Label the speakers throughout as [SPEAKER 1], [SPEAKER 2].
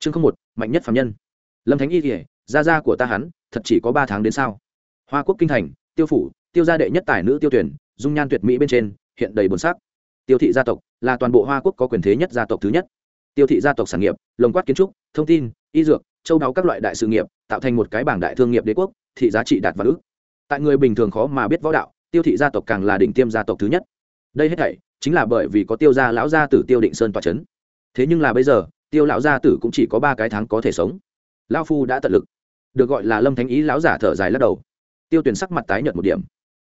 [SPEAKER 1] chương không một, mạnh nhất phạm nhân. Lâm thánh y kể gia gia của ta hắn, thật chỉ có ba tháng đến sao? Hoa quốc kinh thành, tiêu phủ, tiêu gia đệ nhất tài nữ tiêu tuyển, dung nhan tuyệt mỹ bên trên, hiện đầy buồn sắc. Tiêu thị gia tộc là toàn bộ hoa quốc có quyền thế nhất gia tộc thứ nhất. Tiêu thị gia tộc sản nghiệp, lồng quát kiến trúc, thông tin, y dược, châu đáo các loại đại sự nghiệp, tạo thành một cái bảng đại thương nghiệp đế quốc, thị giá trị đạt và ước tại người bình thường khó mà biết võ đạo, tiêu thị gia tộc càng là đỉnh tiêm gia tộc thứ nhất. Đây hết thảy chính là bởi vì có tiêu gia lão gia tử tiêu định sơn tòa c h ấ n thế nhưng là bây giờ tiêu lão gia tử cũng chỉ có ba cái tháng có thể sống. Lao phu đã tận lực. Được gọi là lâm thánh ý, lão giả thở dài lắc đầu. Tiêu tuyển sắc mặt tái nhợt một điểm.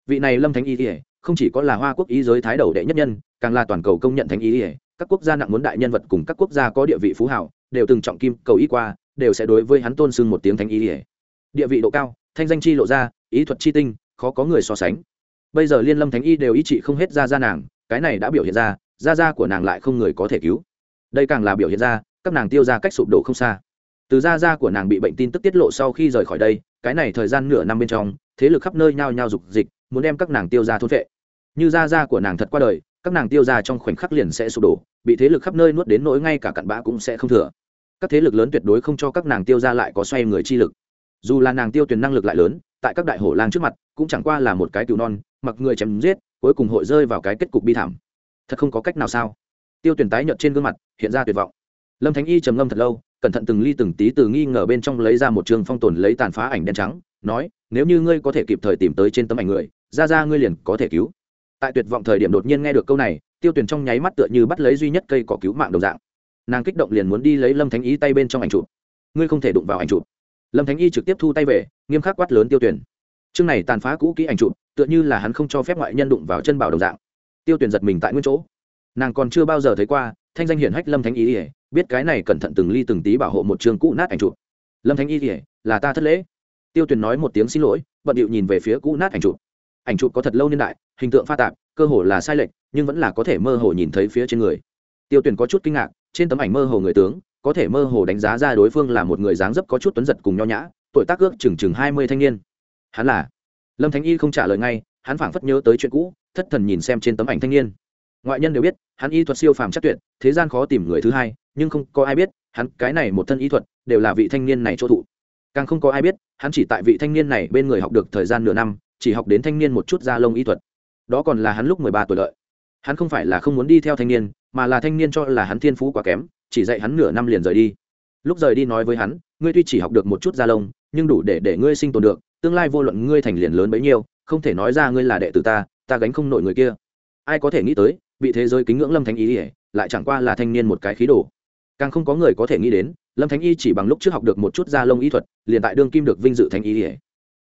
[SPEAKER 1] Vị này lâm thánh ý ỉa không chỉ có là hoa quốc ý giới thái đầu đệ nhất nhân, càng là toàn cầu công nhận thánh ý ỉa các quốc gia nặng muốn đại nhân vật cùng các quốc gia có địa vị phú hảo, đều từng trọng kim cầu ý qua, đều sẽ đối với hắn tôn sưng một tiếng thánh ý ỉa địa vị độ cao, thanh danh chi lộ ra, ý thuật chi tinh, khó có người so sánh. Bây giờ liên lâm thánh y đều ý trị không hết ra ra nàng, cái này đã biểu hiện ra ra ra của nàng lại không người có thể cứu. Đây càng là biểu hiện ra các nàng tiêu ra cách sụp đổ không xa. Từ da da của nàng bị bệnh tin tức tiết lộ sau khi rời khỏi đây, cái này thời gian nửa năm bên trong, thế lực khắp nơi nhao nhao dục dịch, muốn đem các nàng tiêu ra thôn vệ. Như da da của nàng thật qua đời, các nàng tiêu ra trong khoảnh khắc liền sẽ sụp đổ, bị thế lực khắp nơi nuốt đến nỗi ngay cả cặn bã cũng sẽ không thừa. Các thế lực lớn tuyệt đối không cho các nàng tiêu ra lại có xoay người chi lực. Dù là nàng tiêu tuyển năng lực lại lớn, tại các đại hổ lang trước mặt, cũng chẳng qua là một cái cừu non, mặc người chém giết, cuối cùng hội rơi vào cái kết cục bi thảm. Thật không có cách nào sao? Tiêu tuyển tái nhợt trên gương mặt, hiện ra tuyệt vọng lâm thánh y trầm ngâm thật lâu, cẩn thận từng ly từng tí từ nghi ngờ bên trong lấy ra một trường phong tồn lấy tàn phá ảnh đen trắng, nói, nếu như ngươi có thể kịp thời tìm tới trên tấm ảnh người, ra ra ngươi liền có thể cứu. Tại tuyệt vọng thời điểm đột nhiên nghe được câu này, tiêu tuyển trong nháy mắt tựa như bắt lấy duy nhất cây cỏ cứu mạng đồng dạng. Nàng kích động liền muốn đi lấy lâm thánh y tay bên trong ảnh chụp. Ngươi không thể đụng vào ảnh chụp. Lâm thánh y trực tiếp thu tay về, nghiêm khắc quát lớn tiêu tuyển chương này tàn phá cũ kỹ ảnh chụp, tựa như là hắn không cho phép ngoại nhân đụng vào chân bảo đồng dạng. Tiêu tuyển giật mình tại nguyên chỗ. Nàng còn chưa bao giờ thấy qua thanh danh hiển hách lâm thánh y ỉa biết cái này cẩn thận từng ly từng tí bảo hộ một trường cũ nát ảnh chụp. Lâm thánh y ỉa là ta thất lễ. Tiêu Tuyền nói một tiếng xin lỗi, bận điệu nhìn về phía cũ nát ảnh chụp. Ảnh chụp có thật lâu niên đại, hình tượng pha tạp, cơ hồ là sai lệch, nhưng vẫn là có thể mơ hồ nhìn thấy phía trên người. Tiêu Tuyền có chút kinh ngạc, trên tấm ảnh mơ hồ người tướng, có thể mơ hồ đánh giá ra đối phương là một người dáng dấp có chút tuấn giật cùng nho nhã, tuổi tác ước chừng chừng hai mươi thanh niên. Hắn là? Lâm thánh y không trả lời ngay, hắn phảng phất nhớ tới chuyện cũ, thất thần nhìn xem trên tấm ảnh thanh niên ngoại nhân đều biết, hắn y thuật siêu phàm chắc tuyệt, thế gian khó tìm người thứ hai, nhưng không có ai biết, hắn cái này một thân y thuật đều là vị thanh niên này chỗ thụ. Càng không có ai biết, hắn chỉ tại vị thanh niên này bên người học được thời gian nửa năm, chỉ học đến thanh niên một chút da lông y thuật. Đó còn là hắn lúc mười ba tuổi lợi hắn không phải là không muốn đi theo thanh niên, mà là thanh niên cho là hắn thiên phú quá kém, chỉ dạy hắn nửa năm liền rời đi. Lúc rời đi nói với hắn, ngươi tuy chỉ học được một chút da lông, nhưng đủ để để ngươi sinh tồn được, tương lai vô luận ngươi thành liền lớn bấy nhiêu, không thể nói ra ngươi là đệ tử ta ta gánh không nổi người kia. Ai có thể nghĩ tới bị thế giới kính ngưỡng lâm thánh y ỉa, lại chẳng qua là thanh niên một cái khí đồ. Càng không có người có thể nghĩ đến, lâm thánh y chỉ bằng lúc trước học được một chút da lông y thuật, liền tại đương kim được vinh dự thánh y ỉa.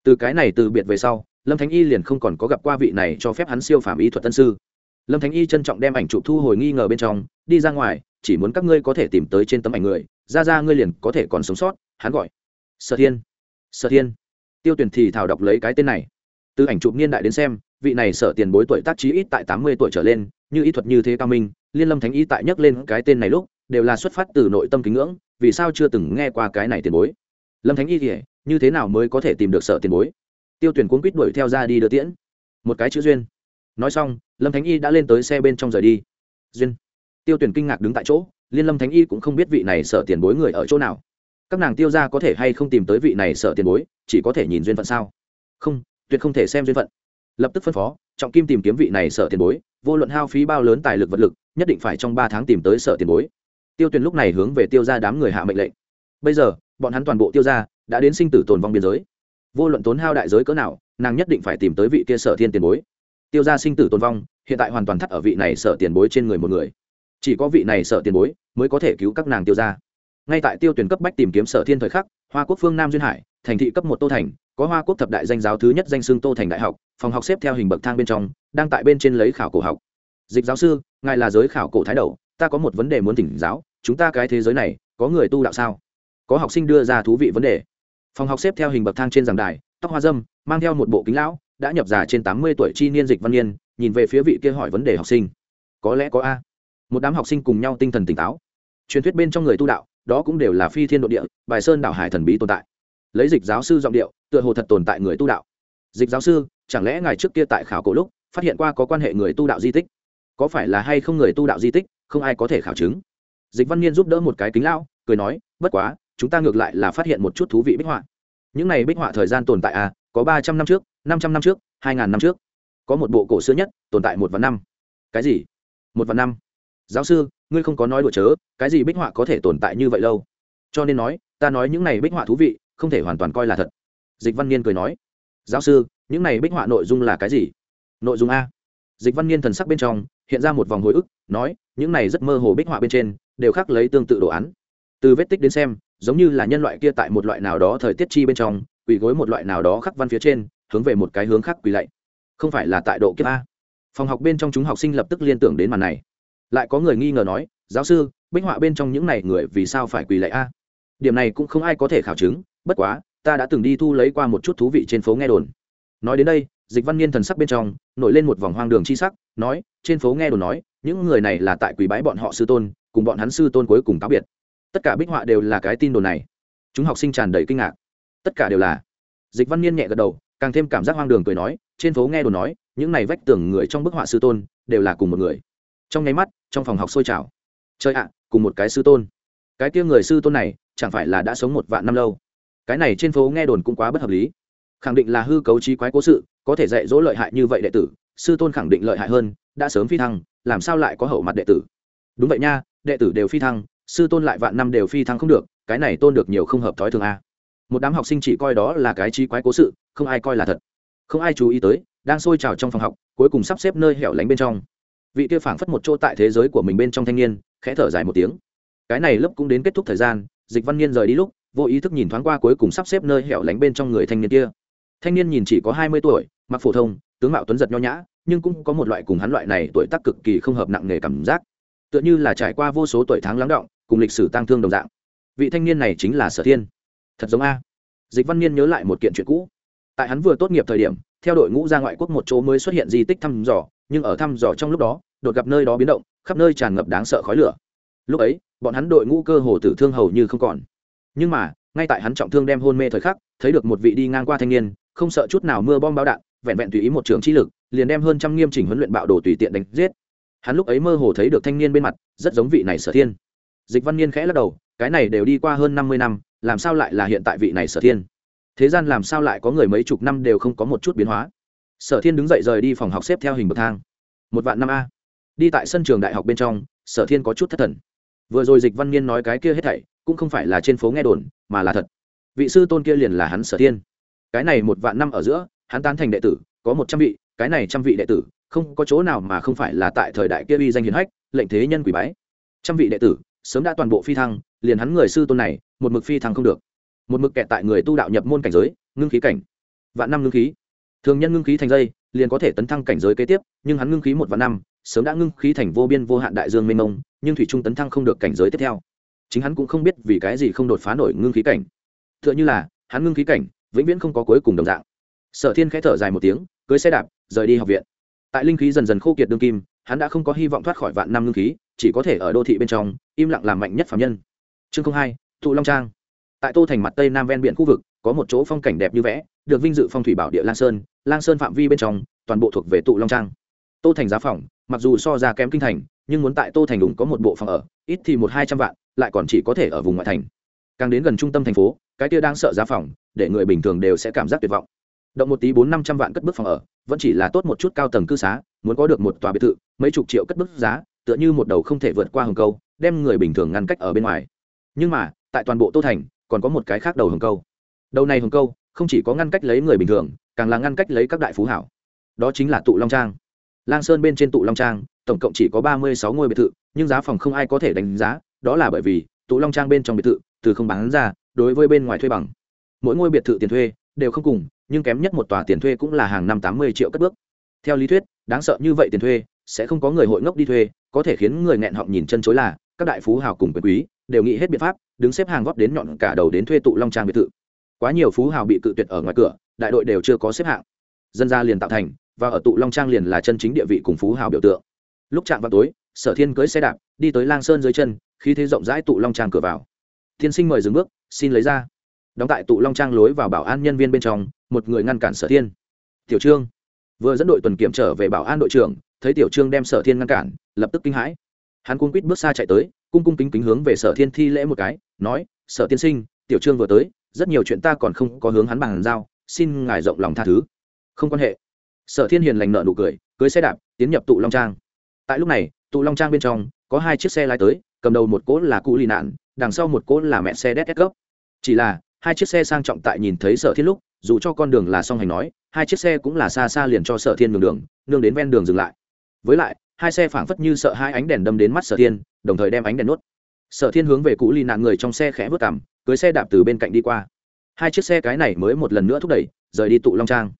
[SPEAKER 1] Từ cái này từ biệt về sau, lâm thánh y liền không còn có gặp qua vị này cho phép hắn siêu phàm y thuật tân sư. Lâm thánh y trân trọng đem ảnh chụp thu hồi nghi ngờ bên trong, đi ra ngoài, chỉ muốn các ngươi có thể tìm tới trên tấm ảnh người, ra ra ngươi liền có thể còn sống sót, hắn gọi. Sở thiên. Sở thiên. Tiêu tuyển thì thảo đọc lấy cái tên này. Từ ảnh chụp niên đại đến xem vị này sở tiền bối tuổi tác trí ít tại tám mươi tuổi trở lên, như ý thuật như thế cao minh, liên lâm thánh y tại nhắc lên cái tên này lúc, đều là xuất phát từ nội tâm kính ngưỡng, vì sao chưa từng nghe qua cái này tiền bối? Lâm thánh y thì, như thế nào mới có thể tìm được sở tiền bối? Tiêu tuyển cuốn quýt đuổi theo ra đi đưa tiễn. Một cái chữ duyên. Nói xong, lâm thánh y đã lên tới xe bên trong rời đi. Duyên. Tiêu tuyển kinh ngạc đứng tại chỗ, liên lâm thánh y cũng không biết vị này sở tiền bối người ở chỗ nào. Các nàng tiêu ra có thể hay không tìm tới vị này sở tiền bối, chỉ có thể nhìn duyên phận sao? Không, tuyệt không thể xem duyên phận lập tức phân phó, trọng kim tìm kiếm vị này sở tiền bối, vô luận hao phí bao lớn tài lực vật lực, nhất định phải trong ba tháng tìm tới sở tiền bối. Tiêu tuyền lúc này hướng về tiêu ra đám người hạ mệnh lệnh. Bây giờ, bọn hắn toàn bộ tiêu ra đã đến sinh tử tồn vong biên giới. Vô luận tốn hao đại giới cỡ nào, nàng nhất định phải tìm tới vị kia sở thiên tiền bối. Tiêu ra sinh tử tồn vong, hiện tại hoàn toàn thắt ở vị này sở tiền bối trên người một người. Chỉ có vị này sở tiền bối mới có thể cứu các nàng tiêu ra ngay tại tiêu tuyển cấp bách tìm kiếm sở thiên thời khắc, hoa quốc phương nam duyên hải, thành thị cấp một tô thành có hoa quốc thập đại danh giáo thứ nhất danh xương tô thành đại học, phòng học xếp theo hình bậc thang bên trong, đang tại bên trên lấy khảo cổ học. Dịch giáo sư, ngài là giới khảo cổ thái đầu, ta có một vấn đề muốn thỉnh giáo, chúng ta cái thế giới này, có người tu đạo sao? Có học sinh đưa ra thú vị vấn đề. Phòng học xếp theo hình bậc thang trên giảng đài, tóc hoa dâm, mang theo một bộ kính lão, đã nhập già trên tám mươi tuổi chi niên dịch văn niên, nhìn về phía vị kia hỏi vấn đề học sinh. Có lẽ có a. Một đám học sinh cùng nhau tinh thần tỉnh táo. Truyền thuyết bên trong người tu đạo, đó cũng đều là phi thiên độ địa, bài sơn đảo hải thần bí tồn tại lấy dịch giáo sư giọng điệu, tựa hồ thật tồn tại người tu đạo. Dịch giáo sư, chẳng lẽ ngài trước kia tại khảo cổ lúc, phát hiện qua có quan hệ người tu đạo di tích? Có phải là hay không người tu đạo di tích, không ai có thể khảo chứng? Dịch văn niên giúp đỡ một cái kính lão, cười nói, bất quá, chúng ta ngược lại là phát hiện một chút thú vị bích họa. Những này bích họa thời gian tồn tại à có ba trăm năm trước, năm trăm năm trước, hai ngàn năm trước. Có một bộ cổ xưa nhất, tồn tại một vạn năm. Cái gì? Một vạn năm. Giáo sư, ngươi không có nói đùa chớ, cái gì bích họa có thể tồn tại như vậy lâu? Cho nên nói, ta nói những này bích họa thú vị không thể hoàn toàn coi là thật. Dịch văn niên cười nói, giáo sư, những này bích họa nội dung là cái gì? Nội dung a. Dịch văn niên thần sắc bên trong hiện ra một vòng hồi ức, nói, những này rất mơ hồ bích họa bên trên đều khác lấy tương tự đồ án. Từ vết tích đến xem, giống như là nhân loại kia tại một loại nào đó thời tiết chi bên trong, quỳ gối một loại nào đó khắc văn phía trên, hướng về một cái hướng khác quỳ lạy. Không phải là tại độ kiếp a. Phòng học bên trong chúng học sinh lập tức liên tưởng đến màn này. Lại có người nghi ngờ nói, giáo sư, bích họa bên trong những này người vì sao phải quỳ lạy a? Điểm này cũng không ai có thể khảo chứng bất quá, ta đã từng đi thu lấy qua một chút thú vị trên phố nghe đồn. Nói đến đây, dịch văn niên thần sắc bên trong, nổi lên một vòng hoang đường chi sắc, nói, trên phố nghe đồn nói, những người này là tại quỳ bái bọn họ sư tôn, cùng bọn hắn sư tôn cuối cùng táo biệt. Tất cả bích họa đều là cái tin đồn này. Chúng học sinh tràn đầy kinh ngạc. Tất cả đều là. Dịch văn niên nhẹ gật đầu, càng thêm cảm giác hoang đường cười nói, trên phố nghe đồn nói, những này vách tường người trong bức họa sư tôn, đều là cùng một người. Trong nháy mắt, trong phòng học sôi trào. Chơi ạ, cùng một cái sư tôn. Cái kia người sư tôn này, chẳng phải là đã sống một vạn năm lâu? Cái này trên phố nghe đồn cũng quá bất hợp lý. Khẳng định là hư cấu trí quái cố sự, có thể dạy dỗ lợi hại như vậy đệ tử, sư tôn khẳng định lợi hại hơn, đã sớm phi thăng, làm sao lại có hậu mặt đệ tử? Đúng vậy nha, đệ tử đều phi thăng, sư tôn lại vạn năm đều phi thăng không được, cái này tôn được nhiều không hợp thói thường a. Một đám học sinh chỉ coi đó là cái trí quái cố sự, không ai coi là thật. Không ai chú ý tới, đang sôi trào trong phòng học, cuối cùng sắp xếp nơi hẻo lánh bên trong. Vị kia phảng phất một chỗ tại thế giới của mình bên trong thanh niên, khẽ thở dài một tiếng. Cái này lớp cũng đến kết thúc thời gian, dịch văn niên rời đi lúc vô ý thức nhìn thoáng qua cuối cùng sắp xếp nơi hẻo lánh bên trong người thanh niên kia. Thanh niên nhìn chỉ có hai mươi tuổi, mặc phổ thông, tướng mạo tuấn giật nho nhã, nhưng cũng có một loại cùng hắn loại này tuổi tác cực kỳ không hợp nặng nề cảm giác. Tựa như là trải qua vô số tuổi tháng lắng động, cùng lịch sử tăng thương đồng dạng. Vị thanh niên này chính là sở thiên. Thật giống a. Dịch văn niên nhớ lại một kiện chuyện cũ. Tại hắn vừa tốt nghiệp thời điểm, theo đội ngũ ra ngoại quốc một chỗ mới xuất hiện di tích thăm dò, nhưng ở thăm dò trong lúc đó, đột gặp nơi đó biến động, khắp nơi tràn ngập đáng sợ khói lửa. Lúc ấy, bọn hắn đội ngũ cơ hồ tử thương hầu như không còn nhưng mà, ngay tại hắn trọng thương đem hôn mê thời khắc, thấy được một vị đi ngang qua thanh niên, không sợ chút nào mưa bom bao đạn, vẹn vẹn tùy ý một trường chi lực, liền đem hơn trăm nghiêm chỉnh huấn luyện bạo đồ tùy tiện đánh giết. Hắn lúc ấy mơ hồ thấy được thanh niên bên mặt, rất giống vị này sở thiên. Dịch văn niên khẽ lắc đầu, cái này đều đi qua hơn năm mươi năm, làm sao lại là hiện tại vị này sở thiên? Thế gian làm sao lại có người mấy chục năm đều không có một chút biến hóa? Sở thiên đứng dậy rời đi phòng học xếp theo hình bậc thang. Một vạn năm a. Đi tại sân trường đại học bên trong, sở thiên có chút thất thần. Vừa rồi dịch văn niên nói cái kia hết thảy cũng không phải là trên phố nghe đồn, mà là thật. Vị sư tôn kia liền là hắn sở thiên. Cái này một vạn năm ở giữa, hắn tán thành đệ tử, có một trăm vị, cái này trăm vị đệ tử, không có chỗ nào mà không phải là tại thời đại kia uy danh hiền hách, lệnh thế nhân quỷ bái. Trăm vị đệ tử, sớm đã toàn bộ phi thăng, liền hắn người sư tôn này, một mực phi thăng không được. Một mực kẹt tại người tu đạo nhập môn cảnh giới, ngưng khí cảnh. Vạn năm ngưng khí. Thường nhân ngưng khí thành dây, liền có thể tấn thăng cảnh giới kế tiếp, nhưng hắn ngưng khí một vạn năm, sớm đã ngưng khí thành vô biên vô hạn đại dương mênh mông, nhưng thủy trung tấn thăng không được cảnh giới tiếp theo chính hắn cũng không biết vì cái gì không đột phá nổi ngưng khí cảnh. T h ư ợ n h ư là, hắn ngưng khí cảnh, vĩnh viễn không có cuối cùng đồng dạng. Sở thiên khẽ thở dài một tiếng, cưới xe đạp, rời đi học viện. Tại linh khí dần dần khô kiệt đương kim, hắn đã không có hy vọng thoát khỏi vạn năm ngưng khí, chỉ có thể ở đô thị bên trong, im lặng làm mạnh nhất phạm nhân. Chương hai, thụ long trang. Tại tô thành mặt tây nam ven biển khu vực, có một chỗ phong cảnh đẹp như vẽ, được vinh dự phong thủy bảo địa lang sơn. Lang sơn phạm vi bên trong, toàn bộ thuộc về tụ long trang. Tô thành giá phòng, mặc dù so ra kém kinh thành, nhưng muốn tại tô thành đúng có một bộ phòng ở, ít thì một hai trăm vạn lại còn chỉ có thể ở vùng ngoại thành. Càng đến gần trung tâm thành phố, cái kia đang sợ giá phòng, để người bình thường đều sẽ cảm giác tuyệt vọng. Động một tí bốn năm trăm vạn cất bước phòng ở, vẫn chỉ là tốt một chút cao tầng cư xá, muốn có được một tòa biệt thự, mấy chục triệu cất bước giá, tựa như một đầu không thể vượt qua hồng câu, đem người bình thường ngăn cách ở bên ngoài. Nhưng mà, tại toàn bộ tô thành, còn có một cái khác đầu hồng câu. Đầu này hồng câu, không chỉ có ngăn cách lấy người bình thường, càng là ngăn cách lấy các đại phú hảo. Đó chính là tụ long trang. Lang sơn bên trên tụ long trang, tổng cộng chỉ có ba mươi sáu ngôi biệt thự, nhưng giá phòng không ai có thể đánh giá đó là bởi vì tụ long trang bên trong biệt thự từ không bán ra, đối với bên ngoài thuê bằng. Mỗi ngôi biệt thự tiền thuê đều không cùng, nhưng kém nhất một tòa tiền thuê cũng là hàng năm tám mươi triệu cất bước. Theo lý thuyết, đáng sợ như vậy tiền thuê sẽ không có người hội ngốc đi thuê, có thể khiến người nghẹn họng nhìn chân chối là, các đại phú hào cùng quyền quý đều nghĩ hết biện pháp đứng xếp hàng góp đến nhọn cả đầu đến thuê tụ long trang biệt thự. Quá nhiều phú hào bị cự tuyệt ở ngoài cửa, đại đội đều chưa có xếp hạng. Dân gia liền tạo thành, và ở tụ long trang liền là chân chính địa vị cùng phú hào biểu tượng. Lúc chạm vào tối sở thiên cưới xe đạp, đi tới lang sơn dưới chân khi thế rộng rãi tụ long trang cửa vào. Tiên sinh mời dừng bước, xin lấy ra. Đóng tại tụ long trang lối vào bảo an nhân viên bên trong, một người ngăn cản sở thiên. Tiểu trương. Vừa dẫn đội tuần kiểm trở về bảo an đội trưởng, thấy tiểu trương đem sở thiên ngăn cản, lập tức kinh hãi. Hắn cung quýt bước xa chạy tới, cung cung kính kính hướng về sở thiên thi lễ một cái, nói, sở tiên sinh, tiểu trương vừa tới, rất nhiều chuyện ta còn không có hướng hắn bàn giao, xin ngài rộng lòng tha thứ. Không quan hệ. Sở thiên hiền lành nợ nụ cười cưới xe đạp, tiến nhập tụ long trang. Tại lúc này tụ long trang bên trong, có hai chiếc xe lái tới, cầm đầu một cỗ là cụ lì nạn, đằng sau một cỗ là mẹ xe đét cấp chỉ là, hai chiếc xe sang trọng tại nhìn thấy sở thiên lúc, dù cho con đường là song hành nói, hai chiếc xe cũng là xa xa liền cho sở thiên đường đường, nương đến ven đường dừng lại. Với lại, hai xe phảng phất như sợ hai ánh đèn đâm đến mắt sở thiên, đồng thời đem ánh đèn nuốt. Sở thiên hướng về cũ ly nạn người trong xe khẽ vớt cảm cưới xe đạp từ bên cạnh đi qua. Hai chiếc xe cái này mới một lần nữa thúc đẩy, rời đi tụ long trang.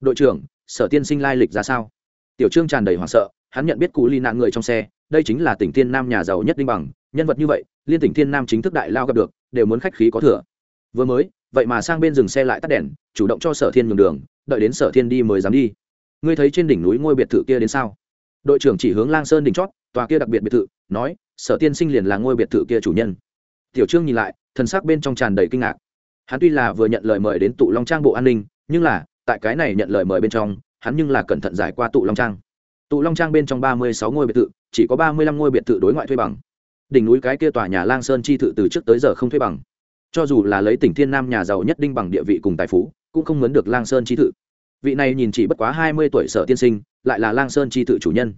[SPEAKER 1] Đội trưởng, sở tiên sinh lai lịch ra sao? Tiểu trương tràn đầy hoảng sợ hắn nhận biết cụ ly nạn người trong xe, đây chính là tỉnh thiên nam nhà giàu nhất đinh bằng, nhân vật như vậy, liên tỉnh thiên nam chính thức đại lao gặp được, đều muốn khách khí có thừa. Vừa mới, vậy mà sang bên dừng xe lại tắt đèn, chủ động cho sở thiên nhường đường, đợi đến sở thiên đi mới dám đi. Ngươi thấy trên đỉnh núi ngôi biệt thự kia đến sao? Đội trưởng chỉ hướng lang sơn đỉnh chót, tòa kia đặc biệt biệt thự, nói, sở tiên sinh liền là ngôi biệt thự kia chủ nhân. Tiểu trương nhìn lại, thần sắc bên trong tràn đầy kinh ngạc. Hắn tuy là vừa nhận lời mời đến tụ long trang bộ an ninh, nhưng là, tại cái này nhận lời mời bên trong, hắn nhưng là cẩn thận giải qua tụ long trang tụ long trang bên trong ba mươi sáu ngôi biệt thự, chỉ có ba mươi lăm ngôi biệt thự đối ngoại thuê bằng. Đỉnh núi cái kia tòa nhà lang sơn chi thự từ trước tới giờ không thuê bằng. Cho dù là lấy tỉnh thiên nam nhà giàu nhất đinh bằng địa vị cùng tài phú, cũng không muốn được lang sơn chi thự. Vị này nhìn chỉ bất quá hai mươi tuổi sở tiên sinh, lại là lang sơn chi thự chủ nhân.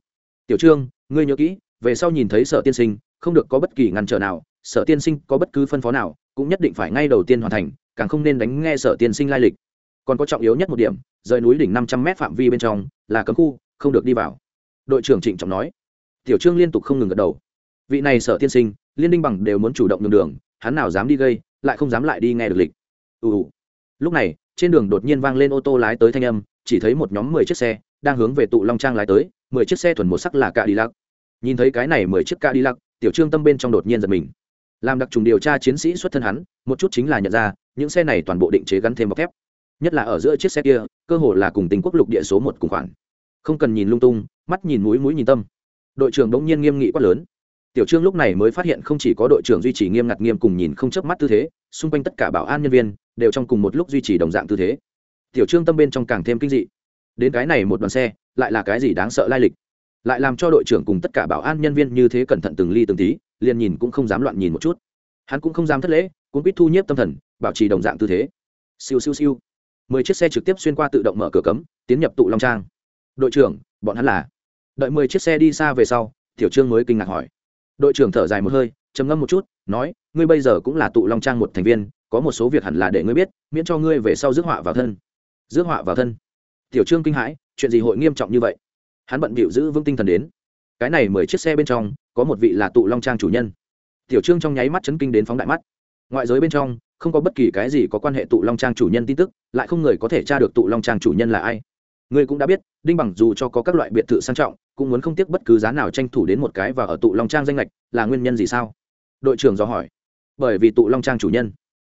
[SPEAKER 1] Tiểu trương, ngươi nhớ kỹ, về sau nhìn thấy sở tiên sinh, không được có bất kỳ ngăn trở nào, sở tiên sinh có bất cứ phân phó nào, cũng nhất định phải ngay đầu tiên hoàn thành, càng không nên đánh nghe sở tiên sinh lai lịch. Còn có trọng yếu nhất một điểm, rời núi đỉnh năm trăm m phạm vi bên trong, là cấm khu không được đi vào. Đội trưởng trịnh trọng nói. Tiểu trương liên tục không ngừng gật đầu. Vị này sở tiên sinh, liên đinh bằng đều muốn chủ động nhường đường, hắn nào dám đi gây, lại không dám lại đi nghe được lịch. Ù lúc này, trên đường đột nhiên vang lên ô tô lái tới thanh âm, chỉ thấy một nhóm mười chiếc xe đang hướng về tụ long trang lái tới, mười chiếc xe thuần một sắc là cạ đi lắc nhìn thấy cái này mười chiếc cạ đi lắc tiểu trương tâm bên trong đột nhiên giật mình. Làm đặc trùng điều tra chiến sĩ xuất thân hắn, một chút chính là nhận ra, những xe này toàn bộ định chế gắn thêm bọc thép. Nhất là ở giữa chiếc xe kia, cơ hồ là cùng tình quốc lục địa số một cùng khoản không cần nhìn lung tung, mắt nhìn mũi mũi nhìn tâm. Đội trưởng đống nhiên nghiêm nghị quát lớn. Tiểu trương lúc này mới phát hiện không chỉ có đội trưởng duy trì nghiêm ngặt nghiêm cùng nhìn không chớp mắt tư thế, xung quanh tất cả bảo an nhân viên đều trong cùng một lúc duy trì đồng dạng tư thế. Tiểu trương tâm bên trong càng thêm kinh dị. Đến cái này một đoàn xe, lại là cái gì đáng sợ lai lịch? Lại làm cho đội trưởng cùng tất cả bảo an nhân viên như thế cẩn thận từng ly từng tí, liền nhìn cũng không dám loạn nhìn một chút. Hắn cũng không dám thất lễ, cũng biết thu nhiếp tâm thần, bảo trì đồng dạng tư thế. Siêu siêu siêu. Mười chiếc xe trực tiếp xuyên qua tự động mở cửa cấm, tiến nhập tụ long trang đội trưởng, bọn hắn là. Đợi mười chiếc xe đi xa về sau, tiểu trương mới kinh ngạc hỏi. Đội trưởng thở dài một hơi, trầm ngâm một chút, nói, ngươi bây giờ cũng là tụ long trang một thành viên, có một số việc hẳn là để ngươi biết, miễn cho ngươi về sau rước họa vào thân. Rước họa vào thân? Tiểu trương kinh hãi, chuyện gì hội nghiêm trọng như vậy? Hắn bận bịu giữ vững tinh thần đến. Cái này mười chiếc xe bên trong, có một vị là tụ long trang chủ nhân. Tiểu trương trong nháy mắt chấn kinh đến phóng đại mắt. Ngoại giới bên trong, không có bất kỳ cái gì có quan hệ tụ long trang chủ nhân tin tức, lại không người có thể tra được tụ long trang chủ nhân là ai ngươi cũng đã biết, đinh bằng dù cho có các loại biệt thự sang trọng, cũng muốn không tiếc bất cứ giá nào tranh thủ đến một cái và ở tụ long trang danh lệch, là nguyên nhân gì sao? Đội trưởng do hỏi. Bởi vì tụ long trang chủ nhân.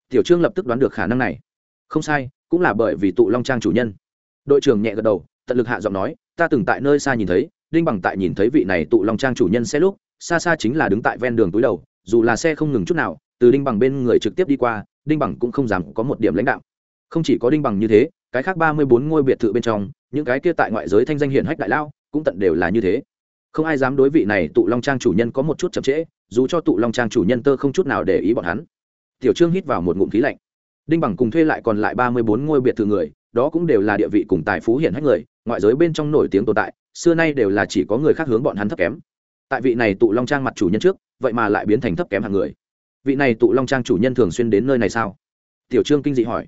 [SPEAKER 1] Tiểu trương lập tức đoán được khả năng này. Không sai, cũng là bởi vì tụ long trang chủ nhân. Đội trưởng nhẹ gật đầu, tận lực hạ giọng nói, ta từng tại nơi xa nhìn thấy, đinh bằng tại nhìn thấy vị này tụ long trang chủ nhân xe lúc, xa xa chính là đứng tại ven đường túi đầu, dù là xe không ngừng chút nào, từ đinh bằng bên người trực tiếp đi qua, đinh bằng cũng không dám có một điểm lãnh đạo. Không chỉ có đinh bằng như thế cái khác ba mươi bốn ngôi biệt thự bên trong, những cái kia tại ngoại giới thanh danh hiển hách đại lao, cũng tận đều là như thế. Không ai dám đối vị này tụ long trang chủ nhân có một chút chậm trễ, dù cho tụ long trang chủ nhân tơ không chút nào để ý bọn hắn. Tiểu trương hít vào một ngụm khí lạnh. Đinh bằng cùng thuê lại còn lại ba mươi bốn ngôi biệt thự người, đó cũng đều là địa vị cùng tài phú hiển hách người, ngoại giới bên trong nổi tiếng tồn tại, xưa nay đều là chỉ có người khác hướng bọn hắn thấp kém. Tại vị này tụ long trang mặt chủ nhân trước, vậy mà lại biến thành thấp kém hàng người. Vị này tụ long trang chủ nhân thường xuyên đến nơi này sao? Tiểu trương kinh dị hỏi.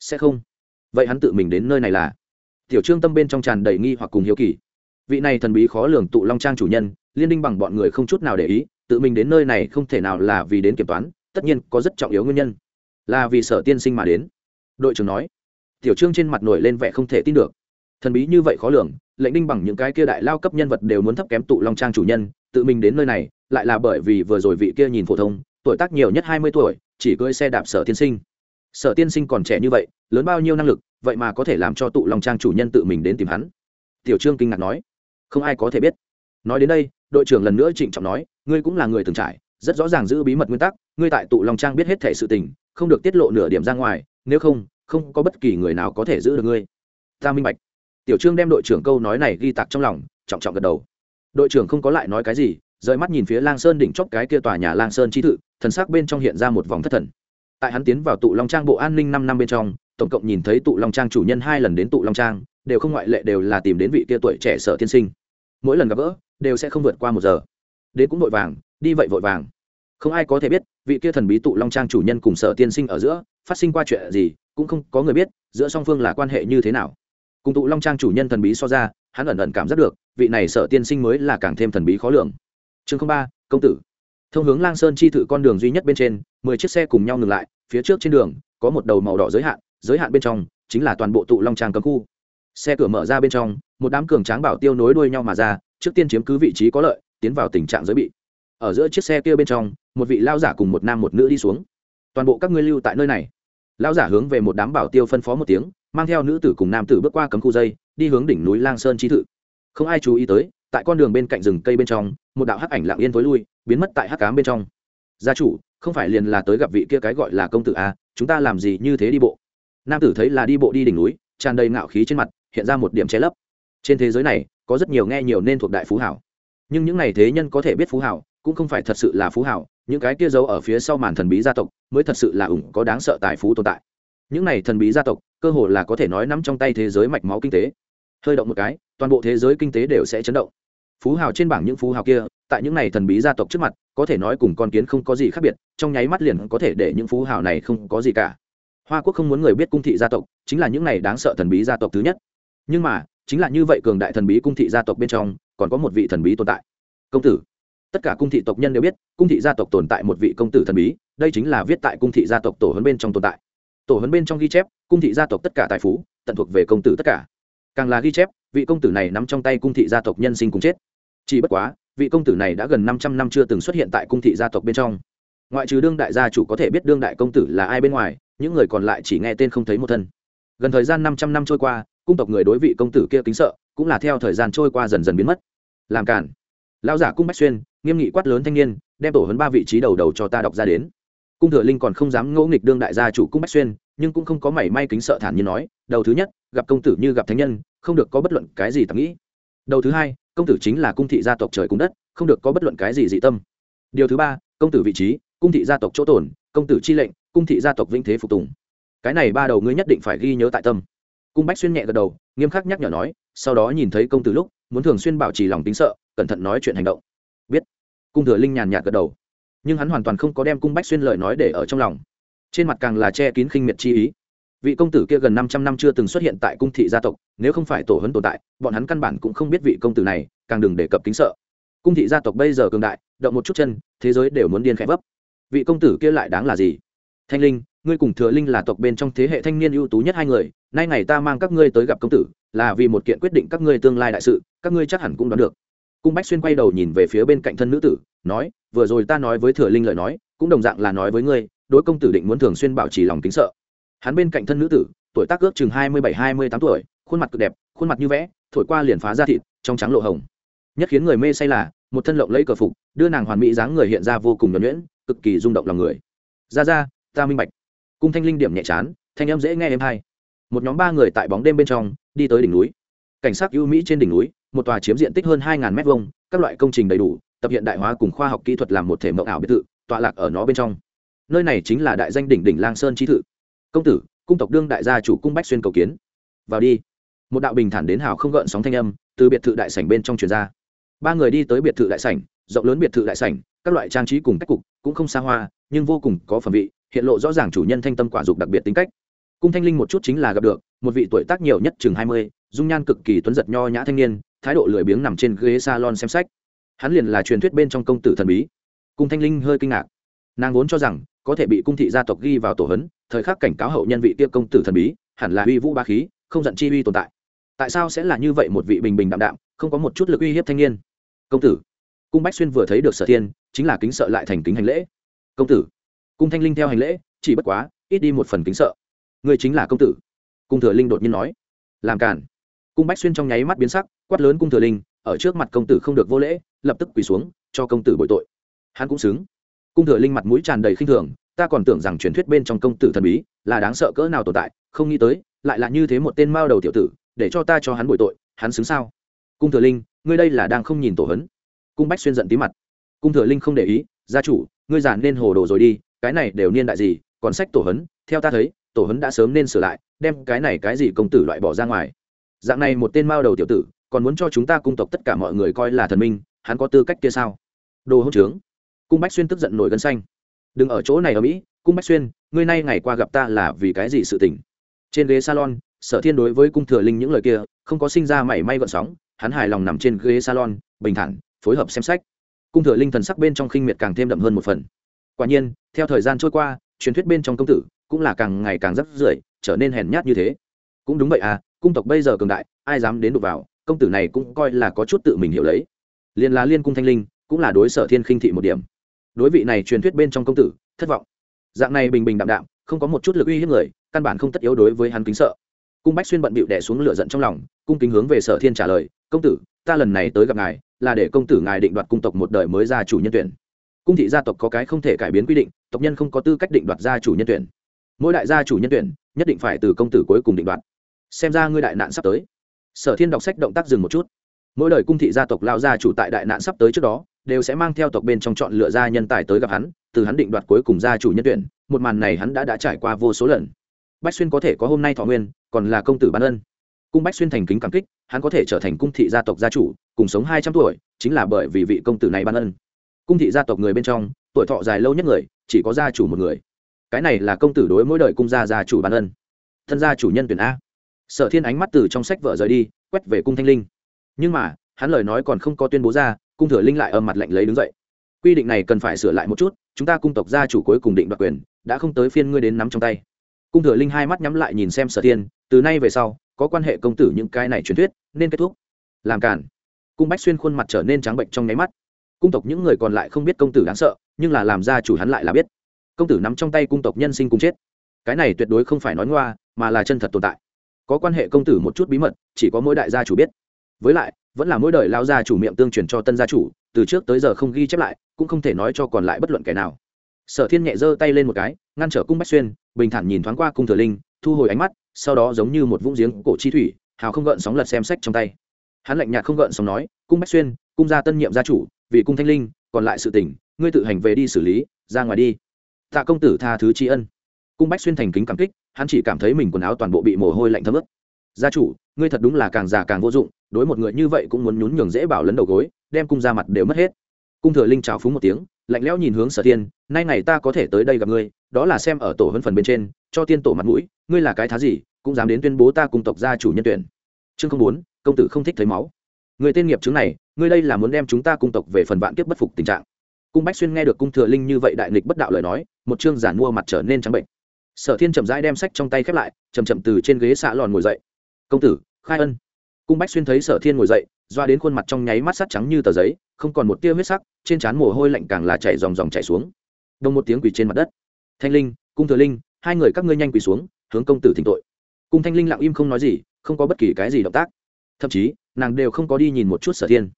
[SPEAKER 1] Sẽ không vậy hắn tự mình đến nơi này là? Tiểu trương tâm bên trong tràn đầy nghi hoặc cùng hiếu kỳ. Vị này thần bí khó lường tụ long trang chủ nhân, liên đinh bằng bọn người không chút nào để ý, tự mình đến nơi này không thể nào là vì đến kiểm toán, tất nhiên có rất trọng yếu nguyên nhân. Là vì sở tiên sinh mà đến. Đội trưởng nói. Tiểu trương trên mặt nổi lên vẻ không thể tin được. Thần bí như vậy khó lường, lệnh đinh bằng những cái kia đại lao cấp nhân vật đều muốn thấp kém tụ long trang chủ nhân, tự mình đến nơi này, lại là bởi vì vừa rồi vị kia nhìn phổ thông, tuổi tác nhiều nhất hai mươi tuổi, chỉ cưỡi xe đạp sở tiên sinh sở tiên sinh còn trẻ như vậy, lớn bao nhiêu năng lực, vậy mà có thể làm cho tụ long trang chủ nhân tự mình đến tìm hắn? Tiểu trương kinh ngạc nói. Không ai có thể biết. Nói đến đây, đội trưởng lần nữa trịnh trọng nói, ngươi cũng là người từng trải, rất rõ ràng giữ bí mật nguyên tắc, ngươi tại tụ long trang biết hết thể sự tình, không được tiết lộ nửa điểm ra ngoài, nếu không không có bất kỳ người nào có thể giữ được ngươi. Ta minh bạch. Tiểu trương đem đội trưởng câu nói này ghi tạc trong lòng, trọng trọng gật đầu. Đội trưởng không có lại nói cái gì, rời mắt nhìn phía lang sơn đỉnh chóp cái kia tòa nhà lang sơn chi thự thần sắc bên trong hiện ra một vòng thất thần tại hắn tiến vào tụ long trang bộ an ninh năm năm bên trong, tổng cộng nhìn thấy tụ long trang chủ nhân hai lần đến tụ long trang, đều không ngoại lệ đều là tìm đến vị kia tuổi trẻ sở tiên sinh. Mỗi lần gặp gỡ, đều sẽ không vượt qua một giờ. Đến cũng vội vàng, đi vậy vội vàng. Không ai có thể biết, vị kia thần bí tụ long trang chủ nhân cùng sở tiên sinh ở giữa, phát sinh qua chuyện gì, cũng không có người biết, giữa song phương là quan hệ như thế nào. Cùng tụ long trang chủ nhân thần bí so ra, hắn ẩn ẩn cảm giác được, vị này sở tiên sinh mới là càng thêm thần bí khó lường. Chương ba, công tử thông hướng lang sơn chi thự con đường duy nhất bên trên, mười chiếc xe cùng nhau ngừng lại, phía trước trên đường, có một đầu màu đỏ giới hạn giới hạn bên trong chính là toàn bộ tụ long trang cấm khu. Xe cửa mở ra bên trong, một đám cường tráng bảo tiêu nối đuôi nhau mà ra, trước tiên chiếm cứ vị trí có lợi, tiến vào tình trạng giới bị. Ở giữa chiếc xe kia bên trong, một vị lao giả cùng một nam một nữ đi xuống. Toàn bộ các ngươi lưu tại nơi này. Lao giả hướng về một đám bảo tiêu phân phó một tiếng, mang theo nữ tử cùng nam tử bước qua cấm khu dây, đi hướng đỉnh núi lang sơn trí thự. Không ai chú ý tới, tại con đường bên cạnh rừng cây bên trong, một đạo hắc ảnh lặng yên tối lui biến mất tại hắc cám bên trong. Gia chủ, không phải liền là tới gặp vị kia cái gọi là công tử à chúng ta làm gì như thế đi bộ? Nam tử thấy là đi bộ đi đỉnh núi, tràn đầy ngạo khí trên mặt, hiện ra một điểm che lấp. Trên thế giới này, có rất nhiều nghe nhiều nên thuộc đại phú hảo. Nhưng những này thế nhân có thể biết phú hảo, cũng không phải thật sự là phú hảo, những cái kia giấu ở phía sau màn thần bí gia tộc, mới thật sự là ủng có đáng sợ tài phú tồn tại. Những này thần bí gia tộc, cơ hồ là có thể nói nắm trong tay thế giới mạch máu kinh tế. Hơi động một cái, toàn bộ thế giới kinh tế đều sẽ chấn động phú hào trên bảng những phú hào kia, tại những này thần bí gia tộc trước mặt, có thể nói cùng con kiến không có gì khác biệt, trong nháy mắt liền có thể để những phú hào này không có gì cả. Hoa quốc không muốn người biết cung thị gia tộc, chính là những này đáng sợ thần bí gia tộc thứ nhất. Nhưng mà, chính là như vậy cường đại thần bí cung thị gia tộc bên trong, còn có một vị thần bí tồn tại. Công tử. Tất cả cung thị tộc nhân đều biết, cung thị gia tộc tồn tại một vị công tử thần bí, đây chính là viết tại cung thị gia tộc tổ huấn bên trong tồn tại. Tổ huấn bên trong ghi chép, cung thị gia tộc tất cả tài phú, tận thuộc về công tử tất cả. Càng là ghi chép, vị công tử này nắm trong tay cung thị gia tộc nhân sinh cùng chết chỉ bất quá, vị công tử này đã gần năm trăm năm chưa từng xuất hiện tại cung thị gia tộc bên trong. Ngoại trừ đương đại gia chủ có thể biết đương đại công tử là ai bên ngoài, những người còn lại chỉ nghe tên không thấy một thân. Gần thời gian năm trăm năm trôi qua, cung tộc người đối vị công tử kia kính sợ, cũng là theo thời gian trôi qua dần dần biến mất. Làm cản. Lão giả cung bách xuyên, nghiêm nghị quát lớn thanh niên, đem tổ hấn ba vị trí đầu đầu cho ta đọc ra đến. Cung thừa linh còn không dám ngỗ nghịch đương đại gia chủ cung bách xuyên, nhưng cũng không có mảy may kính sợ thản nhiên nói, đầu thứ nhất, gặp công tử như gặp thánh nhân, không được có bất luận cái gì tầm nghĩ. Đầu thứ hai công tử chính là cung thị gia tộc trời cung đất, không được có bất luận cái gì dị tâm. Điều thứ ba, công tử vị trí, cung thị gia tộc chỗ tổn công tử chi lệnh, cung thị gia tộc vinh thế phục tùng. Cái này ba đầu ngươi nhất định phải ghi nhớ tại tâm. Cung bách xuyên nhẹ gật đầu, nghiêm khắc nhắc nhở nói, sau đó nhìn thấy công tử lúc, muốn thường xuyên bảo trì lòng tính sợ, cẩn thận nói chuyện hành động. Biết. Cung thừa linh nhàn nhạt gật đầu. Nhưng hắn hoàn toàn không có đem cung bách xuyên lời nói để ở trong lòng. Trên mặt càng là che kín khinh miệt chi ý vị công tử kia gần năm trăm năm chưa từng xuất hiện tại cung thị gia tộc, nếu không phải tổ hấn tồn tại, bọn hắn căn bản cũng không biết vị công tử này, càng đừng đề cập kính sợ. Cung thị gia tộc bây giờ cường đại, động một chút chân, thế giới đều muốn điên khẽ vấp. Vị công tử kia lại đáng là gì? Thanh linh, ngươi cùng thừa linh là tộc bên trong thế hệ thanh niên ưu tú nhất hai người, nay ngày ta mang các ngươi tới gặp công tử, là vì một kiện quyết định các ngươi tương lai đại sự, các ngươi chắc hẳn cũng đoán được. Cung bách xuyên quay đầu nhìn về phía bên cạnh thân nữ tử, nói, vừa rồi ta nói với thừa linh lời nói, cũng đồng dạng là nói với ngươi, đối công tử định muốn thường xuyên bảo trì lòng kính sợ hắn bên cạnh thân nữ tử, tuổi tác ước chừng hai mươi bảy, hai mươi tám tuổi, khuôn mặt cực đẹp, khuôn mặt như vẽ, thổi qua liền phá ra thịt, trong trắng lộ hồng. Nhất khiến người mê say là, một thân lộng lấy cờ phục, đưa nàng hoàn mỹ dáng người hiện ra vô cùng nhuẩn nhuyễn, cực kỳ rung động lòng người. Ra ra, ta minh bạch. Cung thanh linh điểm nhẹ chán, thanh em dễ nghe em hay. Một nhóm ba người tại bóng đêm bên trong, đi tới đỉnh núi. Cảnh sát ưu mỹ trên đỉnh núi, một tòa chiếm diện tích hơn hai m hai các loại công trình đầy đủ, tập hiện đại hóa cùng khoa học kỹ thuật làm một thể mộng ảo biệt thự, tọa lạc ở nó bên trong. Nơi này chính là đại danh đỉnh đỉnh lang sơn trí thự công tử, cung tộc đương đại gia chủ cung bách xuyên cầu kiến. Vào đi. Một đạo bình thản đến hào không gợn sóng thanh âm từ biệt thự đại sảnh bên trong truyền ra. Ba người đi tới biệt thự đại sảnh, rộng lớn biệt thự đại sảnh, các loại trang trí cùng cách cục cũng không xa hoa, nhưng vô cùng có phẩm vị, hiện lộ rõ ràng chủ nhân thanh tâm quả dục đặc biệt tính cách. Cung thanh linh một chút chính là gặp được, một vị tuổi tác nhiều nhất chừng hai mươi, dung nhan cực kỳ tuấn giật nho nhã thanh niên, thái độ lười biếng nằm trên ghế salon xem sách. Hắn liền là truyền thuyết bên trong công tử thần bí. Cung thanh linh hơi kinh ngạc. Nàng vốn cho rằng có thể bị cung thị gia tộc ghi vào tổ hấn thời khắc cảnh cáo hậu nhân vị kia công tử thần bí, hẳn là uy vũ ba khí, không giận chi uy tồn tại. Tại sao sẽ là như vậy một vị bình bình đạm đạm, không có một chút lực uy hiếp thanh niên? Công tử, cung bách xuyên vừa thấy được sở thiên, chính là kính sợ lại thành kính hành lễ. Công tử, cung thanh linh theo hành lễ, chỉ bất quá, ít đi một phần kính sợ. Người chính là công tử. Cung thừa linh đột nhiên nói. Làm cản cung bách xuyên trong nháy mắt biến sắc, quát lớn cung thừa linh, ở trước mặt công tử không được vô lễ, lập tức quỳ xuống, cho công tử bội tội. Hắn cũng xứng. Cung thừa linh mặt mũi tràn đầy khinh thường ta còn tưởng rằng truyền thuyết bên trong công tử thần bí là đáng sợ cỡ nào tồn tại, không nghĩ tới, lại là như thế một tên mao đầu tiểu tử, để cho ta cho hắn bội tội, hắn xứng sao? Cung thừa linh, ngươi đây là đang không nhìn tổ hấn. Cung bách xuyên giận tí mặt. Cung thừa linh không để ý, gia chủ, ngươi giản nên hồ đồ rồi đi, cái này đều niên đại gì, còn sách tổ hấn, theo ta thấy, tổ hấn đã sớm nên sửa lại, đem cái này cái gì công tử loại bỏ ra ngoài. Dạng này một tên mao đầu tiểu tử, còn muốn cho chúng ta cung tộc tất cả mọi người coi là thần minh, hắn có tư cách kia sao? Đồ hỗn trướng. Cung bách xuyên tức giận nổi gân xanh đừng ở chỗ này ở mỹ, cung bách xuyên, ngươi nay ngày qua gặp ta là vì cái gì sự tình? Trên ghế salon, sở thiên đối với cung thừa linh những lời kia, không có sinh ra mảy may gọn sóng, hắn hài lòng nằm trên ghế salon, bình thản, phối hợp xem sách. Cung thừa linh thần sắc bên trong khinh miệt càng thêm đậm hơn một phần. Quả nhiên, theo thời gian trôi qua, truyền thuyết bên trong công tử cũng là càng ngày càng rắc rưởi, trở nên hèn nhát như thế. Cũng đúng vậy à cung tộc bây giờ cường đại, ai dám đến đụng vào, công tử này cũng coi là có chút tự mình hiểu lấy. Liên là liên cung thanh linh, cũng là đối sở thiên khinh thị một điểm đối vị này truyền thuyết bên trong công tử, thất vọng. Dạng này bình bình đạm đạm, không có một chút lực uy hiếp người, căn bản không tất yếu đối với hắn kính sợ. Cung bách xuyên bận bịu đẻ xuống lửa giận trong lòng, cung kính hướng về sở thiên trả lời, công tử, ta lần này tới gặp ngài, là để công tử ngài định đoạt cung tộc một đời mới ra chủ nhân tuyển. Cung thị gia tộc có cái không thể cải biến quy định, tộc nhân không có tư cách định đoạt gia chủ nhân tuyển. Mỗi đại gia chủ nhân tuyển, nhất định phải từ công tử cuối cùng định đoạt. Xem ra ngươi đại nạn sắp tới. Sở thiên đọc sách động tác dừng một chút. Mỗi đời cung thị gia tộc lao gia chủ tại đại nạn sắp tới trước đó đều sẽ mang theo tộc bên trong chọn lựa ra nhân tài tới gặp hắn, từ hắn định đoạt cuối cùng gia chủ nhân tuyển, một màn này hắn đã đã trải qua vô số lần. Bách xuyên có thể có hôm nay thọ nguyên, còn là công tử ban ân. Cung bách xuyên thành kính cảm kích, hắn có thể trở thành cung thị gia tộc gia chủ, cùng sống hai trăm tuổi, chính là bởi vì vị công tử này ban ân. Cung thị gia tộc người bên trong, tuổi thọ dài lâu nhất người, chỉ có gia chủ một người. Cái này là công tử đối mỗi đời cung gia gia chủ ban ân. Thân gia chủ nhân tuyển a. Sở thiên ánh mắt từ trong sách vợ rời đi, quét về cung thanh linh. Nhưng mà, hắn lời nói còn không có tuyên bố ra cung thừa linh lại âm mặt lạnh lấy đứng dậy. Quy định này cần phải sửa lại một chút, chúng ta cung tộc gia chủ cuối cùng định đoạt quyền, đã không tới phiên ngươi đến nắm trong tay. Cung thừa linh hai mắt nhắm lại nhìn xem sở thiên, từ nay về sau, có quan hệ công tử những cái này truyền thuyết, nên kết thúc. Làm cản cung bách xuyên khuôn mặt trở nên trắng bệnh trong nháy mắt. Cung tộc những người còn lại không biết công tử đáng sợ, nhưng là làm gia chủ hắn lại là biết. Công tử nắm trong tay cung tộc nhân sinh cùng chết. Cái này tuyệt đối không phải nói ngoa, mà là chân thật tồn tại. Có quan hệ công tử một chút bí mật, chỉ có mỗi đại gia chủ biết với lại, vẫn là mỗi đời lao gia chủ miệng tương truyền cho tân gia chủ, từ trước tới giờ không ghi chép lại, cũng không thể nói cho còn lại bất luận kẻ nào. Sở thiên nhẹ giơ tay lên một cái, ngăn trở cung bách xuyên, bình thản nhìn thoáng qua cung thừa linh, thu hồi ánh mắt, sau đó giống như một vũng giếng cổ chi thủy, hào không gợn sóng lật xem sách trong tay. Hắn lạnh nhạt không gợn sóng nói, cung bách xuyên, cung gia tân nhiệm gia chủ, vì cung thanh linh, còn lại sự tỉnh ngươi tự hành về đi xử lý, ra ngoài đi. Tạ công tử tha thứ tri ân. Cung bách xuyên thành kính cảm kích, hắn chỉ cảm thấy mình quần áo toàn bộ bị mồ hôi lạnh thấm ướt. Gia chủ, ngươi thật đúng là càng già càng vô dụng đối một người như vậy cũng muốn nhún nhường dễ bảo lấn đầu gối, đem cung ra mặt đều mất hết. Cung thừa linh chào phúng một tiếng, lạnh lẽo nhìn hướng sở tiên nay ngày ta có thể tới đây gặp ngươi, đó là xem ở tổ hơn phần bên trên, cho tiên tổ mặt mũi, ngươi là cái thá gì, cũng dám đến tuyên bố ta cùng tộc gia chủ nhân tuyển. Chương không muốn công tử không thích thấy máu. Người tên nghiệp chứng này, ngươi đây là muốn đem chúng ta cung tộc về phần vạn kiếp bất phục tình trạng. Cung bách xuyên nghe được cung thừa linh như vậy đại nghịch bất đạo lời nói, một chương giản mua mặt trở nên trắng bệnh. Sở thiên chậm rãi đem sách trong tay khép lại chầm chậm từ trên ghế xạ lòn ngồi dậy. Công tử, khai ân cung bách xuyên thấy sở thiên ngồi dậy, doa đến khuôn mặt trong nháy mắt sắt trắng như tờ giấy, không còn một tia huyết sắc, trên trán mồ hôi lạnh càng là chảy dòng dòng chảy xuống. Đông một tiếng quỳ trên mặt đất. Thanh linh, cung thừa linh, hai người các ngươi nhanh quỳ xuống, hướng công tử thỉnh tội. Cung thanh linh lặng im không nói gì, không có bất kỳ cái gì động tác. Thậm chí, nàng đều không có đi nhìn một chút sở thiên.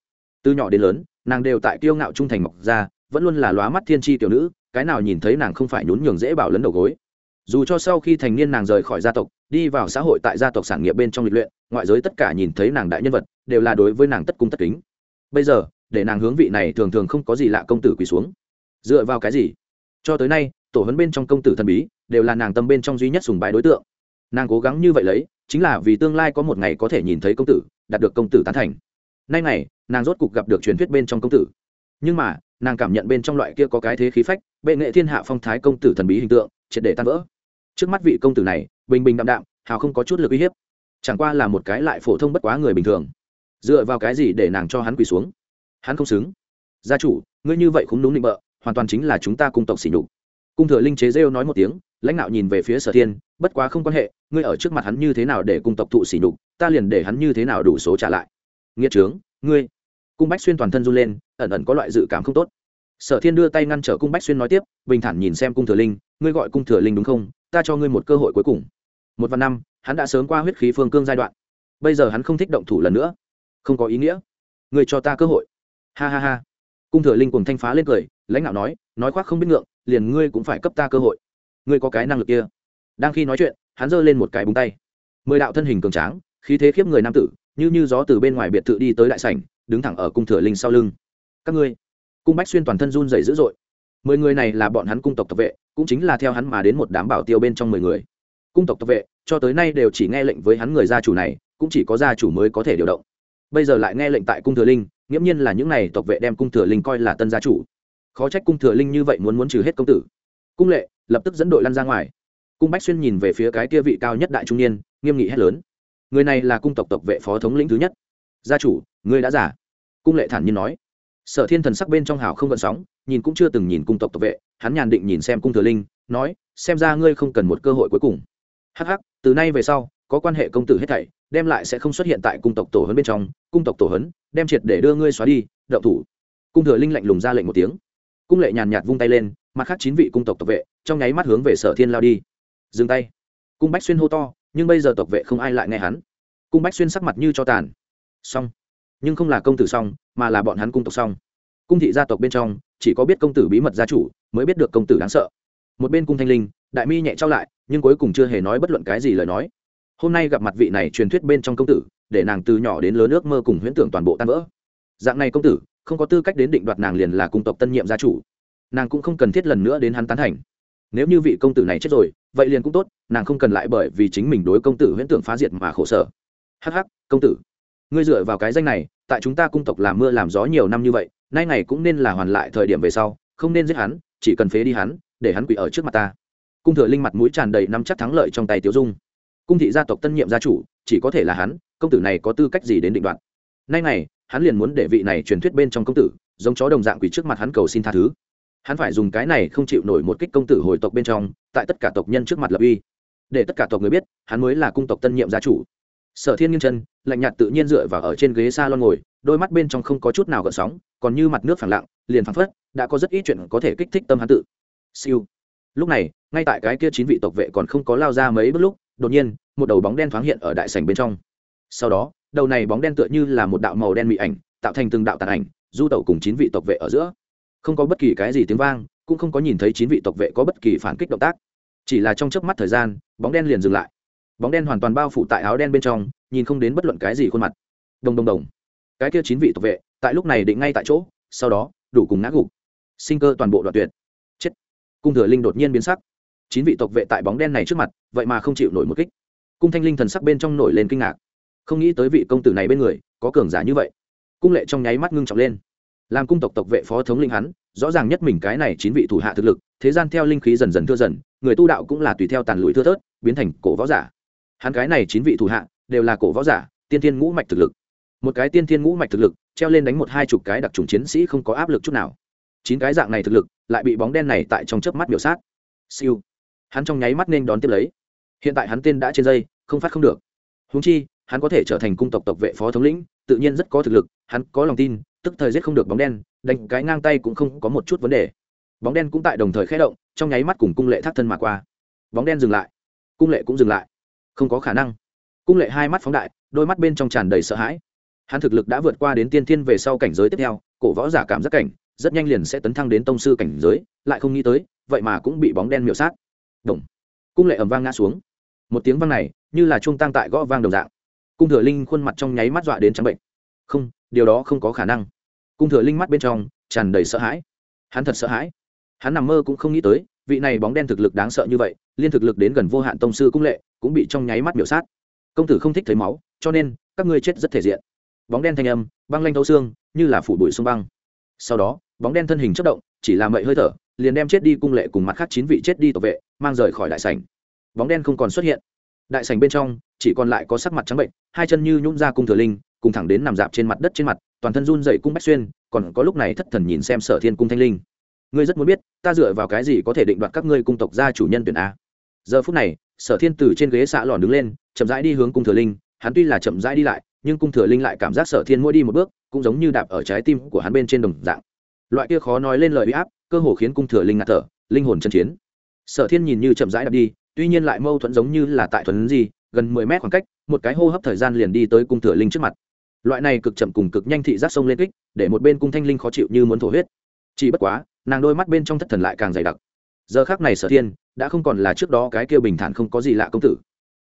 [SPEAKER 1] Từ nhỏ đến lớn, nàng đều tại kiêu ngạo trung thành mọc ra, vẫn luôn là lóa mắt thiên tri tiểu nữ, cái nào nhìn thấy nàng không phải nhún nhường dễ bảo lấn đầu gối dù cho sau khi thành niên nàng rời khỏi gia tộc, đi vào xã hội tại gia tộc sản nghiệp bên trong lịch luyện, ngoại giới tất cả nhìn thấy nàng đại nhân vật, đều là đối với nàng tất cung tất kính. Bây giờ, để nàng hướng vị này thường thường không có gì lạ công tử quỳ xuống. Dựa vào cái gì? Cho tới nay, tổ huấn bên trong công tử thần bí, đều là nàng tâm bên trong duy nhất sùng bái đối tượng. Nàng cố gắng như vậy lấy, chính là vì tương lai có một ngày có thể nhìn thấy công tử, đạt được công tử tán thành. Nay này nàng rốt cục gặp được truyền thuyết bên trong công tử. Nhưng mà, nàng cảm nhận bên trong loại kia có cái thế khí phách, bệ nghệ thiên hạ phong thái công tử thần bí hình tượng, triệt để tan vỡ trước mắt vị công tử này, bình bình đạm đạm, hào không có chút lực uy hiếp. Chẳng qua là một cái lại phổ thông bất quá người bình thường. Dựa vào cái gì để nàng cho hắn quỳ xuống? Hắn không xứng. Gia chủ, ngươi như vậy cũng đúng định bợ, hoàn toàn chính là chúng ta cung tộc xỉ nhục. Cung thừa linh chế rêu nói một tiếng, lãnh đạo nhìn về phía sở thiên, bất quá không quan hệ, ngươi ở trước mặt hắn như thế nào để cung tộc thụ xỉ nhục, ta liền để hắn như thế nào đủ số trả lại. Nghĩa trướng, ngươi. Cung bách xuyên toàn thân run lên, ẩn ẩn có loại dự cảm không tốt. Sở thiên đưa tay ngăn trở cung bách xuyên nói tiếp, bình thản nhìn xem cung thừa linh, ngươi gọi cung thừa linh đúng không? Ta cho ngươi một cơ hội cuối cùng. Một vạn năm, hắn đã sớm qua huyết khí phương cương giai đoạn. Bây giờ hắn không thích động thủ lần nữa. Không có ý nghĩa. Ngươi cho ta cơ hội. Ha ha ha. Cung thừa linh cùng thanh phá lên cười, lãnh đạo nói nói khoác không biết ngượng, liền ngươi cũng phải cấp ta cơ hội. Ngươi có cái năng lực kia. Đang khi nói chuyện, hắn giơ lên một cái búng tay. Mười đạo thân hình cường tráng, khí thế khiếp người nam tử, như như gió từ bên ngoài biệt thự đi tới đại sảnh, đứng thẳng ở cung thừa linh sau lưng. Các ngươi. Cung bách xuyên toàn thân run dày dữ dội mười người này là bọn hắn cung tộc tộc vệ, cũng chính là theo hắn mà đến một đám bảo tiêu bên trong mười người. Cung tộc tộc vệ, cho tới nay đều chỉ nghe lệnh với hắn người gia chủ này, cũng chỉ có gia chủ mới có thể điều động. Bây giờ lại nghe lệnh tại cung thừa linh, nghiễm nhiên là những n à y tộc vệ đem cung thừa linh coi là tân gia chủ. Khó trách cung thừa linh như vậy muốn muốn trừ hết công tử. Cung lệ, lập tức dẫn đội lăn ra ngoài. Cung bách xuyên nhìn về phía cái kia vị cao nhất đại trung niên, nghiêm nghị hét lớn. Người này là cung tộc tộc vệ phó thống lĩnh thứ nhất. Gia chủ, người đã giả cung lệ thản nhiên nói sở thiên thần sắc bên trong hào không gợn sóng, nhìn cũng chưa từng nhìn cung tộc tộc vệ, hắn nhàn định nhìn xem cung thừa linh, nói, xem ra ngươi không cần một cơ hội cuối cùng. Hắc hắc, từ nay về sau, có quan hệ công tử hết thảy, đem lại sẽ không xuất hiện tại cung tộc tổ hấn bên trong, cung tộc tổ hấn đem triệt để đưa ngươi xóa đi đậu thủ. Cung thừa linh lạnh lùng ra lệnh một tiếng. Cung lệ nhàn nhạt vung tay lên, mặt khác chín vị cung tộc tộc vệ, trong nháy mắt hướng về sở thiên lao đi. Dừng tay. Cung bách xuyên hô to, nhưng bây giờ tộc vệ không ai lại nghe hắn. Cung bách xuyên sắc mặt như cho tàn. Xong nhưng không là công tử xong, mà là bọn hắn cung tộc xong. Cung thị gia tộc bên trong, chỉ có biết công tử bí mật gia chủ mới biết được công tử đáng sợ. Một bên cung thanh linh, đại mi nhẹ trao lại, nhưng cuối cùng chưa hề nói bất luận cái gì lời nói. Hôm nay gặp mặt vị này truyền thuyết bên trong công tử, để nàng từ nhỏ đến lớn ước mơ cùng huyễn tưởng toàn bộ tan vỡ. Dạng này công tử, không có tư cách đến định đoạt nàng liền là cung tộc tân nhiệm gia chủ. Nàng cũng không cần thiết lần nữa đến hắn tán thành. Nếu như vị công tử này chết rồi, vậy liền cũng tốt, nàng không cần lại bởi vì chính mình đối công tử huyễn tưởng phá diệt mà khổ sở. Hh công tử ngươi dựa vào cái danh này, tại chúng ta cung tộc làm mưa làm gió nhiều năm như vậy, nay này cũng nên là hoàn lại thời điểm về sau, không nên giết hắn, chỉ cần phế đi hắn, để hắn quỷ ở trước mặt ta. Cung thừa linh mặt mũi tràn đầy năm chắc thắng lợi trong tay tiểu dung. Cung thị gia tộc tân nhiệm gia chủ, chỉ có thể là hắn, công tử này có tư cách gì đến định đoạn nay này hắn liền muốn để vị này truyền thuyết bên trong công tử, giống chó đồng dạng quỷ trước mặt hắn cầu xin tha thứ. Hắn phải dùng cái này không chịu nổi một kích công tử hồi tộc bên trong, tại tất cả tộc nhân trước mặt lập uy. Để tất cả tộc người biết, hắn mới là cung tộc tân nhiệm gia chủ sở thiên nghiêng chân, lạnh nhạt tự nhiên dựa vào ở trên ghế s a lon ngồi, đôi mắt bên trong không có chút nào gợn sóng, còn như mặt nước phẳng lặng, liền phẳng phất đã có rất ít chuyện có thể kích thích tâm hắn tự. Siêu. Lúc này, ngay tại cái kia chín vị tộc vệ còn không có lao ra mấy bước lúc, đột nhiên, một đầu bóng đen thoáng hiện ở đại sảnh bên trong. Sau đó, đầu này bóng đen tựa như là một đạo màu đen mị ảnh, tạo thành từng đạo tàn ảnh, du tẩu cùng chín vị tộc vệ ở giữa. Không có bất kỳ cái gì tiếng vang, cũng không có nhìn thấy chín vị tộc vệ có bất kỳ phản kích động tác. Chỉ là trong chớp mắt thời gian, bóng đen liền dừng lại bóng đen hoàn toàn bao phủ tại áo đen bên trong, nhìn không đến bất luận cái gì khuôn mặt. Đồng đồng đồng. Cái kia chín vị tộc vệ, tại lúc này định ngay tại chỗ, sau đó, đủ cùng ngã gục. Sinh cơ toàn bộ đoạn tuyệt. Chết. Cung thừa linh đột nhiên biến sắc. Chín vị tộc vệ tại bóng đen này trước mặt, vậy mà không chịu nổi một kích. Cung thanh linh thần sắc bên trong nổi lên kinh ngạc. Không nghĩ tới vị công tử này bên người, có cường giả như vậy. Cung lệ trong nháy mắt ngưng trọng lên. Làm cung tộc tộc vệ phó thống linh hắn, rõ ràng nhất mình cái này chín vị thủ hạ thực lực, thế gian theo linh khí dần dần thưa dần, người tu đạo cũng là tùy theo tàn lụi thưa thớt, biến thành cổ võ giả hắn cái này chín vị thủ hạ đều là cổ võ giả, tiên thiên ngũ mạch thực lực. Một cái tiên thiên ngũ mạch thực lực, treo lên đánh một hai chục cái đặc trùng chiến sĩ không có áp lực chút nào. Chín cái dạng này thực lực, lại bị bóng đen này tại trong chớp mắt biểu sát. Siêu. Hắn trong nháy mắt nên đón tiếp lấy. Hiện tại hắn tên đã trên dây, không phát không được. Húng chi, hắn có thể trở thành cung tộc tộc vệ phó thống lĩnh, tự nhiên rất có thực lực, hắn có lòng tin, tức thời giết không được bóng đen, đánh cái ngang tay cũng không có một chút vấn đề. Bóng đen cũng tại đồng thời khé động, trong nháy mắt cùng cung lệ thác thân mà qua. Bóng đen dừng lại. Cung lệ cũng dừng lại không có khả năng. Cung lệ hai mắt phóng đại, đôi mắt bên trong tràn đầy sợ hãi. Hắn thực lực đã vượt qua đến tiên thiên về sau cảnh giới tiếp theo, cổ võ giả cảm giác cảnh, rất nhanh liền sẽ tấn thăng đến tông sư cảnh giới, lại không nghĩ tới, vậy mà cũng bị bóng đen miểu sát. Động. cung lệ ầm vang ngã xuống. Một tiếng vang này, như là chuông tăng tại gõ vang đồng dạng. Cung thừa linh khuôn mặt trong nháy mắt dọa đến trắng bệnh. Không, điều đó không có khả năng. Cung thừa linh mắt bên trong tràn đầy sợ hãi. Hắn thật sợ hãi. Hắn nằm mơ cũng không nghĩ tới vị này bóng đen thực lực đáng sợ như vậy, liên thực lực đến gần vô hạn tông sư cung lệ, cũng bị trong nháy mắt biểu sát. Công tử không thích thấy máu, cho nên, các ngươi chết rất thể diện. Bóng đen thanh âm, băng lanh thấu xương, như là phủ bụi sông băng. Sau đó, bóng đen thân hình chất động, chỉ làm mậy hơi thở, liền đem chết đi cung lệ cùng mặt khác chín vị chết đi tộc vệ, mang rời khỏi đại sảnh. Bóng đen không còn xuất hiện. Đại sảnh bên trong, chỉ còn lại có sắc mặt trắng bệnh, hai chân như nhún ra cung thừa linh, cùng thẳng đến nằm dạp trên mặt đất trên mặt, toàn thân run dậy cung bách xuyên, còn có lúc này thất thần nhìn xem sở thiên cung thanh linh ngươi rất muốn biết, ta dựa vào cái gì có thể định đoạt các ngươi cung tộc gia chủ nhân tuyển a. Giờ phút này, sở thiên từ trên ghế xạ lòn đứng lên, chậm rãi đi hướng cung thừa linh. Hắn tuy là chậm rãi đi lại, nhưng cung thừa linh lại cảm giác sở thiên mỗi đi một bước, cũng giống như đạp ở trái tim của hắn bên trên đồng dạng. Loại kia khó nói lên lời uy áp, cơ hồ khiến cung thừa linh ngạt thở, linh hồn chân chiến. Sở thiên nhìn như chậm rãi đạp đi, tuy nhiên lại mâu thuẫn giống như là tại thuần gì, gần mười mét khoảng cách, một cái hô hấp thời gian liền đi tới cung thừa linh trước mặt. Loại này cực chậm cùng cực nhanh thị giác sông lên kích, để một bên cung thanh linh khó chịu như muốn thổ huyết. Chỉ bất quá nàng đôi mắt bên trong thất thần lại càng dày đặc. Giờ khác này sở thiên đã không còn là trước đó cái kia bình thản không có gì lạ công tử.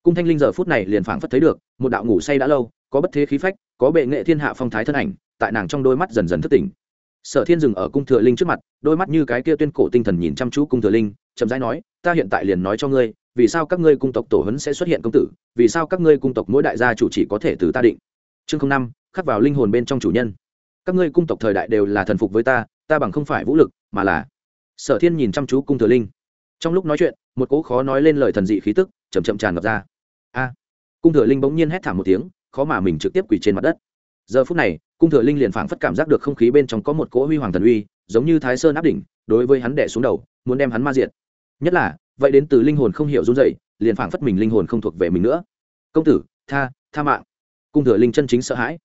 [SPEAKER 1] Cung thanh linh giờ phút này liền phảng phất thấy được, một đạo ngủ say đã lâu, có bất thế khí phách, có bệ nghệ thiên hạ phong thái thân ảnh, tại nàng trong đôi mắt dần dần thất tỉnh. Sở thiên dừng ở cung thừa linh trước mặt, đôi mắt như cái kia tuyên cổ tinh thần nhìn chăm chú cung thừa linh, chậm rãi nói, ta hiện tại liền nói cho ngươi, vì sao các ngươi cung tộc tổ hấn sẽ xuất hiện công tử, vì sao các ngươi cung tộc mỗi đại gia chủ chỉ có thể từ ta định? Chương năm, khắc vào linh hồn bên trong chủ nhân. Các ngươi cung tộc thời đại đều là thần phục với ta ta bằng không phải vũ lực mà là sở thiên nhìn chăm chú cung thừa linh trong lúc nói chuyện một cỗ khó nói lên lời thần dị khí tức chầm chậm tràn ngập ra a à, cung thừa linh bỗng nhiên hét thảm một tiếng khó mà mình trực tiếp quỳ trên mặt đất giờ phút này cung thừa linh liền phảng phất cảm giác được không khí bên trong có một cỗ huy hoàng thần uy giống như thái sơn áp đỉnh đối với hắn đẻ xuống đầu muốn đem hắn ma diệt nhất là vậy đến từ linh hồn không hiểu run dậy liền phảng phất mình linh hồn không thuộc về mình nữa công tử tha tha mạng cung thừa linh chân chính sợ hãi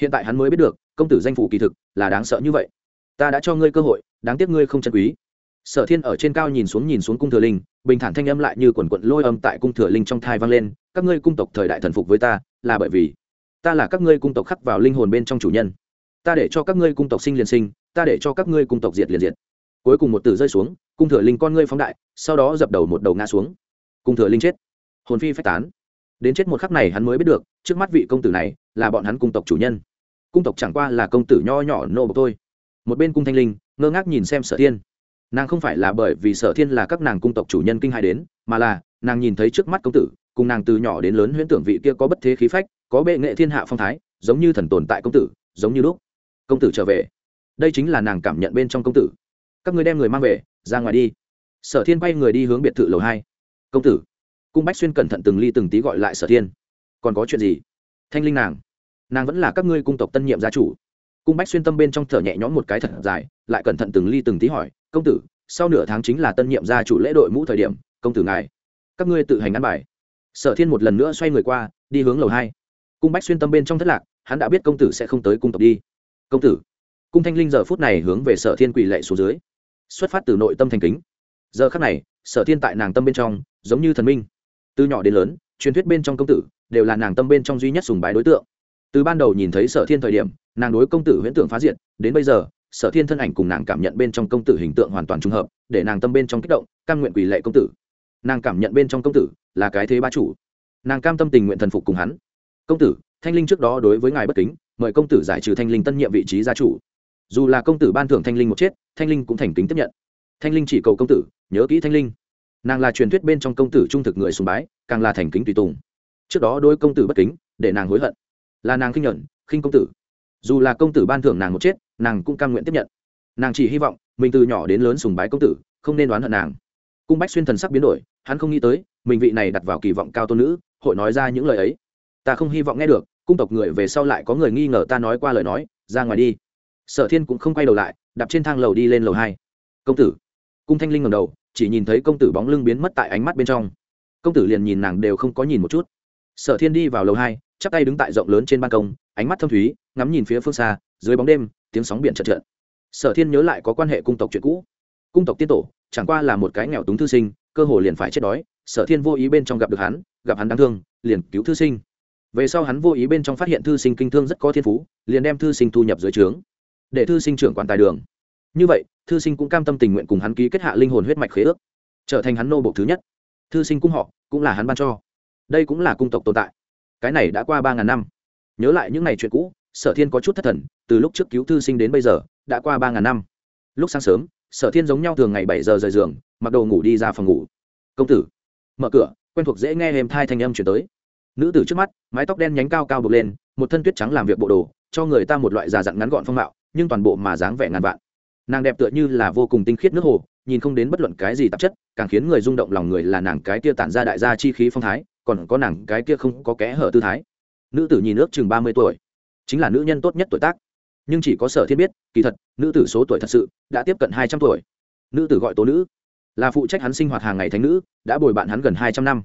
[SPEAKER 1] hiện tại hắn mới biết được công tử danh phủ kỳ thực là đáng sợ như vậy ta đã cho ngươi cơ hội, đáng tiếc ngươi không chân quý. Sở thiên ở trên cao nhìn xuống nhìn xuống cung thừa linh, bình thản thanh âm lại như quần quận lôi âm tại cung thừa linh trong thai vang lên, các ngươi cung tộc thời đại thần phục với ta, là bởi vì ta là các ngươi cung tộc khắc vào linh hồn bên trong chủ nhân. Ta để cho các ngươi cung tộc sinh liền sinh, ta để cho các ngươi cung tộc diệt liền diệt. Cuối cùng một từ rơi xuống, cung thừa linh con ngươi phóng đại, sau đó dập đầu một đầu ngã xuống. Cung thừa linh chết. Hồn phi phách tán. Đến chết một khắc này hắn mới biết được, trước mắt vị công tử này là bọn hắn cung tộc chủ nhân. Cung tộc chẳng qua là công tử nho nhỏ nô bộc thôi một bên cung thanh linh ngơ ngác nhìn xem sở thiên nàng không phải là bởi vì sở thiên là các nàng cung tộc chủ nhân kinh hai đến mà là nàng nhìn thấy trước mắt công tử cùng nàng từ nhỏ đến lớn huyễn tưởng vị kia có bất thế khí phách có bệ nghệ thiên hạ phong thái giống như thần tồn tại công tử giống như lúc công tử trở về đây chính là nàng cảm nhận bên trong công tử các người đem người mang về ra ngoài đi sở thiên bay người đi hướng biệt thự lầu hai công tử cung bách xuyên cẩn thận từng ly từng tí gọi lại sở thiên còn có chuyện gì thanh linh nàng nàng vẫn là các ngươi cung tộc tân nhiệm gia chủ cung bách xuyên tâm bên trong thở nhẹ nhõm một cái thật dài, lại cẩn thận từng ly từng tí hỏi, công tử, sau nửa tháng chính là tân nhiệm gia chủ lễ đội mũ thời điểm, công tử ngài, các ngươi tự hành ăn bài. Sở thiên một lần nữa xoay người qua, đi hướng lầu hai. Cung bách xuyên tâm bên trong thất lạc, hắn đã biết công tử sẽ không tới cung tộc đi. Công tử. Cung thanh linh giờ phút này hướng về sở thiên quỳ lệ xuống dưới. Xuất phát từ nội tâm thành kính. Giờ khắc này, sở thiên tại nàng tâm bên trong, giống như thần minh. Từ nhỏ đến lớn, truyền thuyết bên trong công tử, đều là nàng tâm bên trong duy nhất sùng bái đối tượng từ ban đầu nhìn thấy sở thiên thời điểm, nàng đối công tử huyễn tưởng phá diện đến bây giờ, sở thiên thân ảnh cùng nàng cảm nhận bên trong công tử hình tượng hoàn toàn trùng hợp, để nàng tâm bên trong kích động, cam nguyện quỳ lệ công tử. Nàng cảm nhận bên trong công tử là cái thế ba chủ. Nàng cam tâm tình nguyện thần phục cùng hắn. Công tử, thanh linh trước đó đối với ngài bất kính, mời công tử giải trừ thanh linh tân nhiệm vị trí gia chủ. Dù là công tử ban thưởng thanh linh một chết, thanh linh cũng thành kính tiếp nhận. Thanh linh chỉ cầu công tử, nhớ kỹ thanh linh. Nàng là truyền thuyết bên trong công tử trung thực người sùng bái, càng là thành kính tùy tùng. Trước đó đôi công tử bất kính, để nàng hối hận là nàng khinh nhuận, khinh công tử. Dù là công tử ban thưởng nàng một chết, nàng cũng cam nguyện tiếp nhận. Nàng chỉ hy vọng mình từ nhỏ đến lớn sùng bái công tử, không nên đoán hận nàng. Cung bách xuyên thần sắc biến đổi, hắn không nghĩ tới, mình vị này đặt vào kỳ vọng cao tôn nữ, hội nói ra những lời ấy. Ta không hy vọng nghe được, cung tộc người về sau lại có người nghi ngờ ta nói qua lời nói, ra ngoài đi. Sở thiên cũng không quay đầu lại, đạp trên thang lầu đi lên lầu hai. Công tử. Cung thanh linh ngầm đầu, chỉ nhìn thấy công tử bóng lưng biến mất tại ánh mắt bên trong. Công tử liền nhìn nàng đều không có nhìn một chút. Sở thiên đi vào lầu hai chắp tay đứng tại rộng lớn trên ban công, ánh mắt thâm thúy, ngắm nhìn phía phương xa, dưới bóng đêm, tiếng sóng biển chật trợn sở thiên nhớ lại có quan hệ cung tộc chuyện cũ. Cung tộc tiên tổ, chẳng qua là một cái nghèo túng thư sinh, cơ hồ liền phải chết đói, sở thiên vô ý bên trong gặp được hắn, gặp hắn đáng thương, liền cứu thư sinh. Về sau hắn vô ý bên trong phát hiện thư sinh kinh thương rất có thiên phú, liền đem thư sinh thu nhập dưới trướng, để thư sinh trưởng quản tài đường. Như vậy, thư sinh cũng cam tâm tình nguyện cùng hắn ký kết hạ linh hồn huyết mạch khế ước, trở thành hắn nô bộc thứ nhất. Thư sinh cung họ, cũng là hắn ban cho. Đây cũng là cung tộc tồn tại cái này đã qua ba ngàn năm. Nhớ lại những ngày chuyện cũ, sở thiên có chút thất thần, từ lúc trước cứu thư sinh đến bây giờ, đã qua ba ngàn năm. Lúc sáng sớm, sở thiên giống nhau thường ngày bảy giờ rời giường, mặc đồ ngủ đi ra phòng ngủ. Công tử, mở cửa, quen thuộc dễ nghe êm thai thanh âm chuyển tới. Nữ tử trước mắt, mái tóc đen nhánh cao cao bực lên, một thân tuyết trắng làm việc bộ đồ, cho người ta một loại già dặn ngắn gọn phong mạo, nhưng toàn bộ mà dáng vẻ ngàn vạn. Nàng đẹp tựa như là vô cùng tinh khiết nước hồ, nhìn không đến bất luận cái gì tạp chất, càng khiến người rung động lòng người là nàng cái kia tản ra đại gia chi khí phong thái còn có nàng cái kia không có kẽ hở tư thái. Nữ tử nhìn ước chừng ba mươi tuổi, chính là nữ nhân tốt nhất tuổi tác. Nhưng chỉ có sở thiên biết, kỳ thật, nữ tử số tuổi thật sự đã tiếp cận hai trăm tuổi. Nữ tử gọi tố nữ, là phụ trách hắn sinh hoạt hàng ngày thánh nữ, đã bồi bạn hắn gần hai trăm năm.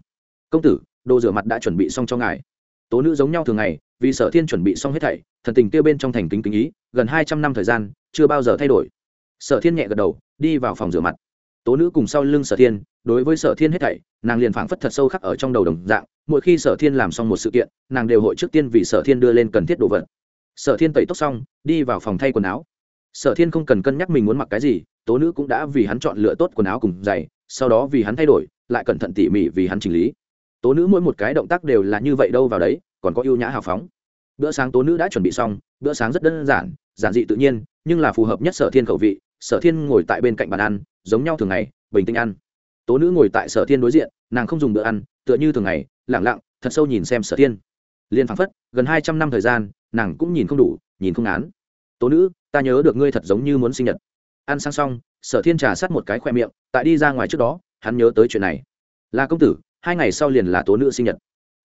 [SPEAKER 1] Công tử, đồ rửa mặt đã chuẩn bị xong cho ngài. Tố nữ giống nhau thường ngày, vì sở thiên chuẩn bị xong hết thảy, thần tình kêu bên trong thành kính kính ý, gần hai trăm năm thời gian, chưa bao giờ thay đổi. Sở thiên nhẹ gật đầu, đi vào phòng rửa mặt tố nữ cùng sau lưng sở thiên, đối với sở thiên hết thảy, nàng liền phảng phất thật sâu khắc ở trong đầu đồng dạng, mỗi khi sở thiên làm xong một sự kiện, nàng đều hội trước tiên vì sở thiên đưa lên cần thiết đồ vật. Sở thiên tẩy tóc xong, đi vào phòng thay quần áo. Sở thiên không cần cân nhắc mình muốn mặc cái gì, tố nữ cũng đã vì hắn chọn lựa tốt quần áo cùng giày, sau đó vì hắn thay đổi, lại cẩn thận tỉ mỉ vì hắn chỉnh lý. Tố nữ mỗi một cái động tác đều là như vậy đâu vào đấy, còn có ưu nhã hào phóng. Bữa sáng tố nữ đã chuẩn bị xong, bữa sáng rất đơn giản giản dị tự nhiên, nhưng là phù hợp nhất sở thiên khẩu vị sở thiên ngồi tại bên cạnh bàn ăn, giống nhau thường ngày, bình tĩnh ăn. Tố nữ ngồi tại sở thiên đối diện, nàng không dùng bữa ăn, tựa như thường ngày, lẳng lặng, thật sâu nhìn xem sở thiên. Liền phảng phất, gần hai trăm năm thời gian, nàng cũng nhìn không đủ, nhìn không án tố nữ, ta nhớ được ngươi thật giống như muốn sinh nhật. Ăn sang xong, sở thiên trà sát một cái khoe miệng, tại đi ra ngoài trước đó, hắn nhớ tới chuyện này. Là công tử, hai ngày sau liền là tố nữ sinh nhật.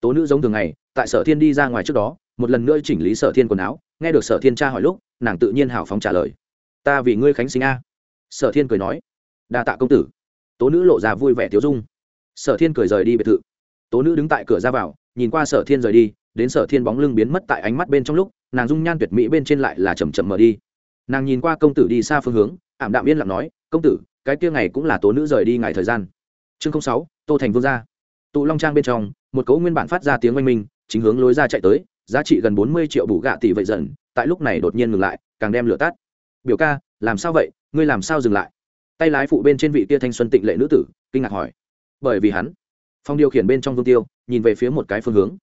[SPEAKER 1] Tố nữ giống thường ngày, tại sở thiên đi ra ngoài trước đó, một lần nữa chỉnh lý sở thiên quần áo, nghe được sở thiên tra hỏi lúc, nàng tự nhiên hào phóng trả lời ta vì ngươi khánh sinh a. Sở thiên cười nói. Đa tạ công tử. Tố nữ lộ ra vui vẻ tiếu dung. Sở thiên cười rời đi biệt thự. Tố nữ đứng tại cửa ra vào, nhìn qua sở thiên rời đi, đến sở thiên bóng lưng biến mất tại ánh mắt bên trong lúc, nàng dung nhan tuyệt mỹ bên trên lại là chầm chậm mở đi. Nàng nhìn qua công tử đi xa phương hướng, ảm đạm yên lặng nói, công tử, cái kia ngày cũng là tố nữ rời đi ngày thời gian. Chương sáu, tô thành vương gia. Tụ long trang bên trong, một cấu nguyên bản phát ra tiếng oanh minh, chính hướng lối ra chạy tới, giá trị gần bốn mươi triệu bù gạ tỷ vậy dần, tại lúc này đột nhiên ngừng lại, càng đem lửa tắt biểu ca, làm sao vậy? Ngươi làm sao dừng lại? Tay lái phụ bên trên vị kia thanh xuân tịnh lệ nữ tử, kinh ngạc hỏi. Bởi vì hắn. Phong điều khiển bên trong vương tiêu, nhìn về phía một cái phương hướng.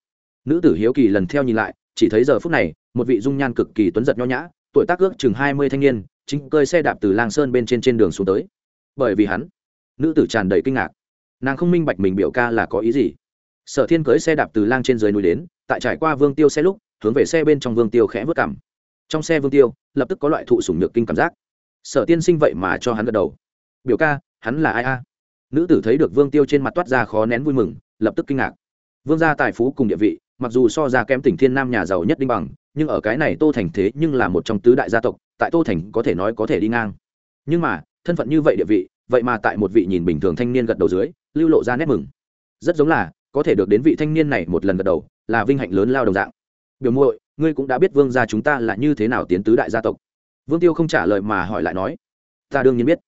[SPEAKER 1] Nữ tử hiếu kỳ lần theo nhìn lại, chỉ thấy giờ phút này, một vị dung nhan cực kỳ tuấn giật nho nhã, tuổi tác ước chừng hai mươi thanh niên, chính cơi xe đạp từ lang sơn bên trên trên đường xuống tới. Bởi vì hắn, nữ tử tràn đầy kinh ngạc. Nàng không minh bạch mình biểu ca là có ý gì. Sở thiên cưới xe đạp từ lang trên dưới núi đến, tại trải qua vương tiêu xe lúc, hướng về xe bên trong vương tiêu khẽ vớt cảm trong xe vương tiêu, lập tức có loại thụ sủng nhược kinh cảm giác. Sở tiên sinh vậy mà cho hắn gật đầu. Biểu ca, hắn là ai a? Nữ tử thấy được vương tiêu trên mặt toát ra khó nén vui mừng, lập tức kinh ngạc. Vương gia tài phú cùng địa vị, mặc dù so ra kém tỉnh thiên nam nhà giàu nhất đinh bằng, nhưng ở cái này tô thành thế nhưng là một trong tứ đại gia tộc, tại tô thành có thể nói có thể đi ngang. Nhưng mà, thân phận như vậy địa vị, vậy mà tại một vị nhìn bình thường thanh niên gật đầu dưới, lưu lộ ra nét mừng. Rất giống là, có thể được đến vị thanh niên này một lần gật đầu, là vinh hạnh lớn lao đồng dạng. Biểu muội ngươi cũng đã biết vương gia chúng ta là như thế nào tiến tứ đại gia tộc. Vương tiêu không trả lời mà hỏi lại nói, ta đương nhiên biết.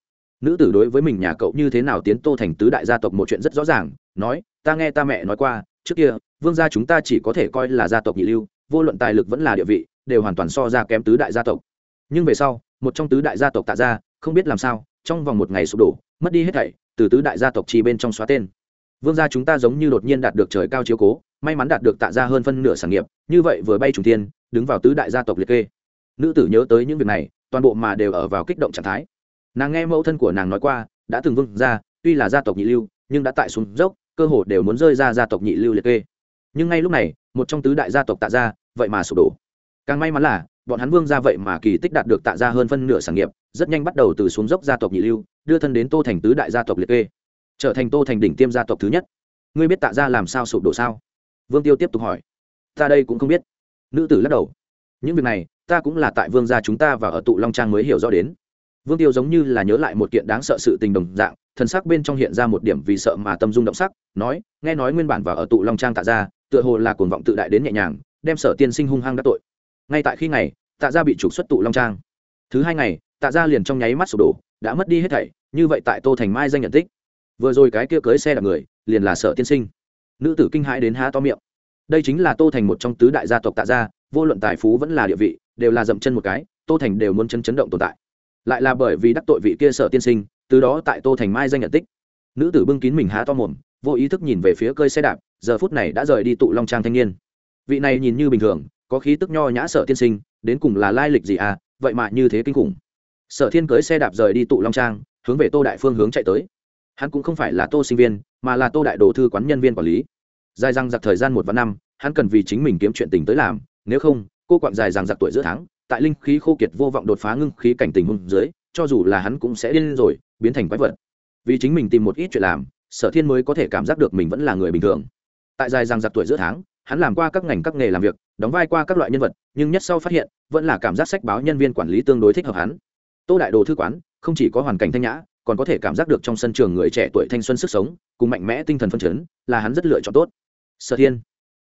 [SPEAKER 1] Nữ tử đối với mình nhà cậu như thế nào tiến tô thành tứ đại gia tộc một chuyện rất rõ ràng, nói, ta nghe ta mẹ nói qua, trước kia, vương gia chúng ta chỉ có thể coi là gia tộc nhị lưu, vô luận tài lực vẫn là địa vị, đều hoàn toàn so ra kém tứ đại gia tộc. Nhưng về sau, một trong tứ đại gia tộc tạ ra, không biết làm sao, trong vòng một ngày sụp đổ, mất đi hết thảy, từ tứ đại gia tộc chi bên trong xóa tên. Vương gia chúng ta giống như đột nhiên đạt được trời cao chiếu cố, may mắn đạt được tạ ra hơn phân nửa sản nghiệp như vậy vừa bay trùng tiên đứng vào tứ đại gia tộc liệt kê. Nữ tử nhớ tới những việc này, toàn bộ mà đều ở vào kích động trạng thái. Nàng nghe mẫu thân của nàng nói qua, đã từng vương gia, tuy là gia tộc nhị lưu, nhưng đã tại xuống dốc, cơ hồ đều muốn rơi ra gia tộc nhị lưu liệt kê. Nhưng ngay lúc này, một trong tứ đại gia tộc tạ ra, vậy mà sụp đổ. Càng may mắn là, bọn hắn vương gia vậy mà kỳ tích đạt được tạ ra hơn phân nửa sản nghiệp, rất nhanh bắt đầu từ xuống dốc gia tộc nhị lưu, đưa thân đến tô thành tứ đại gia tộc liệt kê. Trở thành tô thành đỉnh tiêm gia tộc thứ nhất. Ngươi biết tạ ra làm sao sụp đổ sao? Vương tiêu tiếp tục hỏi ta đây cũng không biết. Nữ tử lắc đầu. Những việc này, ta cũng là tại vương gia chúng ta và ở tụ long trang mới hiểu rõ đến. Vương tiêu giống như là nhớ lại một kiện đáng sợ sự tình đồng dạng, thần sắc bên trong hiện ra một điểm vì sợ mà tâm dung động sắc, nói, nghe nói nguyên bản và ở tụ long trang tạ ra tựa hồ là cuồng vọng tự đại đến nhẹ nhàng, đem sở tiên sinh hung hăng đắc tội. Ngay tại khi này tạ ra bị trục xuất tụ long trang. Thứ hai ngày, tạ ra liền trong nháy mắt sụp đổ, đã mất đi hết thảy, như vậy tại tô thành mai danh nhận tích. Vừa rồi cái kia cưới xe đạp người, liền là sở tiên sinh. Nữ tử kinh hãi đến há to miệng đây chính là tô thành một trong tứ đại gia tộc tạ gia, vô luận tài phú vẫn là địa vị, đều là dậm chân một cái, tô thành đều muốn chân chấn động tồn tại. Lại là bởi vì đắc tội vị kia sở tiên sinh, từ đó tại tô thành mai danh nhận tích. Nữ tử bưng kín mình há to mồm, vô ý thức nhìn về phía cơi xe đạp, giờ phút này đã rời đi tụ long trang thanh niên. Vị này nhìn như bình thường, có khí tức nho nhã sở tiên sinh, đến cùng là lai lịch gì à vậy mà như thế kinh khủng. Sở thiên cưới xe đạp rời đi tụ long trang, hướng về tô đại phương hướng chạy tới. Hắn cũng không phải là tô sinh viên, mà là tô đại đồ thư quán nhân viên quản lý dài răng giặc thời gian một và năm, hắn cần vì chính mình kiếm chuyện tình tới làm, nếu không, cô quặn dài răng giặc tuổi giữa tháng, tại linh khí khô kiệt vô vọng đột phá ngưng khí cảnh tình hôn dưới, cho dù là hắn cũng sẽ điên rồi, biến thành quái vật. Vì chính mình tìm một ít chuyện làm, sở thiên mới có thể cảm giác được mình vẫn là người bình thường. Tại dài răng giặc tuổi giữa tháng, hắn làm qua các ngành các nghề làm việc, đóng vai qua các loại nhân vật, nhưng nhất sau phát hiện, vẫn là cảm giác sách báo nhân viên quản lý tương đối thích hợp hắn. Tô đại đồ thư quán, không chỉ có hoàn cảnh thanh nhã, còn có thể cảm giác được trong sân trường người trẻ tuổi thanh xuân sức sống, cùng mạnh mẽ tinh thần phân chấn, là hắn rất lựa chọn tốt sở thiên.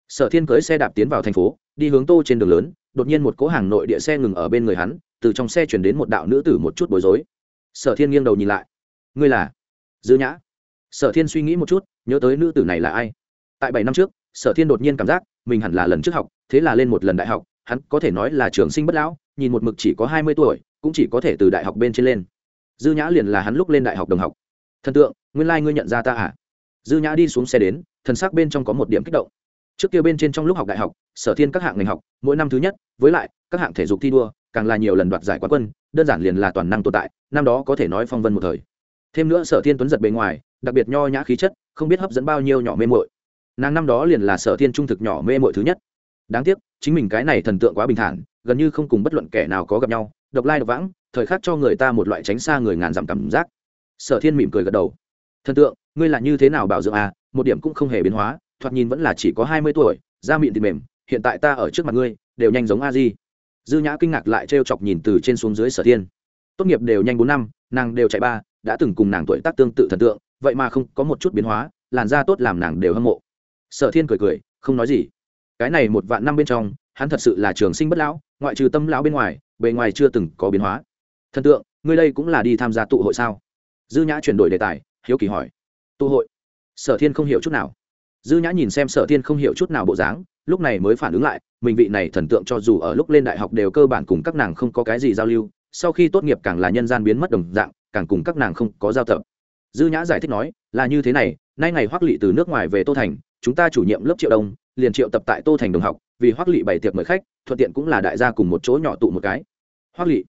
[SPEAKER 1] Sở thiên cưới xe đạp tiến vào thành phố, đi hướng tô trên đường lớn, đột nhiên một cỗ hàng nội địa xe ngừng ở bên người hắn, từ trong xe chuyển đến một đạo nữ tử một chút bối rối. Sở thiên nghiêng đầu nhìn lại. Ngươi là dư nhã? Sở thiên suy nghĩ một chút, nhớ tới nữ tử này là ai. Tại bảy năm trước, sở thiên đột nhiên cảm giác mình hẳn là lần trước học, thế là lên một lần đại học, hắn có thể nói là trường sinh bất lão, nhìn một mực chỉ có hai mươi tuổi, cũng chỉ có thể từ đại học bên trên lên. Dư nhã liền là hắn lúc lên đại học đồng học. Thần tượng, nguyên lai、like、ngươi nhận ra ta à? Dư nhã đi xuống xe đến, thần sắc bên trong có một điểm kích động. Trước kia bên trên trong lúc học đại học, sở thiên các hạng ngành học, mỗi năm thứ nhất, với lại, các hạng thể dục thi đua, càng là nhiều lần đoạt giải quán quân, đơn giản liền là toàn năng tồn tại, năm đó có thể nói phong vân một thời. Thêm nữa sở thiên tuấn giật bề ngoài, đặc biệt nho nhã khí chất, không biết hấp dẫn bao nhiêu nhỏ mê mội nàng năm đó liền là sở thiên trung thực nhỏ mê mội thứ nhất. Đáng tiếc, chính mình cái này thần tượng quá bình thản, gần như không cùng bất luận kẻ nào có gặp nhau, độc lai độc vãng, thời khắc cho người ta một loại tránh xa người ngàn dặm cảm giác. Sở thiên mỉm cười gật đầu thần tượng, ngươi là như thế nào bảo dưỡng à? Một điểm cũng không hề biến hóa, thoạt nhìn vẫn là chỉ có hai mươi tuổi, da miệng thịt mềm, hiện tại ta ở trước mặt ngươi, đều nhanh giống a di. Dư nhã kinh ngạc lại t chọc nhìn từ trên xuống dưới sở thiên. Tốt nghiệp đều nhanh bốn năm, nàng đều chạy ba, đã từng cùng nàng tuổi tác tương tự thần tượng, vậy mà không có một chút biến hóa, làn da tốt làm nàng đều hâm mộ. Sở thiên cười cười, không nói gì. Cái này một vạn năm bên trong, hắn thật sự là trường sinh bất lão, ngoại trừ tâm lão bên ngoài, bề ngoài chưa từng có biến hóa. Thần tượng, ngươi đây cũng là đi tham gia tụ hội sao? Dư nhã chuyển đổi đề tài hiếu kỳ hỏi. Tu hội? Sở thiên không hiểu chút nào. Dư nhã nhìn xem sở thiên không hiểu chút nào bộ dáng, lúc này mới phản ứng lại, mình vị này thần tượng cho dù ở lúc lên đại học đều cơ bản cùng các nàng không có cái gì giao lưu, sau khi tốt nghiệp càng là nhân gian biến mất đồng dạng, càng cùng các nàng không có giao tập. Dư nhã giải thích nói, là như thế này, nay ngày hoắc lỵ từ nước ngoài về tô thành, chúng ta chủ nhiệm lớp triệu đông, liền triệu tập tại tô thành đồng học, vì hoắc lỵ bày tiệc mời khách, thuận tiện cũng là đại gia cùng một chỗ nhỏ tụ một cái. Hoắc lỵ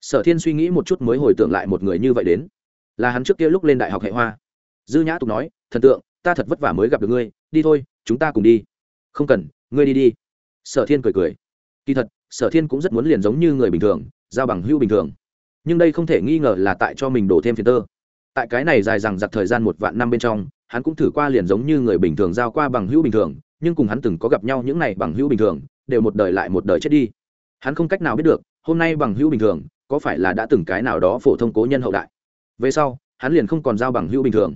[SPEAKER 1] sở thiên suy nghĩ một chút mới hồi tưởng lại một người như vậy đến là hắn trước kia lúc lên đại học hệ hoa. Dư nhã tục nói, thần tượng, ta thật vất vả mới gặp được ngươi. Đi thôi, chúng ta cùng đi. Không cần, ngươi đi đi. Sở thiên cười cười. Kỳ thật, sở thiên cũng rất muốn liền giống như người bình thường, giao bằng hưu bình thường. Nhưng đây không thể nghi ngờ là tại cho mình đổ thêm phiền tơ. Tại cái này dài rằng giặc thời gian một vạn năm bên trong, hắn cũng thử qua liền giống như người bình thường giao qua bằng hữu bình thường, nhưng cùng hắn từng có gặp nhau những n à y bằng hữu bình thường, đều một đời lại một đời chết đi. Hắn không cách nào biết được, hôm nay bằng hữu bình thường, có phải là đã từng cái nào đó phổ thông cố nhân hậu đại? Về sau hắn liền không còn giao bằng hữu bình thường.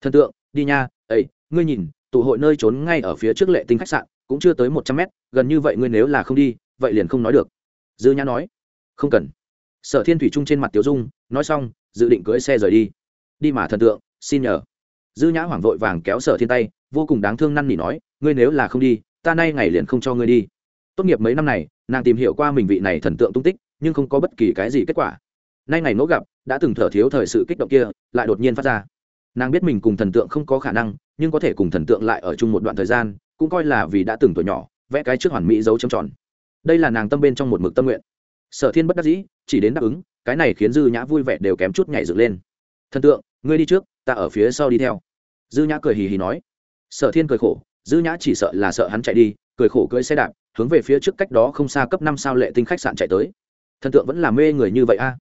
[SPEAKER 1] Thần tượng đi nha Ấy, ngươi nhìn tụ hội nơi trốn ngay ở phía trước lệ tinh khách sạn cũng chưa tới một trăm mét gần như vậy ngươi nếu là không đi vậy liền không nói được. Dư nhã nói không cần. Sở thiên thủy trung trên mặt tiểu dung nói xong dự định cưỡi xe rời đi. Đi mà thần tượng xin nhờ. Dư nhã hoảng vội vàng kéo sở thiên tay vô cùng đáng thương năn nỉ nói ngươi nếu là không đi ta nay ngày liền không cho ngươi đi. Tốt nghiệp mấy năm này nàng tìm hiểu qua mình vị này thần tượng tung tích nhưng không có bất kỳ cái gì kết quả nay ngày ngỗ gặp, đã từng thở thiếu thời sự kích động kia, lại đột nhiên phát ra. Nàng biết mình cùng thần tượng không có khả năng, nhưng có thể cùng thần tượng lại ở chung một đoạn thời gian, cũng coi là vì đã từng tuổi nhỏ, vẽ cái trước hoàn mỹ dấu chấm tròn. Đây là nàng tâm bên trong một mực tâm nguyện. Sở thiên bất đắc dĩ, chỉ đến đáp ứng, cái này khiến dư nhã vui vẻ đều kém chút nhảy dựng lên. Thần tượng, ngươi đi trước, ta ở phía sau đi theo. Dư nhã cười hì hì nói. Sở thiên cười khổ, dư nhã chỉ sợ là sợ hắn chạy đi, cười khổ cưỡi xe đạp, hướng về phía trước cách đó không xa cấp năm sao lệ tinh khách sạn chạy tới. Thần tượng vẫn là mê người như vậy a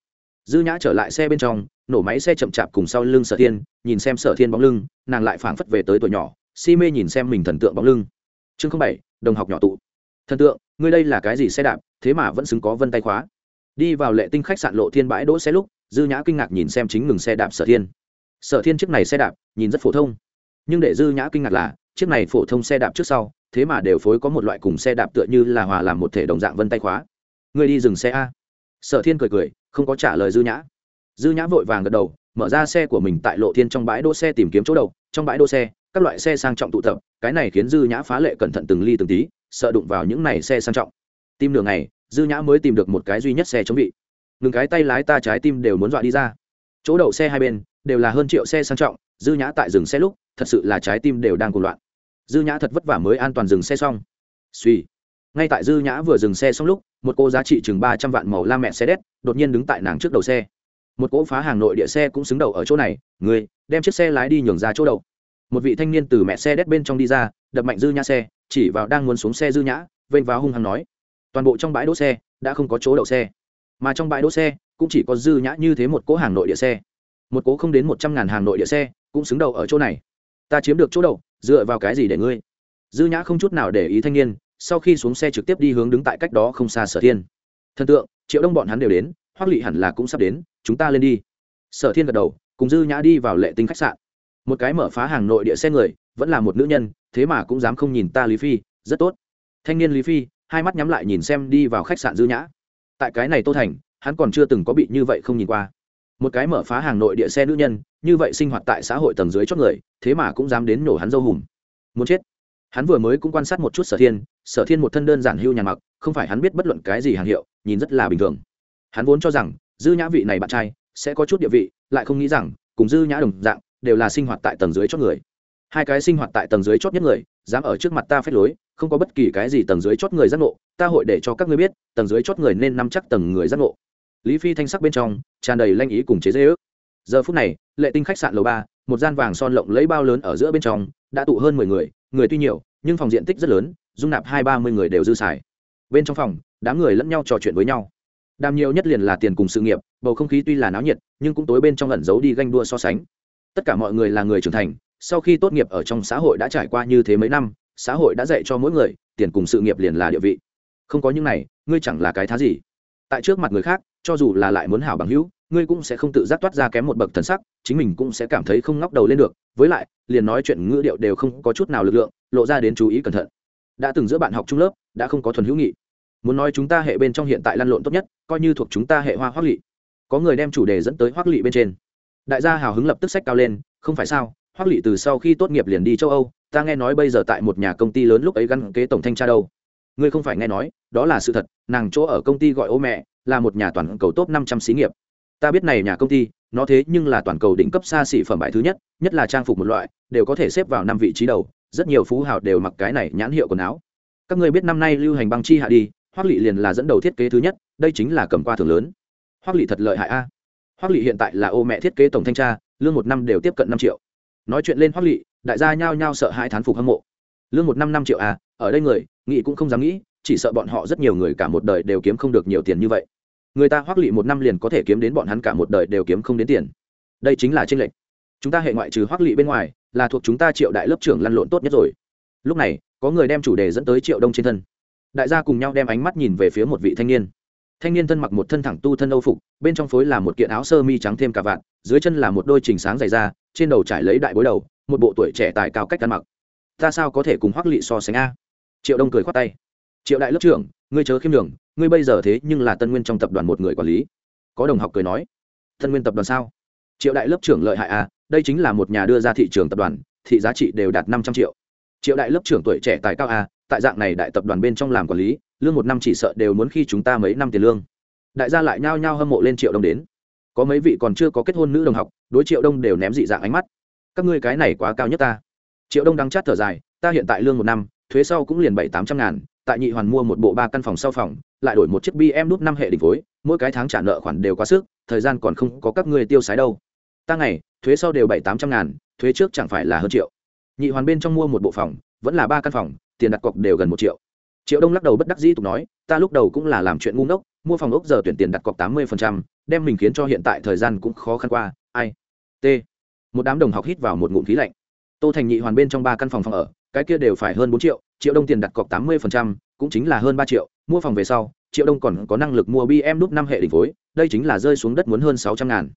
[SPEAKER 1] dư nhã trở lại xe bên trong, nổ máy xe chậm chạp cùng sau lưng sở thiên, nhìn xem sở thiên bóng lưng, nàng lại phảng phất về tới tuổi nhỏ, si mê nhìn xem mình thần tượng bóng lưng. Chương không bảy, đồng học nhỏ tụ. Thần tượng, ngươi đây là cái gì xe đạp, thế mà vẫn xứng có vân tay khóa. Đi vào lệ tinh khách sạn lộ thiên bãi đỗ xe lúc, dư nhã kinh ngạc nhìn xem chính ngừng xe đạp sở thiên. Sở thiên chiếc này xe đạp, nhìn rất phổ thông. Nhưng để dư nhã kinh ngạc là, chiếc này phổ thông xe đạp trước sau, thế mà đều phối có một loại cùng xe đạp tựa như là hòa làm một thể đồng dạng vân tay khóa. Ngươi đi dừng xe a. Sở thiên cười cười không có trả lời dư nhã. Dư nhã vội vàng gật đầu, mở ra xe của mình tại lộ thiên trong bãi đỗ xe tìm kiếm chỗ đầu. Trong bãi đỗ xe, các loại xe sang trọng tụ tập, cái này khiến dư nhã phá lệ cẩn thận từng ly từng tí, sợ đụng vào những này xe sang trọng. Tim đường này dư nhã mới tìm được một cái duy nhất xe chống vị. Ngừng cái tay lái ta trái tim đều muốn dọa đi ra. Chỗ đậu xe hai bên, đều là hơn triệu xe sang trọng, dư nhã tại dừng xe lúc, thật sự là trái tim đều đang cuồng loạn. Dư nhã thật vất vả mới an toàn dừng xe xong. Suy ngay tại dư nhã vừa dừng xe xong lúc, một cô giá trị chừng ba trăm vạn màu la mẹ xe đét đột nhiên đứng tại nàng trước đầu xe. Một cỗ phá hàng nội địa xe cũng xứng đầu ở chỗ này người đem chiếc xe lái đi nhường ra chỗ đậu một vị thanh niên từ mẹ xe đét bên trong đi ra, đập mạnh dư nhã xe, chỉ vào đang muốn xuống xe dư nhã, vênh vào hung hăng nói, toàn bộ trong bãi đỗ xe đã không có chỗ đậu xe, mà trong bãi đỗ xe cũng chỉ có dư nhã như thế một cỗ hàng nội địa xe. Một cố không đến một trăm ngàn hàng nội địa xe cũng xứng đầu ở chỗ này. Ta chiếm được chỗ đậu, dựa vào cái gì để ngươi? Dư nhã không chút nào để ý thanh niên sau khi xuống xe trực tiếp đi hướng đứng tại cách đó không xa sở thiên thần tượng triệu đông bọn hắn đều đến hoác lị hẳn là cũng sắp đến chúng ta lên đi sở thiên gật đầu cùng dư nhã đi vào lệ tinh khách sạn một cái mở phá hàng nội địa xe người vẫn là một nữ nhân thế mà cũng dám không nhìn ta lý phi rất tốt thanh niên lý phi hai mắt nhắm lại nhìn xem đi vào khách sạn dư nhã tại cái này tô thành hắn còn chưa từng có bị như vậy không nhìn qua một cái mở phá hàng nội địa xe nữ nhân như vậy sinh hoạt tại xã hội tầng dưới chót người thế mà cũng dám đến nổ hắn dâu hùm muốn chết hắn vừa mới cũng quan sát một chút sở thiên sở thiên một thân đơn giản hưu nhàn mặc, không phải hắn biết bất luận cái gì hàng hiệu, nhìn rất là bình thường. Hắn vốn cho rằng, dư nhã vị này bạn trai sẽ có chút địa vị, lại không nghĩ rằng, cùng dư nhã đồng dạng, đều là sinh hoạt tại tầng dưới chót người. Hai cái sinh hoạt tại tầng dưới chót nhất người, dám ở trước mặt ta phép lối, không có bất kỳ cái gì tầng dưới chót người giác ngộ, ta hội để cho các ngươi biết, tầng dưới chót người nên nắm chắc tầng người giác ngộ. Lý phi thanh sắc bên trong, tràn đầy lanh ý cùng chế dễ ước. Giờ phút này, lệ tinh khách sạn lầu ba, một gian vàng son lộng lấy bao lớn ở giữa bên trong, đã tụ hơn mười người người tuy nhiều, nhưng phòng diện tích rất lớn dung nạp hai ba mươi người đều dư xài. Bên trong phòng, đám người lẫn nhau trò chuyện với nhau. Đàm nhiều nhất liền là tiền cùng sự nghiệp, bầu không khí tuy là náo nhiệt, nhưng cũng tối bên trong ẩn giấu đi ganh đua so sánh. Tất cả mọi người là người trưởng thành, sau khi tốt nghiệp ở trong xã hội đã trải qua như thế mấy năm, xã hội đã dạy cho mỗi người, tiền cùng sự nghiệp liền là địa vị. Không có những này, ngươi chẳng là cái thá gì. Tại trước mặt người khác, cho dù là lại muốn hảo bằng hữu, ngươi cũng sẽ không tự giác toát ra kém một bậc thần sắc, chính mình cũng sẽ cảm thấy không ngóc đầu lên được. Với lại, liền nói chuyện ngữ điệu đều không có chút nào lực lượng, lộ ra đến chú ý cẩn thận đã từng giữa bạn học trung lớp, đã không có thuần hữu nghị. Muốn nói chúng ta hệ bên trong hiện tại lăn lộn tốt nhất, coi như thuộc chúng ta hệ hoa hoác lỵ có người đem chủ đề dẫn tới hoác lỵ bên trên. Đại gia hào hứng lập tức sách cao lên, không phải sao hoác lỵ từ sau khi tốt nghiệp liền đi châu âu, ta nghe nói bây giờ tại một nhà công ty lớn lúc ấy gắn kế tổng thanh tra đâu. Ngươi không phải nghe nói, đó là sự thật, nàng chỗ ở công ty gọi ô mẹ, là một nhà toàn cầu top năm trăm xí nghiệp. Ta biết này nhà công ty, nó thế nhưng là toàn cầu đỉnh cấp xa xỉ phẩm bài thứ nhất nhất là trang phục một loại, đều có thể xếp vào năm vị trí đầu rất nhiều phú hào đều mặc cái này nhãn hiệu quần áo. Các ngươi biết năm nay lưu hành băng chi hạ đi, hoắc lỵ liền là dẫn đầu thiết kế thứ nhất, đây chính là cầm qua thường lớn. Hoắc lỵ thật lợi hại a. Hoắc lỵ hiện tại là ô mẹ thiết kế tổng thanh tra, lương một năm đều tiếp cận năm triệu. Nói chuyện lên hoắc lỵ đại gia nhao nhao sợ hai thán phục hâm mộ. Lương một năm năm triệu à ở đây người nghị cũng không dám nghĩ, chỉ sợ bọn họ rất nhiều người cả một đời đều kiếm không được nhiều tiền như vậy. Người ta hoắc lỵ một năm liền có thể kiếm đến bọn hắn cả một đời đều kiếm không đến tiền. Đây chính là tranh lệch. Chúng ta hệ ngoại trừ hoắc lỵ bên ngoài là thuộc chúng ta triệu đại lớp trưởng lăn lộn tốt nhất rồi. Lúc này, có người đem chủ đề dẫn tới triệu đông trên thân. Đại gia cùng nhau đem ánh mắt nhìn về phía một vị thanh niên. Thanh niên thân mặc một thân thẳng tu thân âu phục, bên trong phối là một kiện áo sơ mi trắng thêm cả vạn dưới chân là một đôi trình sáng dày da, trên đầu trải lấy đại bối đầu, một bộ tuổi trẻ tài cao cách ăn mặc. Ta sao có thể cùng hoắc lị so sánh a? Triệu đông cười khoát tay. Triệu đại lớp trưởng, ngươi chớ khiêm đường ngươi bây giờ thế nhưng là tân nguyên trong tập đoàn một người quản lý. Có đồng học cười nói. Tân nguyên tập đoàn sao? Triệu đại lớp trưởng lợi hại a đây chính là một nhà đưa ra thị trường tập đoàn, thị giá trị đều đạt năm trăm triệu. Triệu đại lớp trưởng tuổi trẻ tài cao a, tại dạng này đại tập đoàn bên trong làm quản lý, lương một năm chỉ sợ đều muốn khi chúng ta mấy năm tiền lương. Đại gia lại nhao nhao hâm mộ lên triệu đông đến. Có mấy vị còn chưa có kết hôn nữ đồng học, đối triệu đông đều ném dị dạng ánh mắt. Các ngươi cái này quá cao nhất ta. Triệu đông đang chát thở dài, ta hiện tại lương một năm, thuế sau cũng liền bảy, tám trăm ngàn, tại nhị hoàn mua một bộ ba căn phòng sau phòng, lại đổi một chiếc bm nút năm hệ đỉnh phối, mỗi cái tháng trả nợ khoản đều quá sức, thời gian còn không có các ngươi tiêu xái đâu ta ngày thuế sau đều bảy tám trăm ngàn thuế trước chẳng phải là hơn triệu. Nhị hoàn bên trong mua một bộ phòng vẫn là ba căn phòng tiền đặt cọc đều gần một triệu. Triệu đông lắc đầu bất đắc dĩ tục nói ta lúc đầu cũng là làm chuyện ngu ngốc mua phòng ốc giờ tuyển tiền đặt cọc tám mươi phần trăm, đem mình khiến cho hiện tại thời gian cũng khó khăn qua ai? T. Một đám đồng học hít vào một ngụm khí lạnh. Tô thành nhị hoàn bên trong ba căn phòng phòng ở cái kia đều phải hơn bốn triệu triệu đông tiền đặt cọc tám mươi phần trăm, cũng chính là hơn ba triệu mua phòng về sau triệu đông còn có năng lực mua bm đúc năm hệ đỉnh phối đây chính là rơi xuống đất muốn hơn sáu trăm ngàn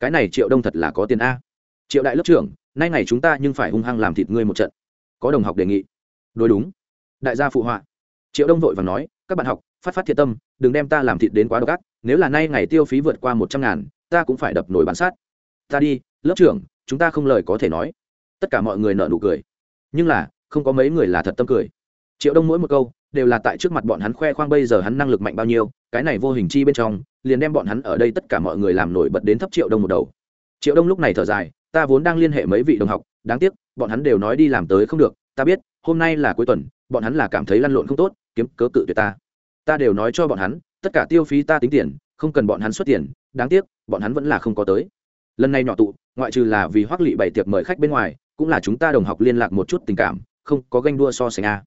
[SPEAKER 1] cái này triệu đông thật là có tiền a. Triệu đại lớp trưởng, nay ngày chúng ta nhưng phải hung hăng làm thịt ngươi một trận. Có đồng học đề nghị. Đối đúng. Đại gia phụ họa. Triệu đông vội và nói, các bạn học, phát phát thiệt tâm, đừng đem ta làm thịt đến quá độc ác, nếu là nay ngày tiêu phí vượt qua một trăm ngàn, ta cũng phải đập nổi bản sát. Ta đi, lớp trưởng, chúng ta không lời có thể nói. Tất cả mọi người nợ nụ cười. Nhưng là, không có mấy người là thật tâm cười. Triệu đông mỗi một câu đều là tại trước mặt bọn hắn khoe khoang bây giờ hắn năng lực mạnh bao nhiêu, cái này vô hình chi bên trong, liền đem bọn hắn ở đây tất cả mọi người làm nổi bật đến thấp triệu đông một đầu. Triệu đông lúc này thở dài, ta vốn đang liên hệ mấy vị đồng học, đáng tiếc, bọn hắn đều nói đi làm tới không được, ta biết, hôm nay là cuối tuần, bọn hắn là cảm thấy lăn lộn không tốt, kiếm cớ cự tuyệt ta. Ta đều nói cho bọn hắn, tất cả tiêu phí ta tính tiền, không cần bọn hắn xuất tiền, đáng tiếc, bọn hắn vẫn là không có tới. Lần này nhỏ tụ, ngoại trừ là vì hoác lị bày tiệc mời khách bên ngoài, cũng là chúng ta đồng học liên lạc một chút tình cảm, không có ganh đua so sánh a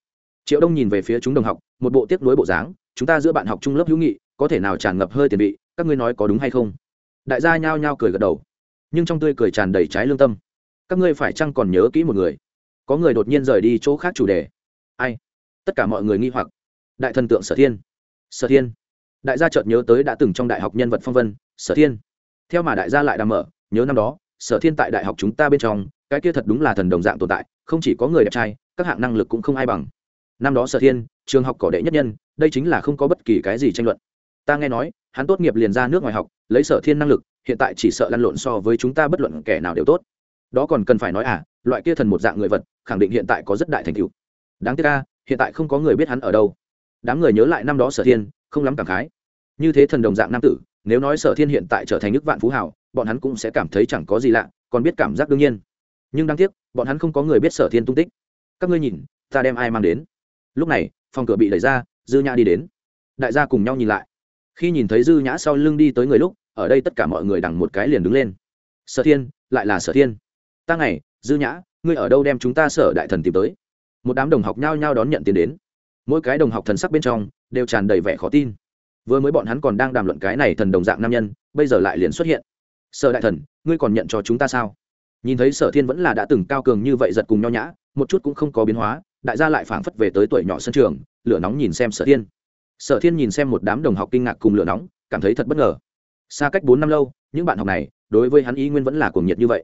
[SPEAKER 1] triệu đông nhìn về phía chúng đồng học, một bộ tiếp nối bộ dáng, chúng ta giữa bạn học chung lớp hữu nghị, có thể nào tràn ngập hơi tiền vị, các ngươi nói có đúng hay không? Đại gia nhao nhao cười gật đầu. Nhưng trong tươi cười tràn đầy trái lương tâm. Các ngươi phải chăng còn nhớ kỹ một người? Có người đột nhiên rời đi chỗ khác chủ đề. Ai? Tất cả mọi người nghi hoặc. Đại thần tượng sở thiên. Sở thiên? Đại gia chợt nhớ tới đã từng trong đại học nhân vật phong vân, sở thiên. Theo mà đại gia lại đang mở, nhớ năm đó, sở thiên tại đại học chúng ta bên trong, cái kia thật đúng là thần đồng dạng tồn tại, không chỉ có người đẹp trai, các hạng năng lực cũng không ai bằng năm đó sở thiên, trường học cỏ đệ nhất nhân, đây chính là không có bất kỳ cái gì tranh luận. Ta nghe nói, hắn tốt nghiệp liền ra nước ngoài học, lấy sở thiên năng lực, hiện tại chỉ sợ lăn lộn so với chúng ta bất luận kẻ nào đều tốt. Đó còn cần phải nói à loại kia thần một dạng người vật, khẳng định hiện tại có rất đại thành tựu. Đáng tiếc ca hiện tại không có người biết hắn ở đâu. Đám người nhớ lại năm đó sở thiên, không lắm cảm khái. Như thế thần đồng dạng nam tử, nếu nói sở thiên hiện tại trở thành nước vạn phú hảo, bọn hắn cũng sẽ cảm thấy chẳng có gì lạ, còn biết cảm giác đương nhiên. Nhưng đáng tiếc, bọn hắn không có người biết sở thiên tung tích. Các ngươi nhìn, ta đem ai mang đến? Lúc này, phòng cửa bị đẩy ra, dư nhã đi đến. Đại gia cùng nhau nhìn lại. Khi nhìn thấy dư nhã sau lưng đi tới người lúc, ở đây tất cả mọi người đằng một cái liền đứng lên. Sở thiên, lại là sở thiên. Ta ngày, dư nhã, ngươi ở đâu đem chúng ta sở đại thần tìm tới? Một đám đồng học nhao nhao đón nhận tiền đến. Mỗi cái đồng học thần sắc bên trong, đều tràn đầy vẻ khó tin. Vừa mới bọn hắn còn đang đàm luận cái này thần đồng dạng nam nhân, bây giờ lại liền xuất hiện. Sở đại thần, ngươi còn nhận cho chúng ta sao? Nhìn thấy sở thiên vẫn là đã từng cao cường như vậy giật cùng nho nhã, một chút cũng không có biến hóa đại gia lại phảng phất về tới tuổi nhỏ sân trường, lửa nóng nhìn xem sở thiên. Sở thiên nhìn xem một đám đồng học kinh ngạc cùng lửa nóng, cảm thấy thật bất ngờ. Xa cách bốn năm lâu, những bạn học này, đối với hắn ý nguyên vẫn là cuồng nhiệt như vậy.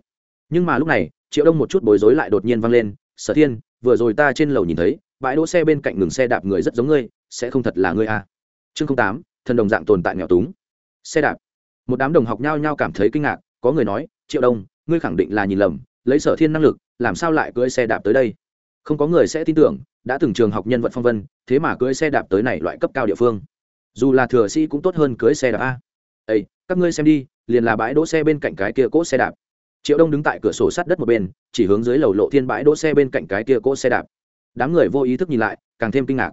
[SPEAKER 1] Nhưng mà lúc này, triệu đông một chút bối rối lại đột nhiên vang lên, sở thiên, vừa rồi ta trên lầu nhìn thấy, bãi đỗ xe bên cạnh ngừng xe đạp người rất giống ngươi, sẽ không thật là ngươi à. chương tám, thần đồng dạng tồn tại nghèo túng. Xe đạp. Một đám đồng học nhao nhao cảm thấy kinh ngạc, có người nói, triệu đông, ngươi khẳng định là nhìn lầm, lấy sở thiên năng lực, làm sao lại cưỡi xe đạp tới đây? Không có người sẽ tin tưởng, đã từng trường học nhân vật phong vân, thế mà cưới xe đạp tới này loại cấp cao địa phương. Dù là thừa sĩ cũng tốt hơn cưới xe đạp a. Ây các ngươi xem đi, liền là bãi đỗ xe bên cạnh cái kia cỗ xe đạp. Triệu đông đứng tại cửa sổ sát đất một bên, chỉ hướng dưới lầu lộ thiên bãi đỗ xe bên cạnh cái kia cỗ xe đạp. Đám người vô ý thức nhìn lại, càng thêm kinh ngạc.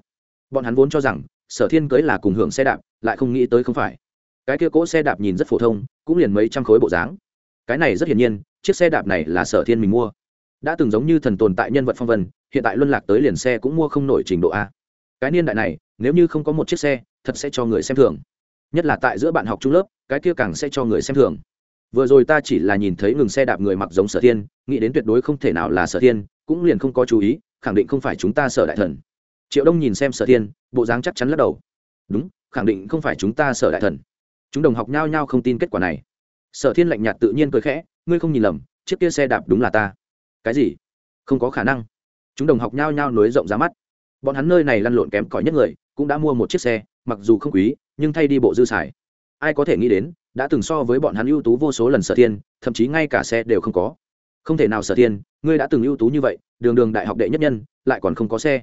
[SPEAKER 1] Bọn hắn vốn cho rằng, sở thiên cưới là cùng hưởng xe đạp, lại không nghĩ tới không phải. Cái kia cỗ xe đạp nhìn rất phổ thông, cũng liền mấy trăm khối bộ dáng. Cái này rất hiển nhiên, chiếc xe đạp này là sở thiên mình mua đã từng giống như thần tồn tại nhân vật phong vân, hiện tại luân lạc tới liền xe cũng mua không nổi trình độ a. Cái niên đại này, nếu như không có một chiếc xe, thật sẽ cho người xem thường. Nhất là tại giữa bạn học trung lớp, cái kia càng sẽ cho người xem thường. Vừa rồi ta chỉ là nhìn thấy ngừng xe đạp người mặc giống sở thiên, nghĩ đến tuyệt đối không thể nào là sở thiên, cũng liền không có chú ý, khẳng định không phải chúng ta sở đại thần. Triệu đông nhìn xem sở thiên, bộ dáng chắc chắn lắc đầu. Đúng, khẳng định không phải chúng ta sở đại thần. Chúng đồng học nhao nhao không tin kết quả này. Sở thiên lạnh nhạt tự nhiên cười khẽ, ngươi không nhìn lầm, chiếc kia xe đạp đúng là ta cái gì? Không có khả năng. Chúng đồng học nhao nhao nối rộng ra mắt. Bọn hắn nơi này lăn lộn kém cỏi nhất người, cũng đã mua một chiếc xe, mặc dù không quý, nhưng thay đi bộ dư xài. Ai có thể nghĩ đến, đã từng so với bọn hắn ưu tú vô số lần sở thiên, thậm chí ngay cả xe đều không có. Không thể nào sở thiên, ngươi đã từng ưu tú như vậy, đường đường đại học đệ nhất nhân, lại còn không có xe.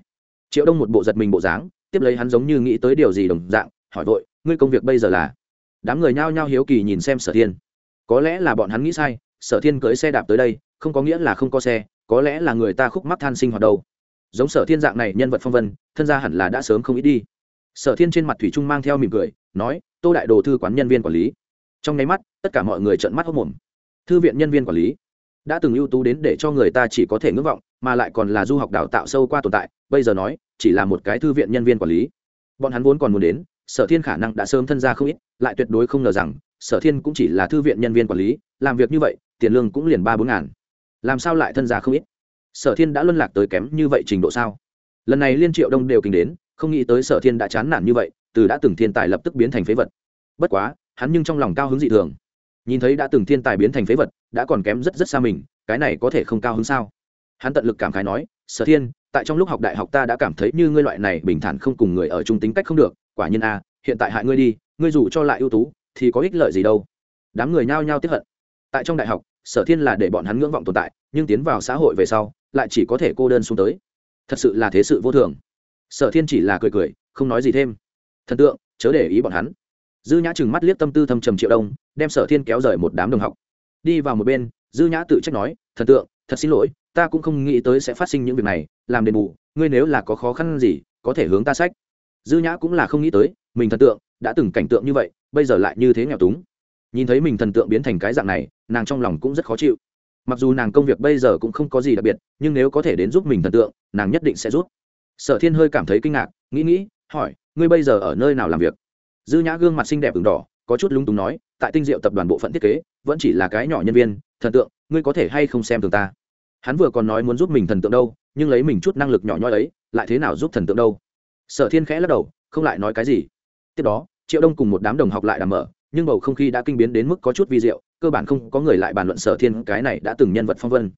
[SPEAKER 1] Triệu đông một bộ giật mình bộ dáng, tiếp lấy hắn giống như nghĩ tới điều gì đồng dạng, hỏi vội, ngươi công việc bây giờ là? Đám người nhao nhao hiếu kỳ nhìn xem sở thiên. Có lẽ là bọn hắn nghĩ sai, sở thiên cưới xe đạp tới đây không có nghĩa là không có xe, có lẽ là người ta khúc mắc than sinh hoạt đâu. Giống sở thiên dạng này nhân vật phong vân, thân gia hẳn là đã sớm không ít đi. Sở thiên trên mặt thủy trung mang theo mỉm cười, nói, tô đại đồ thư quán nhân viên quản lý. Trong nháy mắt, tất cả mọi người trợn mắt hốc mồm thư viện nhân viên quản lý, đã từng ưu tú đến để cho người ta chỉ có thể ngưỡng vọng, mà lại còn là du học đào tạo sâu qua tồn tại, bây giờ nói, chỉ là một cái thư viện nhân viên quản lý. Bọn hắn vốn còn muốn đến, sở thiên khả năng đã sớm thân ra không ít, lại tuyệt đối không ngờ rằng, sở thiên cũng chỉ là thư viện nhân viên quản lý, làm việc như vậy, tiền lương cũng liền ba bốn ngàn làm sao lại thân già không ít? Sở thiên đã luân lạc tới kém như vậy trình độ sao? Lần này liên triệu đông đều kinh đến, không nghĩ tới sở thiên đã chán nản như vậy, từ đã từng thiên tài lập tức biến thành phế vật. Bất quá, hắn nhưng trong lòng cao hứng dị thường. Nhìn thấy đã từng thiên tài biến thành phế vật, đã còn kém rất rất xa mình, cái này có thể không cao hứng sao? Hắn tận lực cảm khái nói, sở thiên, tại trong lúc học đại học ta đã cảm thấy như ngươi loại này bình thản không cùng người ở chung tính cách không được, quả nhiên a, hiện tại hại ngươi đi, ngươi dù cho lại ưu tú, thì có ích lợi gì đâu. Đám người nhao nhao tiếp hận. Tại trong đại học sở thiên là để bọn hắn ngưỡng vọng tồn tại, nhưng tiến vào xã hội về sau, lại chỉ có thể cô đơn xuống tới. Thật sự là thế sự vô thường. Sở thiên chỉ là cười cười, không nói gì thêm. Thần tượng, chớ để ý bọn hắn. Dư nhã chừng mắt liếc tâm tư thâm trầm triệu đông, đem sở thiên kéo rời một đám đồng học. Đi vào một bên, dư nhã tự trách nói, thần tượng, thật xin lỗi, ta cũng không nghĩ tới sẽ phát sinh những việc này, làm đền bù, ngươi nếu là có khó khăn gì, có thể hướng ta sách. Dư nhã cũng là không nghĩ tới, mình thần tượng, đã từng cảnh tượng như vậy, bây giờ lại như thế nghèo túng nhìn thấy mình thần tượng biến thành cái dạng này, nàng trong lòng cũng rất khó chịu. Mặc dù nàng công việc bây giờ cũng không có gì đặc biệt, nhưng nếu có thể đến giúp mình thần tượng, nàng nhất định sẽ giúp. Sở thiên hơi cảm thấy kinh ngạc, nghĩ nghĩ, hỏi, ngươi bây giờ ở nơi nào làm việc? Dư nhã gương mặt xinh đẹp v đỏ, có chút lung túng nói, tại tinh diệu tập đoàn bộ phận thiết kế, vẫn chỉ là cái nhỏ nhân viên, thần tượng, ngươi có thể hay không xem thường ta? Hắn vừa còn nói muốn giúp mình thần tượng đâu, nhưng lấy mình chút năng lực nhỏ nhoi ấy, lại thế nào giúp thần tượng đâu? Sở thiên khẽ lắc đầu, không lại nói cái gì. Tiếp đó, triệu đông cùng một đám đồng học lại đàm mở nhưng bầu không khí đã kinh biến đến mức có chút vi diệu, cơ bản không có người lại bàn luận sở thiên cái này đã từng nhân vật phong vân.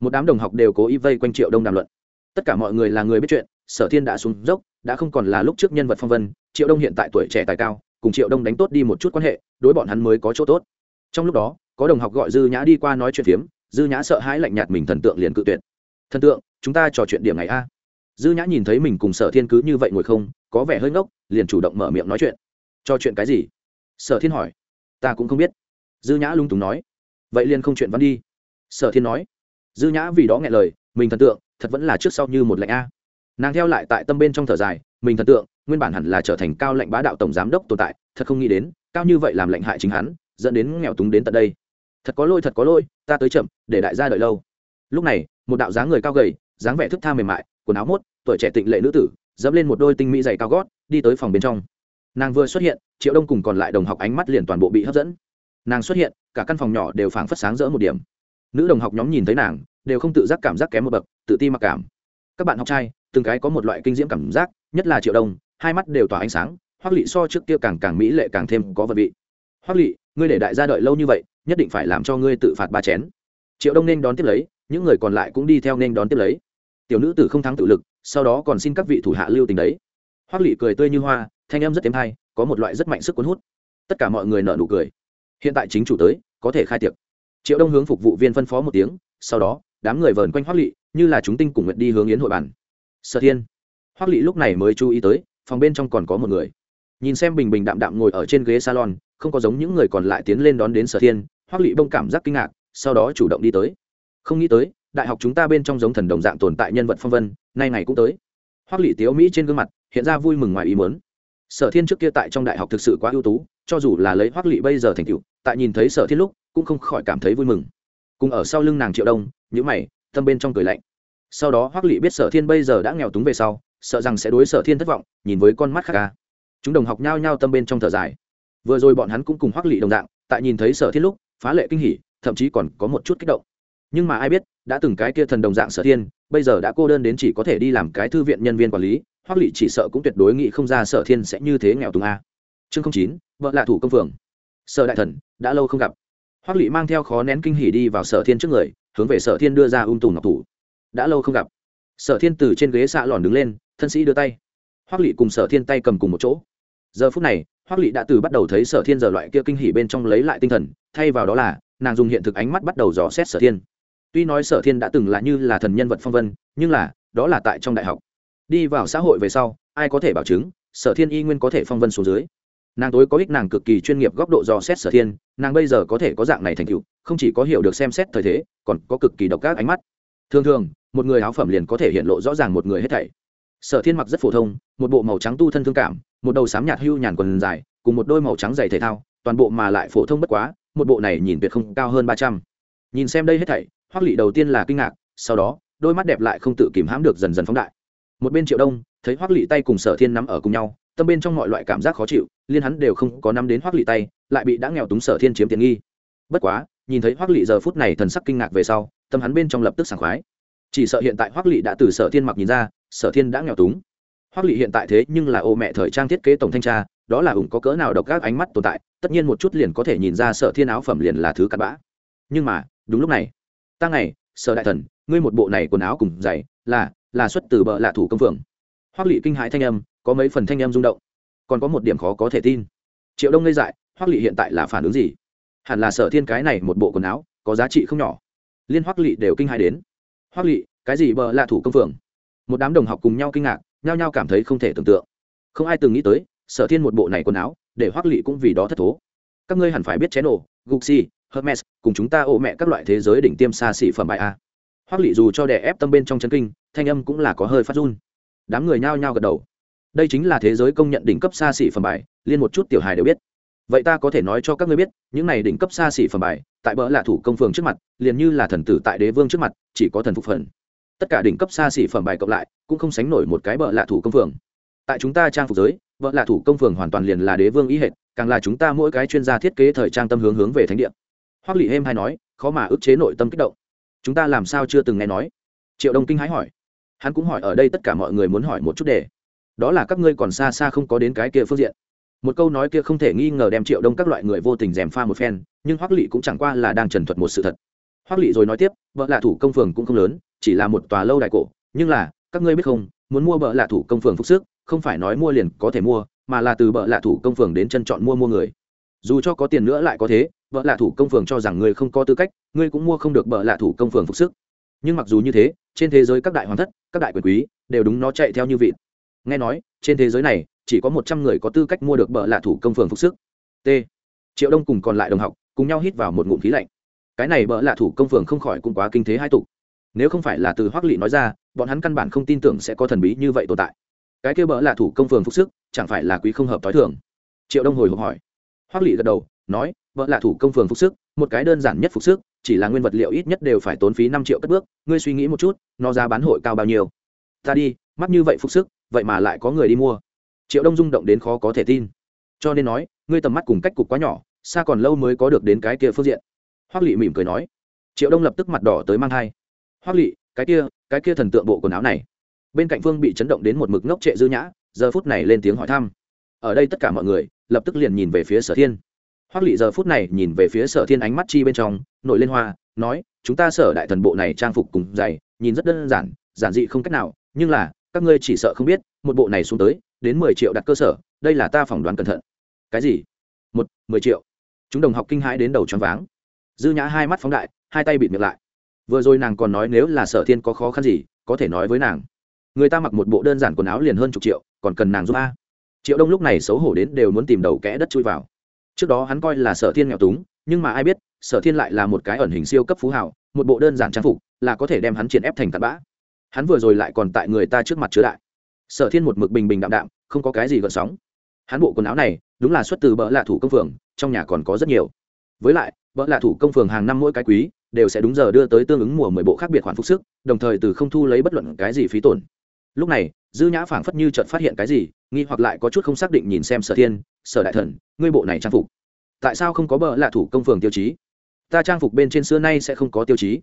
[SPEAKER 1] Một đám đồng học đều cố ý vây quanh triệu đông đàm luận. Tất cả mọi người là người biết chuyện, sở thiên đã xuống dốc, đã không còn là lúc trước nhân vật phong vân, triệu đông hiện tại tuổi trẻ tài cao, cùng triệu đông đánh tốt đi một chút quan hệ, đối bọn hắn mới có chỗ tốt. Trong lúc đó, có đồng học gọi dư nhã đi qua nói chuyện phiếm, dư nhã sợ hãi lạnh nhạt mình thần tượng liền cự tuyệt. Thần tượng, chúng ta trò chuyện điểm ngày a. Dư nhã nhìn thấy mình cùng sở thiên cứ như vậy ngồi không, có vẻ hơi ngốc, liền chủ động mở miệng nói chuyện. Trò chuyện cái gì? Sở thiên hỏi. Ta cũng không biết. Dư nhã lung túng nói. Vậy liền không chuyện văn đi. Sở thiên nói. Dư nhã vì đó nghe lời, mình thần tượng, thật vẫn là trước sau như một lệnh a. Nàng theo lại tại tâm bên trong thở dài, mình thần tượng, nguyên bản hẳn là trở thành cao lệnh bá đạo tổng giám đốc tồn tại, thật không nghĩ đến, cao như vậy làm lệnh hại chính hắn, dẫn đến nghèo túng đến tận đây. Thật có lỗi, thật có lỗi, ta tới chậm, để đại gia đợi lâu. Lúc này, một đạo dáng người cao gầy, dáng vẻ thức tha mềm mại, quần áo mốt, tuổi trẻ tịnh lệ nữ tử, dẫm lên một đôi tinh mỹ dày cao gót, đi tới phòng bên trong nàng vừa xuất hiện, triệu đông cùng còn lại đồng học ánh mắt liền toàn bộ bị hấp dẫn. Nàng xuất hiện, cả căn phòng nhỏ đều phảng phất sáng rỡ một điểm. Nữ đồng học nhóm nhìn thấy nàng, đều không tự giác cảm giác kém một bậc, tự ti mặc cảm. Các bạn học trai, từng cái có một loại kinh diễm cảm giác, nhất là triệu đông, hai mắt đều tỏa ánh sáng, hoắc lị so trước kia càng càng mỹ lệ càng thêm có vật vị. Hoắc lị, ngươi để đại gia đợi lâu như vậy, nhất định phải làm cho ngươi tự phạt ba chén. Triệu đông nên đón tiếp lấy, những người còn lại cũng đi theo nên đón tiếp lấy. Tiểu nữ tử không thắng tự lực, sau đó còn xin các vị thủ hạ lưu tình đấy. Hoắc lị cười tươi như hoa thanh em rất êm hay có một loại rất mạnh sức cuốn hút. Tất cả mọi người nợ nụ cười. Hiện tại chính chủ tới, có thể khai tiệc. Triệu đông hướng phục vụ viên phân phó một tiếng, sau đó, đám người vờn quanh hoác lỵ như là chúng tinh cùng nguyện đi hướng yến hội bàn. Sở thiên. Hoác lỵ lúc này mới chú ý tới, phòng bên trong còn có một người. Nhìn xem bình bình đạm đạm ngồi ở trên ghế salon, không có giống những người còn lại tiến lên đón đến sở thiên hoác lỵ bông cảm giác kinh ngạc, sau đó chủ động đi tới. Không nghĩ tới, đại học chúng ta bên trong giống thần đồng dạng tồn tại nhân vật phong vân, nay ngày cũng tới. Hoác lỵ tiếu mỹ trên gương mặt, hiện ra vui mừng ngoài ý muốn sở thiên trước kia tại trong đại học thực sự quá ưu tú, cho dù là lấy hoác lị bây giờ thành tựu, tại nhìn thấy sở thiên lúc cũng không khỏi cảm thấy vui mừng. Cùng ở sau lưng nàng triệu đông nhữ mày tâm bên trong cười lạnh. Sau đó hoác lị biết sở thiên bây giờ đã nghèo túng về sau, sợ rằng sẽ đối sở thiên thất vọng, nhìn với con mắt khác ca. Chúng đồng học nhao nhao tâm bên trong thở dài. Vừa rồi bọn hắn cũng cùng hoác lị đồng dạng, tại nhìn thấy sở thiên lúc, phá lệ kinh hỉ, thậm chí còn có một chút kích động. Nhưng mà ai biết, đã từng cái kia thần đồng dạng sở thiên, bây giờ đã cô đơn đến chỉ có thể đi làm cái thư viện nhân viên quản lý Hoắc lị chỉ sợ cũng tuyệt đối nghĩ không ra sở thiên sẽ như thế nghèo túng a. Chương chín, vợ lạ thủ công phường. Sở đại thần, đã lâu không gặp. Hoắc lị mang theo khó nén kinh hỉ đi vào sở thiên trước người, hướng về sở thiên đưa ra ung tùng ngọc thủ. Đã lâu không gặp. Sở thiên từ trên ghế xạ lòn đứng lên, thân sĩ đưa tay. Hoắc lị cùng sở thiên tay cầm cùng một chỗ. Giờ phút này, Hoắc lị đã từ bắt đầu thấy sở thiên giờ loại kia kinh hỉ bên trong lấy lại tinh thần, thay vào đó là, nàng dùng hiện thực ánh mắt bắt đầu dò xét sở thiên. Tuy nói sở thiên đã từng là như là thần nhân vật phong vân, nhưng là, đó là tại trong đại học đi vào xã hội về sau, ai có thể bảo chứng, sở thiên y nguyên có thể phong vân xuống dưới. Nàng tối có ích nàng cực kỳ chuyên nghiệp góc độ dò xét sở thiên, nàng bây giờ có thể có dạng này thành tựu, không chỉ có hiểu được xem xét thời thế, còn có cực kỳ độc các ánh mắt. Thường thường, một người áo phẩm liền có thể hiện lộ rõ ràng một người hết thảy. Sở thiên mặc rất phổ thông, một bộ màu trắng tu thân thương cảm, một đầu sám nhạt hưu nhàn quần dài, cùng một đôi màu trắng dày thể thao, toàn bộ mà lại phổ thông bất quá, một bộ này nhìn tuyệt không cao hơn ba trăm. Nhìn xem đây hết thảy, hoắc lị đầu tiên là kinh ngạc, sau đó, đôi mắt đẹp lại không tự kìm hãm được dần dần phóng đại một bên triệu đông thấy hoắc lị tay cùng sở thiên nắm ở cùng nhau tâm bên trong mọi loại cảm giác khó chịu liên hắn đều không có nắm đến hoắc lị tay lại bị đã nghèo túng sở thiên chiếm tiện nghi bất quá nhìn thấy hoắc lị giờ phút này thần sắc kinh ngạc về sau tâm hắn bên trong lập tức sảng khoái chỉ sợ hiện tại hoắc lị đã từ sở thiên mặc nhìn ra sở thiên đã nghèo túng hoắc lị hiện tại thế nhưng là ô mẹ thời trang thiết kế tổng thanh tra đó là ủng có cỡ nào độc các ánh mắt tồn tại tất nhiên một chút liền có thể nhìn ra sở thiên áo phẩm liền là thứ cặn bã nhưng mà đúng lúc này ta ngày sở đại thần ngươi một bộ này quần áo cùng giày là là xuất từ bờ lạ thủ công phường. Hoắc lị kinh hãi thanh âm, có mấy phần thanh âm rung động. Còn có một điểm khó có thể tin. Triệu đông ngây dại, hoắc lị hiện tại là phản ứng gì? Hẳn là sở thiên cái này một bộ quần áo, có giá trị không nhỏ. Liên hoắc lị đều kinh hãi đến. Hoắc lị cái gì bờ lạ thủ công phường? Một đám đồng học cùng nhau kinh ngạc, nhao nhao cảm thấy không thể tưởng tượng. Không ai từng nghĩ tới, sở thiên một bộ này quần áo, để hoắc lị cũng vì đó thất thố. Các ngươi hẳn phải biết chén ổ gucci hermes, cùng chúng ta ổ mẹ các loại thế giới đỉnh tiêm xa xỉ phẩm bài a hoắc lị dù cho đè ép tâm bên trong chân kinh, thanh âm cũng là có hơi phát run. Đám người nhao nhao gật đầu. Đây chính là thế giới công nhận đỉnh cấp xa xỉ phẩm bài, liên một chút tiểu hài đều biết. Vậy ta có thể nói cho các ngươi biết, những này đỉnh cấp xa xỉ phẩm bài, tại bỡ là thủ công phường trước mặt, liền như là thần tử tại đế vương trước mặt, chỉ có thần phục phần. Tất cả đỉnh cấp xa xỉ phẩm bài cộng lại, cũng không sánh nổi một cái bỡ là thủ công phường. Tại chúng ta trang phục giới bỡ là thủ công phường hoàn toàn liền là đế vương ý hệ càng là chúng ta mỗi cái chuyên gia thiết kế thời trang tâm hướng hướng về thánh địa. Hoắc lị hêm hay nói, khó mà ức chế nội tâm kích động chúng ta làm sao chưa từng nghe nói? Triệu đông kinh hãi hỏi. Hắn cũng hỏi, ở đây tất cả mọi người muốn hỏi một chút đề. Đó là các ngươi còn xa xa không có đến cái kia phương diện. Một câu nói kia không thể nghi ngờ đem triệu đông các loại người vô tình dèm pha một phen, nhưng hoắc lị cũng chẳng qua là đang trần thuật một sự thật. Hoắc lị rồi nói tiếp vợ lạ thủ công phường cũng không lớn, chỉ là một tòa lâu đài cổ, nhưng là, các ngươi biết không, muốn mua vợ lạ thủ công phường phúc sức, không phải nói mua liền có thể mua, mà là từ vợ lạ thủ công phường đến chân chọn mua mua người. Dù cho có tiền nữa lại có thế vợ lạ thủ công phường cho rằng ngươi không có tư cách, ngươi cũng mua không được vợ lạ thủ công phường phục sức. Nhưng mặc dù như thế, trên thế giới các đại hoàng thất, các đại quyền quý đều đúng nó chạy theo như vịt. Nghe nói, trên thế giới này, chỉ có một trăm người có tư cách mua được bợ lạ thủ công phường phục sức. T. Triệu đông cùng còn lại đồng học, cùng nhau hít vào một ngụm khí lạnh. Cái này bợ lạ thủ công phường không khỏi cũng quá kinh thế hai tục. Nếu không phải là từ hoác lị nói ra, bọn hắn căn bản không tin tưởng sẽ có thần bí như vậy tồn tại. Cái kia bợ lạ thủ công phường phục sức, chẳng phải là quý không hợp t h i thường? Triệu đông hồi hộp hỏi. Hoác lị gật đầu nói, vợ là thủ công phường phục sức, một cái đơn giản nhất phục sức, chỉ là nguyên vật liệu ít nhất đều phải tốn phí năm triệu cất bước, ngươi suy nghĩ một chút, nó giá bán hội cao bao nhiêu? Ta đi, mắc như vậy phục sức, vậy mà lại có người đi mua. Triệu đông rung động đến khó có thể tin. Cho nên nói, ngươi tầm mắt cùng cách cục quá nhỏ, xa còn lâu mới có được đến cái kia phương diện. Hoác lị mỉm cười nói. Triệu đông lập tức mặt đỏ tới mang thai. Hoác lị cái kia cái kia thần tượng bộ quần áo này. Bên cạnh phương bị chấn động đến một mực ngốc trệ dư nhã, giờ phút này lên tiếng hỏi thăm. Ở đây tất cả mọi người, lập tức liền nhìn về phía sở thiên. Hoắc lị giờ phút này nhìn về phía sở thiên ánh mắt chi bên trong, nổi lên hoa, nói, chúng ta sở đại thần bộ này trang phục cùng dày nhìn rất đơn giản giản dị không cách nào, nhưng là, các ngươi chỉ sợ không biết, một bộ này xuống tới, đến mười triệu đặt cơ sở, đây là ta phỏng đoán cẩn thận. Cái gì? Một, mười triệu. Chúng đồng học kinh hãi đến đầu choáng váng. Dư nhã hai mắt phóng đại, hai tay bịt miệng lại. Vừa rồi nàng còn nói nếu là sở thiên có khó khăn gì, có thể nói với nàng. Người ta mặc một bộ đơn giản quần áo liền hơn chục triệu, còn cần nàng giúp a. Triệu đông lúc này xấu hổ đến đều muốn tìm đầu kẽ đất chui vào trước đó hắn coi là sở thiên nghèo túng, nhưng mà ai biết, sở thiên lại là một cái ẩn hình siêu cấp phú hảo một bộ đơn giản trang phục, là có thể đem hắn triển ép thành tạt bã. Hắn vừa rồi lại còn tại người ta trước mặt chứa đại. Sở thiên một mực bình bình đạm đạm, không có cái gì gợn sóng. Hắn bộ quần áo này, đúng là xuất từ bỡ lạ thủ công phường, trong nhà còn có rất nhiều. Với lại bỡ lạ thủ công phường hàng năm mỗi cái quý, đều sẽ đúng giờ đưa tới tương ứng mùa mười bộ khác biệt khoản phục sức, đồng thời từ không thu lấy bất luận cái gì phí tổn. Lúc này, dư nhã phảng phất như chợt phát hiện cái gì, nghi hoặc lại có chút không xác định nhìn xem sở thiên sở đại thần, ngươi bộ này trang phục, tại sao không có bờ lạ thủ công phường tiêu chí? Ta trang phục bên trên xưa nay sẽ không có tiêu chí.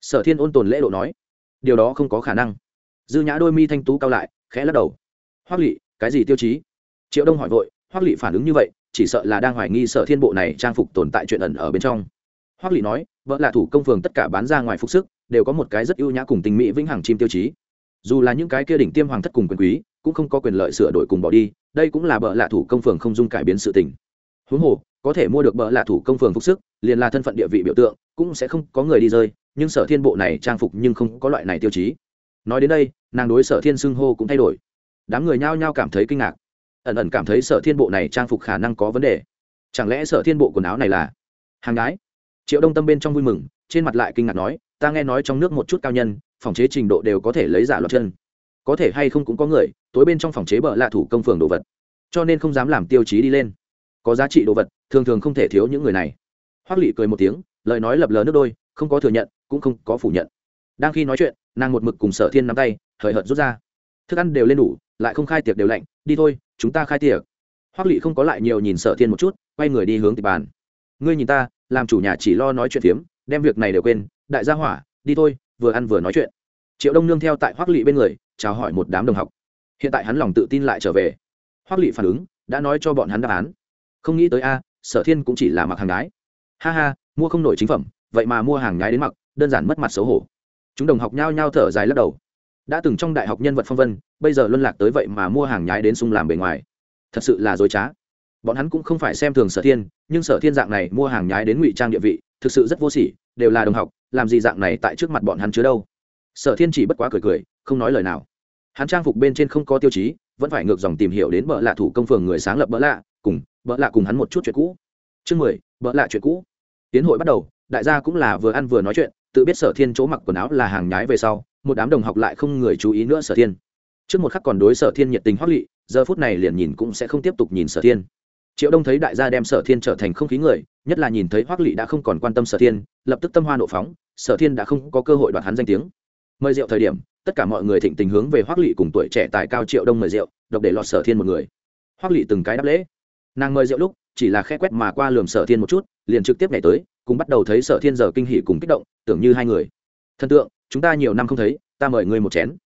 [SPEAKER 1] Sở thiên ôn tồn lễ độ nói. Điều đó không có khả năng. Dư nhã đôi mi thanh tú cao lại, khẽ lắc đầu. Hoắc lị, cái gì tiêu chí? Triệu đông hỏi vội, hoắc lị phản ứng như vậy, chỉ sợ là đang hoài nghi sở thiên bộ này trang phục tồn tại chuyện ẩn ở bên trong. Hoắc lị nói vợ là thủ công phường tất cả bán ra ngoài phục sức, đều có một cái rất ưu nhã cùng tình mỹ vĩnh hằng chim tiêu chí. Dù là những cái kia đỉnh tiêm hoàng thất cùng quyền quý cũng không có quyền lợi sửa đổi cùng bỏ đi, đây cũng là bợ lạ thủ công phường không dung cải biến sự tình. Huống hồ, có thể mua được bợ lạ thủ công phường phục sức, liền là thân phận địa vị biểu tượng, cũng sẽ không có người đi rơi, nhưng sở thiên bộ này trang phục nhưng không có loại này tiêu chí. Nói đến đây, nàng đối sở thiên xưng hô cũng thay đổi. Đám người nhao nhao cảm thấy kinh ngạc. Ẩn ẩn cảm thấy sở thiên bộ này trang phục khả năng có vấn đề. Chẳng lẽ sở thiên bộ quần áo này là hàng gái? Triệu đông tâm bên trong vui mừng, trên mặt lại kinh ngạc nói, ta nghe nói trong nước một chút cao nhân, phòng chế trình độ đều có thể lấy giả luật chân có thể hay không cũng có người, tối bên trong phòng chế bợ lạ thủ công phường đồ vật. Cho nên không dám làm tiêu chí đi lên. Có giá trị đồ vật, thường thường không thể thiếu những người này. Hoác lị cười một tiếng, lời nói lập lờ nước đôi, không có thừa nhận, cũng không có phủ nhận. Đang khi nói chuyện, nàng một mực cùng sở thiên nắm tay, hời hợt rút ra. Thức ăn đều lên đủ, lại không khai tiệc đều lạnh, đi thôi, chúng ta khai tiệc. Hoác lị không có lại nhiều nhìn sở thiên một chút, quay người đi hướng tịch bàn. Ngươi nhìn ta, làm chủ nhà chỉ lo nói chuyện phiếm, đem việc này đều quên, đại gia hỏa, đi thôi, vừa ăn vừa nói chuyện. Triệu đông nương theo tại hoác lị bên người chào hỏi một đám đồng học. Hiện tại hắn lòng tự tin lại trở về. Hoắc lị phản ứng, đã nói cho bọn hắn đáp án. Không nghĩ tới a, sở thiên cũng chỉ là mặc hàng gái ha ha, mua không nổi chính phẩm, vậy mà mua hàng nhái đến mặc, đơn giản mất mặt xấu hổ. Chúng đồng học nhao nhao thở dài lắc đầu. Đã từng trong đại học nhân vật phong vân, bây giờ luân lạc tới vậy mà mua hàng nhái đến sung làm bề ngoài. Thật sự là dối trá. Bọn hắn cũng không phải xem thường sở thiên, nhưng sở thiên dạng này mua hàng nhái đến ngụy trang địa vị, thực sự rất vô sỉ, đều là đồng học, làm gì dạng này tại trước mặt bọn hắn chứa đâu. Sở thiên chỉ bất quá cười cười không nói lời nào. Hắn trang phục bên trên không có tiêu chí, vẫn phải ngược dòng tìm hiểu đến bợ lạ thủ công phường người sáng lập bợ lạ, cùng, bợ lạ cùng hắn một chút chuyện cũ. Chương mười, bợ lạ chuyện cũ. Tiến hội bắt đầu, đại gia cũng là vừa ăn vừa nói chuyện, tự biết sở thiên chỗ mặc quần áo là hàng nhái về sau, một đám đồng học lại không người chú ý nữa sở thiên. Trước một khắc còn đối sở thiên nhiệt tình hoắc lị, giờ phút này liền nhìn cũng sẽ không tiếp tục nhìn sở thiên. Triệu đông thấy đại gia đem sở thiên trở thành không khí người, nhất là nhìn thấy hoắc lị đã không còn quan tâm sở thiên, lập tức tâm hoa nộ phóng, sở thiên đã không có cơ hội đoạt hắn danh tiếng. Mời rượu thời điểm tất cả mọi người thịnh tình hướng về hoắc lị cùng tuổi trẻ tài cao triệu đông mời rượu, độc để lọt sở thiên một người. Hoắc lị từng cái đáp lễ. Nàng mời rượu lúc, chỉ là khe quét mà qua lườm sở thiên một chút, liền trực tiếp nhảy tới, cùng bắt đầu thấy sở thiên giờ kinh hỉ cùng kích động, tưởng như hai người. Thần tượng, chúng ta nhiều năm không thấy, ta mời ngươi một chén.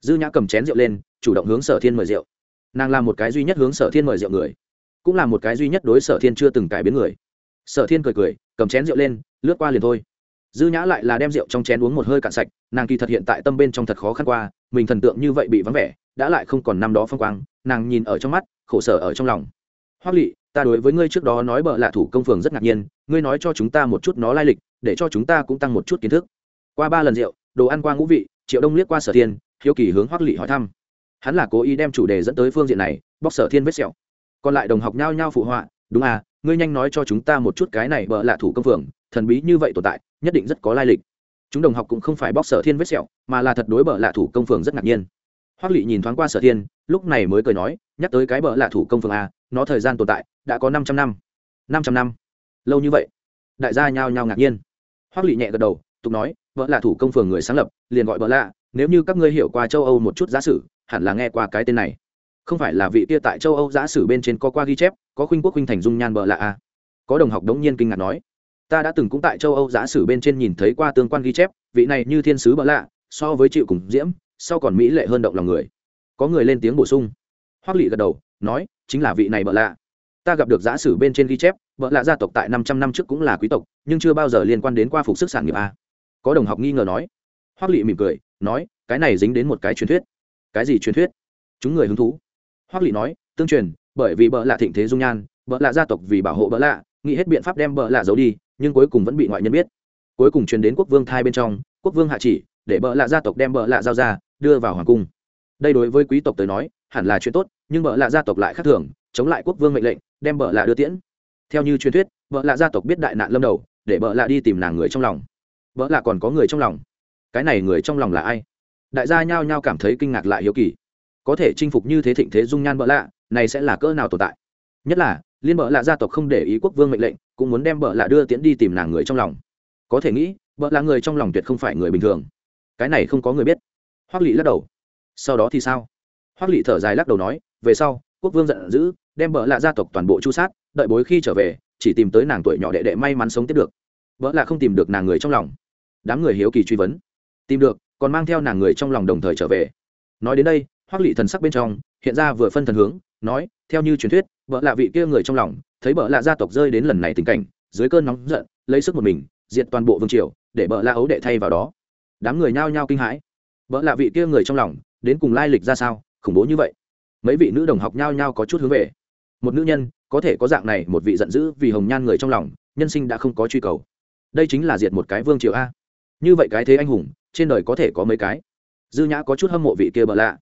[SPEAKER 1] Dư nhã cầm chén rượu lên, chủ động hướng sở thiên mời rượu. Nàng là một cái duy nhất hướng sở thiên mời rượu người, cũng là một cái duy nhất đối sở thiên chưa từng cải biến người. Sở thiên cười cười, cầm chén rượu lên, lướt qua liền thôi dư nhã lại là đem rượu trong chén uống một hơi cạn sạch, nàng kỳ thật hiện tại tâm bên trong thật khó khăn qua, mình thần tượng như vậy bị vắng vẻ, đã lại không còn năm đó phong quang, nàng nhìn ở trong mắt, khổ sở ở trong lòng. Hoắc lị, ta đối với ngươi trước đó nói bợ lạ thủ công phường rất ngạc nhiên, ngươi nói cho chúng ta một chút nó lai lịch, để cho chúng ta cũng tăng một chút kiến thức. Qua ba lần rượu, đồ ăn qua ngũ vị, triệu đông liếc qua sở thiên, hiếu kỳ hướng Hoắc lị hỏi thăm. Hắn là cố ý đem chủ đề dẫn tới phương diện này, bóc sở thiên vết sẹo. Còn lại đồng học nhao nhao phụ họa, đúng à ngươi nhanh nói cho chúng ta một chút cái này bợ lạ thủ công phường, thần bí như vậy tồn tại nhất định rất có lai lịch. Chúng đồng học cũng không phải bóc sở thiên vết sẹo, mà là thật đối bợ lạ thủ công phường rất ngạc nhiên. Hoắc lị nhìn thoáng qua sở thiên, lúc này mới cười nói, nhắc tới cái bợ lạ thủ công phường a, nó thời gian tồn tại đã có năm trăm năm. Năm trăm năm. Lâu như vậy. Đại gia nhao nhao ngạc nhiên. Hoắc lị nhẹ gật đầu, tục nói vợ lạ thủ công phường người sáng lập, liền gọi bợ lạ, nếu như các ngươi hiểu qua châu âu một chút giả sử, hẳn là nghe qua cái tên này. Không phải là vị kia tại châu âu giả sử bên trên có qua ghi chép, có khuynh quốc khuynh thành dung nhan bợ lạ a. Có đồng học đống nhiên kinh ngạc nói ta đã từng cũng tại châu âu giả sử bên trên nhìn thấy qua tương quan ghi chép, vị này như thiên sứ bợ lạ, so với chịu cùng diễm, sau còn mỹ lệ hơn động lòng người. Có người lên tiếng bổ sung. Hoắc lị gật đầu, nói, chính là vị này bợ lạ. Ta gặp được giả sử bên trên ghi chép, bợ lạ gia tộc tại năm trăm năm trước cũng là quý tộc, nhưng chưa bao giờ liên quan đến qua phục sức sản nghiệp a. Có đồng học nghi ngờ nói. Hoắc lị mỉm cười, nói, cái này dính đến một cái truyền thuyết. Cái gì truyền thuyết? Chúng người hứng thú. Hoắc lị nói, tương truyền, bởi vì bợ lạ thịnh thế dung nhan, bợ lạ gia tộc vì bảo hộ bợ lạ, nghĩ hết biện pháp đem bợ lạ giấu đi nhưng cuối cùng vẫn bị ngoại nhân biết. Cuối cùng truyền đến quốc vương thai bên trong, quốc vương hạ chỉ, để bợ lạ gia tộc đem bợ lạ giao ra, đưa vào hoàng cung. Đây đối với quý tộc tới nói, hẳn là chuyện tốt, nhưng bợ lạ gia tộc lại khác thường, chống lại quốc vương mệnh lệnh, đem bợ lạ đưa tiễn. Theo như truyền thuyết, bợ lạ gia tộc biết đại nạn lâm đầu, để bợ lạ đi tìm nàng người trong lòng. Bợ lạ còn có người trong lòng. Cái này người trong lòng là ai? Đại gia nhao nhao cảm thấy kinh ngạc lại hiếu kỳ. Có thể chinh phục như thế thịnh thế dung nhan bợ lạ, này sẽ là cỡ nào tồn tại? Nhất là liên bợ lạ gia tộc không để ý quốc vương mệnh lệnh, cũng muốn đem bợ lạ đưa tiễn đi tìm nàng người trong lòng. Có thể nghĩ, bợ lạ người trong lòng tuyệt không phải người bình thường. Cái này không có người biết. Hoắc lị lắc đầu. Sau đó thì sao? Hoắc lị thở dài lắc đầu nói, về sau, quốc vương giận dữ, đem bợ lạ gia tộc toàn bộ chu sát, đợi bối khi trở về, chỉ tìm tới nàng tuổi nhỏ đệ đệ may mắn sống tiếp được. Vợ lạ không tìm được nàng người trong lòng. Đám người hiếu kỳ truy vấn. Tìm được, còn mang theo nàng người trong lòng đồng thời trở về. Nói đến đây, hoắc lị thần sắc bên trong, hiện ra vừa phân thần hướng nói, theo như truyền thuyết vợ lạ vị kia người trong lòng, thấy vợ lạ gia tộc rơi đến lần này tình cảnh, dưới cơn nóng giận, lấy sức một mình, diệt toàn bộ vương triều, để vợ lạ ấu đệ thay vào đó. Đám người nhao nhao kinh hãi. Vợ lạ vị kia người trong lòng, đến cùng lai lịch ra sao, khủng bố như vậy? Mấy vị nữ đồng học nhao nhao có chút hướng về. Một nữ nhân, có thể có dạng này một vị giận dữ vì hồng nhan người trong lòng, nhân sinh đã không có truy cầu. Đây chính là diệt một cái vương triều a. Như vậy cái thế anh hùng, trên đời có thể có mấy cái? Dư nhã có chút hâm mộ vị kia bợ lạ.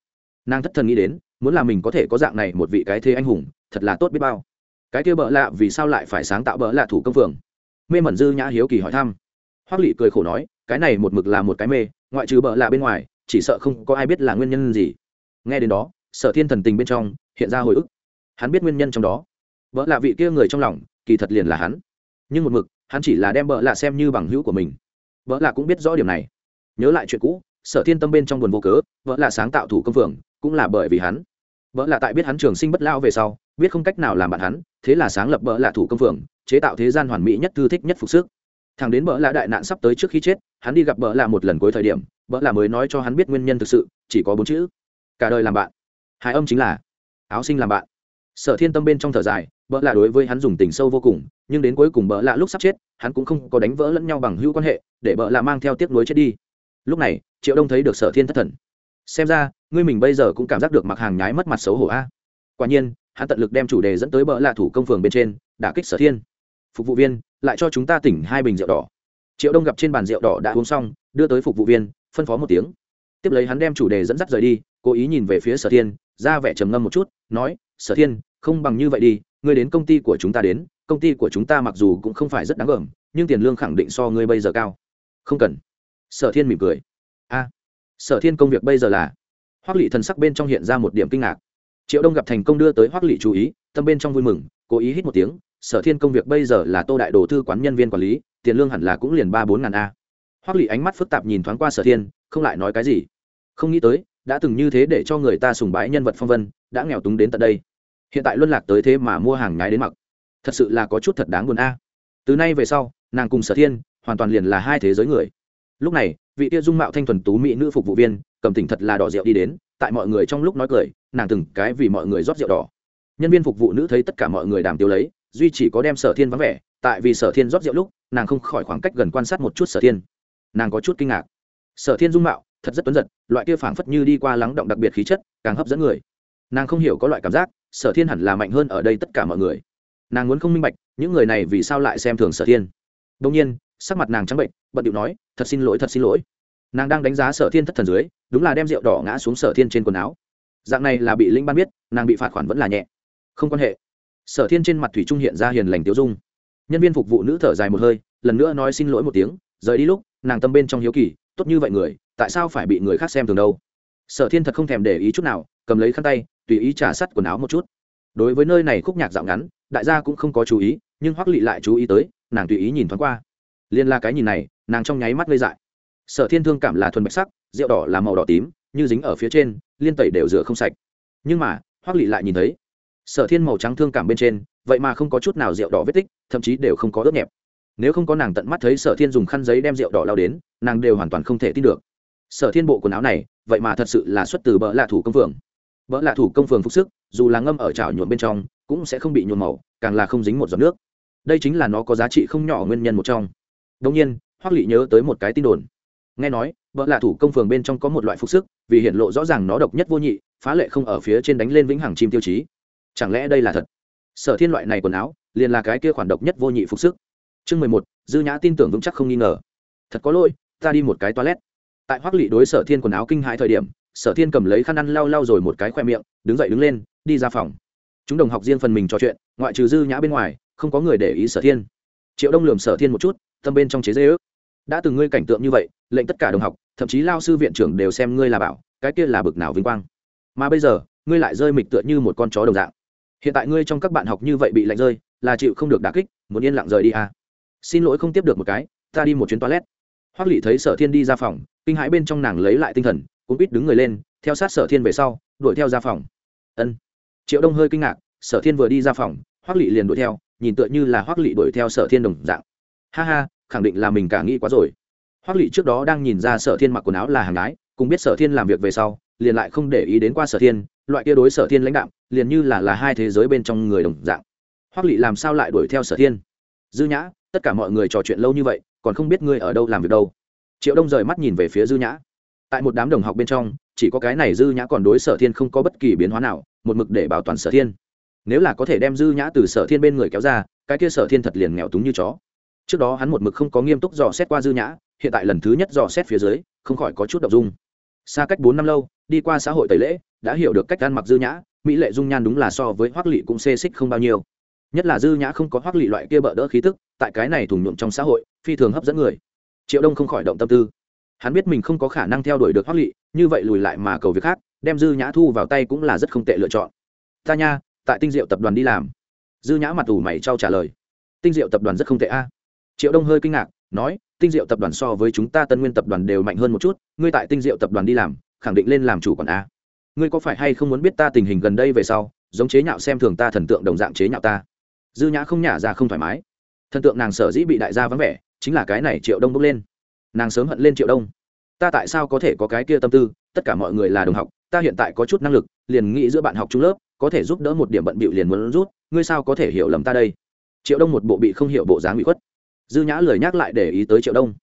[SPEAKER 1] Nàng thất thần nghĩ đến muốn là mình có thể có dạng này một vị cái thế anh hùng, thật là tốt biết bao. Cái kia bợ lạ vì sao lại phải sáng tạo bợ lạ thủ công phường? Mê mẩn dư nhã hiếu kỳ hỏi thăm. Hoắc lị cười khổ nói, cái này một mực là một cái mê, ngoại trừ bợ lạ bên ngoài, chỉ sợ không có ai biết là nguyên nhân gì. Nghe đến đó, sở thiên thần tình bên trong hiện ra hồi ức. Hắn biết nguyên nhân trong đó. Vợ lạ vị kia người trong lòng, kỳ thật liền là hắn. Nhưng một mực, hắn chỉ là đem vợ lạ xem như bằng hữu của mình. Vợ lạ cũng biết rõ điểm này. Nhớ lại chuyện cũ, sở thiên tâm bên trong buồn vô cớ vợ lạ sáng tạo thủ công phường cũng là bởi vì hắn. Vợ lạ tại biết hắn trường sinh bất lao về sau, biết không cách nào làm bạn hắn, thế là sáng lập vợ lạ thủ công phường, chế tạo thế gian hoàn mỹ nhất thư thích nhất phục sức. Thằng đến vợ lạ đại nạn sắp tới trước khi chết, hắn đi gặp vợ lạ một lần cuối thời điểm vợ lạ mới nói cho hắn biết nguyên nhân thực sự, chỉ có bốn chữ. Cả đời làm bạn. Hai âm chính là áo sinh làm bạn. Sở thiên tâm bên trong thở dài, bỡ lạ đối với hắn dùng tình sâu vô cùng, nhưng đến cuối cùng bỡ lạ lúc sắp chết, hắn cũng không có đánh vỡ lẫn nhau bằng hữu quan hệ, để bỡ lạ mang theo tiếc nuối chết đi. Lúc này, triệu đông thấy được sở thiên thất thần xem ra, ngươi mình bây giờ cũng cảm giác được mặc hàng nhái mất mặt xấu hổ a. Quả nhiên, hắn tận lực đem chủ đề dẫn tới bỡ lạ thủ công phường bên trên, đả kích sở thiên. Phục vụ viên, lại cho chúng ta tỉnh hai bình rượu đỏ. Triệu đông gặp trên bàn rượu đỏ đã uống xong, đưa tới phục vụ viên, phân phó một tiếng. Tiếp lấy hắn đem chủ đề dẫn dắt rời đi, cố ý nhìn về phía sở thiên, ra vẻ trầm ngâm một chút, nói, sở thiên, không bằng như vậy đi, ngươi đến công ty của chúng ta đến, công ty của chúng ta mặc dù cũng không phải rất đáng gờm, nhưng tiền lương khẳng định so ngươi bây giờ cao. Không cần. Sở thiên mỉm cười. A sở thiên công việc bây giờ là, Hoắc lị thần sắc bên trong hiện ra một điểm kinh ngạc. Triệu đông gặp thành công đưa tới Hoắc lị chú ý, tâm bên trong vui mừng, cố ý hít một tiếng, sở thiên công việc bây giờ là tô đại đồ thư quán nhân viên quản lý, tiền lương hẳn là cũng liền ba bốn ngàn a. Hoắc lị ánh mắt phức tạp nhìn thoáng qua sở thiên, không lại nói cái gì. Không nghĩ tới, đã từng như thế để cho người ta sùng bái nhân vật phong vân, đã nghèo túng đến tận đây. Hiện tại luân lạc tới thế mà mua hàng nhái đến mặc. Thật sự là có chút thật đáng buồn a. Từ nay về sau, nàng cùng sở thiên hoàn toàn liền là hai thế giới người lúc này, vị tia dung mạo thanh thuần tú mỹ nữ phục vụ viên, cầm tỉnh thật là đỏ rượu đi đến, tại mọi người trong lúc nói cười, nàng từng cái vì mọi người rót rượu đỏ. Nhân viên phục vụ nữ thấy tất cả mọi người đàm tiêu lấy, duy chỉ có đem sở thiên vắng vẻ, tại vì sở thiên rót rượu lúc, nàng không khỏi khoảng cách gần quan sát một chút sở thiên. Nàng có chút kinh ngạc. Sở thiên dung mạo, thật rất tuấn giật, loại kia phảng phất như đi qua lắng động đặc biệt khí chất, càng hấp dẫn người. Nàng không hiểu có loại cảm giác, sở thiên hẳn là mạnh hơn ở đây tất cả mọi người. Nàng muốn không minh bạch, những người này vì sao lại xem thường sở thiên. Đông nhiên sắc mặt nàng trắng bệnh, bận điệu nói, thật xin lỗi, thật xin lỗi. Nàng đang đánh giá sở thiên thất thần dưới, đúng là đem rượu đỏ ngã xuống sở thiên trên quần áo. Dạng này là bị linh ban biết, nàng bị phạt khoản vẫn là nhẹ. Không quan hệ. Sở thiên trên mặt thủy trung hiện ra hiền lành tiêu dung. Nhân viên phục vụ nữ thở dài một hơi, lần nữa nói xin lỗi một tiếng, rời đi lúc, nàng tâm bên trong hiếu kỳ, tốt như vậy người, tại sao phải bị người khác xem thường đâu? Sở thiên thật không thèm để ý chút nào, cầm lấy khăn tay, tùy ý trả sắt quần áo một chút. Đối với nơi này khúc nhạc dạo ngắn, đại gia cũng không có chú ý, nhưng hoắc lị lại chú ý tới, nàng tùy ý nhìn thoáng qua liên la cái nhìn này, nàng trong nháy mắt gây dại. Sở thiên thương cảm là thuần bạch sắc, rượu đỏ là màu đỏ tím, như dính ở phía trên, liên tẩy đều rửa không sạch. Nhưng mà, hoắc lị lại nhìn thấy, sở thiên màu trắng thương cảm bên trên, vậy mà không có chút nào rượu đỏ vết tích, thậm chí đều không có ướt nhẹp. Nếu không có nàng tận mắt thấy sở thiên dùng khăn giấy đem rượu đỏ lao đến, nàng đều hoàn toàn không thể tin được. Sở thiên bộ quần áo này, vậy mà thật sự là xuất từ bỡ lạ thủ công phường bỡ lạ thủ công phường phục sức, dù là ngâm ở chảo nhuộm bên trong, cũng sẽ không bị nhuộm màu, càng là không dính một giọt nước. Đây chính là nó có giá trị không nhỏ nguyên nhân một trong đông nhiên, hoắc lị nhớ tới một cái tin đồn. Nghe nói, vợ là thủ công phường bên trong có một loại phục sức, vì hiện lộ rõ ràng nó độc nhất vô nhị, phá lệ không ở phía trên đánh lên vĩnh hằng chim tiêu chí. Chẳng lẽ đây là thật? Sở thiên loại này quần áo, liền là cái kia khoản độc nhất vô nhị phục sức. Chương mười một, dư nhã tin tưởng vững chắc không nghi ngờ. Thật có lỗi, ta đi một cái toilet. Tại hoắc lị đối sở thiên quần áo kinh hãi thời điểm, sở thiên cầm lấy khăn ăn lau lau rồi một cái khoe miệng, đứng dậy đứng lên, đi ra phòng. Chúng đồng học riêng phần mình trò chuyện, ngoại trừ dư nhã bên ngoài, không có người để ý sở thiên. Triệu đông lườm sở thiên một chút tâm bên trong chế dê ước. Đã từng ngươi cảnh tượng như vậy, lệnh tất cả đồng học, thậm chí lao sư viện trưởng đều xem ngươi là bảo, cái kia là bực nào vinh quang. Mà bây giờ, ngươi lại rơi mịch tựa như một con chó đồng dạng. Hiện tại ngươi trong các bạn học như vậy bị lạnh rơi, là chịu không được đà kích, muốn yên lặng rời đi à. xin lỗi không tiếp được một cái, ta đi một chuyến toilet. Hoắc lị thấy sở thiên đi ra phòng, kinh hãi bên trong nàng lấy lại tinh thần cũng biết đứng người lên, theo sát sở thiên về sau, đuổi theo ra phòng. Ân. Triệu đông hơi kinh ngạc, sở thiên vừa đi ra phòng, hoắc lị liền đuổi theo, nhìn tựa như là hoắc lị đuổi theo sở thiên đồng dạng. Ha ha khẳng định là mình cả nghĩ quá rồi. Hoắc lị trước đó đang nhìn ra sở thiên mặc quần áo là hàng gái cũng biết sở thiên làm việc về sau, liền lại không để ý đến qua sở thiên, loại kia đối sở thiên lãnh đạo liền như là là hai thế giới bên trong người đồng dạng. Hoắc lị làm sao lại đuổi theo sở thiên? Dư nhã, tất cả mọi người trò chuyện lâu như vậy, còn không biết ngươi ở đâu làm việc đâu. Triệu đông rời mắt nhìn về phía dư nhã. Tại một đám đồng học bên trong, chỉ có cái này dư nhã còn đối sở thiên không có bất kỳ biến hóa nào, một mực để bảo toàn sở thiên. Nếu là có thể đem dư nhã từ sở thiên bên người kéo ra, cái kia sở thiên thật liền nghèo túng như chó trước đó hắn một mực không có nghiêm túc dò xét qua dư nhã, hiện tại lần thứ nhất dò xét phía dưới, không khỏi có chút đ ộ n g dung. Xa cách bốn năm lâu, đi qua xã hội tẩy lễ, đã hiểu được cách ăn mặc dư nhã, mỹ lệ dung nhan đúng là so với hoác lị cũng xê xích không bao nhiêu. Nhất là dư nhã không có hoác lị loại kia bỡ đỡ khí tức, tại cái này thủng nhuộm trong xã hội, phi thường hấp dẫn người. Triệu đông không khỏi động tâm tư. Hắn biết mình không có khả năng theo đuổi được hoác lị, như vậy lùi lại mà cầu việc khác, đem dư nhã thu vào tay cũng là rất không tệ lựa chọn. Ta nha, tại tinh diệu tập đoàn đi làm. Dư nhã mặt ủ mày trao trả lời. Tinh diệu tập đoàn rất không tệ a triệu đông hơi kinh ngạc, nói, tinh diệu tập đoàn so với chúng ta tân nguyên tập đoàn đều mạnh hơn một chút, ngươi tại tinh diệu tập đoàn đi làm, khẳng định lên làm chủ quản a. Ngươi có phải hay không muốn biết ta tình hình gần đây về sau, giống chế nhạo xem thường ta thần tượng đồng dạng chế nhạo ta? Dư nhã không nhả ra không thoải mái. Thần tượng nàng sở dĩ bị đại gia vắng vẻ, chính là cái này triệu đông bốc lên. Nàng sớm hận lên triệu đông. Ta tại sao có thể có cái kia tâm tư, tất cả mọi người là đồng học, ta hiện tại có chút năng lực, liền nghĩ giữa bạn học trung lớp, có thể giúp đỡ một điểm bận bịu liền muốn rút, ngươi sao có thể hiểu lầm ta đây? Triệu đông một bộ bị không hiểu bộ dáng bị khuất dư nhã lười nhắc lại để ý tới triệu đông.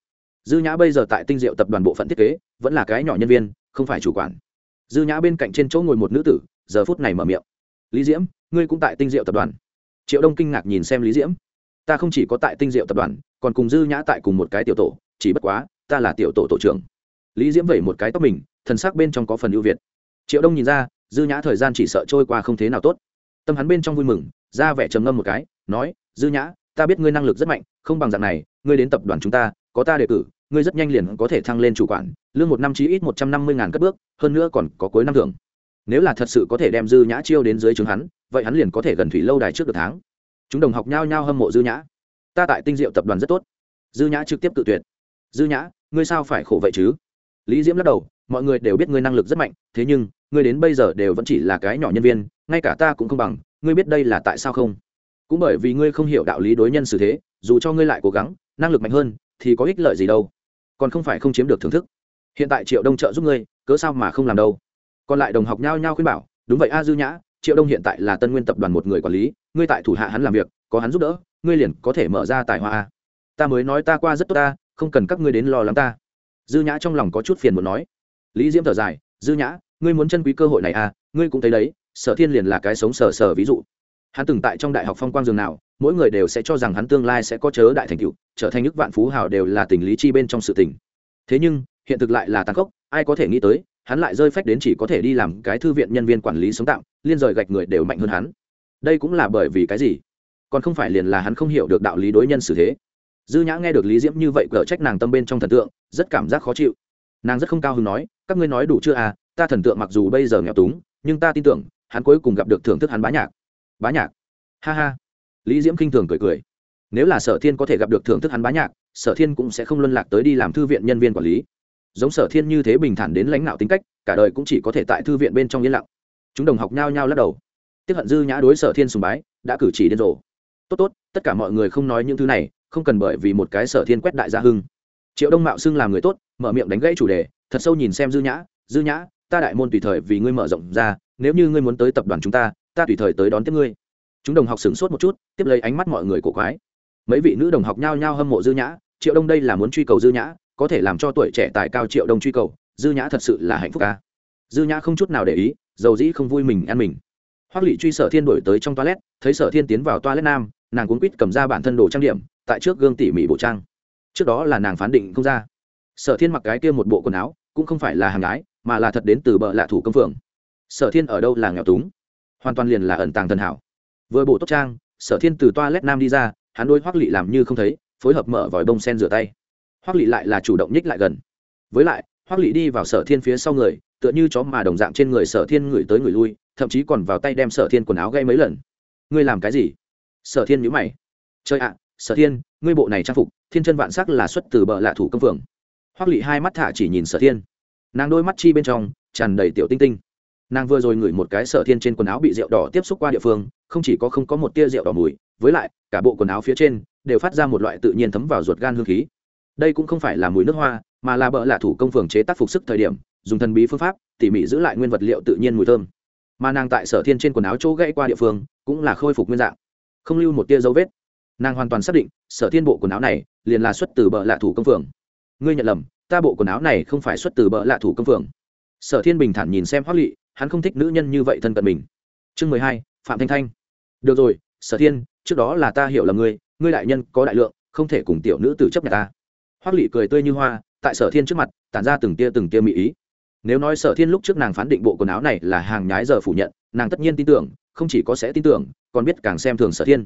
[SPEAKER 1] Dư nhã bây giờ tại tinh diệu tập đoàn bộ phận thiết kế, vẫn là cái nhỏ nhân viên, không phải chủ quản. Dư nhã bên cạnh trên chỗ ngồi một nữ tử, giờ phút này mở miệng. Lý diễm, ngươi cũng tại tinh diệu tập đoàn? Triệu đông kinh ngạc nhìn xem lý diễm. Ta không chỉ có tại tinh diệu tập đoàn, còn cùng dư nhã tại cùng một cái tiểu tổ, chỉ bất quá, ta là tiểu tổ tổ trưởng. Lý diễm vẩy một cái tóc mình, thần sắc bên trong có phần ưu việt. Triệu đông nhìn ra, dư nhã thời gian chỉ sợ trôi qua không thế nào tốt. Tâm hắn bên trong vui mừng, ra vẻ trầm ngâm một cái, nói, dư nhã ta biết ngươi năng lực rất mạnh, không bằng dạng này, ngươi đến tập đoàn chúng ta, có ta đề cử, ngươi rất nhanh liền có thể thăng lên chủ quản, lương một năm chí ít một trăm năm mươi ngàn cất bước, hơn nữa còn có cuối năm thưởng. Nếu là thật sự có thể đem dư nhã chiêu đến dưới trường hắn, vậy hắn liền có thể gần thủy lâu đài trước được tháng. Chúng đồng học nhao nhao hâm mộ dư nhã. Ta tại tinh diệu tập đoàn rất tốt. Dư nhã trực tiếp tự tuyệt. Dư nhã, ngươi sao phải khổ vậy chứ? Lý diễm lắc đầu, mọi người đều biết ngươi năng lực rất mạnh, thế nhưng, ngươi đến bây giờ đều vẫn chỉ là cái nhỏ nhân viên, ngay cả ta cũng không bằng, ngươi biết đây là tại sao không? Cũng bởi vì ngươi không hiểu đạo lý đối nhân xử thế, dù cho ngươi lại cố gắng, năng lực mạnh hơn, thì có ích lợi gì đâu. Còn không phải không chiếm được thưởng thức. Hiện tại triệu đông trợ giúp ngươi, cớ sao mà không làm đâu? Còn lại đồng học nhao nhao khuyên bảo, đúng vậy a dư nhã, triệu đông hiện tại là tân nguyên tập đoàn một người quản lý, ngươi tại thủ hạ hắn làm việc, có hắn giúp đỡ, ngươi liền có thể mở ra tài hoa a. Ta mới nói ta qua rất tốt ta không cần các ngươi đến lo lắng ta. Dư nhã trong lòng có chút phiền muốn nói. Lý diễm thở dài, dư nhã, ngươi muốn chân quý cơ hội này à ngươi cũng thấy đấy, sở thiên liền là cái sống sờ sờ ví dụ hắn từng tại trong đại học phong quang dường nào, mỗi người đều sẽ cho rằng hắn tương lai sẽ có chớ đại thành cựu trở thành nước vạn phú hào đều là tình lý chi bên trong sự tình. Thế nhưng, hiện thực lại là tàn khốc, ai có thể nghĩ tới, hắn lại rơi phách đến chỉ có thể đi làm cái thư viện nhân viên quản lý sống tạm, liên rời gạch người đều mạnh hơn hắn. Đây cũng là bởi vì cái gì? Còn không phải liền là hắn không hiểu được đạo lý đối nhân xử thế. Dư nhã nghe được lý diễm như vậy cở trách nàng tâm bên trong thần tượng, rất cảm giác khó chịu. Nàng rất không cao hứng nói, các ngươi nói đủ chưa à? Ta thần tượng mặc dù bây giờ nghèo túng, nhưng ta tin tưởng, hắn cuối cùng gặp được thưởng thức hắn bá nhạc bá nhạc. Ha ha. Lý diễm khinh thường cười cười. Nếu là sở thiên có thể gặp được thưởng thức hắn bá nhạc, sở thiên cũng sẽ không luân lạc tới đi làm thư viện nhân viên quản lý. Giống sở thiên như thế bình thản đến lãnh đạo tính cách, cả đời cũng chỉ có thể tại thư viện bên trong yên lặng. Chúng đồng học nhao nhao lắc đầu. Tiếp hận dư nhã đối sở thiên sùng bái, đã cử chỉ điên rồ. Tốt tốt, tất cả mọi người không nói những thứ này, không cần bởi vì một cái sở thiên quét đại gia hưng. Triệu đông mạo xưng làm người tốt, mở miệng đánh gãy chủ đề, thật sâu nhìn xem dư nhã. Dư nhã, ta đại môn tùy thời vì ngươi mở rộng ra, nếu như ngươi muốn tới tập đoàn chúng ta ta tùy thời tới đón tiếp ngươi. Chúng đồng học sửng sốt một chút, tiếp lấy ánh mắt mọi người cổ quái. Mấy vị nữ đồng học nhao nhao hâm mộ dư nhã, triệu đông đây là muốn truy cầu dư nhã, có thể làm cho tuổi trẻ tài cao triệu đông truy cầu, dư nhã thật sự là hạnh phúc ca dư nhã không chút nào để ý, dầu dĩ không vui mình, ăn mình. Hoắc lị truy sở thiên đổi tới trong toilet, thấy sở thiên tiến vào toilet nam, nàng cuốn quýt cầm ra bản thân đồ trang điểm, tại trước gương tỉ mỉ bộ trang. Trước đó là nàng phán định không ra. Sở thiên mặc cái kia một bộ quần áo, cũng không phải là hàng gái, mà là thật đến từ bờ lạ thủ công phường. Sở thiên ở đâu là nghèo túng? Hoàn toàn liền là ẩn tàng thần hảo. Vừa bộ tốt trang, sở thiên từ toa lét nam đi ra, hắn đôi hoác lị làm như không thấy, phối hợp mở vòi bông sen rửa tay. Hoác lị lại là chủ động nhích lại gần. Với lại hoác lị đi vào sở thiên phía sau người, tựa như chó mà đồng dạng trên người sở thiên người tới người lui, thậm chí còn vào tay đem sở thiên quần áo gây mấy lần. Ngươi làm cái gì? Sở thiên nhữ mày. Chơi ạ, sở thiên, ngươi bộ này trang phục, thiên chân vạn sắc là xuất từ bờ lạ thủ công phường. Hoác lị hai mắt thả chỉ nhìn sở thiên. Nàng đôi mắt chi bên trong, tràn đầy tiểu tinh tinh nàng vừa rồi ngửi một cái sở thiên trên quần áo bị rượu đỏ tiếp xúc qua địa phương, không chỉ có không có một tia rượu đỏ mùi, với lại, cả bộ quần áo phía trên đều phát ra một loại tự nhiên thấm vào ruột gan hương khí. Đây cũng không phải là mùi nước hoa, mà là bợ lạ thủ công phường chế tác phục sức thời điểm, dùng thần bí phương pháp, tỉ mỉ giữ lại nguyên vật liệu tự nhiên mùi thơm. Mà nàng tại sở thiên trên quần áo chỗ gãy qua địa phương, cũng là khôi phục nguyên dạng. Không lưu một tia dấu vết. Nàng hoàn toàn xác định, sở thiên bộ quần áo này liền là xuất từ bợ lạ thủ công phường. Ngươi nhận lầm, ta bộ quần áo này không phải xuất từ bợ lạ thủ công phường. Sở thiên bình thản nhìn xem hoác lị hắn không thích nữ nhân như vậy thân cận mình. Chương mười hai, phạm thanh thanh. Được rồi, sở thiên, trước đó là ta hiểu là ngươi ngươi đại nhân có đại lượng, không thể cùng tiểu nữ tử chấp nhận ta. Hoác lị cười tươi như hoa, tại sở thiên trước mặt, tản ra từng tia từng tia mỹ ý. Nếu nói sở thiên lúc trước nàng phán định bộ quần áo này là hàng nhái giờ phủ nhận, nàng tất nhiên tin tưởng, không chỉ có sẽ tin tưởng, còn biết càng xem thường sở thiên.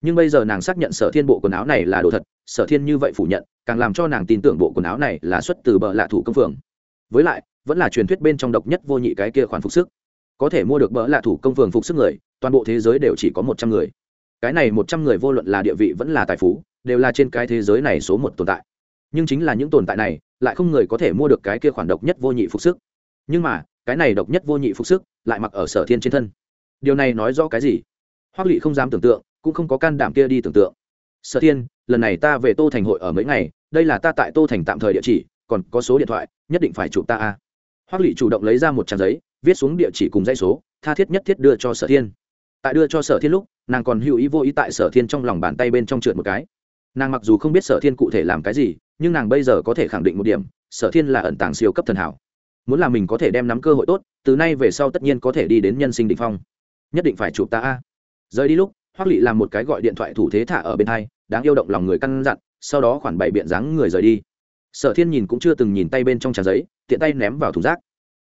[SPEAKER 1] Nhưng bây giờ nàng xác nhận sở thiên bộ quần áo này là đồ thật, sở thiên như vậy phủ nhận, càng làm cho nàng tin tưởng bộ quần áo này là xuất từ bờ lạ thủ công phường với lại, vẫn là truyền thuyết bên trong độc nhất vô nhị cái kia khoản phục sức. Có thể mua được bỡ lạ thủ công phường phục sức người, toàn bộ thế giới đều chỉ có một trăm người. Cái này một trăm người vô luận là địa vị vẫn là tài phú, đều là trên cái thế giới này số một tồn tại. Nhưng chính là những tồn tại này, lại không người có thể mua được cái kia khoản độc nhất vô nhị phục sức. Nhưng mà, cái này độc nhất vô nhị phục sức lại mặc ở sở thiên trên thân. Điều này nói rõ cái gì? Hoác lị không dám tưởng tượng, cũng không có can đảm kia đi tưởng tượng. Sở thiên, lần này ta về tô thành hội ở mấy ngày, đây là ta tại tô thành tạm thời địa chỉ, còn có số điện thoại nhất định phải chụp ta a. Hoắc lỵ chủ động lấy ra một trang giấy, viết xuống địa chỉ cùng dãy số, tha thiết nhất thiết đưa cho sở thiên. Tại đưa cho sở thiên lúc, nàng còn hữu ý vô ý tại sở thiên trong lòng bàn tay bên trong trượt một cái. Nàng mặc dù không biết sở thiên cụ thể làm cái gì, nhưng nàng bây giờ có thể khẳng định một điểm, sở thiên là ẩn tàng siêu cấp thần hảo. Muốn là mình có thể đem nắm cơ hội tốt, từ nay về sau tất nhiên có thể đi đến nhân sinh định phong. Nhất định phải chụp ta a. Rời đi lúc, hoắc lỵ làm một cái gọi điện thoại thủ thế thả ở bên hai, đáng yêu động lòng người căn dặn, sau đó khoản bảy biện dáng người rời đi sở thiên nhìn cũng chưa từng nhìn tay bên trong trà giấy, tiện tay ném vào thùng rác.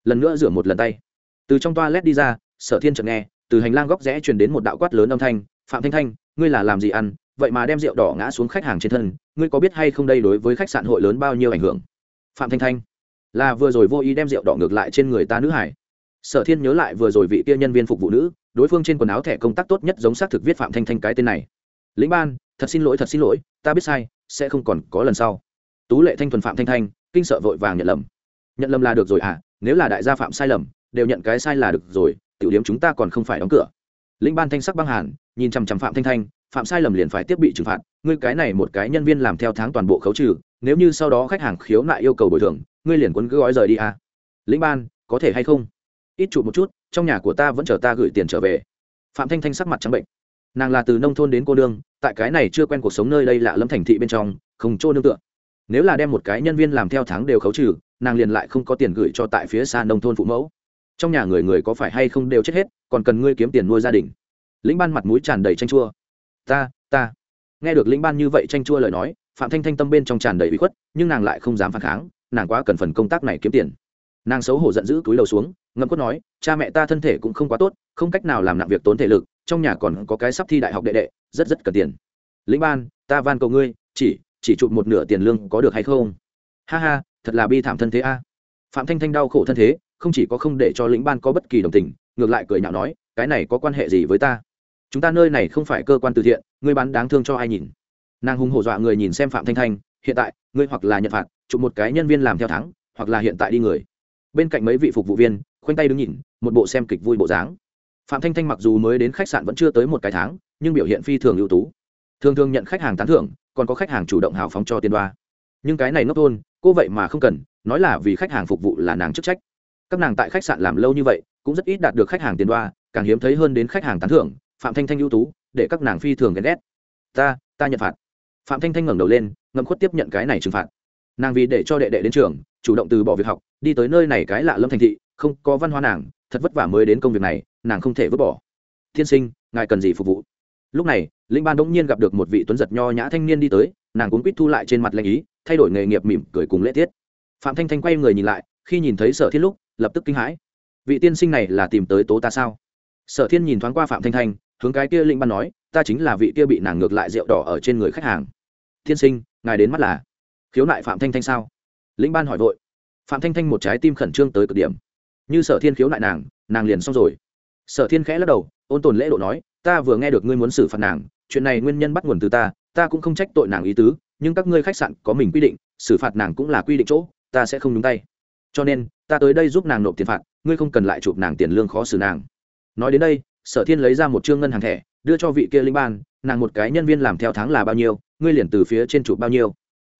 [SPEAKER 1] Lần nữa rửa một lần tay. Từ trong toa led đi ra, sở thiên chợt nghe, từ hành lang góc rẽ truyền đến một đạo quát lớn âm thanh, phạm thanh thanh, ngươi là làm gì ăn? Vậy mà đem rượu đỏ ngã xuống khách hàng trên thân, ngươi có biết hay không đây đối với khách sạn hội lớn bao nhiêu ảnh hưởng? Phạm thanh thanh, là vừa rồi vô ý đem rượu đỏ ngược lại trên người ta nữ hải. Sở thiên nhớ lại vừa rồi vị kia nhân viên phục vụ nữ, đối phương trên quần áo thẻ công tác tốt nhất giống xác thực viết phạm thanh thanh cái tên này. Lĩnh ban, thật xin lỗi, thật xin lỗi, ta biết sai, sẽ không còn có lần sau tú lệ thanh thuần phạm thanh thanh, kinh sợ vội vàng nhận lầm. Nhận lầm là được rồi à nếu là đại gia phạm sai lầm, đều nhận cái sai là được rồi, tiểu điểm chúng ta còn không phải đóng cửa. Lĩnh ban thanh sắc băng hàn, nhìn chằm chằm phạm thanh thanh, phạm sai lầm liền phải tiếp bị trừng phạt, ngươi cái này một cái nhân viên làm theo tháng toàn bộ khấu trừ, nếu như sau đó khách hàng khiếu nại yêu cầu bồi thường, ngươi liền quấn cứ gói rời đi à. lĩnh ban, có thể hay không? Ít trụ một chút, trong nhà của ta vẫn chờ ta gửi tiền trở về. Phạm thanh thanh sắc mặt trắng bệnh. Nàng là từ nông thôn đến cô đương tại cái này chưa quen cuộc sống nơi đây lạ lẫm thành thị bên trong, không trô nương tựa nếu là đem một cái nhân viên làm theo tháng đều khấu trừ, nàng liền lại không có tiền gửi cho tại phía xa nông thôn phụ mẫu. Trong nhà người người có phải hay không đều chết hết, còn cần ngươi kiếm tiền nuôi gia đình. Lĩnh ban mặt mũi tràn đầy tranh chua. Ta ta. Nghe được lĩnh ban như vậy tranh chua lời nói, phạm thanh thanh tâm bên trong tràn đầy bị khuất, nhưng nàng lại không dám phản kháng, nàng quá cần phần công tác này kiếm tiền. Nàng xấu hổ giận dữ túi đầu xuống ngâm cốt nói, cha mẹ ta thân thể cũng không quá tốt, không cách nào làm nặng việc tốn thể lực, trong nhà còn có cái sắp thi đại học đệ đệ, rất rất cần tiền. Lĩnh ban, ta van cầu ngươi, chỉ chỉ chụp một nửa tiền lương có được hay không? Ha ha, thật là bi thảm thân thế a. Phạm thanh thanh đau khổ thân thế, không chỉ có không để cho lĩnh ban có bất kỳ đồng tình, ngược lại cười nhạo nói, cái này có quan hệ gì với ta? Chúng ta nơi này không phải cơ quan từ thiện, ngươi bán đáng thương cho ai nhìn? Nàng hùng hổ dọa người nhìn xem phạm thanh thanh, hiện tại, ngươi hoặc là nhận phạt, chụp một cái nhân viên làm theo tháng hoặc là hiện tại đi người. Bên cạnh mấy vị phục vụ viên, khoanh tay đứng nhìn, một bộ xem kịch vui bộ dáng. Phạm thanh thanh mặc dù mới đến khách sạn vẫn chưa tới một cái tháng, nhưng biểu hiện phi thường ưu tú. Thường thường nhận khách hàng tán thưởng còn có khách hàng chủ động hào phóng cho tiền đoa. Nhưng cái này nốc thôn, cô vậy mà không cần, nói là vì khách hàng phục vụ là nàng chức trách. Các nàng tại khách sạn làm lâu như vậy, cũng rất ít đạt được khách hàng tiền đoa, càng hiếm thấy hơn đến khách hàng tán thưởng, phạm thanh thanh ưu tú, để các nàng phi thường ghen ghét. Ta ta nhận phạt. Phạm thanh thanh ngẩng đầu lên, ngậm khuất tiếp nhận cái này trừng phạt. Nàng vì để cho đệ đệ đến trường, chủ động từ bỏ việc học, đi tới nơi này cái lạ lâm thành thị, không có văn hóa nàng, thật vất vả mới đến công việc này, nàng không thể vứt bỏ. Thiên sinh, ngài cần gì phục vụ? Lúc này, linh ban bỗng nhiên gặp được một vị tuấn giật nho nhã thanh niên đi tới, nàng cuốn quýt thu lại trên mặt lanh ý, thay đổi nghề nghiệp mỉm cười cùng lễ tiết. Phạm thanh thanh quay người nhìn lại, khi nhìn thấy sở thiên lúc, lập tức kinh hãi. Vị tiên sinh này là tìm tới tố ta sao? Sở thiên nhìn thoáng qua phạm thanh thanh, hướng cái kia linh ban nói, ta chính là vị kia bị nàng ngược lại rượu đỏ ở trên người khách hàng. Tiên sinh, ngài đến mắt là khiếu nại phạm thanh thanh sao? Linh ban hỏi vội. Phạm thanh thanh một trái tim khẩn trương tới cực điểm. Như sở thiên khiếu nại nàng nàng liền xong rồi. Sở thiên khẽ lắc đầu, ôn tồn lễ độ nói ta vừa nghe được ngươi muốn xử phạt nàng, chuyện này nguyên nhân bắt nguồn từ ta ta cũng không trách tội nàng ý tứ, nhưng các ngươi khách sạn có mình quy định, xử phạt nàng cũng là quy định chỗ, ta sẽ không nhúng tay. Cho nên, ta tới đây giúp nàng nộp tiền phạt, ngươi không cần lại chụp nàng tiền lương khó xử nàng. Nói đến đây, sở thiên lấy ra một chương ngân hàng thẻ, đưa cho vị kia linh ban, nàng một cái nhân viên làm theo tháng là bao nhiêu, ngươi liền từ phía trên chụp bao nhiêu.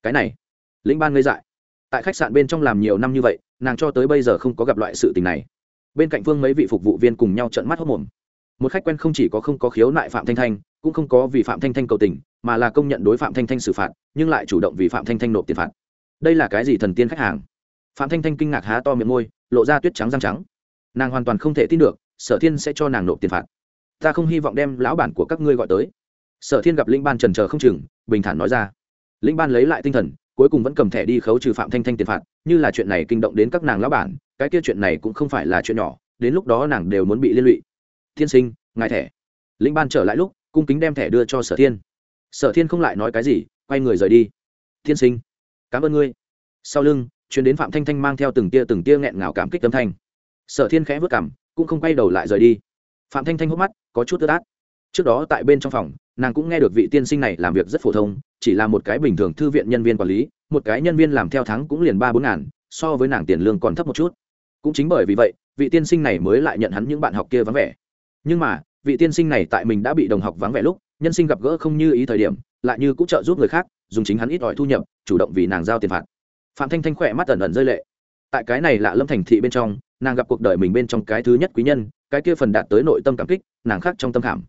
[SPEAKER 1] Cái này, linh ban ngây dại. Tại khách sạn bên trong làm nhiều năm như vậy, nàng cho tới bây giờ không có gặp loại sự tình này. Bên cạnh phương mấy vị phục vụ viên cùng nhau trận mắt hốc mồm một khách quen không chỉ có không có khiếu nại phạm thanh thanh, cũng không có vì phạm thanh thanh cầu tình, mà là công nhận đối phạm thanh thanh xử phạt, nhưng lại chủ động vì phạm thanh thanh nộp tiền phạt. Đây là cái gì thần tiên khách hàng? Phạm thanh thanh kinh ngạc há to miệng môi, lộ ra tuyết trắng răng trắng. Nàng hoàn toàn không thể tin được, sở thiên sẽ cho nàng nộp tiền phạt. Ta không hy vọng đem lão bản của các ngươi gọi tới. Sở thiên gặp linh ban trần trờ không chừng, bình thản nói ra. Linh ban lấy lại tinh thần, cuối cùng vẫn cầm thẻ đi khấu trừ phạm thanh thanh tiền phạt, như là chuyện này kinh động đến các nàng lão bản, cái kia chuyện này cũng không phải là chuyện nhỏ, đến lúc đó nàng đều muốn bị liên lụy thiên sinh, ngài thẻ. Linh ban trở lại lúc, cung kính đem thẻ đưa cho sở thiên. Sở thiên không lại nói cái gì, quay người rời đi. Thiên sinh, cảm ơn ngươi. Sau lưng chuyến đến phạm thanh thanh mang theo từng tia từng tia nghẹn ngào cảm kích tâm thanh. Sở thiên khẽ vất cảm cũng không quay đầu lại rời đi. Phạm thanh thanh hốc mắt có chút tơ tát. Trước đó tại bên trong phòng, nàng cũng nghe được vị tiên sinh này làm việc rất phổ thông, chỉ là một cái bình thường thư viện nhân viên quản lý, một cái nhân viên làm theo tháng cũng liền ba bốn ngàn, so với nàng tiền lương còn thấp một chút. Cũng chính bởi vì vậy, vị tiên sinh này mới lại nhận hắn những bạn học kia vắng vẻ nhưng mà, vị tiên sinh này tại mình đã bị đồng học vắng vẻ lúc, nhân sinh gặp gỡ không như ý thời điểm, lại như cũng trợ giúp người khác, dùng chính hắn ít ỏi thu nhập, chủ động vì nàng giao tiền phạt. Phạm thanh thanh khỏe mắt ẩn ẩn rơi lệ. Tại cái này lạ lâm thành thị bên trong, nàng gặp cuộc đời mình bên trong cái thứ nhất quý nhân, cái kia phần đạt tới nội tâm cảm kích, nàng khác trong tâm khảm.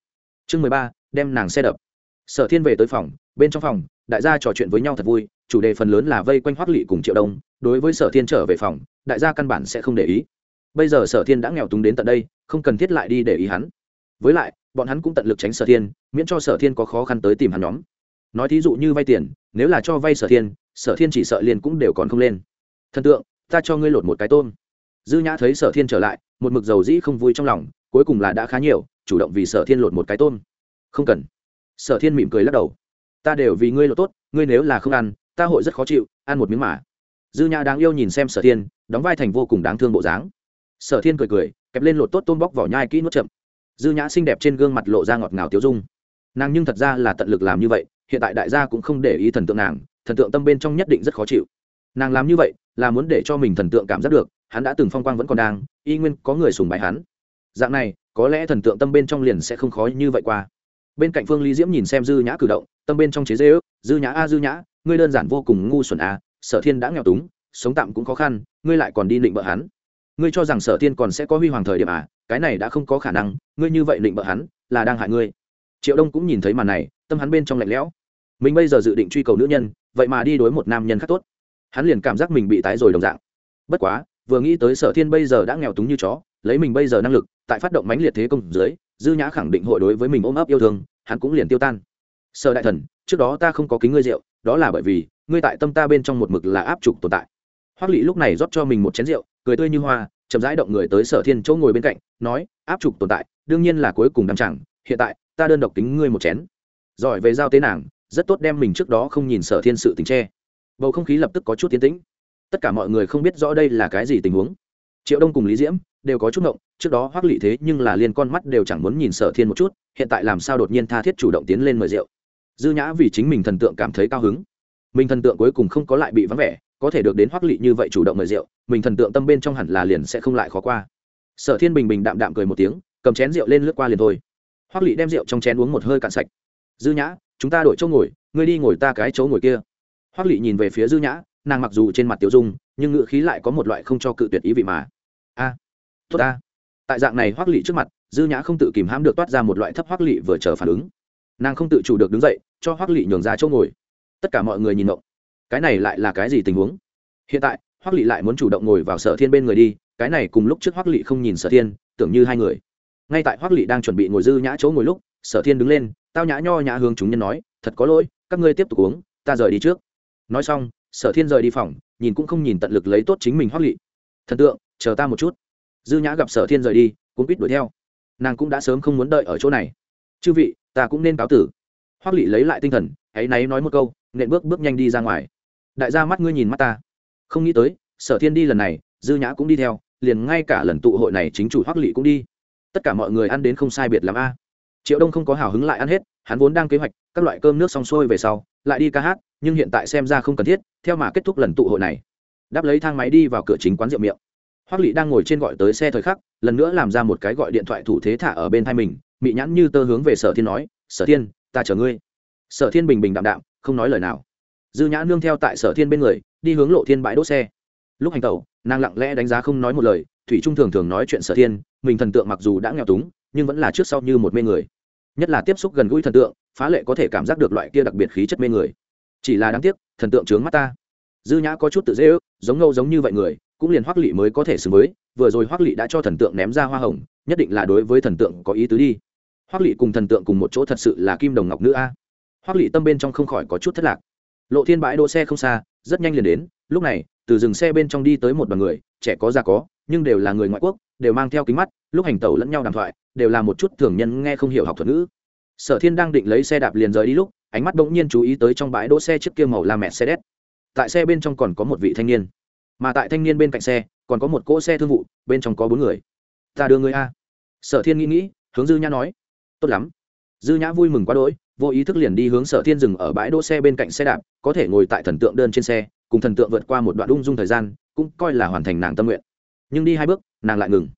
[SPEAKER 1] Chương mười ba, đem nàng xe đập. Sở thiên về tới phòng, bên trong phòng, đại gia trò chuyện với nhau thật vui, chủ đề phần lớn là vây quanh hoác lỵ cùng triệu đông, đối với sở thiên trở về phòng, đại gia căn bản sẽ không để ý bây giờ sở thiên đã nghèo túng đến tận đây, không cần thiết lại đi để ý hắn. Với lại, bọn hắn cũng tận lực tránh sở thiên, miễn cho sở thiên có khó khăn tới tìm hắn nhóm. Nói thí dụ như vay tiền, nếu là cho vay sở thiên sở thiên chỉ sợ liền cũng đều còn không lên. Thần tượng, ta cho ngươi lột một cái tôm. Dư nhã thấy sở thiên trở lại, một mực dầu dĩ không vui trong lòng, cuối cùng là đã khá nhiều, chủ động vì sở thiên lột một cái tôm. Không cần. Sở thiên mỉm cười lắc đầu. Ta đều vì ngươi lột tốt, ngươi nếu là không ăn, ta hội rất khó chịu, ăn một miếng mà. Dư nhã đáng yêu nhìn xem sở thiên, đóng vai thành vô cùng đáng thương bộ dáng sở thiên cười cười, kẹp lên lột tốt tôm bóc vỏ nhai kỹ nuốt chậm. Dư nhã xinh đẹp trên gương mặt lộ ra ngọt ngào tiêu dung. Nàng nhưng thật ra là tận lực làm như vậy, hiện tại đại gia cũng không để ý thần tượng nàng, thần tượng tâm bên trong nhất định rất khó chịu. Nàng làm như vậy, là muốn để cho mình thần tượng cảm giác được, hắn đã từng phong quang vẫn còn đang, y nguyên có người sùng bài hắn. Dạng này, có lẽ thần tượng tâm bên trong liền sẽ không khó như vậy qua. Bên cạnh phương ly diễm nhìn xem dư nhã cử động, tâm bên trong chế dê ước dư nhã a, dư nhã, ngươi đơn giản vô cùng ngu xuẩn a, sở thiên đã nghèo túng, sống tạm cũng khó khăn, ngươi lại còn đi định bợ hắn ngươi cho rằng sở thiên còn sẽ có huy hoàng thời điểm à? Cái này đã không có khả năng, ngươi như vậy định bợ hắn, là đang hại ngươi. Triệu đông cũng nhìn thấy màn này, tâm hắn bên trong lạnh lẽo. Mình bây giờ dự định truy cầu nữ nhân, vậy mà đi đối một nam nhân khác tốt. Hắn liền cảm giác mình bị tái rồi đồng dạng. Bất quá, vừa nghĩ tới sở thiên bây giờ đã nghèo túng như chó, lấy mình bây giờ năng lực, tại phát động mãnh liệt thế công dưới, dư nhã khẳng định hội đối với mình ôm ấp yêu thương, hắn cũng liền tiêu tan. Sở đại thần, trước đó ta không có kính ngươi rượu, đó là bởi vì, ngươi tại tâm ta bên trong một mực là áp trục tồn tại. Hoác lỵ lúc này rót cho mình một chén rượu cười tươi như hoa, chậm rãi động người tới sở thiên chỗ ngồi bên cạnh, nói, áp trục tồn tại, đương nhiên là cuối cùng đăng chẳng, hiện tại, ta đơn độc tính ngươi một chén. Giỏi về giao tế nàng, rất tốt đem mình trước đó không nhìn sở thiên sự tình tre bầu không khí lập tức có chút tiến tĩnh. Tất cả mọi người không biết rõ đây là cái gì tình huống. Triệu đông cùng lý diễm đều có chút ngộng, trước đó hoác lị thế nhưng là liên con mắt đều chẳng muốn nhìn sở thiên một chút, hiện tại làm sao đột nhiên tha thiết chủ động tiến lên mời rượu. Dư nhã vì chính mình thần tượng cảm thấy cao hứng. Mình thần tượng cuối cùng không có lại bị vắng vẻ có thể được đến hoắc lị như vậy chủ động mời rượu, mình thần tượng tâm bên trong hẳn là liền sẽ không lại khó qua. Sở thiên bình bình đạm đạm cười một tiếng, cầm chén rượu lên lướt qua liền thôi. Hoắc lị đem rượu trong chén uống một hơi cạn sạch. Dư nhã, chúng ta đổi chỗ ngồi, ngươi đi ngồi ta cái chỗ ngồi kia. Hoắc lị nhìn về phía dư nhã, nàng mặc dù trên mặt tiểu dung, nhưng ngự khí lại có một loại không cho cự tuyệt ý vị mà. A, tốt ta. Tại dạng này hoắc lị trước mặt, dư nhã không tự kìm hãm được toát ra một loại thấp hoắc lị vừa chờ phản ứng. Nàng không tự chủ được đứng dậy, cho hoắc lị nhường ra chỗ ngồi. Tất cả mọi người nhìn động cái này lại là cái gì tình huống? Hiện tại, hoắc lị lại muốn chủ động ngồi vào sở thiên bên người đi, cái này cùng lúc trước hoắc lị không nhìn sở thiên, tưởng như hai người. Ngay tại hoắc lị đang chuẩn bị ngồi dư nhã chỗ ngồi lúc, sở thiên đứng lên, tao nhã nho nhã hướng chúng nhân nói, thật có lỗi, các ngươi tiếp tục uống, ta rời đi trước. Nói xong, sở thiên rời đi phòng, nhìn cũng không nhìn tận lực lấy tốt chính mình hoắc lị. Thần tượng, chờ ta một chút. Dư nhã gặp sở thiên rời đi cũng biết đuổi theo. Nàng cũng đã sớm không muốn đợi ở chỗ này. Chư vị, ta cũng nên cáo tử. Hoắc lị lấy lại tinh thần hãy náy nói một câu, nện bước bước nhanh đi ra ngoài đại gia mắt ngươi nhìn mắt ta. Không nghĩ tới, sở thiên đi lần này, dư nhã cũng đi theo, liền ngay cả lần tụ hội này chính chủ Hoắc lị cũng đi. Tất cả mọi người ăn đến không sai biệt làm a. Triệu đông không có hào hứng lại ăn hết, hắn vốn đang kế hoạch, các loại cơm nước xong xuôi về sau, lại đi ca hát, nhưng hiện tại xem ra không cần thiết, theo mà kết thúc lần tụ hội này. Đáp lấy thang máy đi vào cửa chính quán rượu miệng. Hoắc lị đang ngồi trên gọi tới xe thời khắc, lần nữa làm ra một cái gọi điện thoại thủ thế thả ở bên thai mình, mị nhãn như tơ hướng về sở thiên nói, sở thiên, ta chở ngươi. Sở thiên bình bình đạm đạm, không nói lời nào dư nhã nương theo tại sở thiên bên người, đi hướng lộ thiên bãi đỗ xe. Lúc hành tẩu, nàng lặng lẽ đánh giá không nói một lời, thủy trung thường thường nói chuyện sở thiên, mình thần tượng mặc dù đã nghèo túng, nhưng vẫn là trước sau như một mê người. Nhất là tiếp xúc gần gũi thần tượng, phá lệ có thể cảm giác được loại kia đặc biệt khí chất mê người. Chỉ là đáng tiếc, thần tượng trướng mắt ta. Dư nhã có chút tự dễ ước, giống ngâu giống như vậy người, cũng liền hoắc lị mới có thể xử mới. vừa rồi hoắc lị đã cho thần tượng ném ra hoa hồng, nhất định là đối với thần tượng có ý tứ đi. Hoắc lị cùng thần tượng cùng một chỗ thật sự là kim đồng ngọc nữ a. Hoắc lị tâm bên trong không khỏi có chút thất lạc lộ thiên bãi đỗ xe không xa, rất nhanh liền đến. Lúc này, từ dừng xe bên trong đi tới một đoàn người, trẻ có già có, nhưng đều là người ngoại quốc, đều mang theo kính mắt, lúc hành tẩu lẫn nhau đàm thoại, đều là một chút thường nhân nghe không hiểu học thuật ngữ. Sở thiên đang định lấy xe đạp liền rời đi lúc, ánh mắt bỗng nhiên chú ý tới trong bãi đỗ xe trước kia màu la mẹ xe đét tại xe bên trong còn có một vị thanh niên, mà tại thanh niên bên cạnh xe, còn có một cỗ xe thương vụ, bên trong có bốn người. Ta đưa người a. Sở thiên nghĩ nghĩ, hướng dư nhã nói. Tốt lắm. Dư nhã vui mừng quá đỗi vô ý thức liền đi hướng sở thiên dừng ở bãi đỗ xe bên cạnh xe đạp có thể ngồi tại thần tượng đơn trên xe cùng thần tượng vượt qua một đoạn ung dung thời gian cũng coi là hoàn thành nàng tâm nguyện. Nhưng đi hai bước nàng lại ngừng.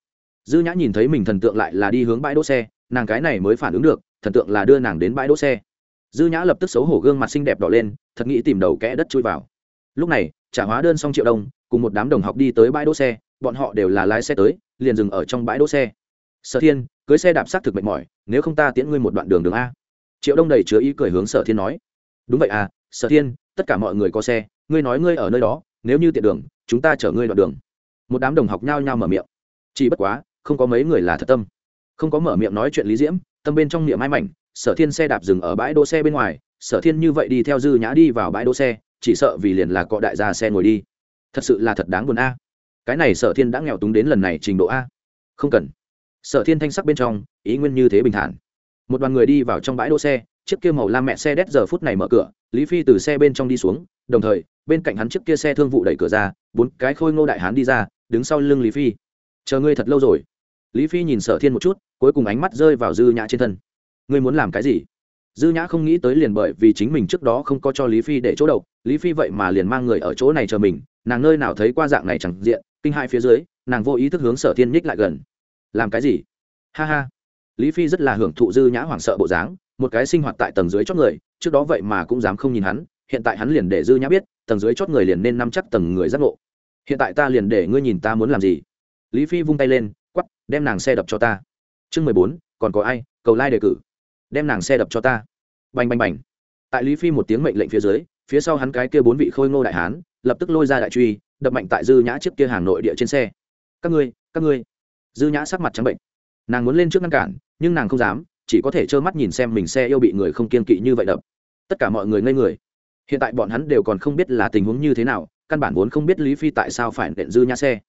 [SPEAKER 1] Dư nhã nhìn thấy mình thần tượng lại là đi hướng bãi đỗ xe nàng cái này mới phản ứng được thần tượng là đưa nàng đến bãi đỗ xe. Dư nhã lập tức xấu hổ gương mặt xinh đẹp đỏ lên thật nghĩ tìm đầu kẽ đất chui vào. Lúc này trả hóa đơn xong triệu đồng, cùng một đám đồng học đi tới bãi đỗ xe bọn họ đều là lái xe tới liền dừng ở trong bãi đỗ xe. Sở thiên cưới xe đạp s thực mệt mỏi nếu không ta tiễn ngươi một đoạn đường đường a triệu đông đầy chứa ý cười hướng sở thiên nói, đúng vậy à sở thiên, tất cả mọi người có xe, ngươi nói ngươi ở nơi đó, nếu như tiện đường, chúng ta chở ngươi đoạn đường. Một đám đồng học nhao nhao mở miệng. Chỉ bất quá, không có mấy người là thật tâm. Không có mở miệng nói chuyện lý diễm, tâm bên trong miệng ai mảnh, sở thiên xe đạp dừng ở bãi đỗ xe bên ngoài, sở thiên như vậy đi theo dư nhã đi vào bãi đỗ xe, chỉ sợ vì liền là cọ đại gia xe ngồi đi. Thật sự là thật đáng buồn a. Cái này sở thiên đã nghèo túng đến lần này trình độ a. Không cần. Sở thiên thanh sắc bên trong, ý nguyên như thế bình thản một đoàn người đi vào trong bãi đỗ xe, chiếc kia màu lam mẹ xe đét giờ phút này mở cửa, lý phi từ xe bên trong đi xuống, đồng thời, bên cạnh hắn chiếc kia xe thương vụ đẩy cửa ra, bốn cái khôi ngô đại hán đi ra, đứng sau lưng lý phi. Chờ ngươi thật lâu rồi. Lý phi nhìn sở thiên một chút, cuối cùng ánh mắt rơi vào dư nhã trên thân. Ngươi muốn làm cái gì? Dư nhã không nghĩ tới liền bởi vì chính mình trước đó không có cho lý phi để chỗ đậu, lý phi vậy mà liền mang người ở chỗ này chờ mình, nàng nơi nào thấy qua dạng này chẳng diện, kinh hai phía dưới, nàng vô ý thức hướng sở thiên nhích lại gần. Làm cái gì? Ha ha lý phi rất là hưởng thụ dư nhã hoảng sợ bộ dáng, một cái sinh hoạt tại tầng dưới chót người, trước đó vậy mà cũng dám không nhìn hắn, hiện tại hắn liền để dư nhã biết, tầng dưới chót người liền nên nắm chắc tầng người giác ngộ. Hiện tại ta liền để ngươi nhìn ta muốn làm gì? Lý phi vung tay lên quắp đem nàng xe đập cho ta. Chương mười bốn, còn có ai? Cầu lai đề cử. Đem nàng xe đập cho ta. Bành bành bành. Tại lý phi một tiếng mệnh lệnh phía dưới, phía sau hắn cái kia bốn vị khôi ngô đại hán, lập tức lôi ra đại truy, đập mạnh tại dư nhã chiếc kia hàng nội địa trên xe. Các ngươi các ngươi. Dư nhã sắc mặt trắng bệnh. Nàng muốn lên trước ngăn cản nhưng nàng không dám, chỉ có thể trơ mắt nhìn xem mình xe yêu bị người không kiên kỵ như vậy đập. Tất cả mọi người ngây người. Hiện tại bọn hắn đều còn không biết là tình huống như thế nào, căn bản vốn không biết lý phi tại sao phải nện dư nhã xe.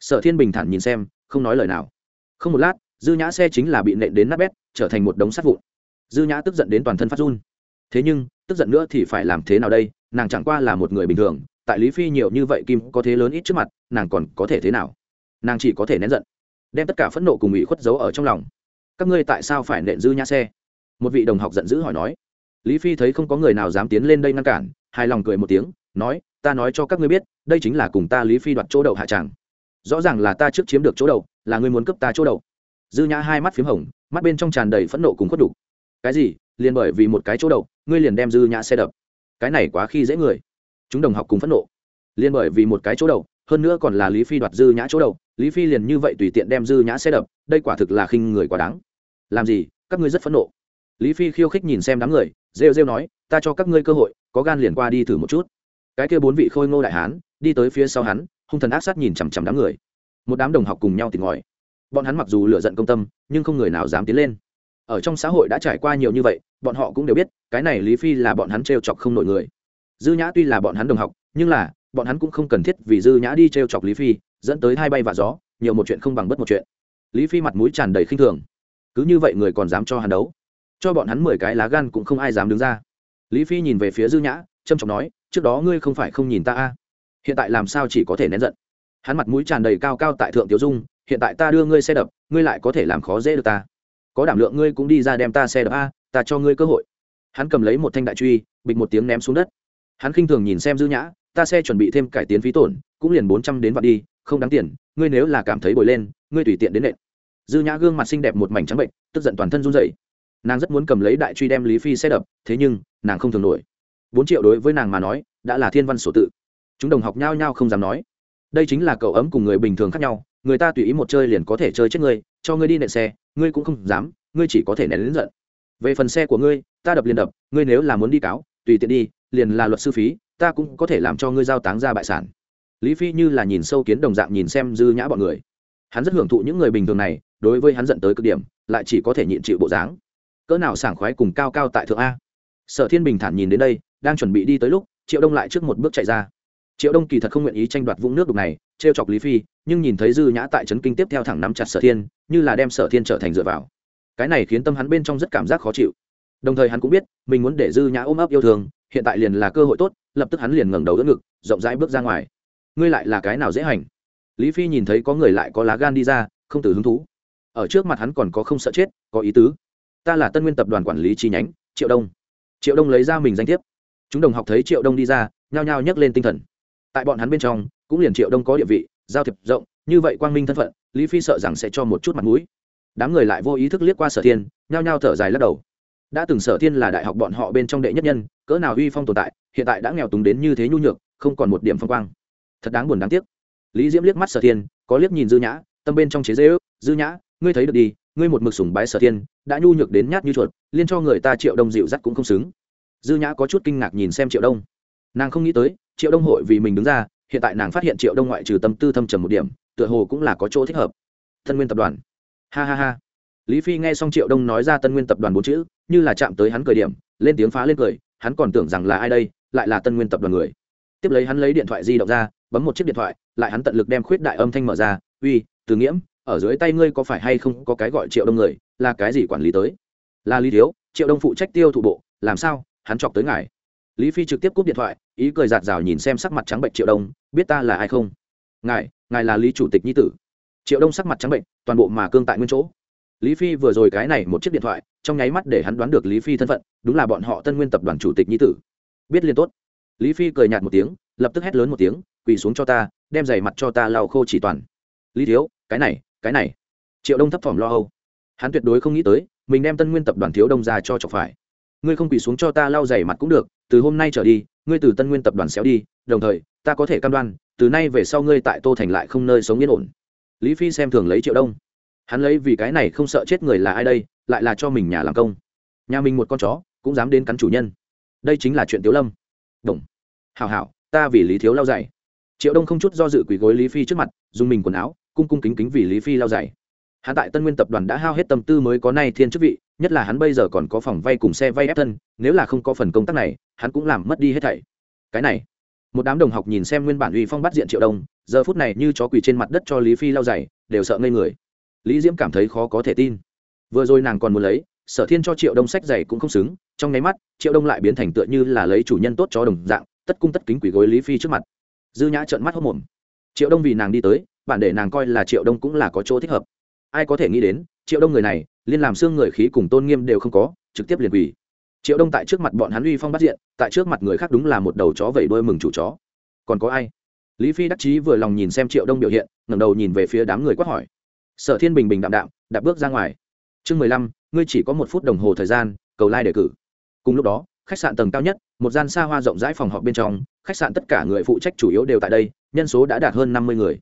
[SPEAKER 1] Sở thiên bình thản nhìn xem, không nói lời nào. Không một lát, dư nhã xe chính là bị nện đến nát bét, trở thành một đống sắt vụn. Dư nhã tức giận đến toàn thân phát run. Thế nhưng, tức giận nữa thì phải làm thế nào đây? Nàng chẳng qua là một người bình thường, tại lý phi nhiều như vậy kim có thế lớn ít trước mặt, nàng còn có thể thế nào? Nàng chỉ có thể nén giận, đem tất cả phẫn nộ cùng ủy khuất giấu ở trong lòng các ngươi tại sao phải nện dư nhã xe? Một vị đồng học giận dữ hỏi nói. Lý phi thấy không có người nào dám tiến lên đây ngăn cản, hài lòng cười một tiếng, nói, ta nói cho các ngươi biết, đây chính là cùng ta lý phi đoạt chỗ đậu hạ tràng. Rõ ràng là ta trước chiếm được chỗ đậu là ngươi muốn cấp ta chỗ đậu dư nhã hai mắt p h í m hồng, mắt bên trong tràn đầy phẫn nộ cùng khuất đục cái gì? Liền bởi vì một cái chỗ đậu ngươi liền đem dư nhã xe đập? Cái này quá khi dễ người. Chúng đồng học cùng phẫn nộ. Liền bởi vì một cái chỗ đậu hơn nữa còn là lý phi đoạt dư nhã chỗ đậu lý phi liền như vậy tùy tiện đem dư nhã xe đập, đây quả thực là khinh người quá đáng. Làm gì, các ngươi rất phẫn nộ. Lý phi khiêu khích nhìn xem đám người, rêu rêu nói, ta cho các ngươi cơ hội, có gan liền qua đi thử một chút. Cái kia bốn vị khôi ngô đại hán, đi tới phía sau hắn, hung thần ác sát nhìn chằm chằm đám người. Một đám đồng học cùng nhau tìm ngòi bọn hắn mặc dù lựa giận công tâm, nhưng không người nào dám tiến lên. Ở trong xã hội đã trải qua nhiều như vậy, bọn họ cũng đều biết, cái này lý phi là bọn hắn t r e o chọc không nổi người. Dư nhã tuy là bọn hắn đồng học, nhưng là, bọn hắn cũng không cần thiết vì dư nhã đi t r e o chọc lý phi dẫn tới hai bay và gió, nhiều một chuyện không bằng bất một chuyện. Lý phi mặt mũi tràn đầy khinh thường. Cứ như vậy người còn dám cho hắn đấu. Cho bọn hắn mười cái lá gan cũng không ai dám đứng ra. Lý phi nhìn về phía dư nhã trâm trọng nói, trước đó ngươi không phải không nhìn ta a? Hiện tại làm sao chỉ có thể nén giận? Hắn mặt mũi tràn đầy cao cao tại thượng tiểu dung, hiện tại ta đưa ngươi xe đập, ngươi lại có thể làm khó dễ được ta. Có đảm lượng ngươi cũng đi ra đem ta xe đập a, ta cho ngươi cơ hội. Hắn cầm lấy một thanh đại truy, bịch một tiếng ném xuống đất. Hắn khinh thường nhìn xem dư nhã, ta xe chuẩn bị thêm cải tiến phí tổn, cũng liền bốn trăm đến vạn đi không đáng tiền, ngươi nếu là cảm thấy bồi lên, ngươi tùy tiện đến nện. Dư nhã gương mặt xinh đẹp một mảnh trắng bệnh, tức giận toàn thân run rẩy. Nàng rất muốn cầm lấy đại truy đem lý phi xe đập, thế nhưng, nàng không thường nổi. Bốn triệu đối với nàng mà nói, đã là thiên văn sổ tự. Chúng đồng học nhao nhao không dám nói. Đây chính là cậu ấm cùng người bình thường khác nhau, người ta tùy ý một chơi liền có thể chơi chết ngươi, cho ngươi đi nện xe, ngươi cũng không dám, ngươi chỉ có thể nén đến giận. Về phần xe của ngươi, ta đập liền đập, ngươi nếu là muốn đi cáo, tùy tiện đi, liền là luật sư phí, ta cũng có thể làm cho ngươi giao táng ra bại sản lý phi như là nhìn sâu kiến đồng dạng nhìn xem dư nhã bọn người. Hắn rất hưởng thụ những người bình thường này, đối với hắn giận tới cực điểm, lại chỉ có thể nhịn chịu bộ dáng. Cỡ nào sảng khoái cùng cao cao tại thượng a. Sở thiên bình thản nhìn đến đây, đang chuẩn bị đi tới lúc, triệu đông lại trước một bước chạy ra. Triệu đông kỳ thật không nguyện ý tranh đoạt vũng nước đục này t r e o chọc lý phi, nhưng nhìn thấy dư nhã tại trấn kinh tiếp theo thẳng nắm chặt sở thiên, như là đem sở thiên trở thành dựa vào. Cái này khiến tâm hắn bên trong rất cảm giác khó chịu. Đồng thời hắn cũng biết, mình muốn để dư nhã ôm ấp yêu thương, hiện tại liền là cơ hội tốt, lập tức hắn liền ngẩng đầu đỡ ngực, rộng rãi bước ra ngoài ngươi lại là cái nào dễ hành? Lý phi nhìn thấy có người lại có lá gan đi ra, không từ hứng thú. Ở trước mặt hắn còn có không sợ chết, có ý tứ. Ta là tân nguyên tập đoàn quản lý chi nhánh, triệu đông. Triệu đông lấy ra mình danh thiếp. Chúng đồng học thấy triệu đông đi ra, nhao nhao nhấc lên tinh thần. Tại bọn hắn bên trong, cũng liền triệu đông có địa vị, giao thiệp rộng, như vậy quang minh thân phận, lý phi sợ rằng sẽ cho một chút mặt mũi. Đám người lại vô ý thức liếc qua sở thiên, nhao nhao thở dài lắc đầu. Đã từng sở thiên là đại học bọn họ bên trong đệ nhất nhân, cỡ nào uy phong tồn tại, hiện tại đã nghèo túng đến như thế nhu nhược, không còn một điểm phong quang thật đáng buồn đáng tiếc. Lý diễm liếc mắt sở thiên, có liếc nhìn dư nhã, tâm bên trong chế dễ ước dư nhã, ngươi thấy được đi, ngươi một mực sùng bái sở thiên, đã nhu nhược đến nhát như chuột, liên cho người ta triệu đông dịu dắt cũng không xứng. Dư nhã có chút kinh ngạc nhìn xem triệu đông. Nàng không nghĩ tới, triệu đông hội vì mình đứng ra, hiện tại nàng phát hiện triệu đông ngoại trừ tâm tư thâm trầm một điểm, tựa hồ cũng là có chỗ thích hợp. Tân nguyên tập đoàn. Ha ha ha. Lý phi nghe xong triệu đông nói ra tân nguyên tập đoàn bốn chữ, như là chạm tới hắn cười điểm, lên tiếng phá lên cười, hắn còn tưởng rằng là ai đây, lại là tân nguyên tập đoàn người. Tiếp lấy hắn lấy điện thoại di động ra bấm một chiếc điện thoại, lại hắn tận lực đem khuyết đại âm thanh mở ra, uy, từ nghiễm, ở dưới tay ngươi có phải hay không có cái gọi triệu đông người, là cái gì quản lý tới? Là lý thiếu, triệu đông phụ trách tiêu thụ bộ, làm sao, hắn chọc tới ngài. Lý phi trực tiếp cúp điện thoại, ý cười giạt rào nhìn xem sắc mặt trắng bệnh triệu đông, biết ta là ai không? Ngài ngài là lý chủ tịch nhi tử. Triệu đông sắc mặt trắng bệnh, toàn bộ mà cương tại nguyên chỗ. Lý phi vừa rồi cái này một chiếc điện thoại, trong nháy mắt để hắn đoán được lý phi thân phận, đúng là bọn họ tân nguyên tập đoàn chủ tịch nhi tử. Biết liên tốt. Lý phi cười nhạt một tiếng, lập tức hét lớn một tiếng quỳ xuống cho ta, đem giày mặt cho ta lau khô chỉ toàn. Lý thiếu, cái này cái này. Triệu đông thấp thỏm lo âu. Hắn tuyệt đối không nghĩ tới, mình đem tân nguyên tập đoàn thiếu đông ra cho chọc phải. Ngươi không quỳ xuống cho ta lau giày mặt cũng được, từ hôm nay trở đi, ngươi từ tân nguyên tập đoàn xéo đi, đồng thời, ta có thể cam đoan, từ nay về sau ngươi tại tô thành lại không nơi sống yên ổn. Lý phi xem thường lấy triệu đông. Hắn lấy vì cái này không sợ chết người là ai đây, lại là cho mình nhà làm công. Nhà mình một con chó, cũng dám đến cắn chủ nhân. Đây chính là chuyện tiếu lâm. Đồng. Hào hảo, ta vì lý thiếu lau dày triệu đông không chút do dự quỳ gối lý phi trước mặt dùng mình quần áo cung cung kính kính vì lý phi lao dày hắn tại tân nguyên tập đoàn đã hao hết tâm tư mới có nay thiên chức vị nhất là hắn bây giờ còn có phòng vay cùng xe vay ép thân nếu là không có phần công tác này hắn cũng làm mất đi hết thảy cái này một đám đồng học nhìn xem nguyên bản uy phong bắt diện triệu đông giờ phút này như chó quỳ trên mặt đất cho lý phi lao dày đều sợ ngây người lý diễm cảm thấy khó có thể tin vừa rồi nàng còn muốn lấy sở thiên cho triệu đông sách giày cũng không xứng trong nháy mắt triệu đông lại biến thành tựa như là lấy chủ nhân tốt cho đồng dạng tất cung tất kính quỷ gối lý phi trước mặt dư nhã trợn mắt hốc mồm. Triệu đông vì nàng đi tới bạn để nàng coi là triệu đông cũng là có chỗ thích hợp. Ai có thể nghĩ đến, triệu đông người này, liên làm xương người khí cùng tôn nghiêm đều không có, trực tiếp liền quỳ. Triệu đông tại trước mặt bọn hắn uy phong bắt diện, tại trước mặt người khác đúng là một đầu chó vẩy đôi mừng chủ chó. Còn có ai? Lý phi đắc chí vừa lòng nhìn xem triệu đông biểu hiện, ngẩng đầu nhìn về phía đám người quát hỏi. Sở thiên bình bình đạm đạm, đạp bước ra ngoài. Chương mười lăm, ngươi chỉ có một phút đồng hồ thời gian, cầu lai、like、đề cử. Cùng lúc đó khách sạn tầng cao nhất, một gian xa hoa rộng rãi phòng họp bên trong, khách sạn tất cả người phụ trách chủ yếu đều tại đây, nhân số đã đạt hơn năm mươi người.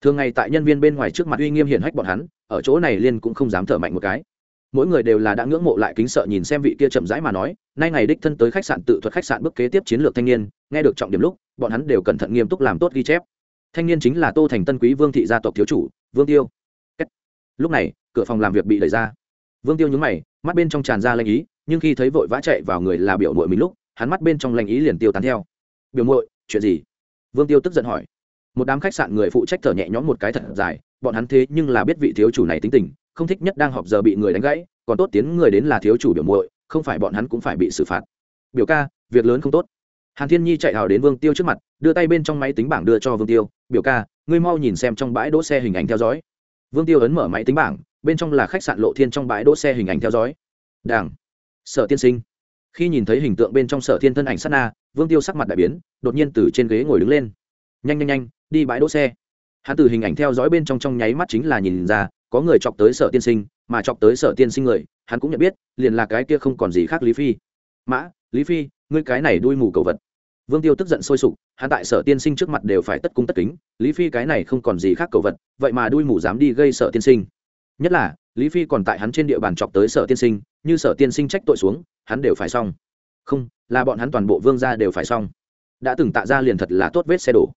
[SPEAKER 1] Thường ngày tại nhân viên bên ngoài trước mặt uy nghiêm hiển hách bọn hắn, ở chỗ này liên cũng không dám thở mạnh một cái. Mỗi người đều là đã ngưỡng mộ lại kính sợ nhìn xem vị kia chậm rãi mà nói, nay ngày đích thân tới khách sạn tự thuật khách sạn bước kế tiếp chiến lược thanh niên, nghe được trọng điểm lúc, bọn hắn đều cẩn thận nghiêm túc làm tốt ghi chép. Thanh niên chính là tô thành tân quý vương thị gia tộc thiếu chủ, vương tiêu. Lúc này, cửa phòng làm việc bị đẩy ra. Vương tiêu nhúng mày, mắt bên trong tràn ra lanh ý nhưng khi thấy vội vã chạy vào người là biểu mội mình lúc, hắn mắt bên trong lanh ý liền tiêu tán theo. Biểu mội chuyện gì? Vương tiêu tức giận hỏi. Một đám khách sạn người phụ trách thở nhẹ nhõm một cái thật dài, bọn hắn thế nhưng là biết vị thiếu chủ này tính tình, không thích nhất đang họp giờ bị người đánh gãy, còn tốt tiến người đến là thiếu chủ biểu muội, không phải bọn hắn cũng phải bị xử phạt. Biểu ca, việc lớn không tốt. Hàn thiên nhi chạy hào đến vương tiêu trước mặt, đưa tay bên trong máy tính bảng đưa cho vương tiêu. Biểu ca, ngươi mau nhìn xem trong bãi đỗ xe hình ảnh theo dõi. Vương tiêu ấn mở máy tính bảng, bên trong là khách sạn lộ thiên trong bãi đỗ xe hình ảnh theo dõi. Đảng sở tiên sinh. Khi nhìn thấy hình tượng bên trong sở thiên thân ảnh sát na, vương tiêu sắc mặt đại biến, đột nhiên từ trên ghế ngồi đứng lên. Nhanh nhanh nhanh, đi bãi đỗ xe. Hắn từ hình ảnh theo dõi bên trong trong nháy mắt chính là nhìn ra, có người chọc tới sở tiên sinh, mà chọc tới sở tiên sinh người, hắn cũng nhận biết, liền là cái kia không còn gì khác lý phi. Mã, lý phi, ngươi cái này đuôi mù cầu vật. Vương tiêu tức giận sôi sục, hắn tại sở tiên sinh trước mặt đều phải tất cung tất kính, lý phi cái này không còn gì khác cầu vật, vậy mà đuôi mù dám đi gây sở tiên sinh. Nhất là, lý phi còn tại hắn trên địa bàn chọc tới sở tiên sinh như sở tiên sinh trách tội xuống, hắn đều phải xong. Không, là bọn hắn toàn bộ vương gia đều phải xong. Đã từng tạ ra liền thật là tốt vết xe đổ.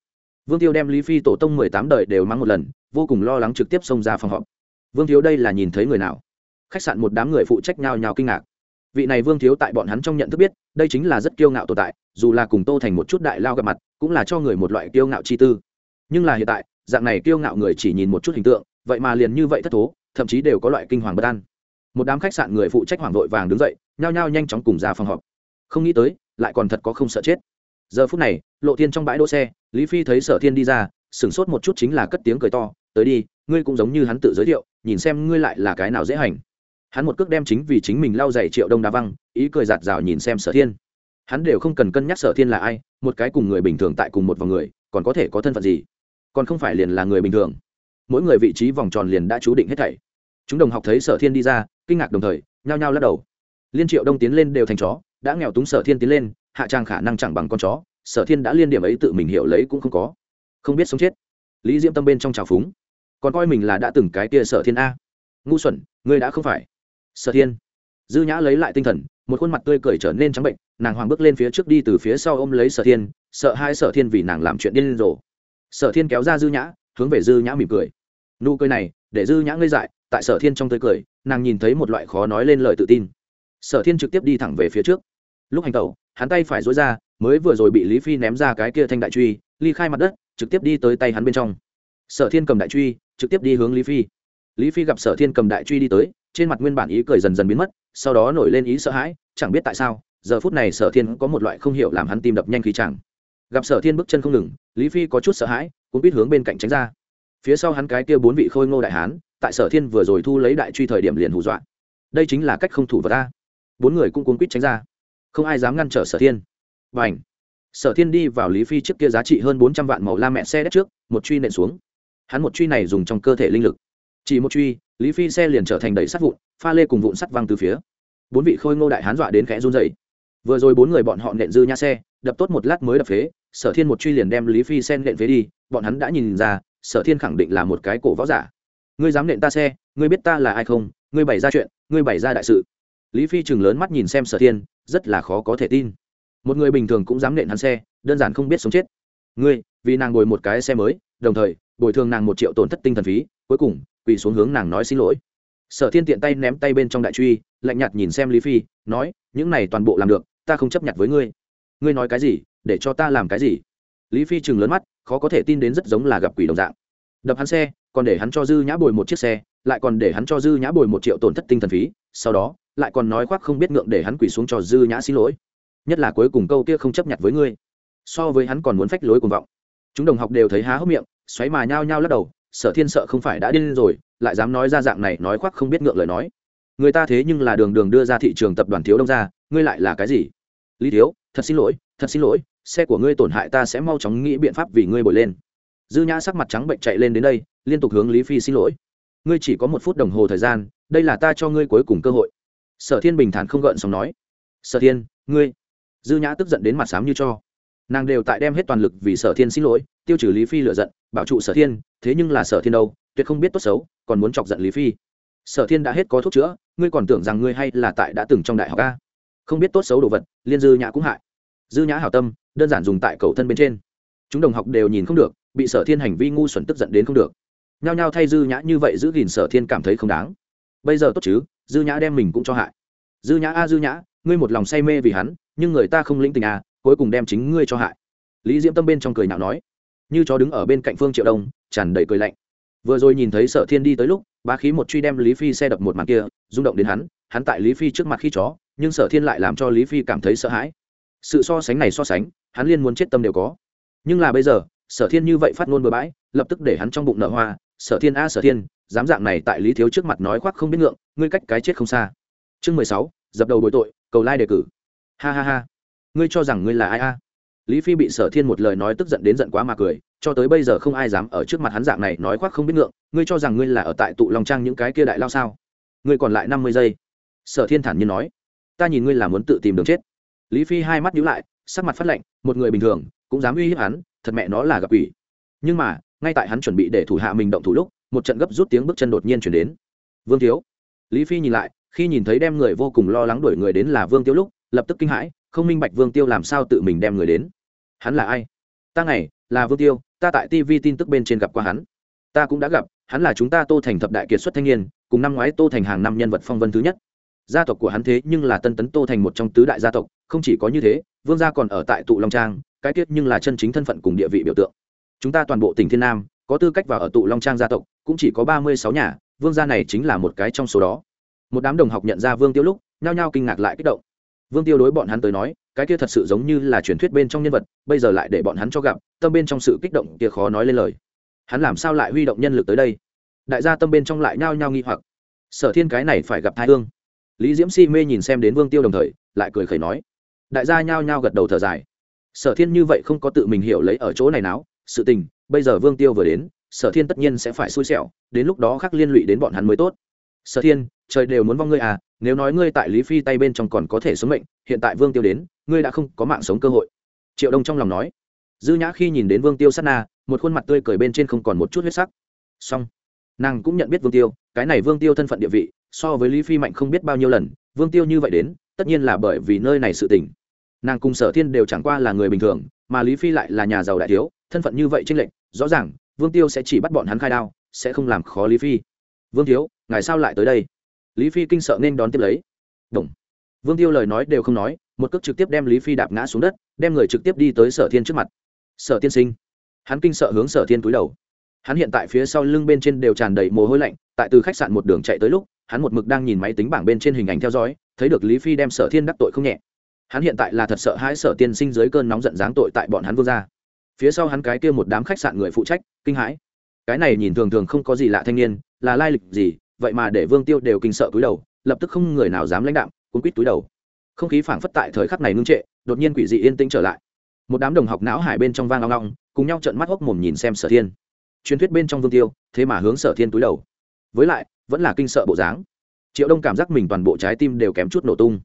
[SPEAKER 1] Vương tiêu đem lý phi tổ tông mười tám đời đều mang một lần, vô cùng lo lắng trực tiếp xông ra phòng họp. Vương thiếu đây là nhìn thấy người nào? Khách sạn một đám người phụ trách nhào nhào kinh ngạc. Vị này vương thiếu tại bọn hắn trong nhận thức biết, đây chính là rất kiêu ngạo tồn tại, dù là cùng tô thành một chút đại lao gặp mặt, cũng là cho người một loại kiêu ngạo chi tư. Nhưng là hiện tại, dạng này kiêu ngạo người chỉ nhìn một chút hình tượng, vậy mà liền như vậy thất thố, thậm chí đều có loại kinh hoàng bất an một đám khách sạn người phụ trách hoàng vội vàng đứng dậy, nhao nhao nhanh chóng cùng ra phòng họp. Không nghĩ tới, lại còn thật có không sợ chết. Giờ phút này, lộ thiên trong bãi đỗ xe, lý phi thấy sở thiên đi ra, sửng sốt một chút chính là cất tiếng cười to, tới đi, ngươi cũng giống như hắn tự giới thiệu, nhìn xem ngươi lại là cái nào dễ hành. Hắn một cước đem chính vì chính mình lau dày triệu đông đá văng, ý cười giạt rào nhìn xem sở thiên. Hắn đều không cần cân nhắc sở thiên là ai, một cái cùng người bình thường tại cùng một vòng người, còn có thể có thân phận gì? Còn không phải liền là người bình thường. Mỗi người vị trí vòng tròn liền đã chú định hết thảy chúng đồng học thấy sở thiên đi ra, kinh ngạc đồng thời, nhao nhao lắc đầu. Liên triệu đông tiến lên đều thành chó, đã nghèo túng sở thiên tiến lên, hạ trang khả năng chẳng bằng con chó, sở thiên đã liên điểm ấy tự mình hiểu lấy cũng không có. Không biết sống chết. Lý diễm tâm bên trong trào phúng. Còn coi mình là đã từng cái kia sở thiên a. Ngu xuẩn, ngươi đã không phải. Sở thiên. Dư nhã lấy lại tinh thần, một khuôn mặt tươi cười trở nên trắng bệnh, nàng hoàng bước lên phía trước đi từ phía sau ôm lấy sở thiên, sợ hai sở thiên vì nàng làm chuyện điên rồ. Sở thiên kéo ra dư nhã, hướng về dư nhã mỉm cười. Nụ cười này, để dư nhã ngây dại tại sở thiên trong tươi cười, nàng nhìn thấy một loại khó nói lên lời tự tin. Sở thiên trực tiếp đi thẳng về phía trước. Lúc hành tẩu, hắn tay phải dối ra, mới vừa rồi bị lý phi ném ra cái kia thanh đại truy, ly khai mặt đất, trực tiếp đi tới tay hắn bên trong. Sở thiên cầm đại truy, trực tiếp đi hướng lý phi. Lý phi gặp sở thiên cầm đại truy đi tới, trên mặt nguyên bản ý cười dần dần biến mất, sau đó nổi lên ý sợ hãi, chẳng biết tại sao, giờ phút này sở thiên có một loại không hiểu làm hắn tim đập nhanh khí chẳng. Gặp sở thiên bước chân không ngừng, lý phi có chút sợ hãi cũng biết hướng bên cạnh tránh ra phía sau hắn cái kia bốn vị khôi ngô đại hán, tại sở thiên vừa rồi thu lấy đại truy thời điểm liền hù dọa. Đây chính là cách không thủ vật ta bốn người cũng cuốn quýt tránh ra. Không ai dám ngăn trở sở thiên. Và ảnh sở thiên đi vào lý phi trước kia giá trị hơn bốn trăm vạn màu la mẹ xe đất trước, một truy nện xuống. Hắn một truy này dùng trong cơ thể linh lực. Chỉ một truy, lý phi xe liền trở thành đầy sắt vụn, pha lê cùng vụn sắt văng từ phía. Bốn vị khôi ngô đại hán dọa đến khẽ run dày vừa rồi bốn người bọn họ nện dư nha xe, đập tốt một lát mới đập phế, sở thiên một truy liền đem lý phi sen nện phế đi, bọn hắn đã nhìn ra sở thiên khẳng định là một cái cổ võ giả. Ngươi dám nện ta xe, ngươi biết ta là ai không? Ngươi bày ra chuyện, ngươi bày ra đại sự. Lý phi chừng lớn mắt nhìn xem sở thiên, rất là khó có thể tin. Một người bình thường cũng dám nện hắn xe, đơn giản không biết sống chết. Ngươi, vì nàng ngồi một cái xe mới, đồng thời, bồi thường nàng một triệu tổn thất tinh thần phí, cuối cùng, quỳ xuống hướng nàng nói xin lỗi. Sở thiên tiện tay ném tay bên trong đại truy, lạnh nhạt nhìn xem lý phi, nói, những này toàn bộ làm được, ta không chấp nhận với ngươi. Ngươi nói cái gì? Để cho ta làm cái gì? Lý phi chừng lớn mắt, khó có thể tin đến rất giống là gặp quỷ đồng dạng. Đập hắn xe, còn để hắn cho dư nhã bồi một chiếc xe, lại còn để hắn cho dư nhã bồi một triệu tổn thất tinh thần phí, sau đó, lại còn nói khoác không biết ngượng để hắn quỳ xuống cho dư nhã xin lỗi. Nhất là cuối cùng câu kia không chấp nhận với ngươi. So với hắn còn muốn phách lối cuồng vọng. Chúng đồng học đều thấy há hốc miệng, xoáy mà nhao nhao lắc đầu sở thiên sợ không phải đã điên rồi, lại dám nói ra dạng này nói khoác không biết ngượng lời nói. Người ta thế nhưng là đường đường đưa ra thị trường tập đoàn thiếu đông ra ngươi lại là cái gì? Lý thiếu, thật xin lỗi, thật xin lỗi xe của ngươi tổn hại ta sẽ mau chóng nghĩ biện pháp vì ngươi bồi lên. Dư nhã sắc mặt trắng bệnh chạy lên đến đây, liên tục hướng lý phi xin lỗi. Ngươi chỉ có một phút đồng hồ thời gian, đây là ta cho ngươi cuối cùng cơ hội. Sở thiên bình thản không gợn xong nói. Sở thiên, ngươi. Dư nhã tức giận đến mặt sám như cho. Nàng đều tại đem hết toàn lực vì sở thiên xin lỗi, tiêu trừ lý phi lựa giận, bảo trụ sở thiên, thế nhưng là sở thiên đâu, tuyệt không biết tốt xấu, còn muốn chọc giận lý phi. Sở thiên đã hết có thuốc chữa, ngươi còn tưởng rằng ngươi hay là tại đã từng trong đại học a. Không biết tốt xấu đồ vật, liên dư nhã cũng hại. Dư nhã hảo tâm đơn giản dùng tại cầu thân bên trên. Chúng đồng học đều nhìn không được, bị sở thiên hành vi ngu xuẩn tức giận đến không được. Nhao nhao thay dư nhã như vậy giữ gìn sở thiên cảm thấy không đáng. Bây giờ tốt chứ, dư nhã đem mình cũng cho hại. Dư nhã, a dư nhã, ngươi một lòng say mê vì hắn, nhưng người ta không lĩnh tình à cuối cùng đem chính ngươi cho hại. Lý diễm tâm bên trong cười nhạo nói. Như chó đứng ở bên cạnh phương triệu đông, tràn đầy cười lạnh. Vừa rồi nhìn thấy sở thiên đi tới lúc, bá khí một truy đem lý phi xe đập một màn kia, rung động đến hắn hắn tại lý phi trước mặt khi chó, nhưng sở thiên lại làm cho lý phi cảm thấy sợ hãi sự so sánh này so sánh, hắn liên muốn chết tâm đều có. Nhưng là bây giờ, sở thiên như vậy phát ngôn bừa bãi, lập tức để hắn trong bụng nở hoa, sở thiên a, sở thiên, dám dạng này tại lý thiếu trước mặt nói khoác không biết ngượng, ngươi cách cái chết không xa. Chương mười sáu, dập đầu bồi tội, cầu lai đề cử. Ha ha ha. Ngươi cho rằng ngươi là ai a? Lý phi bị sở thiên một lời nói tức giận đến giận quá mà cười, cho tới bây giờ không ai dám ở trước mặt hắn dạng này nói khoác không biết ngượng, ngươi cho rằng ngươi là ở tại tụ lòng trang những cái kia đại lao sao? Ngươi còn lại năm mươi giây. Sở thiên thản nhiên nói, ta nhìn ngươi là muốn tự tìm đường chết lý phi hai mắt nhíu lại, sắc mặt phát lạnh, một người bình thường, cũng dám uy hiếp hắn, thật mẹ nó là gặp ủy nhưng mà, ngay tại hắn chuẩn bị để thủ hạ mình động thủ lúc, một trận gấp rút tiếng bước chân đột nhiên chuyển đến. Vương thiếu. Lý phi nhìn lại, khi nhìn thấy đem người vô cùng lo lắng đuổi người đến là vương tiêu lúc, lập tức kinh hãi, không minh bạch vương tiêu làm sao tự mình đem người đến. Hắn là ai? Ta ngày, là vương tiêu, ta tại tv tin tức bên trên gặp qua hắn. Ta cũng đã gặp, hắn là chúng ta tô thành thập đại kiệt xuất thanh niên, cùng năm ngoái tô thành hàng năm nhân vật phong vân thứ nhất gia tộc của hắn thế nhưng là tân tấn tô thành một trong tứ đại gia tộc, không chỉ có như thế, vương gia còn ở tại tụ long trang, cái tiết nhưng là chân chính thân phận cùng địa vị biểu tượng. Chúng ta toàn bộ tỉnh thiên nam, có tư cách vào ở tụ long trang gia tộc, cũng chỉ có ba mươi sáu nhà, vương gia này chính là một cái trong số đó. Một đám đồng học nhận ra vương tiêu lúc, nhao nhao kinh ngạc lại kích động. Vương tiêu đối bọn hắn tới nói, cái kia thật sự giống như là truyền thuyết bên trong nhân vật, bây giờ lại để bọn hắn cho gặp, tâm bên trong sự kích động kia khó nói lên lời. Hắn làm sao lại huy động nhân lực tới đây? Đại gia tâm bên trong lại nhao nhao nghi hoặc. Sở thiên cái này phải gặp thái hương lý diễm si mê nhìn xem đến vương tiêu đồng thời, lại cười khẩy nói. Đại gia nhao nhao gật đầu thở dài. Sở thiên như vậy không có tự mình hiểu lấy ở chỗ này nào sự tình, bây giờ vương tiêu vừa đến, sở thiên tất nhiên sẽ phải xui xẻo, đến lúc đó khắc liên lụy đến bọn hắn mới tốt. Sở thiên, trời đều muốn vong ngươi à nếu nói ngươi tại lý phi tay bên trong còn có thể sống mệnh, hiện tại vương tiêu đến, ngươi đã không có mạng sống cơ hội. Triệu đông trong lòng nói. Dư nhã khi nhìn đến vương tiêu sát na, một khuôn mặt tươi cười bên trên không còn một chút huyết sắc. Song nàng cũng nhận biết vương tiêu, cái này vương tiêu thân phận địa vị so với lý phi mạnh không biết bao nhiêu lần, vương tiêu như vậy đến, tất nhiên là bởi vì nơi này sự tỉnh nàng cùng sở thiên đều chẳng qua là người bình thường, mà lý phi lại là nhà giàu đại thiếu, thân phận như vậy tranh lệch, rõ ràng, vương tiêu sẽ chỉ bắt bọn hắn khai đao, sẽ không làm khó lý phi. Vương thiếu, ngài sao lại tới đây? Lý phi kinh sợ nên đón tiếp lấy. Đồng. vương tiêu lời nói đều không nói, một cước trực tiếp đem lý phi đạp ngã xuống đất, đem người trực tiếp đi tới sở thiên trước mặt. Sở tiên sinh. Hắn kinh sợ hướng sở thiên túi đầu hắn hiện tại phía sau lưng bên trên đều tràn đầy mồ hôi lạnh, tại từ khách sạn một đường chạy tới lúc, hắn một mực đang nhìn máy tính bảng bên trên hình ảnh theo dõi, thấy được lý phi đem sở thiên đắc tội không nhẹ. Hắn hiện tại là thật sợ hãi sở tiên sinh dưới cơn nóng giận dáng tội tại bọn hắn vô gia. Phía sau hắn cái kia một đám khách sạn người phụ trách, kinh hãi. Cái này nhìn thường thường không có gì lạ thanh niên, là lai lịch gì, vậy mà để vương tiêu đều kinh sợ túi đầu, lập tức không người nào dám lãnh đạm cuốn quýt túi đầu. Không khí phảng phất tại thời khắc này ngưng trệ, đột nhiên quỷ dị yên tĩnh trở lại. Một đám đồng học não hải bên trong vang long long, cùng nhau trợn mắt hốc mồm nhìn xem sở thiên truyền thuyết bên trong vương tiêu, thế mà hướng sở thiên túi đầu. Với lại, vẫn là kinh sợ bộ dáng. Triệu đông cảm giác mình toàn bộ trái tim đều kém chút nổ tung.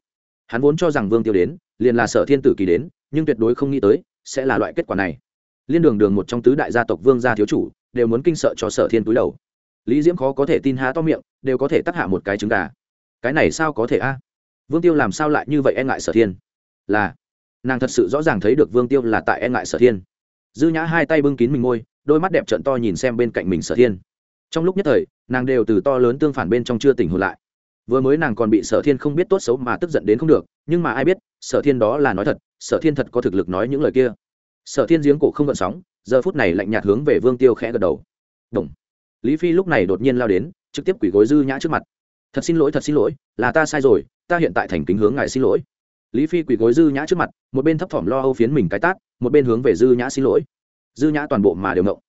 [SPEAKER 1] Hắn vốn cho rằng vương tiêu đến, liền là sở thiên tử kỳ đến, nhưng tuyệt đối không nghĩ tới, sẽ là loại kết quả này. Liên đường đường một trong tứ đại gia tộc vương gia thiếu chủ, đều muốn kinh sợ cho sở thiên túi đầu. Lý diễm khó có thể tin há to miệng, đều có thể tắc hạ một cái trứng gà. Cái này sao có thể a? Vương tiêu làm sao lại như vậy e ngại sở thiên? Là, nàng thật sự rõ ràng thấy được vương tiêu là tại e ngại sở thiên. Dư nhã hai tay bưng kín mình môi đôi mắt đẹp trận to nhìn xem bên cạnh mình sở thiên. Trong lúc nhất thời, nàng đều từ to lớn tương phản bên trong chưa tỉnh hồn lại. Vừa mới nàng còn bị sở thiên không biết tốt xấu mà tức giận đến không được, nhưng mà ai biết, sở thiên đó là nói thật, sở thiên thật có thực lực nói những lời kia. Sở thiên giếng cổ không gợn sóng, giờ phút này lạnh nhạt hướng về vương tiêu khẽ gật đầu. Đồng. lý phi lúc này đột nhiên lao đến, trực tiếp quỷ gối dư nhã trước mặt. Thật xin lỗi, thật xin lỗi, là ta sai rồi, ta hiện tại thành kính hướng ngài xin lỗi. Lý phi quỳ gối dư nhã trước mặt, một bên thấp thỏm lo âu phiến mình cái tát, một bên hướng về dư nhã xin lỗi dư nhã toàn bộ mà đều ngộng.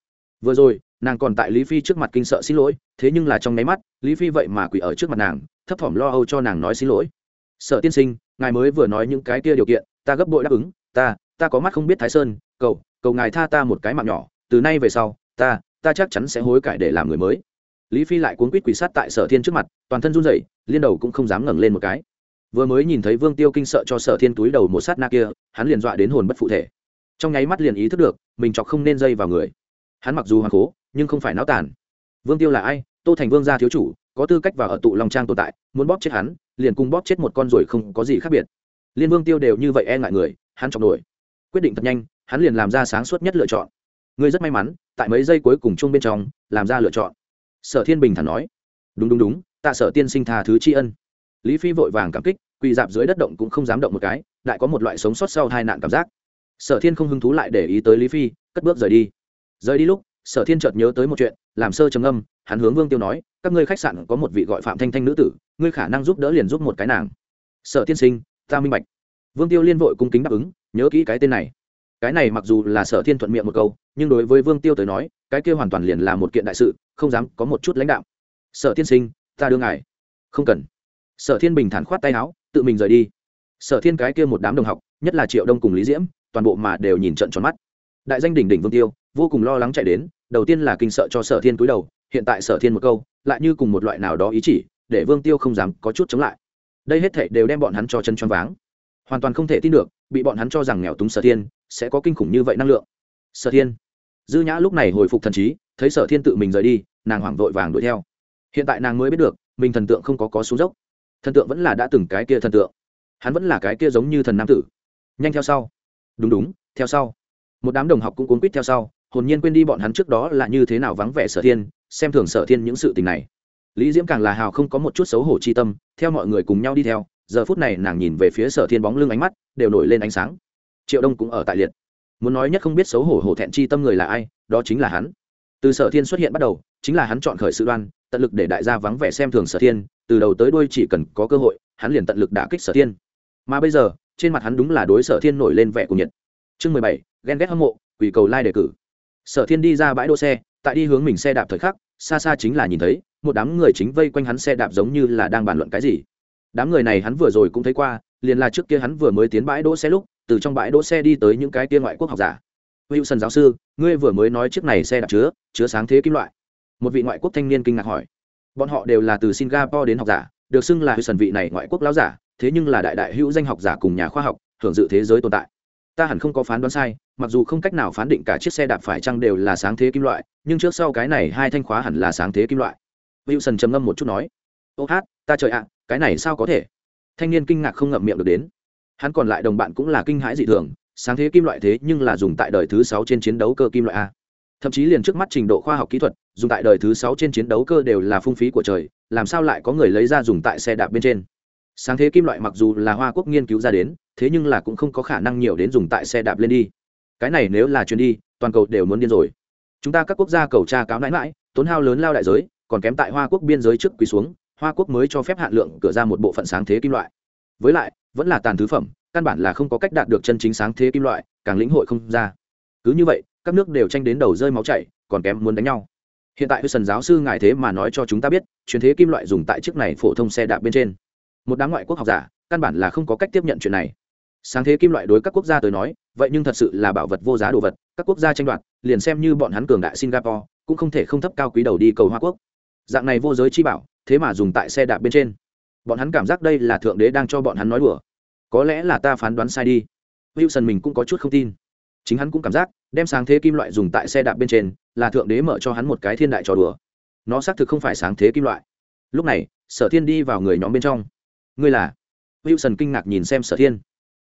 [SPEAKER 1] Vừa rồi, nàng còn tại lý phi trước mặt kinh sợ xin lỗi, thế nhưng là trong nháy mắt, lý phi vậy mà quỳ ở trước mặt nàng, thấp thỏm lo âu cho nàng nói xin lỗi. Sợ tiên sinh, ngài mới vừa nói những cái kia điều kiện, ta gấp bội đáp ứng, ta ta có mắt không biết thái sơn, cầu cầu ngài tha ta một cái mạng nhỏ, từ nay về sau, ta ta chắc chắn sẽ hối cải để làm người mới. Lý phi lại cuốn quýt quỳ sát tại sở thiên trước mặt, toàn thân run rẩy, liên đầu cũng không dám ngẩng lên một cái. Vừa mới nhìn thấy vương tiêu kinh sợ cho sở thiên túi đầu một sát na kia, hắn liền dọa đến hồn bất phụ thể trong nháy mắt liền ý thức được mình chọc không nên dây vào người hắn mặc dù hoàng cố nhưng không phải náo tàn vương tiêu là ai tô thành vương gia thiếu chủ có tư cách vào ở tụ long trang tồn tại muốn bóp chết hắn liền cùng bóp chết một con ruồi không có gì khác biệt liên vương tiêu đều như vậy e ngại người hắn chọc nổi quyết định thật nhanh hắn liền làm ra sáng suốt nhất lựa chọn ngươi rất may mắn tại mấy giây cuối cùng chung bên trong làm ra lựa chọn sở thiên bình thản nói đúng đúng đúng tạ sở tiên sinh tha thứ tri ân lý phi vội vàng cảm kích quỳ dạp dưới đất động cũng không dám động một cái lại có một loại sống sót sau hai nạn cảm giác sở thiên không hứng thú lại để ý tới lý phi, cất bước rời đi. Rời đi lúc, sở thiên chợt nhớ tới một chuyện, làm sơ trầm âm hắn hướng vương tiêu nói, các ngươi khách sạn có một vị gọi phạm thanh thanh nữ tử, ngươi khả năng giúp đỡ liền giúp một cái nàng. Sở tiên sinh, ta minh bạch. Vương tiêu liên vội cung kính đáp ứng, nhớ kỹ cái tên này. Cái này mặc dù là sở thiên thuận miệng một câu, nhưng đối với vương tiêu tới nói, cái kia hoàn toàn liền là một kiện đại sự, không dám có một chút lãnh đạo. Sở tiên sinh, ta đưa ngài. Không cần. Sở thiên bình thản khoát tay áo, tự mình rời đi. Sở thiên cái kia một đám đồng học, nhất là triệu đông cùng lý diễm toàn bộ mà đều nhìn trận tròn mắt. Đại danh đỉnh đỉnh vương tiêu, vô cùng lo lắng chạy đến, đầu tiên là kinh sợ cho sở thiên cúi đầu, hiện tại sở thiên một câu, lại như cùng một loại nào đó ý chỉ, để vương tiêu không dám có chút chống lại. Đây hết thảy đều đem bọn hắn cho chân choáng váng. Hoàn toàn không thể tin được, bị bọn hắn cho rằng nghèo túng sở thiên, sẽ có kinh khủng như vậy năng lượng. Sở thiên. Dư nhã lúc này hồi phục thần trí, thấy sở thiên tự mình rời đi, nàng hoảng vội vàng đuổi theo. Hiện tại nàng mới biết được, mình thần tượng không có có xuống dốc. Thần tượng vẫn là đã từng cái kia thần tượng. Hắn vẫn là cái kia giống như thần nam tử. Nhanh theo sau đúng đúng, theo sau. Một đám đồng học cũng cuốn quýt theo sau, hồn nhiên quên đi bọn hắn trước đó là như thế nào vắng vẻ sở thiên, xem thường sở thiên những sự tình này. Lý diễm càng là hào không có một chút xấu hổ chi tâm, theo mọi người cùng nhau đi theo, giờ phút này nàng nhìn về phía sở thiên bóng lưng ánh mắt, đều nổi lên ánh sáng. Triệu đông cũng ở tại liệt. Muốn nói nhất không biết xấu hổ hổ thẹn chi tâm người là ai, đó chính là hắn. Từ sở thiên xuất hiện bắt đầu, chính là hắn chọn khởi sự đoan, tận lực để đại gia vắng vẻ xem thường sở thiên, từ đầu tới đuôi chỉ cần có cơ hội, hắn liền tận lực đả kích sở thiên. Mà bây giờ trên mặt hắn đúng là đối sở thiên nổi lên vẻ của nhiệt. Chương mười bảy, ghen ghét hâm mộ quỷ cầu lai cử. Sở thiên đi ra bãi đỗ xe, tại đi hướng mình xe đạp thời khắc, xa xa chính là nhìn thấy, một đám người chính vây quanh hắn xe đạp giống như là đang bàn luận cái gì. Đám người này hắn vừa rồi cũng thấy qua, liền là trước kia hắn vừa mới tiến bãi đỗ xe lúc, từ trong bãi đỗ xe đi tới những cái kia ngoại quốc học giả. Wilson giáo sư, ngươi vừa mới nói chiếc này xe đạp chứa chứa sáng thế kim loại. Một vị ngoại quốc thanh niên kinh ngạc hỏi. Bọn họ đều là từ singapore đến học giả, được xưng là wilson vị này ngoại quốc lão giả thế nhưng là đại đại hữu danh học giả cùng nhà khoa học, hưởng dự thế giới tồn tại. Ta hẳn không có phán đoán sai, mặc dù không cách nào phán định cả chiếc xe đạp phải chăng đều là sáng thế kim loại, nhưng trước sau cái này hai thanh khóa hẳn là sáng thế kim loại. Wilson trầm ngâm một chút nói, ô hát, ta trời ạ, cái này sao có thể? Thanh niên kinh ngạc không ngậm miệng được đến. Hắn còn lại đồng bạn cũng là kinh hãi dị thường, sáng thế kim loại thế nhưng là dùng tại đời thứ sáu trên chiến đấu cơ kim loại a. Thậm chí liền trước mắt trình độ khoa học kỹ thuật, dùng tại đời thứ sáu trên chiến đấu cơ đều là phung phí của trời, làm sao lại có người lấy ra dùng tại xe đạp bên trên? Sáng thế kim loại mặc dù là hoa quốc nghiên cứu ra đến, thế nhưng là cũng không có khả năng nhiều đến dùng tại xe đạp lên đi. Cái này nếu là chuyến đi, toàn cầu đều muốn điên rồi. Chúng ta các quốc gia cầu tra cáo nãi mãi tốn hao lớn lao đại giới, còn kém tại hoa quốc biên giới trước quỳ xuống, hoa quốc mới cho phép hạn lượng cửa ra một bộ phận sáng thế kim loại. Với lại, vẫn là tàn thứ phẩm, căn bản là không có cách đạt được chân chính sáng thế kim loại, càng lĩnh hội không ra. Cứ như vậy, các nước đều tranh đến đầu rơi máu chảy, còn kém muốn đánh nhau. Hiện tại sần giáo sư ngài thế mà nói cho chúng ta biết truyền thế kim loại dùng tại chiếc này phổ thông xe đạp bên trên một đám ngoại quốc học giả, căn bản là không có cách tiếp nhận chuyện này. Sáng thế kim loại đối các quốc gia tới nói, vậy nhưng thật sự là bảo vật vô giá đồ vật, các quốc gia tranh đoạt, liền xem như bọn hắn cường đại singapore, cũng không thể không thấp cao quý đầu đi cầu hoa quốc. Dạng này vô giới chi bảo, thế mà dùng tại xe đạp bên trên. Bọn hắn cảm giác đây là thượng đế đang cho bọn hắn nói đùa. Có lẽ là ta phán đoán sai đi. Wilson mình cũng có chút không tin. Chính hắn cũng cảm giác, đem sáng thế kim loại dùng tại xe đạp bên trên, là thượng đế mở cho hắn một cái thiên đại trò đùa. Nó xác thực không phải sáng thế kim loại. Lúc này, sở thiên đi vào người nhóm bên trong ngươi là? Wilson kinh ngạc nhìn xem sở thiên.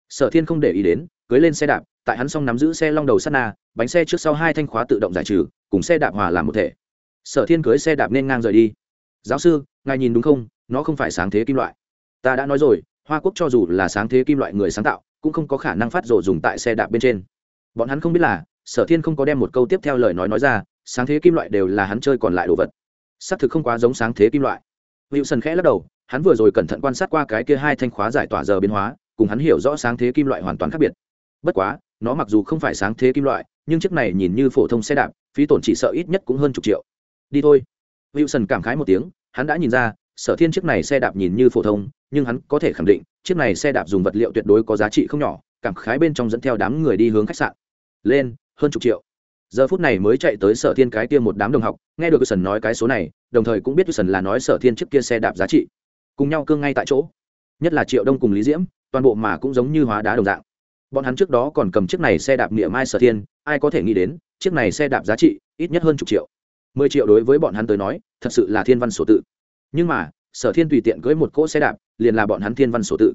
[SPEAKER 1] Sở thiên không để ý đến, cưới lên xe đạp, tại hắn xong nắm giữ xe long đầu sắt na, bánh xe trước sau hai thanh khóa tự động giải trừ, cùng xe đạp hòa làm một thể. Sở thiên cưới xe đạp nên ngang rời đi. Giáo sư, ngài nhìn đúng không? Nó không phải sáng thế kim loại. Ta đã nói rồi, hoa quốc cho dù là sáng thế kim loại người sáng tạo, cũng không có khả năng phát rộ dùng tại xe đạp bên trên. Bọn hắn không biết là, sở thiên không có đem một câu tiếp theo lời nói nói ra, sáng thế kim loại đều là hắn chơi còn lại đồ vật. Xác thực không quá giống sáng thế kim loại. Wilson khẽ lắc đầu hắn vừa rồi cẩn thận quan sát qua cái kia hai thanh khóa giải tỏa giờ biến hóa, cùng hắn hiểu rõ sáng thế kim loại hoàn toàn khác biệt. Bất quá, nó mặc dù không phải sáng thế kim loại, nhưng chiếc này nhìn như phổ thông xe đạp, phí tổn chỉ sợ ít nhất cũng hơn chục triệu. Đi thôi. Wilson cảm khái một tiếng, hắn đã nhìn ra, sở thiên chiếc này xe đạp nhìn như phổ thông, nhưng hắn có thể khẳng định, chiếc này xe đạp dùng vật liệu tuyệt đối có giá trị không nhỏ, cảm khái bên trong dẫn theo đám người đi hướng khách sạn. Lên, hơn chục triệu. Giờ phút này mới chạy tới sở thiên cái kia một đám đồng học, nghe được wilson nói cái số này, đồng thời cũng biết wilson là nói sở thiên chiếc kia xe đạp giá trị cùng nhau cương ngay tại chỗ. Nhất là triệu đông cùng lý diễm, toàn bộ mà cũng giống như hóa đá đồng dạng. Bọn hắn trước đó còn cầm chiếc này xe đạp nghĩa mai sở thiên, ai có thể nghĩ đến, chiếc này xe đạp giá trị ít nhất hơn chục triệu. Mười triệu đối với bọn hắn tới nói, thật sự là thiên văn sổ tự. Nhưng mà, sở thiên tùy tiện cưới một cỗ xe đạp, liền là bọn hắn thiên văn sổ tự.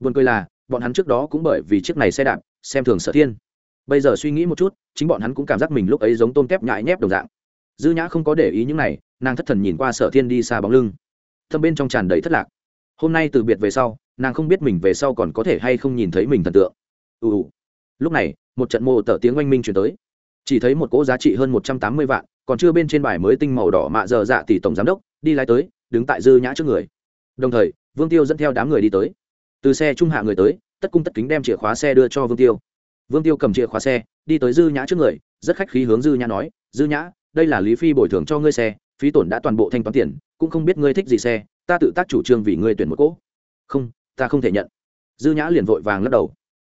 [SPEAKER 1] Buồn cười là, bọn hắn trước đó cũng bởi vì chiếc này xe đạp, xem thường sở thiên. Bây giờ suy nghĩ một chút, chính bọn hắn cũng cảm giác mình lúc ấy giống tôm tép nhại nhép đồng dạng. Dư nhã không có để ý những này, nàng thất thần nhìn qua sở thiên đi xa bóng lưng thâm bên trong tràn đầy thất lạc. Hôm nay từ biệt về sau, nàng không biết mình về sau còn có thể hay không nhìn thấy mình thần tượng. Ù ù. Lúc này, một trận mô tở tiếng oanh minh chuyển tới. Chỉ thấy một cỗ giá trị hơn một trăm tám mươi vạn, còn chưa bên trên bài mới tinh màu đỏ mạ dờ dạ tỷ tổng giám đốc, đi lái tới, đứng tại dư nhã trước người. Đồng thời, vương tiêu dẫn theo đám người đi tới. Từ xe trung hạ người tới, tất cung tất kính đem chìa khóa xe đưa cho vương tiêu. Vương tiêu cầm chìa khóa xe, đi tới dư nhã trước người, rất khách khí hướng dư nhã nói, dư nhã, đây là lý phi bồi thường cho ngươi xe phí tổn đã toàn bộ thanh toán tiền, cũng không biết ngươi thích gì xe, ta tự tác chủ trương vì ngươi tuyển một cỗ. Không, ta không thể nhận. Dư nhã liền vội vàng lắc đầu.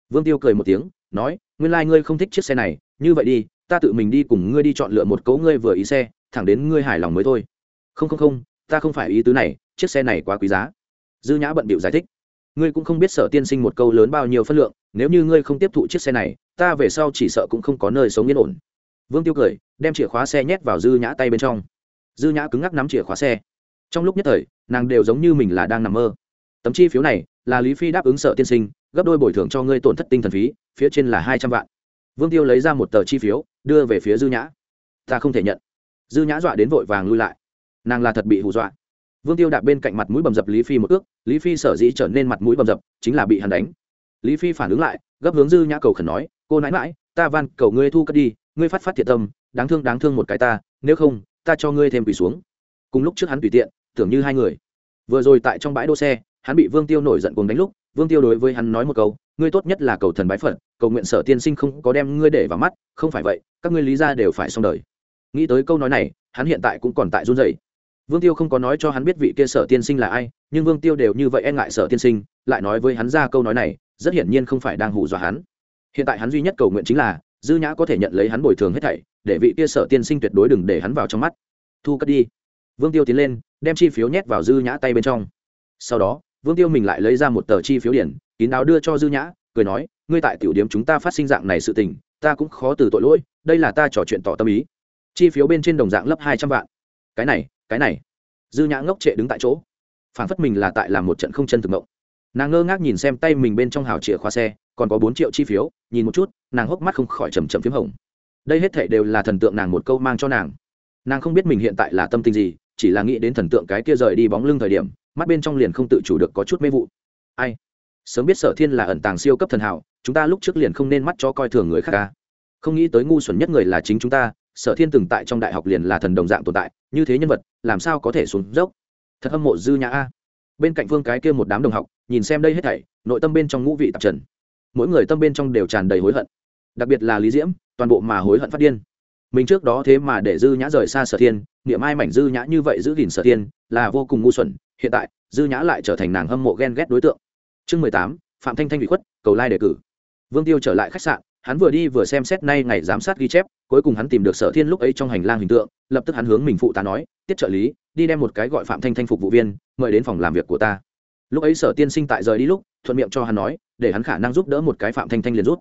[SPEAKER 1] Vương tiêu cười một tiếng, nói, nguyên lai、like、ngươi không thích chiếc xe này, như vậy đi, ta tự mình đi cùng ngươi đi chọn lựa một cấu ngươi vừa ý xe, thẳng đến ngươi hài lòng mới thôi. Không không không, ta không phải ý tứ này, chiếc xe này quá quý giá. Dư nhã bận bịu giải thích. Ngươi cũng không biết sở tiên sinh một câu lớn bao nhiêu phân lượng, nếu như ngươi không tiếp thụ chiếc xe này, ta về sau chỉ sợ cũng không có nơi sống yên ổn. Vương tiêu cười, đem chìa khóa xe nhét vào dư nhã tay bên trong dư nhã cứng ngắc nắm chìa khóa xe. Trong lúc nhất thời, nàng đều giống như mình là đang nằm mơ. Tấm chi phiếu này là lý phi đáp ứng sợ tiên sinh, gấp đôi bồi thường cho ngươi tổn thất tinh thần phí, phía trên là hai trăm vạn. Vương tiêu lấy ra một tờ chi phiếu, đưa về phía dư nhã. Ta không thể nhận. Dư nhã dọa đến vội vàng lui lại. Nàng là thật bị hù dọa. Vương tiêu đạp bên cạnh mặt mũi bầm dập lý phi một ước, lý phi sở dĩ trở nên mặt mũi bầm dập, chính là bị hắn đánh. Lý phi phản ứng lại, gấp hướng dư nhã cầu khẩn nói, cô nãi mãi ta van cầu ngươi thu cất đi, ngươi phát phát thiệt tâm, đáng thương đáng thương một cái ta, nếu không ta cho ngươi thêm quỳ xuống. Cùng lúc trước hắn tùy tiện, tưởng như hai người. Vừa rồi tại trong bãi đỗ xe, hắn bị vương tiêu nổi giận cùng đánh lúc, vương tiêu đối với hắn nói một câu, ngươi tốt nhất là cầu thần bái phật, cầu nguyện sở tiên sinh không có đem ngươi để vào mắt, không phải vậy, các ngươi lý ra đều phải xong đời. Nghĩ tới câu nói này, hắn hiện tại cũng còn tại run rẩy. Vương tiêu không có nói cho hắn biết vị kia sở tiên sinh là ai, nhưng vương tiêu đều như vậy e ngại sở tiên sinh, lại nói với hắn ra câu nói này, rất hiển nhiên không phải đang hù dọa hắn. Hiện tại hắn duy nhất cầu nguyện chính là, dư nhã có thể nhận lấy hắn bồi thường hết thảy để vị kia sở tiên sinh tuyệt đối đừng để hắn vào trong mắt. Thu cất đi. Vương tiêu tiến lên, đem chi phiếu nhét vào dư nhã tay bên trong. Sau đó, vương tiêu mình lại lấy ra một tờ chi phiếu điển, kín đáo đưa cho dư nhã, cười nói, ngươi tại tiểu điểm chúng ta phát sinh dạng này sự tình, ta cũng khó từ tội lỗi, đây là ta trò chuyện tỏ tâm ý. Chi phiếu bên trên đồng dạng lấp hai trăm vạn. Cái này cái này. Dư nhã ngốc trệ đứng tại chỗ. Phản phất mình là tại làm một trận không chân thực mộng. Nàng ngơ ngác nhìn xem tay mình bên trong hào chìa khóa xe, còn có bốn triệu chi phiếu, nhìn một chút, nàng hốc mắt không khỏi chầm trầm p h í m hồng đây hết thể đều là thần tượng nàng một câu mang cho nàng. Nàng không biết mình hiện tại là tâm tình gì, chỉ là nghĩ đến thần tượng cái kia rời đi bóng lưng thời điểm, mắt bên trong liền không tự chủ được có chút mê vụ. Ai? Sớm biết sở thiên là ẩn tàng siêu cấp thần hảo, chúng ta lúc trước liền không nên mắt cho coi thường người khác ca không nghĩ tới ngu xuẩn nhất người là chính chúng ta, sở thiên từng tại trong đại học liền là thần đồng dạng tồn tại, như thế nhân vật, làm sao có thể xuống dốc? Thật hâm mộ dư nhã a. Bên cạnh phương cái kia một đám đồng học, nhìn xem đây hết thảy, nội tâm bên trong ngũ vị tạp trần. Mỗi người tâm bên trong đều tràn đầy hối hận. Đặc biệt là lý diễm toàn bộ mà hối hận phát điên. Mình trước đó thế mà để dư nhã rời xa sở thiên, niệm ai mảnh dư nhã như vậy giữ gìn sở thiên là vô cùng ngu xuẩn, hiện tại, dư nhã lại trở thành nàng hâm mộ ghen ghét đối tượng. Chương mười tám, phạm thanh thanh bị khuất, cầu lai đề cử. Vương tiêu trở lại khách sạn, hắn vừa đi vừa xem xét nay ngày giám sát ghi chép, cuối cùng hắn tìm được sở thiên lúc ấy trong hành lang hình tượng, lập tức hắn hướng mình phụ tá nói, tiết trợ lý, đi đem một cái gọi phạm thanh thanh phục vụ viên, mời đến phòng làm việc của ta. Lúc ấy sở tiên sinh tại rời đi lúc, thuận miệng cho hắn nói, để hắn khả năng giúp đỡ một cái phạm thanh thanh liền rút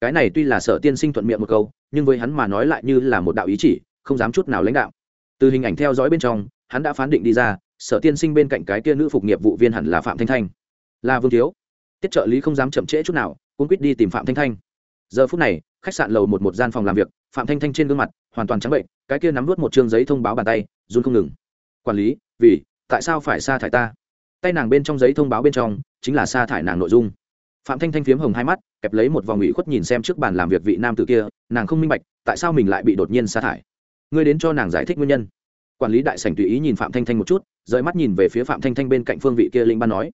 [SPEAKER 1] cái này tuy là sở tiên sinh thuận miệng một câu, nhưng với hắn mà nói lại như là một đạo ý chỉ, không dám chút nào lãnh đạo. Từ hình ảnh theo dõi bên trong, hắn đã phán định đi ra, sở tiên sinh bên cạnh cái kia nữ phục nghiệp vụ viên hẳn là phạm thanh thanh. Là vương thiếu. Tiết trợ lý không dám chậm trễ chút nào cũng quyết đi tìm phạm thanh thanh. Giờ phút này, khách sạn lầu một một gian phòng làm việc, phạm thanh thanh trên gương mặt, hoàn toàn trắng bệnh, cái kia nắm vớt một chương giấy thông báo bàn tay, run không ngừng. Quản lý, vì, tại sao phải sa thải ta? Tay nàng bên trong giấy thông báo bên trong, chính là sa thải nàng nội dung phạm thanh thanh phiếm hồng hai mắt, kẹp lấy một vòng ủy khuất nhìn xem trước bàn làm việc vị nam tử kia, nàng không minh bạch, tại sao mình lại bị đột nhiên sa thải? Ngươi đến cho nàng giải thích nguyên nhân. Quản lý đại sảnh tùy ý nhìn phạm thanh thanh một chút, rời mắt nhìn về phía phạm thanh thanh bên cạnh phương vị kia linh ban nói.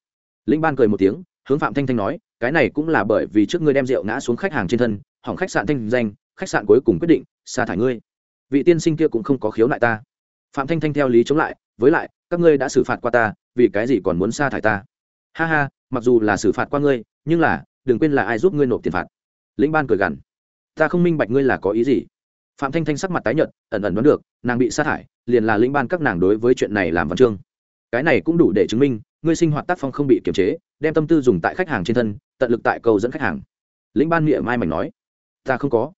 [SPEAKER 1] Linh ban cười một tiếng, hướng phạm thanh thanh nói, cái này cũng là bởi vì trước ngươi đem rượu ngã xuống khách hàng trên thân, hỏng khách sạn thanh danh, khách sạn cuối cùng quyết định, sa thải ngươi. Vị tiên sinh kia cũng không có khiếu nại ta. Phạm thanh thanh theo lý chống lại, với lại, các ngươi đã xử phạt qua ta, vì cái gì còn muốn sa thải ta? Ha ha, mặc dù là xử phạt qua ngươi nhưng là, đừng quên là ai giúp ngươi nộp tiền phạt. Lĩnh ban cười gằn. Ta không minh bạch ngươi là có ý gì. Phạm thanh thanh sắc mặt tái nhợt, ẩn ẩn đoán được, nàng bị sát hại, liền là lĩnh ban các nàng đối với chuyện này làm văn chương. Cái này cũng đủ để chứng minh, ngươi sinh hoạt tác phong không bị kiềm chế, đem tâm tư dùng tại khách hàng trên thân, tận lực tại cầu dẫn khách hàng. Lĩnh ban nghĩa mai mảnh nói, ta không có.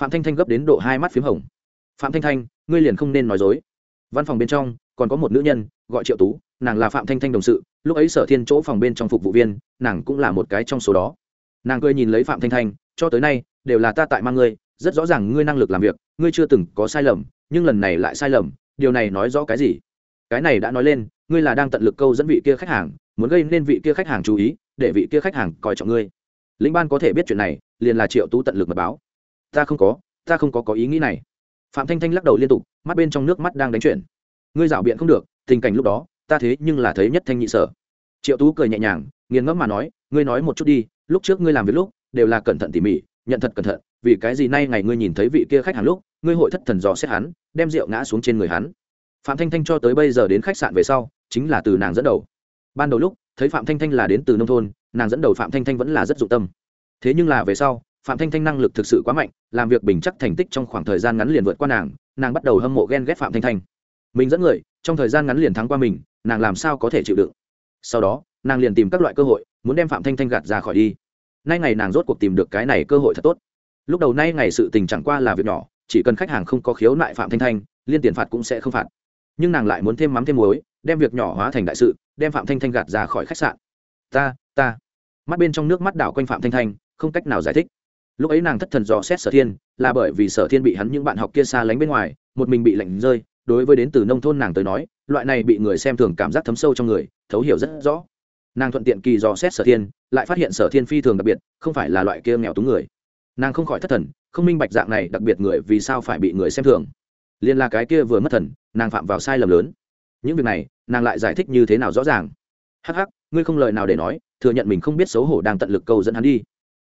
[SPEAKER 1] Phạm thanh thanh gấp đến độ hai mắt p h í m hồng. Phạm thanh thanh, ngươi liền không nên nói dối. Văn phòng bên trong, còn có một nữ nhân, gọi triệu tú nàng là phạm thanh thanh đồng sự, lúc ấy sở thiên chỗ phòng bên trong phục vụ viên, nàng cũng là một cái trong số đó. Nàng cười nhìn lấy phạm thanh thanh, cho tới nay, đều là ta tại mang ngươi, rất rõ ràng ngươi năng lực làm việc, ngươi chưa từng có sai lầm, nhưng lần này lại sai lầm, điều này nói rõ cái gì? Cái này đã nói lên, ngươi là đang tận lực câu dẫn vị kia khách hàng, muốn gây nên vị kia khách hàng chú ý, để vị kia khách hàng coi trọng ngươi. Lĩnh ban có thể biết chuyện này, liền là triệu tú tận lực mật báo. Ta không có, ta không có có ý nghĩ này. Phạm thanh thanh lắc đầu liên tục, mắt bên trong nước mắt đang đánh chuyển. Ngươi rảo biện không được, tình cảnh lúc đó ta thế nhưng là thấy nhất thanh nhị sở. Triệu tú cười nhẹ nhàng, nghiền ngẫm mà nói, ngươi nói một chút đi, lúc trước ngươi làm việc lúc, đều là cẩn thận tỉ mỉ, nhận thật cẩn thận, vì cái gì nay ngày ngươi nhìn thấy vị kia khách hàng lúc, ngươi hội thất thần dò xét hắn, đem rượu ngã xuống trên người hắn. Phạm thanh thanh cho tới bây giờ đến khách sạn về sau, chính là từ nàng dẫn đầu. Ban đầu lúc, thấy phạm thanh thanh là đến từ nông thôn, nàng dẫn đầu phạm thanh thanh vẫn là rất dụng tâm. Thế nhưng là về sau, phạm thanh thanh năng lực thực sự quá mạnh, làm việc bình chắc thành tích trong khoảng thời gian ngắn liền vượt qua nàng nàng bắt đầu hâm mộ ghen ghét phạm thanh thanh. Mình dẫn người trong thời gian ngắn liền thắng qua mình, nàng làm sao có thể chịu đựng? Sau đó, nàng liền tìm các loại cơ hội, muốn đem phạm thanh thanh gạt ra khỏi đi. Nay ngày nàng rốt cuộc tìm được cái này cơ hội thật tốt. Lúc đầu nay ngày sự tình chẳng qua là việc nhỏ, chỉ cần khách hàng không có khiếu nại phạm thanh thanh, liên tiền phạt cũng sẽ không phạt. Nhưng nàng lại muốn thêm mắm thêm muối, đem việc nhỏ hóa thành đại sự, đem phạm thanh thanh gạt ra khỏi khách sạn. Ta ta. Mắt bên trong nước mắt đảo quanh phạm thanh thanh, không cách nào giải thích. Lúc ấy nàng thất thần dò xét sở thiên, là bởi vì sở thiên bị hắn những bạn học kia xa lánh bên ngoài, một mình bị lạnh rơi đối với đến từ nông thôn nàng tới nói, loại này bị người xem thường cảm giác thấm sâu trong người, thấu hiểu rất rõ. Nàng thuận tiện kỳ dò xét sở thiên, lại phát hiện sở thiên phi thường đặc biệt, không phải là loại kia nghèo túng người. Nàng không khỏi thất thần, không minh bạch dạng này đặc biệt người vì sao phải bị người xem thường. Liên là cái kia vừa mất thần, nàng phạm vào sai lầm lớn. Những việc này, nàng lại giải thích như thế nào rõ ràng? Hắc hắc, ngươi không lời nào để nói, thừa nhận mình không biết xấu hổ đang tận lực câu dẫn hắn đi.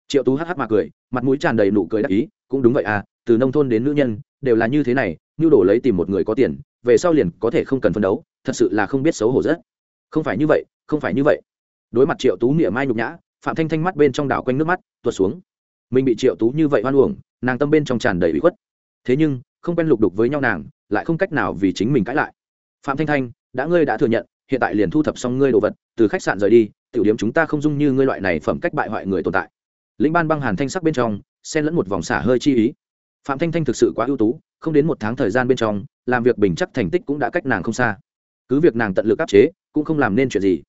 [SPEAKER 1] Triệu tú hắc hắc mà cười, mặt mũi tràn đầy nụ cười đắc ý, cũng đúng vậy à từ nông thôn đến nữ nhân, đều là như thế này nhu đổ lấy tìm một người có tiền, về sau liền có thể không cần phân đấu, thật sự là không biết xấu hổ rất. Không phải như vậy, không phải như vậy. Đối mặt triệu tú niệm mai nhục nhã, phạm thanh thanh mắt bên trong đảo quanh nước mắt, tuột xuống. Mình bị triệu tú như vậy hoan uổng, nàng tâm bên trong tràn đầy bị khuất. Thế nhưng, không quen lục đục với nhau nàng, lại không cách nào vì chính mình cãi lại. Phạm thanh thanh, đã ngươi đã thừa nhận, hiện tại liền thu thập xong ngươi đồ vật, từ khách sạn rời đi, tiểu điểm chúng ta không dung như ngươi loại này phẩm cách bại hoại người tồn tại. Lĩnh ban băng hàn thanh sắc bên trong, xen lẫn một vòng xả hơi chi ý. Phạm thanh thanh thực sự quá ưu tú không đến một tháng thời gian bên trong, làm việc bình chắc thành tích cũng đã cách nàng không xa. Cứ việc nàng tận lực áp chế, cũng không làm nên chuyện gì.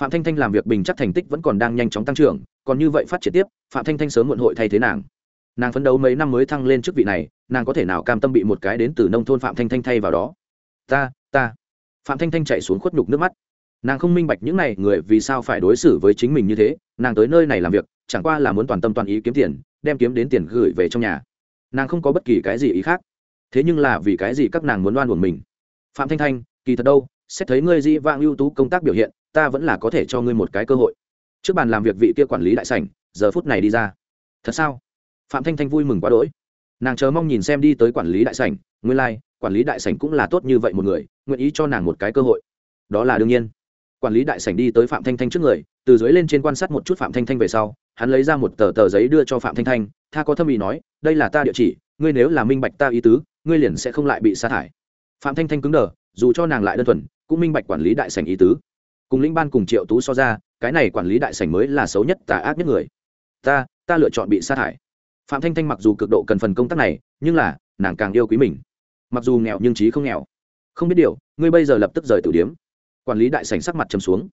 [SPEAKER 1] Phạm thanh thanh làm việc bình chắc thành tích vẫn còn đang nhanh chóng tăng trưởng, còn như vậy phát triển tiếp, phạm thanh thanh sớm muộn hội thay thế nàng. Nàng phấn đấu mấy năm mới thăng lên chức vị này, nàng có thể nào cam tâm bị một cái đến từ nông thôn phạm thanh thanh thay vào đó? Ta ta. Phạm thanh thanh chạy xuống khuất nhục nước mắt. Nàng không minh bạch những n à y người vì sao phải đối xử với chính mình như thế, nàng tới nơi này làm việc, chẳng qua là muốn toàn tâm toàn ý kiếm tiền, đem kiếm đến tiền gửi về trong nhà. Nàng không có bất kỳ cái gì ý khác thế nhưng là vì cái gì các nàng muốn đoan buồn mình? Phạm thanh thanh kỳ thật đâu xét thấy ngươi di vang ưu tú công tác biểu hiện ta vẫn là có thể cho ngươi một cái cơ hội. Trước bàn làm việc vị kia quản lý đại sảnh giờ phút này đi ra. Thật sao? Phạm thanh thanh vui mừng quá đỗi. Nàng chờ mong nhìn xem đi tới quản lý đại sảnh nguyên lai、like, quản lý đại sảnh cũng là tốt như vậy một người nguyện ý cho nàng một cái cơ hội. Đó là đương nhiên. Quản lý đại sảnh đi tới phạm thanh thanh trước người từ dưới lên trên quan sát một chút phạm thanh thanh về sau hắn lấy ra một tờ tờ giấy đưa cho phạm thanh thanh tha có thâm ý nói đây là ta địa chỉ ngươi nếu là minh bạch ta ý tứ ngươi liền sẽ không lại bị sa thải. Phạm thanh thanh cứng đờ, dù cho nàng lại đơn thuần, cũng minh bạch quản lý đại sảnh ý tứ. Cùng lĩnh ban cùng triệu tú so ra, cái này quản lý đại sảnh mới là xấu nhất, tà ác nhất người. Ta ta lựa chọn bị sa thải. Phạm thanh thanh mặc dù cực độ cần phần công tác này, nhưng là, nàng càng yêu quý mình. Mặc dù nghèo nhưng trí không nghèo. Không biết điều, ngươi bây giờ lập tức rời tử điếm. Quản lý đại sảnh sắc mặt trầm xuống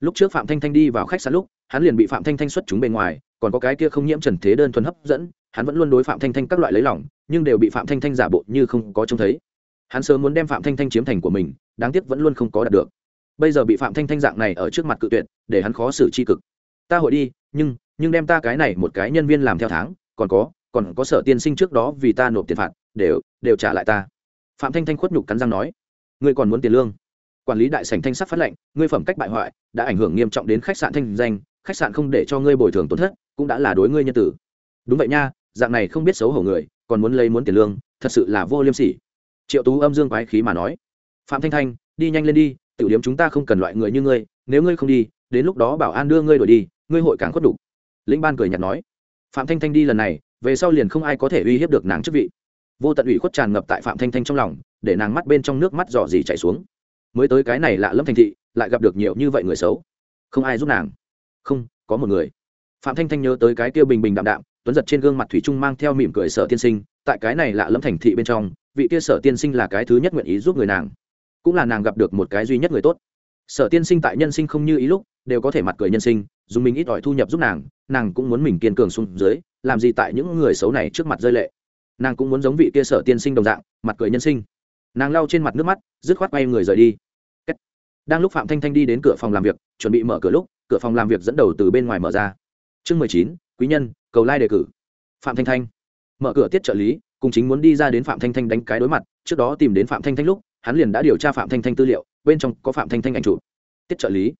[SPEAKER 1] lúc trước phạm thanh thanh đi vào khách sạn lúc, hắn liền bị phạm thanh thanh xuất chúng bề ngoài, còn có cái kia không nhiễm trần thế đơn thuần hấp dẫn, hắn vẫn luôn đối phạm thanh thanh các loại lấy lỏng nhưng đều bị phạm thanh thanh giả bộ như không có trông thấy. Hắn sớm muốn đem phạm thanh thanh chiếm thành của mình, đáng tiếc vẫn luôn không có đạt được. Bây giờ bị phạm thanh thanh dạng này ở trước mặt cự tuyệt, để hắn khó xử c h i cực. Ta hội đi, nhưng nhưng đem ta cái này một cái nhân viên làm theo tháng, còn có còn có sở tiên sinh trước đó vì ta nộp tiền phạt, đều đều trả lại ta. Phạm thanh thanh khuất nhục cắn răng nói, ngươi còn muốn tiền lương? Quản lý đại sảnh thanh sắc phát lệnh, ngươi phẩm cách bại hoại đã ảnh hưởng nghiêm trọng đến khách sạn thanh danh, khách sạn không để cho ngươi bồi thường tổn thất, cũng đã là đối ngươi nhân tử. Đúng vậy nha, dạng này không biết xấu hổ người, còn muốn lấy muốn tiền lương, thật sự là vô liêm sỉ. Triệu tú âm dương quái khí mà nói, phạm thanh thanh, đi nhanh lên đi, tiểu điểm chúng ta không cần loại người như ngươi, nếu ngươi không đi, đến lúc đó bảo an đưa ngươi đổi đi, ngươi hội càng khuất đủ. Lĩnh ban cười nhạt nói, phạm thanh thanh đi lần này, về sau liền không ai có thể uy hiếp được nàng chức vị. Vô tận ủy khuất tràn ngập tại phạm thanh thanh trong lòng, để nàng mắt bên trong nước mắt dò dỉ chảy xuống. Mới tới cái này lạ lẫm thành thị lại gặp được nhiều như vậy người xấu. Không ai giúp nàng. Không, có một người. Phạm thanh thanh nhớ tới cái kia bình bình đạm đạm, tuấn giật trên gương mặt thủy trung mang theo mỉm cười sở tiên sinh, tại cái này lạ lẫm thành thị bên trong, vị kia sở tiên sinh là cái thứ nhất nguyện ý giúp người nàng. Cũng là nàng gặp được một cái duy nhất người tốt. Sở tiên sinh tại nhân sinh không như ý lúc, đều có thể mặt cười nhân sinh, dùng mình ít ỏi thu nhập giúp nàng nàng cũng muốn mình kiên cường xuống dưới, làm gì tại những người xấu này trước mặt rơi lệ. Nàng cũng muốn giống vị kia sở tiên sinh đồng dạng, mặt cười nhân sinh. Nàng lau trên mặt nước mắt, dứt khoát bay người rời đi đang lúc phạm thanh thanh đi đến cửa phòng làm việc, chuẩn bị mở cửa lúc, cửa phòng làm việc dẫn đầu từ bên ngoài mở ra. Chương mười chín, quý nhân, cầu lai、like、đề cử. Phạm thanh thanh. Mở cửa tiết trợ lý, cùng chính muốn đi ra đến phạm thanh thanh đánh cái đối mặt, trước đó tìm đến phạm thanh thanh lúc, hắn liền đã điều tra phạm thanh thanh tư liệu, bên trong có phạm thanh thanh ảnh chụp. Tiết trợ lý.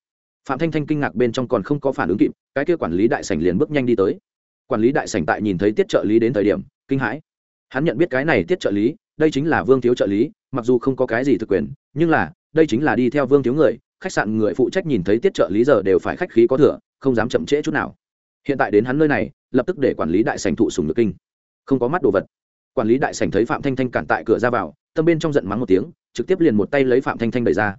[SPEAKER 1] Phạm thanh thanh kinh ngạc bên trong còn không có phản ứng kịp, cái kia quản lý đại sảnh liền bước nhanh đi tới. Quản lý đại sảnh tại nhìn thấy tiết trợ lý đến thời điểm, kinh hãi. Hắn nhận biết cái này tiết trợ lý, đây chính là vương thiếu trợ lý, mặc dù không có cái gì thực quyền, nhưng là đây chính là đi theo vương thiếu người, khách sạn người phụ trách nhìn thấy tiết trợ lý giờ đều phải khách khí có thừa, không dám chậm trễ chút nào. Hiện tại đến hắn nơi này, lập tức để quản lý đại sành thụ sùng nước kinh. Không có mắt đồ vật. Quản lý đại sành thấy phạm thanh thanh cản tại cửa ra vào, tâm bên trong giận mắng một tiếng, trực tiếp liền một tay lấy phạm thanh thanh đẩy ra.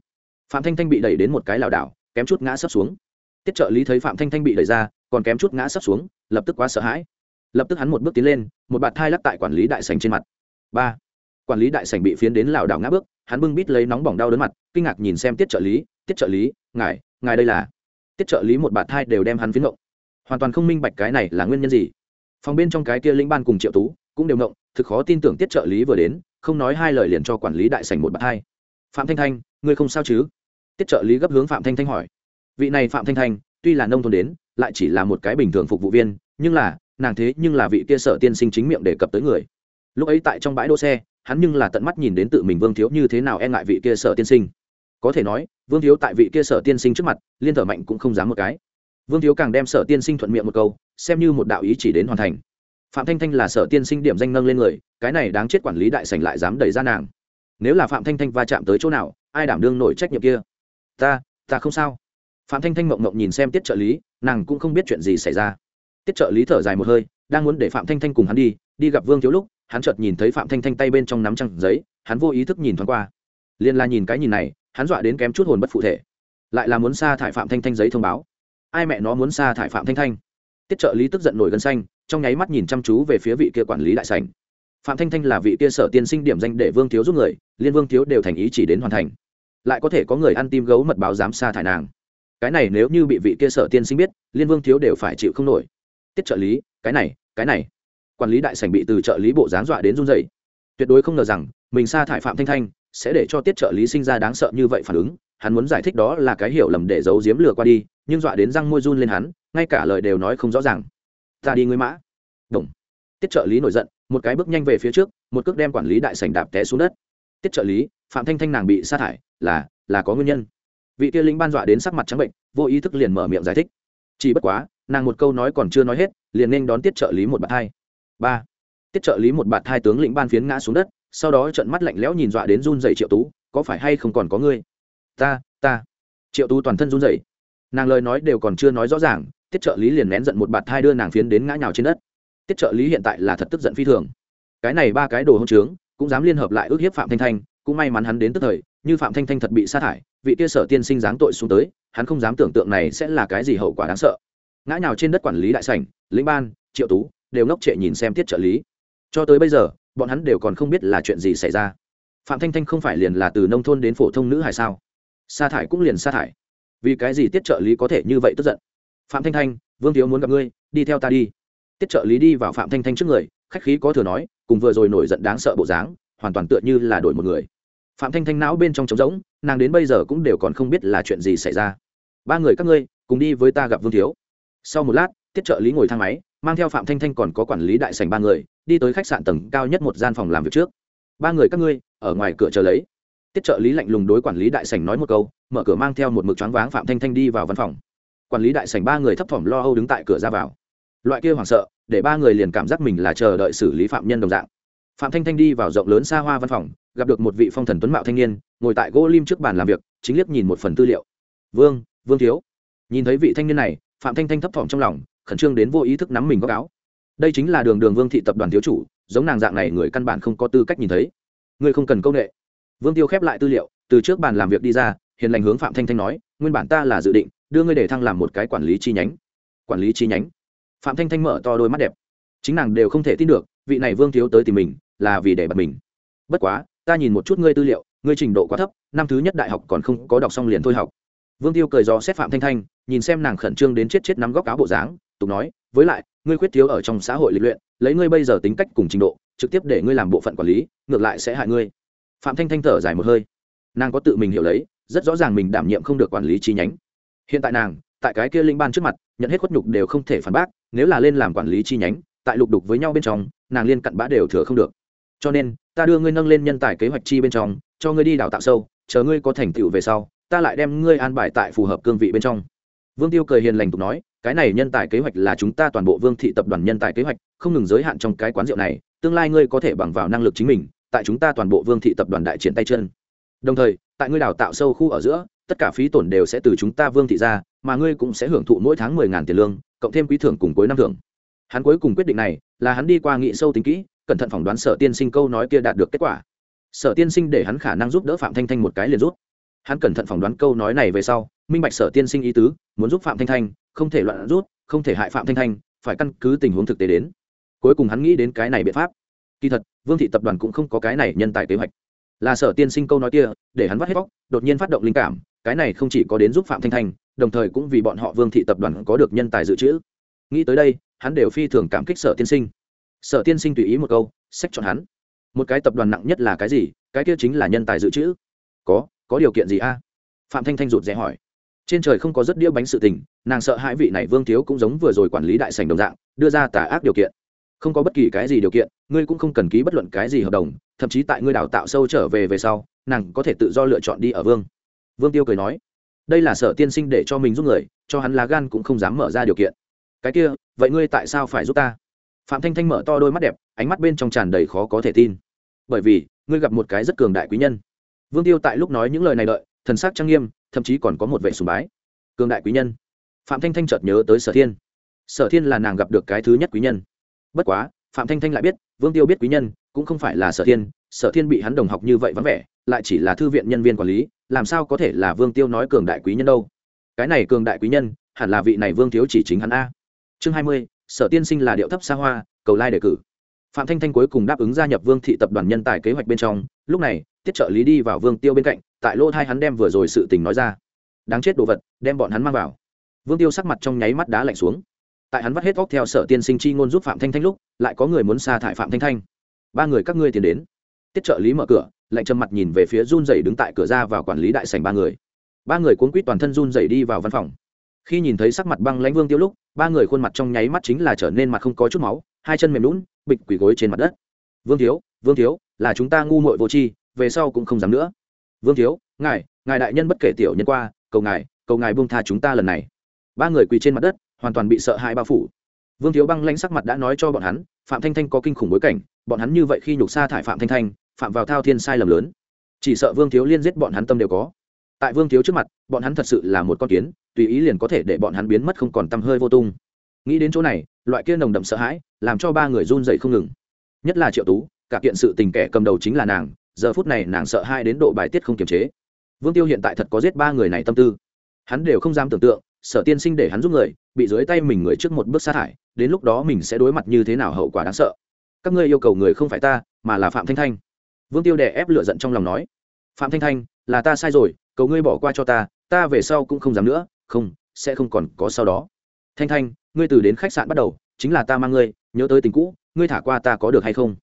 [SPEAKER 1] Phạm thanh thanh bị đẩy đến một cái lảo đảo, kém chút ngã sấp xuống. Tiết trợ lý thấy phạm thanh thanh bị đẩy ra, còn kém chút ngã sấp xuống, lập tức quá sợ hãi. Lập tức hắn một bước tiến lên, một bạt thai lắc tại quản lý đại sành trên mặt. Ba. Quản lý đại sành bị phiến đến lảo đảo ngã bước, hắn bưng bít lấy nóng bỏng đau đớn mặt kinh ngạc nhìn xem tiết trợ lý, tiết trợ lý, ngài ngài đây là? Tiết trợ lý một bạt thai đều đem hắn phiến động hoàn toàn không minh bạch cái này là nguyên nhân gì. Phòng bên trong cái kia lĩnh ban cùng triệu tú cũng đều động thực khó tin tưởng tiết trợ lý vừa đến, không nói hai lời liền cho quản lý đại sảnh một bạt thai. Phạm thanh thanh, ngươi không sao chứ? Tiết trợ lý gấp hướng phạm thanh thanh hỏi. Vị này phạm thanh thanh, tuy là nông thôn đến, lại chỉ là một cái bình thường phục vụ viên, nhưng là, nàng thế nhưng là vị kia sở tiên sinh chính miệng đề cập tới người. Lúc ấy tại trong bãi đỗ xe, hắn nhưng là tận mắt nhìn đến tự mình vương thiếu như thế nào e ngại vị kia sở tiên sinh có thể nói, vương thiếu tại vị kia sở tiên sinh trước mặt, liên thở mạnh cũng không dám một cái. Vương thiếu càng đem sở tiên sinh thuận miệng một câu, xem như một đạo ý chỉ đến hoàn thành. Phạm thanh thanh là sở tiên sinh điểm danh nâng lên người, cái này đáng chết quản lý đại sảnh lại dám đẩy ra nàng. Nếu là phạm thanh thanh va chạm tới chỗ nào, ai đảm đương nổi trách nhiệm kia? Ta ta không sao. Phạm thanh thanh mộng mộng nhìn xem tiết trợ lý, nàng cũng không biết chuyện gì xảy ra. Tiết trợ lý thở dài một hơi, đang muốn để phạm thanh thanh cùng hắn đi đi gặp vương thiếu lúc, hắn chợt nhìn thấy phạm thanh thanh tay bên trong nắm trăng giấy, hắn vô ý thức nhìn thoáng qua. Liên la nhìn cái nhìn này hắn dọa đến kém chút hồn bất phụ thể. Lại là muốn sa thải phạm thanh thanh giấy thông báo. Ai mẹ nó muốn sa thải phạm thanh thanh? Tiết trợ lý tức giận nổi gân xanh, trong nháy mắt nhìn chăm chú về phía vị kia quản lý đại sảnh. Phạm thanh thanh là vị kia sở tiên sinh điểm danh để vương thiếu giúp người, liên vương thiếu đều thành ý chỉ đến hoàn thành. Lại có thể có người ăn tim gấu mật báo dám sa thải nàng. Cái này nếu như bị vị kia sở tiên sinh biết, liên vương thiếu đều phải chịu không nổi. Tiết trợ lý, cái này cái này. Quản lý đại sảnh bị từ trợ lý bộ giáng dọa đến run rẩy. Tuyệt đối không ngờ rằng, mình sa thải phạm thanh thanh sẽ để cho tiết trợ lý sinh ra đáng sợ như vậy phản ứng. Hắn muốn giải thích đó là cái hiểu lầm để giấu giếm lừa qua đi, nhưng dọa đến răng môi run lên hắn, ngay cả lời đều nói không rõ ràng. Ta đi ngươi mã. Đồng tiết trợ lý nổi giận, một cái bước nhanh về phía trước, một cước đem quản lý đại sảnh đạp té xuống đất. Tiết trợ lý, phạm thanh thanh nàng bị sa thải, là là có nguyên nhân. Vị kia lính ban dọa đến sắc mặt trắng bệnh, vô ý thức liền mở miệng giải thích. Chỉ bất quá, nàng một câu nói còn chưa nói hết, liền nên đón tiết trợ lý một bạt hai. Ba. Tiết trợ lý một bạt hai tướng lĩnh ban phiến ngã xuống đất sau đó trận mắt lạnh lẽo nhìn dọa đến run dậy triệu tú, có phải hay không còn có ngươi? Ta ta. Triệu tú toàn thân run dậy nàng lời nói đều còn chưa nói rõ ràng, tiết trợ lý liền nén giận một bạt thai đưa nàng phiến đến ngã nhào trên đất. Tiết trợ lý hiện tại là thật tức giận phi thường. Cái này ba cái đồ hông trướng, cũng dám liên hợp lại ước hiếp phạm thanh thanh, cũng may mắn hắn đến tức thời, như phạm thanh thanh thật bị sa thải, vị kia sở tiên sinh giáng tội xuống tới, hắn không dám tưởng tượng này sẽ là cái gì hậu quả đáng sợ. Ngã nhào trên đất quản lý đại sảnh, lĩnh ban, triệu tú, đều ngốc trệ nhìn xem tiết trợ lý. Cho tới bây giờ bọn hắn đều còn không biết là chuyện gì xảy ra. Phạm thanh thanh không phải liền là từ nông thôn đến phổ thông nữ hay sao? Sa thải cũng liền sa thải. Vì cái gì tiết trợ lý có thể như vậy tức giận? Phạm thanh thanh, vương thiếu muốn gặp ngươi, đi theo ta đi. Tiết trợ lý đi vào phạm thanh thanh trước người, khách khí có thừa nói, cùng vừa rồi nổi giận đáng sợ bộ dáng, hoàn toàn tựa như là đổi một người. Phạm thanh thanh não bên trong trống rỗng, nàng đến bây giờ cũng đều còn không biết là chuyện gì xảy ra. Ba người các ngươi, cùng đi với ta gặp vương thiếu. Sau một lát, tiết trợ lý ngồi thang máy mang theo phạm thanh thanh còn có quản lý đại sành ba người, đi tới khách sạn tầng cao nhất một gian phòng làm việc trước. Ba người các ngươi, ở ngoài cửa chờ lấy. Tiết trợ lý lạnh lùng đối quản lý đại sảnh nói một câu, mở cửa mang theo một mực choáng váng phạm thanh thanh đi vào văn phòng. Quản lý đại sảnh ba người thấp thỏm lo âu đứng tại cửa ra vào. Loại kia hoảng sợ, để ba người liền cảm giác mình là chờ đợi xử lý phạm nhân đồng dạng. Phạm thanh thanh đi vào rộng lớn xa hoa văn phòng, gặp được một vị phong thần tuấn mạo thanh niên, ngồi tại gỗ lim trước bàn làm việc, chính liếc nhìn một phần tư liệu. Vương vương thiếu. Nhìn thấy vị thanh niên này, phạm thanh thanh thấp thỏm trong lòng khẩn trương đến vô ý thức nắm mình góc áo. Đây chính là đường đường vương thị tập đoàn thiếu chủ, giống nàng dạng này người căn bản không có tư cách nhìn thấy. Ngươi không cần công nghệ. Vương tiêu khép lại tư liệu, từ trước bàn làm việc đi ra, hiền lành hướng phạm thanh thanh nói, nguyên bản ta là dự định đưa ngươi để thăng làm một cái quản lý chi nhánh. Quản lý chi nhánh? Phạm thanh thanh mở to đôi mắt đẹp. Chính nàng đều không thể tin được, vị này vương thiếu tới tìm mình là vì để bật mình. Bất quá, ta nhìn một chút ngươi tư liệu, ngươi trình độ quá thấp, năm thứ nhất đại học còn không có đọc xong liền thôi học. Vương tiêu cười do xét phạm thanh thanh, nhìn xem nàng khẩn trương đến chết chết nắm góc áo bộ dáng tục nói, với lại, ngươi khuyết thiếu ở trong xã hội lịch luyện, lấy ngươi bây giờ tính cách cùng trình độ, trực tiếp để ngươi làm bộ phận quản lý, ngược lại sẽ hại ngươi. Phạm thanh thanh thở dài một hơi. Nàng có tự mình hiểu lấy, rất rõ ràng mình đảm nhiệm không được quản lý chi nhánh. Hiện tại nàng, tại cái kia linh ban trước mặt, nhận hết khuất nhục đều không thể phản bác, nếu là lên làm quản lý chi nhánh, tại lục đục với nhau bên trong, nàng liên cặn bã đều thừa không được. Cho nên, ta đưa ngươi nâng lên nhân tài kế hoạch chi bên trong, cho ngươi đi đào tạo sâu, chờ ngươi có thành tựu về sau, ta lại đem ngươi an bài tại phù hợp cương vị bên trong. Vương tiêu cười hiền lành tục nói cái này nhân tài kế hoạch là chúng ta toàn bộ vương thị tập đoàn nhân tài kế hoạch, không ngừng giới hạn trong cái quán rượu này, tương lai ngươi có thể bằng vào năng lực chính mình, tại chúng ta toàn bộ vương thị tập đoàn đại triển tay chân. Đồng thời, tại ngươi đào tạo sâu khu ở giữa, tất cả phí tổn đều sẽ từ chúng ta vương thị ra, mà ngươi cũng sẽ hưởng thụ mỗi tháng mười ngàn tiền lương, cộng thêm quý thưởng cùng cuối năm thưởng. Hắn cuối cùng quyết định này, là hắn đi qua nghị sâu tính kỹ, cẩn thận phỏng đoán sở tiên sinh câu nói kia đạt được kết quả. Sở tiên sinh để hắn khả năng giúp đỡ phạm thanh thanh một cái liền rút. Hắn cẩn thận phỏng đoán câu nói này về sau minh bạch sở tiên sinh ý tứ, muốn giúp phạm thanh thanh, không thể loạn rút, không thể hại phạm thanh thanh, phải căn cứ tình huống thực tế đến. Cuối cùng hắn nghĩ đến cái này biện pháp. Kỳ thật, vương thị tập đoàn cũng không có cái này nhân tài kế hoạch. Là sở tiên sinh câu nói kia, để hắn vắt hết bóc đột nhiên phát động linh cảm, cái này không chỉ có đến giúp phạm thanh thanh, đồng thời cũng vì bọn họ vương thị tập đoàn có được nhân tài dự trữ. Nghĩ tới đây, hắn đều phi thường cảm kích sở tiên sinh. Sở tiên sinh tùy ý một câu sách chọn hắn. Một cái tập đoàn nặng nhất là cái gì? Cái kia chính là nhân tài dự trữ. Có có điều kiện gì a? Phạm thanh thanh rụt rẽ hỏi trên trời không có rất đĩa bánh sự tình, nàng sợ hai vị này vương thiếu cũng giống vừa rồi quản lý đại sành đồng dạng, đưa ra tà ác điều kiện. Không có bất kỳ cái gì điều kiện, ngươi cũng không cần ký bất luận cái gì hợp đồng, thậm chí tại ngươi đào tạo sâu trở về về sau, nàng có thể tự do lựa chọn đi ở vương. Vương tiêu cười nói, đây là sở tiên sinh để cho mình giúp người, cho hắn lá gan cũng không dám mở ra điều kiện. Cái kia, vậy ngươi tại sao phải giúp ta? Phạm thanh thanh mở to đôi mắt đẹp, ánh mắt bên trong tràn đầy khó có thể tin. Bởi vì, ngươi gặp một cái rất cường đại quý nhân. Vương tiêu tại lúc nói những lời này đợi, thần sắc trang nghiêm thậm chí còn có một vệ sùng bái. Cường đại quý nhân. Phạm thanh thanh chợt nhớ tới sở thiên. Sở thiên là nàng gặp được cái thứ nhất quý nhân. Bất quá, phạm thanh thanh lại biết, vương tiêu biết quý nhân, cũng không phải là sở thiên. Sở thiên bị hắn đồng học như vậy vắng vẻ, lại chỉ là thư viện nhân viên quản lý, làm sao có thể là vương tiêu nói cường đại quý nhân đâu? Cái này cường đại quý nhân, hẳn là vị này vương thiếu chỉ chính hắn a. Chương hai mươi, sở tiên sinh là điệu thấp xa hoa, cầu lai đề cử. Phạm thanh thanh cuối cùng đáp ứng gia nhập vương thị tập đoàn nhân tài kế hoạch bên trong, lúc này, tiết trợ lý đi vào vương tiêu bên cạnh tại lô thai hắn đem vừa rồi sự tình nói ra. Đáng chết đồ vật, đem bọn hắn mang vào. Vương tiêu sắc mặt trong nháy mắt đá lạnh xuống. Tại hắn vắt hết óc theo sở tiên sinh chi ngôn giúp phạm thanh thanh lúc, lại có người muốn sa thải phạm thanh thanh. Ba người các ngươi tiến đến. Tiết trợ lý mở cửa, lạnh trầm mặt nhìn về phía run dày đứng tại cửa ra vào quản lý đại sành ba người. Ba người cuốn quýt toàn thân run dày đi vào văn phòng. Khi nhìn thấy sắc mặt băng lãnh vương tiêu lúc, ba người khuôn mặt trong nháy mắt chính là trở nên mặt không có chút máu, hai chân mềm lún, bịch quỳ gối trên mặt đất. Vương thiếu vương thiếu, là chúng ta ngu muội vô tri, về sau cũng không dám nữa vương thiếu, ngài ngài đại nhân bất kể tiểu nhân qua, cầu ngài cầu ngài buông tha chúng ta lần này. Ba người quỳ trên mặt đất, hoàn toàn bị sợ hãi bao phủ. Vương thiếu băng lãnh sắc mặt đã nói cho bọn hắn, phạm thanh thanh có kinh khủng bối cảnh, bọn hắn như vậy khi nhục sa thải phạm thanh thanh, phạm vào thao thiên sai lầm lớn. Chỉ sợ vương thiếu liên giết bọn hắn tâm đều có. Tại vương thiếu trước mặt, bọn hắn thật sự là một con kiến, tùy ý liền có thể để bọn hắn biến mất không còn tăm hơi vô tung. Nghĩ đến chỗ này, loại kia nồng đậm sợ hãi, làm cho ba người run dậy không ngừng. Nhất là triệu tú, cả kiện sự tình kẻ cầm đầu chính là nàng giờ phút này nàng sợ hai đến độ bài tiết không kiềm chế. Vương tiêu hiện tại thật có giết ba người này tâm tư. Hắn đều không dám tưởng tượng sở tiên sinh để hắn giúp người bị dưới tay mình người trước một bước xa thải, đến lúc đó mình sẽ đối mặt như thế nào hậu quả đáng sợ. Các ngươi yêu cầu người không phải ta mà là phạm thanh thanh. Vương tiêu đè ép lựa giận trong lòng nói. Phạm thanh thanh là ta sai rồi cầu ngươi bỏ qua cho ta ta về sau cũng không dám nữa không sẽ không còn có sau đó. Thanh thanh ngươi từ đến khách sạn bắt đầu chính là ta mang ngươi nhớ tới tình cũ ngươi thả qua ta có được hay không?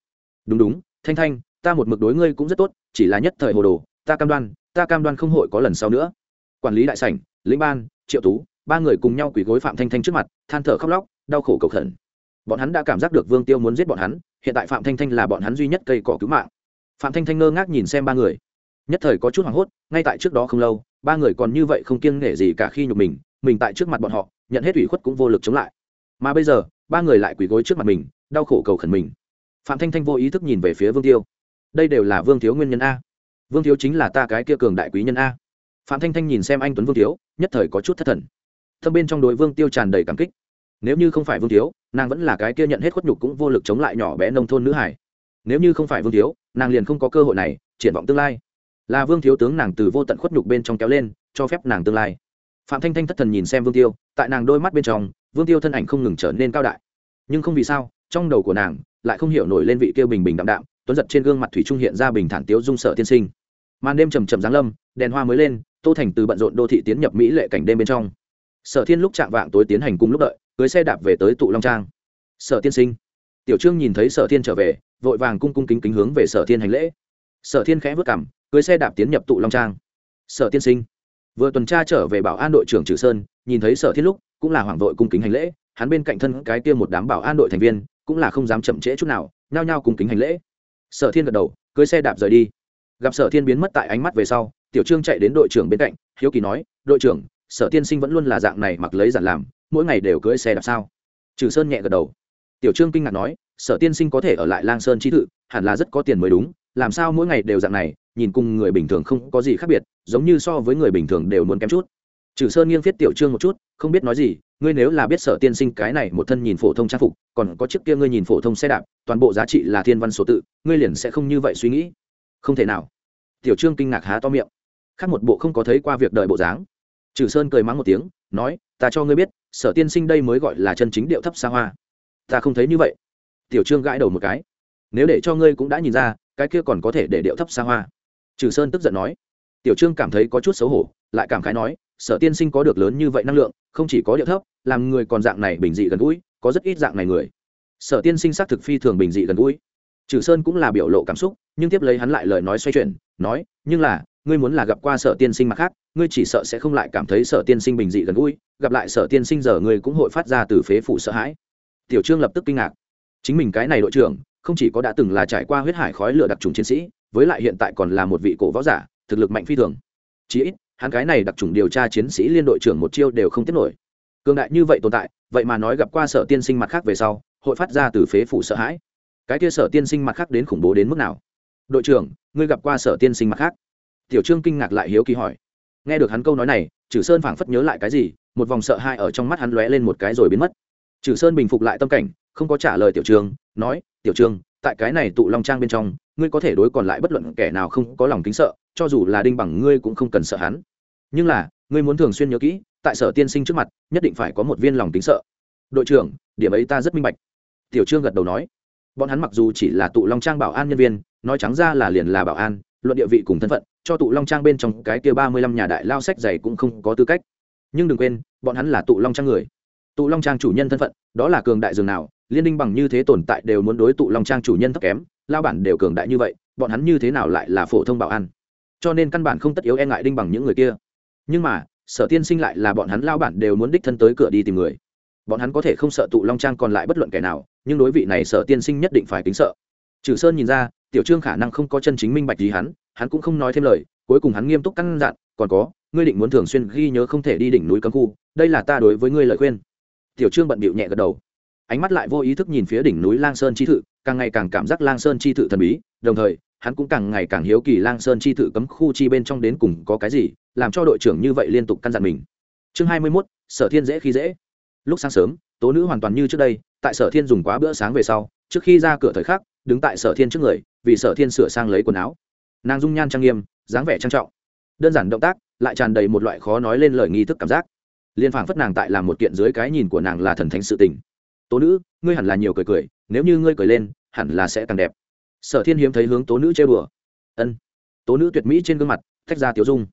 [SPEAKER 1] Đúng đúng thanh thanh ta một mực đối ngươi cũng rất tốt, chỉ là nhất thời hồ đồ, ta cam đoan, ta cam đoan không hội có lần sau nữa. Quản lý đại sảnh, lĩnh ban, triệu tú, ba người cùng nhau quỳ gối phạm thanh thanh trước mặt, than thở khóc lóc, đau khổ cầu khẩn. Bọn hắn đã cảm giác được vương tiêu muốn giết bọn hắn, hiện tại phạm thanh thanh là bọn hắn duy nhất cây cỏ cứu mạng. Phạm thanh thanh ngơ ngác nhìn xem ba người. Nhất thời có chút hoảng hốt, ngay tại trước đó không lâu, ba người còn như vậy không kiêng nể gì cả khi nhục mình mình tại trước mặt bọn họ, nhận hết ủy khuất cũng vô lực chống lại. Mà bây giờ, ba người lại quỳ gối trước mặt mình, đau khổ cầu khẩn mình. Phạm thanh thanh vô ý thức nhìn về phía vương tiêu đây đều là vương thiếu nguyên nhân a. Vương thiếu chính là ta cái kia cường đại quý nhân a. Phạm thanh thanh nhìn xem anh tuấn vương thiếu, nhất thời có chút thất thần. Thâm bên trong đội vương tiêu tràn đầy cảm kích. Nếu như không phải vương thiếu, nàng vẫn là cái kia nhận hết khuất nhục cũng vô lực chống lại nhỏ bé nông thôn nữ hải. Nếu như không phải vương thiếu, nàng liền không có cơ hội này, triển vọng tương lai. Là vương thiếu tướng nàng từ vô tận khuất nhục bên trong kéo lên, cho phép nàng tương lai. Phạm thanh thanh thất thần nhìn xem vương tiêu, tại nàng đôi mắt bên trong, vương tiêu thân ảnh không ngừng trở nên cao đại. Nhưng không vì sao, trong đầu của nàng lại không hiểu nổi lên vị kia bình bình đạm đạm tuấn giật trên gương mặt thủy trung hiện ra bình thản tiếu dung sợ tiên sinh. Màn đêm trầm trầm giáng lâm, đèn hoa mới lên, tô thành từ bận rộn đô thị tiến nhập mỹ lệ cảnh đêm bên trong. Sở thiên lúc chạm vạng tối tiến hành cùng lúc đợi, cưới xe đạp về tới tụ long trang. Sở tiên sinh. Tiểu trương nhìn thấy sở thiên trở về, vội vàng cung cung kính kính hướng về sở thiên hành lễ. Sở thiên khẽ vất cảm cưới xe đạp tiến nhập tụ long trang. Sở tiên sinh. Vừa tuần tra trở về bảo an đội trưởng trừ sơn, nhìn thấy sở thiên lúc, cũng là hoàng đội cung kính hành lễ, hắn bên cạnh thân cái kia một đám bảo an đội thành viên, cũng là không dám chậm trễ chút nào, nhao nhao cung kính hành lễ sở thiên gật đầu, cưới xe đạp rời đi. Gặp sở thiên biến mất tại ánh mắt về sau, tiểu trương chạy đến đội trưởng bên cạnh, hiếu kỳ nói, đội trưởng, sở tiên sinh vẫn luôn là dạng này mặc lấy giản làm, mỗi ngày đều cưỡi xe đạp sao? Trừ sơn nhẹ gật đầu. Tiểu trương kinh ngạc nói, sở tiên sinh có thể ở lại lang sơn trí thự hẳn là rất có tiền mới đúng, làm sao mỗi ngày đều dạng này, nhìn cùng người bình thường không có gì khác biệt, giống như so với người bình thường đều muốn kém chút. Trừ sơn nghiêng viết tiểu trương một chút, không biết nói gì ngươi nếu là biết sở tiên sinh cái này một thân nhìn phổ thông trang phục, còn có chiếc kia ngươi nhìn phổ thông xe đạp, toàn bộ giá trị là thiên văn số tự, ngươi liền sẽ không như vậy suy nghĩ. Không thể nào. Tiểu trương kinh ngạc há to miệng. Khác một bộ không có thấy qua việc đợi bộ dáng. Trừ sơn cười mắng một tiếng, nói, ta cho ngươi biết, sở tiên sinh đây mới gọi là chân chính điệu thấp xa hoa. Ta không thấy như vậy. Tiểu trương gãi đầu một cái. Nếu để cho ngươi cũng đã nhìn ra, cái kia còn có thể để điệu thấp xa hoa. Trừ sơn tức giận nói. Tiểu trương cảm thấy có chút xấu hổ, lại cảm khái nói sở tiên sinh có được lớn như vậy năng lượng, không chỉ có điệu thấp, làm người còn dạng này bình dị gần gũi, có rất ít dạng này người. Sở tiên sinh xác thực phi thường bình dị gần gũi. Trừ sơn cũng là biểu lộ cảm xúc, nhưng tiếp lấy hắn lại lời nói xoay chuyển, nói, nhưng là, ngươi muốn là gặp qua sở tiên sinh mặt khác, ngươi chỉ sợ sẽ không lại cảm thấy sở tiên sinh bình dị gần gũi, gặp lại sở tiên sinh giờ ngươi cũng hội phát ra từ phế phủ sợ hãi. Tiểu trương lập tức kinh ngạc. Chính mình cái này đội trưởng, không chỉ có đã từng là trải qua huyết hải khói lửa đặc trùng chiến sĩ, với lại hiện tại còn là một vị cổ võ giả, thực lực mạnh phi thường. Chí ít hắn cái này đặc trùng điều tra chiến sĩ liên đội trưởng một chiêu đều không tiếp nổi. Cường đại như vậy tồn tại, vậy mà nói gặp qua sở tiên sinh mặt khác về sau, hội phát ra từ phế phủ sợ hãi. Cái kia sở tiên sinh mặt khác đến khủng bố đến mức nào? Đội trưởng, ngươi gặp qua sở tiên sinh mặt khác? Tiểu trương kinh ngạc lại hiếu kỳ hỏi. Nghe được hắn câu nói này trừ sơn phảng phất nhớ lại cái gì, một vòng sợ hãi ở trong mắt hắn lóe lên một cái rồi biến mất. Trừ sơn bình phục lại tâm cảnh, không có trả lời tiểu trương, nói, tiểu trương, tại cái này tụ long trang bên trong, ngươi có thể đối còn lại bất luận kẻ nào không có lòng kính sợ cho dù là đinh bằng ngươi cũng không cần sợ hắn. Nhưng là, ngươi muốn thường xuyên nhớ kỹ, tại sở tiên sinh trước mặt, nhất định phải có một viên lòng tính sợ. Đội trưởng, điểm ấy ta rất minh bạch. Tiểu trương gật đầu nói. Bọn hắn mặc dù chỉ là tụ long trang bảo an nhân viên, nói trắng ra là liền là bảo an, luận địa vị cùng thân phận, cho tụ long trang bên trong cái kia ba mươi lăm nhà đại lao sách dày cũng không có tư cách. Nhưng đừng quên, bọn hắn là tụ long trang người. Tụ long trang chủ nhân thân phận, đó là cường đại dường nào, liên đinh bằng như thế tồn tại đều muốn đối tụ long trang chủ nhân thấp kém, lao bản đều cường đại như vậy, bọn hắn như thế nào lại là phổ thông bảo an? Cho nên căn bản không tất yếu e ngại đinh bằng những người kia. Nhưng mà, sở tiên sinh lại là bọn hắn lao bản đều muốn đích thân tới cửa đi tìm người. Bọn hắn có thể không sợ tụ long trang còn lại bất luận kẻ nào, nhưng đối vị này sở tiên sinh nhất định phải kính sợ. Trừ sơn nhìn ra, tiểu trương khả năng không có chân chính minh bạch gì hắn hắn cũng không nói thêm lời, cuối cùng hắn nghiêm túc căn dặn, còn có, ngươi định muốn thường xuyên ghi nhớ không thể đi đỉnh núi cấm khu, đây là ta đối với ngươi lời khuyên. Tiểu trương bận bịu nhẹ gật đầu. Ánh mắt lại vô ý thức nhìn phía đỉnh núi lang sơn chi thự, càng ngày càng cảm giác lang sơn chi thự thần bí, đồng thời hắn cũng càng ngày càng hiếu kỳ lang sơn chi thự cấm khu chi bên trong đến cùng có cái gì, làm cho đội trưởng như vậy liên tục căn dặn mình. Chương hai mươi mốt, sở thiên dễ khi dễ. Lúc sáng sớm, tố nữ hoàn toàn như trước đây, tại sở thiên dùng quá bữa sáng về sau, trước khi ra cửa thời khắc, đứng tại sở thiên trước người, vì sở thiên sửa sang lấy quần áo. Nàng dung nhan trang nghiêm, dáng vẻ trang trọng. Đơn giản động tác, lại tràn đầy một loại khó nói lên lời nghi thức cảm giác. Liên phảng phất nàng tại làm một kiện dưới cái nhìn của nàng là thần thánh sự tình. Tố nữ, ngươi hẳn là nhiều cười cười, nếu như ngươi cười lên, hẳn là sẽ càng đẹp sở thiên hiếm thấy hướng tố nữ chơi bừa ân. Tố nữ tuyệt mỹ trên gương mặt thách ra tiểu dung.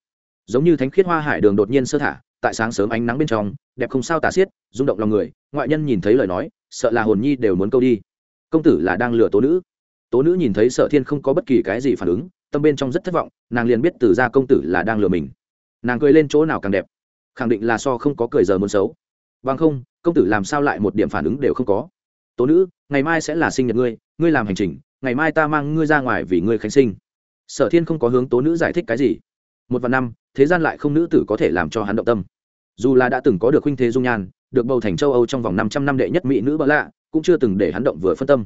[SPEAKER 1] Giống như thánh khiết hoa hải đường đột nhiên sơ thả, tại sáng sớm ánh nắng bên trong, đẹp không sao tả xiết, rung động lòng người, ngoại nhân nhìn thấy lời nói, sợ là hồn nhi đều muốn câu đi. Công tử là đang lừa tố nữ. Tố nữ nhìn thấy sở thiên không có bất kỳ cái gì phản ứng, tâm bên trong rất thất vọng, nàng liền biết từ ra công tử là đang lừa mình. Nàng cười lên chỗ nào càng đẹp, khẳng định là so không có cười giờ muốn xấu. Bằng không, công tử làm sao lại một điểm phản ứng đều không có. Tố nữ, ngày mai sẽ là sinh nhật ngươi ngươi làm hành trình ngày mai ta mang ngươi ra ngoài vì ngươi khánh sinh. Sở thiên không có hướng tố nữ giải thích cái gì. Một vạn năm, thế gian lại không nữ tử có thể làm cho hắn động tâm. Dù là đã từng có được huynh thế dung nhan, được bầu thành châu âu trong vòng năm trăm năm đệ nhất mỹ nữ bỡ lạ, cũng chưa từng để hắn động vừa phân tâm.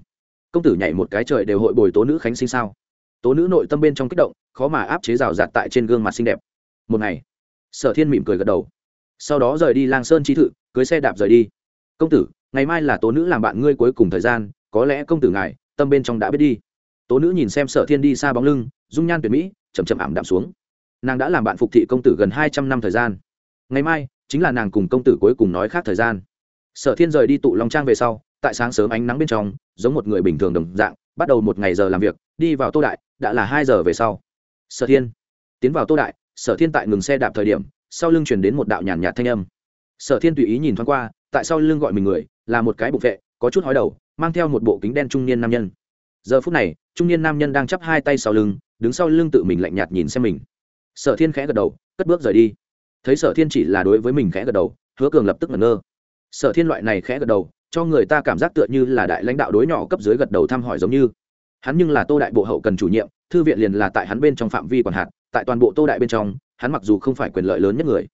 [SPEAKER 1] Công tử nhảy một cái trời đều hội bồi tố nữ khánh sinh sao? Tố nữ nội tâm bên trong kích động, khó mà áp chế rào rạt tại trên gương mặt xinh đẹp. Một ngày, sở thiên mỉm cười gật đầu. Sau đó rời đi lang sơn chi thự, cưới xe đạp rời đi. Công tử, ngày mai là tố nữ làm bạn ngươi cuối cùng thời gian, có lẽ công tử ngài tâm bên trong đã biết đi. Tố nữ nhìn xem sở thiên đi xa bóng lưng, dung nhan tuyệt mỹ chầm chậm ảm đạm xuống. Nàng đã làm bạn phục thị công tử gần hai trăm năm thời gian. Ngày mai, chính là nàng cùng công tử cuối cùng nói khác thời gian. Sở thiên rời đi tụ long trang về sau, tại sáng sớm ánh nắng bên trong, giống một người bình thường đồng dạng, bắt đầu một ngày giờ làm việc, đi vào tô đại, đã là hai giờ về sau. Sở thiên, tiến vào tô đại, sở thiên tại ngừng xe đạp thời điểm, sau lưng chuyển đến một đạo nhàn nhạt thanh âm. Sở thiên tùy ý nhìn thoáng qua, tại sau lưng gọi mình người, là một cái bục vệ có chút hói đầu, mang theo một bộ kính đen trung niên nam nhân. Giờ phút này, trung niên nam nhân đang chắp hai tay sau lưng, đứng sau lưng tự mình lạnh nhạt nhìn xem mình. Sở thiên khẽ gật đầu, cất bước rời đi. Thấy sở thiên chỉ là đối với mình khẽ gật đầu, hứa cường lập tức ngẩn ngơ. Sở thiên loại này khẽ gật đầu, cho người ta cảm giác tựa như là đại lãnh đạo đối nhỏ cấp dưới gật đầu thăm hỏi giống như. Hắn nhưng là tô đại bộ hậu cần chủ nhiệm, thư viện liền là tại hắn bên trong phạm vi còn hạt, tại toàn bộ tô đại bên trong, hắn mặc dù không phải quyền lợi lớn nhất người,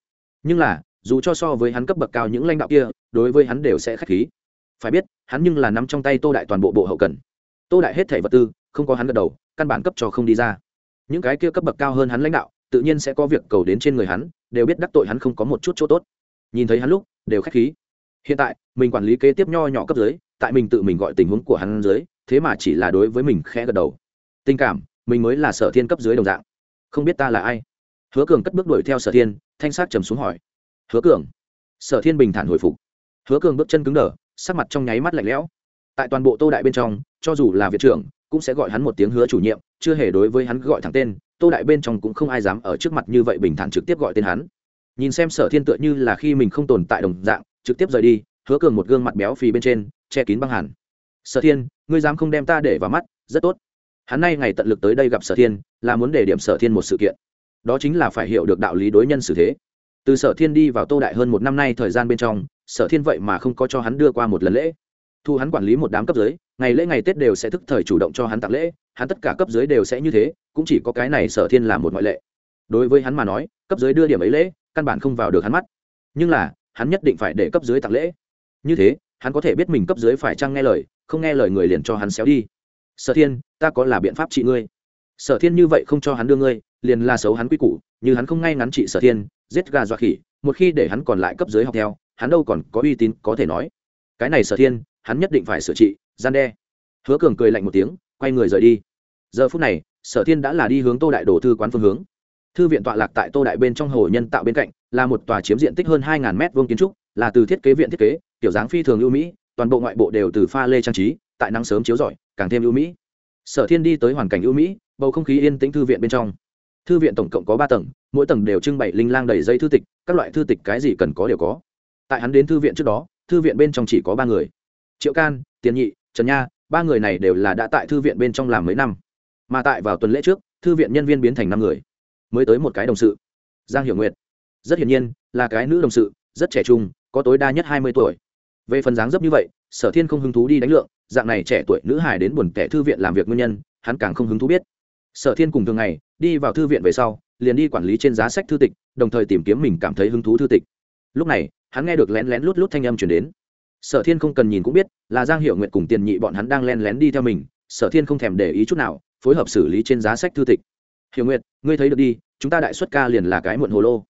[SPEAKER 1] nhưng là, dù cho so với hắn cấp bậc cao những lãnh đạo kia, đối với hắn đều sẽ k h á c h khí phải biết, hắn nhưng là nắm trong tay tô đại toàn bộ bộ hậu cần. Tô đại hết thẻ vật tư, không có hắn gật đầu, căn bản cấp cho không đi ra. Những cái kia cấp bậc cao hơn hắn lãnh đạo, tự nhiên sẽ có việc cầu đến trên người hắn, đều biết đắc tội hắn không có một chút chỗ tốt. Nhìn thấy hắn lúc, đều k h á c h khí. Hiện tại, mình quản lý kế tiếp nho nhỏ cấp dưới, tại mình tự mình gọi tình huống của hắn dưới, thế mà chỉ là đối với mình khẽ gật đầu. Tình cảm, mình mới là sở thiên cấp dưới đồng dạng. Không biết ta là ai? Hứa cường cất bước đuổi theo sở thiên, thanh sát trầm xuống hỏi. Hứa cường. Sở thiên bình thản hồi phục. Hứa cường bước chân cứng đờ sắc mặt trong nháy mắt lạnh lẽo. Tại toàn bộ tô đại bên trong, cho dù là viện trưởng, cũng sẽ gọi hắn một tiếng hứa chủ nhiệm, chưa hề đối với hắn gọi thẳng tên, tô đại bên trong cũng không ai dám ở trước mặt như vậy bình thản trực tiếp gọi tên hắn. Nhìn xem sở thiên tựa như là khi mình không tồn tại đồng dạng, trực tiếp rời đi, hứa cường một gương mặt béo phì bên trên, che kín băng hẳn sở thiên, ngươi dám không đem ta để vào mắt, rất tốt. Hắn nay ngày tận lực tới đây gặp sở thiên, là muốn để điểm sở thiên một sự kiện. Đó chính là phải hiểu được đạo lý đối nhân xử thế. Từ sở thiên đi vào tô đại hơn một năm nay thời gian bên trong sở thiên vậy mà không có cho hắn đưa qua một lần lễ. Thu hắn quản lý một đám cấp dưới, ngày lễ ngày tết đều sẽ thức thời chủ động cho hắn tặng lễ, hắn tất cả cấp dưới đều sẽ như thế, cũng chỉ có cái này sở thiên là một ngoại lệ. Đối với hắn mà nói, cấp dưới đưa điểm ấy lễ, căn bản không vào được hắn mắt. Nhưng là, hắn nhất định phải để cấp dưới tặng lễ. Như thế, hắn có thể biết mình cấp dưới phải chăng nghe lời, không nghe lời người liền cho hắn xéo đi. Sở thiên, ta có là biện pháp trị ngươi. Sở thiên như vậy không cho hắn đưa ngươi, liền là xấu hắn quy củ, như hắn không ngay ngắn trị sở thiên, giết gà dọa khỉ, một khi để hắn còn lại cấp dưới học theo hắn đâu còn có uy tín có thể nói. Cái này sở thiên, hắn nhất định phải sửa trị, gian đe. Hứa cường cười lạnh một tiếng, quay người rời đi. Giờ phút này, sở thiên đã là đi hướng tô đại đồ thư quán phương hướng. Thư viện tọa lạc tại tô đại bên trong hồ nhân tạo bên cạnh, là một tòa chiếm diện tích hơn hai m vuông kiến trúc, là từ thiết kế viện thiết kế, kiểu dáng phi thường ưu mỹ, toàn bộ ngoại bộ đều từ pha lê trang trí, tại nắng sớm chiếu rọi, càng thêm ưu mỹ. Sở thiên đi tới hoàn cảnh ưu mỹ, bầu không khí yên tĩnh thư viện bên trong. Thư viện tổng cộng có ba tầng, mỗi tầng đều trưng bày linh lang đầy dây thư tịch, các loại thư tịch cái gì cần có đều có tại hắn đến thư viện trước đó, thư viện bên trong chỉ có ba người. Triệu can, tiền nhị, trần nha, ba người này đều là đã tại thư viện bên trong làm mấy năm. Mà tại vào tuần lễ trước, thư viện nhân viên biến thành năm người. Mới tới một cái đồng sự. Giang hiểu nguyệt. Rất hiển nhiên, là cái nữ đồng sự, rất trẻ trung, có tối đa nhất hai mươi tuổi. Về phần dáng dấp như vậy, sở thiên không hứng thú đi đánh lượng, dạng này trẻ tuổi nữ hài đến buồn tẻ thư viện làm việc nguyên nhân, hắn càng không hứng thú biết. Sở thiên cùng thường ngày, đi vào thư viện về sau, liền đi quản lý trên giá sách thư tịch, đồng thời tìm kiếm mình cảm thấy hứng thú thư tịch. Lúc này hắn nghe được lén lén lút lút thanh âm chuyển đến. Sở thiên không cần nhìn cũng biết, là giang hiệu nguyện cùng tiền nhị bọn hắn đang len lén đi theo mình, sở thiên không thèm để ý chút nào, phối hợp xử lý trên giá sách thư tịch. Hiệu nguyện ngươi thấy được đi, chúng ta đại xuất ca liền là cái muộn hồ lô.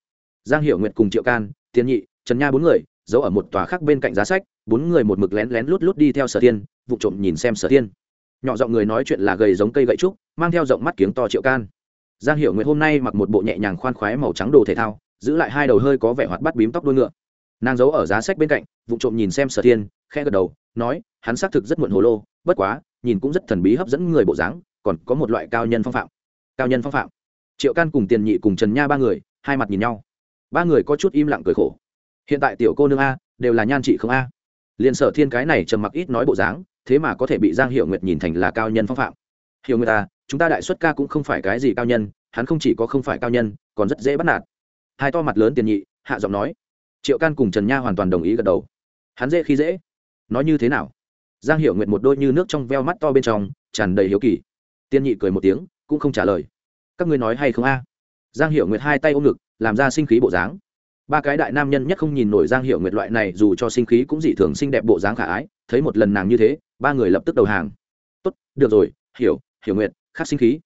[SPEAKER 1] Giang hiệu nguyện cùng triệu can, tiền nhị, trần nha bốn người, giấu ở một tòa khác bên cạnh giá sách, bốn người một mực lén lén lút lút đi theo sở thiên, vụ trộm nhìn xem sở thiên. Nhỏ giọng người nói chuyện là gầy giống cây gậy trúc, mang theo rộng mắt kiếng to triệu can. Giang hiệu nguyệt hôm nay mặc một bộ nhẹ nhàng khoan khoái màu trắng đồ thể thao, giữ lại hai đầu hơi có vẻ hoạt bắt bím tóc đuôi ngựa nàng giấu ở giá sách bên cạnh vụ trộm nhìn xem sở thiên khe gật đầu, nói, hắn xác thực rất muộn hồ lô, bất quá, nhìn cũng rất thần bí hấp dẫn người bộ dáng, còn có một loại cao nhân phong phạm. Cao nhân phong phạm. Triệu can cùng tiền nhị cùng trần nha ba người, hai mặt nhìn nhau. Ba người có chút im lặng cười khổ. Hiện tại tiểu cô nương a, đều là nhan trị không a. Liền sở thiên cái này trầm mặc ít nói bộ dáng, thế mà có thể bị giang hiệu nguyệt nhìn thành là cao nhân phong phạm. Hiểu người ta chúng ta đại xuất ca cũng không phải cái gì cao nhân, hắn không chỉ có không phải cao nhân, còn rất dễ bắt nạt. Hai to mặt lớn tiền nhị, hạ giọng nói triệu can cùng trần nha hoàn toàn đồng ý gật đầu. Hắn dễ khi dễ. Nói như thế nào? Giang hiểu nguyệt một đôi như nước trong veo mắt to bên trong, tràn đầy hiếu kỳ. Tiên nhị cười một tiếng, cũng không trả lời. Các ngươi nói hay không a? Giang hiểu nguyệt hai tay ôm ngực, làm ra sinh khí bộ dáng. Ba cái đại nam nhân nhất không nhìn nổi giang hiểu nguyệt loại này, dù cho sinh khí cũng dị thường xinh đẹp bộ dáng khả ái. Thấy một lần nàng như thế, ba người lập tức đầu hàng. Tốt, được rồi, hiểu hiểu nguyệt khắc sinh khí.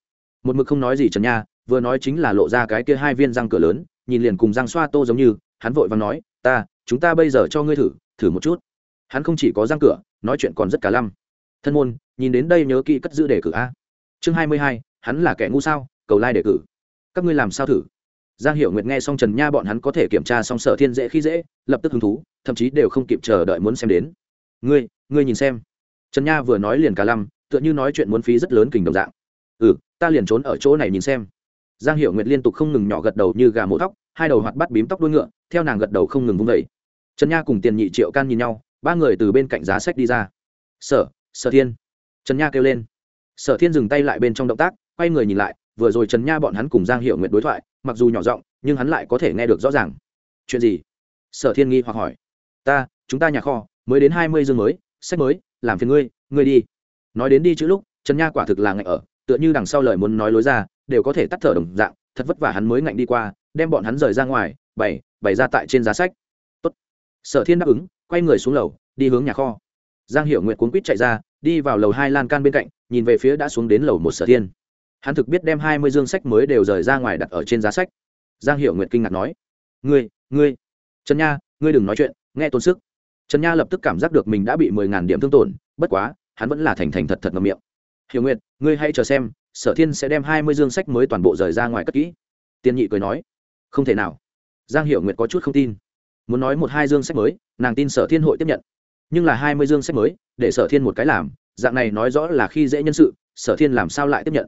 [SPEAKER 1] Một mực không nói gì trần nha, vừa nói chính là lộ ra cái kia hai viên răng cửa lớn, nhìn liền cùng răng xoa tô giống như hắn vội và nói, ta, chúng ta bây giờ cho ngươi thử thử một chút. Hắn không chỉ có răng cửa, nói chuyện còn rất cả lăm. Thân môn, nhìn đến đây nhớ kỹ cất giữ đề cử a. Chương hai mươi hai, hắn là kẻ ngu sao? Cầu lai để cử. Các ngươi làm sao thử? Giang hiểu nguyệt nghe xong trần nha bọn hắn có thể kiểm tra xong sở thiên dễ khi dễ, lập tức hứng thú, thậm chí đều không kịp chờ đợi muốn xem đến. Ngươi ngươi nhìn xem. Trần nha vừa nói liền cả lăm, tựa như nói chuyện muốn phí rất lớn kình đồng dạng. Ừ ta liền trốn ở chỗ này nhìn xem. Giang hiểu nguyệt liên tục không ngừng nhỏ gật đầu như gà mổ thóc hai đầu hoạt bắt bím tóc đuôi ngựa, theo nàng gật đầu không ngừng vung vẩy trần nha cùng tiền nhị triệu can nhìn nhau, ba người từ bên cạnh giá sách đi ra. Sở sở thiên. Trần nha kêu lên. Sở thiên dừng tay lại bên trong động tác, quay người nhìn lại, vừa rồi trần nha bọn hắn cùng giang hiệu nguyện đối thoại, mặc dù nhỏ giọng, nhưng hắn lại có thể nghe được rõ ràng. Chuyện gì? Sở thiên nghi hoặc hỏi. Ta, chúng ta nhà kho, mới đến hai mươi dương mới, sách mới, làm phiền ngươi ngươi đi. Nói đến đi chữ lúc, trần nha quả thực là ngạnh ở, tựa như đằng sau lời muốn nói lối ra, đều có thể tắt thở đồng dạng, thật vất vả hắn mới ngạnh đi qua đem bọn hắn rời ra ngoài, bày bày ra tại trên giá sách. Tốt. sở thiên đáp ứng, quay người xuống lầu, đi hướng nhà kho. Giang Hiểu nguyện cuốn quýt chạy ra, đi vào lầu hai lan can bên cạnh, nhìn về phía đã xuống đến lầu một sở thiên. Hắn thực biết đem hai mươi dương sách mới đều rời ra ngoài đặt ở trên giá sách. Giang Hiểu nguyện kinh ngạc nói, ngươi ngươi, trần nha, ngươi đừng nói chuyện, nghe tốn sức. Trần nha lập tức cảm giác được mình đã bị mười ngàn điểm thương tổn, bất quá, hắn vẫn là thành thành thật thật ngầm miệng. Hiểu nguyện ngươi hãy chờ xem, sở thiên sẽ đem hai mươi dương sách mới toàn bộ rời ra ngoài cất kỹ. Tiên nhị cười nói không thể nào. Giang hiểu nguyệt có chút không tin. Muốn nói một hai dương sách mới, nàng tin sở thiên hội tiếp nhận. Nhưng là hai mươi dương sách mới, để sở thiên một cái làm, dạng này nói rõ là khi dễ nhân sự, sở thiên làm sao lại tiếp nhận?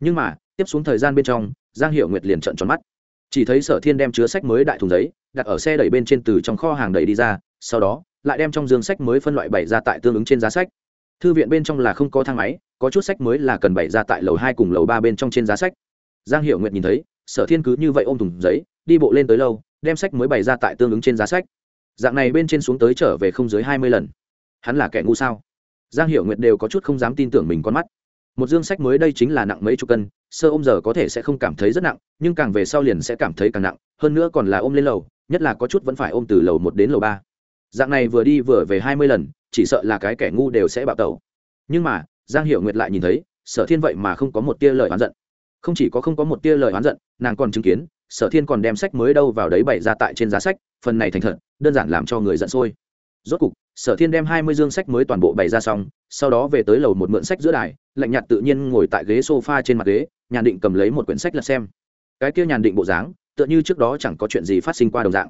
[SPEAKER 1] Nhưng mà, tiếp xuống thời gian bên trong, giang hiệu nguyệt liền trận tròn mắt. Chỉ thấy sở thiên đem chứa sách mới đại thùng giấy, đặt ở xe đẩy bên trên từ trong kho hàng đẩy đi ra, sau đó, lại đem trong dương sách mới phân loại bày ra tại tương ứng trên giá sách. Thư viện bên trong là không có thang máy, có chút sách mới là cần bày ra tại lầu hai cùng lầu ba bên trong trên giá sách. Giang hiệu nguyệt nhìn thấy sở thiên cứ như vậy ôm thùng giấy, đi bộ lên tới lâu, đem sách mới bày ra tại tương ứng trên giá sách. Dạng này bên trên xuống tới trở về không dưới hai mươi lần. Hắn là kẻ ngu sao? Giang Hiểu nguyệt đều có chút không dám tin tưởng mình con mắt. Một dương sách mới đây chính là nặng mấy chục cân, sơ ôm giờ có thể sẽ không cảm thấy rất nặng, nhưng càng về sau liền sẽ cảm thấy càng nặng, hơn nữa còn là ôm lên lầu, nhất là có chút vẫn phải ôm từ lầu một đến lầu ba. Dạng này vừa đi vừa về hai mươi lần, chỉ sợ là cái kẻ ngu đều sẽ bạo tẩu. Nhưng mà, giang Hiểu nguyệt lại nhìn thấy, sở thiên vậy mà không có một tia lời oán giận không chỉ có không có một tia lời oán giận, nàng còn chứng kiến, sở thiên còn đem sách mới đâu vào đấy bày ra tại trên giá sách, phần này thành thật, đơn giản làm cho người giận sôi. Rốt cục, sở thiên đem hai mươi dương sách mới toàn bộ bày ra xong, sau đó về tới lầu một mượn sách giữa đài, lạnh nhạt tự nhiên ngồi tại ghế s o f a trên mặt ghế, nhàn định cầm lấy một quyển sách lật xem. Cái kia nhàn định bộ dáng, tựa như trước đó chẳng có chuyện gì phát sinh qua đồng dạng.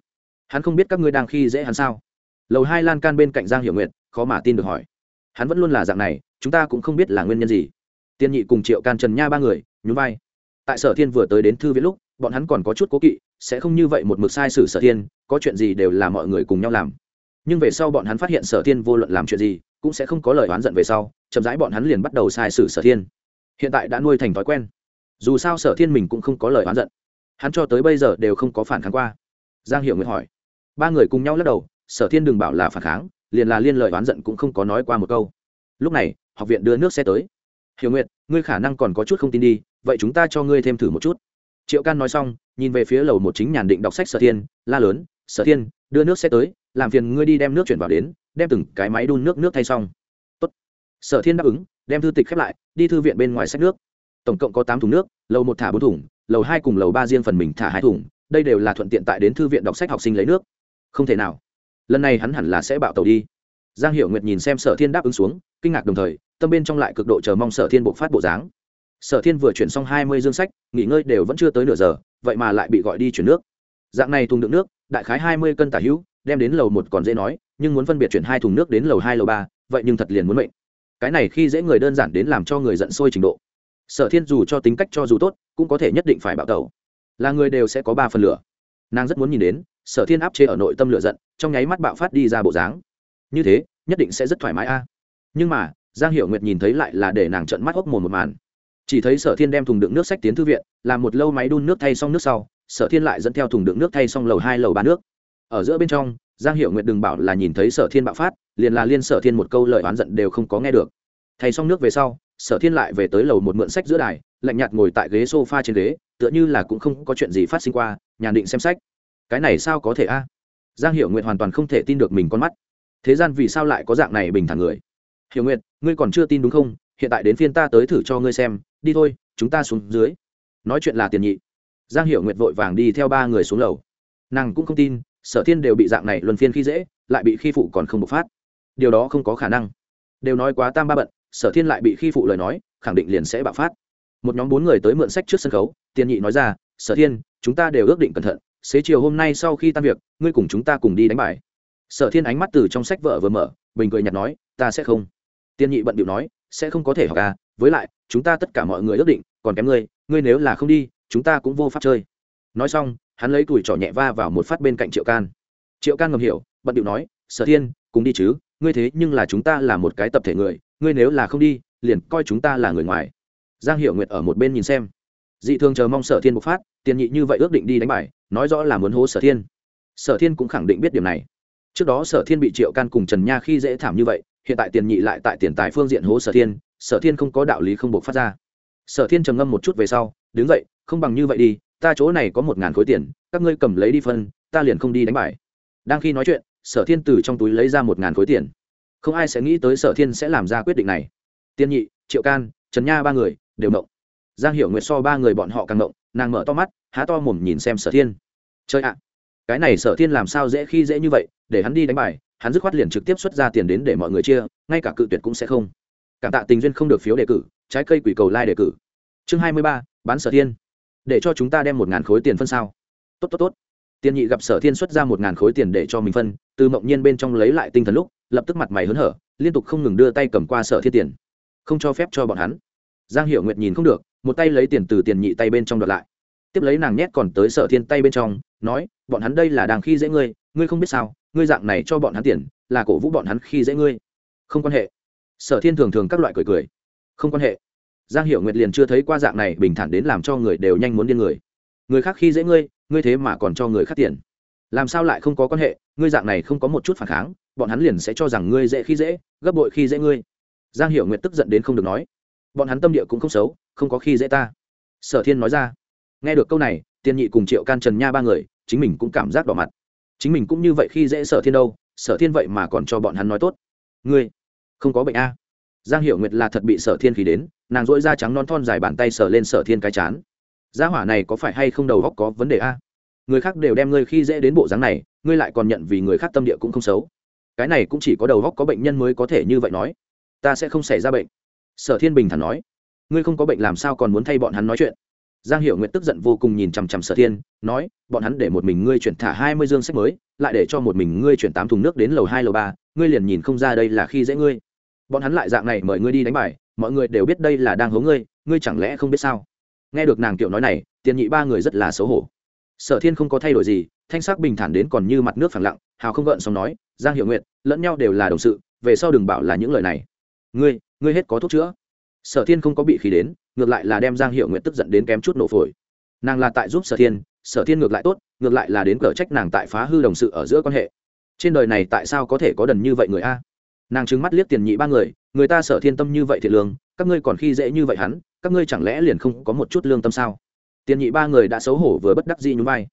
[SPEAKER 1] Hắn không biết các ngươi đang khi dễ hắn sao? Lầu hai lan can bên cạnh giang hiểu nguyện khó mà tin được hỏi. Hắn vẫn luôn là dạng này, chúng ta cũng không biết là nguyên nhân gì. Tiên nhị cùng triệu can trần nha ba người nhún vai. Tại sở thiên vừa tới đến thư viện lúc, bọn hắn còn có chút cố kỵ, sẽ không như vậy một mực sai sử sở thiên, có chuyện gì đều là mọi người cùng nhau làm. Nhưng về sau bọn hắn phát hiện sở thiên vô luận làm chuyện gì, cũng sẽ không có lời oán giận về sau, chậm rãi bọn hắn liền bắt đầu sai sử sở thiên. Hiện tại đã nuôi thành thói quen. Dù sao sở thiên mình cũng không có lời oán giận. Hắn cho tới bây giờ đều không có phản kháng qua. Giang hiệu nguyện hỏi. Ba người cùng nhau lắc đầu, sở thiên đừng bảo là phản kháng, liền là liên lời oán giận cũng không có nói qua một câu. Lúc này, học viện đưa nước xe tới hiểu nguyệt, ngươi khả năng còn có chút không tin đi, vậy chúng ta cho ngươi thêm thử một chút. Triệu can nói xong, nhìn về phía lầu một chính nhàn định đọc sách sở thiên, la lớn, sở thiên, đưa nước sẽ tới, làm phiền ngươi đi đem nước chuyển vào đến, đem từng cái máy đun nước nước thay xong. Tốt. sở thiên đáp ứng, đem thư tịch khép lại, đi thư viện bên ngoài sách nước. Tổng cộng có tám thùng nước, lầu một thả bốn thùng, lầu hai cùng lầu ba riêng phần mình thả hai thùng, đây đều là thuận tiện tại đến thư viện đọc sách học sinh lấy nước. Không thể nào. Lần này hắn hẳn là sẽ bạo tàu đi giang hiệu nguyệt nhìn xem sở thiên đáp ứng xuống, kinh ngạc đồng thời, tâm bên trong lại cực độ chờ mong sở thiên bộc phát bộ dáng. Sở thiên vừa chuyển xong hai mươi dương sách, nghỉ ngơi đều vẫn chưa tới nửa giờ, vậy mà lại bị gọi đi chuyển nước. Dạng này thùng đựng nước, đại khái hai mươi cân tả hữu, đem đến lầu một còn dễ nói, nhưng muốn phân biệt chuyển hai thùng nước đến lầu hai, lầu ba, vậy nhưng thật liền muốn mệnh. Cái này khi dễ người đơn giản đến làm cho người giận sôi trình độ. Sở thiên dù cho tính cách cho dù tốt, cũng có thể nhất định phải bạo tẩu. Là người đều sẽ có ba phần lửa. Nàng rất muốn nhìn đến, sở thiên áp chế ở nội tâm lửa giận, trong nháy mắt bạo phát đi ra bộ dáng như thế, nhất định sẽ rất thoải mái a. Nhưng mà, giang hiệu nguyệt nhìn thấy lại là để nàng trận mắt hốc mồm một màn. Chỉ thấy sở thiên đem thùng đựng nước sách tiến thư viện, làm một lâu máy đun nước thay xong nước sau, sở thiên lại dẫn theo thùng đựng nước thay xong lầu hai, lầu ba nước. Ở giữa bên trong, giang hiệu nguyệt đừng bảo là nhìn thấy sở thiên bạo phát, liền là liên sở thiên một câu lời oán giận đều không có nghe được. Thay xong nước về sau, sở thiên lại về tới lầu một mượn sách giữa đài, lạnh nhạt ngồi tại ghế sofa trên ghế, tựa như là cũng không có chuyện gì phát sinh qua, nhàn định xem sách. Cái này sao có thể a? Giang Hiệu nguyệt hoàn toàn không thể tin được mình con mắt thế gian vì sao lại có dạng này bình thản người? Hiểu nguyệt, ngươi còn chưa tin đúng không? Hiện tại đến phiên ta tới thử cho ngươi xem. Đi thôi, chúng ta xuống dưới. Nói chuyện là tiền nhị. Giang hiểu nguyệt vội vàng đi theo ba người xuống lầu. Nàng cũng không tin, sở thiên đều bị dạng này luân phiên khi dễ, lại bị khi phụ còn không bộc phát. Điều đó không có khả năng. Đều nói quá tam ba bận, sở thiên lại bị khi phụ lời nói, khẳng định liền sẽ bạo phát. Một nhóm bốn người tới mượn sách trước sân khấu, tiền nhị nói ra, sở thiên, chúng ta đều ước định cẩn thận, xế chiều hôm nay sau khi tan việc, ngươi cùng chúng ta cùng đi đánh bài sở thiên ánh mắt từ trong sách vợ vừa mở, bình cười nhặt nói, ta sẽ không. Tiên nhị bận điệu nói, sẽ không có thể học à với lại, chúng ta tất cả mọi người ước định, còn kém ngươi ngươi nếu là không đi, chúng ta cũng vô pháp chơi. Nói xong, hắn lấy tuổi trỏ nhẹ va vào một phát bên cạnh triệu can. Triệu can ngầm hiểu, bận điệu nói, sở thiên, cùng đi chứ, ngươi thế nhưng là chúng ta là một cái tập thể người, ngươi nếu là không đi, liền coi chúng ta là người ngoài. Giang hiểu nguyệt ở một bên nhìn xem. Dị thường chờ mong sở thiên bộc phát tiền nhị như vậy ước định đi đánh bài, nói rõ là muốn hố sở thiên. Sở thiên cũng khẳng định biết điểm này trước đó sở thiên bị triệu can cùng trần nha khi dễ thảm như vậy, hiện tại tiền nhị lại tại tiền tài phương diện hố sở thiên sở thiên không có đạo lý không buộc phát ra. Sở thiên trầm ngâm một chút về sau, đứng dậy, không bằng như vậy đi, ta chỗ này có một ngàn khối tiền, các ngươi cầm lấy đi phân, ta liền không đi đánh bài. Đang khi nói chuyện, sở thiên từ trong túi lấy ra một ngàn khối tiền. Không ai sẽ nghĩ tới sở thiên sẽ làm ra quyết định này. Tiên nhị, triệu can, trần nha ba người đều mộng giang hiểu nguyệt so ba người bọn họ càng mộng nàng mở to mắt, há to mồm nhìn xem sở thiên. Chơi ạ, cái này sở thiên làm sao dễ khi dễ như vậy để hắn đi đánh bài, hắn dứt khoát liền trực tiếp xuất ra tiền đến để mọi người chia, ngay cả cự tuyệt cũng sẽ không. Cảm tạ tình duyên không được phiếu đề cử, trái cây quỷ cầu lai、like、đề cử. Chương hai mươi ba, bán sở thiên. Để cho chúng ta đem một ngàn khối tiền phân sao? Tốt tốt tốt. Tiền nhị gặp sở thiên xuất ra một ngàn khối tiền để cho mình phân, từ mộng nhiên bên trong lấy lại tinh thần lúc, lập tức mặt mày hớn hở, liên tục không ngừng đưa tay cầm qua sở thiên tiền. Không cho phép cho bọn hắn. Giang hiểu nguyệt nhìn không được, một tay lấy tiền từ tiền nhị tay bên trong đợt lại. Tiếp lấy nàng nhét còn tới sở thiên tay bên trong, nói, bọn hắn đây là đang khi dễ ngươi ngươi không biết sao ngươi dạng này cho bọn hắn tiền, là cổ vũ bọn hắn khi dễ ngươi. Không quan hệ. Sở thiên thường thường các loại cười cười. Không quan hệ. Giang Hiểu nguyệt liền chưa thấy qua dạng này bình thản đến làm cho người đều nhanh muốn điên người. Người khác khi dễ ngươi ngươi thế mà còn cho người khác tiền. Làm sao lại không có quan hệ? Ngươi dạng này không có một chút phản kháng, bọn hắn liền sẽ cho rằng ngươi dễ khi dễ, gấp bội khi dễ ngươi. Giang Hiểu nguyệt tức giận đến không được nói. Bọn hắn tâm địa cũng không xấu, không có khi dễ ta. Sở thiên nói ra. Nghe được câu này, tiên nhị cùng triệu can trần nha ba người, chính mình cũng cảm giác đỏ mặt chính mình cũng như vậy khi dễ sở thiên đâu, sở thiên vậy mà còn cho bọn hắn nói tốt. Ngươi, không có bệnh a? Giang hiểu nguyệt là thật bị sở thiên khí đến, nàng dỗi da trắng non thon dài bàn tay sờ lên sở thiên cái chán. Gia hỏa này có phải hay không đầu góc có vấn đề a? Người khác đều đem ngươi khi dễ đến bộ dáng này, ngươi lại còn nhận vì người khác tâm địa cũng không xấu. Cái này cũng chỉ có đầu góc có bệnh nhân mới có thể như vậy nói. Ta sẽ không xảy ra bệnh. Sở thiên bình thản nói. Ngươi không có bệnh làm sao còn muốn thay bọn hắn nói chuyện? Giang hiểu nguyệt tức giận vô cùng nhìn chằm chằm sở thiên, nói, bọn hắn để một mình ngươi chuyển thả hai mươi dương sách mới, lại để cho một mình ngươi chuyển tám thùng nước đến lầu hai, lầu ba, ngươi liền nhìn không ra đây là khi dễ ngươi. Bọn hắn lại dạng này mời ngươi đi đánh bài, mọi người đều biết đây là đang hố ngươi ngươi chẳng lẽ không biết sao? Nghe được nàng kiểu nói này, tiền nhị ba người rất là xấu hổ. Sở thiên không có thay đổi gì, thanh sắc bình thản đến còn như mặt nước phẳng lặng, hào không gợn xong nói, giang hiệu nguyện lẫn nhau đều là đồng sự, về sau đừng bảo là những lời này. Ngươi ngươi hết có thuốc chữa. Sở thiên không có bị khí đến ngược lại là đem giang hiệu nguyện tức giận đến kém chút nổ phổi. Nàng là tại giúp sở thiên sở thiên ngược lại tốt, ngược lại là đến cờ trách nàng tại phá hư đồng sự ở giữa quan hệ. Trên đời này tại sao có thể có đần như vậy người a? Nàng trứng mắt liếc tiền nhị ba người người ta sở thiên tâm như vậy thiệt lương, các ngươi còn khi dễ như vậy hắn, các ngươi chẳng lẽ liền không có một chút lương tâm sao? Tiền nhị ba người đã xấu hổ vừa bất đắc dĩ nhún vai.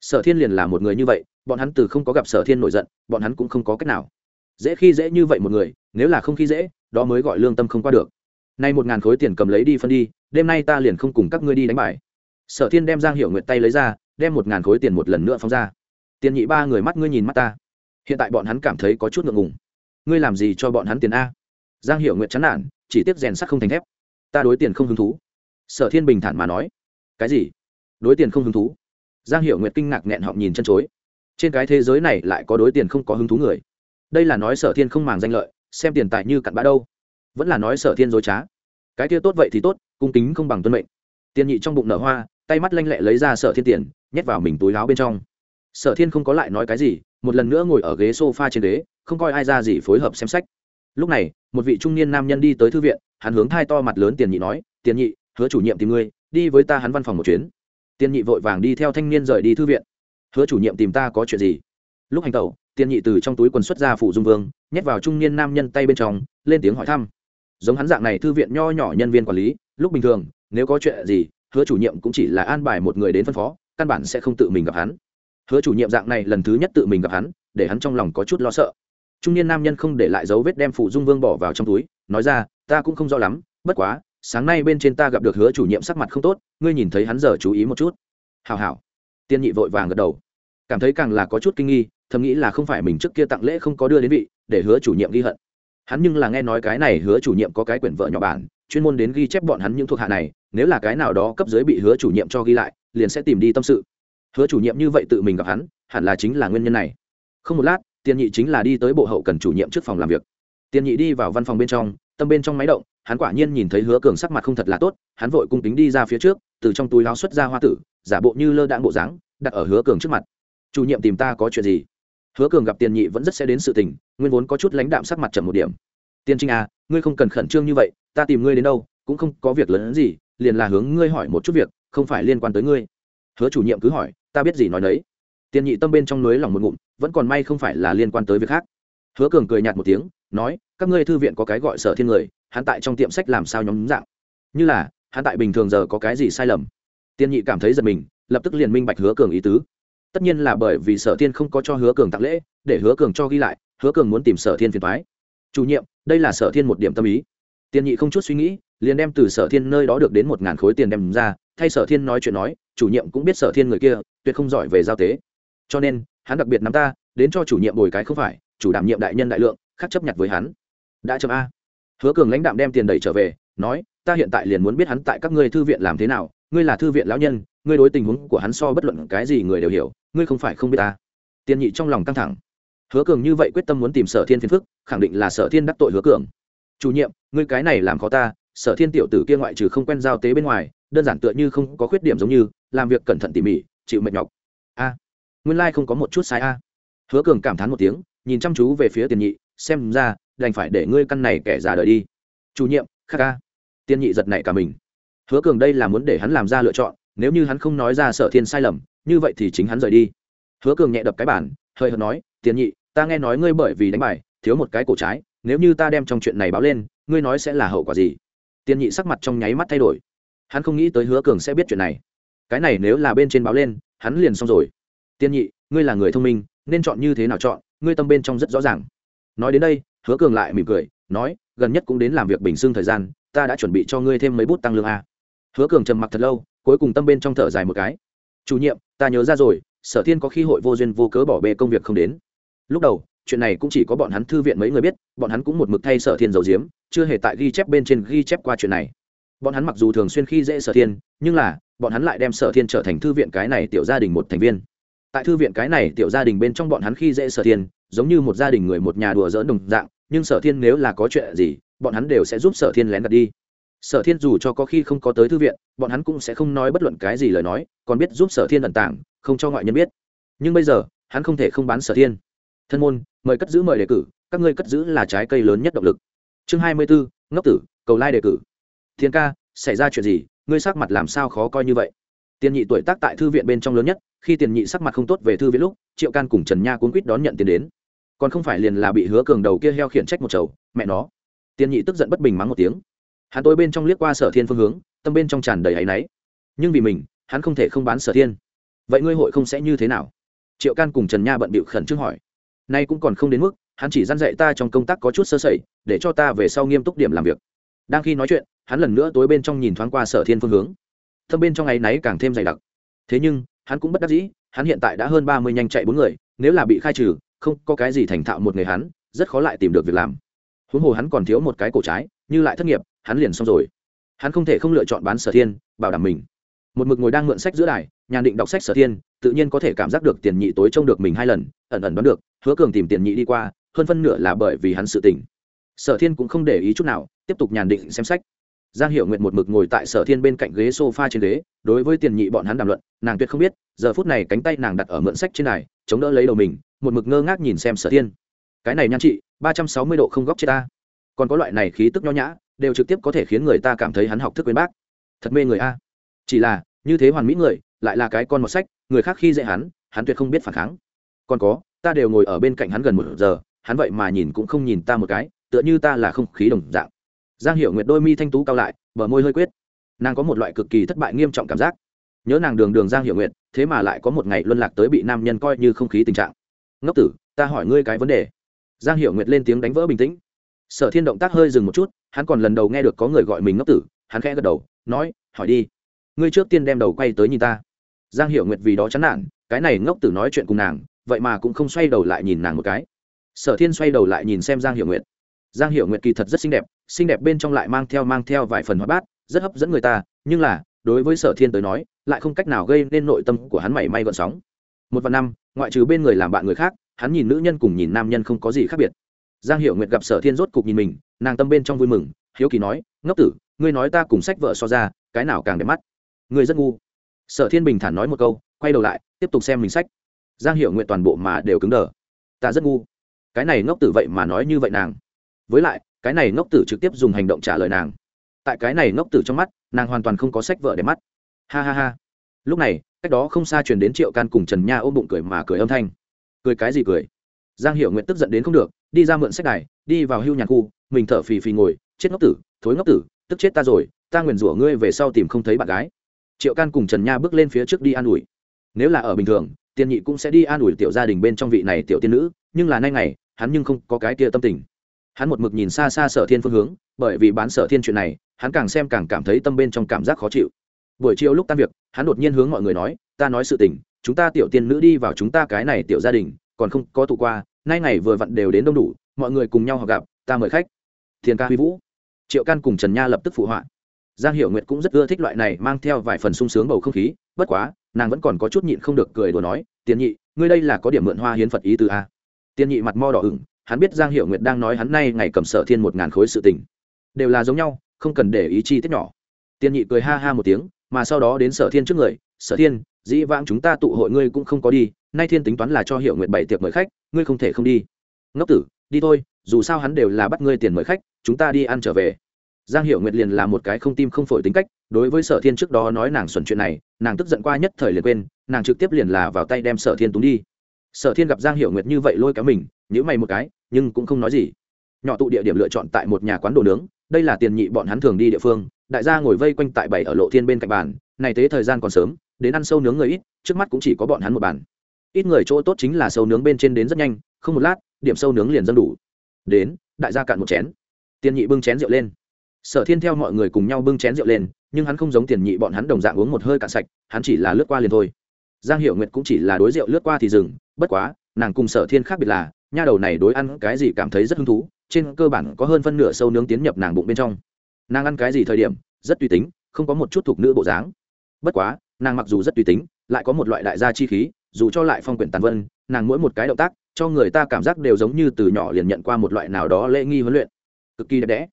[SPEAKER 1] Sở thiên liền là một người như vậy, bọn hắn từ không có gặp sở thiên nổi giận, bọn hắn cũng không có cách nào. Dễ khi dễ như vậy một người, nếu là không khi dễ, đó mới gọi lương tâm không qua được nay một ngàn khối tiền cầm lấy đi phân đi, đêm nay ta liền không cùng các ngươi đi đánh bài. Sở thiên đem giang hiệu nguyệt tay lấy ra, đem một ngàn khối tiền một lần nữa phóng ra. Tiền nhị ba người mắt ngươi nhìn mắt ta. Hiện tại bọn hắn cảm thấy có chút ngượng ngùng. Ngươi làm gì cho bọn hắn tiền a? Giang hiệu nguyệt chán nản, chỉ tiếp rèn sắc không thành thép. Ta đối tiền không hứng thú. Sở thiên bình thản mà nói. Cái gì? Đối tiền không hứng thú? Giang hiệu nguyệt kinh ngạc nghẹn họng nhìn chân chối. Trên cái thế giới này lại có đối tiền không có hứng thú người. Đây là nói sở thiên không màng danh lợi, xem tiền tài như cặn bã đâu. Vẫn là nói sở thiên dối trá cái kia tốt vậy thì tốt, cung kính không bằng tuân mệnh. Tiền nhị trong bụng nở hoa, tay mắt lanh lẹ lấy ra sở thiên tiền, nhét vào mình túi láo bên trong. Sở thiên không có lại nói cái gì, một lần nữa ngồi ở ghế s o f a trên ghế, không coi ai ra gì phối hợp xem sách. Lúc này, một vị trung niên nam nhân đi tới thư viện, hắn hướng thai to mặt lớn tiền nhị nói, tiền nhị, hứa chủ nhiệm tìm ngươi, đi với ta hắn văn phòng một chuyến. Tiền nhị vội vàng đi theo thanh niên rời đi thư viện. Hứa chủ nhiệm tìm ta có chuyện gì? Lúc hành tẩu, tiền nhị từ trong túi quần xuất ra phủ dung vương, nhét vào trung niên nam nhân tay bên trong, lên tiếng hỏi thăm giống hắn dạng này thư viện nho nhỏ nhân viên quản lý, lúc bình thường, nếu có chuyện gì, hứa chủ nhiệm cũng chỉ là an bài một người đến phân phó, căn bản sẽ không tự mình gặp hắn. Hứa chủ nhiệm dạng này lần thứ nhất tự mình gặp hắn, để hắn trong lòng có chút lo sợ. Trung niên nam nhân không để lại dấu vết đem phụ dung vương bỏ vào trong túi, nói ra, ta cũng không rõ lắm, bất quá, sáng nay bên trên ta gặp được hứa chủ nhiệm sắc mặt không tốt, ngươi nhìn thấy hắn giờ chú ý một chút. Hào hào tiên nhị vội vàng gật đầu. Cảm thấy càng là có chút kinh nghi, thầm nghĩ là không phải mình trước kia tặng lễ không có đưa đến vị, để hứa chủ nhiệm ghi hận hắn nhưng là nghe nói cái này hứa chủ nhiệm có cái quyển vợ nhỏ bản, chuyên môn đến ghi chép bọn hắn những thuộc hạ này, nếu là cái nào đó cấp dưới bị hứa chủ nhiệm cho ghi lại, liền sẽ tìm đi tâm sự. Hứa chủ nhiệm như vậy tự mình gặp hắn, hẳn là chính là nguyên nhân này. Không một lát tiền nhị chính là đi tới bộ hậu cần chủ nhiệm trước phòng làm việc. Tiền nhị đi vào văn phòng bên trong, tâm bên trong máy động, hắn quả nhiên nhìn thấy hứa cường sắc mặt không thật là tốt, hắn vội cung kính đi ra phía trước, từ trong túi áo xuất ra hoa tử, giả bộ như lơ đạn bộ dáng, đặt ở hứa cường trước mặt. Chủ nhiệm tìm ta có chuyện gì? Hứa cường gặp tiền nhị vẫn rất sẽ đến sự tình, nguyên vốn có chút lãnh đạm sắc mặt chậm một điểm. Tiên trinh à ngươi không cần khẩn trương như vậy, ta tìm ngươi đến đâu, cũng không có việc lớn gì, liền là hướng ngươi hỏi một chút việc, không phải liên quan tới ngươi. Hứa chủ nhiệm cứ hỏi, ta biết gì nói đấy tiền nhị tâm bên trong núi lòng một ngụm, vẫn còn may không phải là liên quan tới việc khác. Hứa cường cười nhạt một tiếng, nói, các ngươi thư viện có cái gọi sở thiên người, hắn tại trong tiệm sách làm sao nhóm dạng? Như là, hắn tại bình thường giờ có cái gì sai lầm? Tiên nhị cảm thấy giật mình, lập tức liền minh bạch hứa cường ý tứ tất nhiên là bởi vì sở thiên không có cho hứa cường tặng lễ, để hứa cường cho ghi lại, hứa cường muốn tìm sở thiên phiền thoái chủ nhiệm, đây là sở thiên một điểm tâm ý. Tiên nhị không chút suy nghĩ, liền đem từ sở thiên nơi đó được đến một ngàn khối tiền đem ra, thay sở thiên nói chuyện nói, chủ nhiệm cũng biết sở thiên người kia, tuyệt không giỏi về giao tế. Cho nên, hắn đặc biệt nắm ta, đến cho chủ nhiệm bồi cái không phải, chủ đảm nhiệm đại nhân đại lượng, khắc chấp nhận với hắn. Đã chậm a. Hứa cường lãnh đạm đem tiền đẩy trở về, nói, ta hiện tại liền muốn biết hắn tại các ngươi thư viện làm thế nào, ngươi là thư viện lão nhân, ngươi đối tình huống của hắn so bất luận cái gì người đều hiểu ngươi không phải không biết ta. Tiền nhị trong lòng căng thẳng. Hứa cường như vậy quyết tâm muốn tìm sở thiên phiền phức, khẳng định là sở thiên đắc tội hứa cường. Chủ nhiệm, ngươi cái này làm khó ta, sở thiên tiểu tử kia ngoại trừ không quen giao tế bên ngoài, đơn giản tựa như không có khuyết điểm giống như, làm việc cẩn thận tỉ mỉ, chịu mệt nhọc. A, nguyên lai、like、không có một chút sai a. Hứa cường cảm thán một tiếng, nhìn chăm chú về phía tiền nhị, xem ra, đành phải để ngươi căn này kẻ già đời đi. Chủ nhiệm, khắc a tiền nhị giật nảy cả mình. Hứa cường đây là muốn để hắn làm ra lựa chọn nếu như hắn không nói ra sở thiên sai lầm, như vậy thì chính hắn rời đi. Hứa cường nhẹ đập cái bản hơi hợt nói, tiền nhị, ta nghe nói ngươi bởi vì đánh bài, thiếu một cái cổ trái, nếu như ta đem trong chuyện này báo lên, ngươi nói sẽ là hậu quả gì? Tiền nhị sắc mặt trong nháy mắt thay đổi. Hắn không nghĩ tới hứa cường sẽ biết chuyện này. Cái này nếu là bên trên báo lên, hắn liền xong rồi. Tiền nhị, ngươi là người thông minh, nên chọn như thế nào chọn, ngươi tâm bên trong rất rõ ràng. Nói đến đây, hứa cường lại mỉm cười, nói, gần nhất cũng đến làm việc bình xương thời gian, ta đã chuẩn bị cho ngươi thêm mấy bút tăng lương a. Hứa cường trầm mặc thật lâu cuối cùng tâm bên trong thở dài một cái. Chủ nhiệm, ta nhớ ra rồi, sở thiên có khi hội vô duyên vô cớ bỏ bê công việc không đến. Lúc đầu, chuyện này cũng chỉ có bọn hắn thư viện mấy người biết, bọn hắn cũng một mực thay sở thiên dầu diếm chưa hề tại ghi chép bên trên ghi chép qua chuyện này. Bọn hắn mặc dù thường xuyên khi dễ sở thiên, nhưng là, bọn hắn lại đem sở thiên trở thành thư viện cái này tiểu gia đình một thành viên. Tại thư viện cái này tiểu gia đình bên trong bọn hắn khi dễ sở thiên, giống như một gia đình người một nhà đùa dỡn đồng dạng, nhưng sở thiên nếu là có chuyện gì, bọn hắn đều sẽ giúp sở thiên lén đặt đi sở thiên dù cho có khi không có tới thư viện, bọn hắn cũng sẽ không nói bất luận cái gì lời nói, còn biết giúp sở thiên ẩn tảng không cho ngoại nhân biết. Nhưng bây giờ, hắn không thể không bán sở thiên. Thân môn, mời cất giữ mời đề cử, các ngươi cất giữ là trái cây lớn nhất động lực. Chương hai mươi bốn, ngốc tử, cầu lai đề cử. Thiên ca, xảy ra chuyện gì? Ngươi sắc mặt làm sao khó coi như vậy? Tiền nhị tuổi tác tại thư viện bên trong lớn nhất, khi tiền nhị sắc mặt không tốt về thư viện lúc, triệu can cùng trần nha cuốn quýt đón nhận tiền đến. Còn không phải liền là bị hứa cường đầu kia heo khiển trách một chầu, mẹ nó. Tiền nhị tức giận bất bình mắng một tiếng hắn tối bên trong liếc qua sở thiên phương hướng, tâm bên trong tràn đầy áy náy. Nhưng vì mình, hắn không thể không bán sở thiên. Vậy ngươi hội không sẽ như thế nào? Triệu can cùng trần nha bận bịu khẩn trương hỏi. Nay cũng còn không đến mức, hắn chỉ dăn dạy ta trong công tác có chút sơ sẩy, để cho ta về sau nghiêm túc điểm làm việc. Đang khi nói chuyện, hắn lần nữa tối bên trong nhìn thoáng qua sở thiên phương hướng. Thâm bên trong áy náy càng thêm dày đặc. Thế nhưng, hắn cũng bất đắc dĩ, hắn hiện tại đã hơn ba mươi nhanh chạy bốn người, nếu là bị khai trừ, không có cái gì thành thạo một người hắn, rất khó lại tìm được việc làm. Huống hồ hắn còn thiếu một cái cổ trái, như lại thất nghiệp hắn liền xong rồi. Hắn không thể không lựa chọn bán sở thiên, bảo đảm mình. Một mực ngồi đang mượn sách giữa đài, nhàn định đọc sách sở thiên, tự nhiên có thể cảm giác được tiền nhị tối trông được mình hai lần, ẩn ẩn đoán được, hứa cường tìm tiền nhị đi qua, hơn phân nửa là bởi vì hắn sự tỉnh sở thiên cũng không để ý chút nào, tiếp tục nhàn định xem sách. Giang hiệu nguyện một mực ngồi tại sở thiên bên cạnh ghế s o f a trên ghế, đối với tiền nhị bọn hắn đàm luận, nàng tuyệt không biết, giờ phút này cánh tay nàng đặt ở mượn sách trên này chống đỡ lấy đầu mình, một mực ngơ ngác nhìn xem sở thiên. Cái này nhan trị ba trăm sáu mươi độ không góc chết ta. Còn có loại này khí tức nho nhã đều trực tiếp có thể khiến người ta cảm thấy hắn học thức quyến bác. Thật mê người a. Chỉ là như thế hoàn mỹ người lại là cái con một sách người khác khi dạy hắn hắn tuyệt không biết phản kháng. Còn có ta đều ngồi ở bên cạnh hắn gần một giờ hắn vậy mà nhìn cũng không nhìn ta một cái tựa như ta là không khí đồng dạng. Giang hiểu nguyệt đôi mi thanh tú cao lại bờ môi hơi quyết. Nàng có một loại cực kỳ thất bại nghiêm trọng cảm giác. Nhớ nàng đường đường giang hiệu Nguyệt, thế mà lại có một ngày luân lạc tới bị nam nhân coi như không khí tình trạng. Ngốc tử ta hỏi ngươi cái vấn đề. Giang hiệu nguyệt lên tiếng đánh vỡ bình tĩnh. Sở thiên động tác hơi dừng một chút hắn còn lần đầu nghe được có người gọi mình ngốc tử, hắn khẽ gật đầu, nói, hỏi đi. Ngươi trước tiên đem đầu quay tới nhìn ta. Giang hiệu nguyệt vì đó chán nản, cái này ngốc tử nói chuyện cùng nàng, vậy mà cũng không xoay đầu lại nhìn nàng một cái. Sở thiên xoay đầu lại nhìn xem giang hiệu nguyệt. Giang hiệu nguyệt kỳ thật rất xinh đẹp xinh đẹp bên trong lại mang theo mang theo vài phần hoa bát, rất hấp dẫn người ta, nhưng là, đối với sở thiên tới nói, lại không cách nào gây nên nội tâm của hắn mảy may gợn sóng. Một vạn năm, ngoại trừ bên người làm bạn người khác, hắn nhìn nữ nhân cùng nhìn nam nhân không có gì khác biệt giang hiệu nguyệt gặp sở thiên rốt cục nhìn mình, nàng tâm bên trong vui mừng, hiếu kỳ nói, ngốc tử, ngươi nói ta cùng sách vợ so ra, cái nào càng đẹp mắt? Ngươi rất ngu. Sở thiên bình thản nói một câu, quay đầu lại, tiếp tục xem mình sách. Giang hiệu nguyện toàn bộ mà đều cứng đờ. Ta rất ngu. Cái này ngốc tử vậy mà nói như vậy nàng. Với lại, cái này ngốc tử trực tiếp dùng hành động trả lời nàng. Tại cái này ngốc tử trong mắt, nàng hoàn toàn không có sách vợ đẹp mắt. Ha ha ha. Lúc này, cách đó không xa truyền đến triệu can cùng trần nha ôm bụng cười mà cười âm thanh. Cười cái gì cười? Giang hiệu nguyện tức giận đến không được đi ra mượn sách đài, đi vào hưu nhà khu, mình thở phì phì ngồi, chết ngốc tử, thối ngốc tử, tức chết ta rồi, ta nguyền rủa ngươi về sau tìm không thấy bạn gái. Triệu can cùng trần nha bước lên phía trước đi an ủi. Nếu là ở bình thường, tiền nhị cũng sẽ đi an ủi tiểu gia đình bên trong vị này tiểu tiên nữ, nhưng là nay ngày, hắn nhưng không có cái kia tâm tình. Hắn một mực nhìn xa xa sở thiên phương hướng, bởi vì bán sở thiên chuyện này, hắn càng xem càng cảm thấy tâm bên trong cảm giác khó chịu. Buổi chiều lúc tan việc, hắn đột nhiên hướng mọi người nói, ta nói sự tình, chúng ta tiểu tiên nữ đi vào chúng ta cái này tiểu gia đình, còn không có tụ qua nay ngày vừa vặn đều đến đông đủ, mọi người cùng nhau họ gặp, ta mời khách. Thiên ca huy vũ. Triệu can cùng trần nha lập tức phụ họa. Giang hiểu nguyệt cũng rất ưa thích loại này mang theo vài phần sung sướng bầu không khí, bất quá, nàng vẫn còn có chút nhịn không được cười đùa nói tiền nhị, ngươi đây là có điểm mượn hoa hiến phật ý từ a. Tiền nhị mặt mo đỏ ửng, hắn biết giang hiểu nguyệt đang nói hắn nay ngày cầm sở thiên một ngàn khối sự tình. Đều là giống nhau, không cần để ý chi tiết nhỏ. Tiền nhị cười ha ha một tiếng, mà sau đó đến sở thiên trước người, sở thiên, dĩ vãng chúng ta tụ hội ngươi cũng không có đi, nay thiên tính toán là cho Hiểu Nguyệt bảy tiệc mời khách ngươi không thể không đi. Ngốc tử, đi thôi, dù sao hắn đều là bắt ngươi tiền mời khách, chúng ta đi ăn trở về. Giang hiệu nguyệt liền là một cái không tim không phổi tính cách, đối với sở thiên trước đó nói nàng xuẩn chuyện này, nàng tức giận qua nhất thời liền quên, nàng trực tiếp liền là vào tay đem sở thiên túng đi. Sở thiên gặp giang hiệu nguyệt như vậy lôi kéo mình nhữ mày một cái, nhưng cũng không nói gì. Nhỏ tụ địa điểm lựa chọn tại một nhà quán đồ nướng, đây là tiền nhị bọn hắn thường đi địa phương, đại gia ngồi vây quanh tại bảy ở lộ thiên bên cạnh bàn, này thế thời gian còn sớm, đến ăn sâu nướng người ít, trước mắt cũng chỉ có bọn hắn một bàn ít người chỗ tốt chính là sâu nướng bên trên đến rất nhanh, không một lát, điểm sâu nướng liền dân đủ. Đến, đại gia cạn một chén. Tiền nhị bưng chén rượu lên. Sở thiên theo mọi người cùng nhau bưng chén rượu lên, nhưng hắn không giống tiền nhị bọn hắn đồng dạng uống một hơi cạn sạch, hắn chỉ là lướt qua liền thôi. Giang hiệu nguyệt cũng chỉ là đối rượu lướt qua thì dừng, bất quá, nàng cùng sở thiên khác biệt là, nha đầu này đối ăn cái gì cảm thấy rất hứng thú, trên cơ bản có hơn phân nửa sâu nướng tiến nhập nàng bụng bên trong. Nàng ăn cái gì thời điểm, rất tùy tính, không có một chút thuộc nữ bộ dáng. Bất quá, nàng mặc dù rất tùy tính, lại có một loại đại gia chi khí dù cho lại phong quyển tàn vân, nàng mỗi một cái động tác, cho người ta cảm giác đều giống như từ nhỏ liền nhận qua một loại nào đó lễ nghi huấn luyện. Cực kỳ đẹp đẽ.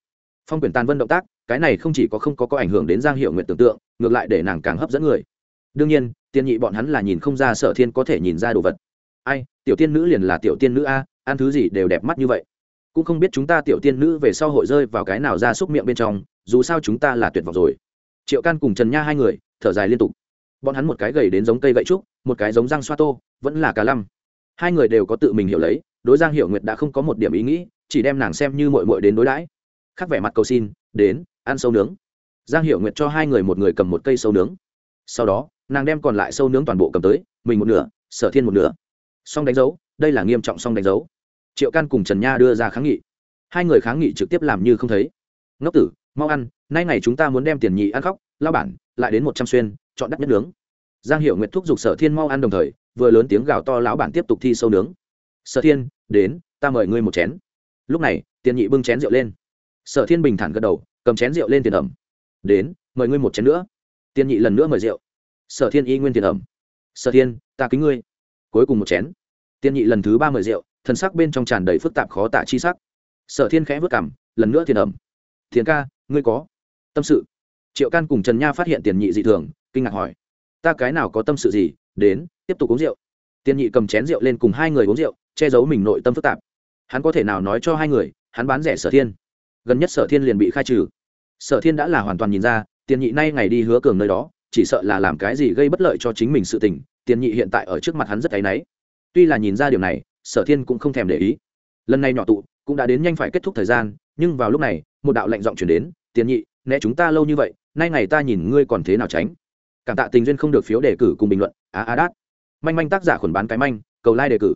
[SPEAKER 1] Phong quyển tàn vân động tác, cái này không chỉ có không có có ảnh hưởng đến giang hiệu nguyện tưởng tượng, ngược lại để nàng càng hấp dẫn người. Đương nhiên, tiên nhị bọn hắn là nhìn không ra sở thiên có thể nhìn ra đồ vật. Ai, tiểu tiên nữ liền là tiểu tiên nữ a, ăn thứ gì đều đẹp mắt như vậy. Cũng không biết chúng ta tiểu tiên nữ về sau hội rơi vào cái nào ra xúc miệng bên trong, dù sao chúng ta là tuyệt vọng rồi. Triệu can cùng trần nha hai người, thở dài liên tục bọn hắn một cái gầy đến giống cây gậy trúc, một cái giống răng xoa tô, vẫn là cá lăm. Hai người đều có tự mình hiểu lấy, đối giang hiểu nguyệt đã không có một điểm ý nghĩ, chỉ đem nàng xem như mội mội đến đối đãi. Khác vẻ mặt cầu xin, đến, ăn sâu nướng. Giang hiểu nguyệt cho hai người một người cầm một cây sâu nướng. Sau đó, nàng đem còn lại sâu nướng toàn bộ cầm tới, mình một nửa, sở thiên một nửa. Xong đánh dấu, đây là nghiêm trọng xong đánh dấu. Triệu can cùng trần nha đưa ra kháng nghị. Hai người kháng nghị trực tiếp làm như không thấy. Ngốc tử, mau ăn, nay ngày chúng ta muốn đem tiền nhị ăn khóc, lao bản, lại đến một trăm xuyên chọn đắt nhất nướng. Giang hiệu nguyệt thúc giục sở thiên mau ăn đồng thời, vừa lớn tiếng gào to lão bản tiếp tục thi sâu nướng. Sở thiên, đến, ta mời ngươi một chén. Lúc này, tiền nhị bưng chén rượu lên. Sở thiên bình thản gật đầu, cầm chén rượu lên tiền ẩm. Đến, mời ngươi một chén nữa. Tiền nhị lần nữa mời rượu. Sở thiên y nguyên tiền ẩm. Sở thiên, ta kính ngươi. Cuối cùng một chén. Tiền nhị lần thứ ba mời rượu thần sắc bên trong tràn đầy phức tạp khó tả chi sắc. Sở thiên khẽ vất cảm lần nữa tiền ẩm. Thiền ca, ngươi có tâm sự. Triệu can cùng trần nha phát hiện tiền nhị dị thường kinh ngạc hỏi, ta cái nào có tâm sự gì, đến, tiếp tục uống rượu. Tiền nhị cầm chén rượu lên cùng hai người uống rượu, che giấu mình nội tâm phức tạp. Hắn có thể nào nói cho hai người, hắn bán rẻ sở thiên. Gần nhất sở thiên liền bị khai trừ. Sở thiên đã là hoàn toàn nhìn ra tiền nhị nay ngày đi hứa cường nơi đó, chỉ sợ là làm cái gì gây bất lợi cho chính mình sự tình tiền nhị hiện tại ở trước mặt hắn rất áy náy. Tuy là nhìn ra điều này, sở thiên cũng không thèm để ý. Lần này nhỏ tụ, cũng đã đến nhanh phải kết thúc thời gian, nhưng vào lúc này, một đạo lệnh giọng chuyển đến tiền nhị, né chúng ta lâu như vậy, nay ngày ta nhìn ngươi còn thế nào tránh? Cảm tạ tình duyên không được phiếu đề cử cùng bình luận. Á á, đát. Manh manh tác giả khuẩn bán cái manh, cầu lai、like、đề cử.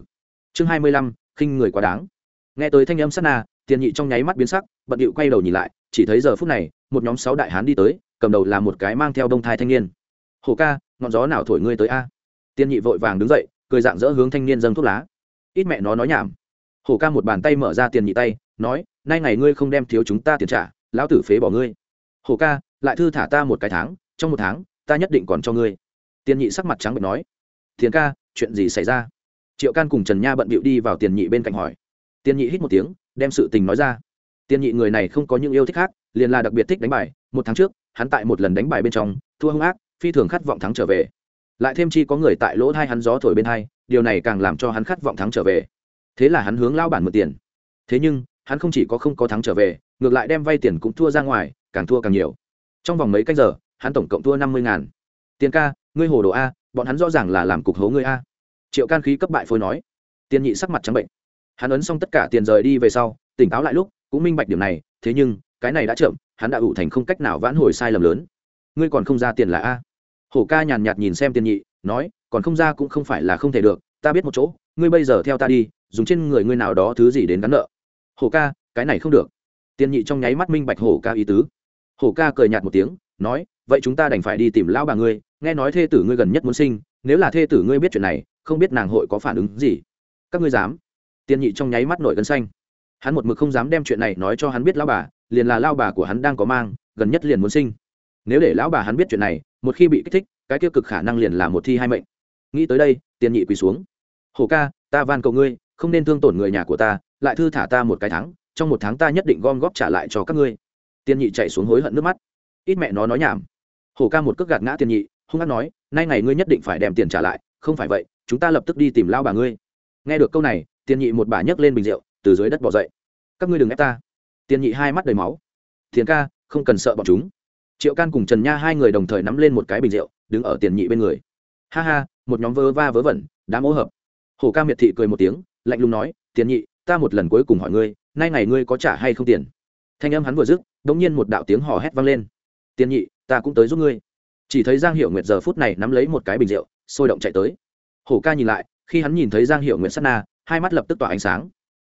[SPEAKER 1] Chương hai mươi lăm, khinh người quá đáng. Nghe tới thanh âm sát na, tiền nhị trong nháy mắt biến sắc, bận điệu quay đầu nhìn lại, chỉ thấy giờ phút này, một nhóm sáu đại hán đi tới, cầm đầu là một cái mang theo đông thai thanh niên. Hồ ca, ngọn gió nào thổi ngươi tới a? Tiền nhị vội vàng đứng dậy, cười dạng dỡ hướng thanh niên dâng thuốc lá. Ít mẹ nó nói nhảm. Hồ ca một bàn tay mở ra tiền nhị tay, nói, nay ngày ngươi không đem thiếu chúng ta tiền trả, lão tử phế bỏ ngươi. Hồ ca, lại thư thả ta một cái tháng, trong một tháng ta nhất định còn cho ngươi. Tiền nhị sắc mặt trắng bệnh nói tiền ca, chuyện gì xảy ra? Triệu can cùng trần nha bận bịu đi vào tiền nhị bên cạnh hỏi. Tiền nhị hít một tiếng, đem sự tình nói ra. Tiền nhị người này không có những yêu thích khác, liền là đặc biệt thích đánh bài. Một tháng trước, hắn tại một lần đánh bài bên trong, thua hung ác, phi thường khát vọng thắng trở về. Lại thêm chi có người tại lỗ thai hắn gió thổi bên hai, điều này càng làm cho hắn khát vọng thắng trở về. Thế là hắn hướng lao bản mượn tiền. Thế nhưng, hắn không chỉ có không có thắng trở về, ngược lại đem vay tiền cũng thua ra ngoài, càng thua càng nhiều. Trong vòng mấy canh giờ hắn tổng cộng thua năm mươi ngàn. Tiền ca, ngươi hồ đồ a, bọn hắn rõ ràng là làm cục hố ngươi a. Triệu can khí cấp bại phôi nói. Tiền nhị sắc mặt trắng bệnh. Hắn ấn xong tất cả tiền rời đi về sau, tỉnh táo lại lúc, cũng minh bạch điểm này, thế nhưng, cái này đã chậm, hắn đã ủ thành không cách nào vãn hồi sai lầm lớn. Ngươi còn không ra tiền là a. Hổ ca nhàn nhạt nhìn xem tiền nhị, nói, còn không ra cũng không phải là không thể được, ta biết một chỗ, ngươi bây giờ theo ta đi, dùng trên người ngươi nào đó thứ gì đến gắn nợ. Hổ ca, cái này không được. Tiền nhị trong nháy mắt minh bạch hổ ca ý tứ. Hổ ca cười nhạt một tiếng, nói vậy chúng ta đành phải đi tìm lão bà ngươi, nghe nói thê tử ngươi gần nhất muốn sinh, nếu là thê tử ngươi biết chuyện này, không biết nàng hội có phản ứng gì. Các ngươi dám? Tiên nhị trong nháy mắt nổi gân xanh. Hắn một mực không dám đem chuyện này nói cho hắn biết lão bà, liền là lao bà của hắn đang có mang, gần nhất liền muốn sinh. Nếu để lão bà hắn biết chuyện này, một khi bị kích thích, cái tiêu cực khả năng liền là một thi hai mệnh. Nghĩ tới đây tiền nhị quỳ xuống. Hổ ca, ta van cầu ngươi, không nên thương tổn người nhà của ta, lại thư thả ta một cái tháng trong một tháng ta nhất định gom góp trả lại cho các ngươi. Tiền nhị chạy xuống hối hận nước mắt. Ít mẹ nó nói nhảm hổ ca một cước gạt ngã tiền nhị, hung hát nói, nay ngày ngươi nhất định phải đem tiền trả lại, không phải vậy, chúng ta lập tức đi tìm lao bà ngươi. Nghe được câu này, tiền nhị một bà nhấc lên bình rượu, từ dưới đất bỏ dậy. Các ngươi đừng ép ta. Tiền nhị hai mắt đầy máu. Tiền ca, không cần sợ bọn chúng. Triệu can cùng trần nha hai người đồng thời nắm lên một cái bình rượu, đứng ở tiền nhị bên người. Ha ha, một nhóm vơ va vớ vẩn, đám mỗ hợp. Hổ ca miệt thị cười một tiếng, lạnh lùng nói, tiền nhị, ta một lần cuối cùng hỏi ngươi, nay ngày ngươi có trả hay không tiền? Thanh âm hắn vừa dứt đ ỗ n g nhiên một đạo tiếng hò hét vang lên. Tiền nhị ta cũng tới giúp ngươi. Chỉ thấy giang hiệu nguyệt giờ phút này nắm lấy một cái bình rượu, sôi động chạy tới. Hổ ca nhìn lại, khi hắn nhìn thấy giang hiệu nguyệt sắt na, hai mắt lập tức tỏa ánh sáng.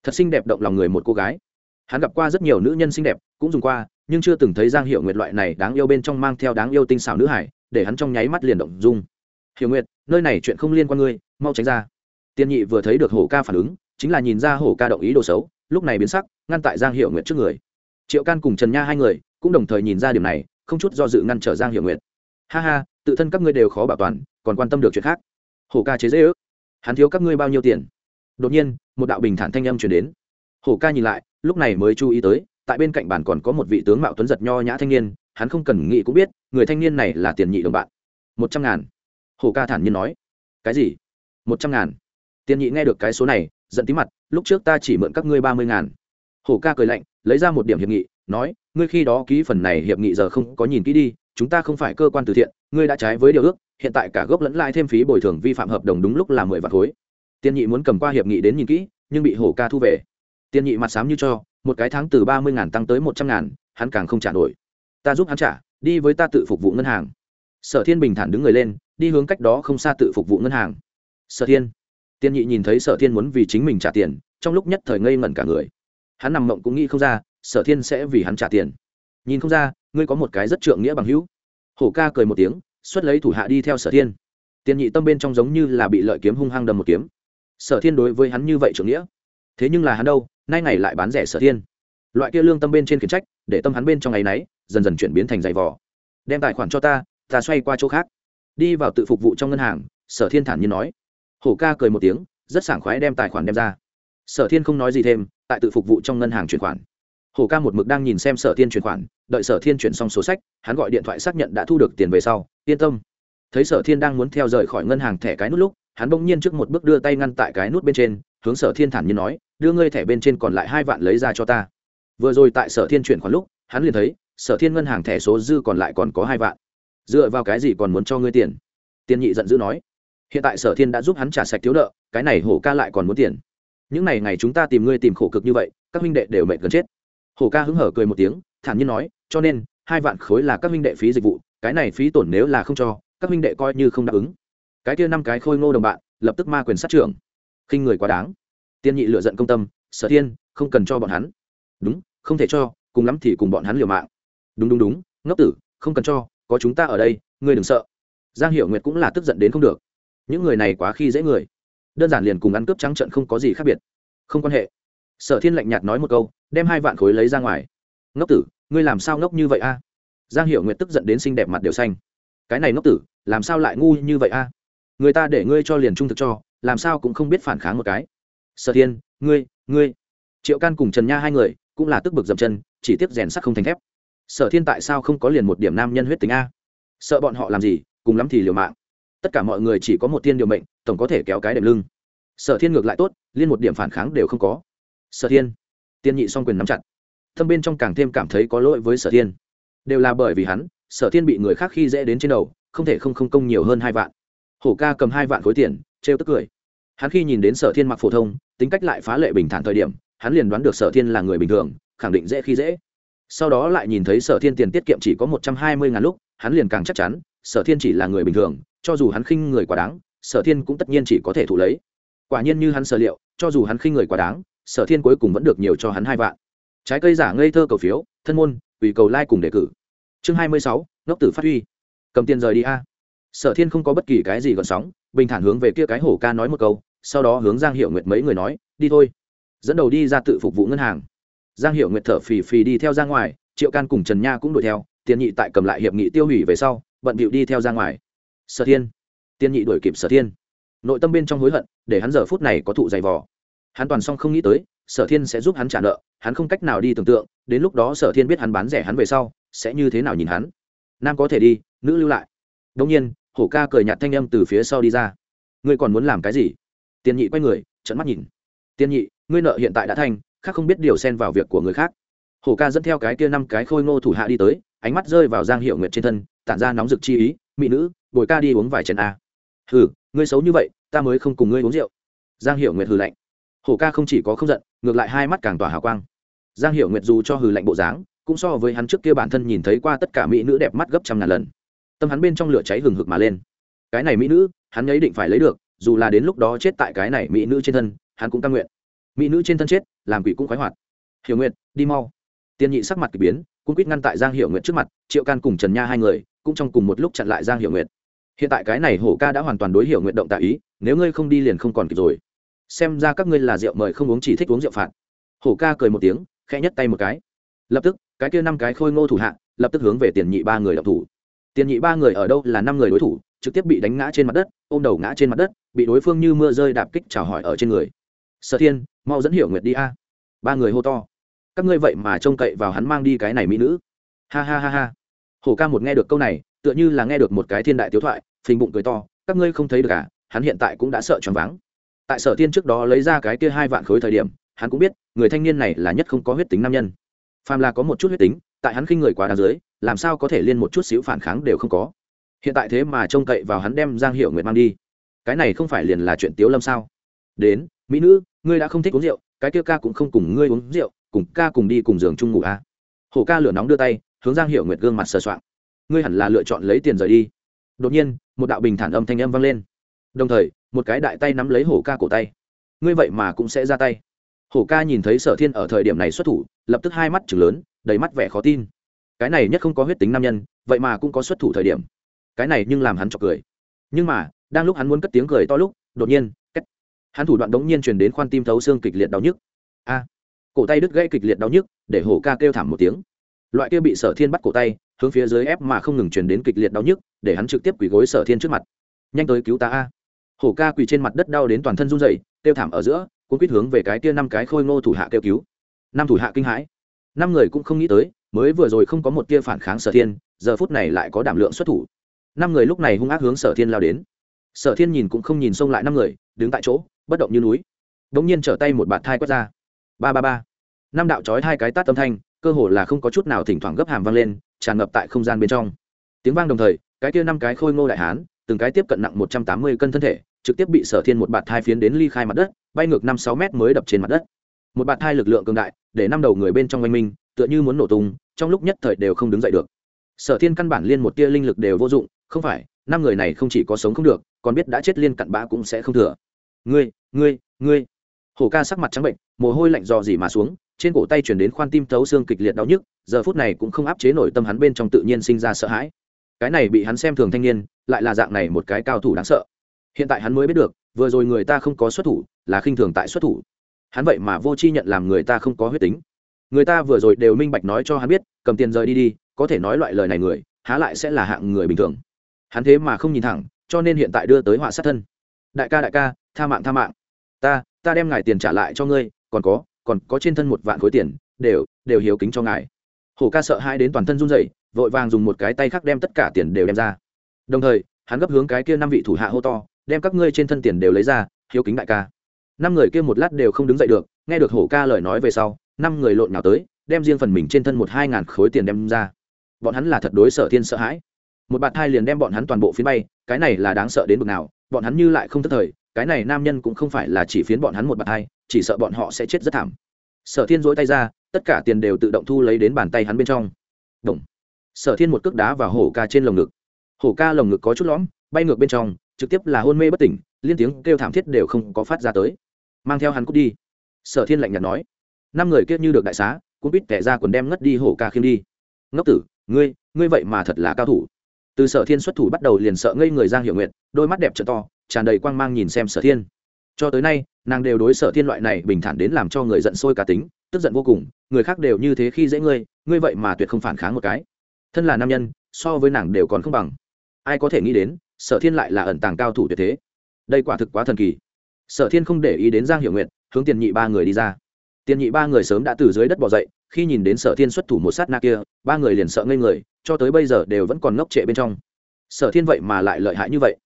[SPEAKER 1] Thật xinh đẹp động lòng người một cô gái. Hắn gặp qua rất nhiều nữ nhân xinh đẹp, cũng dùng qua, nhưng chưa từng thấy giang hiệu nguyệt loại này đáng yêu bên trong mang theo đáng yêu tinh xảo nữ hải để hắn trong nháy mắt liền động dung. Hiểu nguyệt, nơi này chuyện không liên quan ngươi, mau tránh ra. Tiên nhị vừa thấy được hổ ca phản ứng, chính là nhìn ra hổ ca động ý đồ xấu, lúc này biến sắc, ngăn tại giang hiệu nguyệt trước người. Triệu can cùng trần nha hai người cũng đồng thời nhìn ra điểm này không chút do dự ngăn trở giang hiệu nguyệt. Ha ha, tự thân các ngươi đều khó bảo toàn, còn quan tâm được chuyện khác. Hổ ca chế dễ ước. Hắn thiếu các ngươi bao nhiêu tiền? Đột nhiên, một đạo bình thản thanh âm chuyển đến. Hổ ca nhìn lại, lúc này mới chú ý tới, tại bên cạnh bàn còn có một vị tướng mạo tuấn giật nho nhã thanh niên, hắn không cần nghĩ cũng biết, người thanh niên này là tiền nhị đồng bạn. Một trăm ngàn. Hổ ca thản nhiên nói. Cái gì? Một trăm ngàn. Tiền nhị nghe được cái số này, giận tí mặt, lúc trước ta chỉ mượn các ngươi ba mươi ngàn. Hổ ca cười lạnh, lấy ra một điểm hiệp nghị, nói ngươi khi đó ký phần này hiệp nghị giờ không có nhìn kỹ đi, chúng ta không phải cơ quan từ thiện, ngươi đã trái với điều ước, hiện tại cả gốc lẫn lại thêm phí bồi thường vi phạm hợp đồng đúng lúc là mười vạn khối. Tiên nhị muốn cầm qua hiệp nghị đến nhìn kỹ, nhưng bị hổ ca thu về. Tiên nhị mặt sám như cho, một cái tháng từ ba mươi ngàn tăng tới một trăm ngàn, hắn càng không trả nổi. Ta giúp hắn trả, đi với ta tự phục vụ ngân hàng. Sở thiên bình thản đứng người lên, đi hướng cách đó không xa tự phục vụ ngân hàng. Sở thiên. Tiên nhị nhìn thấy sở thiên muốn vì chính mình trả tiền, trong lúc nhất thời ngây ngẩn cả người. Hắn nằm mộng cũng nghĩ không ra sở thiên sẽ vì hắn trả tiền. Nhìn không ra, ngươi có một cái rất trượng nghĩa bằng hữu. Hổ ca cười một tiếng, xuất lấy thủ hạ đi theo sở thiên. Tiên nhị tâm bên trong giống như là bị lợi kiếm hung hăng đâm một kiếm. Sở thiên đối với hắn như vậy trượng nghĩa. Thế nhưng là hắn đâu, nay ngày lại bán rẻ sở thiên. Loại kia lương tâm bên trên khiển trách, để tâm hắn bên trong ngày náy dần dần chuyển biến thành giày vò. Đem tài khoản cho ta ta xoay qua chỗ khác. Đi vào tự phục vụ trong ngân hàng, sở thiên thản nhiên nói. Hổ ca cười một tiếng, rất sảng khoái đem tài khoản đem ra. Sở thiên không nói gì thêm, tại tự phục vụ trong ngân hàng chuyển khoản hổ ca một mực đang nhìn xem sở thiên chuyển khoản, đợi sở thiên chuyển xong số sách, hắn gọi điện thoại xác nhận đã thu được tiền về sau. Yên tâm. Thấy sở thiên đang muốn theo rời khỏi ngân hàng thẻ cái nút lúc, hắn bỗng nhiên trước một bước đưa tay ngăn tại cái nút bên trên, hướng sở thiên thản nhiên nói, đưa ngươi thẻ bên trên còn lại hai vạn lấy ra cho ta. Vừa rồi tại sở thiên chuyển khoản lúc, hắn liền thấy, sở thiên ngân hàng thẻ số dư còn lại còn có hai vạn. Dựa vào cái gì còn muốn cho ngươi tiền? Tiền nhị giận dữ nói. Hiện tại sở thiên đã giúp hắn trả sạch thiếu nợ, cái này hổ ca lại còn muốn tiền. Những n à y ngày chúng ta tìm ngươi tìm khổ cực như vậy, các huynh đệ đều mệt gần chết hổ ca hứng hở cười một tiếng, thản nhiên nói, cho nên, hai vạn khối là các minh đệ phí dịch vụ, cái này phí tổn nếu là không cho, các minh đệ coi như không đáp ứng. Cái kia năm cái khôi ngô đồng bạn, lập tức ma quyền sát trưởng. Khinh người quá đáng. Tiên nhị lựa giận công tâm, sở thiên, không cần cho bọn hắn. Đúng, không thể cho, cùng lắm thì cùng bọn hắn liều mạng. Đúng đúng đúng, ngốc tử, không cần cho, có chúng ta ở đây, ngươi đừng sợ. Giang hiểu nguyệt cũng là tức giận đến không được. Những người này quá khi dễ người. Đơn giản liền cùng ăn cướp trắng trận không có gì khác biệt. Không quan hệ. Sở thiên lạnh nhạt nói một câu đem hai vạn khối lấy ra ngoài. Ngốc tử, ngươi làm sao ngốc như vậy a? Giang hiểu nguyệt tức giận đến xinh đẹp mặt đều xanh. Cái này ngốc tử, làm sao lại ngu như vậy a? Người ta để ngươi cho liền trung thực cho, làm sao cũng không biết phản kháng một cái. Sở thiên, ngươi ngươi. Triệu can cùng trần nha hai người, cũng là tức bực dậm chân, chỉ tiếp rèn sắc không thành thép. Sở thiên tại sao không có liền một điểm nam nhân huyết tính a? Sợ bọn họ làm gì, cùng lắm thì liều mạng. Tất cả mọi người chỉ có một tiên điều mệnh, tổng có thể kéo cái đệm lưng. Sở thiên ngược lại tốt, liên một điểm phản kháng đều không có. Sở thiên tiên nhị song quyền nắm chặt. Thâm bên trong càng thêm cảm thấy có lỗi với sở thiên. Đều là bởi vì hắn, sở thiên bị người khác khi dễ đến trên đầu, không thể không không công nhiều hơn hai vạn. Hổ ca cầm hai vạn khối tiền, trêu tức cười. Hắn khi nhìn đến sở thiên mặc phổ thông, tính cách lại phá lệ bình thản thời điểm, hắn liền đoán được sở thiên là người bình thường, khẳng định dễ khi dễ. Sau đó lại nhìn thấy sở thiên tiền tiết kiệm chỉ có một trăm hai mươi ngàn lúc, hắn liền càng chắc chắn, sở thiên chỉ là người bình thường, cho dù hắn khinh người quá đáng, sở thiên cũng tất nhiên chỉ có thể thụ lấy. Quả nhiên như hắn sở liệu, cho dù hắn khinh người quá đáng sở thiên cuối cùng vẫn được nhiều cho hắn hai vạn. Trái cây giả ngây thơ cầu phiếu, thân môn, ủy cầu lai、like、cùng đề cử. Chương hai mươi sáu, ngốc tử phát huy. Cầm tiền rời đi a. Sở thiên không có bất kỳ cái gì gọn sóng, bình thản hướng về kia cái hổ ca nói một câu, sau đó hướng giang hiệu nguyệt mấy người nói, đi thôi. Dẫn đầu đi ra tự phục vụ ngân hàng. Giang hiệu nguyệt thở phì phì đi theo ra ngoài, triệu can cùng trần nha cũng đuổi theo, tiền nhị tại cầm lại hiệp nghị tiêu hủy về sau, bận bịu đi theo ra ngoài. Sở thiên. Tiền nhị đuổi kịp sở thiên. Nội tâm bên trong hối hận, để hắn giờ phút này có thụ dày vò hắn toàn xong không nghĩ tới, sở thiên sẽ giúp hắn trả nợ, hắn không cách nào đi tưởng tượng, đến lúc đó sở thiên biết hắn bán rẻ hắn về sau, sẽ như thế nào nhìn hắn. Nam có thể đi, nữ lưu lại. Đông nhiên, hổ ca cười nhạt thanh âm từ phía sau đi ra. Ngươi còn muốn làm cái gì? Tiền nhị quay người trận mắt nhìn. Tiền nhị, ngươi nợ hiện tại đã thành, khác không biết điều xen vào việc của người khác. Hổ ca dẫn theo cái kia năm cái khôi ngô thủ hạ đi tới, ánh mắt rơi vào giang hiệu nguyệt trên thân, tản ra nóng rực chi ý, mỹ nữ, bồi ca đi uống vài chén a. Hừ, ngươi xấu như vậy, ta mới không cùng ngươi uống rượu. Giang hiệu nguyệt hừ lạnh hổ ca không chỉ có không giận, ngược lại hai mắt càng tỏa hào quang. Giang Hiểu nguyệt dù cho hừ lạnh bộ dáng, cũng so với hắn trước kia bản thân nhìn thấy qua tất cả mỹ nữ đẹp mắt gấp trăm ngàn lần. Tâm hắn bên trong lửa cháy hừng hực mà lên. Cái này mỹ nữ, hắn ấy định phải lấy được, dù là đến lúc đó chết tại cái này mỹ nữ trên thân, hắn cũng căng nguyện. Mỹ nữ trên thân chết, làm quỷ cũng khoái hoạt. Hiểu nguyện đi mau. Tiên nhị sắc mặt k ỳ biến cũng quýt ngăn tại giang hiểu nguyện trước mặt, triệu can cùng trần nha hai người, cũng trong cùng một lúc chặn lại giang hiểu nguyện hiện tại cái này hổ ca đã hoàn toàn đối hiểu nguyện động tạ ý, nếu ngươi không đi liền không còn kịp rồi xem ra các ngươi là rượu mời không uống chỉ thích uống rượu phạt. Hổ ca cười một tiếng, khẽ nhất tay một cái. Lập tức, cái kia năm cái khôi ngô thủ hạ, lập tức hướng về tiền nhị ba người đập thủ. Tiền nhị ba người ở đâu là năm người đối thủ, trực tiếp bị đánh ngã trên mặt đất, ôm đầu ngã trên mặt đất, bị đối phương như mưa rơi đạp kích chào hỏi ở trên người. Sở thiên, mau dẫn hiểu nguyệt đi a. Ba người hô to. Các ngươi vậy mà trông cậy vào hắn mang đi cái này mỹ nữ. Ha ha ha ha. Hổ ca một nghe được câu này, tựa như là nghe được một cái thiên đại tiếu thoại, phình bụng cười to, các ngươi không thấy được à hắn hiện tại cũng đã sợ choáng váng tại sở thiên trước đó lấy ra cái kia hai vạn khối thời điểm, hắn cũng biết, người thanh niên này là nhất không có huyết tính nam nhân. Phàm là có một chút huyết tính, tại hắn khinh người quá đáng dưới, làm sao có thể liên một chút xíu phản kháng đều không có. Hiện tại thế mà trông cậy vào hắn đem giang hiệu nguyệt mang đi. Cái này không phải liền là chuyện tiếu lâm sao? Đến, mỹ nữ, ngươi đã không thích uống rượu, cái kia ca cũng không cùng ngươi uống rượu, cùng ca cùng đi cùng giường chung ngủ à. hổ ca lửa nóng đưa tay, hướng giang hiệu nguyệt gương mặt sờ soạng. Ngươi hẳn là lựa chọn lấy tiền rời đi. Đột nhiên, một đạo bình thản âm thanh âm vang lên. Đồng thời một cái đại tay nắm lấy hổ ca cổ tay. Ngươi vậy mà cũng sẽ ra tay. Hổ ca nhìn thấy sở thiên ở thời điểm này xuất thủ, lập tức hai mắt chừng lớn, đầy mắt vẻ khó tin. Cái này nhất không có huyết tính nam nhân, vậy mà cũng có xuất thủ thời điểm. Cái này nhưng làm hắn chọc cười. Nhưng mà, đang lúc hắn muốn cất tiếng cười to lúc, đột nhiên cách hắn thủ đoạn đống nhiên truyền đến khoan tim thấu xương kịch liệt đau nhức. A. Cổ tay đứt gãy kịch liệt đau nhức, để hổ ca kêu thảm một tiếng. Loại kia bị sở thiên bắt cổ tay, hướng phía dưới ép mà không ngừng truyền đến kịch liệt đau nhức, để hắn trực tiếp quỳ gối sở thiên trước mặt. Nhanh tới cứu ta a hổ ca quỳ trên mặt đất đau đến toàn thân run rẩy, kêu thảm ở giữa cũng quyết hướng về cái kia năm cái khôi ngô thủ hạ kêu cứu. Năm thủ hạ kinh hãi. Năm người cũng không nghĩ tới, mới vừa rồi không có một tia phản kháng sở thiên, giờ phút này lại có đảm lượng xuất thủ. Năm người lúc này hung ác hướng sở thiên lao đến. Sở thiên nhìn cũng không nhìn xông lại năm người, đứng tại chỗ, bất động như núi. Đ ỗ n g nhiên trở tay một bạt thai quét ra. Ba ba ba. Năm đạo trói hai cái tát âm thanh, cơ hồ là không có chút nào thỉnh thoảng gấp hàm vang lên, tràn ngập tại không gian bên trong. Tiếng vang đồng thời, cái kia năm cái khôi ngô đại hán từng cái tiếp cận nặng một trăm tám mươi cân thân thể, trực tiếp bị sở thiên một bạt thai phiến đến ly khai mặt đất, bay ngược năm sáu mét mới đập trên mặt đất. Một bạt thai lực lượng cường đại, để năm đầu người bên trong oanh minh, tựa như muốn nổ tung, trong lúc nhất thời đều không đứng dậy được. Sở thiên căn bản liên một tia linh lực đều vô dụng, không phải, năm người này không chỉ có sống không được, còn biết đã chết liên cặn bã cũng sẽ không thừa. Ngươi ngươi ngươi. Hổ ca sắc mặt trắng bệnh, mồ hôi lạnh dò dỉ mà xuống, trên cổ tay chuyển đến khoan tim thấu xương kịch liệt đau nhức, giờ phút này cũng không áp chế nổi tâm hắn bên trong tự nhiên sinh ra sợ hãi. Cái này bị hắn xem thường thanh niên lại là dạng này một cái cao thủ đáng sợ. Hiện tại hắn mới biết được, vừa rồi người ta không có xuất thủ, là khinh thường tại xuất thủ. Hắn vậy mà vô chi nhận làm người ta không có huyết tính. Người ta vừa rồi đều minh bạch nói cho hắn biết, cầm tiền rời đi đi, có thể nói loại lời này người, há lại sẽ là hạng người bình thường. Hắn thế mà không nhìn thẳng, cho nên hiện tại đưa tới họa sát thân. Đại ca đại ca, tha mạng tha mạng. Ta ta đem ngài tiền trả lại cho ngươi, còn có còn có trên thân một vạn khối tiền, đều đều hiếu kính cho ngài. Hổ ca sợ hai đến toàn thân run rẩy, vội vàng dùng một cái tay khác đem tất cả tiền đều đem ra đồng thời, hắn gấp hướng cái kia năm vị thủ hạ hô to, đem các ngươi trên thân tiền đều lấy ra, hiếu kính đại ca. Năm người kia một lát đều không đứng dậy được, nghe được hổ ca lời nói về sau, năm người lộn nhào tới, đem riêng phần mình trên thân một hai ngàn khối tiền đem ra. Bọn hắn là thật đối sở thiên sợ hãi. Một bạt thai liền đem bọn hắn toàn bộ phiến bay, cái này là đáng sợ đến bực nào, bọn hắn như lại không thất thời, cái này nam nhân cũng không phải là chỉ phiến bọn hắn một bạt thai, chỉ sợ bọn họ sẽ chết rất thảm. Sở thiên dỗi tay ra, tất cả tiền đều tự động thu lấy đến bàn tay hắn bên trong. Động. sở thiên một cước đá vào hổ ca trên lồng ngực hổ ca lồng ngực có chút lõm, bay ngược bên trong, trực tiếp là hôn mê bất tỉnh, liên tiếng kêu thảm thiết đều không có phát ra tới. Mang theo hắn cút đi. Sở thiên lạnh nhạt nói. Năm người kết như được đại xá cũng biết kẻ ra quần đem ngất đi hổ ca khiêm đi. Ngốc tử, ngươi ngươi vậy mà thật là cao thủ. Từ sở thiên xuất thủ bắt đầu liền sợ ngây người giang hiệu nguyện đôi mắt đẹp trợ to, tràn đầy quang mang nhìn xem sở thiên. Cho tới nay, nàng đều đối sở thiên loại này bình thản đến làm cho người giận sôi cá tính, tức giận vô cùng, người khác đều như thế khi dễ ngươi ngươi vậy mà tuyệt không phản kháng một cái. Thân là nam nhân, so với nàng đều còn không bằng ai có thể nghĩ đến, sở thiên lại là ẩn tàng cao thủ tuyệt thế. Đây quả thực quá thần kỳ. Sở thiên không để ý đến giang hiệu nguyện hướng tiền nhị ba người đi ra. Tiền nhị ba người sớm đã từ dưới đất bỏ dậy, khi nhìn đến sở thiên xuất thủ một sát na kia, ba người liền sợ ngây người, cho tới bây giờ đều vẫn còn ngốc trệ bên trong. Sở thiên vậy mà lại lợi hại như vậy.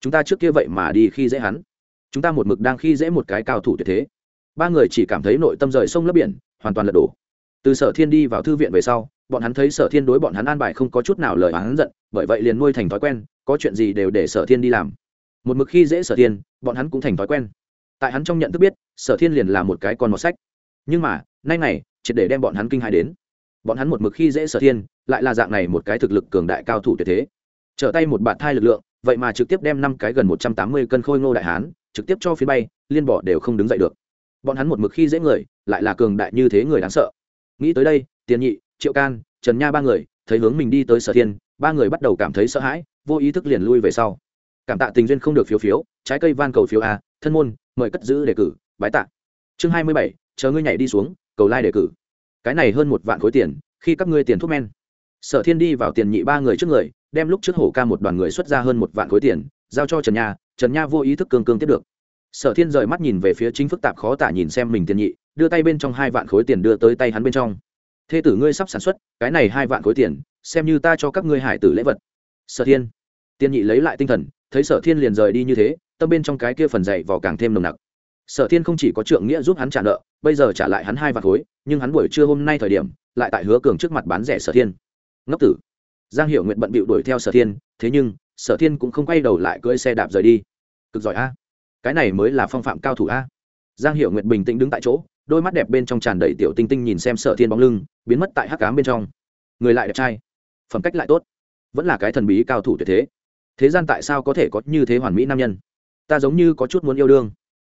[SPEAKER 1] Chúng ta trước kia vậy mà đi khi dễ hắn. Chúng ta một mực đang khi dễ một cái cao thủ tuyệt thế. Ba người chỉ cảm thấy nội tâm rời sông lấp biển, hoàn toàn lật đổ. Từ sở thiên đi vào thư viện về sau bọn hắn thấy sở thiên đối bọn hắn an bài không có chút nào lời hắn giận, bởi vậy liền nuôi thành thói quen, có chuyện gì đều để sở thiên đi làm. Một mực khi dễ sở thiên, bọn hắn cũng thành thói quen. Tại hắn trong nhận thức biết, sở thiên liền là một cái con mọt sách. Nhưng mà, nay này triệt để đem bọn hắn kinh hài đến. Bọn hắn một mực khi dễ sở thiên, lại là dạng này một cái thực lực cường đại cao thủ tuyệt thế. Trở tay một bạt thai lực lượng, vậy mà trực tiếp đem năm cái gần một trăm tám mươi cân khôi ngô đại hán, trực tiếp cho phía bay, liên bỏ đều không đứng dậy được. Bọn hắn một mực khi dễ người, lại là cường đại như thế người đáng sợ. Nghĩ tới đây, tiền nhị triệu can, trần nha ba người, thấy hướng mình đi tới sở thiên, ba người bắt đầu cảm thấy sợ hãi, vô ý thức liền lui về sau. Cảm tạ tình duyên không được phiếu phiếu, trái cây van cầu phiếu a, thân môn, mời cất giữ đề cử, bái tạ. Chương hai mươi bảy, chờ ngươi nhảy đi xuống, cầu lai、like、đề cử. Cái này hơn một vạn khối tiền, khi các ngươi tiền thuốc men. Sở thiên đi vào tiền nhị ba người trước người, đem lúc trước hổ ca một đoàn người xuất ra hơn một vạn khối tiền, giao cho trần nha trần nha vô ý thức cương cương tiếp được. Sở thiên rời mắt nhìn về phía chính phức tạp khó tả nhìn xem mình tiền nhị, đưa tay bên trong hai vạn khối tiền đưa tới tay hắn bên trong thê tử ngươi sắp sản xuất, cái này hai vạn khối tiền, xem như ta cho các ngươi hải tử lễ vật. Sở thiên. Tiên nhị lấy lại tinh thần, thấy sở thiên liền rời đi như thế, tâm bên trong cái kia phần dày vò càng thêm nồng nặc. Sở thiên không chỉ có trượng nghĩa giúp hắn trả nợ, bây giờ trả lại hắn hai vạn khối, nhưng hắn buổi trưa hôm nay thời điểm, lại tại hứa cường trước mặt bán rẻ sở thiên. Ngốc tử. Giang Hiểu nguyện bận bịu đuổi theo sở thiên, thế nhưng, sở thiên cũng không quay đầu lại cưỡi xe đạp rời đi. Cực giỏi a. Cái này mới là phong phạm cao thủ a. Giang Hiểu nguyện bình tĩnh đứng tại chỗ đôi mắt đẹp bên trong tràn đầy tiểu tinh tinh nhìn xem sở thiên bóng lưng, biến mất tại hắc cám bên trong. Người lại đẹp trai. Phẩm cách lại tốt. Vẫn là cái thần bí cao thủ tuyệt thế. Thế gian tại sao có thể có như thế hoàn mỹ nam nhân? Ta giống như có chút muốn yêu đương.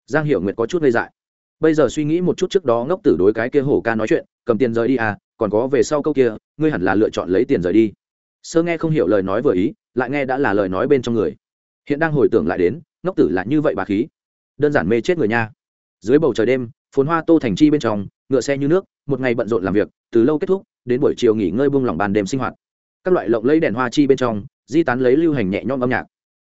[SPEAKER 1] Giang Hiểu nguyệt có chút ngây dại. Bây giờ suy nghĩ một chút trước đó ngốc tử đối cái kia hổ ca nói chuyện, cầm tiền rời đi à còn có về sau câu kia, ngươi hẳn là lựa chọn lấy tiền rời đi. Sơ nghe không hiểu lời nói vừa ý, lại nghe đã là lời nói bên trong người. Hiện đang hồi tưởng lại đến, ngốc tử là như vậy bà khí. Đơn giản mê chết người nha. Dưới bầu trời đêm phồn hoa tô thành chi bên trong, ngựa xe như nước, một ngày bận rộn làm việc, từ lâu kết thúc, đến buổi chiều nghỉ ngơi buông lỏng bàn đêm sinh hoạt. Các loại lộng lấy đèn hoa chi bên trong, di tán lấy lưu hành nhẹ nhõm âm nhạc.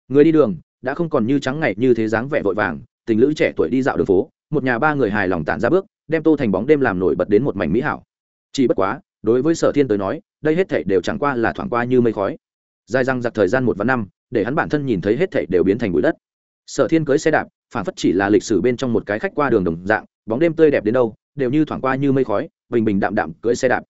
[SPEAKER 1] Người đi đường, đã không còn như trắng ngày như thế dáng vẻ vội vàng, tình lữ trẻ tuổi đi dạo đường phố, một nhà ba người hài lòng tản ra bước, đem tô thành bóng đêm làm nổi bật đến một mảnh mỹ hảo. Chỉ bất quá, đối với sở thiên tới nói, đây hết thảy đều chẳng qua là thoảng qua như mây khói. Dài răng giặc thời gian một và năm, để hắn bản thân nhìn thấy hết thảy đều biến thành bụi đất. Sở thiên cưới xe đạp phản phất chỉ là lịch sử bên trong một cái khách qua đường đồng dạng bóng đêm tươi đẹp đến đâu, đều như thoảng qua như mây khói, bình bình đạm đạm cưỡi xe đạp.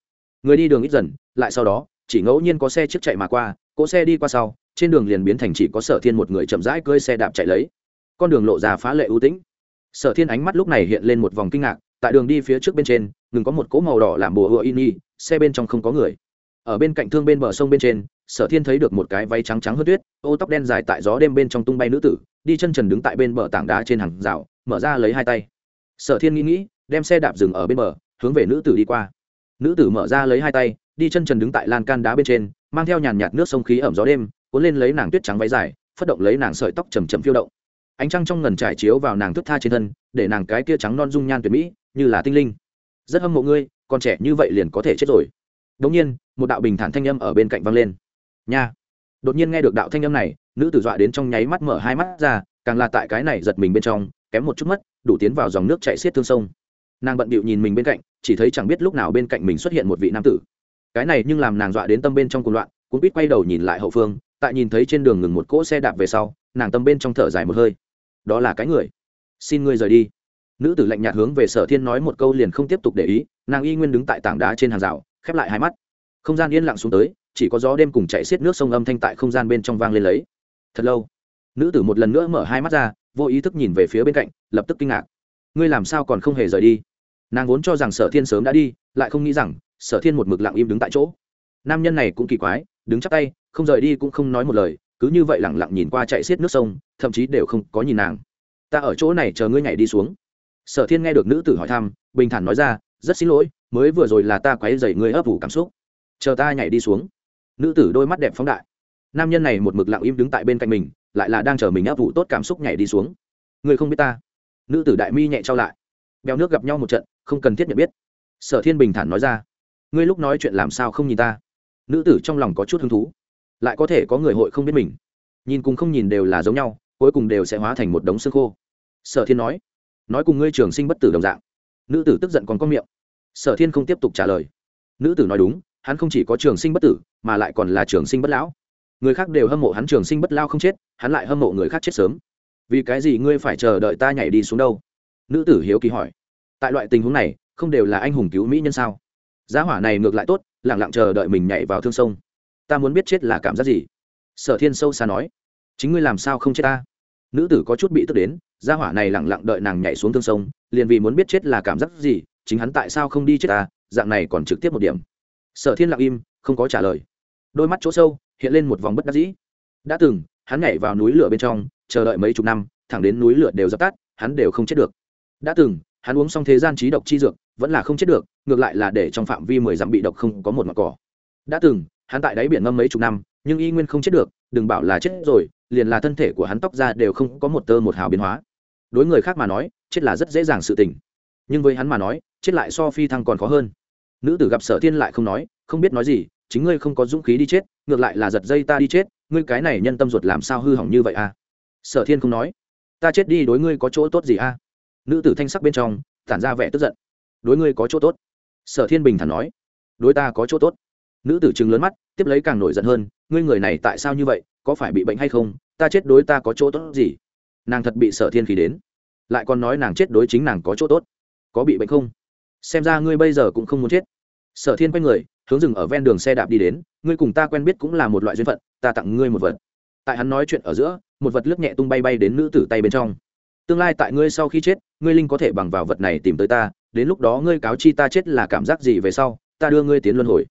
[SPEAKER 1] Người đi đường ít dần, lại sau đó, chỉ ngẫu nhiên có xe chiếc chạy mà qua, cỗ xe đi qua sau, trên đường liền biến thành chỉ có sở thiên một người chậm rãi cưỡi xe đạp chạy lấy. Con đường lộ ra phá lệ ưu tĩnh. Sở thiên ánh mắt lúc này hiện lên một vòng kinh ngạc, tại đường đi phía trước bên trên, ngừng có một cỗ màu đỏ làm bùa hựa in y, xe bên trong không có người. Ở bên cạnh thương bên bờ sông bên trên, sở thiên thấy được một cái váy trắng trắng hơn tuyết, ô tóc đen dài tại gió đêm bên trong tung bay nữ tử, đi chân trần đứng tại bên bờ tảng đá trên hàng rào, mở ra lấy hai tay sở thiên nghĩ nghĩ, đem xe đạp dừng ở bên bờ, hướng về nữ tử đi qua. Nữ tử mở ra lấy hai tay, đi chân trần đứng tại lan can đá bên trên, mang theo nhàn nhạt nước sông khí ẩm gió đêm, cuốn lên lấy nàng tuyết trắng váy dài, phất động lấy nàng sợi tóc chầm chầm phiêu động. Ánh trăng trong ngần trải chiếu vào nàng thức tha trên thân, để nàng cái kia trắng non dung nhan tuyệt mỹ, như là tinh linh. Rất hâm mộ ngươi còn trẻ như vậy liền có thể chết rồi. Đống nhiên, một đạo bình thản thanh âm ở bên cạnh vang lên. Nha! Đột nhiên nghe được đạo thanh âm này, nữ tử dọa đến trong nháy mắt mở hai mắt ra, càng là tại cái này giật mình bên trong, kém một chút mất đủ tiến vào dòng nước chạy xiết thương sông. Nàng bận bịu nhìn mình bên cạnh, chỉ thấy chẳng biết lúc nào bên cạnh mình xuất hiện một vị nam tử. Cái này nhưng làm nàng dọa đến tâm bên trong cuồng loạn cũng biết quay đầu nhìn lại hậu phương, tại nhìn thấy trên đường ngừng một cỗ xe đạp về sau, nàng tâm bên trong thở dài một hơi. Đó là cái người. Xin ngươi rời đi. Nữ tử lạnh nhạt hướng về sở thiên nói một câu liền không tiếp tục để ý, nàng y nguyên đứng tại tảng đá trên hàng rào, khép lại hai mắt. Không gian yên lặng xuống tới, chỉ có gió đêm cùng chạy xiết nước sông âm thanh tại không gian bên trong vang lên lấy. Thật lâu, nữ tử một lần nữa mở hai mắt ra vô ý thức nhìn về phía bên cạnh, lập tức kinh ngạc. Ngươi làm sao còn không hề rời đi? Nàng vốn cho rằng sở thiên sớm đã đi, lại không nghĩ rằng sở thiên một mực lặng im đứng tại chỗ. Nam nhân này cũng kỳ quái, đứng chắc tay, không rời đi cũng không nói một lời, cứ như vậy lẳng lặng nhìn qua chạy xiết nước sông, thậm chí đều không có nhìn nàng. Ta ở chỗ này chờ ngươi nhảy đi xuống. Sở thiên nghe được nữ tử hỏi thăm, bình thản nói ra, rất xin lỗi, mới vừa rồi là ta quấy dày ngươi ấp ủ cảm xúc. Chờ ta nhảy đi xuống. Nữ tử đôi mắt đẹp phóng đại. Nam nhân này một mực lặng im đứng tại bên cạnh mình lại là đang chờ mình áp vụ tốt cảm xúc nhảy đi xuống. Người không biết ta. Nữ tử đại mi nhẹ trao lại. Béo nước gặp nhau một trận, không cần thiết nhận biết. Sở thiên bình thản nói ra. Ngươi lúc nói chuyện làm sao không nhìn ta? Nữ tử trong lòng có chút hứng thú. Lại có thể có người hội không biết mình. Nhìn cùng không nhìn đều là giống nhau, cuối cùng đều sẽ hóa thành một đống xương khô. Sở thiên nói. Nói cùng ngươi trường sinh bất tử đồng dạng. Nữ tử tức giận còn có miệng. Sở thiên không tiếp tục trả lời. Nữ tử nói đúng, hắn không chỉ có trường sinh bất tử, mà lại còn là trường sinh bất lão người khác đều hâm mộ hắn trường sinh bất lao không chết, hắn lại hâm mộ người khác chết sớm. Vì cái gì ngươi phải chờ đợi ta nhảy đi xuống đâu? Nữ tử hiếu kỳ hỏi. Tại loại tình huống này, không đều là anh hùng cứu mỹ nhân sao? Giá hỏa này ngược lại tốt lẳng lặng chờ đợi mình nhảy vào thương sông. Ta muốn biết chết là cảm giác gì? Sở thiên sâu xa nói. Chính ngươi làm sao không chết ta? Nữ tử có chút bị tức đến gia hỏa này lẳng lặng đợi nàng nhảy xuống thương sông, liền vì muốn biết chết là cảm giác gì, chính hắn tại sao không đi chết ta? Dạng này còn trực tiếp một điểm. Sở thiên lặng im, không có trả lời. Đôi mắt chỗ sâu hiện lên một vòng bất đắc dĩ. Đã từng, hắn nhảy vào núi lửa bên trong, chờ đợi mấy chục năm, thẳng đến núi lửa đều dập tắt, hắn đều không chết được. Đã từng, hắn uống xong thế gian trí độc chi dược, vẫn là không chết được, ngược lại là để trong phạm vi mười dặm bị độc không có một mặt cỏ. Đã từng, hắn tại đáy biển ngâm mấy chục năm, nhưng y nguyên không chết được, đừng bảo là chết rồi, liền là thân thể của hắn tóc ra đều không có một tơ một hào biến hóa. Đối người khác mà nói, chết là rất dễ dàng sự tình. Nhưng với hắn mà nói, chết lại so phi thăng còn khó hơn. Nữ tử gặp sở thiên lại không nói, không biết nói gì, chính ngươi không có dũng khí đi chết ngược lại là giật dây ta đi chết, ngươi cái này nhân tâm ruột làm sao hư hỏng như vậy à? Sở thiên không nói. Ta chết đi đối ngươi có chỗ tốt gì à? Nữ tử thanh sắc bên trong, tản ra vẻ tức giận. Đối ngươi có chỗ tốt. Sở thiên bình thản nói. Đối ta có chỗ tốt. Nữ tử chừng lớn mắt, tiếp lấy càng nổi giận hơn. Ngươi người này tại sao như vậy? Có phải bị bệnh hay không? Ta chết đối ta có chỗ tốt gì? Nàng thật bị sở thiên khí đến. Lại còn nói nàng chết đối chính nàng có chỗ tốt. Có bị bệnh không? Xem ra ngươi bây giờ cũng không muốn chết. Sở thiên quay người hướng dừng ở ven đường xe đạp đi đến, ngươi cùng ta quen biết cũng là một loại duyên phận, ta tặng ngươi một vật. Tại hắn nói chuyện ở giữa, một vật lướt nhẹ tung bay bay đến nữ tử tay bên trong. Tương lai tại ngươi sau khi chết, ngươi linh có thể bằng vào vật này tìm tới ta, đến lúc đó ngươi cáo chi ta chết là cảm giác gì về sau, ta đưa ngươi tiến luân hồi.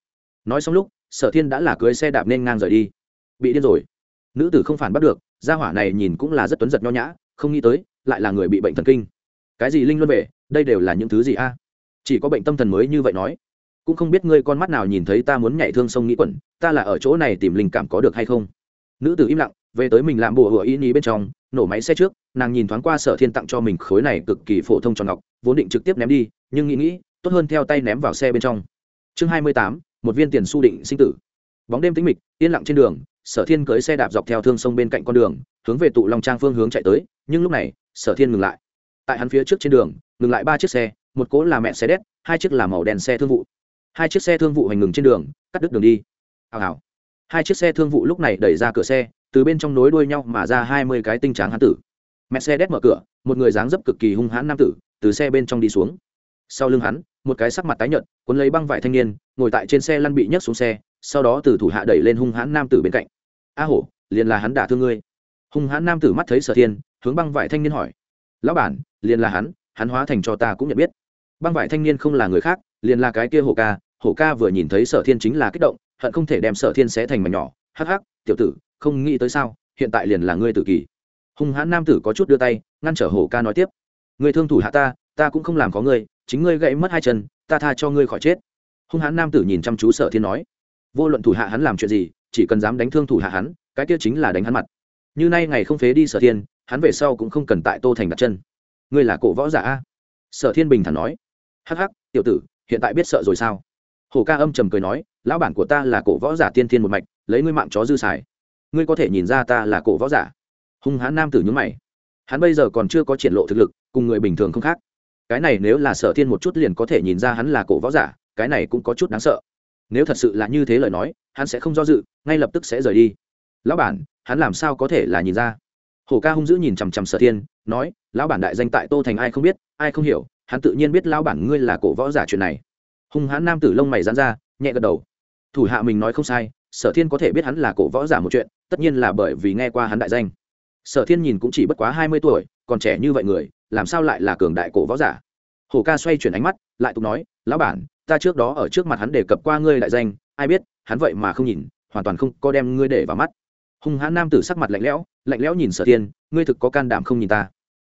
[SPEAKER 1] Nói xong lúc, sở thiên đã là cưới xe đạp nên ngang rời đi. Bị điên rồi. Nữ tử không phản bắt được, gia hỏa này nhìn cũng là rất tuấn giật nho nhã, không nghĩ tới, lại là người bị bệnh thần kinh. Cái gì linh luân về, đây đều là những thứ gì a? Chỉ có bệnh tâm thần mới như vậy nói cũng không biết ngươi con mắt nào nhìn thấy ta muốn nhảy thương sông nghĩ quẩn, ta là ở chỗ này tìm linh cảm có được hay không? Nữ tử im lặng, về tới mình làm bùa hựa ý nghĩ bên trong, nổ máy xe trước, nàng nhìn thoáng qua sở thiên tặng cho mình khối này cực kỳ phổ thông cho ngọc, vốn định trực tiếp ném đi, nhưng nghĩ nghĩ, tốt hơn theo tay ném vào xe bên trong. Chương hai mươi tám, một viên tiền su định sinh tử. Bóng đêm tĩnh mịch, yên lặng trên đường, sở thiên cưới xe đạp dọc theo thương sông bên cạnh con đường, hướng về tụ long trang phương hướng chạy tới, nhưng lúc này, sở thiên ngừng lại. Tại hắn phía trước trên đường, ngừng lại ba chiếc xe, một cỗ là mẹ xe đét, hai chiếc là màu đen xe thương vụ hai chiếc xe thương vụ hành ngừng trên đường, cắt đứt đường đi. Hào hào. Hai chiếc xe thương vụ lúc này đẩy ra cửa xe, từ bên trong nối đuôi nhau mà ra hai mươi cái tinh tráng hán tử. Mẹ xe đét mở cửa, một người dáng dấp cực kỳ hung hãn nam tử, từ xe bên trong đi xuống. Sau lưng hắn, một cái sắc mặt tái nhợt, cuốn lấy băng vải thanh niên, ngồi tại trên xe lăn bị nhấc xuống xe, sau đó từ thủ hạ đẩy lên hung hãn nam tử bên cạnh. A hổ, liền là hắn đả thương ngươi. Hung hãn nam tử mắt thấy sở thiên, hướng băng vải thanh niên hỏi. Lão bản, liền là hắn hắn hóa thành cho ta cũng nhận biết. Băng vải thanh niên không là người khác, liền là cái kia hổ ca hổ ca vừa nhìn thấy sở thiên chính là kích động, hận không thể đem sở thiên xé thành mảnh nhỏ. Hắc hắc, tiểu tử, không nghĩ tới sao, hiện tại liền là ngươi tử kỳ. Hung hãn nam tử có chút đưa tay, ngăn trở hổ ca nói tiếp. Người thương thủ hạ ta ta cũng không làm có ngươi, chính ngươi gãy mất hai chân, ta tha cho ngươi khỏi chết. Hung hãn nam tử nhìn chăm chú sở thiên nói. Vô luận thủ hạ hắn làm chuyện gì, chỉ cần dám đánh thương thủ hạ hắn, cái kia chính là đánh hắn mặt. Như nay ngày không phế đi sở thiên, hắn về sau cũng không cần tại tô thành đặt chân. Ngươi là cổ võ giả a? Sở thiên bình thản nói. Hắc hắc, tiểu tử, hiện tại biết sợ rồi sao? Hồ ca âm trầm cười nói, lão bản của ta là cổ võ giả tiên thiên một mạch, lấy ngươi mạng chó dư xài. Ngươi có thể nhìn ra ta là cổ võ giả. Hung hãn nam tử nhúng mày. Hắn bây giờ còn chưa có triển lộ thực lực, cùng người bình thường không khác. Cái này nếu là sở thiên một chút liền có thể nhìn ra hắn là cổ võ giả, cái này cũng có chút đáng sợ. Nếu thật sự là như thế lời nói, hắn sẽ không do dự, ngay lập tức sẽ rời đi. Lão bản, hắn làm sao có thể là nhìn ra? Hổ ca hung dữ nhìn chằm chằm sở thiên, nói, lão bản đại danh tại tô thành ai không biết, ai không hiểu, hắn tự nhiên biết lão bản ngươi là cổ võ giả chuyện này hung hãn nam tử lông mày dán ra, nhẹ gật đầu. Thủ hạ mình nói không sai, sở thiên có thể biết hắn là cổ võ giả một chuyện, tất nhiên là bởi vì nghe qua hắn đại danh. Sở thiên nhìn cũng chỉ bất quá hai mươi tuổi, còn trẻ như vậy người, làm sao lại là cường đại cổ võ giả? Hổ ca xoay chuyển ánh mắt, lại tục nói, lão bản, ta trước đó ở trước mặt hắn đề cập qua ngươi đại danh, ai biết, hắn vậy mà không nhìn, hoàn toàn không có đem ngươi để vào mắt. Hung hãn nam tử sắc mặt lạnh lẽo lạnh lẽo nhìn sở thiên, ngươi thực có can đảm không nhìn ta?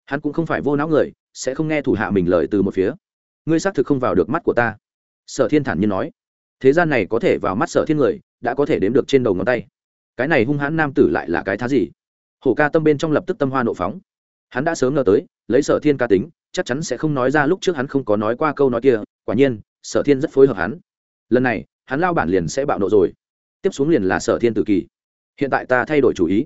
[SPEAKER 1] Hắn cũng không phải vô não người, sẽ không nghe thủ hạ mình lời từ một phía. Ngươi xác thực không vào được mắt của ta sở thiên thản nhiên nói, thế gian này có thể vào mắt sở thiên người, đã có thể đếm được trên đầu ngón tay. Cái này hung hãn nam tử lại là cái thá gì? Hổ ca tâm bên trong lập tức tâm hoa nộ phóng. Hắn đã sớm ngờ tới, lấy sở thiên ca tính, chắc chắn sẽ không nói ra lúc trước hắn không có nói qua câu nói kia, quả nhiên, sở thiên rất phối hợp hắn. Lần này, hắn lao bản liền sẽ bạo nộ rồi. Tiếp xuống liền là sở thiên tử kỳ. Hiện tại ta thay đổi chủ ý.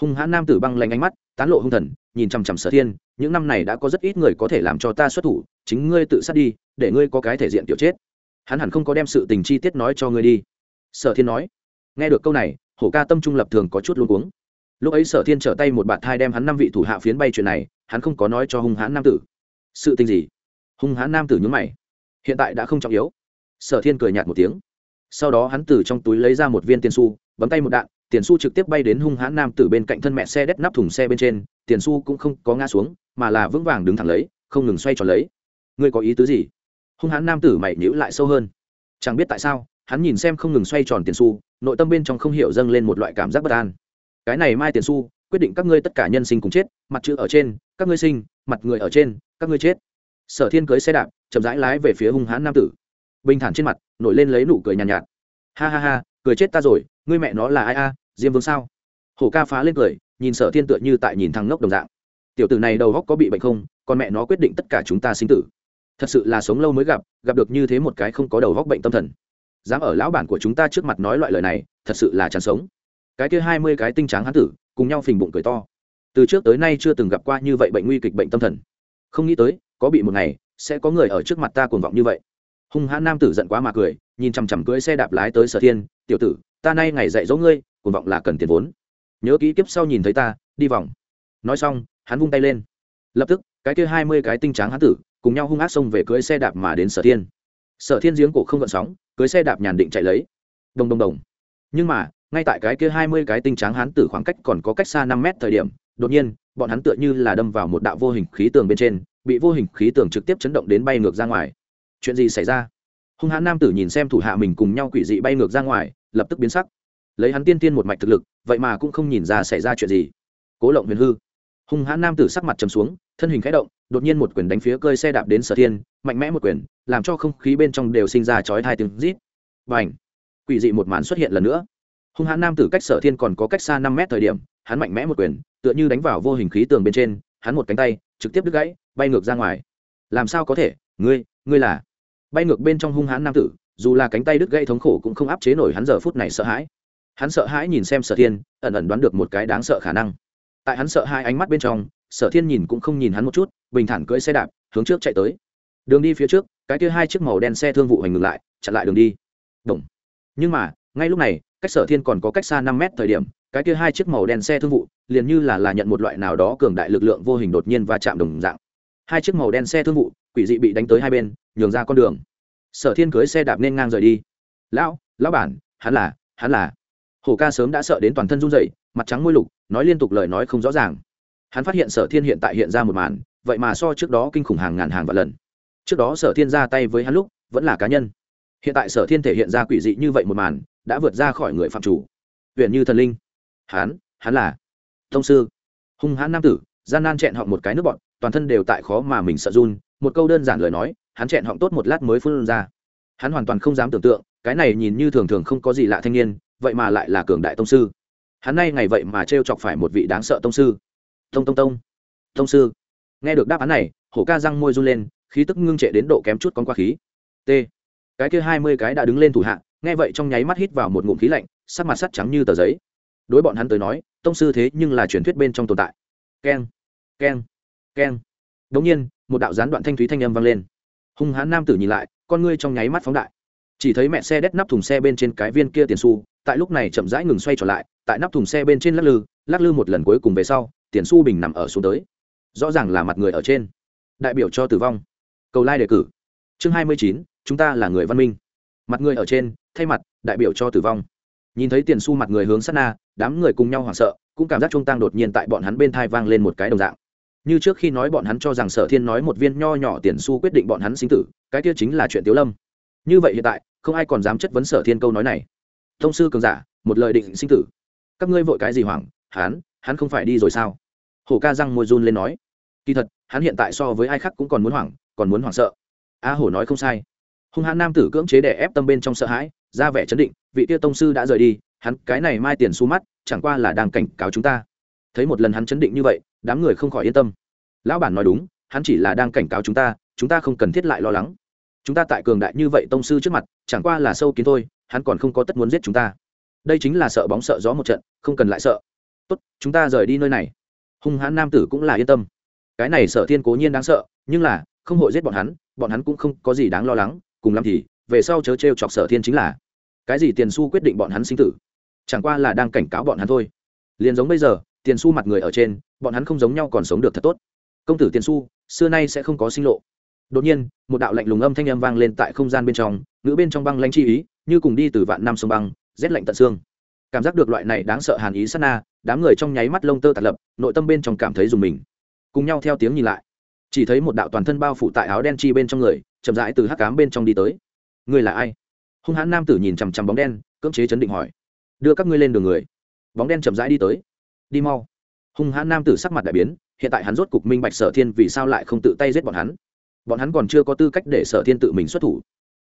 [SPEAKER 1] Hung hãn nam tử băng lanh ánh mắt, tán lộ hung thần, nhìn chằm chằm sở thiên, những năm này đã có rất ít người có thể làm cho ta xuất thủ, chính ngươi tự sát đi, để ngươi có cái thể diện kiểu chết hắn hẳn không có đem sự tình chi tiết nói cho ngươi đi. Sở thiên nói. Nghe được câu này, hổ ca tâm trung lập thường có chút luôn cuống. Lúc ấy sở thiên trở tay một bạt thai đem hắn năm vị thủ hạ phiến bay chuyện này, hắn không có nói cho hung hãn nam tử. Sự tình gì? Hung hãn nam tử nhúng mày. Hiện tại đã không trọng yếu. Sở thiên cười nhạt một tiếng. Sau đó hắn từ trong túi lấy ra một viên tiền su bấm tay một đạn, tiền su trực tiếp bay đến hung hãn nam tử bên cạnh thân mẹ xe đét nắp thùng xe bên trên, tiền su cũng không có ngã xuống, mà là vững vàng đứng thẳng lấy, không ngừng xoay tròn lấy. Ngươi có ý tứ gì? Hung hãn nam tử mày nhữ lại sâu hơn. Chẳng biết tại sao hắn nhìn xem không ngừng xoay tròn tiền su nội tâm bên trong không hiểu dâng lên một loại cảm giác bất an. Cái này mai tiền su quyết định các ngươi tất cả nhân sinh cùng chết mặt chữ ở trên các ngươi sinh mặt người ở trên các ngươi chết. Sở thiên cưới xe đạp chậm rãi lái về phía hung hãn nam tử. Bình thản trên mặt nổi lên lấy nụ cười nhàn nhạt, nhạt. Ha ha ha cười chết ta rồi ngươi mẹ nó là ai a diêm vương sao? Hổ ca phá lên cười nhìn sở thiên tựa như tại nhìn thằng ngốc đồng dạng. Tiểu tử này đầu góc có bị bệnh không còn mẹ nó quyết định tất cả chúng ta sinh tử thật sự là sống lâu mới gặp gặp được như thế một cái không có đầu góc bệnh tâm thần. Dám ở lão bản của chúng ta trước mặt nói loại lời này, thật sự là chán sống. Cái kia hai mươi cái tinh tráng hán tử, cùng nhau phình bụng cười to. Từ trước tới nay chưa từng gặp qua như vậy bệnh nguy kịch bệnh tâm thần. Không nghĩ tới, có bị một ngày, sẽ có người ở trước mặt ta cuồng vọng như vậy. Hung hãn nam tử giận quá mà cười, nhìn chằm chằm cưới xe đạp lái tới sở thiên, tiểu tử, ta nay ngày dạy dỗ ngươi, cuồng vọng là cần tiền vốn. Nhớ kỹ kiếp sau nhìn thấy ta, đi vòng. Nói xong, hắn vung tay lên. Lập tức, cái kia hai mươi cái tinh tráng hán tử cùng nhau hung ác xông về cưới xe đạp mà đến sở thiên. Sở thiên giếng cổ không gợn sóng cưới xe đạp nhàn định chạy lấy. Đồng đồng đồng. Nhưng mà, ngay tại cái kia hai mươi cái tinh tráng hán tử khoảng cách còn có cách xa năm mét thời điểm, đột nhiên, bọn hắn tựa như là đâm vào một đạo vô hình khí tường bên trên, bị vô hình khí tường trực tiếp chấn động đến bay ngược ra ngoài. Chuyện gì xảy ra? Hung hãn nam tử nhìn xem thủ hạ mình cùng nhau quỷ dị bay ngược ra ngoài, lập tức biến sắc. Lấy hắn tiên tiên một mạch thực lực, vậy mà cũng không nhìn ra xảy ra chuyện gì. Cố lộng huyền hư. Hung hãn nam tử sắc mặt trầm xuống, thân hình khẽ động đột nhiên một quyền đánh phía cơi xe đạp đến sở thiên, mạnh mẽ một quyền, làm cho không khí bên trong đều sinh ra chói hai tiếng rít. Và ảnh quỷ dị một màn xuất hiện lần nữa. Hung hãn nam tử cách sở thiên còn có cách xa năm mét thời điểm, hắn mạnh mẽ một quyền, tựa như đánh vào vô hình khí tường bên trên, hắn một cánh tay, trực tiếp đứt gãy, bay ngược ra ngoài. Làm sao có thể? Ngươi ngươi là? Bay ngược bên trong hung hãn nam tử, dù là cánh tay đứt gãy thống khổ cũng không áp chế nổi hắn giờ phút này sợ hãi. Hắn sợ hãi nhìn xem sở thiên, ẩn ẩn đoán được một cái đáng sợ khả năng. Tại hắn sợ hai ánh mắt bên trong, sở thiên nhìn cũng không nhìn hắn một chút bình thản cưỡi xe đạp, hướng trước chạy tới. Đường đi phía trước, cái kia hai chiếc màu đen xe thương vụ hành ngừng lại, chặn lại đường đi. Động. nhưng mà, ngay lúc này, cách sở thiên còn có cách xa năm mét thời điểm, cái kia hai chiếc màu đen xe thương vụ liền như là là nhận một loại nào đó cường đại lực lượng vô hình đột nhiên va chạm đồng dạng. Hai chiếc màu đen xe thương vụ, quỷ dị bị đánh tới hai bên, nhường ra con đường. Sở thiên cưới xe đạp nên ngang rời đi. Lão lão bản, hắn là hắn là. Hổ ca sớm đã sợ đến toàn thân run rẩy, mặt trắng môi lục, nói liên tục lời nói không rõ ràng. Hắn phát hiện sở thiên hiện tại hiện ra một màn vậy mà so trước đó kinh khủng hàng ngàn hàng vạn lần. Trước đó sở thiên ra tay với hắn lúc, vẫn là cá nhân. Hiện tại sở thiên thể hiện ra quỷ dị như vậy một màn, đã vượt ra khỏi người phạm chủ. Huyện như thần linh. Hán hắn là thông sư. Hung hãn nam tử, gian nan chẹn họng một cái nước bọn, toàn thân đều tại khó mà mình sợ run, một câu đơn giản lời nói, hắn chẹn họng tốt một lát mới phun ra. Hắn hoàn toàn không dám tưởng tượng, cái này nhìn như thường thường không có gì lạ thanh niên, vậy mà lại là cường đại tông sư. Hắn nay ngày vậy mà t r e o chọc phải một vị đáng sợ tông sư. Tông tông tông. Tông sư nghe được đáp án này, hổ ca răng môi run lên, khí tức ngưng trệ đến độ kém chút con qua khí. T. Cái kia hai mươi cái đã đứng lên thủ hạ, nghe vậy trong nháy mắt hít vào một ngụm khí lạnh, sắc mặt sắt trắng như tờ giấy. Đối bọn hắn tới nói, tông sư thế nhưng là truyền thuyết bên trong tồn tại. Keng keng keng. Đống nhiên, một đạo gián đoạn thanh thúy thanh âm vang lên. Hung hãn nam tử nhìn lại, con ngươi trong nháy mắt phóng đại. Chỉ thấy mẹ xe đét nắp thùng xe bên trên cái viên kia tiền xu, tại lúc này chậm rãi ngừng xoay trở lại, tại nắp thùng xe bên trên lắc lư lắc lư một lần cuối cùng về sau, tiền xu bình nằm ở xuống tới rõ ràng là mặt người ở trên. Đại biểu cho tử vong. Cầu lai đề cử. Chương hai mươi chín, chúng ta là người văn minh. Mặt người ở trên, thay mặt, đại biểu cho tử vong. Nhìn thấy tiền su mặt người hướng sát na, đám người cùng nhau hoảng sợ, cũng cảm giác trung tăng đột nhiên tại bọn hắn bên thai vang lên một cái đồng dạng. Như trước khi nói bọn hắn cho rằng sở thiên nói một viên nho nhỏ tiền su quyết định bọn hắn sinh tử, cái kia chính là chuyện tiếu lâm. Như vậy hiện tại, không ai còn dám chất vấn sở thiên câu nói này. Thông sư cường giả, một lời định sinh tử. Các ngươi vội cái gì hoảng? Hắn hắn không phải đi rồi sao? Hổ ca răng môi run lên nói, kỳ thật, hắn hiện tại so với ai khác cũng còn muốn hoảng, còn muốn hoảng sợ. A hổ nói không sai. Hung hãn nam tử cưỡng chế đè ép tâm bên trong sợ hãi, ra vẻ chấn định, vị tiêu tông sư đã rời đi, hắn cái này mai tiền xu mắt, chẳng qua là đang cảnh cáo chúng ta. Thấy một lần hắn chấn định như vậy, đám người không khỏi yên tâm. Lão bản nói đúng, hắn chỉ là đang cảnh cáo chúng ta chúng ta không cần thiết lại lo lắng. Chúng ta tại cường đại như vậy tông sư trước mặt, chẳng qua là sâu kiến thôi, hắn còn không có tất muốn giết chúng ta. Đây chính là sợ bóng sợ gió một trận, không cần lại sợ. Tốt, chúng ta rời đi nơi này hung hãn nam tử cũng là yên tâm. Cái này sở thiên cố nhiên đáng sợ, nhưng là, không hội giết bọn hắn bọn hắn cũng không có gì đáng lo lắng, cùng lắm thì, về sau chớ t chọc sở thiên chính là, cái gì tiền su quyết định bọn hắn sinh tử? Chẳng qua là đang cảnh cáo bọn hắn thôi. Liền giống bây giờ, tiền su mặt người ở trên, bọn hắn không giống nhau còn sống được thật tốt. Công tử tiền su xưa nay sẽ không có sinh lộ. Đột nhiên, một đạo lạnh lùng âm thanh âm vang lên tại không gian bên trong ngữ bên trong băng lanh chi ý, như cùng đi từ vạn năm sông băng, rét lạnh tận xương cảm giác được loại này đáng sợ hàn ý sát na, đám người trong nháy mắt lông tơ tạt lập, nội tâm bên trong cảm thấy dùng mình. Cùng nhau theo tiếng nhìn lại, chỉ thấy một đạo toàn thân bao phủ tại áo đen chi bên trong người, chậm rãi từ hắc cám bên trong đi tới. Người là ai? Hung hãn nam tử nhìn chằm chằm bóng đen, cưỡng chế chấn định hỏi. Đưa các ngươi lên đường người. Bóng đen chậm rãi đi tới. Đi mau. Hung hãn nam tử sắc mặt đại biến, hiện tại hắn rốt cục minh bạch sở thiên vì sao lại không tự tay giết bọn hắn. Bọn hắn còn chưa có tư cách để sở thiên tự mình xuất thủ.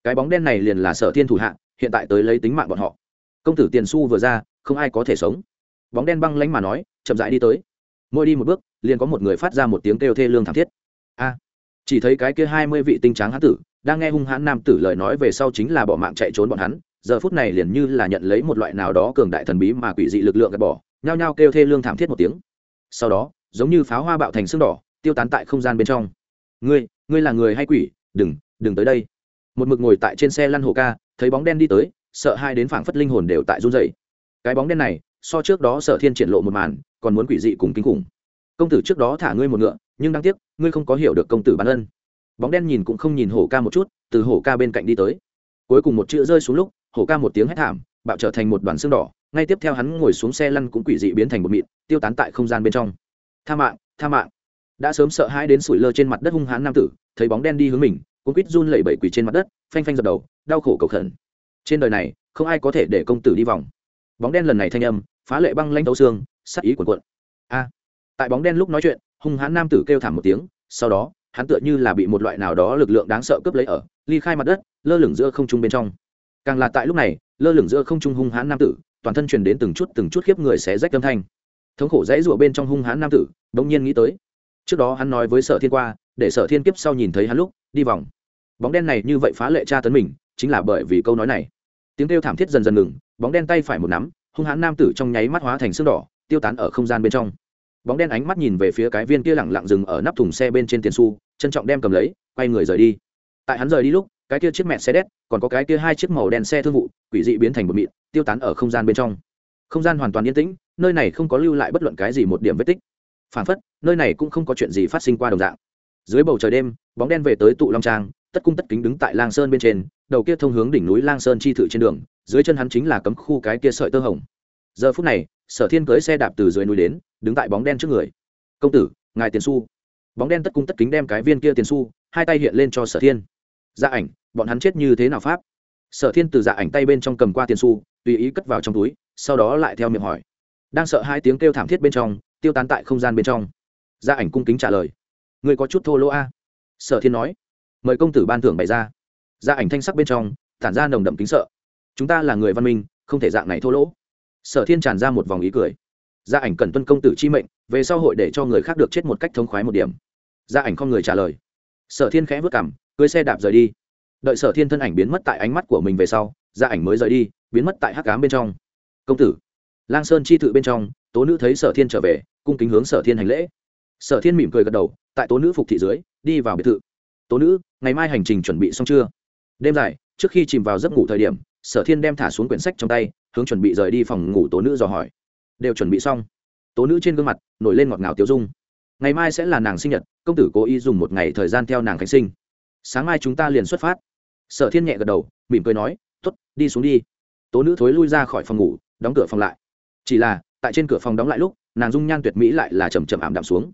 [SPEAKER 1] Cái bóng đen này liền là sở thiên thủ hạ, hiện tại tới lấy tính mạng bọn họ công tử tiền su vừa ra, không ai có thể sống. Bóng đen băng lánh mà nói, chậm rãi đi tới. Mỗi đi một bước, liền có một người phát ra một tiếng kêu thê lương thảm thiết. A! Chỉ thấy cái kia hai mươi vị tinh tráng hán tử, đang nghe hung hãn nam tử lời nói về sau chính là bỏ mạng chạy trốn bọn hắn. Giờ phút này liền như là nhận lấy một loại nào đó cường đại thần bí mà quỷ dị lực lượng gạt bỏ, nhao nhao kêu thê lương thảm thiết một tiếng. Sau đó, giống như pháo hoa bạo thành xương đỏ, tiêu tán tại không gian bên trong. Ngươi ngươi là người hay quỷ? Đừng đừng tới đây. Một mực ngồi tại trên xe lăn hồ ca, thấy bóng đen đi tới sợ hai đến phảng phất linh hồn đều tại run dày cái bóng đen này, so trước đó sợ thiên triển lộ một màn, còn muốn quỷ dị cùng kinh khủng. Công tử trước đó thả ngươi một ngựa, nhưng đáng tiếc, ngươi không có hiểu được công tử bán ân. Bóng đen nhìn cũng không nhìn hổ ca một chút, từ hổ ca bên cạnh đi tới. Cuối cùng một chữ rơi xuống lúc, hổ ca một tiếng hét thảm, bạo trở thành một đoàn xương đỏ, ngay tiếp theo hắn ngồi xuống xe lăn cũng quỷ dị biến thành một mịn, tiêu tán tại không gian bên trong. Tha mạng tha mạng. Đã sớm sợ hãi đến sủi lơ trên mặt đất hung hãn nam tử, thấy bóng đen đi hướng mình cũng quýt run lẩy bẩy quỳ trên mặt đất, phanh phanh dập đầu, đau khổ cầu khẩn trên đời này, không ai có thể để công tử đi vòng. Bóng đen lần này thanh âm, phá lệ băng lanh tấu xương sắc ý quần quận a. Tại bóng đen lúc nói chuyện, hung hãn nam tử kêu thảm một tiếng, sau đó, hắn tựa như là bị một loại nào đó lực lượng đáng sợ cướp lấy ở, ly khai mặt đất, lơ lửng giữa không trung bên trong. Càng là tại lúc này, lơ lửng giữa không trung hung hãn nam tử, toàn thân truyền đến từng chút từng chút khiếp người xé rách âm thanh. Thống khổ dãy rụa bên trong hung hãn nam tử, bỗng nhiên nghĩ tới. Trước đó hắn nói với sở thiên qua, để sở thiên kiếp sau nhìn thấy hắn lúc, đi vòng. Bóng đen này như vậy phá lệ tra tấn mình, chính là bởi vì câu nói này tiếng kêu thảm thiết dần dần ngừng, bóng đen tay phải một nắm, hung hãn nam tử trong nháy mắt hóa thành xương đỏ, tiêu tán ở không gian bên trong. Bóng đen ánh mắt nhìn về phía cái viên kia lẳng lặng dừng ở nắp thùng xe bên trên tiền su trân trọng đem cầm lấy, quay người rời đi. Tại hắn rời đi lúc, cái kia chiếc mẹ xe đét còn có cái kia hai chiếc màu đen xe thương vụ, quỷ dị biến thành bột mịn, tiêu tán ở không gian bên trong. Không gian hoàn toàn yên tĩnh, nơi này không có lưu lại bất luận cái gì một điểm vết tích. Phản phất, nơi này cũng không có chuyện gì phát sinh qua đồng dạng. Dưới bầu trời đêm, bóng đen về tới tụ long trang tất cung tất kính đứng tại lang sơn bên trên, đầu kia thông hướng đỉnh núi lang sơn chi thự trên đường, dưới chân hắn chính là cấm khu cái kia sợi tơ hồng. Giờ phút này, sở thiên cưới xe đạp từ dưới núi đến, đứng tại bóng đen trước người. Công tử, ngài tiền su bóng đen tất cung tất kính đem cái viên kia tiền su hai tay hiện lên cho sở thiên. Gia ảnh, bọn hắn chết như thế nào pháp? Sở thiên từ dạ ảnh tay bên trong cầm qua tiền xu, tùy ý cất vào trong túi, sau đó lại theo miệng hỏi. Đang sợ hai tiếng kêu thảm thiết bên trong, tiêu tán tại không gian bên trong. Dạ ảnh cung kính trả lời. Người có chút thô lỗ a? Sở thiên nói mời công tử ban thưởng bày ra. Gia ảnh thanh sắc bên trong, tản ra nồng đậm kính sợ. Chúng ta là người văn minh, không thể dạng này thô lỗ. Sở thiên tràn ra một vòng ý cười. Gia ảnh cần tuân công tử chi mệnh, về sau hội để cho người khác được chết một cách thống khoái một điểm. Gia ảnh không người trả lời. Sở thiên khẽ vất cảm cưới xe đạp rời đi. Đợi sở thiên thân ảnh biến mất tại ánh mắt của mình về sau gia ảnh mới rời đi, biến mất tại hắc cám bên trong. Công tử, lang sơn chi thự bên trong, tố nữ thấy sở thiên trở về, cung kính hướng sở thiên hành lễ. Sở thiên mỉm cười gật đầu, tại tố nữ phục thị dưới, đi vào biệt thự tố nữ, ngày mai hành trình chuẩn bị xong chưa? Đêm dài, trước khi chìm vào giấc ngủ thời điểm, sở thiên đem thả xuống quyển sách trong tay, hướng chuẩn bị rời đi phòng ngủ tố nữ dò hỏi. Đều chuẩn bị xong. Tố nữ trên gương mặt nổi lên ngọt ngào tiêu dung. Ngày mai sẽ là nàng sinh nhật, công tử cố ý dùng một ngày thời gian theo nàng khánh sinh. Sáng mai chúng ta liền xuất phát. Sở thiên nhẹ gật đầu, mỉm cười nói t ố t đi xuống đi. Tố nữ thối lui ra khỏi phòng ngủ, đóng cửa phòng lại. Chỉ là, tại trên cửa phòng đóng lại lúc, nàng dung nhan tuyệt mỹ lại là chầm chầm ảm đạm xuống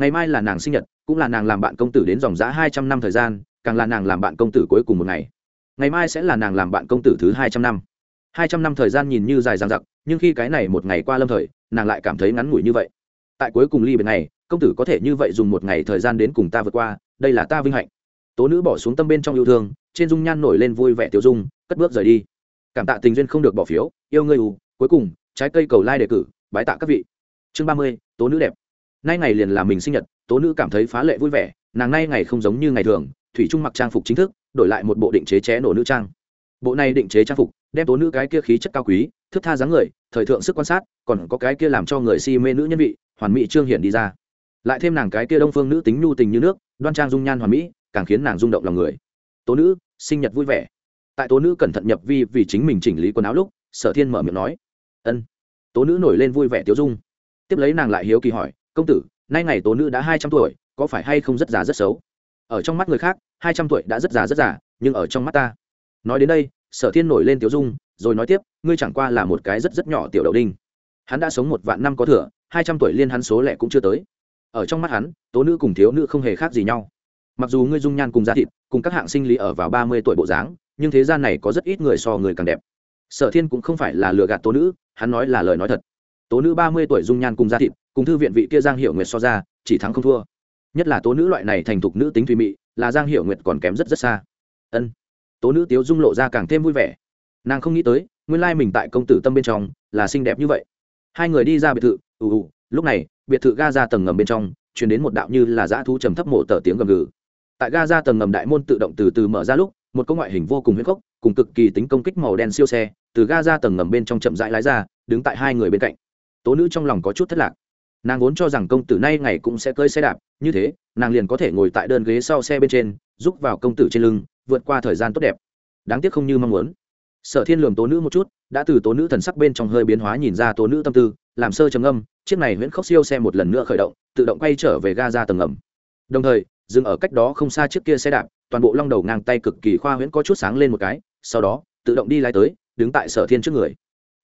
[SPEAKER 1] ngày mai là nàng sinh nhật, cũng là nàng làm bạn công tử đến dòng giã hai trăm năm thời gian, càng là nàng làm bạn công tử cuối cùng một ngày. Ngày mai sẽ là nàng làm bạn công tử thứ hai trăm năm. Hai trăm năm thời gian nhìn như dài dằng dặc, nhưng khi cái này một ngày qua lâm thời, nàng lại cảm thấy ngắn ngủi như vậy. Tại cuối cùng ly biệt này, công tử có thể như vậy dùng một ngày thời gian đến cùng ta vượt qua, đây là ta vinh hạnh. Tố nữ bỏ xuống tâm bên trong yêu thương, trên dung nhan nổi lên vui vẻ tiêu dung, cất bước rời đi. Cảm tạ tình duyên không được bỏ phiếu, yêu ngươi ù, cuối cùng, trái cây cầu lai đề cử, bái tạ các vị. Chương ba mươi, tố nữ đẹp nay ngày liền là mình sinh nhật, tố nữ cảm thấy phá lệ vui vẻ, nàng nay ngày không giống như ngày thường, thủy trung mặc trang phục chính thức, đổi lại một bộ định chế ché nổ nữ trang. Bộ này định chế trang phục, đem tố nữ cái kia khí chất cao quý, thức tha dáng người, thời thượng sức quan sát, còn có cái kia làm cho người si mê nữ nhân vị, hoàn mỹ trương hiển đi ra. Lại thêm nàng cái kia đông phương nữ tính nhu tình như nước, đoan trang dung nhan hoàn mỹ, càng khiến nàng rung động lòng người. Tố nữ, sinh nhật vui vẻ. Tại tố nữ cẩn thận nhập vi vì chính mình chỉnh lý quần áo lúc, sở thiên mở miệng nói, ân. Tố nữ nổi lên vui vẻ tiêu dung. Tiếp lấy nàng lại hiếu kỳ hỏi công tử, nay ngày tố nữ đã hai trăm tuổi, có phải hay không rất già rất xấu? Ở trong mắt người khác, hai trăm tuổi đã rất già rất già, nhưng ở trong mắt ta. Nói đến đây, sở thiên nổi lên tiểu dung, rồi nói tiếp, ngươi chẳng qua là một cái rất rất nhỏ tiểu đậu đinh. Hắn đã sống một vạn năm có thừa, hai trăm tuổi liên hắn số lẻ cũng chưa tới. Ở trong mắt hắn, tố nữ cùng thiếu nữ không hề khác gì nhau. Mặc dù ngươi dung nhan cùng da thịt, cùng các hạng sinh lý ở vào ba mươi tuổi bộ dáng, nhưng thế gian này có rất ít người so người càng đẹp. Sở thiên cũng không phải là lừa gạt tố nữ, hắn nói là lời nói thật tố nữ ba mươi tuổi dung nhan cùng da thịt, cùng thư viện vị kia giang hiệu nguyệt so ra, chỉ thắng không thua. Nhất là tố nữ loại này thành thục nữ tính thùy mị, là giang hiệu nguyệt còn kém rất rất xa. Ân. Tố nữ tiếu dung lộ ra càng thêm vui vẻ. Nàng không nghĩ tới, nguyên lai mình tại công tử tâm bên trong, là xinh đẹp như vậy. Hai người đi ra biệt thự, ù ù, lúc này, biệt thự ga ra tầng ngầm bên trong chuyển đến một đạo như là dã thu trầm thấp mộ tờ tiếng gầm gừ. Tại ga ra tầng ngầm đại môn tự động từ từ mở ra lúc, một công ngoại hình vô cùng huyết khốc, cùng cực kỳ tính công kích màu đen siêu xe, từ ga ra tầng ngầm bên trong chậm rãi lái ra, đứng tại hai người bên cạnh tố nữ trong lòng có chút thất lạc. Nàng vốn cho rằng công tử nay ngày cũng sẽ cơi xe đạp, như thế, nàng liền có thể ngồi tại đơn ghế sau xe bên trên, giúp vào công tử trên lưng, vượt qua thời gian tốt đẹp. Đáng tiếc không như mong muốn. Sở thiên lường tố nữ một chút, đã từ tố nữ thần sắc bên trong hơi biến hóa nhìn ra tố nữ tâm tư, làm sơ trầm âm chiếc này huyễn khốc siêu xe một lần nữa khởi động, tự động quay trở về ga ra tầng ngầm. Đồng thời, dừng ở cách đó không xa chiếc kia xe đạp, toàn bộ long đầu ngang tay cực kỳ khoa huyễn có chút sáng lên một cái, sau đó, tự động đi lái tới, đứng tại sở thiên trước người.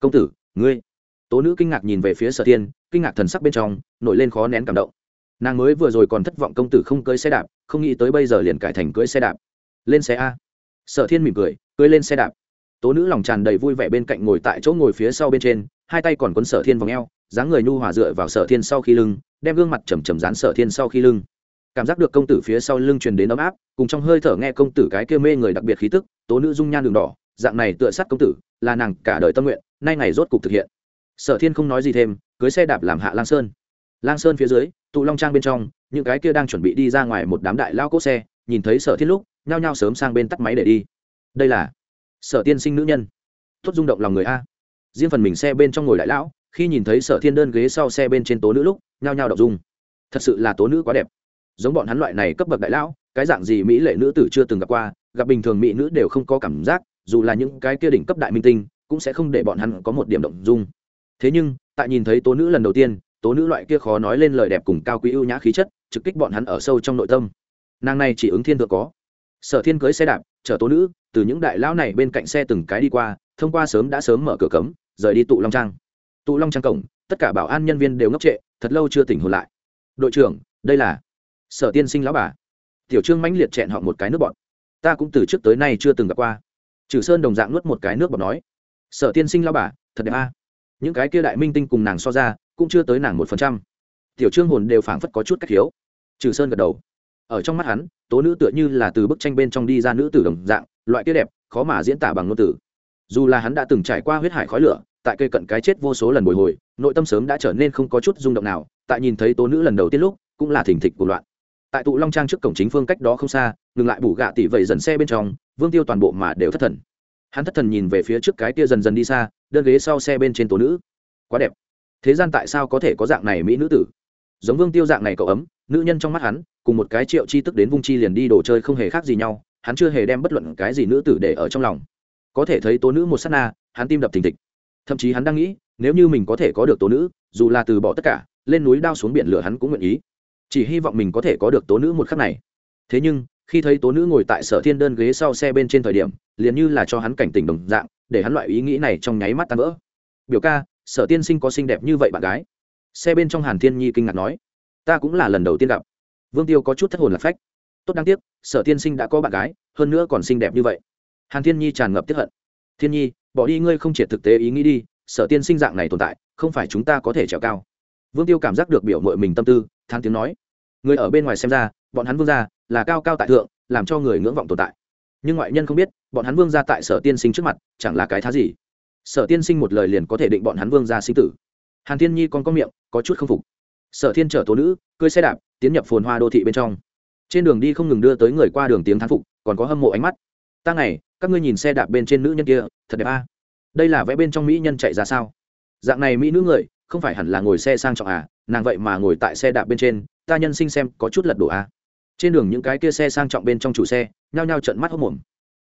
[SPEAKER 1] Công tử, ngươi tố nữ kinh ngạc nhìn về phía sở thiên, kinh ngạc thần sắc bên trong, nổi lên khó nén cảm động. Nàng mới vừa rồi còn thất vọng công tử không cưới xe đạp, không nghĩ tới bây giờ liền cải thành cưới xe đạp. Lên xe a. Sở thiên mỉm cười, cưới lên xe đạp. Tố nữ lòng tràn đầy vui vẻ bên cạnh ngồi tại chỗ ngồi phía sau bên trên, hai tay còn quấn sở thiên vòng eo, dáng người nhu hòa dựa vào sở thiên sau khi lưng, đem gương mặt chầm chầm dán sở thiên sau khi lưng. Cảm giác được công tử phía sau lưng truyền đến ấm áp, cùng trong hơi thở nghe công tử cái kia mê người đặc biệt khí tức, tố nữ dung nhan đường đỏ, dạng này tựa sát công tử, là nàng cả đời tâm nguyện, nay ngày rốt cục thực hiện sở thiên không nói gì thêm, cưới xe đạp làm hạ lang sơn. Lang sơn phía dưới, tụ long trang bên trong, những cái kia đang chuẩn bị đi ra ngoài một đám đại lao cốt xe, nhìn thấy sở thiên lúc, nhao nhao sớm sang bên tắt máy để đi. Đây là sở tiên sinh nữ nhân. Tốt rung động lòng người a. Riêng phần mình xe bên trong ngồi đại lão, khi nhìn thấy sở thiên đơn ghế sau xe bên trên tố nữ lúc, nhao nhao đọc dung. Thật sự là tố nữ quá đẹp. Giống bọn hắn loại này cấp bậc đại lão, cái dạng gì mỹ lệ nữ tử chưa từng gặp qua, gặp bình thường mỹ nữ đều không có cảm giác, dù là những cái kia đỉnh cấp đại minh tinh, cũng sẽ không để bọn hắn có một điểm động dung thế nhưng, tại nhìn thấy tố nữ lần đầu tiên, tố nữ loại kia khó nói lên lời đẹp cùng cao quý ưu nhã khí chất, trực kích bọn hắn ở sâu trong nội tâm. Nàng này chỉ ứng thiên thượng có. Sở thiên cưới xe đạp, chở tố nữ từ những đại lão này bên cạnh xe từng cái đi qua, thông qua sớm đã sớm mở cửa cấm, rời đi tụ long trang. Tụ long trang cổng, tất cả bảo an nhân viên đều ngốc trệ, thật lâu chưa tỉnh hồn lại. Đội trưởng, đây là sở tiên sinh lão bà. Tiểu trương mãnh liệt chẹn họ một cái nước bọn. Ta cũng từ trước tới nay chưa từng gặp qua. Trừ sơn đồng dạng nuốt một cái nước bọt nói. Sở tiên sinh lão bà, thật đẹp a những cái kia đại minh tinh cùng nàng so ra, cũng chưa tới nàng một phần trăm. Tiểu trương hồn đều phảng phất có chút cách hiếu trừ sơn gật đầu. Ở trong mắt hắn, tố nữ tựa như là từ bức tranh bên trong đi ra nữ tử đồng dạng, loại kia đẹp, khó mà diễn tả bằng ngôn từ. Dù là hắn đã từng trải qua huyết hải khói lửa, tại cây cận cái chết vô số lần bồi hồi, nội tâm sớm đã trở nên không có chút rung động nào, tại nhìn thấy tố nữ lần đầu tiên lúc, cũng là thỉnh thịch của loạn. Tại tụ long trang trước cổng chính phương cách đó không xa, ngừng lại bù gạ tỷ vẩy dần xe bên trong, vương tiêu toàn bộ mà đều thất thần hắn thất thần nhìn về phía trước cái kia dần dần đi xa, đơn ghế sau xe bên trên tố nữ. Quá đẹp. Thế gian tại sao có thể có dạng này mỹ nữ tử? Giống vương tiêu dạng này cậu ấm, nữ nhân trong mắt hắn, cùng một cái triệu chi tức đến vung chi liền đi đồ chơi không hề khác gì nhau, hắn chưa hề đem bất luận cái gì nữ tử để ở trong lòng. Có thể thấy tố nữ một s á t na, hắn tim đập thình thịch. Thậm chí hắn đang nghĩ, nếu như mình có thể có được tố nữ, dù là từ bỏ tất cả, lên núi đao xuống biển lửa hắn cũng nguyện ý. Chỉ hy vọng mình có thể có được tố nữ một khắc này. Thế nhưng khi thấy tố nữ ngồi tại sở thiên đơn ghế sau xe bên trên thời điểm, liền như là cho hắn cảnh tỉnh đồng dạng, để hắn loại ý nghĩ này trong nháy mắt tan vỡ. Biểu ca, sở tiên sinh có xinh đẹp như vậy bạn gái? Xe bên trong hàn thiên nhi kinh ngạc nói. Ta cũng là lần đầu tiên gặp. Vương tiêu có chút thất hồn lạc phách. Tốt đáng tiếc, sở tiên sinh đã có bạn gái, hơn nữa còn xinh đẹp như vậy. Hàn thiên nhi tràn ngập tiếp hận. Thiên nhi, bỏ đi ngươi không triệt thực tế ý nghĩ đi, sở tiên sinh dạng này tồn tại, không phải chúng ta có thể trèo cao. Vương tiêu cảm giác được biểu mội mình tâm tư thang tiếng nói. Người ở bên ngoài xem ra, bọn hắn vương gia là cao cao tại thượng, làm cho người ngưỡng vọng tồn tại. Nhưng ngoại nhân không biết, bọn hắn vương gia tại sở tiên sinh trước mặt, chẳng là cái thá gì. Sở tiên sinh một lời liền có thể định bọn hắn vương gia sinh tử. Hàn thiên nhi còn có miệng, có chút không phục. Sở thiên chở tố nữ cưới xe đạp, tiến nhập phồn hoa đô thị bên trong. Trên đường đi không ngừng đưa tới người qua đường tiếng thán phục, còn có hâm mộ ánh mắt. Ta ngày, các ngươi nhìn xe đạp bên trên nữ nhân kia, thật đẹp a. Đây là vẽ bên trong mỹ nhân chạy ra sao? Dạng này mỹ nữ người, không phải hẳn là ngồi xe sang trọng à? Nàng vậy mà ngồi tại xe đạp bên trên, ta nhân sinh xem có chút lật đổ a trên đường những cái kia xe sang trọng bên trong chủ xe, nhao nhao trận mắt hốc mồm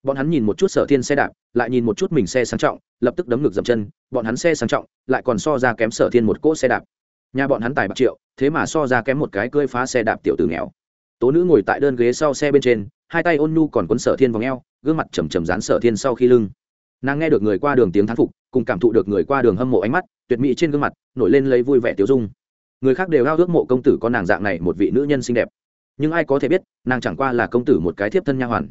[SPEAKER 1] bọn hắn nhìn một chút sở thiên xe đạp, lại nhìn một chút mình xe sang trọng, lập tức đấm ngực dầm chân, bọn hắn xe sang trọng, lại còn so ra kém sở thiên một cỗ xe đạp. Nhà bọn hắn tài bạc triệu, thế mà so ra kém một cái cơi phá xe đạp tiểu tử nghèo. Tố nữ ngồi tại đơn ghế sau xe bên trên, hai tay ôn nhu còn quấn sở thiên vòng eo, gương mặt chầm chầm dán sở thiên sau khi lưng. Nàng nghe được người qua đường tiếng thán phục, cùng cảm thụ được người qua đường hâm mộ ánh mắt, tuyệt mỹ trên gương mặt, nổi lên lấy vui vẻ tiêu dung. Người khác đều ao ước mộ công tử có nàng dạng này một vị nữ nhân xinh đẹp nhưng ai có thể biết, nàng chẳng qua là công tử một cái thiếp thân nha hoàn.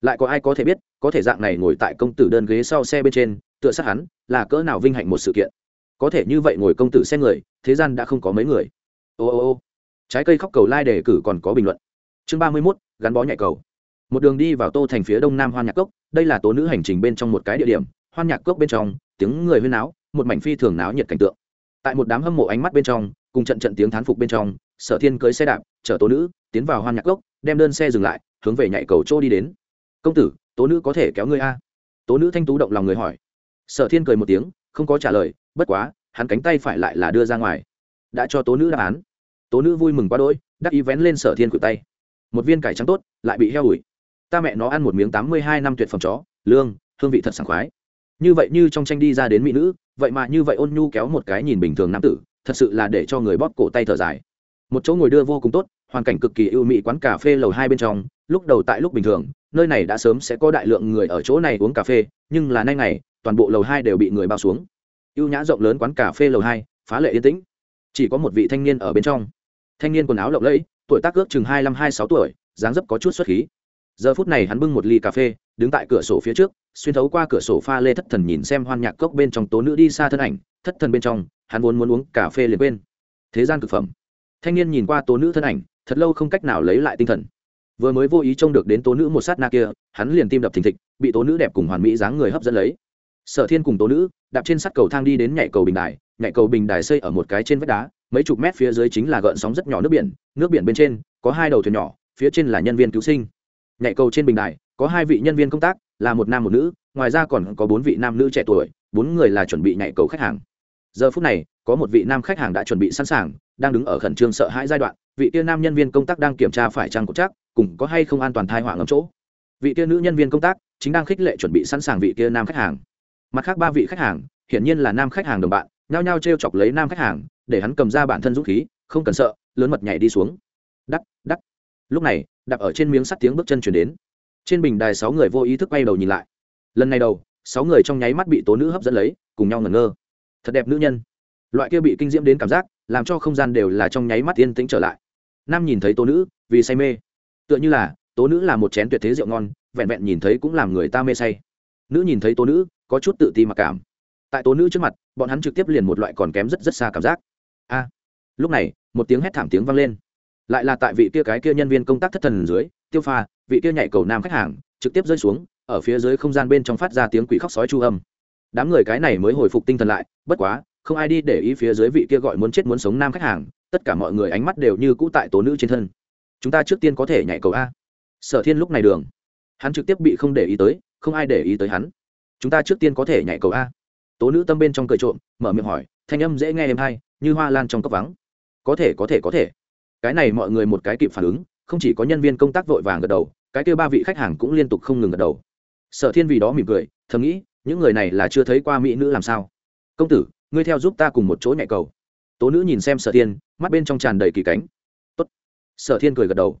[SPEAKER 1] Lại có ai có thể biết, có thể dạng này ngồi tại công tử đơn ghế sau xe bên trên, tựa sát hắn, là cỡ nào vinh hạnh một sự kiện. Có thể như vậy ngồi công tử xe người, thế gian đã không có mấy người. Ô ô ô. Trái cây khóc cầu lai、like、đề cử còn có bình luận. Chương ba mươi mốt, gắn bó nhạy cầu. Một đường đi vào tô thành phía đông nam hoan nhạc cốc, đây là tố nữ hành trình bên trong một cái địa điểm, hoan nhạc cốc bên trong, tiếng người huyên náo, một mảnh phi thường náo nhiệt cảnh tượng. Tại một đám hâm mộ ánh mắt bên trong, cùng trận trận tiếng thán phục bên trong sở thiên cưới xe đạp chở tố nữ tiến vào hoan nhạc gốc, đem đơn xe dừng lại hướng về nhạy cầu chỗ đi đến. Công tử tố nữ có thể kéo ngươi a? Tố nữ thanh tú động lòng người hỏi. Sở thiên cười một tiếng không có trả lời bất quá hắn cánh tay phải lại là đưa ra ngoài. Đã cho tố nữ đáp án. Tố nữ vui mừng quá đỗi đắc ý vén lên sở thiên cự tay. Một viên cải trắng tốt lại bị heo ủi. Ta mẹ nó ăn một miếng tám mươi hai năm tuyệt phẩm chó lương hương vị thật sảng khoái. Như vậy như trong tranh đi ra đến mỹ nữ vậy mà như vậy ôn nhu kéo một cái nhìn bình thường nam tử thật sự là để cho người bóp cổ tay thở dài một chỗ ngồi đưa vô cùng tốt, hoàn cảnh cực kỳ ưu mỹ quán cà phê lầu hai bên trong, lúc đầu tại lúc bình thường, nơi này đã sớm sẽ có đại lượng người ở chỗ này uống cà phê, nhưng là nay ngày, toàn bộ lầu hai đều bị người bao xuống. Ưu nhã rộng lớn quán cà phê lầu hai, phá lệ yên tĩnh. Chỉ có một vị thanh niên ở bên trong. Thanh niên quần áo lộng lẫy, tuổi tác ước chừng hai mươi hai sáu tuổi, dáng dấp có chút xuất khí. Giờ phút này hắn bưng một ly cà phê, đứng tại cửa sổ phía trước, xuyên thấu qua cửa sổ pha lê thất thần nhìn xem hoan nhạc cốc bên trong tố nữ đi xa thân ảnh, thất thần bên trong, hắn vốn muốn uống cà phê liền quên. Thế gian thực phẩm thanh niên nhìn qua tố nữ thân ảnh, thật lâu không cách nào lấy lại tinh thần. Vừa mới vô ý trông được đến tố nữ một sát na kia, hắn liền tim đập thình thịch, bị tố nữ đẹp cùng hoàn mỹ dáng người hấp dẫn lấy. Sở thiên cùng tố nữ, đạp trên sắt cầu thang đi đến nhảy cầu bình đài, nhảy cầu bình đài xây ở một cái trên vách đá, mấy chục mét phía dưới chính là gợn sóng rất nhỏ nước biển nước biển bên trên có hai đầu thuyền nhỏ, phía trên là nhân viên cứu sinh. Nhảy cầu trên bình đài, có hai vị nhân viên công tác, là một nam một nữ, ngoài ra còn có bốn vị nam nữ trẻ tuổi, bốn người là chuẩn bị nhảy cầu khách hàng. Giờ phút này, có một vị nam khách hàng đã chuẩn bị sẵn sàng đang đứng ở khẩn trương sợ hãi giai đoạn, vị tia nam nhân viên công tác đang kiểm tra phải trăng cột chắc, cùng có hay không an toàn thai họa ngấm chỗ. Vị tia nữ nhân viên công tác chính đang khích lệ chuẩn bị sẵn sàng vị tia nam khách hàng. Mặt khác ba vị khách hàng, hiển nhiên là nam khách hàng đồng bạn, nhao nhao t r e o chọc lấy nam khách hàng, để hắn cầm ra bản thân dũng khí, không cần sợ, lớn mật nhảy đi xuống. Đắt đắt lúc này, đạp ở trên miếng sắt tiếng bước chân chuyển đến. Trên bình đài sáu người vô ý thức bay đầu nhìn lại. Lần này đầu, sáu người trong nháy mắt bị tố nữ hấp dẫn lấy, cùng nhau ngẩn ngơ. Thật đẹp nữ nhân loại kia bị kinh diễm đến cảm giác, làm cho không gian đều là trong nháy mắt yên tĩnh trở lại. Nam nhìn thấy tố nữ, vì say mê. Tựa như là, tố nữ là một chén tuyệt thế rượu ngon, vẹn vẹn nhìn thấy cũng làm người ta mê say. Nữ nhìn thấy tố nữ, có chút tự ti mặc cảm. Tại tố nữ trước mặt, bọn hắn trực tiếp liền một loại còn kém rất rất xa cảm giác. A! Lúc này, một tiếng hét thảm tiếng vang lên. Lại là tại vị kia cái kia nhân viên công tác thất thần dưới, tiêu pha, vị kia nhảy cầu nam khách hàng, trực tiếp rơi xuống, ở phía dưới không gian bên trong phát ra tiếng quỷ khóc sói chu âm. Đám người cái này mới hồi phục tinh thần lại, bất quá không ai đi để ý phía dưới vị kia gọi muốn chết muốn sống nam khách hàng, tất cả mọi người ánh mắt đều như cũ tại tố nữ trên thân. Chúng ta trước tiên có thể nhảy cầu a. Sở thiên lúc này đường. Hắn trực tiếp bị không để ý tới, không ai để ý tới hắn. Chúng ta trước tiên có thể nhảy cầu a. Tố nữ tâm bên trong cười trộm, mở miệng hỏi, thanh âm dễ nghe êm hay, như hoa lan trong cốc vắng. Có thể có thể có thể. Cái này mọi người một cái kịp phản ứng, không chỉ có nhân viên công tác vội vàng gật đầu, cái kêu ba vị khách hàng cũng liên tục không ngừng gật đầu. Sở thiên vì đó mỉm cười, thầm nghĩ, những người này là chưa thấy qua mỹ nữ làm sao. Công tử ngươi theo giúp ta cùng một chỗ nhạy cầu. Tố nữ nhìn xem sở thiên, mắt bên trong tràn đầy kỳ cánh. Tốt. sở thiên cười gật đầu.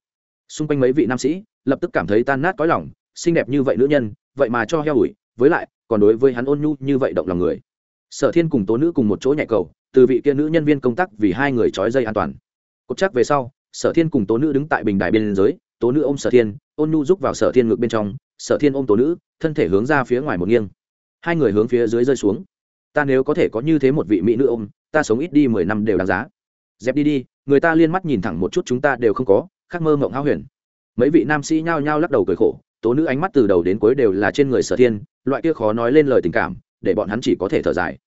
[SPEAKER 1] Xung quanh mấy vị nam sĩ lập tức cảm thấy tan nát cõi lòng, xinh đẹp như vậy nữ nhân, vậy mà cho heo ủi, với lại, còn đối với hắn ôn nhu như vậy động lòng người. Sở thiên cùng tố nữ cùng một chỗ nhạy cầu, từ vị kia nữ nhân viên công tác vì hai người trói dây an toàn. Cột chắc về sau, sở thiên cùng tố nữ đứng tại bình đài bên dưới, tố nữ ôm sở thiên, ôn nhu rúc vào sở thiên ngược bên trong, sở thiên ôm tố nữ, thân thể hướng ra phía ngoài một nghiêng. Hai người hướng phía dưới rơi xuống ta nếu có thể có như thế một vị mỹ nữ ôm, ta sống ít đi mười năm đều đáng giá. Dẹp đi đi, người ta liên mắt nhìn thẳng một chút chúng ta đều không có khác mơ mộng háo huyền. Mấy vị nam sĩ nhao nhao lắc đầu cười khổ, tố nữ ánh mắt từ đầu đến cuối đều là trên người sở thiên, loại kia khó nói lên lời tình cảm, để bọn hắn chỉ có thể thở dài.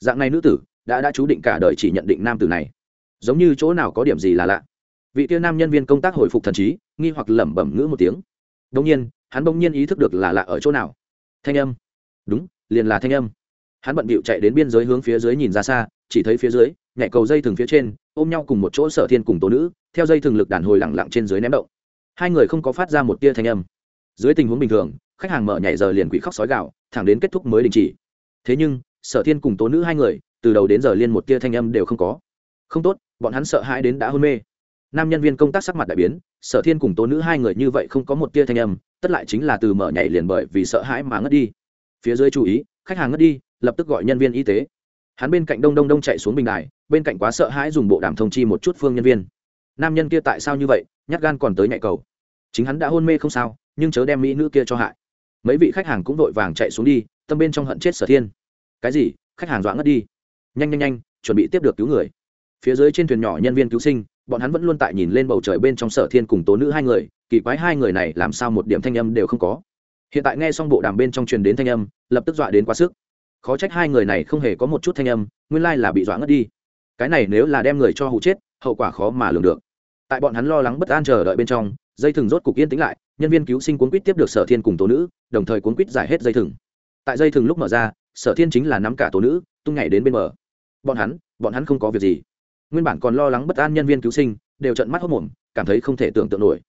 [SPEAKER 1] Dạng này nữ tử, đã đã chú định cả đời chỉ nhận định nam tử này. Giống như chỗ nào có điểm gì là lạ. Vị kia nam nhân viên công tác hồi phục thần trí, nghi hoặc lẩm bẩm ngữ một tiếng. Đông nhiên, hắn bỗng nhiên ý thức được là lạ ở chỗ nào. Thanh âm. Đúng, liền là thanh âm hắn bận bịu chạy đến biên giới hướng phía dưới nhìn ra xa, chỉ thấy phía dưới, nhảy cầu dây thừng phía trên, ôm nhau cùng một chỗ sở thiên cùng tố nữ, theo dây thừng lực đàn hồi lẳng lặng trên dưới ném động. Hai người không có phát ra một tia thanh âm. Dưới tình huống bình thường, khách hàng mở nhảy giờ liền quỷ khóc sói gạo thẳng đến kết thúc mới đình chỉ. Thế nhưng, sở thiên cùng tố nữ hai người, từ đầu đến giờ liên một tia thanh âm đều không có. Không tốt, bọn hắn sợ hãi đến đã hôn mê. Nam nhân viên công tác sắc mặt đại biến, sở thiên cùng tố nữ hai người như vậy không có một tia thanh âm, tất lại chính là từ mở nhảy liền bởi vì sợ hãi mà ngất đi. Phía dưới chú ý, khách hàng ngất đi lập tức gọi nhân viên y tế. Hắn bên cạnh đông đông đông chạy xuống bình đài, bên cạnh quá sợ hãi dùng bộ đàm thông chi một chút phương nhân viên. Nam nhân kia tại sao như vậy? Nhát gan còn tới nhạy cầu. Chính hắn đã hôn mê không sao, nhưng chớ đem mỹ nữ kia cho hại. Mấy vị khách hàng cũng vội vàng chạy xuống đi, tâm bên trong hận chết sở thiên. Cái gì? Khách hàng dọa ngất đi. Nhanh nhanh nhanh, chuẩn bị tiếp được cứu người. Phía dưới trên thuyền nhỏ nhân viên cứu sinh, bọn hắn vẫn luôn tại nhìn lên bầu trời bên trong sở thiên cùng tố nữ hai người, kỳ quái hai người này làm sao một điểm thanh âm đều không có. Hiện tại nghe xong bộ đàm bên trong truyền đến thanh âm, lập tức dọa đến quá sức khó trách hai người này không hề có một chút thanh âm, nguyên lai là bị dọa ngất đi. Cái này nếu là đem người cho hụ chết, hậu quả khó mà lường được. Tại bọn hắn lo lắng bất an chờ đợi bên trong, dây thừng rốt cục yên tĩnh lại, nhân viên cứu sinh cuốn quýt tiếp được sở thiên cùng tố nữ, đồng thời cuốn quýt giải hết dây thừng. Tại dây thừng lúc mở ra, sở thiên chính là nắm cả tố nữ, tung nhảy đến bên bờ. Bọn hắn bọn hắn không có việc gì. Nguyên bản còn lo lắng bất an nhân viên cứu sinh, đều trận mắt hốc mồm, cảm thấy không thể tưởng tượng nổi.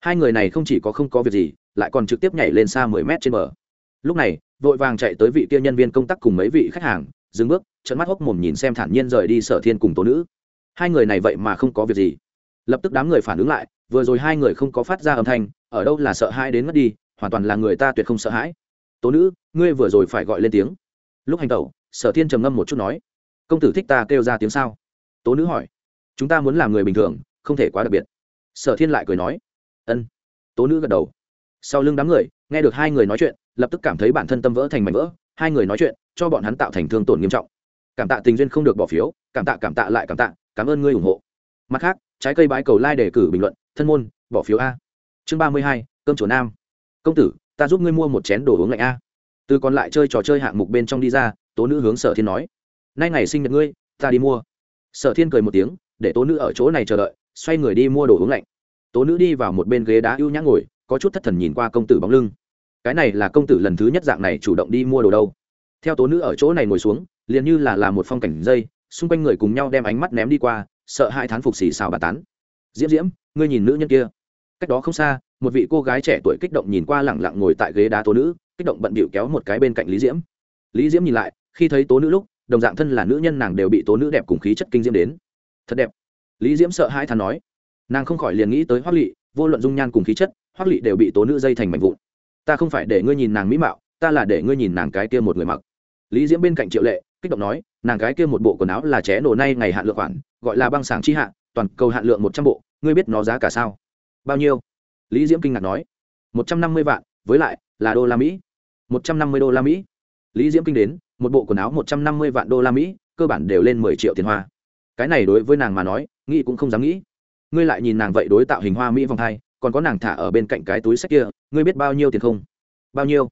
[SPEAKER 1] Hai người này không chỉ có không có việc gì, lại còn trực tiếp nhảy lên xa mười mét trên bờ lúc này, vội vàng chạy tới vị kia nhân viên công tác cùng mấy vị khách hàng, dừng bước trận mắt hốc mồm nhìn xem thản nhiên rời đi sở thiên cùng tố nữ. Hai người này vậy mà không có việc gì. Lập tức đám người phản ứng lại, vừa rồi hai người không có phát ra âm thanh, ở đâu là sợ hãi đến mất đi, hoàn toàn là người ta tuyệt không sợ hãi. Tố nữ, ngươi vừa rồi phải gọi lên tiếng. Lúc hành tẩu, sở thiên trầm ngâm một chút nói, công tử thích ta kêu ra tiếng sao? Tố nữ hỏi, chúng ta muốn làm người bình thường, không thể quá đặc biệt. Sở thiên lại cười nói, ân. Tố nữ gật đầu. Sau lưng đám người nghe được hai người nói chuyện, lập tức cảm thấy bản thân tâm vỡ thành mảnh vỡ, hai người nói chuyện, cho bọn hắn tạo thành thương tổn nghiêm trọng. Cảm tạ tình duyên không được bỏ phiếu, cảm tạ cảm tạ lại cảm tạ, cảm ơn ngươi ủng hộ. Mặt khác, trái cây bãi cầu lai、like、đề cử bình luận, thân môn, bỏ phiếu a. Chương ba mươi hai, cơm chỗ nam. Công tử, ta giúp ngươi mua một chén đồ uống lạnh a. Từ còn lại chơi trò chơi hạng mục bên trong đi ra, tố nữ hướng sở thiên nói. Nay ngày sinh nhật ngươi, ta đi mua. Sở thiên cười một tiếng, để tố nữ ở chỗ này chờ đợi, xoay người đi mua đồ uống lạnh. Tố nữ đi vào một bên ghế đá ưu nhã ngồi có chút thất thần nhìn qua công tử bóng lưng. Cái này là công tử lần thứ nhất dạng này chủ động đi mua đồ đâu. Theo tố nữ ở chỗ này ngồi xuống, liền như là là một phong cảnh dây, xung quanh người cùng nhau đem ánh mắt ném đi qua, sợ hai thán phục xì xào bà tán. Diễm diễm, ngươi nhìn nữ nhân kia. Cách đó không xa, một vị cô gái trẻ tuổi kích động nhìn qua lẳng lặng ngồi tại ghế đá tố nữ, kích động bận bịu kéo một cái bên cạnh lý diễm. Lý diễm nhìn lại, khi thấy tố nữ lúc, đồng dạng thân là nữ nhân nàng đều bị tố nữ đẹp cùng khí chất kinh diễm đến. Thật đẹp. Lý diễm sợ hai thán nói. Nàng không khỏi liền nghĩ tới hoác lỵ vô luận dung nhan cùng khí chất, hoắc lị đều bị tố nữ dây thành mảnh vụn. Ta không phải để ngươi nhìn nàng mỹ mạo, ta là để ngươi nhìn nàng cái kia một người mặc. Lý diễm bên cạnh triệu lệ, kích động nói, nàng cái kia một bộ quần áo là ché nổ nay ngày hạn lượng khoản, gọi là băng sảng chi hạ, toàn cầu hạn lượng một trăm bộ, ngươi biết nó giá cả sao? Bao nhiêu? Lý diễm kinh ngạc nói. Một trăm năm mươi vạn, với lại, là đô la mỹ. Một trăm năm mươi đô la mỹ. Lý diễm kinh đến, một bộ quần áo một trăm năm mươi vạn đô la mỹ, cơ bản đều lên mười triệu tiền hoa. Cái này đối với nàng mà nói, nghĩ cũng không dám nghĩ ngươi lại nhìn nàng vậy đối tạo hình hoa mỹ vòng hai còn có nàng thả ở bên cạnh cái túi sách kia, ngươi biết bao nhiêu tiền không? Bao nhiêu?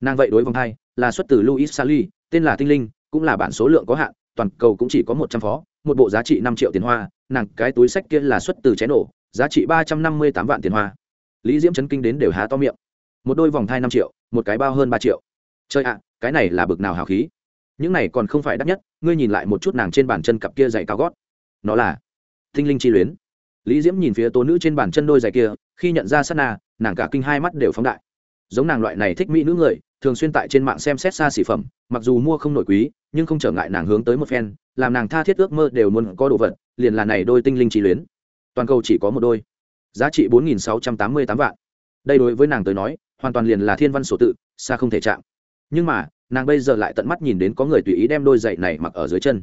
[SPEAKER 1] Nàng vậy đối vòng hai là xuất từ luis sali tên là tinh linh, cũng là bản số lượng có hạn, toàn cầu cũng chỉ có một trăm phó, một bộ giá trị năm triệu tiền hoa, nàng cái túi sách kia là xuất từ cháy nổ, giá trị ba trăm năm mươi tám vạn tiền hoa. Lý diễm chấn kinh đến đều há to miệng. Một đôi vòng thai năm triệu, một cái bao hơn ba triệu. Chơi ạ à, cái này là bực nào hào khí. Những này còn không phải đắt nhất, ngươi nhìn lại một chút nàng trên bàn chân cặp kia dày cao gót. Nó là tinh linh chi luyến lý diễm nhìn phía tố nữ trên bàn chân đôi giày kia, khi nhận ra sát na, nàng cả kinh hai mắt đều phóng đại. Giống nàng loại này thích mỹ nữ người, thường xuyên tại trên mạng xem xét xa xỉ phẩm, mặc dù mua không nổi quý, nhưng không trở ngại nàng hướng tới một phen, làm nàng tha thiết ước mơ đều muốn có đồ vật, liền là này đôi tinh linh chi luyến. Toàn cầu chỉ có một đôi. Giá trị bốn nghìn sáu trăm tám mươi tám vạn. Đây đối với nàng tới nói, hoàn toàn liền là thiên văn sổ tự, xa không thể chạm. Nhưng mà, nàng bây giờ lại tận mắt nhìn đến có người tùy ý đem đôi giày này mặc ở dưới chân.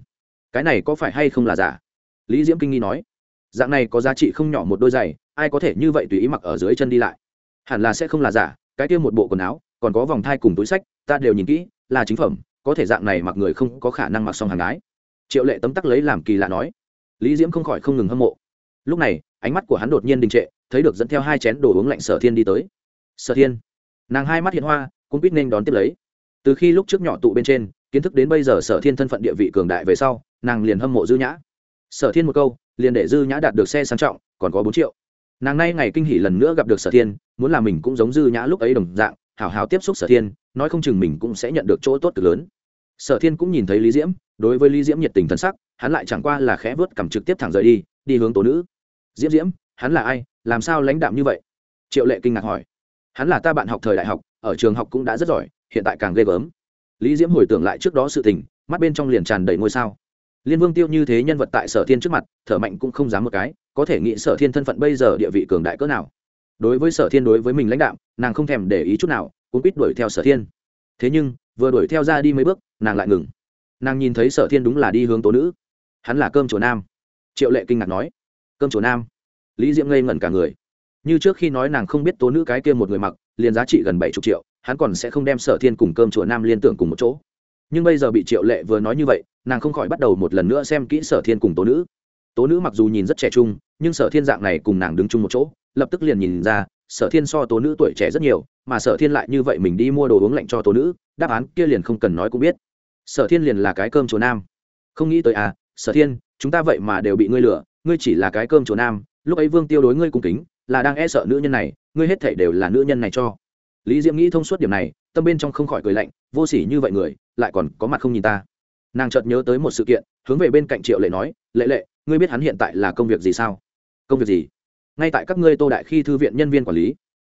[SPEAKER 1] Cái này có phải hay không là giả? Lý diễm kinh nghi nói dạng này có giá trị không nhỏ một đôi giày, ai có thể như vậy tùy ý mặc ở dưới chân đi lại? Hẳn là sẽ không là giả, cái kia một bộ quần áo, còn có vòng thai cùng túi sách, ta đều nhìn kỹ, là chính phẩm, có thể dạng này mặc người không có khả năng mặc xong hàng ái triệu lệ tấm tắc lấy làm kỳ lạ nói. Lý diễm không khỏi không ngừng hâm mộ. Lúc này, ánh mắt của hắn đột nhiên đình trệ, thấy được dẫn theo hai chén đồ uống lạnh sở thiên đi tới. Sở thiên. Nàng hai mắt hiện hoa cũng biết nên đón tiếp lấy. Từ khi lúc trước nhỏ tụ bên trên, kiến thức đến bây giờ sở thiên thân phận địa vị cường đại về sau, nàng liền hâm mộ dư nhã sở thiên một câu, liền để dư nhã đạt được xe sang trọng, còn có bốn triệu. Nàng nay ngày kinh hỉ lần nữa gặp được sở thiên, muốn là mình cũng giống dư nhã lúc ấy đồng dạng, hào hào tiếp xúc sở thiên, nói không chừng mình cũng sẽ nhận được chỗ tốt cực lớn. Sở thiên cũng nhìn thấy lý diễm, đối với lý diễm nhiệt tình thân sắc, hắn lại chẳng qua là khẽ vớt cầm trực tiếp thẳng rời đi đi hướng tố nữ. Diễm diễm, hắn là ai? Làm sao lãnh đạm như vậy? Triệu lệ kinh ngạc hỏi. Hắn là ta bạn học thời đại học, ở trường học cũng đã rất giỏi, hiện tại càng ghê gớm. Lý diễm hồi tưởng lại trước đó sự tình, mắt bên trong liền tràn đầy ngôi sao liên vương tiêu như thế nhân vật tại sở thiên trước mặt, thở mạnh cũng không dám một cái, có thể nghĩ sở thiên thân phận bây giờ địa vị cường đại cỡ nào. Đối với sở thiên đối với mình lãnh đạo, nàng không thèm để ý chút nào cũng quýt đuổi theo sở thiên. Thế nhưng, vừa đuổi theo ra đi mấy bước, nàng lại ngừng. Nàng nhìn thấy sở thiên đúng là đi hướng tố nữ. Hắn là cơm chùa nam. Triệu lệ kinh ngạc nói. Cơm chùa nam. Lý diễm ngây ngẩn cả người. Như trước khi nói nàng không biết tố nữ cái kia một người mặc, liền giá trị gần bảy chục triệu, hắn còn sẽ không đem sở thiên cùng cơm chùa nam liên tưởng cùng một chỗ. Nhưng bây giờ bị triệu lệ vừa nói như vậy nàng không khỏi bắt đầu một lần nữa xem kỹ sở thiên cùng tố nữ. Tố nữ mặc dù nhìn rất trẻ trung, nhưng sở thiên dạng này cùng nàng đứng chung một chỗ, lập tức liền nhìn ra, sở thiên so tố nữ tuổi trẻ rất nhiều, mà sở thiên lại như vậy mình đi mua đồ uống lạnh cho tố nữ, đáp án kia liền không cần nói cũng biết. Sở thiên liền là cái cơm chùa nam. Không nghĩ tới à sở thiên, chúng ta vậy mà đều bị ngươi lừa, ngươi chỉ là cái cơm chùa nam, lúc ấy vương tiêu đối ngươi cung kính, là đang e sợ nữ nhân này, ngươi hết thể đều là nữ nhân này cho. Lý diễm nghĩ thông suốt điểm này, tâm bên trong không khỏi cười lạnh, vô s ỉ như vậy người, lại còn có mặt không nhìn ta nàng chợt nhớ tới một sự kiện, hướng về bên cạnh triệu lệ nói, lệ lệ, ngươi biết hắn hiện tại là công việc gì sao? Công việc gì? Ngay tại các ngươi tô đại khi thư viện nhân viên quản lý.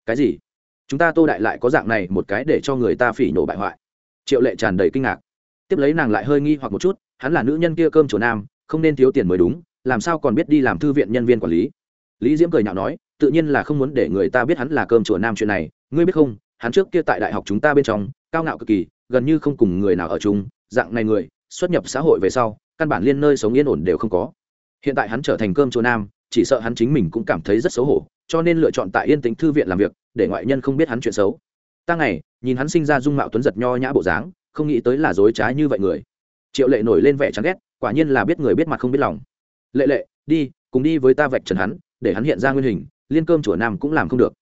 [SPEAKER 1] Cái gì? Chúng ta tô đại lại có dạng này một cái để cho người ta phỉ nổ bại hoại. Triệu lệ tràn đầy kinh ngạc. Tiếp lấy nàng lại hơi nghi hoặc một chút, hắn là nữ nhân kia cơm chỗ nam, không nên thiếu tiền mới đúng, làm sao còn biết đi làm thư viện nhân viên quản lý? Lý diễm cười nhạo nói, tự nhiên là không muốn để người ta biết hắn là cơm chùa nam chuyện này, ngươi biết không? Hắn trước kia tại đại học chúng ta bên trong, cao ngạo cực kỳ, gần như không cùng người nào ở chung, dạng này người xuất nhập xã hội về sau, căn bản liên nơi sống yên ổn đều không có. Hiện tại hắn trở thành cơm chùa nam, chỉ sợ hắn chính mình cũng cảm thấy rất xấu hổ, cho nên lựa chọn tại yên tính thư viện làm việc, để ngoại nhân không biết hắn chuyện xấu. Ta ngày, nhìn hắn sinh ra dung mạo tuấn giật nho nhã bộ dáng, không nghĩ tới là dối trá như vậy người. Triệu lệ nổi lên vẻ chán ghét, quả nhiên là biết người biết mặt không biết lòng. Lệ lệ, đi, cùng đi với ta vạch trần hắn, để hắn hiện ra nguyên hình, liên cơm chùa nam cũng làm không được.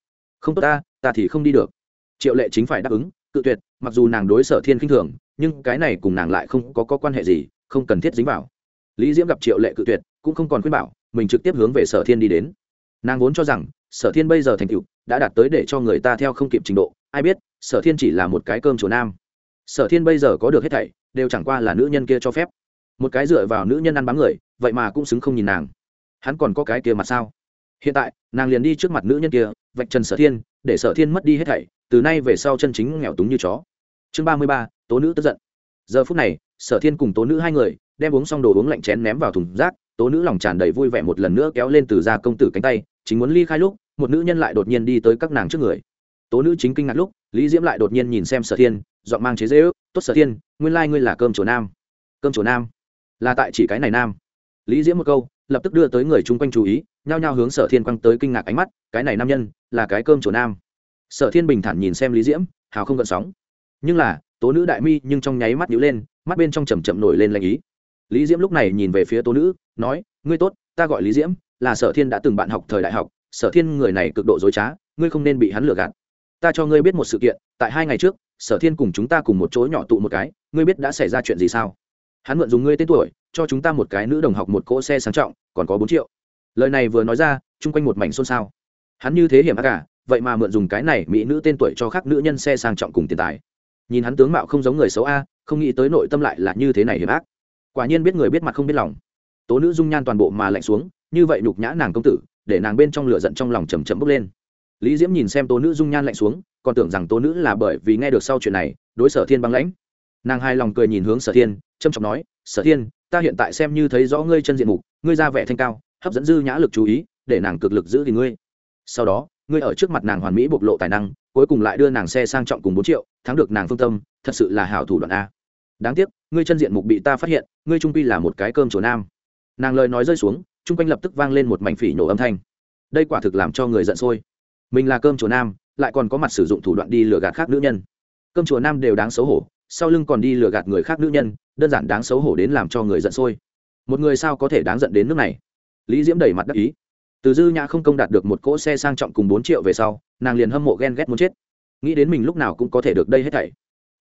[SPEAKER 1] Không tốt ta ta thì không đi được. Triệu lệ chính phải đáp ứng, cự tuyệt, mặc dù nàng đối sở thiên khinh thường nhưng cái này cùng nàng lại không có, có quan hệ gì không cần thiết dính vào. Lý diễm gặp triệu lệ cự tuyệt cũng không còn khuyên bảo mình trực tiếp hướng về sở thiên đi đến. Nàng vốn cho rằng sở thiên bây giờ thành cựu đã đạt tới để cho người ta theo không kịp trình độ ai biết sở thiên chỉ là một cái cơm chùa nam. Sở thiên bây giờ có được hết thảy đều chẳng qua là nữ nhân kia cho phép. Một cái dựa vào nữ nhân ăn bám người vậy mà cũng xứng không nhìn nàng. Hắn còn có cái kia mặt sao? Hiện tại nàng liền đi trước mặt nữ nhân kia vạch trần sở thiên để sở thiên mất đi hết thảy từ nay về sau chân chính nghèo túng như chó. Chương ba mươi ba tố nữ tức giận. Giờ phút này, sở thiên cùng tố nữ hai người đem uống xong đồ uống lạnh chén ném vào thùng rác, tố nữ lòng tràn đầy vui vẻ một lần nữa kéo lên từ ra công tử cánh tay, chính muốn ly khai lúc, một nữ nhân lại đột nhiên đi tới các nàng trước người. Tố nữ chính kinh ngạc lúc, lý diễm lại đột nhiên nhìn xem sở thiên dọn mang chế dễ ước tốt sở thiên, nguyên lai、like、ngươi là cơm chỗ nam. Cơm chỗ nam? Là tại chỉ cái này nam? Lý diễm một câu, lập tức đưa tới người chung quanh chú ý, nhao nhao hướng sở thiên quăng tới kinh ngạc ánh mắt, cái này nam nhân, là cái cơm chỗ nam. Sở thiên bình thản nhìn xem lý diễm, hào không gợn sóng. Nhưng là tố nữ đại mi nhưng trong nháy mắt nhíu lên, mắt bên trong chầm chậm nổi lên lanh ý. Lý diễm lúc này nhìn về phía tố nữ, nói, ngươi tốt, ta gọi lý diễm, là sở thiên đã từng bạn học thời đại học, sở thiên người này cực độ dối trá, ngươi không nên bị hắn lừa gạt. Ta cho ngươi biết một sự kiện, tại hai ngày trước, sở thiên cùng chúng ta cùng một chỗ nhỏ tụ một cái, ngươi biết đã xảy ra chuyện gì sao? Hắn mượn dùng ngươi tên tuổi, cho chúng ta một cái nữ đồng học một cỗ xe sang trọng, còn có bốn triệu. Lời này vừa nói ra, chung quanh một mảnh xôn xao. Hắn như thế hiểm ác cả, vậy mà mượn dùng cái này mỹ nữ tên tuổi cho khác nữ nhân xe sang trọng cùng tiền tài nhìn hắn tướng mạo không giống người xấu a, không nghĩ tới nội tâm lại là như thế này hiểm ác. Quả nhiên biết người biết mặt không biết lòng. Tố nữ dung nhan toàn bộ mà lạnh xuống, như vậy nhục nhã nàng công tử, để nàng bên trong lửa giận trong lòng chầm chậm bốc lên. Lý diễm nhìn xem tố nữ dung nhan lạnh xuống, còn tưởng rằng tố nữ là bởi vì nghe được sau chuyện này, đối sở thiên băng lãnh. Nàng hài lòng cười nhìn hướng sở thiên trâm trọng nói, sở thiên, ta hiện tại xem như thấy rõ ngươi chân diện mục, ngươi ra vẻ thanh cao, hấp dẫn dư nhã lực chú ý, để nàng cực lực giữ thì ngươi. Sau đó, ngươi ở trước mặt nàng hoàn mỹ bộc lộ tài năng, cuối cùng lại đưa nàng xe sang trọng cùng bốn triệu thắng được nàng phương tâm, thật sự là hảo thủ đoạn a. Đáng tiếc, ngươi chân diện mục bị ta phát hiện, ngươi trung pi là một cái cơm chỗ nam. Nàng lời nói rơi xuống, chung quanh lập tức vang lên một mảnh phỉ nổ âm thanh. Đây quả thực làm cho người giận sôi. Mình là cơm chùa nam, lại còn có mặt sử dụng thủ đoạn đi lừa gạt khác nữ nhân. Cơm chùa nam đều đáng xấu hổ, sau lưng còn đi lừa gạt người khác nữ nhân, đơn giản đáng xấu hổ đến làm cho người giận sôi. Một người sao có thể đáng giận đến nước này? Lý diễm đẩy mặt đắc ý. Từ dư nhã không công đạt được một cỗ xe sang trọng cùng bốn triệu về sau, nàng liền hâm mộ ghen ghét muốn chết nghĩ đến mình lúc nào cũng có thể được đây hết thảy.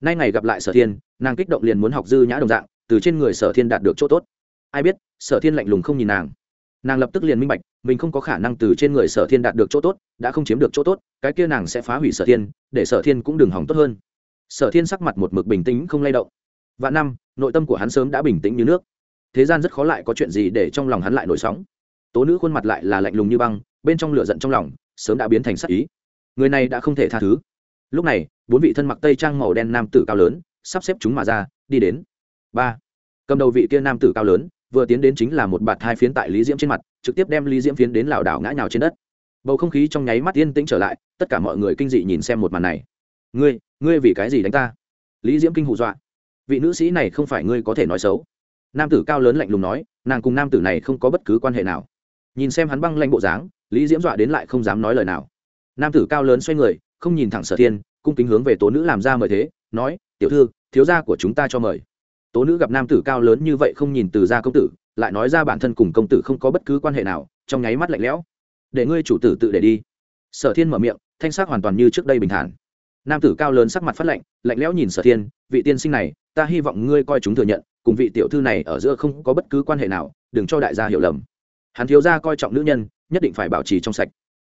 [SPEAKER 1] Nay ngày gặp lại sở thiên, nàng kích động liền muốn học dư nhã đồng dạng, từ trên người sở thiên đạt được chỗ tốt. Ai biết, sở thiên lạnh lùng không nhìn nàng. Nàng lập tức liền minh bạch, mình không có khả năng từ trên người sở thiên đạt được chỗ tốt, đã không chiếm được chỗ tốt, cái kia nàng sẽ phá hủy sở thiên, để sở thiên cũng đừng hỏng tốt hơn. Sở thiên sắc mặt một mực bình tĩnh không lay động. Vạn năm, nội tâm của hắn sớm đã bình tĩnh như nước. Thế gian rất khó lại có chuyện gì để trong lòng hắn lại nổi sóng. Tố nữ khuôn mặt lại là lạnh lùng như băng, bên trong lửa giận trong lòng, sớm đã biến thành sắc ý. Người này đã không thể tha thứ lúc này, bốn vị thân mặc tây trang màu đen nam tử cao lớn, sắp xếp chúng mà ra, đi đến. Ba. Cầm đầu vị kia nam tử cao lớn, vừa tiến đến chính là một bạt hai phiến tại lý diễm trên mặt, trực tiếp đem lý diễm phiến đến lảo đảo ngã nhào trên đất. Bầu không khí trong nháy mắt yên tĩnh trở lại, tất cả mọi người kinh dị nhìn xem một màn này. Ngươi ngươi vì cái gì đánh ta? Lý diễm kinh hù dọa. Vị nữ sĩ này không phải ngươi có thể nói xấu. Nam tử cao lớn lạnh lùng nói, nàng cùng nam tử này không có bất cứ quan hệ nào. Nhìn xem hắn băng lanh bộ dáng, lý diễm dọa đến lại không dám nói lời nào. Nam tử cao lớn xoay người không nhìn thẳng sở thiên, cung kính hướng về tố nữ làm ra mời thế, nói, tiểu thư, thiếu gia của chúng ta cho mời. Tố nữ gặp nam tử cao lớn như vậy không nhìn từ gia công tử, lại nói ra bản thân cùng công tử không có bất cứ quan hệ nào, trong nháy mắt lạnh lẽo. Để ngươi chủ tử tự để đi. Sở thiên mở miệng, thanh sắc hoàn toàn như trước đây bình thản. Nam tử cao lớn sắc mặt phát lạnh lạnh lẽo nhìn sở thiên, vị tiên sinh này, ta hy vọng ngươi coi chúng thừa nhận, cùng vị tiểu thư này ở giữa không có bất cứ quan hệ nào, đừng cho đại gia hiểu lầm. Hắn thiếu gia coi trọng nữ nhân, nhất định phải bảo trì trong sạch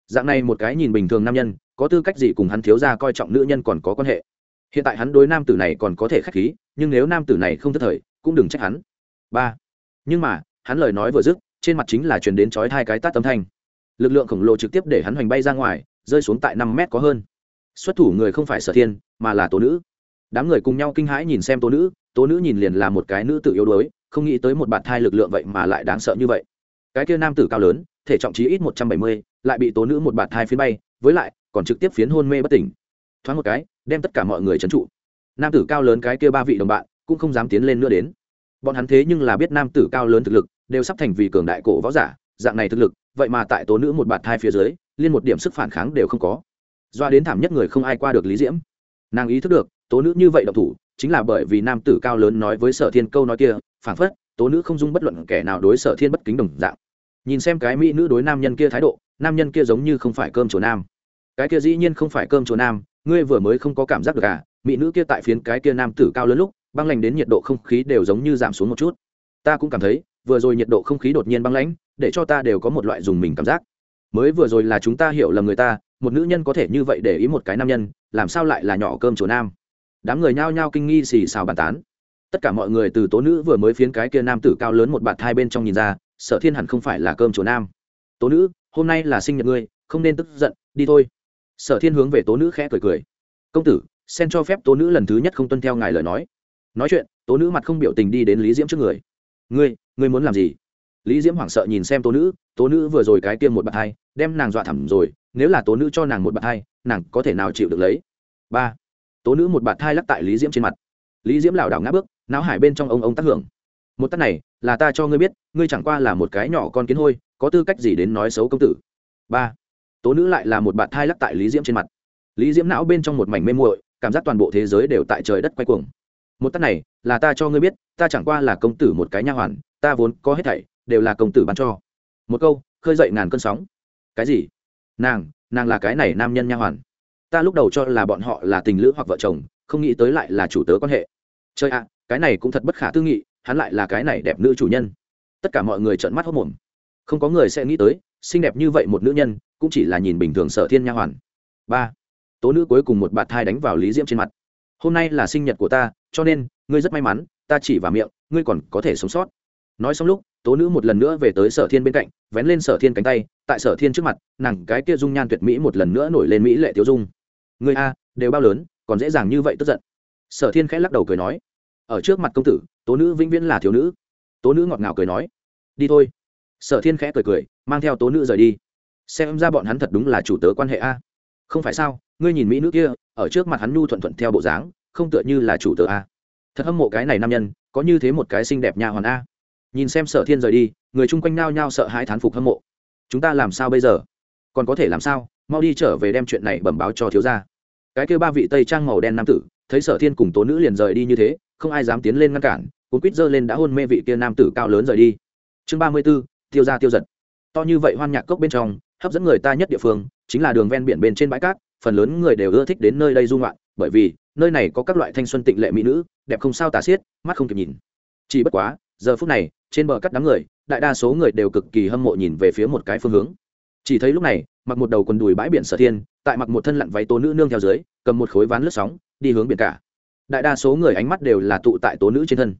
[SPEAKER 1] dạng này một cái nhìn bình thường nam nhân, có tư cách gì cùng hắn thiếu gia coi trọng nữ nhân còn có quan hệ? Hiện tại hắn đối nam tử này còn có thể k h á c h khí, nhưng nếu nam tử này không thất thời, cũng đừng trách hắn. Ba. Nhưng mà, hắn lời nói vừa dứt, trên mặt chính là chuyển đến trói hai cái tát tâm thanh. Lực lượng khổng lồ trực tiếp để hắn hoành bay ra ngoài, rơi xuống tại năm mét có hơn. Xuất thủ người không phải sở thiên, mà là tố nữ. Đám người cùng nhau kinh hãi nhìn xem tố nữ tố nữ nhìn liền là một cái nữ tự yếu đuối, không nghĩ tới một bạn thai lực lượng vậy mà lại đáng sợ như vậy. Cái kia nam tử cao lớn thể trọng trí ít một trăm bảy mươi, lại bị tố nữ một bạt hai phiến bay, với lại, còn trực tiếp phiến hôn mê bất tỉnh. Thoáng một cái, đem tất cả mọi người trấn trụ. Nam tử cao lớn cái kia ba vị đồng bạn, cũng không dám tiến lên nữa đến. Bọn hắn thế nhưng là biết nam tử cao lớn thực lực, đều sắp thành vì cường đại cổ võ giả, dạng này thực lực, vậy mà tại tố nữ một bạt thai phía dưới, liên một điểm sức phản kháng đều không có. Doa đến thảm nhất người không ai qua được lý diễm. Nàng ý thức được, tố nữ như vậy độc thủ, chính là bởi vì nam tử cao lớn nói với sở thiên câu nói kia phản phất, tố nữ không dung bất luận kẻ nào đối sở thiên bất kính đồng dạng nhìn xem cái mỹ nữ đối nam nhân kia thái độ, nam nhân kia giống như không phải cơm chùa nam. Cái kia dĩ nhiên không phải cơm chùa nam, ngươi vừa mới không có cảm giác được à mỹ nữ kia tại phiến cái kia nam tử cao lớn lúc, băng lạnh đến nhiệt độ không khí đều giống như giảm xuống một chút. Ta cũng cảm thấy, vừa rồi nhiệt độ không khí đột nhiên băng lãnh, để cho ta đều có một loại dùng mình cảm giác. Mới vừa rồi là chúng ta hiểu lầm người ta, một nữ nhân có thể như vậy để ý một cái nam nhân, làm sao lại là nhỏ cơm chùa nam? Đám người nhao nhao kinh nghi xì xào bàn tán. Tất cả mọi người từ tố nữ vừa mới phiến cái kia nam tử cao lớn một bạt hai bên trong nhìn ra sở thiên hẳn không phải là cơm chùa nam. Tố nữ, hôm nay là sinh nhật ngươi, không nên tức giận, đi thôi. Sở thiên hướng về tố nữ khẽ cười cười. Công tử, xen cho phép tố nữ lần thứ nhất không tuân theo ngài lời nói. Nói chuyện, tố nữ mặt không biểu tình đi đến lý diễm trước người. Ngươi ngươi muốn làm gì? Lý diễm hoảng sợ nhìn xem tố nữ tố nữ vừa rồi cái tiêm một bạt hai, đem nàng dọa thẳm rồi, nếu là tố nữ cho nàng một bạt hai, nàng có thể nào chịu được lấy? Ba. Tố nữ một bạt hai lắc tại lý diễm trên mặt. Lý diễm lảo đảo ngã bước Náo hải bên trong ông ông tác hưởng. Một tắt này là ta cho ngươi biết, ngươi chẳng qua là một cái nhỏ con kiến hôi, có tư cách gì đến nói xấu công tử? Ba. Tố nữ lại là một bạn thai lắc tại lý diễm trên mặt. Lý diễm não bên trong một mảnh mê muội, cảm giác toàn bộ thế giới đều tại trời đất quay cuồng. Một tắt này, là ta cho ngươi biết, ta chẳng qua là công tử một cái nha hoàn, ta vốn có hết thảy, đều là công tử bán cho. Một câu, khơi dậy ngàn cơn sóng. Cái gì? Nàng nàng là cái này nam nhân nha hoàn. Ta lúc đầu cho là bọn họ là tình lữ hoặc vợ chồng, không nghĩ tới lại là chủ tớ quan hệ. Chơi ạ, cái này cũng thật bất khả tư nghị hắn lại là cái này đẹp nữ chủ nhân. Tất cả mọi người trợn mắt hốt mồm. Không có người sẽ nghĩ tới, xinh đẹp như vậy một nữ nhân, cũng chỉ là nhìn bình thường sở thiên nha hoàn. Ba. Tố nữ cuối cùng một bạt thai đánh vào lý diễm trên mặt. Hôm nay là sinh nhật của ta, cho nên, ngươi rất may mắn, ta chỉ vào miệng, ngươi còn có thể sống sót. Nói xong lúc, tố nữ một lần nữa về tới sở thiên bên cạnh, vén lên sở thiên cánh tay, tại sở thiên trước mặt, nàng cái kia dung nhan tuyệt mỹ một lần nữa nổi lên mỹ lệ tiêu dung. Người a, đều bao lớn, còn dễ dàng như vậy tức giận. Sở thiên khẽ lắc đầu cười nói, ở trước mặt công tử tố nữ vĩnh viễn là thiếu nữ. Tố nữ ngọt ngào cười nói, đi thôi. Sở thiên khẽ cười cười, mang theo tố nữ rời đi. Xem ra bọn hắn thật đúng là chủ tớ quan hệ a. Không phải sao, ngươi nhìn mỹ nữ kia, ở trước mặt hắn nhu thuận thuận theo bộ dáng, không tựa như là chủ tớ a. Thật hâm mộ cái này nam nhân, có như thế một cái xinh đẹp nhà hoàn a. Nhìn xem sở thiên rời đi, người chung quanh nao nhao sợ hãi thán phục hâm mộ. Chúng ta làm sao bây giờ? Còn có thể làm sao? Mau đi trở về đem chuyện này bẩm báo cho thiếu gia. Cái kêu ba vị tây trang màu đen nam tử, thấy sở thiên cùng tố nữ liền rời đi như thế không ai dám tiến lên ngăn cản, cuốn quýt giơ lên đã hôn mê vị kia nam tử cao lớn rời đi. Chương ba mươi b ố tiêu ra tiêu giật. To như vậy hoan nhạc cốc bên trong, hấp dẫn người ta nhất địa phương, chính là đường ven biển bên trên bãi cát, phần lớn người đều ưa thích đến nơi đây du ngoạn, bởi vì, nơi này có các loại thanh xuân tịnh lệ mỹ nữ, đẹp không sao tà xiết, mắt không kịp nhìn. Chỉ bất quá, giờ phút này, trên bờ cắt đám người, đại đa số người đều cực kỳ hâm mộ nhìn về phía một cái phương hướng. Chỉ thấy lúc này, mặc một đầu quần đùi bãi biển sở thiên, tại mặc một thân lặn váy tố nữ nương theo dưới, cầm một khối ván lướt sóng, đi hướng biển cả đại đa số người ánh mắt đều là tụ tại tố nữ trên thân.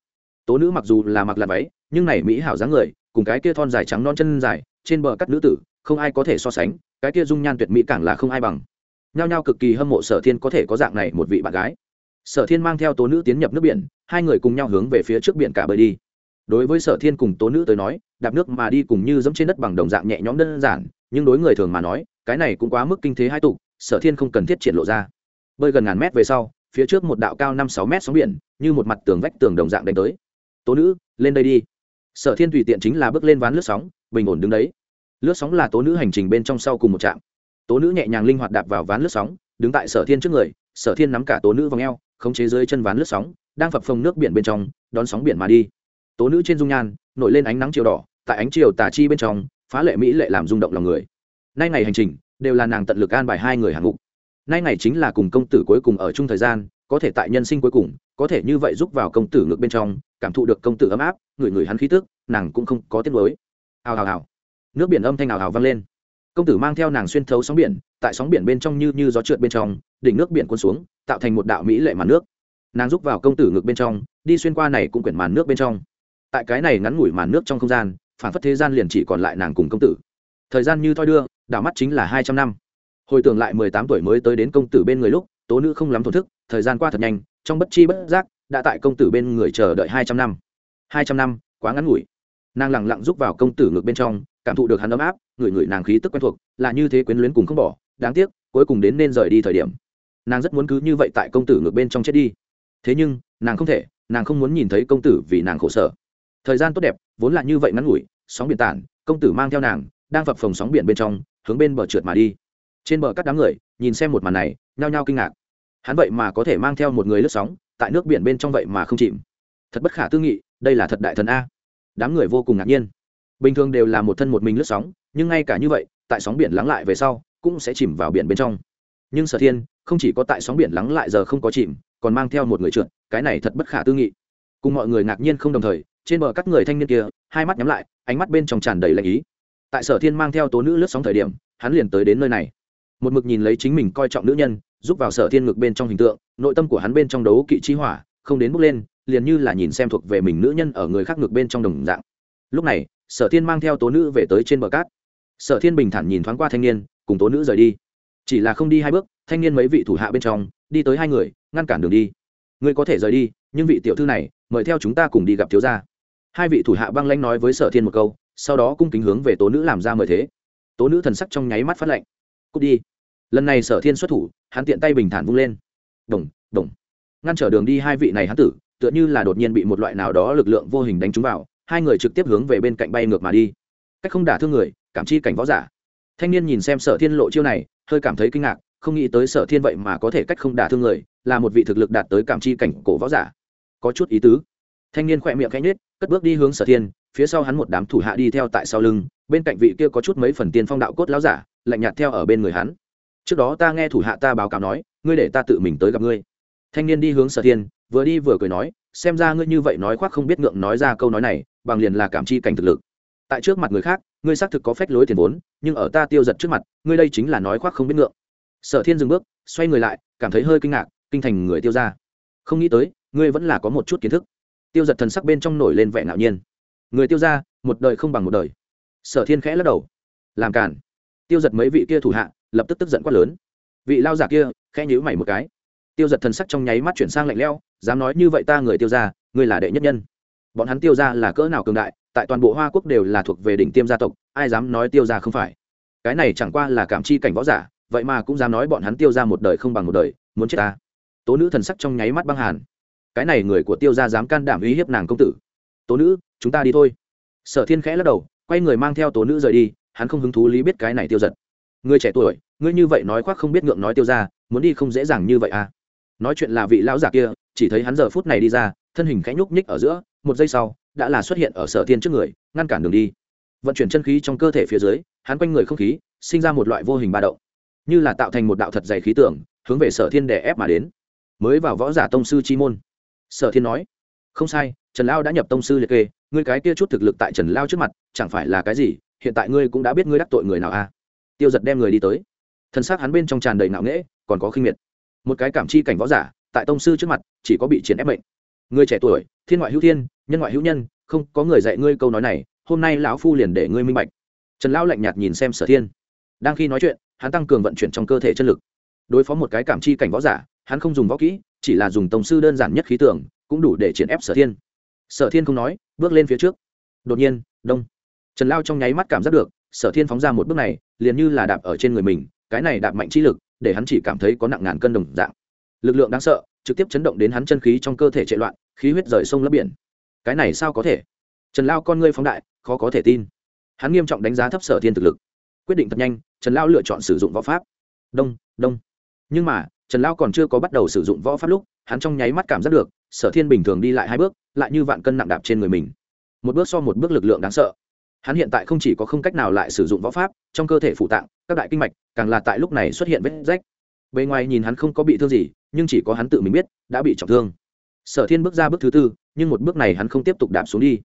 [SPEAKER 1] Tố nữ mặc dù là mặc lạt váy, nhưng này mỹ hảo dáng người, cùng cái kia thon dài trắng non chân dài, trên bờ cắt nữ tử, không ai có thể so sánh, cái kia dung nhan tuyệt mỹ càng là không ai bằng. Nhao nhao cực kỳ hâm mộ sở thiên có thể có dạng này một vị bạn gái. Sở thiên mang theo tố nữ tiến nhập nước biển, hai người cùng nhau hướng về phía trước biển cả bơi đi. Đối với sở thiên cùng tố nữ tới nói, đạp nước mà đi cùng như dẫm trên đất bằng đồng dạng nhẹ nhõm đơn giản, nhưng đối người thường mà nói, cái này cũng quá mức kinh thế hai tục, sở thiên không cần thiết triển lộ ra. Bơi gần ngàn mét về sau phía trước một đạo cao năm sáu mét sóng biển, như một mặt tường vách tường đồng dạng đánh tới. Tố nữ, lên đây đi. Sở thiên tùy tiện chính là bước lên ván lướt sóng, bình ổn đứng đấy. Lướt sóng là tố nữ hành trình bên trong sau cùng một trạm. Tố nữ nhẹ nhàng linh hoạt đạp vào ván lướt sóng, đứng tại sở thiên trước người, sở thiên nắm cả tố nữ vào ngheo khống chế dưới chân ván lướt sóng, đang phập phồng nước biển bên trong, đón sóng biển mà đi. Tố nữ trên dung nhan, nổi lên ánh nắng chiều đỏ, tại ánh chiều tà chi bên trong, phá lệ mỹ lệ làm rung động lòng người. Nay ngày hành trình, đều là nàng tận lực an bài hai người hạng ngục nay ngày chính là cùng công tử cuối cùng ở chung thời gian, có thể tại nhân sinh cuối cùng, có thể như vậy giúp vào công tử ngược bên trong, cảm thụ được công tử ấm áp, người người hắn khí tức, nàng cũng không có tiết mới hào hào hào. Nước biển âm thanh hào hào vang lên. Công tử mang theo nàng xuyên thấu sóng biển, tại sóng biển bên trong như như gió trượt bên trong, đỉnh nước biển cuốn xuống, tạo thành một đạo mỹ lệ màn nước. Nàng giúp vào công tử ngược bên trong, đi xuyên qua này cũng quyển màn nước bên trong. Tại cái này ngắn ngủi màn nước trong không gian, phản phất thế gian liền chỉ còn lại nàng cùng công tử. Thời gian như thoi đưa, đảo mắt chính là hai trăm năm hồi tưởng lại mười tám tuổi mới tới đến công tử bên người lúc, tố nữ không lắm thổn thức, thời gian qua thật nhanh, trong bất chi bất giác, đã tại công tử bên người chờ đợi hai trăm năm. Hai trăm năm, quá ngắn ngủi. Nàng lẳng lặng rúc vào công tử ngược bên trong, cảm thụ được hắn ấm áp người người nàng khí tức quen thuộc, là như thế quyến luyến cùng không bỏ, đáng tiếc, cuối cùng đến nên rời đi thời điểm. Nàng rất muốn cứ như vậy tại công tử ngược bên trong chết đi. Thế nhưng, nàng không thể, nàng không muốn nhìn thấy công tử vì nàng khổ sở. Thời gian tốt đẹp, vốn là như vậy ngắn ngủi, sóng biển tản, công tử mang theo nàng, đang phập phồng sóng biển bên trong, hướng bên bờ trượt mà đi trên bờ các đám người, nhìn xem một màn này, nhao nhao kinh ngạc. Hắn vậy mà có thể mang theo một người lướt sóng, tại nước biển bên trong vậy mà không chìm. Thật bất khả tư nghị, đây là thật đại thần a. Đám người vô cùng ngạc nhiên. Bình thường đều là một thân một mình lướt sóng, nhưng ngay cả như vậy, tại sóng biển lắng lại về sau, cũng sẽ chìm vào biển bên trong. Nhưng sở thiên, không chỉ có tại sóng biển lắng lại giờ không có chìm, còn mang theo một người trượt, cái này thật bất khả tư nghị. Cùng mọi người ngạc nhiên không đồng thời, trên bờ các người thanh niên kia, hai mắt nhắm lại, ánh mắt bên trong tràn đầy lạnh ý. Tại sở thiên mang theo tố nữ lướt sóng thời điểm, hắn liền tới đến nơi này một mực nhìn lấy chính mình coi trọng nữ nhân giúp vào sở thiên ngực bên trong hình tượng, nội tâm của hắn bên trong đấu kỵ chi hỏa, không đến bước lên, liền như là nhìn xem thuộc về mình nữ nhân ở người khác ngực bên trong đồng dạng. Lúc này, sở thiên mang theo tố nữ về tới trên bờ cát. Sở thiên bình thản nhìn thoáng qua thanh niên, cùng tố nữ rời đi. Chỉ là không đi hai bước, thanh niên mấy vị thủ hạ bên trong, đi tới hai người, ngăn cản đường đi. Ngươi có thể rời đi, nhưng vị tiểu thư này, mời theo chúng ta cùng đi gặp thiếu gia. Hai vị thủ hạ băng lãnh nói với sở thiên một câu, sau đó cung kính hướng về tố nữ làm ra mời thế. Tố nữ thần sắc trong nháy mắt phát lệnh. Cút đi lần này sở thiên xuất thủ, hắn tiện tay bình thản vung lên. Đồng đồng. Ngăn trở đường đi hai vị này hắn tử, tựa như là đột nhiên bị một loại nào đó lực lượng vô hình đánh trúng vào, hai người trực tiếp hướng về bên cạnh bay ngược mà đi. Cách không đả thương người, cảm chi cảnh võ giả. Thanh niên nhìn xem sở thiên lộ chiêu này, hơi cảm thấy kinh ngạc, không nghĩ tới sở thiên vậy mà có thể cách không đả thương người, là một vị thực lực đạt tới cảm chi cảnh cổ võ giả. Có chút ý tứ. Thanh niên khỏe miệng khẽ nhết cất bước đi hướng sở thiên, phía sau hắn một đám thủ hạ đi theo tại sau lưng, bên cạnh vị kia có chút mấy phần tiên phong đạo cốt láo giả, lạnh nhạt theo ở bên người hắn trước đó ta nghe thủ hạ ta báo cáo nói, ngươi để ta tự mình tới gặp ngươi. Thanh niên đi hướng sở thiên, vừa đi vừa cười nói, xem ra ngươi như vậy nói khoác không biết ngượng nói ra câu nói này, bằng liền là cảm chi cảnh thực lực. Tại trước mặt người khác, ngươi xác thực có phách lối tiền vốn, nhưng ở ta tiêu giật trước mặt, ngươi đây chính là nói khoác không biết ngượng. Sở thiên dừng bước, xoay người lại, cảm thấy hơi kinh ngạc, kinh thành người tiêu ra không nghĩ tới, ngươi vẫn là có một chút kiến thức. Tiêu giật thần sắc bên trong nổi lên vẻ ngạo nhiên. Người tiêu ra một đời không bằng một đời. Sở thiên khẽ lắc đầu. Làm cản tiêu giật mấy vị kia thủ hạ lập tức tức giận quát lớn. Vị lao giả kia khẽ nhíu mày một cái. Tiêu giật thần sắc trong nháy mắt chuyển sang lạnh lẽo dám nói như vậy ta người tiêu gia, ngươi là đệ nhất nhân. Bọn hắn tiêu gia là cỡ nào cường đại tại toàn bộ hoa quốc đều là thuộc về đỉnh tiêm gia tộc ai dám nói tiêu gia không phải? Cái này chẳng qua là cảm chi cảnh võ giả vậy mà cũng dám nói bọn hắn tiêu ra một đời không bằng một đời muốn chết ta. Tố nữ thần sắc trong nháy mắt băng hàn. Cái này người của tiêu ra dám can đảm uy hiếp nàng công tử. Tố nữ chúng ta đi thôi. Sở thiên khẽ lắc đầu quay người mang theo tố nữ rời đi hắn không hứng thú lý biết cái này tiêu giật người trẻ tuổi, ngươi như vậy nói khoác không biết ngượng nói tiêu ra, muốn đi không dễ dàng như vậy à? Nói chuyện là vị lão giả kia, chỉ thấy hắn giờ phút này đi ra, thân hình khẽ nhúc nhích ở giữa, một giây sau, đã là xuất hiện ở sở thiên trước người, ngăn cản đường đi. Vận chuyển chân khí trong cơ thể phía dưới, hắn quanh người không khí, sinh ra một loại vô hình ba động. Như là tạo thành một đạo thật dày khí tưởng hướng về sở thiên đè ép mà đến. Mới vào võ giả tông sư chi môn. Sở thiên nói, không sai, trần lao đã nhập tông sư liệt kê, ngươi cái kia chút thực lực tại trần lao trước mặt, chẳng phải là cái gì, hiện tại ngươi cũng đã biết ngươi đắc tội người nào a à? Tiêu giật đem người đi tới. Thân xác hắn bên trong tràn đầy nạo nghễ còn có khinh miệt. Một cái cảm chi cảnh võ giả tại tông sư trước mặt chỉ có bị chiến ép bệnh, người trẻ tuổi thiên ngoại hữu thiên nhân ngoại hữu nhân không có người dạy ngươi câu nói này hôm nay lão phu liền để ngươi minh bạch. Trần lão lạnh nhạt nhìn xem sở thiên. Đang khi nói chuyện hắn tăng cường vận chuyển trong cơ thể chân lực. Đối phó một cái cảm chi cảnh võ giả hắn không dùng võ kỹ chỉ là dùng tổng sư đơn giản nhất khí tưởng cũng đủ để triển ép sở thiên. Sở thiên không nói bước lên phía trước. Đột nhiên đông. Trần lao trong nháy mắt cảm giác được sở thiên phóng ra một bước này, liền như là đạp ở trên người mình, cái này đạp mạnh chi lực, để hắn chỉ cảm thấy có nặng ngàn cân đồng dạng. Lực lượng đáng sợ, trực tiếp chấn động đến hắn chân khí trong cơ thể chạy loạn, khí huyết rời sông lấp biển. Cái này sao có thể? Trần lao con ngươi phóng đại, khó có thể tin. Hắn nghiêm trọng đánh giá thấp sở thiên thực lực. Quyết định thật nhanh, trần lao lựa chọn sử dụng võ pháp. Đông đông. Nhưng mà, trần lao còn chưa có bắt đầu sử dụng võ pháp lúc, hắn trong nháy mắt cảm giác được, sở thiên bình thường đi lại hai bước, lại như vạn cân nặng đạp trên người mình. Một bước so một bước lực lượng đáng sợ hắn hiện tại không chỉ có không cách nào lại sử dụng võ pháp, trong cơ thể phụ tạng, các đại kinh mạch, càng là tại lúc này xuất hiện vết rách. Bề ngoài nhìn hắn không có bị thương gì, nhưng chỉ có hắn tự mình biết, đã bị trọng thương. Sở thiên bước ra bước thứ tư, nhưng một bước này hắn không tiếp tục đạp xuống đi.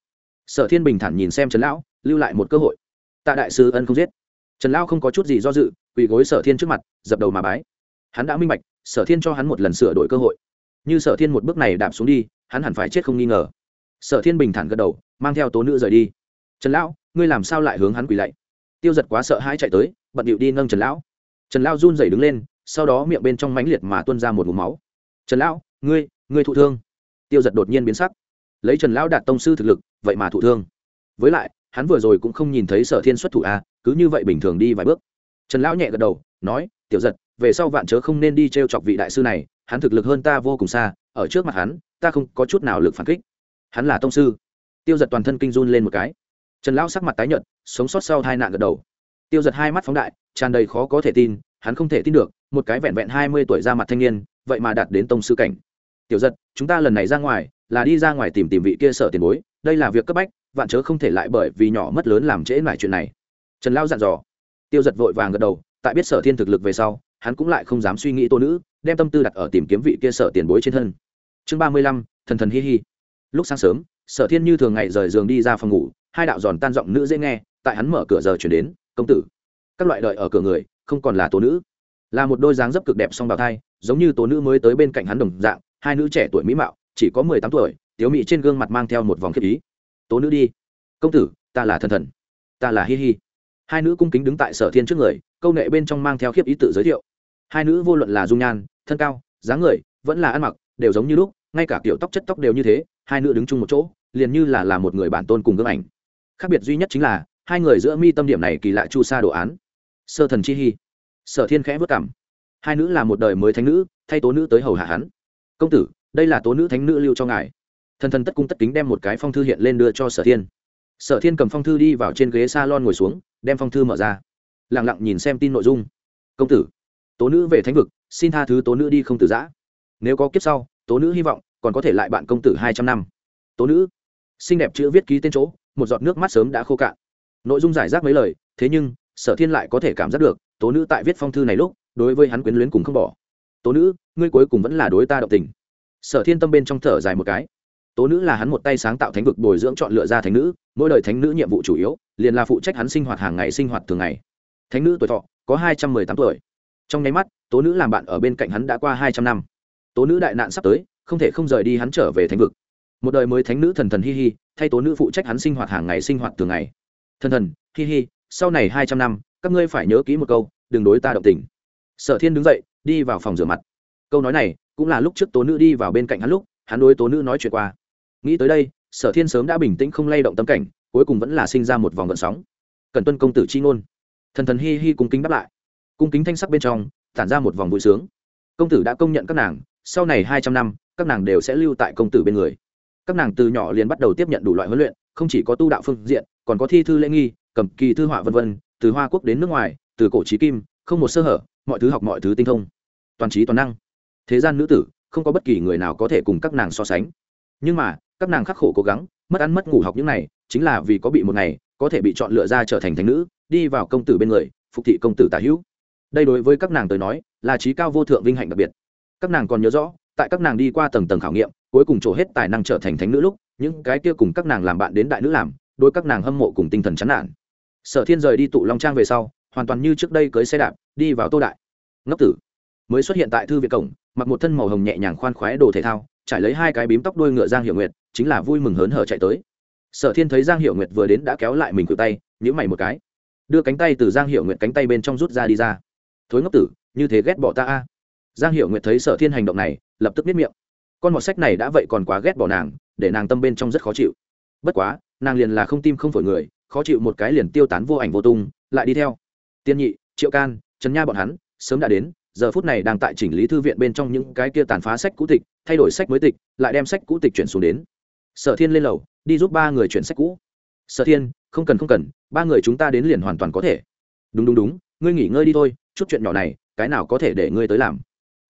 [SPEAKER 1] Sở thiên bình thản nhìn xem trần lão, lưu lại một cơ hội. Tạ đại sư ân không giết. Trần lão không có chút gì do dự, quỳ gối sở thiên trước mặt, dập đầu mà bái. Hắn đã minh bạch, sở thiên cho hắn một lần sửa đổi cơ hội. Như sở thiên một bước này đạp xuống đi, hắn hẳn phải chết không nghi ngờ. Sở thiên bình thản gật đầu, mang theo tố nữ rời đi. Trần lão ngươi làm sao lại hướng hắn quỳ lạy? Tiêu giật quá sợ hãi chạy tới, bận điệu đi nâng trần lão. Trần lão run rẩy đứng lên, sau đó miệng bên trong mãnh liệt mà tuôn ra một vùng máu. Trần lão, ngươi ngươi thụ thương. Tiêu giật đột nhiên biến sắc. Lấy trần lão đạt tông sư thực lực, vậy mà thụ thương. Với lại, hắn vừa rồi cũng không nhìn thấy sở thiên xuất thủ a cứ như vậy bình thường đi vài bước. Trần lão nhẹ gật đầu, nói, tiểu giật, về sau vạn chớ không nên đi t r e o chọc vị đại sư này, hắn thực lực hơn ta vô cùng xa, ở trước mặt hắn, ta không có chút nào lực phản kích. Hắn là tông sư. Tiêu giật toàn thân kinh run lên một cái trần lão sắc mặt tái nhợt, sống sót sau hai nạn gật đầu. Tiêu giật hai mắt phóng đại, tràn đầy khó có thể tin, hắn không thể tin được, một cái vẹn vẹn hai mươi tuổi ra mặt thanh niên, vậy mà đạt đến tông sư cảnh. Tiểu giật chúng ta lần này ra ngoài, là đi ra ngoài tìm tìm vị kia sở tiền bối, đây là việc cấp bách, vạn chớ không thể lại bởi vì nhỏ mất lớn làm trễ lại chuyện này. Trần lão dặn dò. Tiêu giật vội vàng gật đầu, tại biết sở thiên thực lực về sau, hắn cũng lại không dám suy nghĩ tô nữ, đem tâm tư đặt ở tìm kiếm vị kia sở tiền bối trên thân. Chương ba mươi lăm, thần thần hi hi. Lúc sáng sớm, sở thiên như thường ngày rời giường đi ra phòng ngủ hai đạo giòn tan giọng nữ dễ nghe, tại hắn mở cửa giờ chuyển đến, công tử. Các loại đợi ở cửa người, không còn là tố nữ. Là một đôi dáng dấp cực đẹp song bào thai, giống như tố nữ mới tới bên cạnh hắn đồng dạng, hai nữ trẻ tuổi mỹ mạo, chỉ có mười tám tuổi, tiếu mị trên gương mặt mang theo một vòng khiếp ý. Tố nữ đi. Công tử, ta là thần thần. Ta là hi hi. Hai nữ cung kính đứng tại sở thiên trước người, câu nệ bên trong mang theo khiếp ý tự giới thiệu. Hai nữ vô luận là dung nhan, thân cao, dáng người, vẫn là ăn mặc, đều giống như lúc, ngay cả kiểu tóc chất tóc đều như thế, hai nữ đứng chung một chỗ, liền như là là một người bản tôn cùng gương ảnh khác biệt duy nhất chính là hai người giữa mi tâm điểm này kỳ lạ chu sa đồ án. Sơ thần chi hy sở thiên khẽ vất cảm. Hai nữ là một đời mới thánh nữ, thay tố nữ tới hầu hạ hắn. Công tử, đây là tố nữ thánh nữ lưu cho ngài. Thần thần tất cung tất kính đem một cái phong thư hiện lên đưa cho sở thiên. Sở thiên cầm phong thư đi vào trên ghế s a lon ngồi xuống, đem phong thư mở ra. Lẳng lặng nhìn xem tin nội dung. Công tử, tố nữ về thánh vực, xin tha thứ tố nữ đi không từ giã. Nếu có kiếp sau, tố nữ hy vọng, còn có thể lại bạn công tử hai trăm năm. Tố nữ, xinh đẹp chữ viết ký tên chỗ một giọt nước mắt sớm đã khô cạn. Nội dung giải rác mấy lời, thế nhưng, sở thiên lại có thể cảm giác được, tố nữ tại viết phong thư này lúc, đối với hắn quyến luyến cùng không bỏ. Tố nữ, ngươi cuối cùng vẫn là đối ta động tình. Sở thiên tâm bên trong thở dài một cái. Tố nữ là hắn một tay sáng tạo thánh vực bồi dưỡng chọn lựa ra thánh nữ, mỗi đời thánh nữ nhiệm vụ chủ yếu, liền là phụ trách hắn sinh hoạt hàng ngày sinh hoạt thường ngày. Thánh nữ tuổi thọ, có hai trăm mười tám tuổi. Trong nháy mắt, tố nữ làm bạn ở bên cạnh hắn đã qua hai trăm năm. Tố nữ đại nạn sắp tới, không thể không rời đi hắn trở về thánh vực một đời mới thánh nữ thần thần hi hi, thay tố nữ phụ trách hắn sinh hoạt hàng ngày sinh hoạt thường ngày. Thần thần, hi hi, sau này hai trăm năm, các ngươi phải nhớ kỹ một câu, đừng đối ta động tình. Sở thiên đứng dậy, đi vào phòng rửa mặt. Câu nói này cũng là lúc trước tố nữ đi vào bên cạnh hắn lúc, hắn đối tố nữ nói chuyện qua. Nghĩ tới đây, sở thiên sớm đã bình tĩnh không lay động tâm cảnh, cuối cùng vẫn là sinh ra một vòng gợn sóng. Cần tuân công tử chi ngôn. Thần thần hi hi cung kính đáp lại. Cung kính thanh sắc bên trong, tản ra một vòng vui sướng. Công tử đã công nhận các nàng, sau này hai trăm năm, các nàng đều sẽ lưu tại công tử bên người các nàng từ nhỏ liền bắt đầu tiếp nhận đủ loại huấn luyện, không chỉ có tu đạo phương diện, còn có thi thư lễ nghi, cầm kỳ thư họa v v từ hoa quốc đến nước ngoài, từ cổ trí kim, không một sơ hở, mọi thứ học mọi thứ tinh thông. Toàn trí toàn năng. Thế gian nữ tử, không có bất kỳ người nào có thể cùng các nàng so sánh. Nhưng mà, các nàng khắc khổ cố gắng, mất ăn mất ngủ học những này, chính là vì có bị một ngày, có thể bị chọn lựa ra trở thành thành nữ, đi vào công tử bên người, phục thị công tử tả hữu. Đây đối với các nàng tới nói, là trí cao vô thượng vinh hạnh đặc biệt. Các nàng còn nhớ rõ tại các nàng đi qua tầng tầng khảo nghiệm, cuối cùng trổ hết tài năng trở thành thánh nữ lúc, những cái kia cùng các nàng làm bạn đến đại nữ làm đôi các nàng hâm mộ cùng tinh thần chán nản. Sở thiên rời đi tụ long trang về sau, hoàn toàn như trước đây cưới xe đạp, đi vào tô đại. Ngốc tử. Mới xuất hiện tại thư viện cổng, mặc một thân màu hồng nhẹ nhàng khoan khoái đồ thể thao, trải lấy hai cái bím tóc đuôi ngựa giang hiệu nguyệt, chính là vui mừng hớn hở chạy tới. Sở thiên thấy giang hiệu nguyệt vừa đến đã kéo lại mình cự tay nhữ mày một cái. Đưa cánh tay từ giang hiệu nguyệt cánh tay bên trong rút ra đi ra. Thối ngốc tử, như thế ghét bỏ ta a. Giang hiệu nguyệt thấy sở thiên hành động này lập tức biết miệng. Con mọt sách này đã vậy còn quá ghét bỏ nàng, để nàng tâm bên trong rất khó chịu. Bất quá, nàng liền là không tim không phổi người, khó chịu một cái liền tiêu tán vô ảnh vô tung, lại đi theo. Tiên nhị, triệu can, trần nha bọn hắn, sớm đã đến, giờ phút này đang tại chỉnh lý thư viện bên trong những cái kia tàn phá sách cũ tịch, thay đổi sách mới tịch, lại đem sách cũ tịch chuyển xuống đến. Sở thiên lên lầu, đi giúp ba người chuyển sách cũ. Sở thiên, không cần không cần, ba người chúng ta đến liền hoàn toàn có thể. Đúng đúng đúng, ngươi nghỉ ngơi đi thôi, chút chuyện nhỏ này, cái nào có thể để ngươi tới làm?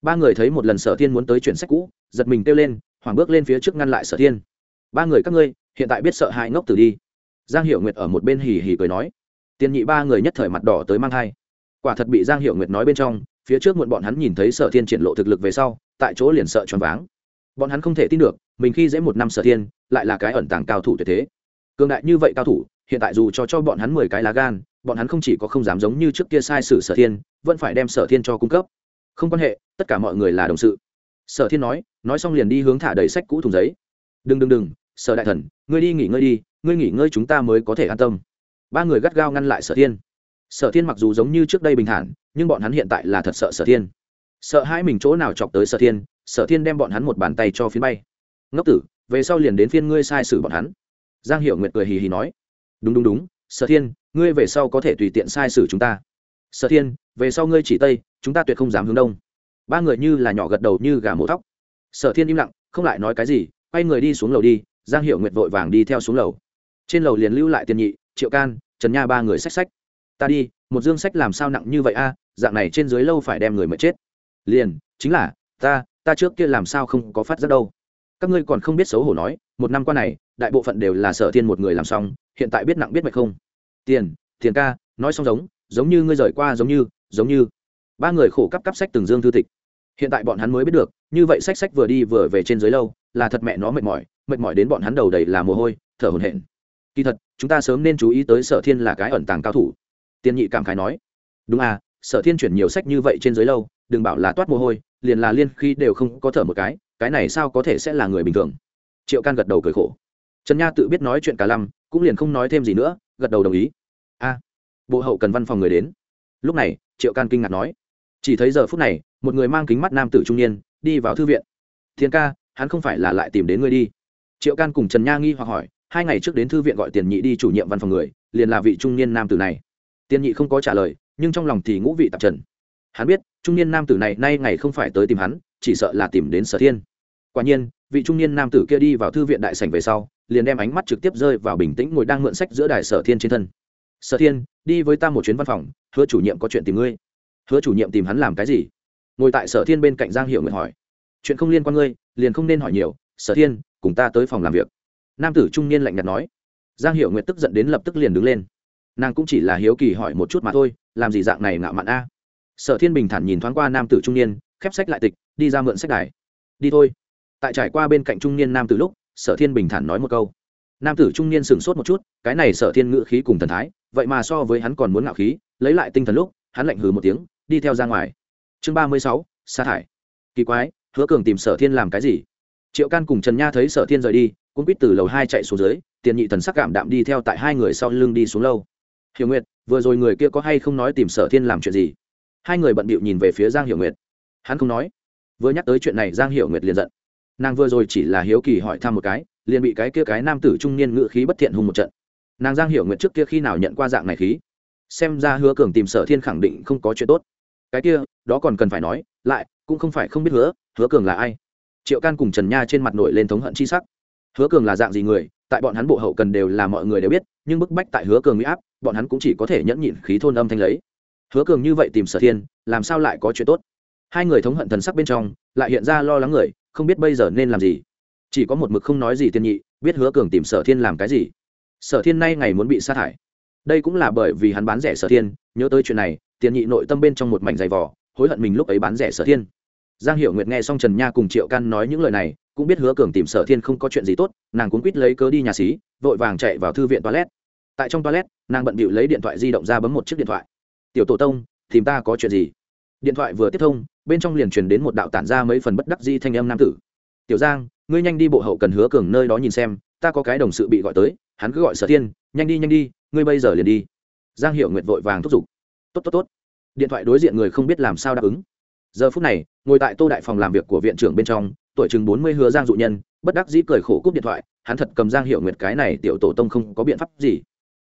[SPEAKER 1] Ba người thấy một lần sở thiên muốn tới chuyển sách cũ, giật mình kêu lên, hoảng bước lên phía trước ngăn lại sở thiên. Ba người các ngươi, hiện tại biết sợ hãi ngốc tử đi. Giang hiệu nguyệt ở một bên hì hì cười nói. Tiền nhị ba người nhất thời mặt đỏ tới mang thai. Quả thật bị giang hiệu nguyệt nói bên trong, phía trước muộn bọn hắn nhìn thấy sở thiên triển lộ thực lực về sau, tại chỗ liền sợ choáng váng. Bọn hắn không thể tin được, mình khi dễ một năm sở thiên, lại là cái ẩn tàng cao thủ tuyệt thế. Cường đại như vậy cao thủ, hiện tại dù cho cho bọn hắn mười cái lá gan, bọn hắn không chỉ có không dám giống như trước kia sai sử sở thiên, vẫn phải đem sở thiên cho cung cấp không quan hệ, tất cả mọi người là đồng sự. Sở thiên nói nói xong liền đi hướng thả đầy sách cũ thùng giấy. Đừng đừng đừng, sở đại thần, ngươi đi nghỉ ngơi đi, ngươi nghỉ ngơi chúng ta mới có thể an tâm. Ba người gắt gao ngăn lại sở thiên. Sở thiên mặc dù giống như trước đây bình thản, nhưng bọn hắn hiện tại là thật sợ sở thiên. Sợ hai mình chỗ nào chọc tới sở thiên sở thiên đem bọn hắn một bàn tay cho phiến bay. Ngốc tử, về sau liền đến phiên ngươi sai sử bọn hắn. Giang hiệu nguyệt cười hì hì nói. Đúng đúng đúng, sở thiên, ngươi về sau có thể tùy tiện sai sử chúng ta. Sở thiên về sau ngươi chỉ tây, chúng ta tuyệt không dám hướng đông. Ba người như là nhỏ gật đầu như gà mổ tóc sở thiên im lặng, không lại nói cái gì, quay người đi xuống lầu đi, giang hiệu nguyệt vội vàng đi theo xuống lầu. Trên lầu liền lưu lại tiền nhị, triệu can, trần nha ba người sách sách ta đi, một dương sách làm sao nặng như vậy a, dạng này trên dưới lâu phải đem người mệt chết. Liền, chính là, ta ta trước kia làm sao không có phát giác đâu. Các ngươi còn không biết xấu hổ nói, một năm qua này, đại bộ phận đều là sở thiên một người làm xong, hiện tại biết nặng biết mệt không? Tiền tiền ca, nói xong giống giống như ngươi rời qua giống như giống như ba người khổ cắp cắp sách từng dương thư tịch. Hiện tại bọn hắn mới biết được, như vậy sách sách vừa đi vừa về trên dưới lâu, là thật mẹ nó mệt mỏi mệt mỏi đến bọn hắn đầu đầy là mồ hôi, thở hổn hển. Kỳ thật, chúng ta sớm nên chú ý tới sở thiên là cái ẩn tàng cao thủ. Tiên nhị cảm khái nói, đúng à sở thiên chuyển nhiều sách như vậy trên dưới lâu, đừng bảo là toát mồ hôi, liền là liên khi đều không có thở một cái cái này sao có thể sẽ là người bình thường? Triệu can gật đầu cười khổ. Trần nha tự biết nói chuyện cả lăm, cũng liền không nói thêm gì nữa, gật đầu đồng ý. A, bộ hậu cần văn phòng người đến lúc này, triệu can kinh ngạc nói, chỉ thấy giờ phút này, một người mang kính mắt nam tử trung niên, đi vào thư viện. Thiên ca, hắn không phải là lại tìm đến ngươi đi. Triệu can cùng trần nha nghi hoặc hỏi, hai ngày trước đến thư viện gọi tiền nhị đi chủ nhiệm văn phòng người, liền là vị trung niên nam tử này. Tiền nhị không có trả lời, nhưng trong lòng thì ngũ vị tạp trần. Hắn biết, trung niên nam tử này nay ngày không phải tới tìm hắn, chỉ sợ là tìm đến sở thiên. Quả nhiên, vị trung niên nam tử kia đi vào thư viện đại sảnh về sau, liền đem ánh mắt trực tiếp rơi vào bình tĩnh ngồi đang mượn sách giữa đài sở thiên trên thân. Sở thiên, đi với ta một chuyến văn phòng hứa chủ nhiệm có chuyện tìm ngươi. Hứa chủ nhiệm tìm hắn làm cái gì? Ngồi tại sở thiên bên cạnh giang hiệu nguyện hỏi. Chuyện không liên quan ngươi, liền không nên hỏi nhiều, sở thiên, cùng ta tới phòng làm việc. Nam tử trung niên lạnh nhạt nói. Giang hiệu nguyện tức giận đến lập tức liền đứng lên. Nàng cũng chỉ là hiếu kỳ hỏi một chút mà thôi, làm gì dạng này ngạo mạn a? Sở thiên bình thản nhìn thoáng qua nam tử trung niên, khép sách lại tịch, đi ra mượn sách đài. Đi thôi. Tại trải qua bên cạnh trung niên nam tử lúc, sở thiên bình thản nói một câu. Nam tử trung niên sửng sốt một chút, cái này sở thiên ngữ khí cùng thần thái, vậy mà so với hắn còn muốn ngạo khí lấy lại tinh thần lúc, hắn lạnh hừ một tiếng, đi theo ra ngoài. Chương ba mươi sáu, sa thải. Kỳ quái, hứa cường tìm sở thiên làm cái gì? Triệu can cùng trần nha thấy sở thiên rời đi cũng biết từ lầu hai chạy xuống dưới, tiền nhị thần sắc cảm đạm đi theo tại hai người sau lưng đi xuống lâu. Hiểu nguyệt, vừa rồi người kia có hay không nói tìm sở thiên làm chuyện gì? Hai người bận bịu nhìn về phía giang hiểu nguyệt. Hắn không nói. Vừa nhắc tới chuyện này, giang hiểu nguyệt liền giận. Nàng vừa rồi chỉ là hiếu kỳ hỏi thăm một cái, liền bị cái kia cái nam tử trung niên ngự khí bất thiện hùng một trận. Nàng giang hiểu nguyệt trước kia khi nào nhận qua dạng này khí? Xem ra hứa cường tìm sở thiên khẳng định không có chuyện tốt. Cái kia, đó còn cần phải nói, lại, cũng không phải không biết hứa hứa cường là ai. Triệu can cùng trần nha trên mặt nổi lên thống hận chi sắc. Hứa cường là dạng gì người, tại bọn hắn bộ hậu cần đều là mọi người đều biết, nhưng bức bách tại hứa cường huy áp, bọn hắn cũng chỉ có thể nhẫn nhịn khí thôn âm thanh lấy. Hứa cường như vậy tìm sở thiên, làm sao lại có chuyện tốt? Hai người thống hận thần sắc bên trong, lại hiện ra lo lắng người, không biết bây giờ nên làm gì. Chỉ có một mực không nói gì tiên nhị, biết hứa cường tìm sở thiên làm cái gì. Sở thiên nay ngày muốn bị sa thải đây cũng là bởi vì hắn bán rẻ sở thiên, nhớ tới chuyện này, tiền nhị nội tâm bên trong một mảnh giày vỏ hối hận mình lúc ấy bán rẻ sở thiên. Giang hiểu nguyệt nghe xong trần nha cùng triệu căn nói những lời này, cũng biết hứa cường tìm sở thiên không có chuyện gì tốt, nàng cũng quýt lấy cớ đi nhà xí, vội vàng chạy vào thư viện toilet. Tại trong toilet, nàng bận bịu lấy điện thoại di động ra bấm một chiếc điện thoại. Tiểu tổ tông, tìm ta có chuyện gì? Điện thoại vừa tiếp thông, bên trong liền truyền đến một đạo tản ra mấy phần bất đắc di thanh âm nam tử. Tiểu giang, ngươi nhanh đi bộ hậu cần hứa cường nơi đó nhìn xem, ta có cái đồng sự bị gọi tới, hắn cứ gọi sở thiên, nhanh đi nhanh đi ngươi bây giờ liền đi. Giang hiệu nguyệt vội vàng thúc giục. Tốt tốt tốt. Điện thoại đối diện người không biết làm sao đáp ứng. Giờ phút này, ngồi tại tô đại phòng làm việc của viện trưởng bên trong, tuổi chừng bốn mươi hứa giang dụ nhân, bất đắc dĩ cười khổ cúp điện thoại, hắn thật cầm giang hiệu nguyệt cái này tiểu tổ tông không có biện pháp gì.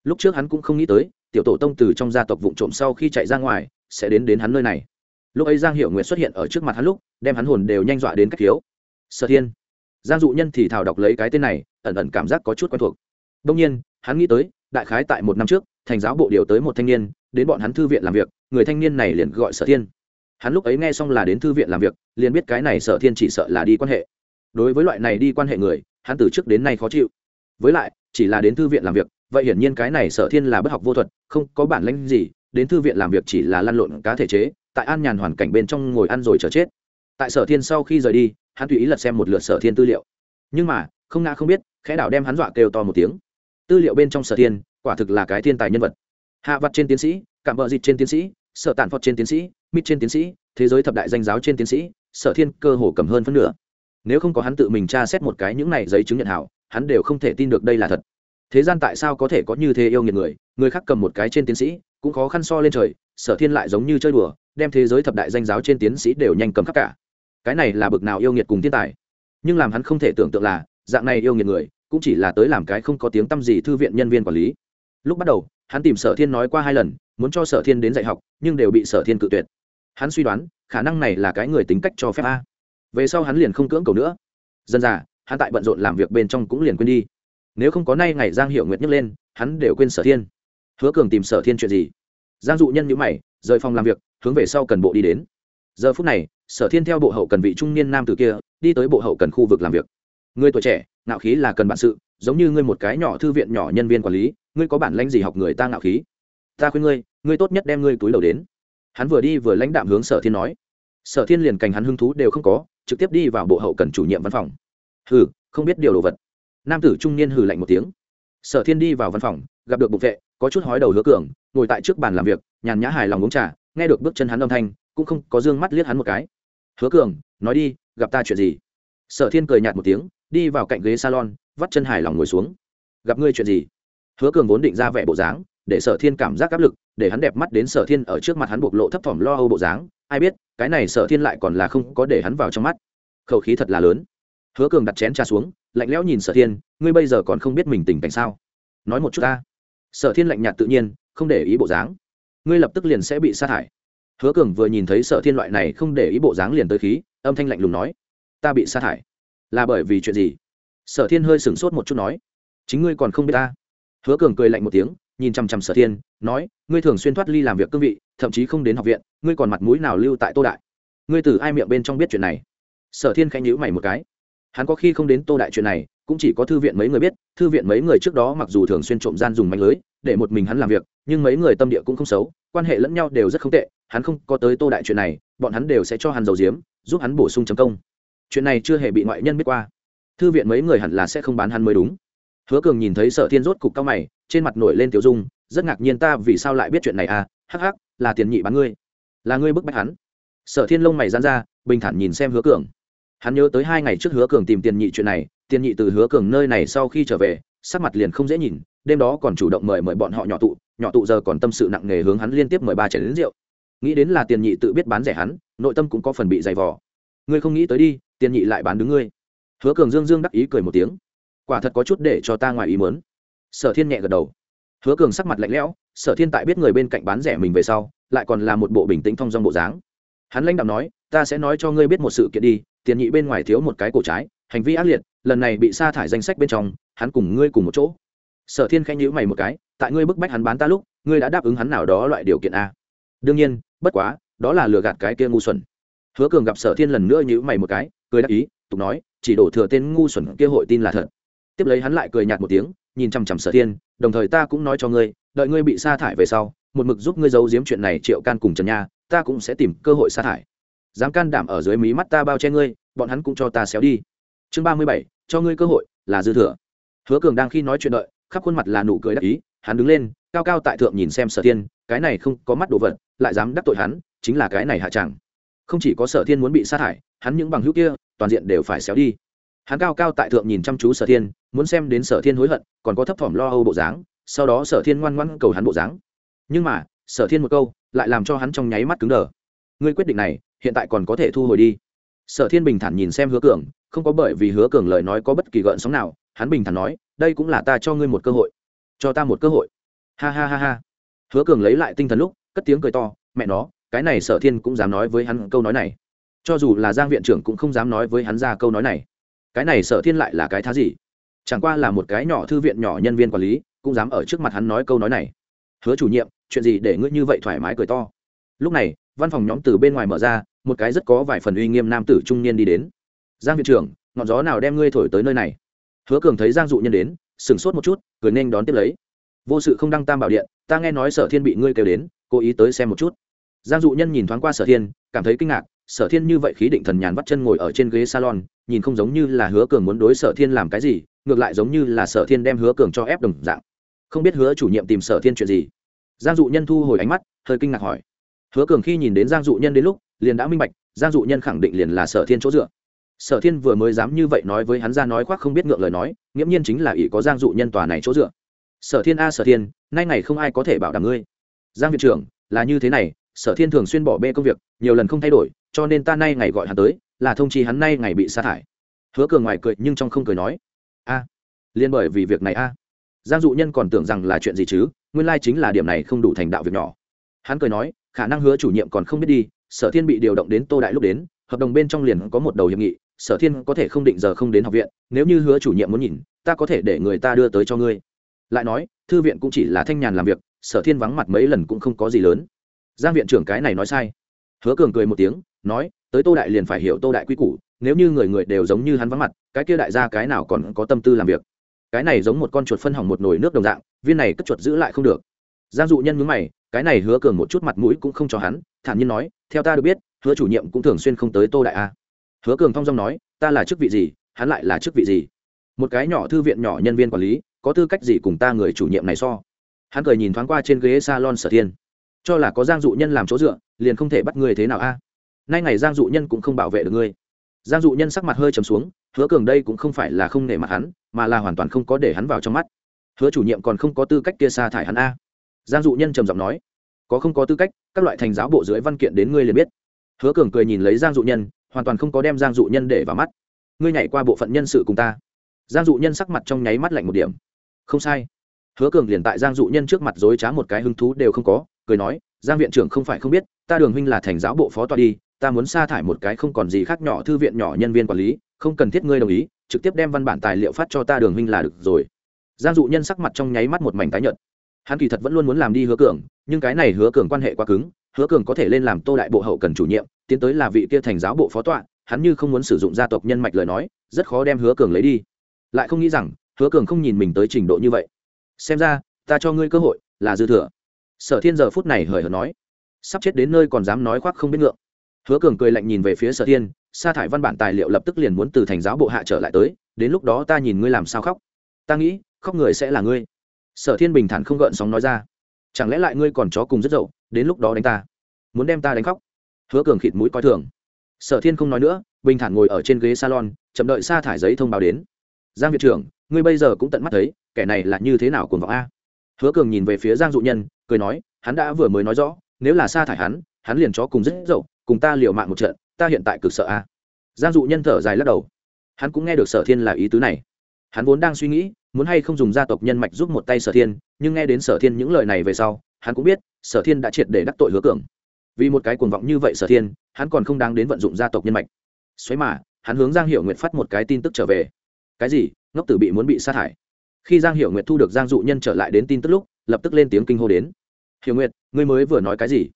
[SPEAKER 1] Lúc trước hắn cũng không nghĩ tới, tiểu tổ tông từ trong gia tộc vụ trộm sau khi chạy ra ngoài, sẽ đến đến hắn nơi này. Lúc ấy giang hiệu nguyệt xuất hiện ở trước mặt hắn lúc, đem hắn hồn đều nhanh dọa đến cách thiếu. Sở thiên. Giang dụ nhân thì thào đọc lấy cái tên này, ẩn ẩn cảm giác có chút quen thuộc. Đông nhiên, hắn nghĩ tới đại khái tại một năm trước, thành giáo bộ điều tới một thanh niên, đến bọn hắn thư viện làm việc, người thanh niên này liền gọi sở thiên. Hắn lúc ấy nghe xong là đến thư viện làm việc, liền biết cái này sở thiên chỉ sợ là đi quan hệ. Đối với loại này đi quan hệ người, hắn từ trước đến nay khó chịu. Với lại, chỉ là đến thư viện làm việc, vậy hiển nhiên cái này sở thiên là bất học vô thuật, không có bản lãnh gì, đến thư viện làm việc chỉ là lăn lộn cá thể chế, tại an nhàn hoàn cảnh bên trong ngồi ăn rồi chờ chết. Tại sở thiên sau khi rời đi, hắn tùy ý lật xem một lượt sở thiên tư liệu. Nhưng mà, không ngã không biết, khẽ đảo đem hắn dọa kêu to một tiếng tư liệu bên trong sở thiên quả thực là cái thiên tài nhân vật. Hạ vặt trên tiến sĩ cảm vợ dịch trên tiến sĩ, sở tàn phật trên tiến sĩ, mít trên tiến sĩ, thế giới thập đại danh giáo trên tiến sĩ, sở thiên cơ hồ cầm hơn phân nửa. Nếu không có hắn tự mình tra xét một cái những này giấy chứng nhận hảo, hắn đều không thể tin được đây là thật. Thế gian tại sao có thể có như thế yêu nghiệt người người khác cầm một cái trên tiến sĩ, cũng khó khăn so lên trời, sở thiên lại giống như chơi đùa, đem thế giới thập đại danh giáo trên tiến sĩ đều nhanh cầm khắp cả. Cái này là bực nào yêu nghiệt cùng thiên tài. Nhưng làm hắn không thể tưởng tượng là, dạng này yêu nghiệt người cũng chỉ là tới làm cái không có tiếng tăm gì thư viện nhân viên quản lý. Lúc bắt đầu, hắn tìm sở thiên nói qua hai lần, muốn cho sở thiên đến dạy học, nhưng đều bị sở thiên cự tuyệt. Hắn suy đoán, khả năng này là cái người tính cách cho phép a. Về sau hắn liền không cưỡng cầu nữa. Dân già hắn tại bận rộn làm việc bên trong cũng liền quên đi. Nếu không có nay ngày giang hiệu nguyệt nhấc lên, hắn đều quên sở thiên. Hứa cường tìm sở thiên chuyện gì? Giang dụ nhân nhữ mày, rời phòng làm việc, hướng về sau cần bộ đi đến. Giờ phút này, sở thiên theo bộ hậu cần vị trung niên nam từ kia, đi tới bộ hậu cần khu vực làm việc người tuổi trẻ, ngạo khí là cần bản sự, giống như ngươi một cái nhỏ thư viện nhỏ nhân viên quản lý, ngươi có bản lãnh gì học người ta ngạo khí? Ta khuyên ngươi ngươi tốt nhất đem ngươi túi đầu đến. Hắn vừa đi vừa lãnh đạm hướng sở thiên nói. Sở thiên liền cành hắn hứng thú đều không có, trực tiếp đi vào bộ hậu cần chủ nhiệm văn phòng. Hừ, không biết điều đồ vật. Nam tử trung niên hừ lạnh một tiếng. Sở thiên đi vào văn phòng, gặp được bục vệ, có chút hói đầu hứa cường, ngồi tại trước bàn làm việc, nhàn nhã hài lòng uống trà, nghe được bước chân hắn âm thanh, cũng không có d ư ơ n g mắt liếc hắn một cái. Hứa cường, nói đi, gặp ta chuyện gì? Sở thiên cười nhạt một tiếng đi vào cạnh ghế salon, vắt chân hài lòng ngồi xuống. Gặp ngươi chuyện gì? Hứa cường vốn định ra vẻ bộ dáng, để sở thiên cảm giác áp lực, để hắn đẹp mắt đến sở thiên ở trước mặt hắn bộc lộ thấp thỏm lo âu bộ dáng. Ai biết, cái này sở thiên lại còn là không có để hắn vào trong mắt. Khẩu khí thật là lớn. Hứa cường đặt chén trà xuống, lạnh lẽo nhìn sở thiên, ngươi bây giờ còn không biết mình tình cảnh sao? Nói một chút ta. Sở thiên lạnh nhạt tự nhiên, không để ý bộ dáng. Ngươi lập tức liền sẽ bị sa thải. Hứa cường vừa nhìn thấy sở thiên loại này không để ý bộ dáng liền tới khí, âm thanh lạnh lùng nói, ta bị sa thải là bởi vì chuyện gì? Sở thiên hơi sửng sốt một chút nói. Chính ngươi còn không biết ta. Hứa cường cười lạnh một tiếng, nhìn chằm chằm sở thiên, nói, ngươi thường xuyên thoát ly làm việc cương vị, thậm chí không đến học viện, ngươi còn mặt mũi nào lưu tại tô đại? Ngươi từ ai miệng bên trong biết chuyện này? Sở thiên khanh nhữ mày một cái. Hắn có khi không đến tô đại chuyện này, cũng chỉ có thư viện mấy người biết, thư viện mấy người trước đó mặc dù thường xuyên trộm gian dùng mạnh lưới, để một mình hắn làm việc, nhưng mấy người tâm địa cũng không xấu, quan hệ lẫn nhau đều rất không tệ, hắn không có tới tô đại chuyện này, bọn hắn đều sẽ cho hắn dầu diếm, giúp hắn bổ sung chấm công chuyện này chưa hề bị ngoại nhân biết qua. Thư viện mấy người hẳn là sẽ không bán hắn mới đúng. Hứa cường nhìn thấy sở thiên rốt cục cao mày, trên mặt nổi lên tiểu dung, rất ngạc nhiên ta vì sao lại biết chuyện này à? Hắc hắc, là tiền nhị bán ngươi. Là ngươi bức bách hắn. Sở thiên lông mày dán ra, bình thản nhìn xem hứa cường. Hắn nhớ tới hai ngày trước hứa cường tìm tiền nhị chuyện này, tiền nhị từ hứa cường nơi này sau khi trở về, sắc mặt liền không dễ nhìn, đêm đó còn chủ động mời mời bọn họ nhỏ tụ nhỏ tụ giờ còn tâm sự nặng nề hướng hắn liên tiếp mời ba chén đến rượu. Nghĩ đến là tiền nhị tự biết bán rẻ hắn, nội tâm cũng có phần bị dày vò. Ngươi không nghĩ tới đi tiền nhị lại bán đứng ngươi. Hứa cường dương dương đắc ý cười một tiếng. Quả thật có chút để cho ta ngoài ý mớn sở thiên nhẹ gật đầu. Hứa cường sắc mặt lạnh lẽo, sở thiên tại biết người bên cạnh bán rẻ mình về sau, lại còn là một bộ bình tĩnh thong dong bộ dáng. Hắn lãnh đạo nói, ta sẽ nói cho ngươi biết một sự kiện đi tiền nhị bên ngoài thiếu một cái cổ trái, hành vi ác liệt, lần này bị sa thải danh sách bên trong, hắn cùng ngươi cùng một chỗ. Sở thiên khanh nhữ mày một cái, tại ngươi bức bách hắn bán ta lúc, ngươi đã đáp ứng hắn nào đó loại điều kiện a? Đương nhiên, bất quá, đó là lừa gạt cái kia ngu xuẩn. Hứa cường gặp sở thiên lần nữa nhữ mày một cái cười đắc ý, tục nói, chỉ đổ thừa tên ngu xuẩn kia hội tin là thật. Tiếp lấy hắn lại cười nhạt một tiếng, nhìn chằm chằm sở thiên, đồng thời ta cũng nói cho ngươi, đợi ngươi bị sa thải về sau, một mực giúp ngươi giấu giếm chuyện này triệu can cùng trần nha, ta cũng sẽ tìm cơ hội sa thải. Dám can đảm ở dưới mí mắt ta bao che ngươi, bọn hắn cũng cho ta xéo đi. Chương ba mươi bảy, cho ngươi cơ hội, là dư thừa. Hứa cường đang khi nói chuyện đợi, khắp khuôn mặt là nụ cười đắc ý, hắn đứng lên, cao cao tại thượng nhìn xem sở thiên, cái này không có mắt đồ vật, lại dám đắc tội hắn, chính là cái này hạ chẳng. Không chỉ có sở thiên muốn bị sa thải hắn những bằng hữu kia, toàn diện đều phải xéo đi. Hắn cao cao tại thượng nhìn chăm chú sở thiên, muốn xem đến sở thiên hối hận, còn có thấp thỏm lo âu bộ dáng, sau đó sở thiên ngoan ngoãn cầu hắn bộ dáng. Nhưng mà, sở thiên một câu, lại làm cho hắn trong nháy mắt cứng đờ. Ngươi quyết định này, hiện tại còn có thể thu hồi đi. Sở thiên bình thản nhìn xem hứa cường, không có bởi vì hứa cường lời nói có bất kỳ gợn sóng nào, hắn bình thản nói, đây cũng là ta cho ngươi một cơ hội. Cho ta một cơ hội. Ha ha ha ha. Hứa cường lấy lại tinh thần lúc, cất tiếng cười to, mẹ nó, cái này sở thiên cũng dám nói với hắn câu nói này cho dù là giang viện trưởng cũng không dám nói với hắn ra câu nói này. Cái này sở thiên lại là cái thá gì? Chẳng qua là một cái nhỏ thư viện nhỏ nhân viên quản lý, cũng dám ở trước mặt hắn nói câu nói này. Hứa chủ nhiệm, chuyện gì để ngươi như vậy thoải mái cười to? Lúc này, văn phòng nhóm từ bên ngoài mở ra, một cái rất có vài phần uy nghiêm nam tử trung niên đi đến. Giang viện trưởng, ngọn gió nào đem ngươi thổi tới nơi này? Hứa cường thấy giang dụ nhân đến, sửng sốt một chút, cười nên đón tiếp lấy. Vô sự không đăng tam bảo điện, ta nghe nói sở thiên bị ngươi kêu đến, cố ý tới xem một chút. Giang dụ nhân nhìn thoáng qua sở thiên, cảm thấy kinh ngạc sở thiên như vậy khí định thần nhàn vắt chân ngồi ở trên ghế salon, nhìn không giống như là hứa cường muốn đối sở thiên làm cái gì, ngược lại giống như là sở thiên đem hứa cường cho ép đồng dạng. Không biết hứa chủ nhiệm tìm sở thiên chuyện gì? Giang dụ nhân thu hồi ánh mắt, hơi kinh ngạc hỏi. Hứa cường khi nhìn đến giang dụ nhân đến lúc, liền đã minh bạch, giang dụ nhân khẳng định liền là sở thiên chỗ dựa. Sở thiên vừa mới dám như vậy nói với hắn ra nói khoác không biết ngượng lời nói, nghiễm nhiên chính là ỷ có giang dụ nhân tòa này chỗ dựa. Sở thiên a, sở thiên, nay ngày không ai có thể bảo đảm ngươi. Giang viện trưởng, là như thế này, sở thiên thường xuyên bỏ bê công việc, nhiều lần không thay đổi cho nên ta nay ngày gọi hắn tới, là thông chi hắn nay ngày bị sa thải. Hứa cường ngoài cười nhưng trong không cười nói, a, liên bởi vì việc này a. Giang dụ nhân còn tưởng rằng là chuyện gì chứ, nguyên lai chính là điểm này không đủ thành đạo việc nhỏ. Hắn cười nói, khả năng hứa chủ nhiệm còn không biết đi, sở thiên bị điều động đến tô đại lúc đến, hợp đồng bên trong liền có một đầu hiệp nghị, sở thiên có thể không định giờ không đến học viện, nếu như hứa chủ nhiệm muốn nhìn, ta có thể để người ta đưa tới cho ngươi. Lại nói, thư viện cũng chỉ là thanh nhàn làm việc, sở thiên vắng mặt mấy lần cũng không có gì lớn. Giang viện trưởng cái này nói sai. Hứa cường cười một tiếng nói, tới tô đại liền phải hiểu tô đại quy củ, nếu như người người đều giống như hắn vắng mặt, cái kia đại gia cái nào còn có tâm tư làm việc. Cái này giống một con chuột phân hỏng một nồi nước đồng dạng, viên này cất chuột giữ lại không được. Giang dụ nhân mướn mày, cái này hứa cường một chút mặt mũi cũng không cho hắn, thản nhiên nói, theo ta được biết, hứa chủ nhiệm cũng thường xuyên không tới tô đại a. Hứa cường thong dong nói, ta là chức vị gì, hắn lại là chức vị gì? Một cái nhỏ thư viện nhỏ nhân viên quản lý, có tư cách gì cùng ta người chủ nhiệm này so? Hắn cười nhìn thoáng qua trên ghế salon sở thiên. Cho là có giang dụ nhân làm chỗ dựa, liền không thể bắt người thế nào a nay ngày giang dụ nhân cũng không bảo vệ được ngươi. Giang dụ nhân sắc mặt hơi trầm xuống, hứa cường đây cũng không phải là không nể mặt hắn, mà là hoàn toàn không có để hắn vào trong mắt. Hứa chủ nhiệm còn không có tư cách kia sa thải hắn a. Giang dụ nhân trầm giọng nói, có không có tư cách, các loại thành giáo bộ dưới văn kiện đến ngươi liền biết. Hứa cường cười nhìn lấy giang dụ nhân, hoàn toàn không có đem giang dụ nhân để vào mắt. Ngươi nhảy qua bộ phận nhân sự cùng ta. Giang dụ nhân sắc mặt trong nháy mắt lạnh một điểm. Không sai. Hứa cường liền tại giang dụ nhân trước mặt dối trá một cái hứng thú đều không có, cười nói, giang viện trưởng không phải không biết, ta đường huynh là thành giáo bộ phó tọa đi ta muốn sa thải một cái không còn gì khác nhỏ thư viện nhỏ nhân viên quản lý, không cần thiết ngươi đồng ý, trực tiếp đem văn bản tài liệu phát cho ta đường huynh là được rồi. Giang dụ nhân sắc mặt trong nháy mắt một mảnh tái nhợt. Hắn kỳ thật vẫn luôn muốn làm đi hứa cường, nhưng cái này hứa cường quan hệ quá cứng, hứa cường có thể lên làm tô đại bộ hậu cần chủ nhiệm, tiến tới là vị kia thành giáo bộ phó tọa, hắn như không muốn sử dụng gia tộc nhân mạch lời nói, rất khó đem hứa cường lấy đi. Lại không nghĩ rằng, hứa cường không nhìn mình tới trình độ như vậy. Xem ra, ta cho ngươi cơ hội là dư thừa. Sở thiên giờ phút này hời hợt nói. Sắp chết đến nơi còn dám nói khoác không biết ngượng hứa cường cười lạnh nhìn về phía sở thiên, sa thải văn bản tài liệu lập tức liền muốn từ thành giáo bộ hạ trở lại tới, đến lúc đó ta nhìn ngươi làm sao khóc. Ta nghĩ, khóc người sẽ là ngươi. Sở thiên bình thản không gợn sóng nói ra. Chẳng lẽ lại ngươi còn chó cùng rất dậu, đến lúc đó đánh ta? Muốn đem ta đánh khóc? Hứa cường khịt mũi coi thường. Sở thiên không nói nữa, bình thản ngồi ở trên ghế salon, chậm đợi sa thải giấy thông báo đến. Giang viện trưởng, ngươi bây giờ cũng tận mắt thấy, kẻ này là như thế nào cuồng vọng a? Hứa cường nhìn về phía giang dụ nhân, cười nói, hắn đã vừa mới nói rõ, nếu là sa thải hắn hắn liền chó cùng rất dậu cùng ta liều mạng một trận, ta hiện tại cực sợ a. Giang dụ nhân thở dài lắc đầu. Hắn cũng nghe được sở thiên là ý tứ này. Hắn vốn đang suy nghĩ, muốn hay không dùng gia tộc nhân mạch giúp một tay sở thiên, nhưng nghe đến sở thiên những lời này về sau, hắn cũng biết, sở thiên đã triệt để đắc tội hứa cường. Vì một cái cuồng vọng như vậy sở thiên, hắn còn không đáng đến vận dụng gia tộc nhân mạch. Xoáy mà, hắn hướng giang hiệu nguyệt phát một cái tin tức trở về. Cái gì? Ngốc tử bị muốn bị sát hại. Khi giang hiệu nguyệt thu được giang dụ nhân trở lại đến tin tức lúc, lập tức lên tiếng kinh hô đến. Hiểu nguyệt, ngươi mới vừa nói cái gì?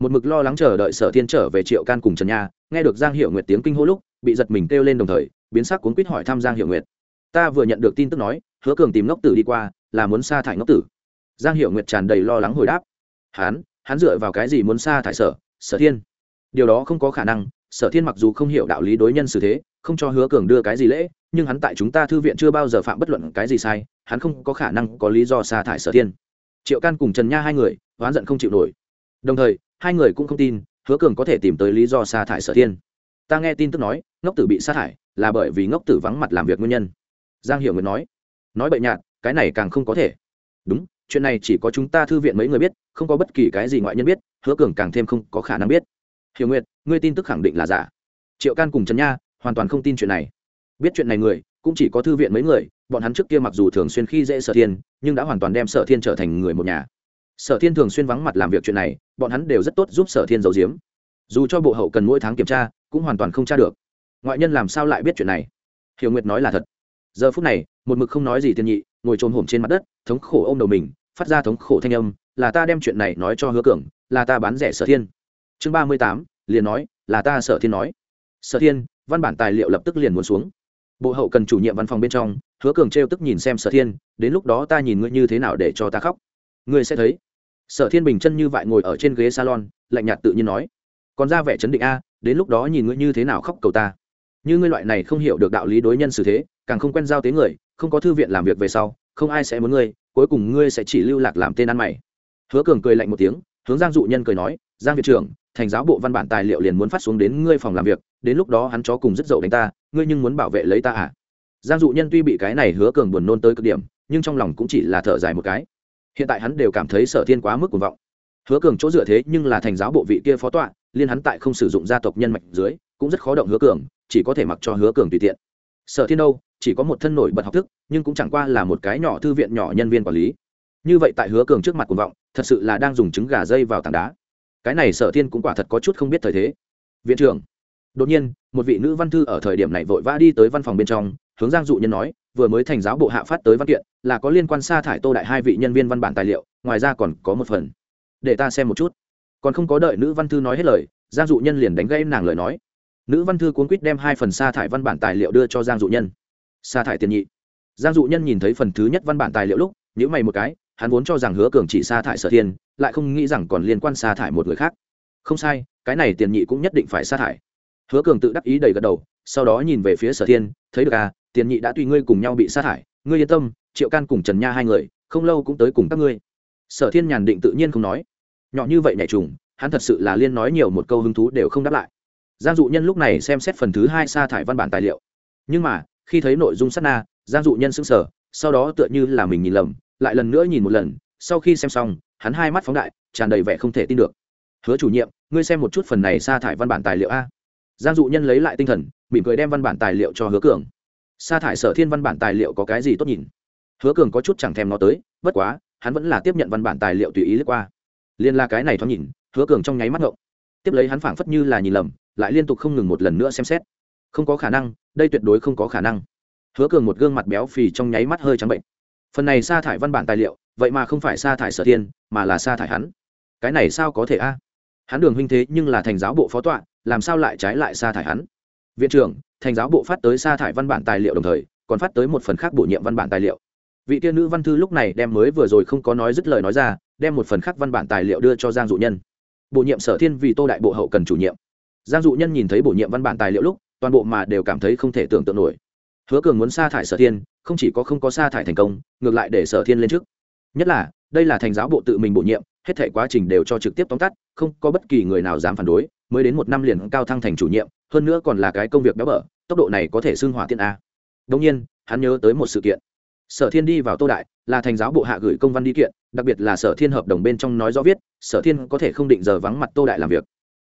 [SPEAKER 1] Một mực lo lắng chờ đợi sở thiên trở về triệu can cùng trần nha, nghe được giang hiệu nguyệt tiếng kinh hô lúc, bị giật mình kêu lên đồng thời, biến sắc cuốn quýt hỏi thăm giang hiệu nguyệt. Ta vừa nhận được tin tức nói, hứa cường tìm ngốc tử đi qua, là muốn sa thải ngốc tử. Giang hiệu nguyệt tràn đầy lo lắng hồi đáp. Hắn hắn dựa vào cái gì muốn sa thải sở sở thiên? Điều đó không có khả năng, sở thiên mặc dù không hiểu đạo lý đối nhân xử thế, không cho hứa cường đưa cái gì lễ, nhưng hắn tại chúng ta thư viện chưa bao giờ phạm bất luận cái gì sai, hắn không có khả năng có lý do sa thải sở thiên. Triệu can cùng trần nha hai người, oán giận không chịu nổi. Đồng thời hai người cũng không tin, hứa cường có thể tìm tới lý do sa thải sở thiên. Ta nghe tin tức nói, ngốc tử bị sa thải, là bởi vì ngốc tử vắng mặt làm việc nguyên nhân. Giang hiểu nguyệt nói. Nói bậy nhạt, cái này càng không có thể. Đúng, chuyện này chỉ có chúng ta thư viện mấy người biết, không có bất kỳ cái gì ngoại nhân biết, hứa cường càng thêm không có khả năng biết. Hiểu nguyệt, ngươi tin tức khẳng định là giả. Triệu can cùng trần nha, hoàn toàn không tin chuyện này. Biết chuyện này người, cũng chỉ có thư viện mấy người, bọn hắn trước kia mặc dù thường xuyên khi dễ sở thiên, nhưng đã hoàn toàn đem sở thiên trở thành người một nhà sở thiên thường xuyên vắng mặt làm việc chuyện này, bọn hắn đều rất tốt giúp sở thiên giấu giếm. Dù cho bộ hậu cần mỗi tháng kiểm tra, cũng hoàn toàn không tra được. Ngoại nhân làm sao lại biết chuyện này? Hiểu nguyệt nói là thật. Giờ phút này, một mực không nói gì tiên nhị, ngồi trồm hổm trên mặt đất, thống khổ ô m đầu mình, phát ra thống khổ thanh âm, là ta đem chuyện này nói cho hứa cường, là ta bán rẻ sở thiên. Chương ba mươi tám, liền nói, là ta sở thiên nói. Sở thiên, văn bản tài liệu lập tức liền muốn xuống. Bộ hậu cần chủ nhiệm văn phòng bên trong, hứa cường t tức nhìn xem sở thiên, đến lúc đó ta nhìn ngươi như thế nào để cho ta khóc? Ngươi sẽ thấy sở thiên bình chân như vậy ngồi ở trên ghế salon, lạnh nhạt tự nhiên nói, còn ra vẻ chấn định a, đến lúc đó nhìn ngươi như thế nào khóc cầu ta. Như ngươi loại này không hiểu được đạo lý đối nhân xử thế, càng không quen giao tế người, không có thư viện làm việc về sau, không ai sẽ muốn ngươi, cuối cùng ngươi sẽ chỉ lưu lạc làm tên ăn mày. Hứa cường cười lạnh một tiếng, hướng giang dụ nhân cười nói, giang viện trưởng, thành giáo bộ văn bản tài liệu liền muốn phát xuống đến ngươi phòng làm việc, đến lúc đó hắn chó cùng rất dậu đánh ta, ngươi nhưng muốn bảo vệ lấy ta à? Giang dụ nhân tuy bị cái này hứa cường buồn nôn tới cực điểm, nhưng trong lòng cũng chỉ là thở dài một cái hiện tại hắn đều cảm thấy sở thiên quá mức cuồng vọng. Hứa cường chỗ dựa thế nhưng là thành giáo bộ vị kia phó tọa, liên hắn tại không sử dụng gia tộc nhân mạch dưới, cũng rất khó động hứa cường, chỉ có thể mặc cho hứa cường tùy tiện. Sở thiên đâu, chỉ có một thân nổi bật học thức, nhưng cũng chẳng qua là một cái nhỏ thư viện nhỏ nhân viên quản lý. Như vậy tại hứa cường trước mặt cuồng vọng, thật sự là đang dùng trứng gà dây vào tảng đá. Cái này sở thiên cũng quả thật có chút không biết thời thế. Viện trưởng, đột nhiên, một vị nữ văn thư ở thời điểm này vội vã đi tới văn phòng bên trong, hướng giang dụ nhân nói vừa mới thành giáo bộ hạ phát tới văn kiện, là có liên quan sa thải tô đại hai vị nhân viên văn bản tài liệu, ngoài ra còn có một phần. Để ta xem một chút. Còn không có đợi nữ văn thư nói hết lời, giang dụ nhân liền đánh gây nàng lời nói. Nữ văn thư cuốn quýt đem hai phần sa thải văn bản tài liệu đưa cho giang dụ nhân. Sa thải tiền nhị. Giang dụ nhân nhìn thấy phần thứ nhất văn bản tài liệu lúc nhữ mày một cái, hắn vốn cho rằng hứa cường chỉ sa thải sở thiên lại không nghĩ rằng còn liên quan sa thải một người khác. Không sai, cái này tiền nhị cũng nhất định phải sa thải. Hứa cường tự đắc ý đầy gật đầu, sau đó nhìn về phía sở thiên thấy được à tiền nhị đã tùy ngươi cùng nhau bị sa thải, ngươi yên tâm, triệu can cùng trần nha hai người, không lâu cũng tới cùng các ngươi. Sở thiên nhàn định tự nhiên không nói. Nhỏ như vậy nhảy trùng, hắn thật sự là liên nói nhiều một câu hứng thú đều không đáp lại. Giang dụ nhân lúc này xem xét phần thứ hai sa thải văn bản tài liệu. Nhưng mà, khi thấy nội dung sát na, giang dụ nhân sững sờ, sau đó tựa như là mình nhìn lầm, lại lần nữa nhìn một lần, sau khi xem xong, hắn hai mắt phóng đại, tràn đầy vẻ không thể tin được. Hứa chủ nhiệm, ngươi xem một chút phần này sa thải văn bản tài liệu a. Giang dụ nhân lấy lại tinh thần, mỉm cười đem văn bản tài liệu cho hứa cường sa thải sở thiên văn bản tài liệu có cái gì tốt nhìn? Hứa cường có chút chẳng thèm nó tới, bất quá, hắn vẫn là tiếp nhận văn bản tài liệu tùy ý lướt qua. Liên la cái này thoáng nhìn, hứa cường trong nháy mắt ngộng. Tiếp lấy hắn phảng phất như là nhìn lầm, lại liên tục không ngừng một lần nữa xem xét. Không có khả năng, đây tuyệt đối không có khả năng. Hứa cường một gương mặt béo phì trong nháy mắt hơi trắng bệnh. Phần này sa thải văn bản tài liệu, vậy mà không phải sa thải sở thiên, mà là sa thải hắn. Cái này sao có thể a? Hắn đường huynh thế nhưng là thành giáo bộ phó tọa, làm sao lại trái lại sa thải hắn? Viện trưởng thành giáo bộ phát tới sa thải văn bản tài liệu đồng thời, còn phát tới một phần khác bổ nhiệm văn bản tài liệu. Vị tiên nữ văn thư lúc này đem mới vừa rồi không có nói dứt lời nói ra, đem một phần khác văn bản tài liệu đưa cho giang dụ nhân. Bổ nhiệm sở thiên vì tô đại bộ hậu cần chủ nhiệm. Giang dụ nhân nhìn thấy bổ nhiệm văn bản tài liệu lúc, toàn bộ mà đều cảm thấy không thể tưởng tượng nổi. Hứa cường muốn sa thải sở thiên, không chỉ có không có sa thải thành công, ngược lại để sở thiên lên trước. Nhất là, đây là thành giáo bộ tự mình bổ nhiệm, hết thể quá trình đều cho trực tiếp tóm tắt, không có bất kỳ người nào dám phản đối, mới đến một năm liền cao thăng thành chủ nhiệm hơn nữa còn là cái công việc béo bở, tốc độ này có thể xưng hỏa tiên a à. đông nhiên, hắn nhớ tới một sự kiện. Sở thiên đi vào tô đại, là thành giáo bộ hạ gửi công văn đi kiện, đặc biệt là sở thiên hợp đồng bên trong nói rõ viết, sở thiên có thể không định giờ vắng mặt tô đại làm việc.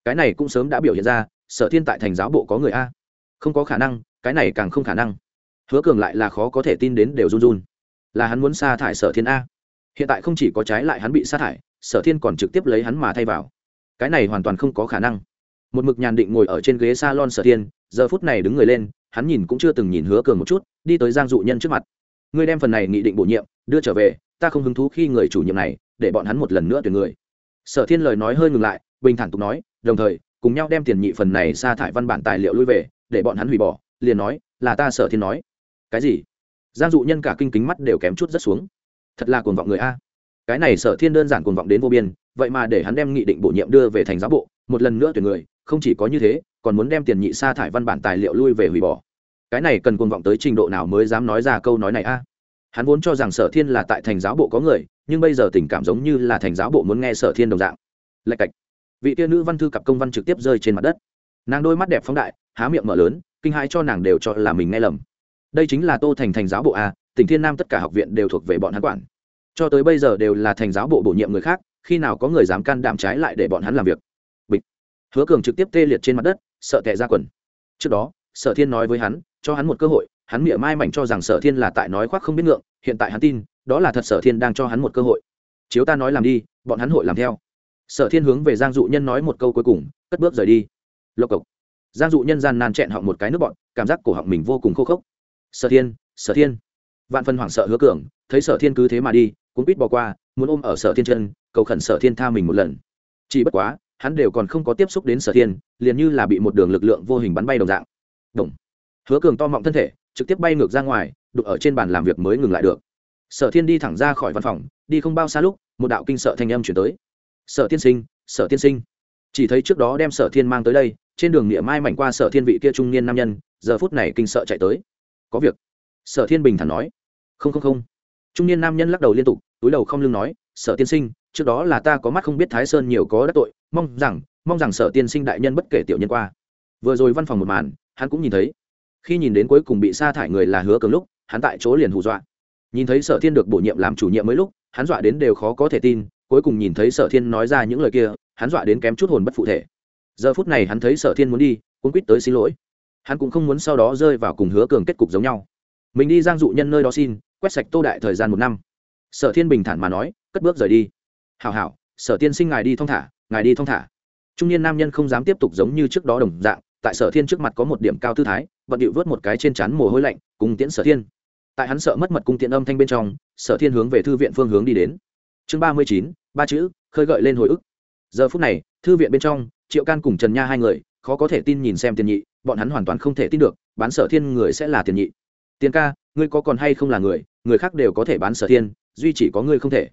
[SPEAKER 1] Cái này cũng sớm đã biểu hiện ra, sở thiên tại thành giáo bộ có người a. Không có khả năng, cái này càng không khả năng. Hứa cường lại là khó có thể tin đến đều run run. Là hắn muốn sa thải sở thiên a. Hiện tại không chỉ có trái lại hắn bị sa thải, sở thiên còn trực tiếp lấy hắn mà thay vào. Cái này hoàn toàn không có khả năng một mực nhàn định ngồi ở trên ghế s a lon sở thiên, giờ phút này đứng người lên, hắn nhìn cũng chưa từng nhìn hứa cường một chút, đi tới giang dụ nhân trước mặt. Ngươi đem phần này nghị định bổ nhiệm, đưa trở về, ta không hứng thú khi người chủ nhiệm này, để bọn hắn một lần nữa tuyển người. Sở thiên lời nói hơi ngừng lại, bình thản tục nói, đồng thời, cùng nhau đem tiền nhị phần này sa thải văn bản tài liệu lui về, để bọn hắn hủy bỏ, liền nói, là ta sở thiên nói. Cái gì? Giang dụ nhân cả kinh kính mắt đều kém chút rất xuống. Thật là cuồng vọng người a. Cái này sở thiên đơn giản cuồng vọng đến vô biên, vậy mà để hắn đem nghị định bổ nhiệm đưa về thành giáo bộ, một lần nữa tuyển người không chỉ có như thế, còn muốn đem tiền nhị sa thải văn bản tài liệu lui về hủy bỏ. Cái này cần cuồng vọng tới trình độ nào mới dám nói ra câu nói này a? Hắn vốn cho rằng sở thiên là tại thành giáo bộ có người, nhưng bây giờ tình cảm giống như là thành giáo bộ muốn nghe sở thiên đồng dạng. Lạch cạch. Vị tiên nữ văn thư cặp công văn trực tiếp rơi trên mặt đất. Nàng đôi mắt đẹp phóng đại, há miệng mở lớn, kinh hãi cho nàng đều cho là mình nghe lầm. Đây chính là tô thành thành giáo bộ a, tỉnh thiên nam tất cả học viện đều thuộc về bọn hắn quản. Cho tới bây giờ đều là thành giáo bộ bổ nhiệm người khác, khi nào có người dám can đảm trái lại để bọn hắn làm việc? Hứa cường trực tiếp tê liệt trên mặt đất, sợ tệ ra quần. Trước đó, sở thiên nói với hắn, cho hắn một cơ hội, hắn mỉa mai mảnh cho rằng sở thiên là tại nói khoác không biết ngượng, hiện tại hắn tin, đó là thật sở thiên đang cho hắn một cơ hội. Chiếu ta nói làm đi, bọn hắn hội làm theo. Sở thiên hướng về giang dụ nhân nói một câu cuối cùng, cất bước rời đi. Lộc cộc. Giang dụ nhân gian nan chẹn họng một cái nước bọn, cảm giác cổ họng mình vô cùng khô khốc. Sở thiên sở thiên. Vạn phần hoảng sợ hứa cường, thấy sở thiên cứ thế mà đi cũng biết bỏ qua, muốn ôm ở sở thiên chân, cầu khẩn sở thiên tha mình một lần. Chỉ bất quá hắn đều còn không có tiếp xúc đến sở thiên, liền như là bị một đường lực lượng vô hình bắn bay đồng dạng. Đồng. hứa cường to mọng thân thể, trực tiếp bay ngược ra ngoài, đục ở trên bàn làm việc mới ngừng lại được. Sở thiên đi thẳng ra khỏi văn phòng, đi không bao xa lúc, một đạo kinh sợ thanh âm chuyển tới. Sở tiên sinh, sở tiên sinh. Chỉ thấy trước đó đem sở thiên mang tới đây, trên đường nghĩa mai mảnh qua sở thiên vị kia trung niên nam nhân, giờ phút này kinh sợ chạy tới. Có việc. Sở thiên bình thản nói. Không không không. Trung niên nam nhân lắc đầu liên tục, túi đầu không lưng nói, sở tiên sinh trước đó là ta có mắt không biết thái sơn nhiều có đắc tội, mong rằng mong rằng sở tiên sinh đại nhân bất kể tiểu nhân qua. Vừa rồi văn phòng một màn, hắn cũng nhìn thấy. Khi nhìn đến cuối cùng bị sa thải người là hứa cường lúc, hắn tại chỗ liền hù dọa. Nhìn thấy sở thiên được bổ nhiệm làm chủ nhiệm mấy lúc, hắn dọa đến đều khó có thể tin, cuối cùng nhìn thấy sở thiên nói ra những lời kia, hắn dọa đến kém chút hồn bất phụ thể. Giờ phút này hắn thấy sở thiên muốn đi cũng quýt tới xin lỗi. Hắn cũng không muốn sau đó rơi vào cùng hứa cường kết cục giống nhau. Mình đi giang dụ nhân nơi đó xin, quét sạch tô đại thời gian một năm. Sở thiên bình thản mà nói, cất bước rời đi hảo hảo, sở tiên sinh ngài đi thong thả, ngài đi thong thả. Trung niên nam nhân không dám tiếp tục giống như trước đó đồng dạng, tại sở thiên trước mặt có một điểm cao tư thái vận điệu vớt một cái trên chắn mồ hôi lạnh, cùng tiễn sở thiên. Tại hắn sợ mất mật cung tiễn âm thanh bên trong, sở thiên hướng về thư viện phương hướng đi đến. Chương ba mươi chín, ba chữ, khơi gợi lên hồi ức. Giờ phút này, thư viện bên trong, triệu can cùng trần nha hai người, khó có thể tin nhìn xem tiền nhị, bọn hắn hoàn toàn không thể tin được, bán sở thiên người sẽ là tiền nhị. Tiền ca, ngươi có còn hay không là người người khác đều có thể bán sở thiên, duy chỉ có ngươi không thể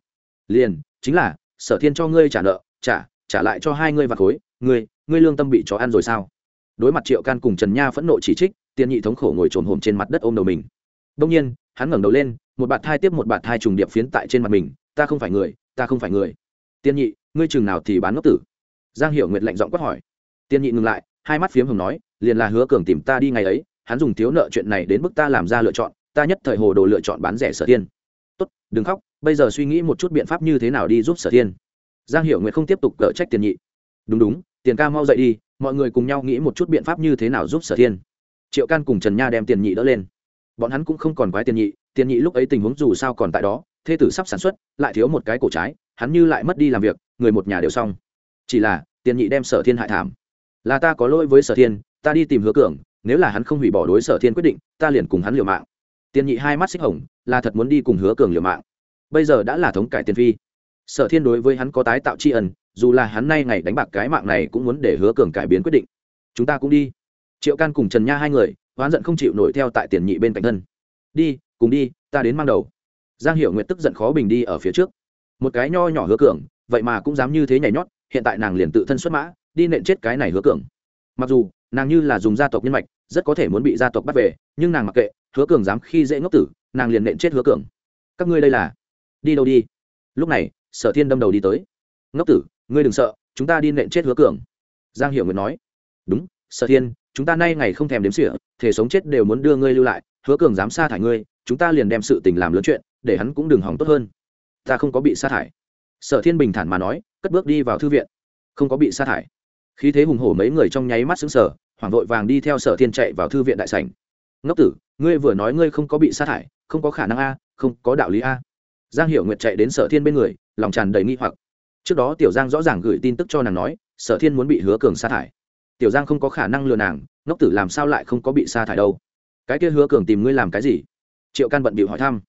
[SPEAKER 1] liền, chính là, sở thiên cho ngươi trả nợ, trả trả lại cho hai ngươi vạt khối, ngươi ngươi lương tâm bị chó ăn rồi sao? Đối mặt triệu can cùng trần nha phẫn nộ chỉ trích tiền nhị thống khổ ngồi trồn hồm trên mặt đất ôm đầu mình. Đông nhiên, hắn ngẩng đầu lên, một bạt thai tiếp một bạt thai trùng điệp phiến tại trên mặt mình, ta không phải người, ta không phải người. Tiên nhị, ngươi chừng nào thì bán ngốc tử? Giang hiệu nguyệt lạnh giọng quát hỏi. Tiên nhị ngừng lại, hai mắt phiếm hồng nói, liền là hứa cường tìm ta đi ngày ấy, hắn dùng thiếu nợ chuyện này đến mức ta làm ra lựa chọn, ta nhất thời hồ đồ lựa chọn bán rẻ sở tiên tốt, đừng khóc bây giờ suy nghĩ một chút biện pháp như thế nào đi giúp sở thiên. Giang hiểu nguyệt không tiếp tục gỡ trách tiền nhị. Đúng đúng, tiền ca mau dậy đi, mọi người cùng nhau nghĩ một chút biện pháp như thế nào giúp sở thiên. Triệu can cùng trần nha đem tiền nhị đỡ lên. Bọn hắn cũng không còn quái tiền nhị tiền nhị lúc ấy tình huống dù sao còn tại đó, thê tử sắp sản xuất, lại thiếu một cái cổ trái, hắn như lại mất đi làm việc, người một nhà đều xong. Chỉ là, tiền nhị đem sở thiên hại thảm. Là ta có lỗi với sở thiên, ta đi tìm hứa cường, nếu là hắn không hủy bỏ đối sở thiên quyết định, ta liền cùng hắn liều mạng. Tiền nhị hai mắt xích hồng, là thật muốn đi cùng hứa cường liều mạng bây giờ đã là thống cải tiền phi. Sở thiên đối với hắn có tái tạo tri ân, dù là hắn nay ngày đánh bạc cái mạng này cũng muốn để hứa cường cải biến quyết định. Chúng ta cũng đi. Triệu can cùng trần nha hai người oán giận không chịu nổi theo tại tiền nhị bên cạnh thân. Đi, cùng đi, ta đến mang đầu. Giang hiểu nguyện tức giận khó bình đi ở phía trước. Một cái nho nhỏ hứa cường, vậy mà cũng dám như thế nhảy nhót, hiện tại nàng liền tự thân xuất mã, đi nện chết cái này hứa cường. Mặc dù, nàng như là dùng gia tộc nhân mạch, rất có thể muốn bị gia tộc bắt về, nhưng nàng mặc kệ, hứa cường dám khi dễ ngốc tử, nàng liền nện chết hứa cường. Các ngươi đây là đi đâu đi? Lúc này, sở thiên đâm đầu đi tới. Ngốc tử, ngươi đừng sợ, chúng ta đi nện chết hứa cường. Giang hiểu nguyện nói. Đúng, sở thiên, chúng ta nay ngày không thèm đếm sỉa thể sống chết đều muốn đưa ngươi lưu lại, hứa cường dám sa thải ngươi, chúng ta liền đem sự tình làm lớn chuyện, để hắn cũng đừng hỏng tốt hơn. Ta không có bị sa thải. Sở thiên bình thản mà nói, cất bước đi vào thư viện. Không có bị sa thải. Khí thế hùng hổ mấy người trong nháy mắt xứng sở hoảng vội vàng đi theo sở thiên chạy vào thư viện đại sảnh. Ngốc tử, ngươi vừa nói ngươi không có bị sa thải, không có khả năng a, không có đạo lý a giang hiểu nguyệt chạy đến sở thiên bên người, lòng tràn đầy nghi hoặc. Trước đó tiểu giang rõ ràng gửi tin tức cho nàng nói, sở thiên muốn bị hứa cường sa thải. Tiểu giang không có khả năng lừa nàng, ngốc tử làm sao lại không có bị sa thải đâu. Cái kia hứa cường tìm ngươi làm cái gì? Triệu can bận bịu hỏi thăm.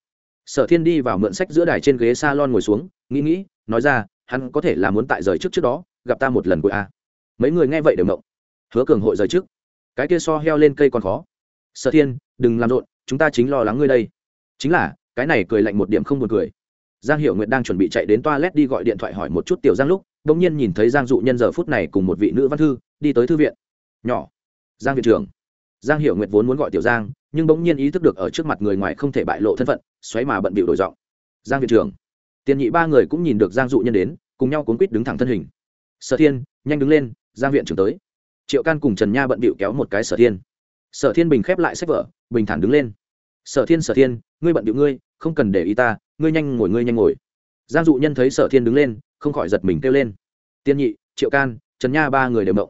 [SPEAKER 1] Sở thiên đi vào mượn sách giữa đài trên ghế s a lon ngồi xuống, nghĩ nghĩ, nói ra, hắn có thể là muốn tại rời trước trước đó, gặp ta một lần của a. Mấy người nghe vậy đều mộng hứa cường hội rời trước. Cái kia so heo lên cây còn khó. Sở thiên, đừng làm rộn, chúng ta chính lo lắng ngươi đây. Chính là cái này cười lạnh một điểm không buồn cười. Giang Hiểu nguyệt đang chuẩn bị chạy đến toilet đi gọi điện thoại hỏi một chút tiểu giang lúc đ ỗ n g nhiên nhìn thấy giang dụ nhân giờ phút này cùng một vị nữ văn thư, đi tới thư viện. Nhỏ, giang viện trưởng. Giang Hiểu nguyệt vốn muốn gọi tiểu giang, nhưng bỗng nhiên ý thức được ở trước mặt người ngoài không thể bại lộ thân phận, xoáy mà bận bịu đổi giọng. Giang viện trưởng. Tiền nhị ba người cũng nhìn được giang dụ nhân đến, cùng nhau cuốn quýt đứng thẳng thân hình. Sở thiên, nhanh đứng lên, giang viện trưởng tới. Triệu can cùng trần nha bận bịu kéo một cái sở thiên. Sở thiên bình khép lại sách vở, bình thản đứng lên. Sở thiên sở thiên, ngươi bận bịu ngươi không cần để ý ta, ngươi nhanh ngồi, ngươi nhanh ngồi. Giang dụ nhân thấy sở thiên đứng lên, không khỏi giật mình kêu lên. Tiên nhị, triệu can, trần nha ba người đều động.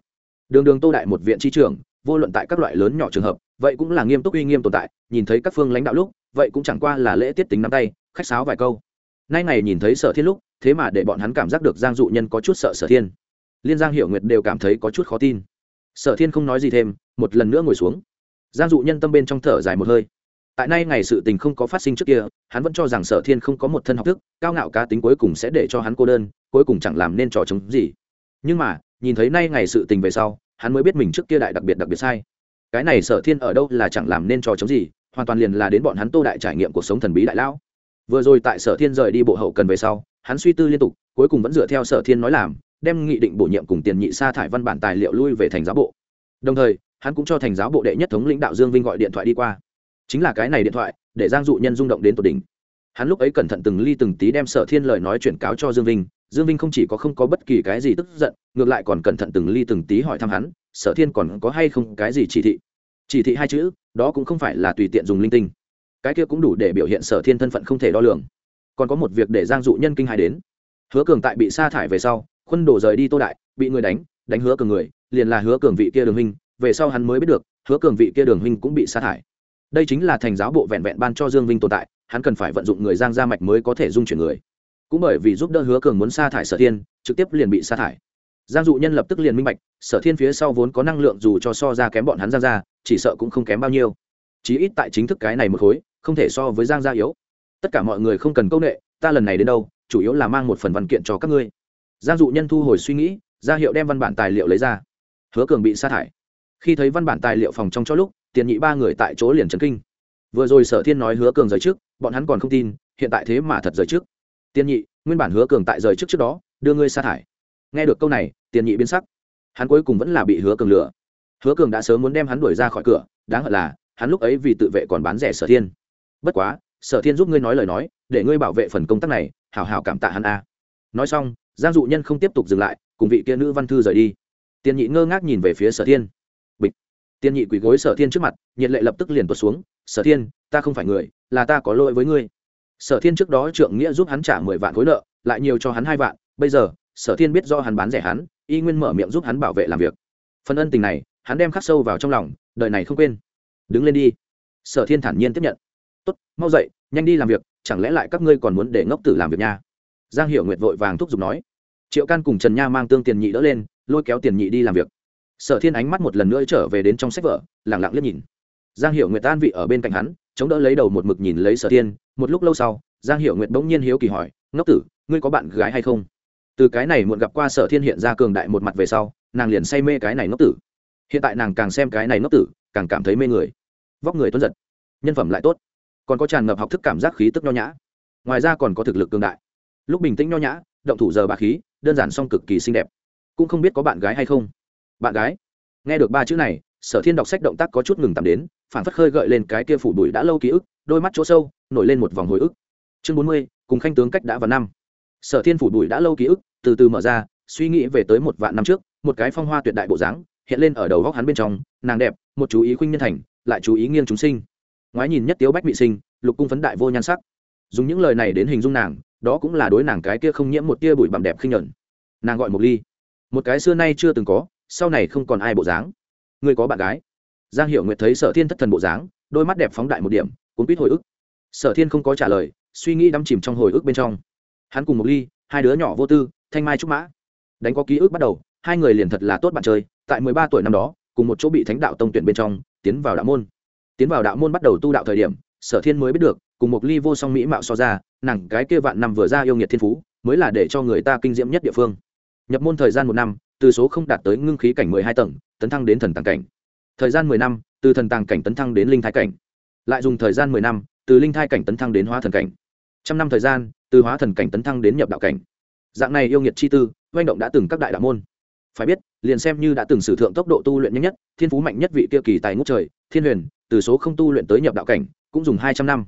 [SPEAKER 1] Đường đường tô đại một viện tri trưởng, vô luận tại các loại lớn nhỏ trường hợp, vậy cũng là nghiêm túc uy nghiêm tồn tại, nhìn thấy các phương lãnh đạo lúc, vậy cũng chẳng qua là lễ tiết tính nắm tay, khách sáo vài câu. Nay ngày nhìn thấy sở thiên lúc, thế mà để bọn hắn cảm giác được giang dụ nhân có chút sợ sở thiên. Liên giang hiệu nguyệt đều cảm thấy có chút khó tin. Sở thiên không nói gì thêm, một lần nữa ngồi xuống. Giang dụ nhân tâm bên trong thở dài một hơi tại nay ngày sự tình không có phát sinh trước kia, hắn vẫn cho rằng sở thiên không có một thân học thức, cao ngạo cá tính cuối cùng sẽ để cho hắn cô đơn, cuối cùng chẳng làm nên trò chống gì. Nhưng mà, nhìn thấy nay ngày sự tình về sau, hắn mới biết mình trước kia đại đặc biệt đặc biệt sai. Cái này sở thiên ở đâu là chẳng làm nên trò chống gì, hoàn toàn liền là đến bọn hắn tô đại trải nghiệm cuộc sống thần bí đại lão. Vừa rồi tại sở thiên rời đi bộ hậu cần về sau, hắn suy tư liên tục, cuối cùng vẫn dựa theo sở thiên nói làm, đem nghị định bổ nhiệm cùng tiền nhị sa thải văn bản tài liệu lui về thành giáo bộ. Đồng thời, hắn cũng cho thành giáo bộ đệ nhất thống lãnh đạo dương vinh gọi điện thoại đi qua chính là cái này điện thoại, để giang dụ nhân rung động đến tột đỉnh. Hắn lúc ấy cẩn thận từng ly từng tí đem sở thiên lời nói chuyển cáo cho dương vinh dương vinh không chỉ có không có bất kỳ cái gì tức giận, ngược lại còn cẩn thận từng ly từng tí hỏi thăm hắn, sở thiên còn có hay không cái gì chỉ thị? Chỉ thị hai chữ, đó cũng không phải là tùy tiện dùng linh tinh. Cái kia cũng đủ để biểu hiện sở thiên thân phận không thể đo lường. Còn có một việc để giang dụ nhân kinh hai đến. Hứa cường tại bị sa thải về sau khuân đổ rời đi tô đại, bị người đánh đánh hứa cường người, liền là hứa cường vị kia đường huynh, về sau hắn mới biết được, hứa cường vị kia đường huynh cũng bị sa thải đây chính là thành giáo bộ vẹn vẹn ban cho dương vinh tồn tại, hắn cần phải vận dụng người giang gia mạch mới có thể dung chuyển người. Cũng bởi vì giúp đỡ hứa cường muốn sa thải sở thiên, trực tiếp liền bị sa thải. Giang dụ nhân lập tức liền minh bạch, sở thiên phía sau vốn có năng lượng dù cho so ra kém bọn hắn giang gia, chỉ sợ cũng không kém bao nhiêu. Chí ít tại chính thức cái này một khối, không thể so với giang gia yếu. Tất cả mọi người không cần công nghệ ta lần này đến đâu, chủ yếu là mang một phần văn kiện cho các ngươi. Giang dụ nhân thu hồi suy nghĩ, ra hiệu đem văn bản tài liệu lấy ra. Hứa cường bị sa thải. Khi thấy văn bản tài liệu phòng trong cho lúc tiền nhị ba người tại chỗ liền trấn kinh. Vừa rồi sở thiên nói hứa cường rời trước, bọn hắn còn không tin, hiện tại thế mà thật rời trước. Tiền nhị, nguyên bản hứa cường tại rời trước trước đó, đưa ngươi sa thải. Nghe được câu này, tiền nhị biến sắc. Hắn cuối cùng vẫn là bị hứa cường lừa. Hứa cường đã sớm muốn đem hắn đuổi ra khỏi cửa, đáng hận là, hắn lúc ấy vì tự vệ còn bán rẻ sở thiên. Bất quá, sở thiên giúp ngươi nói lời nói, để ngươi bảo vệ phần công tác này, hảo hảo cảm tạ hắn a. Nói xong, giang dụ nhân không tiếp tục dừng lại, cùng vị kia nữ văn thư rời đi. Tiền nhị ngơ ngác nhìn về phía sở thiên. Tiên nhị quỳ gối sở thiên trước mặt, nhiệt lệ lập tức liền tuột xuống, sở thiên, ta không phải người, là ta có lỗi với ngươi. Sở thiên trước đó trượng nghĩa giúp hắn trả mười vạn khối nợ, lại nhiều cho hắn hai vạn, bây giờ, sở thiên biết do hắn bán rẻ hắn, y nguyên mở miệng giúp hắn bảo vệ làm việc. Phần ân tình này, hắn đem khắc sâu vào trong lòng, đời này không quên. Đứng lên đi. Sở thiên thản nhiên tiếp nhận. Tốt, mau dậy, nhanh đi làm việc, chẳng lẽ lại các ngươi còn muốn để ngốc tử làm việc nha? Giang hiệu nguyệt vội vàng thúc giục nói. Triệu can cùng trần nha mang tương tiền nhị đỡ lên, lôi kéo tiền nhị đi làm việc sở thiên ánh mắt một lần nữa trở về đến trong sách vở lẳng lặng liếc nhìn. Giang hiệu nguyệt an vị ở bên cạnh hắn, chống đỡ lấy đầu một mực nhìn lấy sở thiên, một lúc lâu sau, giang hiệu nguyệt bỗng nhiên hiếu kỳ hỏi, ngốc tử, ngươi có bạn gái hay không? Từ cái này muộn gặp qua sở thiên hiện ra cường đại một mặt về sau, nàng liền say mê cái này ngốc tử. Hiện tại nàng càng xem cái này ngốc tử, càng cảm thấy mê người. Vóc người tuấn giật, nhân phẩm lại tốt, còn có tràn ngập học thức cảm giác khí tức nho nhã. Ngoài ra còn có thực lực cường đại. Lúc bình tĩnh nho nhã, động thủ giờ bà khí, đơn giản song cực kỳ xinh đẹp. Cũng không biết có bạn gái hay không bạn gái. Nghe được ba chữ này, sở thiên đọc sách động tác có chút ngừng tạm đến phản phất khơi gợi lên cái kia phủ bụi đã lâu ký ức, đôi mắt chỗ sâu, nổi lên một vòng hồi ức. Chương bốn mươi, cùng khanh tướng cách đã vào năm. Sở thiên phủ bụi đã lâu ký ức, từ từ mở ra, suy nghĩ về tới một vạn năm trước, một cái phong hoa tuyệt đại bộ dáng, hiện lên ở đầu góc hắn bên trong, nàng đẹp, một chú ý khuynh nhân thành, lại chú ý nghiêng chúng sinh. Ngoái nhìn nhất tiếu bách bị sinh, lục cung phấn đại vô nhan sắc. Dùng những lời này đến hình dung nàng, đó cũng là đối nàng cái kia không nhiễm một tia bụi bặm đẹp khinh nhẫn nàng gọi một ly. Một cái xưa nay chưa từng có sau này không còn ai bộ dáng. Người có bạn gái. Giang hiệu nguyệt thấy sở thiên thất thần bộ dáng, đôi mắt đẹp phóng đại một điểm, cuốn quýt hồi ức. Sở thiên không có trả lời, suy nghĩ đắm chìm trong hồi ức bên trong. Hắn cùng một ly, hai đứa nhỏ vô tư, thanh mai trúc mã. Đánh có ký ức bắt đầu, hai người liền thật là tốt bạn chơi, tại mười ba tuổi năm đó, cùng một chỗ bị thánh đạo tông tuyển bên trong, tiến vào đạo môn. Tiến vào đạo môn bắt đầu tu đạo thời điểm, sở thiên mới biết được, cùng một ly vô song mỹ mạo so ra, nàng cái kia vạn năm vừa ra yêu nghiệt thiên phú, mới là để cho người ta kinh diễm nhất địa phương. Nhập môn thời gian một năm từ số không đạt tới ngưng khí cảnh mười hai tầng, tấn thăng đến thần tàng cảnh. Thời gian mười năm, từ thần tàng cảnh tấn thăng đến linh thái cảnh. Lại dùng thời gian mười năm, từ linh thai cảnh tấn thăng đến hóa thần cảnh. Trăm năm thời gian, từ hóa thần cảnh tấn thăng đến nhập đạo cảnh. Dạng này yêu nghiệt chi tư doanh động đã từng các đại đạo môn. Phải biết, liền xem như đã từng sử thượng tốc độ tu luyện nhanh nhất, thiên phú mạnh nhất vị kia kỳ tài ngũ trời, thiên huyền, từ số không tu luyện tới nhập đạo cảnh, cũng dùng hai trăm năm.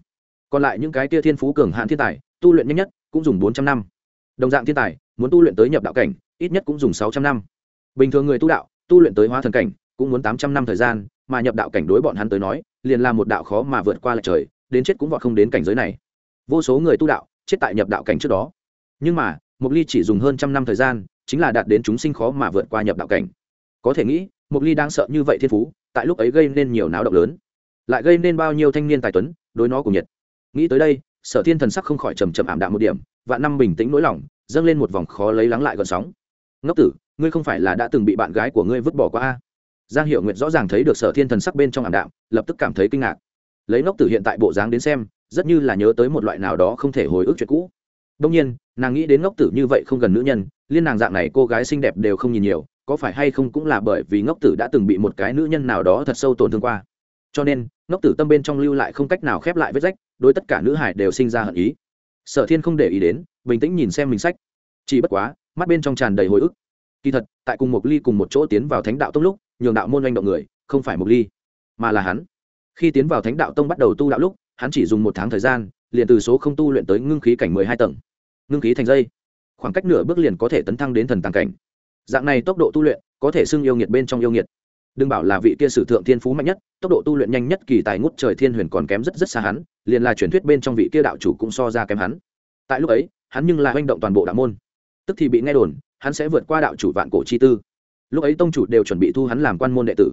[SPEAKER 1] Còn lại những cái kia thiên phú cường hạn thiên tài, tu luyện nhanh nhất, cũng dùng bốn trăm năm. Đồng dạng thiên tài, muốn tu luyện tới nhập đạo cảnh ít nhất cũng dùng sáu trăm năm. Bình thường người tu đạo, tu luyện tới hóa thần cảnh, cũng muốn tám trăm năm thời gian, mà nhập đạo cảnh đối bọn hắn tới nói, liền là một đạo khó mà vượt qua lại trời, đến chết cũng vọt không đến cảnh giới này. Vô số người tu đạo, chết tại nhập đạo cảnh trước đó. Nhưng mà mục ly chỉ dùng hơn trăm năm thời gian, chính là đạt đến chúng sinh khó mà vượt qua nhập đạo cảnh. Có thể nghĩ mục ly đang sợ như vậy thiên phú, tại lúc ấy gây nên nhiều náo động lớn. Lại gây nên bao nhiêu thanh niên tài tuấn, đối nó cùng nhiệt. Nghĩ tới đây, sở thiên thần sắc không khỏi trầm trầm ảm đạm một điểm và năm bình tĩnh nỗi lòng, dâng lên một vòng khó lấy lắng lại gọn sóng ngốc tử, ngươi không phải là đã từng bị bạn gái của ngươi vứt bỏ qua a? Giang hiệu nguyệt rõ ràng thấy được sở thiên thần sắc bên trong ảm đạm, lập tức cảm thấy kinh ngạc. Lấy ngốc tử hiện tại bộ dáng đến xem, rất như là nhớ tới một loại nào đó không thể hồi ức chuyện cũ. Đông nhiên, nàng nghĩ đến ngốc tử như vậy không gần nữ nhân, liên nàng dạng này cô gái xinh đẹp đều không nhìn nhiều, có phải hay không cũng là bởi vì ngốc tử đã từng bị một cái nữ nhân nào đó thật sâu tổn thương qua. Cho nên, ngốc tử tâm bên trong lưu lại không cách nào khép lại vết rách, đối tất cả nữ hải đều sinh ra hận ý. Sở thiên không để ý đến, bình tĩnh nhìn xem mình sách. Chỉ bất quá mắt bên trong tràn đầy hồi ức. Kỳ thật, tại cùng một ly cùng một chỗ tiến vào thánh đạo tông lúc, nhường đạo môn manh động người, không phải một ly, mà là hắn. Khi tiến vào thánh đạo tông bắt đầu tu đạo lúc, hắn chỉ dùng một tháng thời gian, liền từ số không tu luyện tới ngưng khí cảnh mười hai tầng. Ngưng khí thành dây. Khoảng cách nửa bước liền có thể tấn thăng đến thần tàng cảnh. Dạng này tốc độ tu luyện, có thể xưng yêu nghiệt bên trong yêu nghiệt. Đừng bảo là vị kia sử thượng thiên phú mạnh nhất, tốc độ tu luyện nhanh nhất kỳ tài ngút trời thiên huyền còn kém rất rất xa hắn, liền là truyền thuyết bên trong vị kia đạo chủ cũng so ra kém hắn. Tại lúc ấy, hắn nhưng là manh động toàn bộ đạo môn tức thì bị nghe đồn, hắn sẽ vượt qua đạo chủ vạn cổ chi tư. Lúc ấy tông chủ đều chuẩn bị thu hắn làm quan môn đệ tử.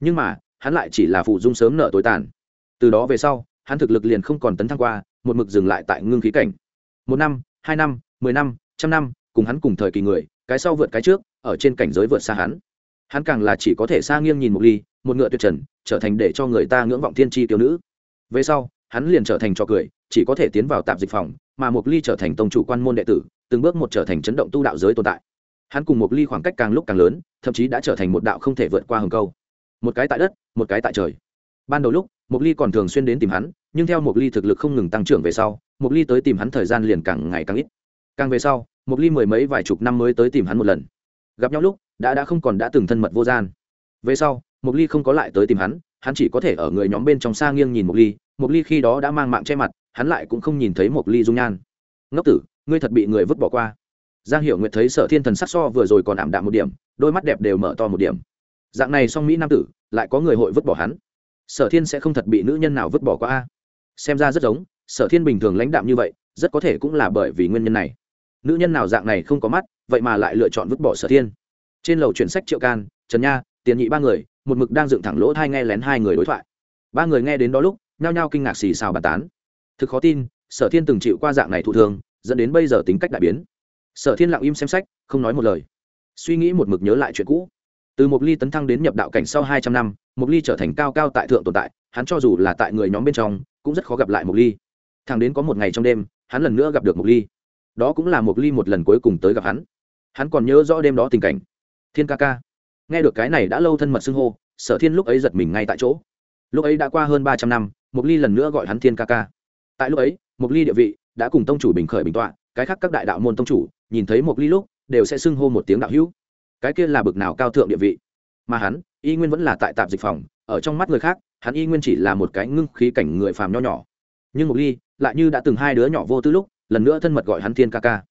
[SPEAKER 1] Nhưng mà, hắn lại chỉ là phụ dung sớm nợ tối tàn. Từ đó về sau, hắn thực lực liền không còn tấn thăng qua, một mực dừng lại tại ngưng khí cảnh. Một năm, hai năm, mười năm, trăm năm, cùng hắn cùng thời kỳ người, cái sau vượt cái trước, ở trên cảnh giới vượt xa hắn. Hắn càng là chỉ có thể xa nghiêng nhìn một ly, một ngựa tuyệt trần, trở thành để cho người ta ngưỡng vọng thiên tri tiêu nữ. Về sau, hắn liền trở thành trò cười, chỉ có thể tiến vào tạp dịch phòng, mà một ly trở thành tông chủ quan môn đệ tử từng bước một trở thành chấn động tu đạo giới tồn tại. Hắn cùng một ly khoảng cách càng lúc càng lớn, thậm chí đã trở thành một đạo không thể vượt qua hầm câu. Một cái tại đất, một cái tại trời. Ban đầu lúc một ly còn thường xuyên đến tìm hắn, nhưng theo một ly thực lực không ngừng tăng trưởng về sau một ly tới tìm hắn thời gian liền càng ngày càng ít. Càng về sau một ly mười mấy vài chục năm mới tới tìm hắn một lần. Gặp nhau lúc, đã đã không còn đã từng thân mật vô gian. Về sau một ly không có lại tới tìm hắn hắn chỉ có thể ở người nhóm bên trong xa nghiêng nhìn một ly. Một ly khi đó đã mang mạng che mặt, hắn lại cũng không nhìn thấy một ly dung nhan. Ngốc tử ngươi thật bị người vứt bỏ qua. Giang hiểu nguyệt thấy sở thiên thần sắc so vừa rồi còn ảm đạm một điểm, đôi mắt đẹp đều mở to một điểm. Dạng này song mỹ nam tử, lại có người hội vứt bỏ hắn. Sở thiên sẽ không thật bị nữ nhân nào vứt bỏ qua a. Xem ra rất giống, sở thiên bình thường lãnh đạm như vậy, rất có thể cũng là bởi vì nguyên nhân này. Nữ nhân nào dạng này không có mắt, vậy mà lại lựa chọn vứt bỏ sở thiên. Trên lầu chuyển sách triệu can, trần nha, tiền nhị ba người, một mực đang dựng thẳng lỗ thai nghe lén hai người đối thoại. Ba người nghe đến đó lúc, nhao nhao kinh ngạc xì xào bàn tán. Thực khó tin, sở thiên từng chịu qua dạng này thụ thường dẫn đến bây giờ tính cách đại biến. Sở thiên lặng im xem sách, không nói một lời. Suy nghĩ một mực nhớ lại chuyện cũ. Từ một ly tấn thăng đến nhập đạo cảnh sau hai trăm năm một ly trở thành cao cao tại thượng tồn tại, hắn cho dù là tại người nhóm bên trong, cũng rất khó gặp lại một ly. Thằng đến có một ngày trong đêm, hắn lần nữa gặp được một ly. Đó cũng là một ly một lần cuối cùng tới gặp hắn. Hắn còn nhớ rõ đêm đó tình cảnh. Thiên ca ca. Nghe được cái này đã lâu thân mật xưng hô, sở thiên lúc ấy giật mình ngay tại chỗ. Lúc ấy đã qua hơn ba trăm năm một ly lần nữa gọi hắn thiên ca ca. Tại lúc ấy một ly địa vị đã cùng tông chủ bình khởi bình tọa, cái khác các đại đạo môn tông chủ, nhìn thấy một ly lúc, đều sẽ xưng hô một tiếng đạo hữu. Cái kia là bực nào cao thượng địa vị. Mà hắn, y nguyên vẫn là tại tạp dịch phòng, ở trong mắt người khác, hắn y nguyên chỉ là một cái ngưng khí cảnh người phàm nho nhỏ. Nhưng một ly lại như đã từng hai đứa nhỏ vô tư lúc, lần nữa thân mật gọi hắn thiên ca ca.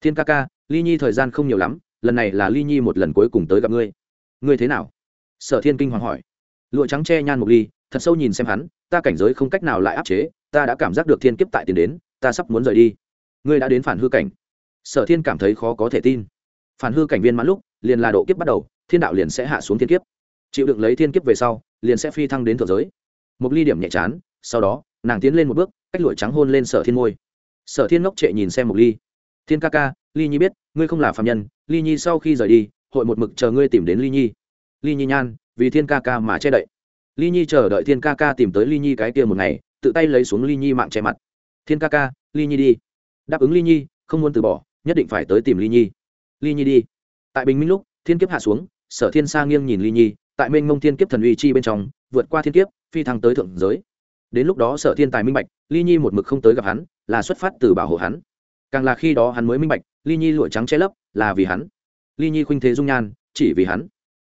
[SPEAKER 1] Thiên ca ca, ly nhi thời gian không nhiều lắm, lần này là ly nhi một lần cuối cùng tới gặp ngươi. Ngươi thế nào? Sở thiên kinh hoàng hỏi. Lụa trắng che nhan một ly, thật sâu nhìn xem hắn, ta cảnh giới không cách nào lại áp chế, ta đã cảm giác được thiên kiếp tại tiền đến ta sắp muốn rời đi. Ngươi đã đến phản hư cảnh. Sở thiên cảm thấy khó có thể tin. Phản hư cảnh viên mãn lúc, liền là độ kiếp bắt đầu, thiên đạo liền sẽ hạ xuống thiên kiếp. Chịu đựng lấy thiên kiếp về sau, liền sẽ phi thăng đến thượng giới. Một ly điểm nhẹ chán, sau đó, nàng tiến lên một bước, cách lụi trắng hôn lên sở thiên môi. Sở thiên ngốc trệ nhìn xem một ly. Thiên ca ca, ly nhi biết, ngươi không là phạm nhân, ly nhi sau khi rời đi, hội một mực chờ ngươi tìm đến ly nhi. Ly nhi nhan, vì thiên ca ca mà che đậy. Ly nhi chờ đợi thiên ca ca tìm tới ly nhi cái kia một ngày, tự tay lấy xuống ly nhi mạng che mặt thiên ca ca, ly nhi đi. Đáp ứng ly nhi, không muốn từ bỏ, nhất định phải tới tìm ly nhi. Ly nhi đi. Tại bình minh lúc, thiên kiếp hạ xuống, sở thiên sa nghiêng nhìn ly nhi, tại mênh mông thiên kiếp thần uy chi bên trong, vượt qua thiên kiếp, phi thăng tới thượng giới. Đến lúc đó sở thiên tài minh bạch, ly nhi một mực không tới gặp hắn, là xuất phát từ bảo hộ hắn. Càng là khi đó hắn mới minh bạch, ly nhi lụa trắng che lấp, là vì hắn. Ly nhi khuynh thế dung nhan, chỉ vì hắn.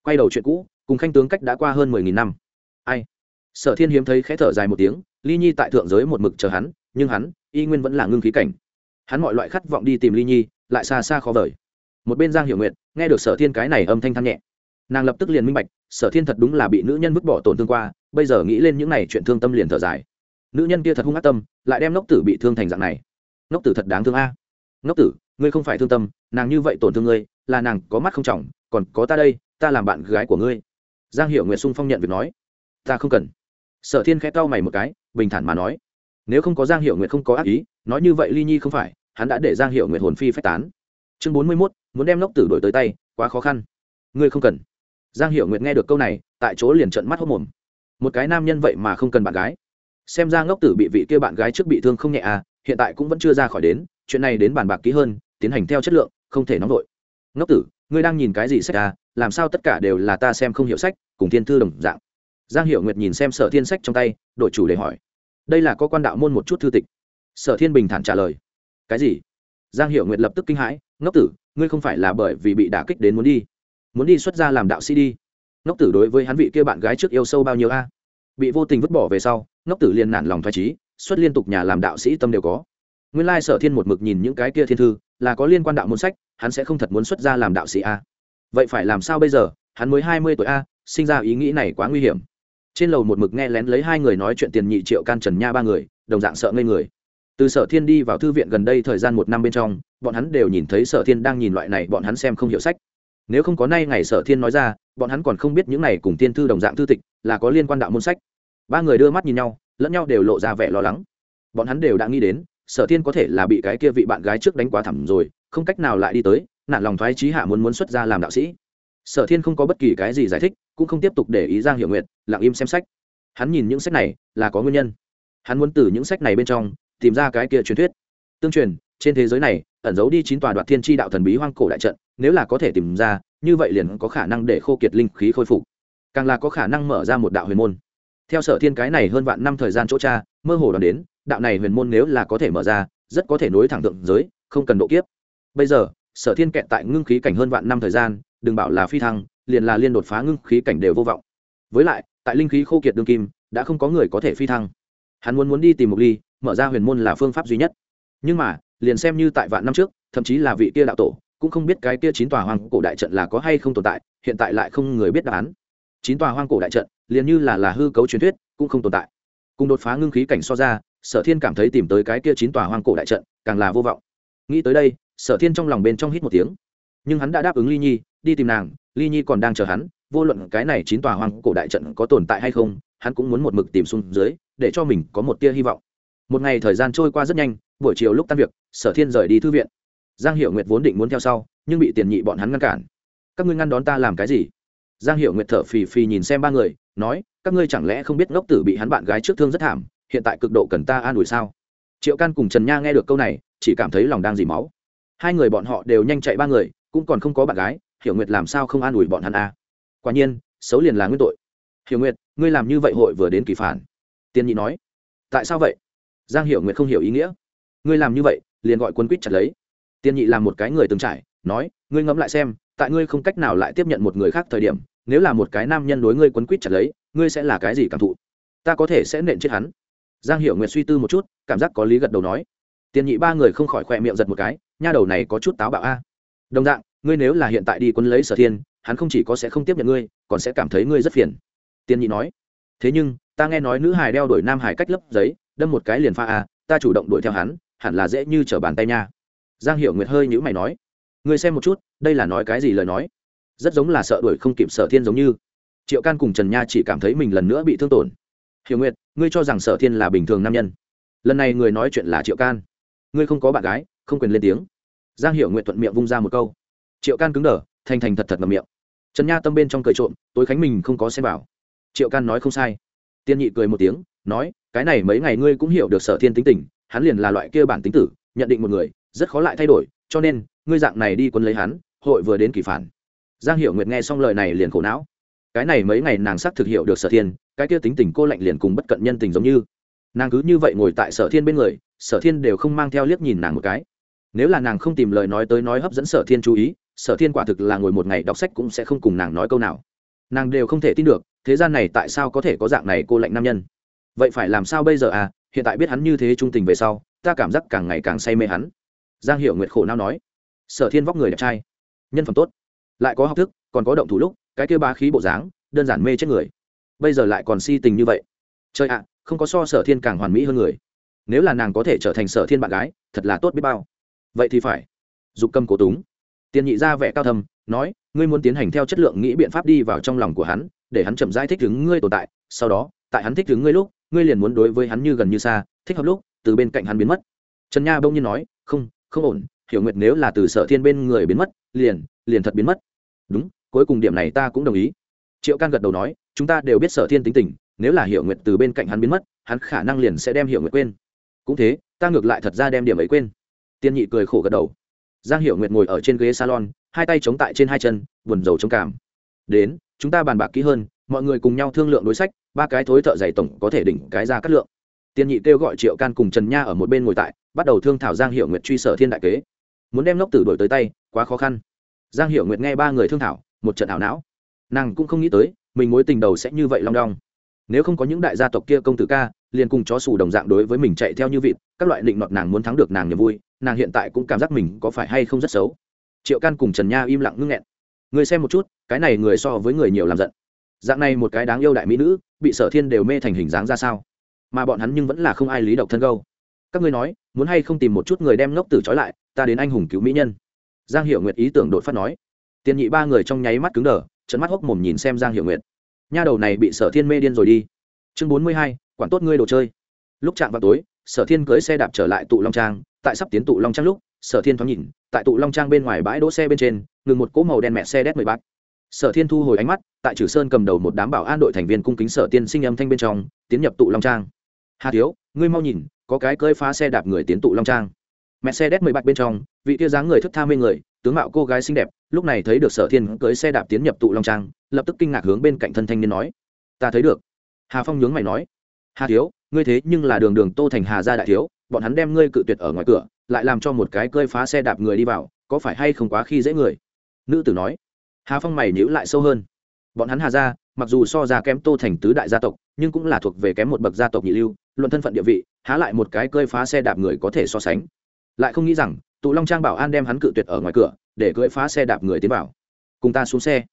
[SPEAKER 1] Quay đầu chuyện cũ, cùng khanh tướng cách đã qua hơn mười nghìn năm. Ai? Sở thiên hiếm thấy khẽ thở dài một tiếng, ly nhi tại thượng giới một mực chờ hắn nhưng hắn, y nguyên vẫn là ngưng khí cảnh. Hắn mọi loại khát vọng đi tìm ly nhi, lại xa xa khó vời. Một bên giang hiểu nguyện nghe được sở thiên cái này âm thanh than nhẹ. Nàng lập tức liền minh bạch, sở thiên thật đúng là bị nữ nhân vứt bỏ tổn thương qua, bây giờ nghĩ lên những n à y chuyện thương tâm liền thở dài. Nữ nhân kia thật hung ác tâm, lại đem ngốc tử bị thương thành dạng này. Ngốc tử thật đáng thương a. Ngốc tử, ngươi không phải thương tâm, nàng như vậy tổn thương ngươi, là nàng có mắt không trọng, còn có ta đây, ta làm bạn gái của ngươi. Giang hiểu nguyệt sung phong nhận việc nói. Ta không cần. Sở thiên khẽ cau mày một cái, bình thản mà nói nếu không có giang hiểu nguyệt không có ác ý, nói như vậy ly nhi không phải, hắn đã để giang hiểu nguyệt hồn phi phách tán. Chương bốn mươi mốt, muốn đem lốc tử đổi tới tay, quá khó khăn. Ngươi không cần. Giang hiểu nguyệt nghe được câu này, tại chỗ liền trận mắt hốc mồm. Một cái nam nhân vậy mà không cần bạn gái. Xem ra ngốc tử bị vị kia bạn gái trước bị thương không nhẹ à hiện tại cũng vẫn chưa ra khỏi đến, chuyện này đến bàn bạc kỹ hơn, tiến hành theo chất lượng, không thể nóng vội. Ngốc tử, ngươi đang nhìn cái gì sách à làm sao tất cả đều là ta xem không hiểu sách, cùng thiên thư đồng dạng. Giang hiểu nguyệt nhìn xem sở thiên sách trong tay đội chủ đề hỏi đây là có quan đạo môn một chút thư tịch. Sở thiên bình thản trả lời. Cái gì? Giang hiệu nguyệt lập tức kinh hãi. Ngốc tử, ngươi không phải là bởi vì bị đả kích đến muốn đi. Muốn đi xuất gia làm đạo sĩ đi. Ngốc tử đối với hắn vị kia bạn gái trước yêu sâu bao nhiêu a? Bị vô tình vứt bỏ về sau, ngốc tử liền nản lòng thoải trí, xuất liên tục nhà làm đạo sĩ tâm đều có. Nguyên lai sở thiên một mực nhìn những cái kia thiên thư, là có liên quan đạo môn sách, hắn sẽ không thật muốn xuất gia làm đạo sĩ a. Vậy phải làm sao bây giờ? Hắn mới hai mươi tuổi a, sinh ra ý nghĩ này quá nguy hiểm trên lầu một mực nghe lén lấy hai người nói chuyện tiền nhị triệu can trần nha ba người, đồng dạng sợ ngây người. Từ sở thiên đi vào thư viện gần đây thời gian một năm bên trong, bọn hắn đều nhìn thấy sở thiên đang nhìn loại này, bọn hắn xem không hiểu sách. Nếu không có nay ngày sở thiên nói ra, bọn hắn còn không biết những này cùng tiên thư đồng dạng thư tịch là có liên quan đạo môn sách. Ba người đưa mắt nhìn nhau, lẫn nhau đều lộ ra vẻ lo lắng. Bọn hắn đều đã nghĩ đến, sở thiên có thể là bị cái kia vị bạn gái trước đánh quá thẳm rồi, không cách nào lại đi tới nạn lòng thoái trí hạ muốn muốn xuất ra làm đạo sĩ sở thiên không có bất kỳ cái gì giải thích, cũng không tiếp tục để ý giang hiệu nguyện lặng im xem sách. Hắn nhìn những sách này là có nguyên nhân. Hắn muốn từ những sách này bên trong tìm ra cái kia truyền thuyết. Tương truyền, trên thế giới này, ẩn giấu đi chín tòa đoạt thiên tri đạo thần bí hoang cổ đại trận, nếu là có thể tìm ra, như vậy liền có khả năng để khô kiệt linh khí khôi phục. Càng là có khả năng mở ra một đạo huyền môn. Theo sở thiên cái này hơn vạn năm thời gian chỗ cha, mơ hồ đoán đến, đạo này huyền môn nếu là có thể mở ra, rất có thể nối thẳng thượng giới, không cần độ kiếp. Bây giờ sở thiên kẹt tại ngưng khí cảnh hơn vạn năm thời gian, đừng bảo là phi thăng, liền là liên đột phá ngưng khí cảnh đều vô vọng. Với lại, tại linh khí khô kiệt đương kim, đã không có người có thể phi thăng. Hắn muốn muốn đi tìm một ly, mở ra huyền môn là phương pháp duy nhất. Nhưng mà, liền xem như tại vạn năm trước, thậm chí là vị kia đạo tổ, cũng không biết cái kia chín tòa hoang cổ đại trận là có hay không tồn tại, hiện tại lại không người biết đáp án. Chín tòa hoang cổ đại trận, liền như là là hư cấu truyền thuyết, cũng không tồn tại. Cùng đột phá ngưng khí cảnh so ra, sở thiên cảm thấy tìm tới cái kia chín tòa hoang cổ đại trận, càng là vô vọng. Nghĩ tới đây sở thiên trong lòng bên trong hít một tiếng. Nhưng hắn đã đáp ứng ly nhi, đi tìm nàng, ly nhi còn đang chờ hắn, vô luận cái này chín tòa hoàng cổ đại trận có tồn tại hay không, hắn cũng muốn một mực tìm xuống dưới, để cho mình có một tia hy vọng. Một ngày thời gian trôi qua rất nhanh, buổi chiều lúc tan việc, sở thiên rời đi thư viện. Giang hiệu nguyệt vốn định muốn theo sau, nhưng bị tiền nhị bọn hắn ngăn cản. Các ngươi ngăn đón ta làm cái gì? Giang hiệu nguyệt thở phì phì nhìn xem ba người, nói, các ngươi chẳng lẽ không biết ngốc tử bị hắn bạn gái trước thương rất thảm, hiện tại cực độ cần ta an ủi sao? Triệu can cùng trần nha nghe được câu này, chỉ cảm thấy lòng đang dì máu hai người bọn họ đều nhanh chạy ba người, cũng còn không có bạn gái, hiểu nguyệt làm sao không an ủi bọn hắn a quả nhiên, xấu liền là nguyên tội. Hiểu nguyệt, ngươi làm như vậy hội vừa đến kỳ phản. Tiên nhị nói, tại sao vậy? Giang hiểu nguyệt không hiểu ý nghĩa. Ngươi làm như vậy, liền gọi quân quýt chặt lấy. Tiên nhị làm một cái người từng trải, nói, ngươi ngẫm lại xem, tại ngươi không cách nào lại tiếp nhận một người khác thời điểm, nếu là một cái nam nhân đối ngươi quấn quýt chặt lấy, ngươi sẽ là cái gì cảm thụ? Ta có thể sẽ nện chết hắn. Giang hiểu nguyệt suy tư một chút, cảm giác có lý gật đầu nói. Tiền nhị ba người không khỏi khỏe miệng giật một cái nha đầu này có chút táo bạo a. Đồng dạng, ngươi nếu là hiện tại đi quân lấy sở thiên, hắn không chỉ có sẽ không tiếp nhận ngươi, còn sẽ cảm thấy ngươi rất phiền. Tiền nhị nói. Thế nhưng, ta nghe nói nữ hài đeo đuổi nam hải cách lấp giấy, đâm một cái liền pha a, ta chủ động đuổi theo hắn, hẳn là dễ như trở bàn tay nha. Giang hiểu nguyệt hơi nhữ mày nói. Ngươi xem một chút, đây là nói cái gì lời nói? Rất giống là sợ đuổi không kịp sở thiên giống như. Triệu can cùng trần nha chỉ cảm thấy mình lần nữa bị thương tổn. Hiểu nguyệt, ngươi cho rằng sở thiên là bình thường nam nhân? Lần này người nói chuyện là triệu can. Ngươi không có bạn gái không quyền lên tiếng. Giang hiểu nguyện thuận miệng vung ra một câu. Triệu can cứng đờ, thành thành thật thật ngầm miệng. Trần nha tâm bên trong cười trộm, tối khánh mình không có xem bảo triệu can nói không sai. Tiên nhị cười một tiếng, nói, cái này mấy ngày ngươi cũng hiểu được sở thiên tính tình, hắn liền là loại kia bản tính tử, nhận định một người, rất khó lại thay đổi, cho nên, ngươi dạng này đi quân lấy hắn, hội vừa đến kỳ phản. Giang hiểu nguyệt nghe xong lời này liền khổ não. Cái này mấy ngày nàng sắc thực hiểu được sở thiên, cái kia tính tình cô lạnh liền cùng bất cận nhân tình giống như. Nàng cứ như vậy ngồi tại sở thiên bên người, sở thiên đều không mang theo liếc nhìn nàng một cái nếu là nàng không tìm lời nói tới nói hấp dẫn sở thiên chú ý, sở thiên quả thực là ngồi một ngày đọc sách cũng sẽ không cùng nàng nói câu nào. Nàng đều không thể tin được, thế gian này tại sao có thể có dạng này cô lạnh nam nhân? Vậy phải làm sao bây giờ à? Hiện tại biết hắn như thế trung tình về sau, ta cảm giác càng ngày càng say mê hắn. Giang hiệu nguyệt khổ nao nói. Sở thiên vóc người đẹp trai. Nhân phẩm tốt. Lại có học thức, còn có động thủ lúc, cái kêu ba khí bộ dáng, đơn giản mê chết người. Bây giờ lại còn si tình như vậy. Trời ạ, không có so sở thiên càng hoàn mỹ hơn người. Nếu là nàng có thể trở thành sở thiên bạn gái, thật là tốt biết bao vậy thì phải. Dục cầm cố túng. Tiền nhị ra vẻ cao thầm nói, ngươi muốn tiến hành theo chất lượng nghĩ biện pháp đi vào trong lòng của hắn, để hắn chậm rãi thích ứng ngươi tồn tại, sau đó, tại hắn thích ứng ngươi lúc, ngươi liền muốn đối với hắn như gần như xa, thích hợp lúc, từ bên cạnh hắn biến mất. Trần nha bỗng nhiên nói, không không ổn, hiểu nguyệt nếu là từ sở thiên bên người biến mất, liền liền thật biến mất. Đúng, cuối cùng điểm này ta cũng đồng ý. Triệu can gật đầu nói, chúng ta đều biết sở thiên tính tình, nếu là hiểu nguyệt từ bên cạnh hắn biến mất, hắn khả năng liền sẽ đem hiểu nguyệt quên. Cũng thế, ta ngược lại thật ra đem điểm ấy quên tiên nhị cười khổ gật đầu. Giang hiểu nguyệt ngồi ở trên ghế salon, hai tay chống tại trên hai chân, buồn rầu chống cảm. Đến, chúng ta bàn bạc kỹ hơn, mọi người cùng nhau thương lượng đối sách, ba cái thối thợ dày tổng có thể đỉnh cái ra cắt lượng. Tiên nhị kêu gọi triệu can cùng trần nha ở một bên ngồi tại, bắt đầu thương thảo giang hiểu nguyệt truy sở thiên đại kế. Muốn đem lốc tử đổi tới tay, quá khó khăn. Giang hiểu nguyệt nghe ba người thương thảo, một trận ảo não. Nàng cũng không nghĩ tới, mình mối tình đầu sẽ như vậy long đong. Nếu không có những đại gia tộc kia công tử ca, liền cùng chó sù đồng dạng đối với mình chạy theo như vịt, các loại định nọt nàng muốn thắng được nàng niềm vui nàng hiện tại cũng cảm giác mình có phải hay không rất xấu. Triệu can cùng trần nha im lặng ngưng nghẹn. Người xem một chút, cái này người so với người nhiều làm giận. Dạng này một cái đáng yêu đại mỹ nữ, bị sở thiên đều mê thành hình dáng ra sao? Mà bọn hắn nhưng vẫn là không ai lý độc thân gâu. Các ngươi nói, muốn hay không tìm một chút người đem ngốc tử trói lại, ta đến anh hùng cứu mỹ nhân. Giang hiệu nguyệt ý tưởng đột phát nói. Tiền nhị ba người trong nháy mắt cứng đờ trận mắt hốc mồm nhìn xem giang hiệu nguyệt. Nha đầu này bị sở thiên mê điên rồi đi. Chương bốn mươi hai, quản tốt ngươi đồ chơi. Lúc chạm vào tối, sở thiên cưới xe đạp trở lại tụ long trang tại sắp tiến tụ long trang lúc, sở thiên thoáng nhìn, tại tụ long trang bên ngoài bãi đỗ xe bên trên, ngừng một cỗ màu đen mẹ xe đét mười bát. Sở thiên thu hồi ánh mắt, tại trừ sơn cầm đầu một đám bảo an đội thành viên cung kính sở tiên sinh âm thanh bên trong, tiến nhập tụ long trang. Hà thiếu, ngươi mau nhìn, có cái cơi phá xe đạp người tiến tụ long trang. Mẹ xe đét mười bát bên trong, vị tia dáng người thức tha mê người, tướng mạo cô gái xinh đẹp, lúc này thấy được sở thiên cưới xe đạp tiến nhập tụ long trang, lập tức kinh ngạc hướng bên cạnh thân thanh niên nói, ta thấy được. Hà phong nhướng mày nói, hà thiếu, ngươi thế nhưng là đường đường tô thành hà gia đại thiếu bọn hắn đem ngươi cự tuyệt ở ngoài cửa, lại làm cho một cái cơi phá xe đạp người đi vào, có phải hay không quá khi dễ người? Nữ tử nói. Hà phong mày nhữ lại sâu hơn. Bọn hắn hà gia, mặc dù so ra kém tô thành tứ đại gia tộc, nhưng cũng là thuộc về kém một bậc gia tộc nhị lưu, luận thân phận địa vị, há lại một cái cơi phá xe đạp người có thể so sánh. Lại không nghĩ rằng, tụ long trang bảo an đem hắn cự tuyệt ở ngoài cửa, để cưỡi phá xe đạp người tiến vào. Cùng ta xuống xe.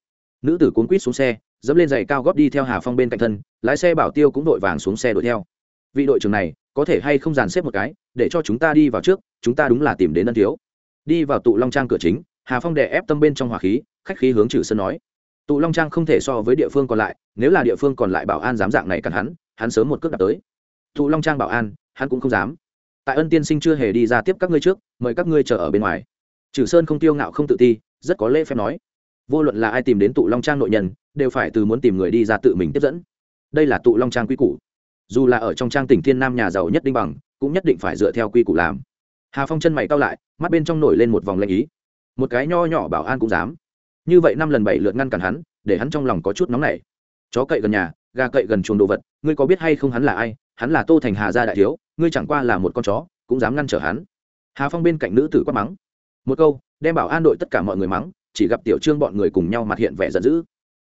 [SPEAKER 1] Nữ tử cuốn quýt xuống xe, dẫm lên giày cao góp đi theo hà phong bên cạnh thân, lái xe bảo tiêu cũng đội vàng xuống xe đuổi theo. Vị đội trưởng này có thể hay không dàn xếp một cái, để cho chúng ta đi vào trước, chúng ta đúng là tìm đến ân thiếu. Đi vào tụ long trang cửa chính, hà phong đè ép tâm bên trong hỏa khí, khách khí hướng trừ sơn nói. Tụ long trang không thể so với địa phương còn lại, nếu là địa phương còn lại bảo an dám dạng này cản hắn hắn sớm một cước đặt tới. Tụ long trang bảo an, hắn cũng không dám. Tại ân tiên sinh chưa hề đi ra tiếp các ngươi trước, mời các ngươi chờ ở bên ngoài. Trừ sơn không tiêu ngạo không tự ti, rất có lễ phép nói. Vô luận là ai tìm đến tụ long trang nội nhân, đều phải từ muốn tìm người đi ra tự mình tiếp dẫn. Đây là tụ long trang quy củ dù là ở trong trang tỉnh thiên nam nhà giàu nhất đinh bằng, cũng nhất định phải dựa theo quy củ làm. Hà phong chân mày cao lại, mắt bên trong nổi lên một vòng lanh ý. Một cái nho nhỏ bảo an cũng dám. Như vậy năm lần bảy lượt ngăn cản hắn, để hắn trong lòng có chút nóng nảy. Chó cậy gần nhà, gà cậy gần chuồng đồ vật, ngươi có biết hay không hắn là ai? Hắn là tô thành hà gia đại thiếu, ngươi chẳng qua là một con chó, cũng dám ngăn trở hắn. Hà phong bên cạnh nữ tử quát mắng. Một câu, đem bảo an đội tất cả mọi người mắng, chỉ gặp tiểu trương bọn người cùng nhau mặt hiện vẻ giận dữ.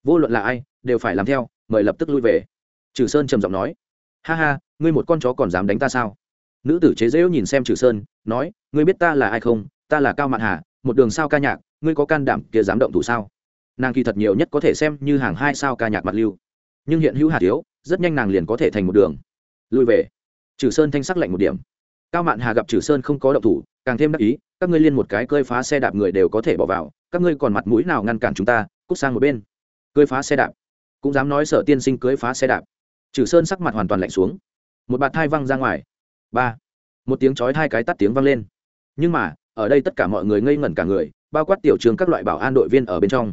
[SPEAKER 1] Vô luận là ai, đều phải làm theo, mời lập tức lui về. Trừ sơn trầm giọng nói ha ha, ngươi một con chó còn dám đánh ta sao? Nữ tử chế dễu nhìn xem trừ sơn, nói, ngươi biết ta là ai không? Ta là cao mạn hà, một đường sao ca nhạc, ngươi có can đảm kia dám động thủ sao? Nàng kỳ thật nhiều nhất có thể xem như hàng hai sao ca nhạc mặt lưu. Nhưng hiện hữu hà thiếu, rất nhanh nàng liền có thể thành một đường. Lui về. Trừ sơn thanh sắc lạnh một điểm. Cao mạn hà gặp trừ sơn không có động thủ, càng thêm đắc ý, các ngươi liên một cái cơi phá xe đạp người đều có thể bỏ vào, các ngươi còn mặt mũi nào ngăn cản chúng ta, cút sang một bên. Cơi phá xe đạp. Cũng dám nói sở tiên sinh cưới phá xe đạp trừ sơn sắc mặt hoàn toàn lạnh xuống. Một bạt thai văng ra ngoài. Ba. Một tiếng chói hai cái tắt tiếng vang lên. Nhưng mà, ở đây tất cả mọi người ngây ngẩn cả người, bao quát tiểu trường các loại bảo an đội viên ở bên trong.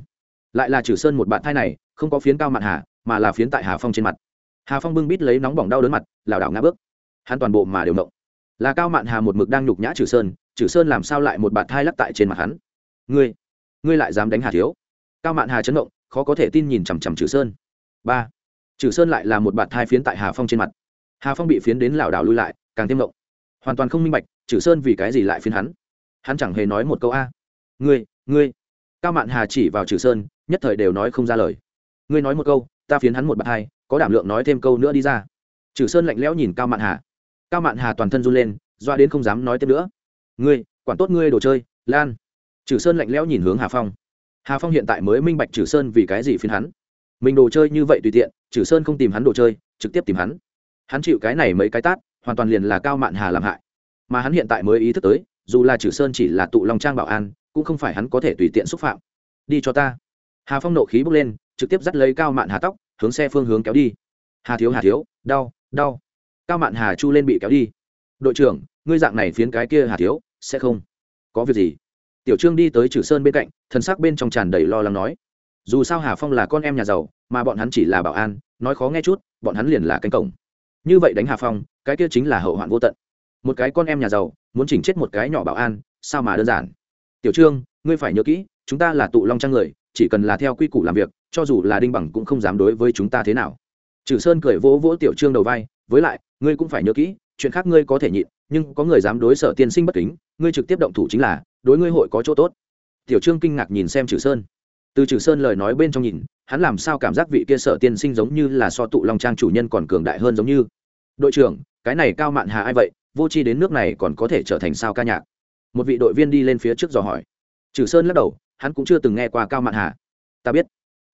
[SPEAKER 1] Lại là trừ sơn một bạt thai này, không có phiến cao mạn hà, mà là phiến tại hà phong trên mặt. Hà phong bưng bít lấy nóng bỏng đau đớn mặt, lảo đảo ngã bước. Hắn toàn bộ mà đều động là cao mạn hà một mực đang nhục nhã trừ sơn trừ sơn làm sao lại một bạt thai lắc tại trên mặt hắn? Ngươi ngươi lại dám đánh hà thiếu? Cao mạn hà chấn động, khó có thể tin nhìn chằm chằm trừ sơn. Ba trừ sơn lại là một bạt thai phiến tại hà phong trên mặt. Hà phong bị phiến đến lảo đảo lui lại, càng thêm động. Hoàn toàn không minh bạch, trừ sơn vì cái gì lại phiến hắn? Hắn chẳng hề nói một câu a. Ngươi ngươi. Cao mạn hà chỉ vào trừ sơn, nhất thời đều nói không ra lời. Ngươi nói một câu, ta phiến hắn một bạt hai có đảm lượng nói thêm câu nữa đi ra. Trừ sơn lạnh lẽo nhìn cao mạn hà. Cao mạn hà toàn thân run lên, doa đến không dám nói tiếp nữa. Ngươi, quản tốt ngươi đồ chơi, lan. Trừ sơn lạnh lẽo nhìn hướng hà phong. Hà phong hiện tại mới minh bạch trừ sơn vì cái gì phiến hắn mình đồ chơi như vậy tùy tiện trừ sơn không tìm hắn đồ chơi, trực tiếp tìm hắn. Hắn chịu cái này mấy cái tát, hoàn toàn liền là cao mạn hà làm hại. Mà hắn hiện tại mới ý thức tới, dù là trừ sơn chỉ là tụ lòng trang bảo an, cũng không phải hắn có thể tùy tiện xúc phạm. Đi cho ta. Hà phong nộ khí bốc lên, trực tiếp dắt lấy cao mạn hà tóc, hướng xe phương hướng kéo đi. Hà thiếu hà thiếu, đau đau. Cao mạn hà chu lên bị kéo đi. Đội trưởng, ngươi dạng này phiến cái kia hà thiếu, sẽ không có việc gì. Tiểu trương đi tới trừ sơn bên cạnh thân xác bên trong tràn đầy lo lắng nói dù sao hà phong là con em nhà giàu, mà bọn hắn chỉ là bảo an, nói khó nghe chút, bọn hắn liền là cánh cổng. Như vậy đánh hà phong, cái kia chính là hậu hoạn vô tận. Một cái con em nhà giàu, muốn chỉnh chết một cái nhỏ bảo an, sao mà đơn giản? Tiểu trương, ngươi phải nhớ kỹ, chúng ta là tụ long trang người, chỉ cần là theo quy củ làm việc, cho dù là đinh bằng cũng không dám đối với chúng ta thế nào. Trừ sơn cười vỗ vỗ tiểu trương đầu vai, với lại, ngươi cũng phải nhớ kỹ, chuyện khác ngươi có thể nhịn, nhưng có người dám đối sở tiên sinh bất kính, ngươi trực tiếp động thủ chính là, đối ngươi hội có chỗ tốt. Tiểu trương kinh ngạc nhìn xem trừ sơn từ trừ sơn lời nói bên trong nhìn, hắn làm sao cảm giác vị kia sở tiên sinh giống như là so tụ long trang chủ nhân còn cường đại hơn giống như? Đội trưởng, cái này cao mạn hà ai vậy? Vô c h i đến nước này còn có thể trở thành sao ca nhạc? Một vị đội viên đi lên phía trước dò hỏi. Trừ sơn lắc đầu, hắn cũng chưa từng nghe qua cao mạn hà. Ta biết.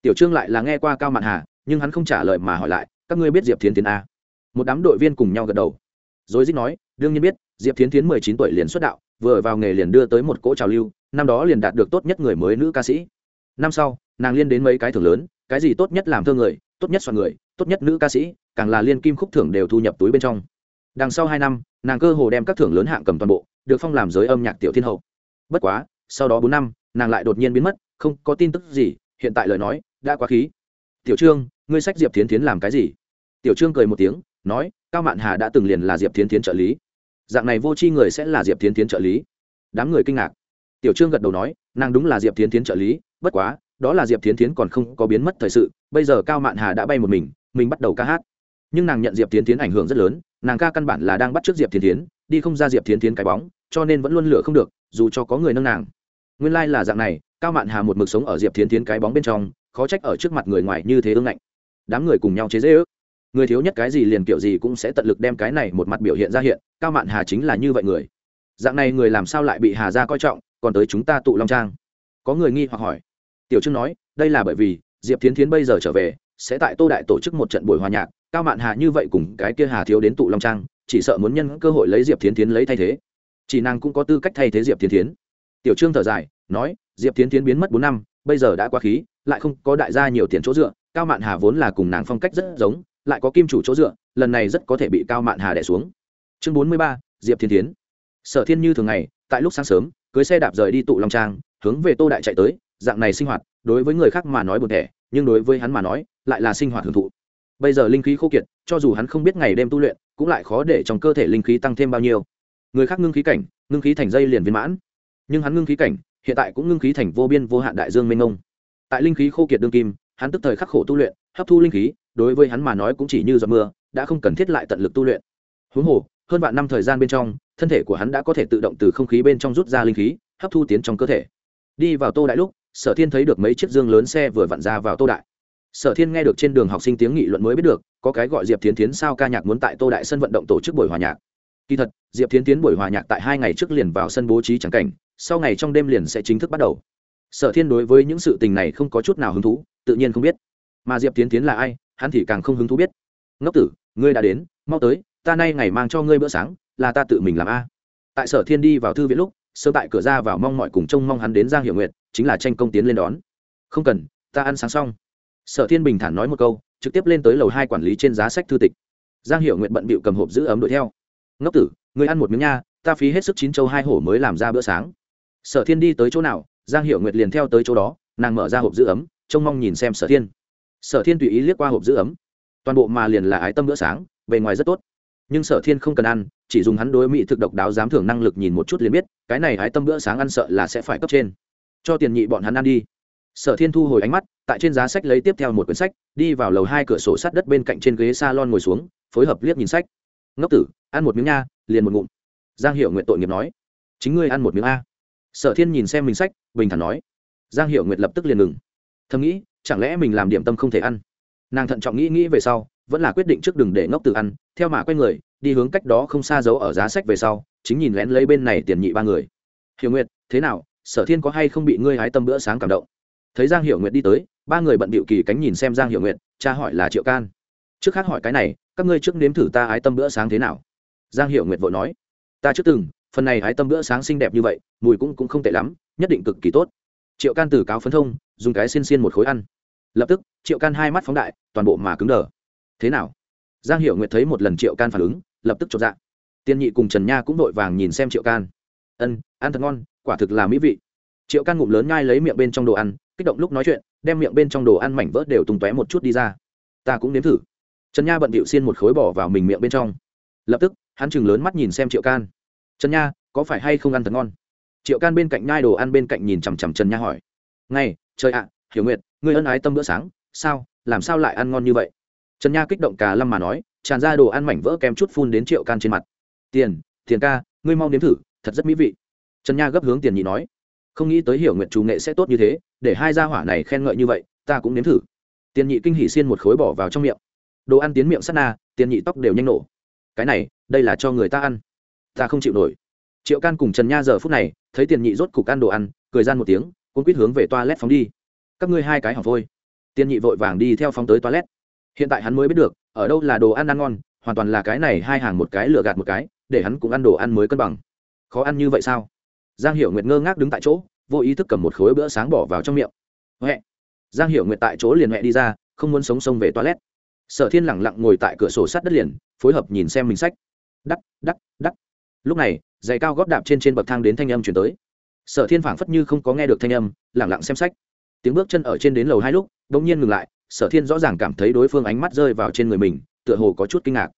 [SPEAKER 1] Tiểu trương lại là nghe qua cao mạn hà, nhưng hắn không trả lời mà hỏi lại, các ngươi biết diệp thiến tiến a? Một đám đội viên cùng nhau gật đầu. Rồi dích nói, đương nhiên biết, diệp thiến tiến mười chín tuổi liền xuất đạo, vừa vào nghề liền đưa tới một cỗ trào lưu, năm đó liền đạt được tốt nhất người mới nữ ca sĩ năm sau, nàng liên đến mấy cái thưởng lớn, cái gì tốt nhất làm thơ người, tốt nhất soạn người, tốt nhất nữ ca sĩ, càng là liên kim khúc thưởng đều thu nhập túi bên trong. Đằng sau hai năm, nàng cơ hồ đem các thưởng lớn hạng cầm toàn bộ, được phong làm giới âm nhạc tiểu thiên hậu. Bất quá, sau đó bốn năm, nàng lại đột nhiên biến mất, không có tin tức gì, hiện tại lời nói, đã quá khí. Tiểu trương, ngươi sách diệp tiến tiến làm cái gì? Tiểu trương cười một tiếng, nói, cao mạn hà đã từng liền là diệp tiến tiến trợ lý. Dạng này vô tri người sẽ là diệp tiến tiến trợ lý. Đám người kinh ngạc. Tiểu trương gật đầu nói, nàng đúng là diệp tiến tiến trợ lý bất quá, đó là diệp tiến tiến còn không có biến mất thời sự, bây giờ cao mạn hà đã bay một mình mình bắt đầu ca hát. Nhưng nàng nhận diệp tiến tiến ảnh hưởng rất lớn, nàng ca căn bản là đang bắt t r ư ớ c diệp tiến tiến đi không ra diệp tiến tiến cái bóng, cho nên vẫn luôn lửa không được, dù cho có người nâng nàng. Nguyên lai、like、là dạng này, cao mạn hà một mực sống ở diệp tiến tiến cái bóng bên trong, khó trách ở trước mặt người ngoài như thế ương ngạnh. Đám người cùng nhau chế dễ ước người thiếu nhất cái gì liền kiểu gì cũng sẽ tận lực đem cái này một mặt biểu hiện ra hiện, cao mạn hà chính là như vậy người. Dạng này người làm sao lại bị hà ra coi trọng, còn tới chúng ta tụ long trang. Có người nghi hoặc hỏi tiểu trương nói, đây là bởi vì, diệp tiến tiến bây giờ trở về, sẽ tại tô đại tổ chức một trận buổi hòa nhạc, cao mạn hà như vậy cùng cái kia hà thiếu đến tụ long trang, chỉ sợ muốn nhân cơ hội lấy diệp tiến tiến lấy thay thế. Chỉ nàng cũng có tư cách thay thế diệp tiến tiến tiểu trương thở dài, nói, diệp tiến tiến biến mất bốn năm, bây giờ đã quá khí, lại không có đại gia nhiều tiền chỗ dựa, cao mạn hà vốn là cùng nàng phong cách rất giống, lại có kim chủ chỗ dựa, lần này rất có thể bị cao mạn hà đẻ xuống. Chương bốn mươi ba, diệp thiên tiến sở thiên như thường ngày, tại lúc sáng sớm, cưới xe đạp rời đi tụ long trang, hướng về tô đại chạy tới dạng này sinh hoạt, đối với người khác mà nói buồn thẻ, nhưng đối với hắn mà nói, lại là sinh hoạt hưởng thụ. Bây giờ linh khí khô kiệt, cho dù hắn không biết ngày đêm tu luyện, cũng lại khó để trong cơ thể linh khí tăng thêm bao nhiêu. Người khác ngưng khí cảnh, ngưng khí thành dây liền viên mãn. Nhưng hắn ngưng khí cảnh, hiện tại cũng ngưng khí thành vô biên vô hạn đại dương mênh mông. Tại linh khí khô kiệt đương kim, hắn tức thời khắc khổ tu luyện, hấp thu linh khí, đối với hắn mà nói cũng chỉ như giọt mưa, đã không cần thiết lại tận lực tu luyện. Huống hồ, hơn vạn năm thời gian bên trong, thân thể của hắn đã có thể tự động từ không khí bên trong rút ra linh khí, hấp thu tiến trong cơ thể. Đi vào tô đại lúc sở thiên thấy được mấy chiếc dương lớn xe vừa vặn ra vào tô đại. Sở thiên nghe được trên đường học sinh tiếng nghị luận mới biết được, có cái gọi diệp tiến tiến sao ca nhạc muốn tại tô đại sân vận động tổ chức buổi hòa nhạc. Kỳ thật, diệp tiến tiến buổi hòa nhạc tại hai ngày trước liền vào sân bố trí trắng cảnh, sau ngày trong đêm liền sẽ chính thức bắt đầu. Sở thiên đối với những sự tình này không có chút nào hứng thú, tự nhiên không biết. Mà diệp tiến tiến là ai, hắn thì càng không hứng thú biết. Ngốc tử, ngươi đã đến, mau tới, ta nay ngày mang cho ngươi bữa sáng, là ta tự mình làm a. Tại sở thiên đi vào thư viện lúc sơ tại cửa ra vào mong mọi cùng trông mong hắn đến giang hiệu nguyện chính là tranh công tiến lên đón. Không cần, ta ăn sáng xong. Sở thiên bình thản nói một câu, trực tiếp lên tới lầu hai quản lý trên giá sách thư tịch. Giang hiệu nguyện bận bịu cầm hộp giữ ấm đuổi theo. Ngốc tử, người ăn một miếng nha, ta phí hết sức chín châu hai hổ mới làm ra bữa sáng. Sở thiên đi tới chỗ nào, giang hiệu nguyệt liền theo tới chỗ đó, nàng mở ra hộp giữ ấm, trông mong nhìn xem sở thiên. Sở thiên tùy ý liếc qua hộp giữ ấm. Toàn bộ mà liền là ái tâm bữa sáng, bề ngoài rất tốt nhưng sở thiên không cần ăn, chỉ dùng hắn đối mỹ thực độc đáo dám thưởng năng lực nhìn một chút liền biết, cái này ái tâm bữa sáng ăn sợ là sẽ phải cấp trên. Cho tiền nhị bọn hắn ăn đi. Sở thiên thu hồi ánh mắt, tại trên giá sách lấy tiếp theo một quyển sách, đi vào lầu hai cửa sổ sát đất bên cạnh trên ghế s a lon ngồi xuống, phối hợp liếc nhìn sách. Ngốc tử, ăn một miếng nha, liền một ngụm. Giang hiệu nguyện tội nghiệp nói. Chính ngươi ăn một miếng a. Sở thiên nhìn xem mình sách, bình thản nói. Giang hiệu nguyệt lập tức liền ngừng. Thầm nghĩ, chẳng lẽ mình làm điểm tâm không thể ăn? Nàng thận trọng nghĩ nghĩ về sau, vẫn là quyết định trước đừng để ngốc Tử ăn theo mà quay người, đi hướng cách đó không xa giấu ở giá sách về sau, chính nhìn lén lấy bên này tiền nhị ba người. Hiểu nguyệt, thế nào, sở thiên có hay không bị ngươi hái tâm bữa sáng cảm động? Thấy giang hiểu nguyệt đi tới, ba người bận bịu kỳ cánh nhìn xem giang hiểu nguyệt, cha hỏi là triệu can. Trước khác hỏi cái này, các ngươi trước nếm thử ta hái tâm bữa sáng thế nào? Giang hiểu nguyệt vội nói, ta trước từng, phần này hái tâm bữa sáng xinh đẹp như vậy, mùi cũng cũng không tệ lắm, nhất định cực kỳ tốt. Triệu can từ cáo phấn thông, dùng cái xiên xiên một khối ăn. Lập tức, triệu can hai mắt phóng đại, toàn bộ mà cứng đờ. Thế nào? Giang hiểu nguyệt thấy một lần triệu can phản ứng, lập tức chột dạ. Tiên nhị cùng trần nha cũng vội vàng nhìn xem triệu can. Ân, ăn thật ngon, quả thực là mỹ vị. Triệu can ngụm lớn nhai lấy miệng bên trong đồ ăn, kích động lúc nói chuyện, đem miệng bên trong đồ ăn mảnh vỡ đều tung tóe một chút đi ra. Ta cũng nếm thử. Trần nha bận bịu xiên một khối bỏ vào mình miệng bên trong. Lập tức, hắn chừng lớn mắt nhìn xem triệu can. Trần nha, có phải hay không ăn thật ngon? Triệu can bên cạnh nhai đồ ăn bên cạnh nhìn chằm chằm trần nha hỏi. Ngay trời ạ, hiểu nguyệt, ngươi ân ái tâm bữa sáng, sao, làm sao lại ăn ngon như vậy? Trần nha kích động cả lâm mà nói, tràn ra đồ ăn mảnh vỡ kem chút phun đến triệu can trên mặt. Tiền tiền ca, ngươi mau nếm thử, thật rất mỹ vị. Trần nha gấp hướng tiền nhị nói, không nghĩ tới hiểu nguyện chủ nghệ sẽ tốt như thế, để hai gia hỏa này khen ngợi như vậy, ta cũng nếm thử. Tiền nhị kinh hỉ xiên một khối bỏ vào trong miệng. Đồ ăn tiến miệng sắt na, tiền nhị tóc đều nhanh nổ. Cái này, đây là cho người ta ăn. Ta không chịu nổi. Triệu can cùng trần nha giờ phút này, thấy tiền nhị rốt cục ăn đồ ăn, cười gian một tiếng, cuốn quýt hướng về toilet phóng đi. Các ngươi hai cái hỏng vôi. Tiền nhị vội vàng đi theo phóng tới toilet hiện tại hắn mới biết được, ở đâu là đồ ăn ăn ngon, hoàn toàn là cái này hai hàng một cái lựa gạt một cái, để hắn cũng ăn đồ ăn mới cân bằng. Khó ăn như vậy sao? Giang hiểu nguyệt ngơ ngác đứng tại chỗ, vô ý thức cầm một khối bữa sáng bỏ vào trong miệng. Huệ. Giang hiểu nguyệt tại chỗ liền huệ đi ra, không muốn sống sông về toilet. Sở thiên lẳng lặng ngồi tại cửa sổ sát đất liền, phối hợp nhìn xem mình sách. Đắc đắc đắc. Lúc này, giày cao góp đạp trên trên bậc thang đến thanh âm chuyển tới. Sở thiên phảng phất như không có nghe được thanh âm, lẳng lặng xem sách. Tiếng bước chân ở trên đến lầu hai lúc đ ỗ n g nhiên ngừng lại sở thiên rõ ràng cảm thấy đối phương ánh mắt rơi vào trên người mình, tựa hồ có chút kinh ngạc.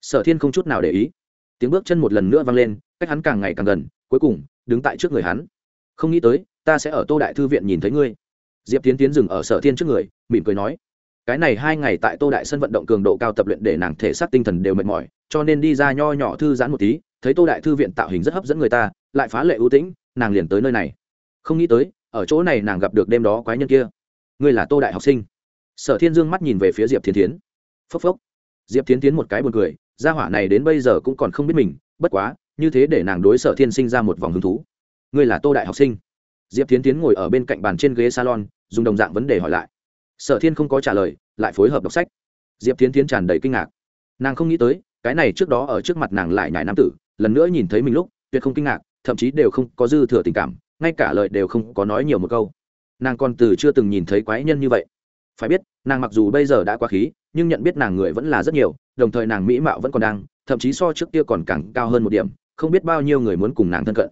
[SPEAKER 1] Sở thiên không chút nào để ý. Tiếng bước chân một lần nữa vang lên, cách hắn càng ngày càng gần, cuối cùng, đứng tại trước người hắn. Không nghĩ tới, ta sẽ ở tô đại thư viện nhìn thấy ngươi. Diệp tiến tiến dừng ở sở thiên trước người, mỉm cười nói. Cái này hai ngày tại tô đại sân vận động cường độ cao tập luyện để nàng thể xác tinh thần đều mệt mỏi, cho nên đi ra nho nhỏ thư giãn một tí, thấy tô đại thư viện tạo hình rất hấp dẫn người ta, lại phá lệ ưu tĩnh, nàng liền tới nơi này. Không nghĩ tới, ở chỗ này nàng gặp được đêm đó quái nhân kia. Ngươi là tô đại học sinh sở thiên dương mắt nhìn về phía diệp thiên tiến phốc phốc. Diệp thiên tiến một cái buồn cười, gia hỏa này đến bây giờ cũng còn không biết mình, bất quá, như thế để nàng đối sở thiên sinh ra một vòng hứng thú. Ngươi là tô đại học sinh. Diệp Thiên tiến ngồi ở bên cạnh bàn trên ghế salon, dùng đồng dạng vấn đề hỏi lại. Sở thiên không có trả lời, lại phối hợp đọc sách. Diệp Thiên tiến tràn đầy kinh ngạc. Nàng không nghĩ tới, cái này trước đó ở trước mặt nàng lại nhải nam tử, lần nữa nhìn thấy mình lúc, tuyệt không kinh ngạc, thậm chí đều không có dư thừa tình cảm, ngay cả lời đều không có nói nhiều một câu. Nàng còn từ chưa từng nhìn thấy quái nhân như vậy. Phải biết nàng mặc dù bây giờ đã quá khí, nhưng nhận biết nàng người vẫn là rất nhiều, đồng thời nàng mỹ mạo vẫn còn đang, thậm chí so trước kia còn càng cao hơn một điểm, không biết bao nhiêu người muốn cùng nàng thân cận.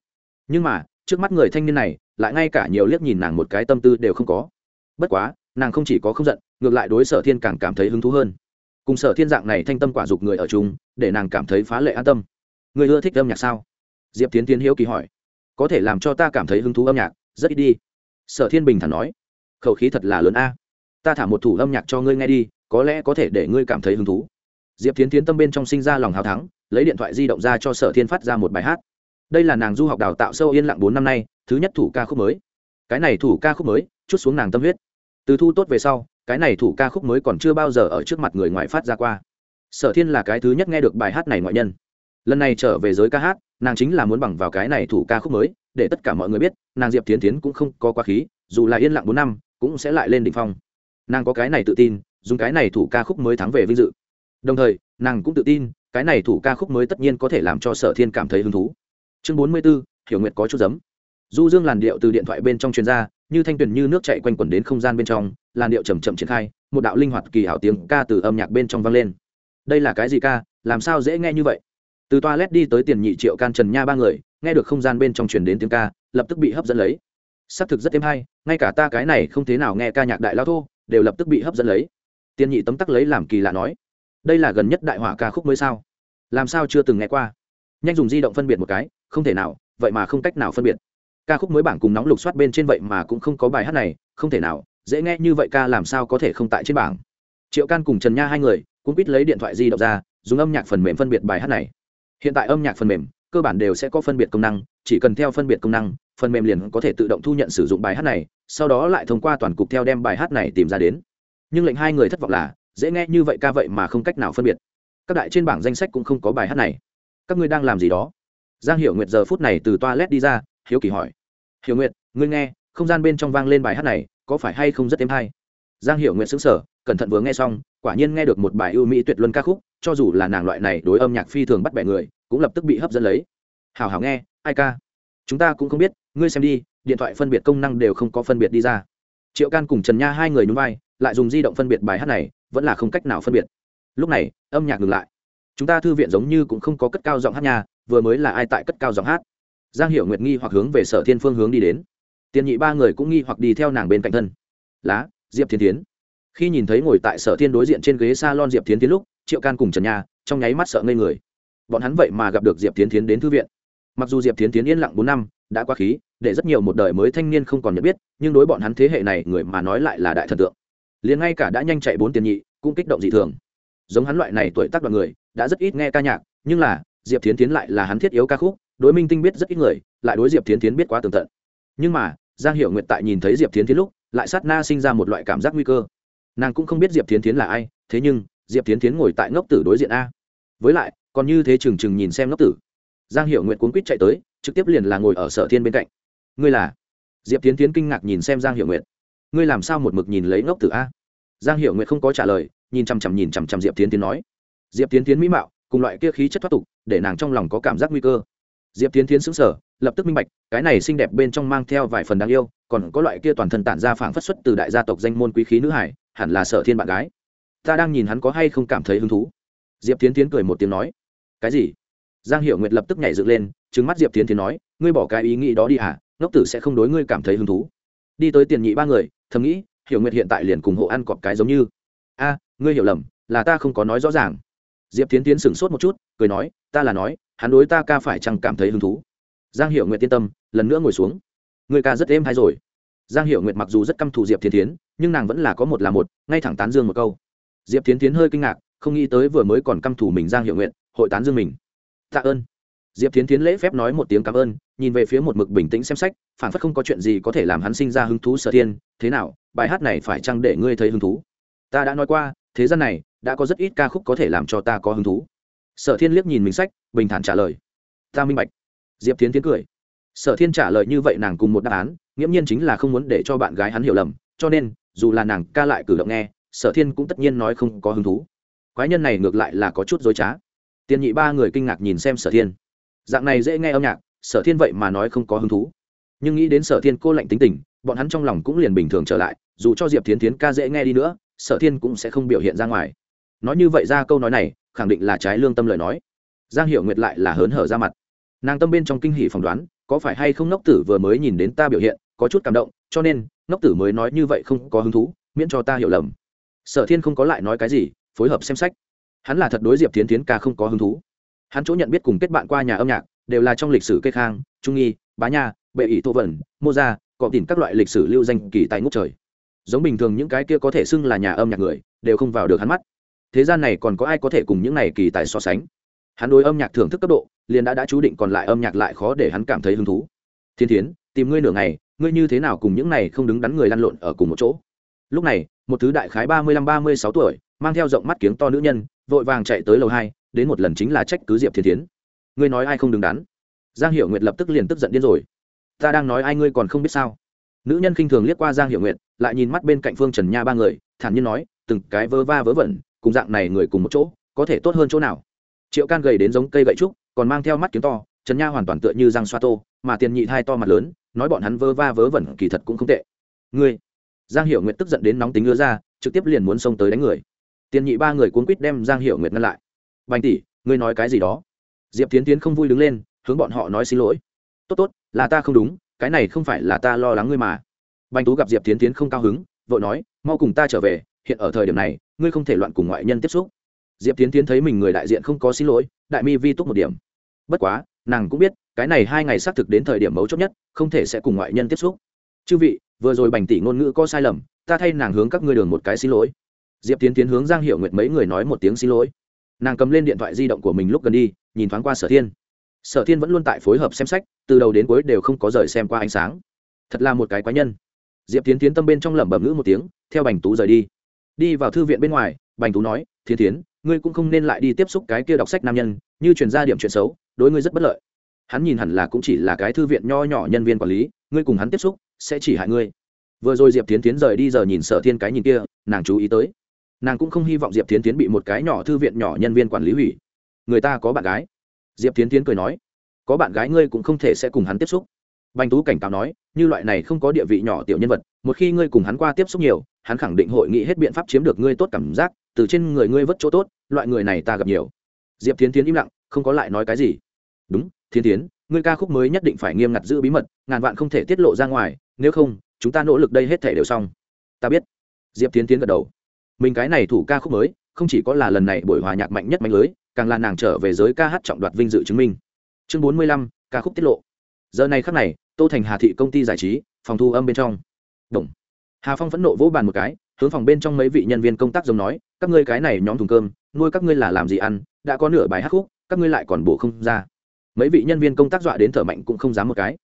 [SPEAKER 1] Nhưng mà, trước mắt người thanh niên này, lại ngay cả nhiều liếc nhìn nàng một cái tâm tư đều không có. Bất quá, nàng không chỉ có không giận, ngược lại đối sở thiên càng cảm thấy hứng thú hơn. Cùng sở thiên dạng này thanh tâm quả dục người ở chung, để nàng cảm thấy phá lệ an tâm. Người ưa thích âm nhạc sao? Diệp tiến tiến hiếu kỳ hỏi. Có thể làm cho ta cảm thấy hứng thú âm nhạc, rất ít đi. Sở thiên bình thản nói. Khẩu khí thật là lớn a ta thả một thủ âm nhạc cho ngươi nghe đi, có lẽ có thể để ngươi cảm thấy hứng thú. Diệp tiến tiến tâm bên trong sinh ra lòng hào thắng, lấy điện thoại di động ra cho sở thiên phát ra một bài hát. Đây là nàng du học đào tạo sâu yên lặng bốn năm nay, thứ nhất thủ ca khúc mới. Cái này thủ ca khúc mới, chút xuống nàng tâm huyết. Từ thu tốt về sau, cái này thủ ca khúc mới còn chưa bao giờ ở trước mặt người ngoại phát ra qua. Sở thiên là cái thứ nhất nghe được bài hát này ngoại nhân. Lần này trở về giới ca hát, nàng chính là muốn bằng vào cái này thủ ca khúc mới, để tất cả mọi người biết, nàng diệp tiến tiến cũng không có quá khí, dù là yên lặng bốn năm, cũng sẽ lại lên đ ỉ n h phong nàng có cái này tự tin, dùng cái này thủ ca khúc mới thắng về vinh dự. Đồng thời, nàng cũng tự tin, cái này thủ ca khúc mới tất nhiên có thể làm cho sở thiên cảm thấy hứng thú. Chương bốn mươi b ố hiểu nguyệt có chút giấm. Du dương làn điệu từ điện thoại bên trong chuyên gia như thanh tuyền như nước chạy quanh quẩn đến không gian bên trong, làn điệu chầm chậm triển khai, một đạo linh hoạt kỳ hảo tiếng ca từ âm nhạc bên trong vang lên. Đây là cái gì ca? Làm sao dễ nghe như vậy? Từ toilet đi tới tiền nhị triệu can trần nha ba người, nghe được không gian bên trong truyền đến tiếng ca, lập tức bị hấp dẫn lấy. Xác thực rất êm hay, ngay cả ta cái này không thế nào nghe ca nhạc đại lao thô đều lập tức bị hấp dẫn lấy. Tiền nhị tấm tắc lấy làm kỳ lạ nói, đây là gần nhất đại họa ca khúc mới sao? Làm sao chưa từng nghe qua? Nhanh dùng di động phân biệt một cái, không thể nào, vậy mà không cách nào phân biệt. Ca khúc mới bảng cùng nóng lục soát bên trên vậy mà cũng không có bài hát này, không thể nào, dễ nghe như vậy ca làm sao có thể không tại trên bảng? Triệu can cùng trần nha hai người, cũng biết lấy điện thoại di động ra, dùng âm nhạc phần mềm phân biệt bài hát này. Hiện tại âm nhạc phần mềm, cơ bản đều sẽ có phân biệt công năng, chỉ cần theo phân biệt công năng phần mềm liền có thể tự động thu nhận sử dụng bài hát này, sau đó lại thông qua toàn cục theo đem bài hát này tìm ra đến. Nhưng lệnh hai người thất vọng là, dễ nghe như vậy ca vậy mà không cách nào phân biệt. Các đại trên bảng danh sách cũng không có bài hát này. Các ngươi đang làm gì đó? Giang hiểu nguyệt giờ phút này từ toilet đi ra, hiếu kỳ hỏi. Hiểu nguyệt, ngươi nghe, không gian bên trong vang lên bài hát này, có phải hay không rất êm hay? Giang hiểu nguyệt xứng sở cẩn thận vừa nghe xong, quả nhiên nghe được một bài ưu mỹ tuyệt luân ca khúc, cho dù là nàng loại này đối âm nhạc phi thường bắt bẻ người, cũng lập tức bị hấp dẫn lấy. Hào hào nghe, ai ca? Chúng ta cũng không biết ngươi xem đi điện thoại phân biệt công năng đều không có phân biệt đi ra. Triệu can cùng trần nha hai người nhún vai lại dùng di động phân biệt bài hát này vẫn là không cách nào phân biệt. Lúc này âm nhạc ngừng lại. Chúng ta thư viện giống như cũng không có cất cao giọng hát nhà, vừa mới là ai tại cất cao giọng hát? Giang hiểu nguyệt nghi hoặc hướng về sở thiên phương hướng đi đến. Tiền nhị ba người cũng nghi hoặc đi theo nàng bên cạnh thân. Lá diệp thiên tiến khi nhìn thấy ngồi tại sở thiên đối diện trên ghế s a lon diệp Thiên tiến lúc triệu can cùng trần nha trong nháy mắt sợ ngây người. Bọn hắn vậy mà gặp được diệp Thiên tiến đến thư viện mặc dù diệp tiến tiến yên lặng bốn năm, đã qua khí, để rất nhiều một đời mới thanh niên không còn nhận biết, nhưng đối bọn hắn thế hệ này người mà nói lại là đại thần tượng. Liền ngay cả đã nhanh chạy bốn tiền nhị, cũng kích động dị thường. Giống hắn loại này tuổi tác đoàn người, đã rất ít nghe ca nhạc, nhưng là, diệp tiến tiến lại là hắn thiết yếu ca khúc, đối minh tinh biết rất ít người, lại đối diệp tiến tiến biết quá tường tận. Nhưng mà, giang hiểu nguyện tại nhìn thấy diệp tiến tiến lúc, lại sát na sinh ra một loại cảm giác nguy cơ. Nàng cũng không biết diệp tiến tiến là ai, thế nhưng, diệp tiến tiến ngồi tại ngốc tử đối diện a. Với lại, còn như thế trừng trừng nhìn xem ngốc tử giang hiệu nguyện cuốn quýt chạy tới, trực tiếp liền là ngồi ở sở thiên bên cạnh. Ngươi là? Diệp tiến tiến kinh ngạc nhìn xem giang hiệu nguyện ngươi làm sao một mực nhìn lấy ngốc tử a? Giang hiệu nguyện không có trả lời, nhìn chằm chằm nhìn chằm chằm diệp tiến tiến nói. Diệp tiến tiến mỹ mạo, cùng loại kia khí chất thoát tục, để nàng trong lòng có cảm giác nguy cơ. Diệp tiến tiến xứng sở lập tức minh bạch, cái này xinh đẹp bên trong mang theo vài phần đáng yêu, còn có loại kia toàn thân tản ra phảng phất xuất từ đại gia tộc danh môn quý khí nữ hải, hẳn là sở thiên bạn gái. Ta đang nhìn hắn có hay không cảm thấy hứng thú? Diệp tiến tiến cười một tiếng nói. Cái gì? Giang hiệu nguyệt lập tức nhảy dựng lên trứng mắt diệp tiến tiến nói ngươi bỏ cái ý nghĩ đó đi à? Ngốc tử sẽ không đối ngươi cảm thấy hứng thú. Đi tới tiền nhị ba người thầm nghĩ hiểu nguyệt hiện tại liền cùng hộ ăn cọp cái giống như. A ngươi hiểu lầm là ta không có nói rõ ràng. Diệp tiến tiến sửng sốt một chút cười nói ta là nói hắn đối ta ca phải chẳng cảm thấy hứng thú? Giang Hiểu nguyệt yên tâm lần nữa ngồi xuống. Người ca rất êm hay rồi? Giang Hiểu nguyệt mặc dù rất căm thù diệp Thiến tiến nhưng nàng vẫn là có một là một ngay thẳng tán dương một câu. Diệp tiến tiến hơi kinh ngạc không nghĩ tới vừa mới còn căm thù mình giang Hiểu Nguyệt, hội tán dương mình tạ ơn. Diệp tiến tiến lễ phép nói một tiếng cảm ơn, nhìn về phía một mực bình tĩnh xem sách, phản phất không có chuyện gì có thể làm hắn sinh ra hứng thú sở thiên thế nào, bài hát này phải chăng để ngươi thấy hứng thú? Ta đã nói qua, thế gian này, đã có rất ít ca khúc có thể làm cho ta có hứng thú. Sở thiên liếc nhìn mình sách, bình thản trả lời. Ta minh bạch. Diệp tiến tiến cười. Sở thiên trả lời như vậy nàng cùng một đáp án, nghiễm nhiên chính là không muốn để cho bạn gái hắn hiểu lầm, cho nên, dù là nàng ca lại cử động nghe, sở thiên cũng tất nhiên nói không có hứng thú. Quái nhân này ngược lại là có chút dối trá tiền nhị ba người kinh ngạc nhìn xem sở thiên. Dạng này dễ nghe âm nhạc, sở thiên vậy mà nói không có hứng thú. Nhưng nghĩ đến sở thiên cô lạnh tính tình, bọn hắn trong lòng cũng liền bình thường trở lại, dù cho diệp Thiến Thiến ca dễ nghe đi nữa, sở thiên cũng sẽ không biểu hiện ra ngoài. Nói như vậy ra câu nói này, khẳng định là trái lương tâm lời nói. Giang hiệu nguyệt lại là hớn hở ra mặt. Nàng tâm bên trong kinh hỷ phỏng đoán, có phải hay không ngốc tử vừa mới nhìn đến ta biểu hiện, có chút cảm động, cho nên, ngốc tử mới nói như vậy không có hứng thú, miễn cho ta hiểu lầm. Sở thiên không có lại nói cái gì, phối hợp xem sách hắn là thật đối diệp tiến tiến ca không có hứng thú. Hắn chỗ nhận biết cùng kết bạn qua nhà âm nhạc, đều là trong lịch sử kê khang, trung nghi, bá nha, bệ ỷ tô vẩn mô gia, cọ tìm các loại lịch sử lưu danh kỳ tài ngốc trời. Giống bình thường những cái kia có thể xưng là nhà âm nhạc người, đều không vào được hắn mắt. Thế gian này còn có ai có thể cùng những này kỳ tài so sánh? Hắn đối âm nhạc thưởng thức cấp độ, liền đã đã chú định còn lại âm nhạc lại khó để hắn cảm thấy hứng thú. Thiên thiến, tìm ngươi nửa ngày, ngươi như thế nào cùng những này không đứng đắn người lăn lộn ở cùng một chỗ? Lúc này, một thứ đại khái ba mươi lăm ba mươi sáu tuổi, mang theo rộng mắt kiếng to nữ nhân vội vàng chạy tới lầu hai, đến một lần chính là trách cứ diệp thiên thiến. Ngươi nói ai không đứng đắn? Giang hiệu nguyệt lập tức liền tức giận điên rồi. Ta đang nói ai ngươi còn không biết sao? Nữ nhân khinh thường liếc qua giang hiệu nguyệt, lại nhìn mắt bên cạnh phương trần nha ba người, thản nhiên nói, từng cái vớ va vớ vẩn, cùng dạng này người cùng một chỗ, có thể tốt hơn chỗ nào? Triệu can gầy đến giống cây gậy trúc, còn mang theo mắt kiếm to, trần nha hoàn toàn tựa như răng xoa tô, mà tiền nhị hai to mặt lớn, nói bọn hắn vơ va vớ vẩn kỳ thật cũng không tệ. Ngươi! Giang hiệu nguyệt tức giận đến nóng tính ứa ra, trực tiếp liền muốn xông tới đánh người tiền nhị ba người cuốn quýt đem giang hiệu nguyệt ngăn lại. Bành tỷ, ngươi nói cái gì đó? Diệp tiến tiến không vui đứng lên, hướng bọn họ nói xin lỗi. Tốt tốt, là ta không đúng, cái này không phải là ta lo lắng ngươi mà. Bành tú gặp diệp tiến tiến không cao hứng, vội nói, mau cùng ta trở về, hiện ở thời điểm này, ngươi không thể loạn cùng ngoại nhân tiếp xúc. Diệp tiến tiến thấy mình người đại diện không có xin lỗi, đại mi vi túc một điểm. Bất quá, nàng cũng biết, cái này hai ngày xác thực đến thời điểm mấu chốt nhất, không thể sẽ cùng ngoại nhân tiếp xúc. Chư vị, vừa rồi bành tỷ ngôn ngữ có sai lầm, ta thay nàng hướng các ngươi đường một cái xin lỗi diệp tiến tiến hướng giang hiệu nguyệt mấy người nói một tiếng xin lỗi. Nàng cầm lên điện thoại di động của mình lúc gần đi, nhìn thoáng qua sở thiên. Sở thiên vẫn luôn tại phối hợp xem sách, từ đầu đến cuối đều không có rời xem qua ánh sáng. Thật là một cái quái nhân. Diệp tiến tiến tâm bên trong lẩm bẩm ngữ một tiếng, theo bành tú rời đi. Đi vào thư viện bên ngoài, bành tú nói thiên tiến ngươi cũng không nên lại đi tiếp xúc cái kia đọc sách nam nhân, như chuyển ra điểm chuyện xấu, đối ngươi rất bất lợi. Hắn nhìn hẳn là cũng chỉ là cái thư viện nho nhỏ nhân viên quản lý, ngươi cùng hắn tiếp xúc, sẽ chỉ hại ngươi. Vừa rồi diệp tiến tiến rời đi giờ nhìn sở thiên cái nhìn kia, nàng chú ý tới nàng cũng không hy vọng diệp tiến tiến bị một cái nhỏ thư viện nhỏ nhân viên quản lý hủy. Người ta có bạn gái. Diệp tiến tiến cười nói, có bạn gái ngươi cũng không thể sẽ cùng hắn tiếp xúc. Bành tú cảnh cáo nói, như loại này không có địa vị nhỏ tiểu nhân vật, một khi ngươi cùng hắn qua tiếp xúc nhiều, hắn khẳng định hội nghị hết biện pháp chiếm được ngươi tốt cảm giác, từ trên người ngươi vất chỗ tốt, loại người này ta gặp nhiều. Diệp tiến tiến im lặng, không có lại nói cái gì. Đúng thiên tiến ngươi ca khúc mới nhất định phải nghiêm ngặt giữ bí mật, ngàn vạn không thể tiết lộ ra ngoài, nếu không, chúng ta nỗ lực đây hết thể đều xong. Ta biết. Diệp tiến tiến gật đầu mình cái này thủ ca khúc mới, không chỉ có là lần này buổi hòa nhạc mạnh nhất mạnh lưới, càng là nàng trở về giới ca hát trọng đoạt vinh dự chứng minh. Chương bốn mươi lăm, ca khúc tiết lộ. Giờ này khắc này, tô thành hà thị công ty giải trí, phòng thu âm bên trong. Đồng. hà phong phẫn nộ vỗ bàn một cái, hướng phòng bên trong mấy vị nhân viên công tác giống nói, các ngươi cái này nhóm thùng cơm, nuôi các ngươi là làm gì ăn, đã có nửa bài hát khúc, các ngươi lại còn bổ không ra. Mấy vị nhân viên công tác dọa đến thở mạnh cũng không dám một cái.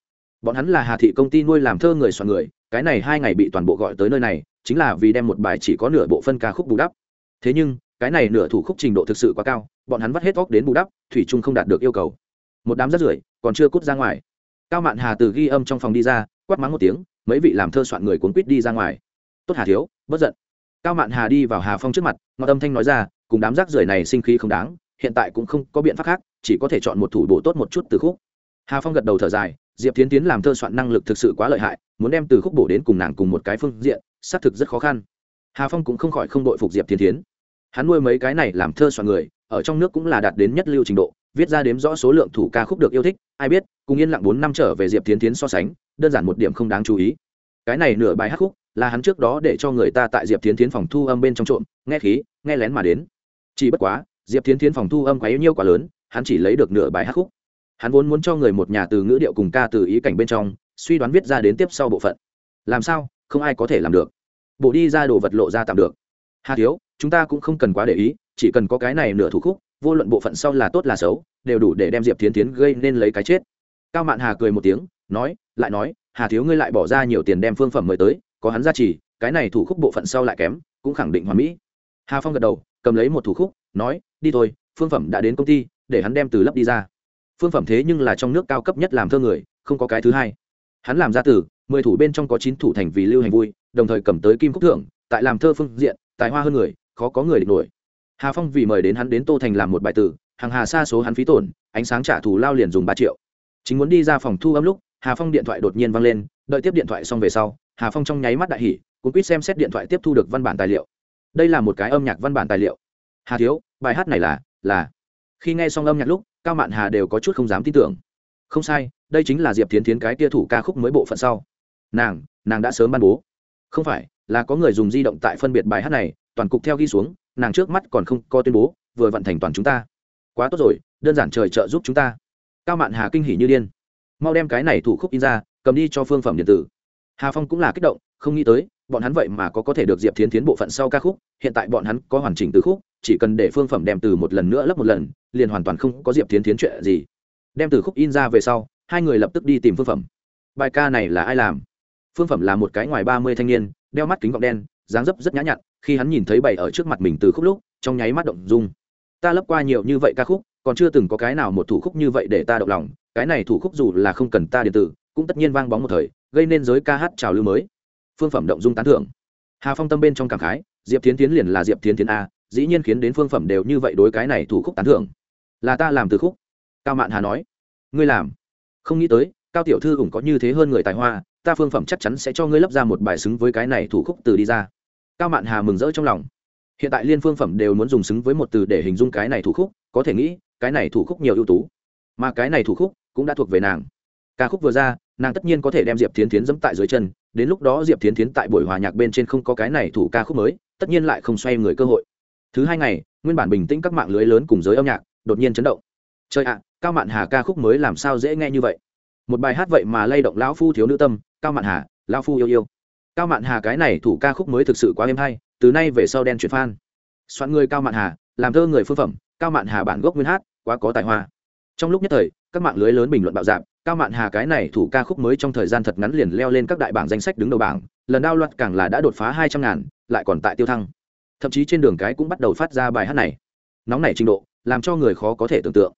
[SPEAKER 1] Bọn hắn là hà thị công ty nuôi làm thơ người soạn người, cái này hai ngày bị toàn bộ gọi tới nơi này chính là vì đem một bài chỉ có nửa bộ phân ca khúc bù đắp. Thế nhưng, cái này nửa thủ khúc trình độ thực sự quá cao, bọn hắn vắt hết óc đến bù đắp, thủy trung không đạt được yêu cầu. Một đám rất rưởi, còn chưa cút ra ngoài. Cao mạn hà từ ghi âm trong phòng đi ra, quát mắng một tiếng, mấy vị làm thơ soạn người cuốn quýt đi ra ngoài. Tốt hà thiếu bất giận. Cao mạn hà đi vào hà phong trước mặt ngọc âm thanh nói ra, cùng đám rác rưởi này sinh khí không đáng, hiện tại cũng không có biện pháp khác, chỉ có thể chọn một thủ bổ tốt một chút từ khúc. Hà phong gật đầu thở dài diệp tiến tiến làm thơ soạn năng lực thực sự quá lợi hại, muốn đem từ khúc bổ đến cùng nàng cùng một cái phương diện, xác thực rất khó khăn. Hà phong cũng không khỏi không đội phục diệp tiến tiến. Hắn nuôi mấy cái này làm thơ soạn người, ở trong nước cũng là đạt đến nhất lưu trình độ, viết ra đếm rõ số lượng thủ ca khúc được yêu thích, ai biết, cùng yên lặng bốn năm trở về diệp tiến tiến so sánh, đơn giản một điểm không đáng chú ý. Cái này nửa bài hát khúc, là hắn trước đó để cho người ta tại diệp tiến tiến phòng thu âm bên trong trộm, nghe khí, nghe lén mà đến. Chỉ bất quá, diệp tiến tiến phòng thu âm quá yếu nhiêu quá lớn, hắn chỉ lấy được nửa bài hát khúc hắn vốn muốn cho người một nhà từ ngữ điệu cùng ca từ ý cảnh bên trong, suy đoán viết ra đến tiếp sau bộ phận. Làm sao? Không ai có thể làm được. Bộ đi ra đồ vật lộ ra tạm được. Hà thiếu, chúng ta cũng không cần quá để ý, chỉ cần có cái này nửa thủ khúc, vô luận bộ phận sau là tốt là xấu, đều đủ để đem diệp tiến tiến gây nên lấy cái chết. Cao mạn hà cười một tiếng, nói, lại nói, hà thiếu ngươi lại bỏ ra nhiều tiền đem phương phẩm mời tới, có hắn ra chỉ cái này thủ khúc bộ phận sau lại kém, cũng khẳng định hoàn mỹ. Hà phong gật đầu, cầm lấy một thủ khúc, nói, đi thôi, phương phẩm đã đến công ty, để hắn đem từ lấp đi ra phương phẩm thế nhưng là trong nước cao cấp nhất làm thơ người, không có cái thứ hai. Hắn làm ra từ mười thủ bên trong có chín thủ thành vì lưu hành vui, đồng thời cầm tới kim khúc thưởng, tại làm thơ phương diện, tài hoa hơn người, khó có người địch nổi. Hà phong vì mời đến hắn đến tô thành làm một bài tử, hàng hà xa số hắn phí tổn, ánh sáng trả thù lao liền dùng ba triệu. Chính muốn đi ra phòng thu âm lúc, hà phong điện thoại đột nhiên văng lên, đợi tiếp điện thoại xong về sau, hà phong trong nháy mắt đại hỉ cũng quýt xem xét điện thoại tiếp thu được văn bản tài liệu. Đây là một cái âm nhạc văn bản tài liệu. Hà thiếu, bài hát này là là. Khi nghe xong âm nhạc lúc cao mạn hà đều có chút không dám tin tưởng. Không sai, đây chính là diệp tiến tiến cái tia thủ ca khúc mới bộ phận sau. Nàng nàng đã sớm ban bố. Không phải, là có người dùng di động tại phân biệt bài hát này, toàn cục theo ghi xuống, nàng trước mắt còn không có tuyên bố, vừa vận thành toàn chúng ta. Quá tốt rồi, đơn giản trời trợ giúp chúng ta. Cao mạn hà kinh hỉ như điên. Mau đem cái này thủ khúc in ra, cầm đi cho phương phẩm điện tử. Hà phong cũng là kích động, không nghĩ tới, bọn hắn vậy mà có có thể được diệp thiến tiến bộ phận sau ca khúc, hiện tại bọn hắn có hoàn chỉnh từ khúc chỉ cần để phương phẩm đem từ một lần nữa lấp một lần, liền hoàn toàn không có diệp thiến tiến chuyện gì. Đem từ khúc in ra về sau, hai người lập tức đi tìm phương phẩm. Bài ca này là ai làm? Phương phẩm là một cái ngoài ba mươi thanh niên, đeo mắt kính gọng đen, dáng dấp rất nhã nhặn, khi hắn nhìn thấy bày ở trước mặt mình từ khúc lúc, trong nháy mắt động dung. Ta lấp qua nhiều như vậy ca khúc, còn chưa từng có cái nào một thủ khúc như vậy để ta động lòng, cái này thủ khúc dù là không cần ta điện tử, cũng tất nhiên vang bóng một thời, gây nên giới ca hát trào lưu mới. Phương phẩm động dung tán thưởng. Hà phong tâm bên trong cảm khái, diệp tiến tiến liền là diệp tiến tiến a dĩ nhiên khiến đến phương phẩm đều như vậy đối cái này thủ khúc tán thưởng. Là ta làm từ khúc. Cao mạn hà nói. Ngươi làm. Không nghĩ tới, cao tiểu thư cũng có như thế hơn người tài hoa, ta phương phẩm chắc chắn sẽ cho ngươi lấp ra một bài xứng với cái này thủ khúc từ đi ra. Cao mạn hà mừng rỡ trong lòng. Hiện tại liên phương phẩm đều muốn dùng xứng với một từ để hình dung cái này thủ khúc, có thể nghĩ, cái này thủ khúc nhiều ưu tú. Mà cái này thủ khúc cũng đã thuộc về nàng. Ca khúc vừa ra, nàng tất nhiên có thể đem diệp tiến tiến dẫm tại dưới chân, đến lúc đó diệp tiến tiến tại buổi hòa nhạc bên trên không có cái này thủ ca khúc mới, tất nhiên lại không xoay người cơ hội thứ hai ngày, nguyên bản bình tĩnh các mạng lưới lớn cùng giới âm nhạc đột nhiên chấn động. Trời ạ, cao mạn hà ca khúc mới làm sao dễ nghe như vậy? Một bài hát vậy mà lay động lão phu thiếu nữ tâm, cao mạn hà, lão phu yêu yêu. Cao mạn hà cái này thủ ca khúc mới thực sự quá êm hay, từ nay về sau đen chuyển phan soạn người cao mạn hà, làm thơ người phương phẩm, cao mạn hà bản gốc nguyên hát, quá có tài hoa. Trong lúc nhất thời, các mạng lưới lớn bình luận bạo dạp cao mạn hà cái này thủ ca khúc mới trong thời gian thật ngắn liền leo lên các đại bảng danh sách đứng đầu bảng, lần đao loạt càng là đã đột phá hai trăm ngàn, lại còn tại tiêu thăng thậm chí trên đường cái cũng bắt đầu phát ra bài hát này. Nóng nảy trình độ, làm cho người khó có thể tưởng tượng.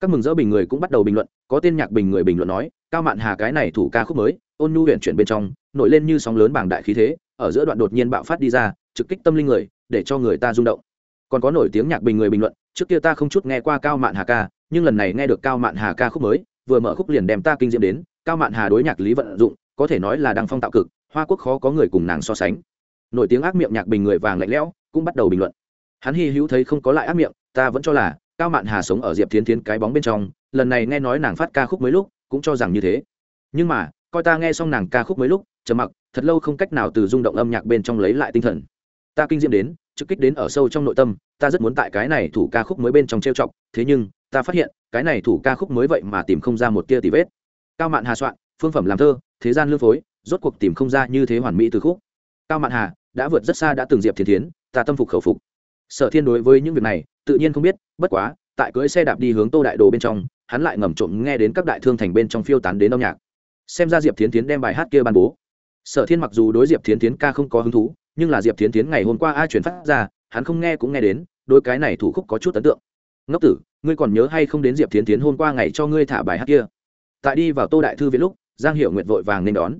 [SPEAKER 1] Các mừng rỡ bình người cũng bắt đầu bình luận, có tên nhạc bình người bình luận nói, cao mạn hà cái này thủ ca khúc mới, ôn nhu huyện chuyển bên trong, nổi lên như sóng lớn bảng đại khí thế, ở giữa đoạn đột nhiên bạo phát đi ra, trực kích tâm linh người, để cho người ta rung động. Còn có nổi tiếng nhạc bình người bình luận, trước kia ta không chút nghe qua cao mạn hà ca, nhưng lần này nghe được cao mạn hà ca khúc mới, vừa mở khúc liền đem ta kinh diễm đến, cao mạn hà đối nhạc lý vận dụng, có thể nói là đăng phong tạo cực, hoa quốc khó có người cùng nàng so sánh. Nổi tiếng ác miệng nhạc bình người vàng lạnh lẽo cũng bắt đầu bình luận. Hắn hy hữu thấy không có lại ác miệng, ta vẫn cho là cao mạn hà sống ở diệp thiến thiến cái bóng bên trong, lần này nghe nói nàng phát ca khúc mới lúc, cũng cho rằng như thế. Nhưng mà, coi ta nghe xong nàng ca khúc mới lúc, trầm mặc, thật lâu không cách nào từ rung động âm nhạc bên trong lấy lại tinh thần. Ta kinh diễm đến, trực kích đến ở sâu trong nội tâm, ta rất muốn tại cái này thủ ca khúc mới bên trong trêu chọc, thế nhưng, ta phát hiện, cái này thủ ca khúc mới vậy mà tìm không ra một tia tì vết. Cao mạn hà soạn, phương phẩm làm thơ, thế gian lương phối, rốt cuộc tìm không ra như thế hoàn mỹ từ khúc. Cao mạn hà, đã vượt rất xa đã từng diệp thiền thiến ta tâm phục khẩu phục. Sở thiên đối với những việc này, tự nhiên không biết, bất quá, tại cưỡi xe đạp đi hướng tô đại đồ bên trong, hắn lại ngầm trộm nghe đến các đại thương thành bên trong phiêu tán đến âm nhạc. Xem ra diệp thiến tiến đem bài hát kia ban bố. Sở thiên mặc dù đối diệp thiến tiến ca không có hứng thú, nhưng là diệp thiến tiến ngày hôm qua ai chuyển phát ra, hắn không nghe cũng nghe đến đôi cái này thủ khúc có chút ấn tượng. Ngốc tử, ngươi còn nhớ hay không đến diệp thiến tiến hôm qua ngày cho ngươi thả bài hát kia? Tại đi vào tô đại thư viện lúc, giang hiệu nguyệt vội vàng nên đón.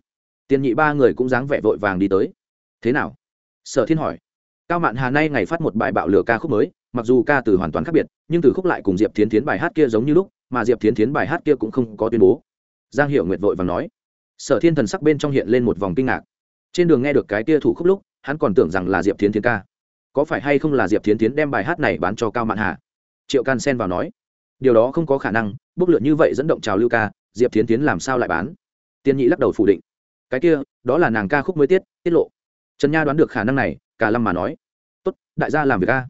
[SPEAKER 1] Tiền nhị ba người cũng dáng vẻ vội vàng đi tới. Thế nào? Sở thiên hỏi cao mạn hà nay ngày phát một bài bạo lửa ca khúc mới, mặc dù ca từ hoàn toàn khác biệt, nhưng từ khúc lại cùng diệp thiến tiến bài hát kia giống như lúc, mà diệp thiến tiến bài hát kia cũng không có tuyên bố. Giang hiệu nguyệt vội vàng nói, sở thiên thần sắc bên trong hiện lên một vòng kinh ngạc. Trên đường nghe được cái kia thủ khúc lúc, hắn còn tưởng rằng là diệp thiến tiến ca. Có phải hay không là diệp thiến tiến đem bài hát này bán cho cao mạn hà? Triệu can sen vào nói, điều đó không có khả năng, bốc lượn như vậy dẫn động trào lưu ca, diệp thiến tiến làm sao lại bán? Tiên nhị lắc đầu phủ định, cái kia, đó là nàng ca khúc mới tiết tiết lộ. Trần nha đoán được khả năng này cả lâm mà nói, tốt, đại gia làm việc a.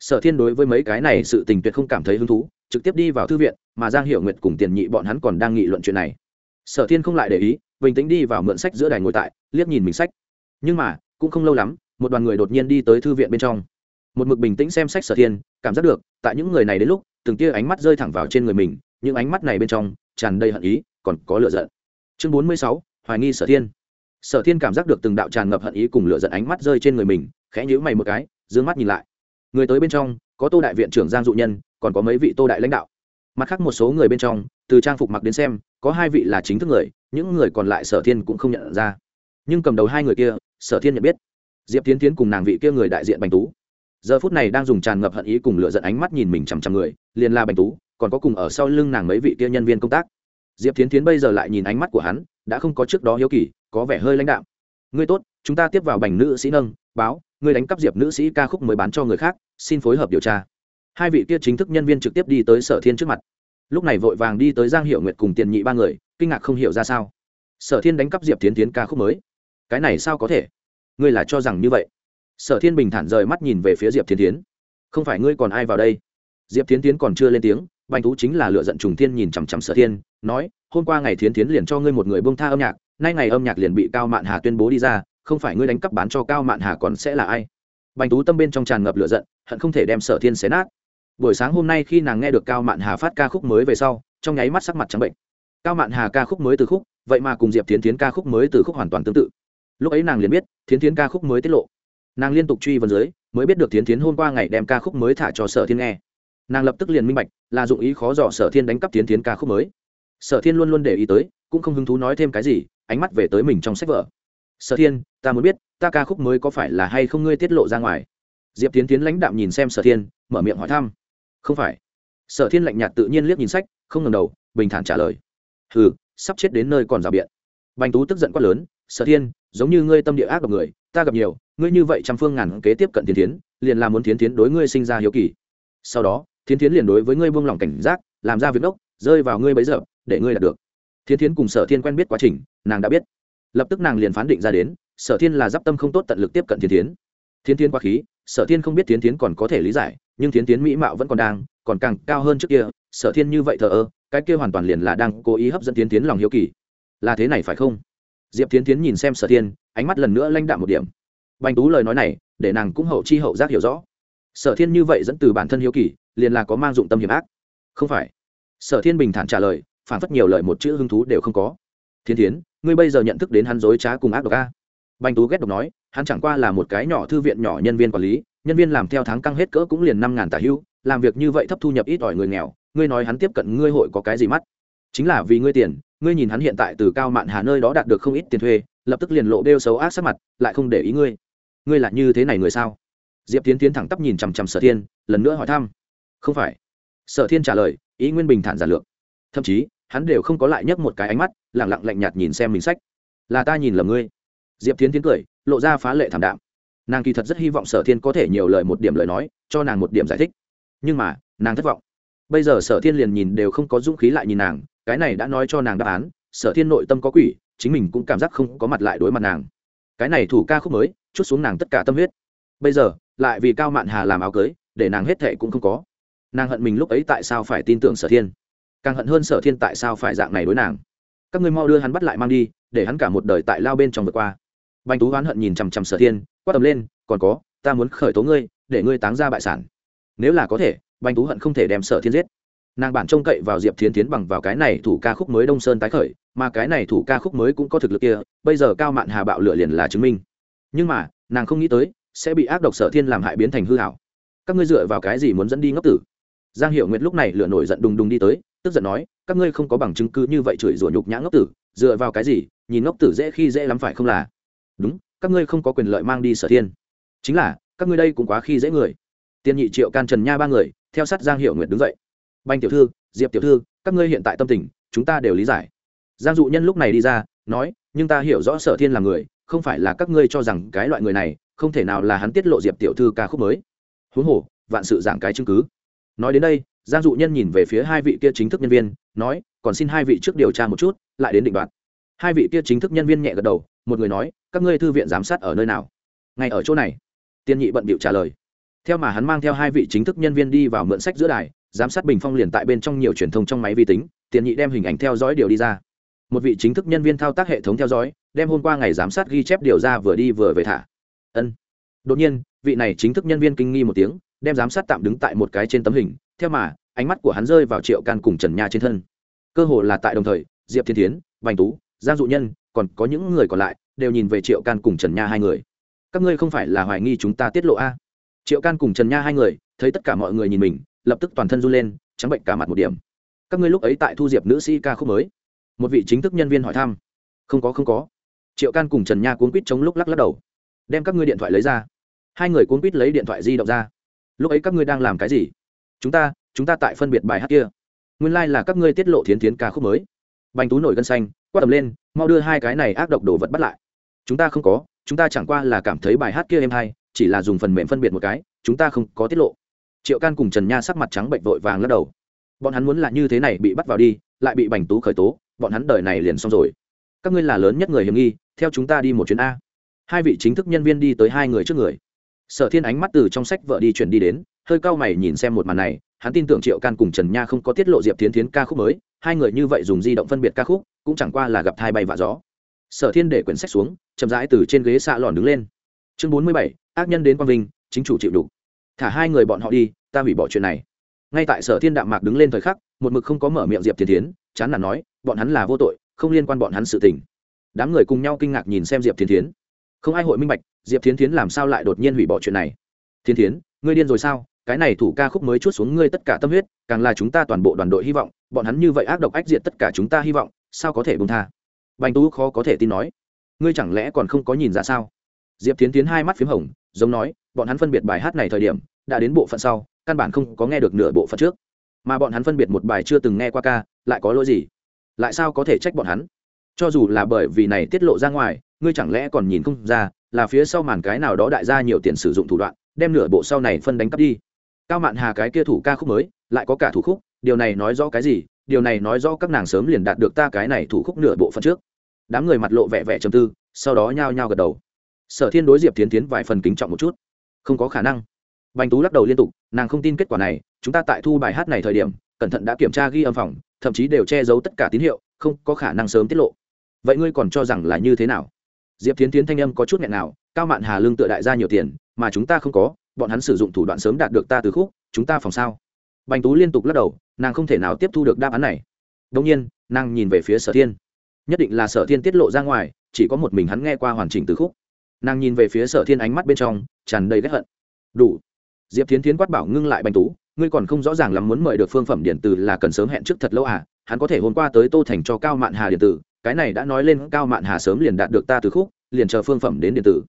[SPEAKER 1] Sở thiên đối với mấy cái này sự tình tuyệt không cảm thấy hứng thú, trực tiếp đi vào thư viện, mà giang hiệu nguyệt cùng tiền nhị bọn hắn còn đang nghị luận chuyện này. Sở thiên không lại để ý, bình tĩnh đi vào mượn sách giữa đài ngồi tại, liếc nhìn mình sách. Nhưng mà, cũng không lâu lắm, một đoàn người đột nhiên đi tới thư viện bên trong. Một mực bình tĩnh xem sách sở thiên, cảm giác được, tại những người này đến lúc, từng tia ánh mắt rơi thẳng vào trên người mình, những ánh mắt này bên trong tràn đầy hận ý, còn có lựa giận. Chương bốn mươi sáu, hoài nghi sở thiên sở thiên cảm giác được từng đạo tràn ngập hận ý cùng lựa giận ánh mắt rơi trên người mình, khẽ nhíu mày một cái d ư ơ n g mắt nhìn lại. Người tới bên trong, có tô đại viện trưởng giang dụ nhân, còn có mấy vị tô đại lãnh đạo. Mặt khác một số người bên trong, từ trang phục mặc đến xem, có hai vị là chính thức người, những người còn lại sở thiên cũng không nhận ra. Nhưng cầm đầu hai người kia, sở thiên nhận biết. Diệp tiến tiến cùng nàng vị kia người đại diện bành tú. Giờ phút này đang dùng tràn ngập hận ý cùng lựa giận ánh mắt nhìn mình chằm chằm người, liền là bành tú, còn có cùng ở sau lưng nàng mấy vị kia nhân viên công tác. Diệp tiến tiến bây giờ lại nhìn ánh mắt của hắn, đã không có trước đó hiếu kỳ có vẻ hơi lãnh đạm. ngươi tốt, chúng ta tiếp vào bành nữ sĩ nâng, báo, ngươi đánh cắp diệp nữ sĩ ca khúc mới bán cho người khác, xin phối hợp điều tra. Hai vị kia chính thức nhân viên trực tiếp đi tới sở thiên trước mặt. Lúc này vội vàng đi tới giang hiệu nguyệt cùng tiền nhị ba người, kinh ngạc không hiểu ra sao. Sở thiên đánh cắp diệp tiến tiến ca khúc mới. Cái này sao có thể? Ngươi là cho rằng như vậy? Sở thiên bình thản rời mắt nhìn về phía diệp thiên tiến không phải ngươi còn ai vào đây? Diệp thiên tiến còn chưa lên tiếng, bành tú chính là lựa giận trùng thiên nhìn chằm chằm sở thiên, nói, hôm qua ngày thiến tiến liền cho ngươi một người bông tha âm nhạc nay ngày âm nhạc liền bị cao mạn hà tuyên bố đi ra, không phải ngươi đánh cắp bán cho cao mạn hà còn sẽ là ai? Bành tú tâm bên trong tràn ngập lửa giận, hận không thể đem sở thiên xé nát. Buổi sáng hôm nay khi nàng nghe được cao mạn hà phát ca khúc mới về sau, trong nháy mắt sắc mặt trắng bệnh. Cao mạn hà ca khúc mới từ khúc, vậy mà cùng diệp tiến tiến ca khúc mới từ khúc hoàn toàn tương tự. Lúc ấy nàng liền biết, thiến tiến ca khúc mới tiết lộ. Nàng liên tục truy vấn dưới, mới biết được thiến tiến hôm qua ngày đem ca khúc mới thả cho sở thiên nghe. Nàng lập tức liền minh bạch, là dụng ý khó dò sở thiên đánh cắp tiến tiến ca khúc mới. Sở thiên luôn luôn để ý tới cũng không hứng thú nói thêm cái gì ánh mắt về tới mình trong sách vở. Sở thiên ta muốn biết ta ca khúc mới có phải là hay không ngươi tiết lộ ra ngoài? Diệp tiến tiến lãnh đạm nhìn xem sở thiên mở miệng hỏi thăm. Không phải. Sở thiên lạnh nhạt tự nhiên liếc nhìn sách không ngần đầu bình thản trả lời. Hừ sắp chết đến nơi còn rào biện. Bành tú tức giận quát lớn sở thiên giống như ngươi tâm địa ác độc người ta gặp nhiều ngươi như vậy trăm phương ngàn kế tiếp cận tiến tiến liền làm muốn tiến tiến đối ngươi sinh ra hiếu kỳ. Sau đó tiến tiến liền đối với ngươi buông lỏng cảnh giác làm ra việc đốc, rơi vào ngươi bấy giờ để ngươi đạt được thiến thiến cùng sở thiên quen biết quá trình, nàng đã biết. Lập tức nàng liền phán định ra đến, sở thiên là d i p tâm không tốt tận lực tiếp cận thiên thiến. Thiên thiến quá khí, sở thiên không biết thiên thiến còn có thể lý giải, nhưng thiên thiến mỹ mạo vẫn còn đang, còn càng cao hơn trước kia, sở thiên như vậy thờ ơ, cái kia hoàn toàn liền là đang cố ý hấp dẫn thiên thiến lòng hiếu kỳ. Là thế này phải không? Diệp thiên thiến nhìn xem sở thiên, ánh mắt lần nữa lanh đạm một điểm. Bành tú lời nói này, để nàng cũng hậu chi hậu giác hiểu rõ. Sở thiên như vậy dẫn từ bản thân hiếu kỳ, liền là có mang dụng tâm hiểm ác. Không phải. Sở thiên bình thản trả lời phản phất nhiều lời một chữ hứng thú đều không có. Thiên thiến, ngươi bây giờ nhận thức đến hắn dối trá cùng ác độc a? Bành tú ghét độc nói, hắn chẳng qua là một cái nhỏ thư viện nhỏ nhân viên quản lý, nhân viên làm theo tháng căng hết cỡ cũng liền năm ngàn tả hưu, làm việc như vậy thấp thu nhập ít ỏi người nghèo, ngươi nói hắn tiếp cận ngươi hội có cái gì mắt? Chính là vì ngươi tiền, ngươi nhìn hắn hiện tại từ cao mạn hà nơi đó đạt được không ít tiền thuê, lập tức liền lộ đeo xấu ác sắc mặt, lại không để ý ngươi. Ngươi là như thế này người sao? Diệp tiến tiến thẳng tắp nhìn chằm chằm sở thiên, lần nữa hỏi thăm. Không phải. Sở thiên trả lời, ý nguyên bình thản giản lược. Thậm chí hắn đều không có lại nhấc một cái ánh mắt lẳng lặng lạnh nhạt nhìn xem mình sách. Là ta nhìn lầm ngươi. Diệp tiến tiến cười, lộ ra phá lệ thảm đạm. Nàng kỳ thật rất hy vọng sở thiên có thể nhiều lời một điểm lời nói, cho nàng một điểm giải thích. Nhưng mà, nàng thất vọng. Bây giờ sở thiên liền nhìn đều không có dũng khí lại nhìn nàng, cái này đã nói cho nàng đáp án, sở thiên nội tâm có quỷ, chính mình cũng cảm giác không có mặt lại đối mặt nàng. Cái này thủ ca khúc mới, chút xuống nàng tất cả tâm huyết. Bây giờ, lại vì cao mạn hà làm áo cưới, để nàng hết thệ cũng không có. Nàng hận mình lúc ấy tại sao phải tin tưởng sở thiên càng hận hơn sở thiên tại sao phải dạng này đối nàng. Các ngươi mau đưa hắn bắt lại mang đi, để hắn cả một đời tại lao bên trong vượt qua. Bành tú oán hận nhìn chằm chằm sở thiên, quát tầm lên, còn có, ta muốn khởi tố ngươi, để ngươi táng ra bại sản. Nếu là có thể, bành tú hận không thể đem sở thiên giết. Nàng bản trông cậy vào diệp thiến tiến bằng vào cái này thủ ca khúc mới đông sơn tái khởi, mà cái này thủ ca khúc mới cũng có thực lực kia, bây giờ cao mạn hà bạo lựa liền là chứng minh. Nhưng mà, nàng không nghĩ tới, sẽ bị ác độc sở thiên làm hại biến thành hư hảo. Các ngươi dựa vào cái gì muốn dẫn đi ngốc tử? Giang hiệu nguyệt lúc này lửa nổi giận đùng đùng đi tới tức giận nói, các ngươi không có bằng chứng cứ như vậy chửi rủa nhục nhã ngốc tử, dựa vào cái gì, nhìn ngốc tử dễ khi dễ lắm phải không là? Đúng, các ngươi không có quyền lợi mang đi sở thiên. Chính là, các ngươi đây cũng quá khi dễ người. Tiên nhị triệu can trần nha ba người, theo sát giang hiệu nguyệt đứng dậy. Banh tiểu thư, diệp tiểu thư, các ngươi hiện tại tâm tình, chúng ta đều lý giải. Giang dụ nhân lúc này đi ra, nói, nhưng ta hiểu rõ sở thiên là người, không phải là các ngươi cho rằng cái loại người này, không thể nào là hắn tiết lộ diệp tiểu thư ca khúc mới. Huống hồ, vạn sự giảng cái chứng cứ. Nói đến đây giang dụ nhân nhìn về phía hai vị kia chính thức nhân viên, nói, còn xin hai vị trước điều tra một chút, lại đến định đoạt. Hai vị kia chính thức nhân viên nhẹ gật đầu, một người nói, các ngươi thư viện giám sát ở nơi nào? Ngay ở chỗ này. Tiên nhị bận bịu trả lời. Theo mà hắn mang theo hai vị chính thức nhân viên đi vào mượn sách giữa đài, giám sát bình phong liền tại bên trong nhiều truyền thông trong máy vi tính tiền nhị đem hình ảnh theo dõi điều đi ra. Một vị chính thức nhân viên thao tác hệ thống theo dõi, đem hôm qua ngày giám sát ghi chép điều ra vừa đi vừa về thả. Ân. Đột nhiên, vị này chính thức nhân viên kinh nghi một tiếng, đem giám sát tạm đứng tại một cái trên tấm hình theo mà, ánh mắt của hắn rơi vào triệu can cùng trần nha trên thân. Cơ hồ là tại đồng thời, diệp thiên tiến vành tú, giang dụ nhân, còn có những người còn lại, đều nhìn về triệu can cùng trần nha hai người. Các ngươi không phải là hoài nghi chúng ta tiết lộ a? Triệu can cùng trần nha hai người, thấy tất cả mọi người nhìn mình, lập tức toàn thân run lên, trắng bệnh cả mặt một điểm. Các ngươi lúc ấy tại thu diệp nữ sĩ ca khúc mới. Một vị chính thức nhân viên hỏi thăm. Không có không có. Triệu can cùng trần nha cuốn quýt chống lúc lắc lắc đầu. Đem các ngươi điện thoại lấy ra. Hai người cuốn quýt lấy điện thoại di động ra. Lúc ấy các ngươi đang làm cái gì? Chúng ta chúng ta tại phân biệt bài hát kia. Nguyên lai、like、là các ngươi tiết lộ thiến thiến ca khúc mới. Bành tú nổi gân xanh, quát tầm lên, mau đưa hai cái này ác độc đồ vật bắt lại. Chúng ta không có, chúng ta chẳng qua là cảm thấy bài hát kia em hay, chỉ là dùng phần mềm phân biệt một cái, chúng ta không có tiết lộ. Triệu can cùng trần nha sắc mặt trắng bệnh vội vàng lắc đầu. Bọn hắn muốn là như thế này bị bắt vào đi, lại bị bành tú khởi tố, bọn hắn đời này liền xong rồi. Các ngươi là lớn nhất người hiểm nghi, theo chúng ta đi một chuyến a. Hai vị chính thức nhân viên đi tới hai người trước người. Sở thiên ánh mắt từ trong sách vợ đi chuyển đi đến hơi cao mày nhìn xem một màn này, hắn tin tưởng triệu can cùng trần nha không có tiết lộ diệp tiến tiến ca khúc mới, hai người như vậy dùng di động phân biệt ca khúc, cũng chẳng qua là gặp thai bay vạ gió. Sở thiên để quyển sách xuống, chậm rãi từ trên ghế xạ lòn đứng lên. Chương bốn mươi bảy, ác nhân đến quang vinh, chính chủ chịu đủ thả hai người bọn họ đi, ta hủy bỏ chuyện này. Ngay tại sở thiên đạm mạc đứng lên thời khắc, một mực không có mở miệng diệp thiên tiến chán là nói, bọn hắn là vô tội, không liên quan bọn hắn sự tình. Đám người cùng nhau kinh ngạc nhìn xem diệp thiên tiến không ai hội minh bạch, diệp thiên tiến làm sao lại đột nhiên hủy bỏ chuyện này? Thiên tiến ngươi điên rồi sao? Cái này thủ ca khúc mới chút xuống ngươi tất cả tâm huyết, càng là chúng ta toàn bộ đoàn đội hy vọng, bọn hắn như vậy ác độc ách diện tất cả chúng ta hy vọng, sao có thể bông tha? Bành tú khó có thể tin nói. Ngươi chẳng lẽ còn không có nhìn ra sao? Diệp tiến tiến hai mắt p h í m hồng, giống nói, bọn hắn phân biệt bài hát này thời điểm, đã đến bộ phận sau, căn bản không có nghe được nửa bộ phận trước. Mà bọn hắn phân biệt một bài chưa từng nghe qua ca, lại có lỗi gì? Lại sao có thể trách bọn hắn? Cho dù là bởi vì này tiết lộ ra ngoài, ngươi chẳng lẽ còn nhìn không ra, là phía sau màn cái nào đó đại gia nhiều tiền sử dụng thủ đoạn, đem nửa bộ sau này phân đánh cắp đi? Cao mạn hà cái kia thủ ca khúc mới, lại có cả thủ khúc, điều này nói rõ cái gì? Điều này nói rõ các nàng sớm liền đạt được ta cái này thủ khúc nửa bộ phận trước. Đám người mặt lộ vẻ vẻ trầm tư, sau đó nhao nhao gật đầu. Sở thiên đối diệp tiến tiến vài phần kính trọng một chút. Không có khả năng. Bành tú lắc đầu liên tục, nàng không tin kết quả này, chúng ta tại thu bài hát này thời điểm, cẩn thận đã kiểm tra ghi âm phòng, thậm chí đều che giấu tất cả tín hiệu, không có khả năng sớm tiết lộ. Vậy ngươi còn cho rằng là như thế nào? Diệp tiến tiến thanh âm có chút nghẹn nào cao mạn hà lương tựa đại ra nhiều tiền mà chúng ta không có, bọn hắn sử dụng thủ đoạn sớm đạt được ta từ khúc, chúng ta phòng sao? Bành tú liên tục lắc đầu, nàng không thể nào tiếp thu được đáp án này. Đông nhiên, nàng nhìn về phía sở thiên. Nhất định là sở thiên tiết lộ ra ngoài, chỉ có một mình hắn nghe qua hoàn chỉnh từ khúc. Nàng nhìn về phía sở thiên ánh mắt bên trong, tràn đầy ghét hận. Đủ. Diệp Thiến Thiến quát bảo ngưng lại bành tú, ngươi còn không rõ ràng lắm muốn mời được phương phẩm điện tử là cần sớm hẹn trước thật lâu à hắn có thể hôm qua tới tô thành cho cao mạn hà điện tử, cái này đã nói lên cao mạn hà sớm liền đạt được ta từ khúc, liền chờ phương phẩm đến điện tử.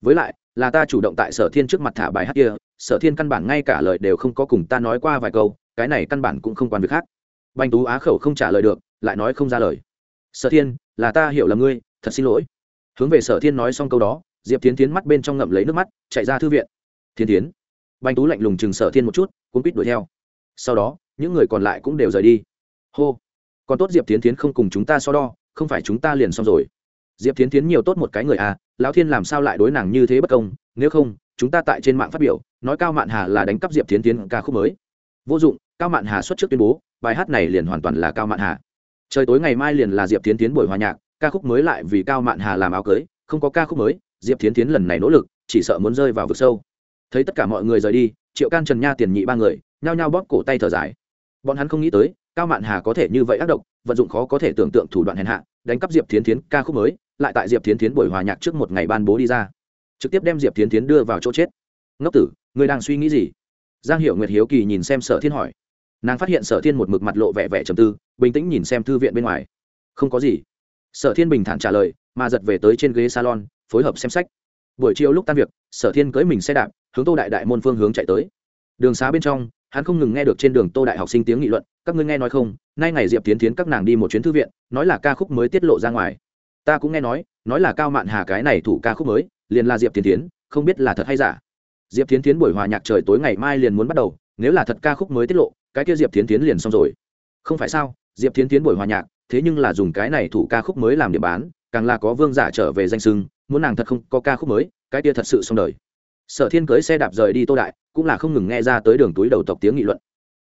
[SPEAKER 1] Với lại là ta chủ động tại sở thiên trước mặt thả bài hát kia, sở thiên căn bản ngay cả lời đều không có cùng ta nói qua vài câu, cái này căn bản cũng không quan việc khác. Banh tú á khẩu không trả lời được, lại nói không ra lời. Sở thiên, là ta hiểu là ngươi, thật xin lỗi. Hướng về sở thiên nói xong câu đó, diệp tiến tiến mắt bên trong ngậm lấy nước mắt, chạy ra thư viện. Thiên tiến banh tú lạnh lùng chừng sở thiên một chút cũng quýt đuổi theo. Sau đó, những người còn lại cũng đều rời đi. Hô. Còn tốt diệp tiến tiến không cùng chúng ta so đo, không phải chúng ta liền xong rồi. Diệp tiến tiến nhiều tốt một cái người à lão thiên làm sao lại đối nàng như thế bất công? Nếu không, chúng ta tại trên mạng phát biểu, nói cao mạn hà là đánh cắp diệp tiến tiến ca khúc mới. Vô dụng, cao mạn hà xuất trước tuyên bố, bài hát này liền hoàn toàn là cao mạn hà. Trời tối ngày mai liền là diệp tiến tiến buổi hòa nhạc, ca khúc mới lại vì cao mạn hà làm áo cưới, không có ca khúc mới, diệp tiến tiến lần này nỗ lực, chỉ sợ muốn rơi vào vực sâu. Thấy tất cả mọi người rời đi, triệu can, trần nha, tiền nhị ba người, nhao nhao bóp cổ tay thở dài bọn hắn không nghĩ tới, cao mạn hà có thể như vậy ác độc, vận dụng khó có thể tưởng tượng thủ đoạn hèn hạ, đánh cắp diệp tiến tiến ca khúc mới, lại tại diệp tiến tiến buổi hòa nhạc trước một ngày ban bố đi ra. Trực tiếp đem diệp tiến tiến đưa vào chỗ chết. Ngốc tử người đang suy nghĩ gì? Giang hiệu nguyệt hiếu kỳ nhìn xem sở thiên hỏi. Nàng phát hiện sở thiên một mực mặt lộ vẻ vẻ trầm tư, bình tĩnh nhìn xem thư viện bên ngoài. Không có gì. Sở thiên bình thản trả lời, mà giật về tới trên ghế salon, phối hợp xem sách. Buổi chiều lúc tan việc, sở thiên cưới mình xe đạp, hướng tô đại đại môn phương hướng chạy tới. Đường xá bên trong hắn không ngừng nghe được trên đường tô đại học sinh tiếng nghị luận, các ngươi nghe nói không? Nay ngày diệp tiến tiến các nàng đi một chuyến thư viện, nói là ca khúc mới tiết lộ ra ngoài. Ta cũng nghe nói nói là cao mạn hà cái này thủ ca khúc mới, liền là diệp tiến tiến không biết là thật hay giả. Diệp tiến tiến buổi hòa nhạc trời tối ngày mai liền muốn bắt đầu, nếu là thật ca khúc mới tiết lộ, cái kia diệp tiến tiến liền xong rồi. Không phải sao, diệp tiến tiến buổi hòa nhạc, thế nhưng là dùng cái này thủ ca khúc mới làm điểm bán, càng là có vương giả trở về danh sưng, muốn nàng thật không có ca khúc mới, cái kia thật sự xong đời. Sở thiên cưới xe đạp rời đi tô đại cũng là không ngừng nghe ra tới đường túi đầu tộc tiếng nghị luận.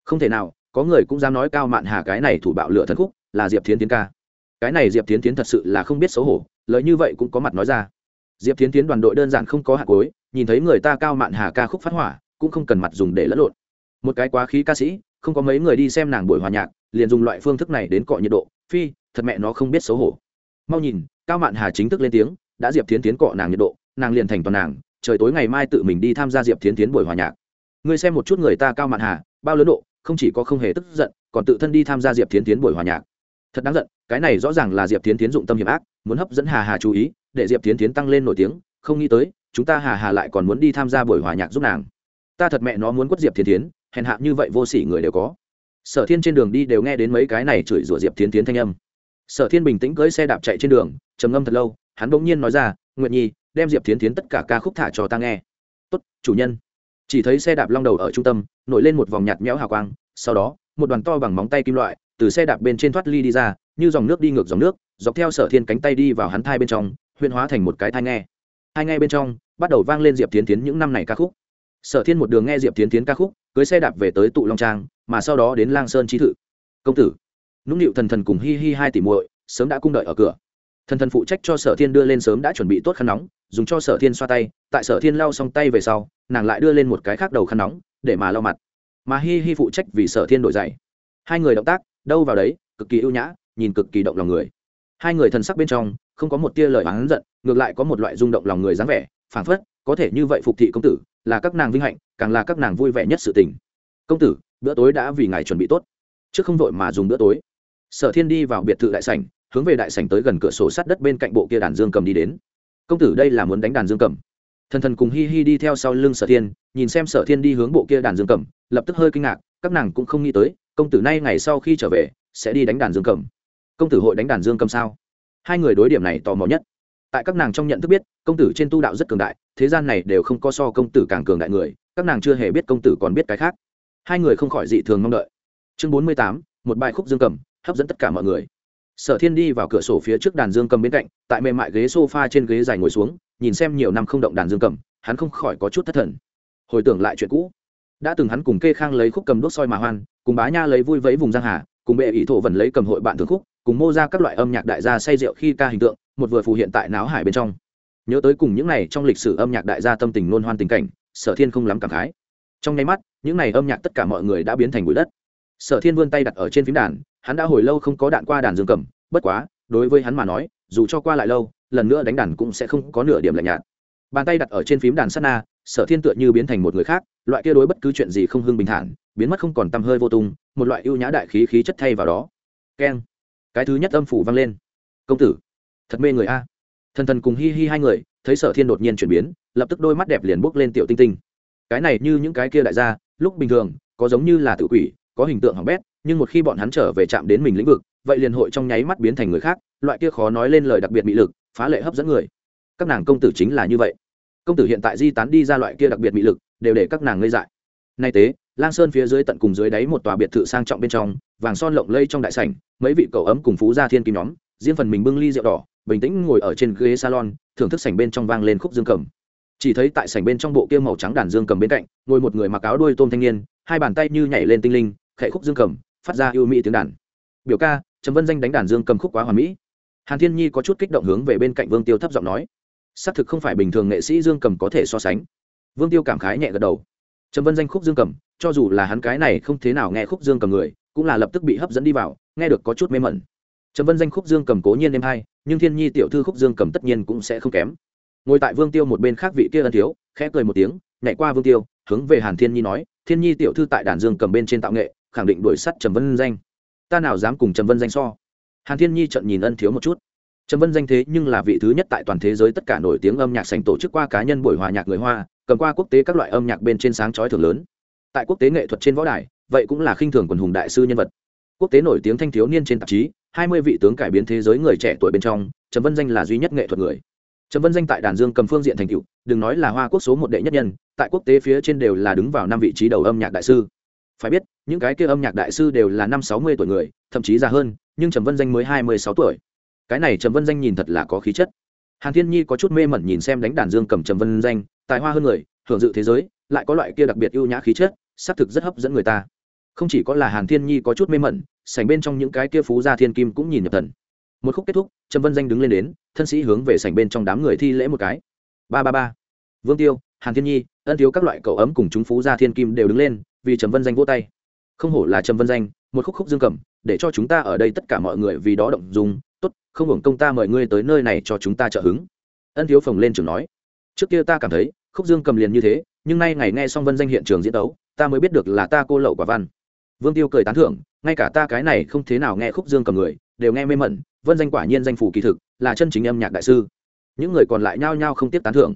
[SPEAKER 1] Không thể nào, có người cũng dám nói cao mạn hà cái này thủ bạo lửa thần khúc, là diệp thiến tiến ca. Cái này diệp thiến tiến thật sự là không biết xấu hổ lợi như vậy cũng có mặt nói ra. Diệp thiến tiến đoàn đội đơn giản không có hạt cối nhìn thấy người ta cao mạn hà ca khúc phát hỏa, cũng không cần mặt dùng để lẫn lộn. Một cái quá khí ca sĩ, không có mấy người đi xem nàng buổi hòa nhạc, liền dùng loại phương thức này đến cọ nhiệt độ, phi, thật mẹ nó không biết xấu hổ. Mau nhìn, cao mạn hà chính thức lên tiếng, đã diệp thiến tiến cọ nàng nhiệt độ, nàng liền thành toàn nàng, trời tối ngày mai tự mình đi tham gia diệp thiến tiến buổi hòa nhạc ngươi xem một chút người ta cao mạn hà, bao lớn độ, không chỉ có không hề tức giận, còn tự thân đi tham gia diệp tiến tiến buổi hòa nhạc. Thật đáng giận, cái này rõ ràng là diệp tiến tiến dụng tâm hiểm ác, muốn hấp dẫn hà hà chú ý, để diệp tiến tiến tăng lên nổi tiếng, không nghĩ tới, chúng ta hà hà lại còn muốn đi tham gia buổi hòa nhạc giúp nàng. Ta thật mẹ nó muốn quất diệp tiến tiến, hèn hạ như vậy vô sỉ người đều có. Sở thiên trên đường đi đều nghe đến mấy cái này chửi rủa diệp tiến tiến thanh âm. Sở thiên bình tĩnh cưỡi xe đạp chạy trên đường, trầm ngâm thật lâu, hắn bỗng nhiên nói ra nguyện nhi, đem diệp tiến tiến tất cả ca khúc thả cho ta nghe. Tốt, chủ nhân chỉ thấy xe đạp long đầu ở trung tâm, nổi lên một vòng nhạt méo hào quang, sau đó, một đoàn to bằng móng tay kim loại, từ xe đạp bên trên thoát ly đi ra, như dòng nước đi ngược dòng nước, dọc theo sở thiên cánh tay đi vào hắn thai bên trong huyên hóa thành một cái thai nghe. Hai nghe bên trong, bắt đầu vang lên diệp tiến tiến những năm này ca khúc. Sở thiên một đường nghe diệp tiến tiến ca khúc, cưới xe đạp về tới tụ long trang, mà sau đó đến lang sơn trí thự. Công tử. Nũng nịu thần thần cùng hi hi hai tỷ muội, sớm đã cung đợi ở cửa. Thần thần phụ trách cho sở thiên đưa lên sớm đã chuẩn bị tốt khăn nóng, dùng cho sở thiên xoa tay, tại sở thiên lau xong tay về sau nàng lại đưa lên một cái khác đầu khăn nóng, để mà lau mặt. Mà hi hi phụ trách vì sở thiên đổi dậy hai người động tác, đâu vào đấy, cực kỳ ưu nhã, nhìn cực kỳ động lòng người. Hai người thần sắc bên trong, không có một tia lời oán giận, ngược lại có một loại rung động lòng người dáng vẻ, phảng phất, có thể như vậy phục thị công tử, là các nàng vinh hạnh, càng là các nàng vui vẻ nhất sự tình. Công tử, bữa tối đã vì ngài chuẩn bị tốt. Trước không vội mà dùng bữa tối. Sở thiên đi vào biệt thự đại sảnh, hướng về đại sảnh tới gần cửa sổ sát đất bên cạnh bộ kia đàn dương cầm đi đến. Công tử đây là muốn đánh đàn dương cầm thần thần cùng hi hi đi theo sau lưng sở thiên, nhìn xem sở thiên đi hướng bộ kia đàn dương cầm, lập tức hơi kinh ngạc, các nàng cũng không nghĩ tới, công tử nay ngày sau khi trở về, sẽ đi đánh đàn dương cầm. Công tử hội đánh đàn dương cầm sao? Hai người đối điểm này tò mò nhất. Tại các nàng trong nhận thức biết, công tử trên tu đạo rất cường đại, thế gian này đều không có so công tử càng cường đại người, các nàng chưa hề biết công tử còn biết cái khác. Hai người không khỏi dị thường mong đợi. Chương bốn mươi tám, một bài khúc dương cầm, hấp dẫn tất cả mọi người sở thiên đi vào cửa sổ phía trước đàn dương cầm bên cạnh, tại mềm mại ghế s o f a trên ghế dài ngồi xuống, nhìn xem nhiều năm không động đàn dương cầm, hắn không khỏi có chút thất thần. Hồi tưởng lại chuyện cũ, đã từng hắn cùng kê khang lấy khúc cầm đốt soi mà hoan, cùng bá nha lấy vui vẫy vùng giang hà, cùng bệ ý thổ vần lấy cầm hội bạn thường khúc, cùng mô ra các loại âm nhạc đại gia say rượu khi ca hình tượng, một vừa phù hiện tại náo hải bên trong. Nhớ tới cùng những này trong lịch sử âm nhạc đại gia tâm tình nôn hoan tình cảnh, sở thiên không lắm cảm khái. Trong nháy mắt, những này âm nhạc tất cả mọi người đã biến thành bụi đất. Sở thiên vươn tay đặt ở trên phím đàn hắn đã hồi lâu không có đạn qua đàn dương cầm, bất quá, đối với hắn mà nói, dù cho qua lại lâu, lần nữa đánh đàn cũng sẽ không có nửa điểm lạnh nhạt. Bàn tay đặt ở trên phím đàn sắt na, sở thiên tựa như biến thành một người khác, loại kia đối bất cứ chuyện gì không hưng bình thản, biến mất không còn tăm hơi vô tung, một loại ưu nhã đại khí khí chất thay vào đó. Keng. Cái thứ nhất âm phủ vang lên. Công tử, thật mê người a. Thần thần cùng hi hi hai người, thấy sở thiên đột nhiên chuyển biến, lập tức đôi mắt đẹp liền bốc lên tiểu tinh tinh. Cái này như những cái kia đại gia, lúc bình thường, có giống như là tự quỷ, có hình tượng hỏng bét nhưng một khi bọn hắn trở về chạm đến mình lĩnh vực, vậy liền hội trong nháy mắt biến thành người khác, loại kia khó nói lên lời đặc biệt bị lực, phá lệ hấp dẫn người. Các nàng công tử chính là như vậy. Công tử hiện tại di tán đi ra loại kia đặc biệt bị lực, đều để các nàng ngây dại. Nay tế, lang sơn phía dưới tận cùng dưới đáy một tòa biệt thự sang trọng bên trong, vàng son lộng lây trong đại sảnh, mấy vị cậu ấm cùng phú gia thiên kim nhóm, riêng phần mình bưng ly rượu đỏ, bình tĩnh ngồi ở trên ghế salon, thưởng thức sảnh bên trong vang lên khúc dương cầm. Chỉ thấy tại sảnh bên trong bộ kia màu trắng đàn dương cầm bên cạnh, ngồi một người mặc áo đuôi tôm thanh niên, hai bàn tay như nhảy lên tinh linh, khẽ khúc dương cầm phát ra yêu mỹ tiếng đàn. Biểu ca, trầm vân danh đánh đàn dương cầm khúc quá hoàn mỹ. Hàn thiên nhi có chút kích động hướng về bên cạnh vương tiêu thấp giọng nói, xác thực không phải bình thường nghệ sĩ dương cầm có thể so sánh. Vương tiêu cảm khái nhẹ gật đầu. Trầm vân danh khúc dương cầm, cho dù là hắn cái này không thế nào nghe khúc dương cầm người, cũng là lập tức bị hấp dẫn đi vào, nghe được có chút mê mẩn. Trầm vân danh khúc dương cầm cố nhiên êm hay, nhưng thiên nhi tiểu thư khúc dương cầm tất nhiên cũng sẽ không kém. Ngồi tại vương tiêu một bên khác vị kia ân thiếu, khẽ cười một tiếng, nhảy qua vương tiêu, hướng về hàn thiên nhi nói, thiên nhi tiểu thư tại đàn dương cầm bên trên tạo nghệ khẳng định đuổi sắt trầm vân danh. Ta nào dám cùng trầm vân danh so? Hàn thiên nhi trận nhìn ân thiếu một chút. Trầm vân danh thế nhưng là vị thứ nhất tại toàn thế giới tất cả nổi tiếng âm nhạc sành tổ chức qua cá nhân buổi hòa nhạc người hoa, cầm qua quốc tế các loại âm nhạc bên trên sáng chói thường lớn. Tại quốc tế nghệ thuật trên võ đài, vậy cũng là khinh thường quần hùng đại sư nhân vật. Quốc tế nổi tiếng thanh thiếu niên trên tạp chí, hai mươi vị tướng cải biến thế giới người trẻ tuổi bên trong, trầm vân danh là duy nhất nghệ thuật người. Trầm vân danh tại đàn dương cầm phương diện thành cựu đừng nói là hoa quốc số một đệ nhất nhân, tại quốc tế phía trên đều là đứng vào năm vị trí đầu âm nhạc đại sư. Phải biết những cái kia âm nhạc đại sư đều là năm sáu mươi tuổi người, thậm chí già hơn, nhưng trầm vân danh mới hai mươi sáu tuổi. Cái này trầm vân danh nhìn thật là có khí chất. Hàn thiên nhi có chút mê mẩn nhìn xem đánh đàn dương cầm trầm vân danh, tài hoa hơn người, hưởng dự thế giới, lại có loại kia đặc biệt ưu nhã khí chất, xác thực rất hấp dẫn người ta. Không chỉ có là hàn thiên nhi có chút mê mẩn, sảnh bên trong những cái kia phú gia thiên kim cũng nhìn nhập thần. Một khúc kết thúc, trầm vân danh đứng lên đến, thân sĩ hướng về sảnh bên trong đám người thi lễ một cái. Ba ba ba. Vương tiêu, hàn thiên nhi, ân thiếu các loại cậu ấm cùng chúng phú gia thiên kim đều đứng lên, vì trầm vân danh vỗ tay không hổ là trầm vân danh một khúc khúc dương cầm để cho chúng ta ở đây tất cả mọi người vì đó động dung, tốt không hưởng công ta mời ngươi tới nơi này cho chúng ta trợ hứng. Ân thiếu phồng lên trường nói. Trước kia ta cảm thấy khúc dương cầm liền như thế nhưng nay ngày nghe xong vân danh hiện trường diễn đấu ta mới biết được là ta cô lậu quả văn. Vương tiêu cười tán thưởng ngay cả ta cái này không thế nào nghe khúc dương cầm người đều nghe mê mẩn. Vân danh quả nhiên danh phủ kỳ thực là chân chính âm nhạc đại sư. Những người còn lại nhao nhao không tiếp tán thưởng.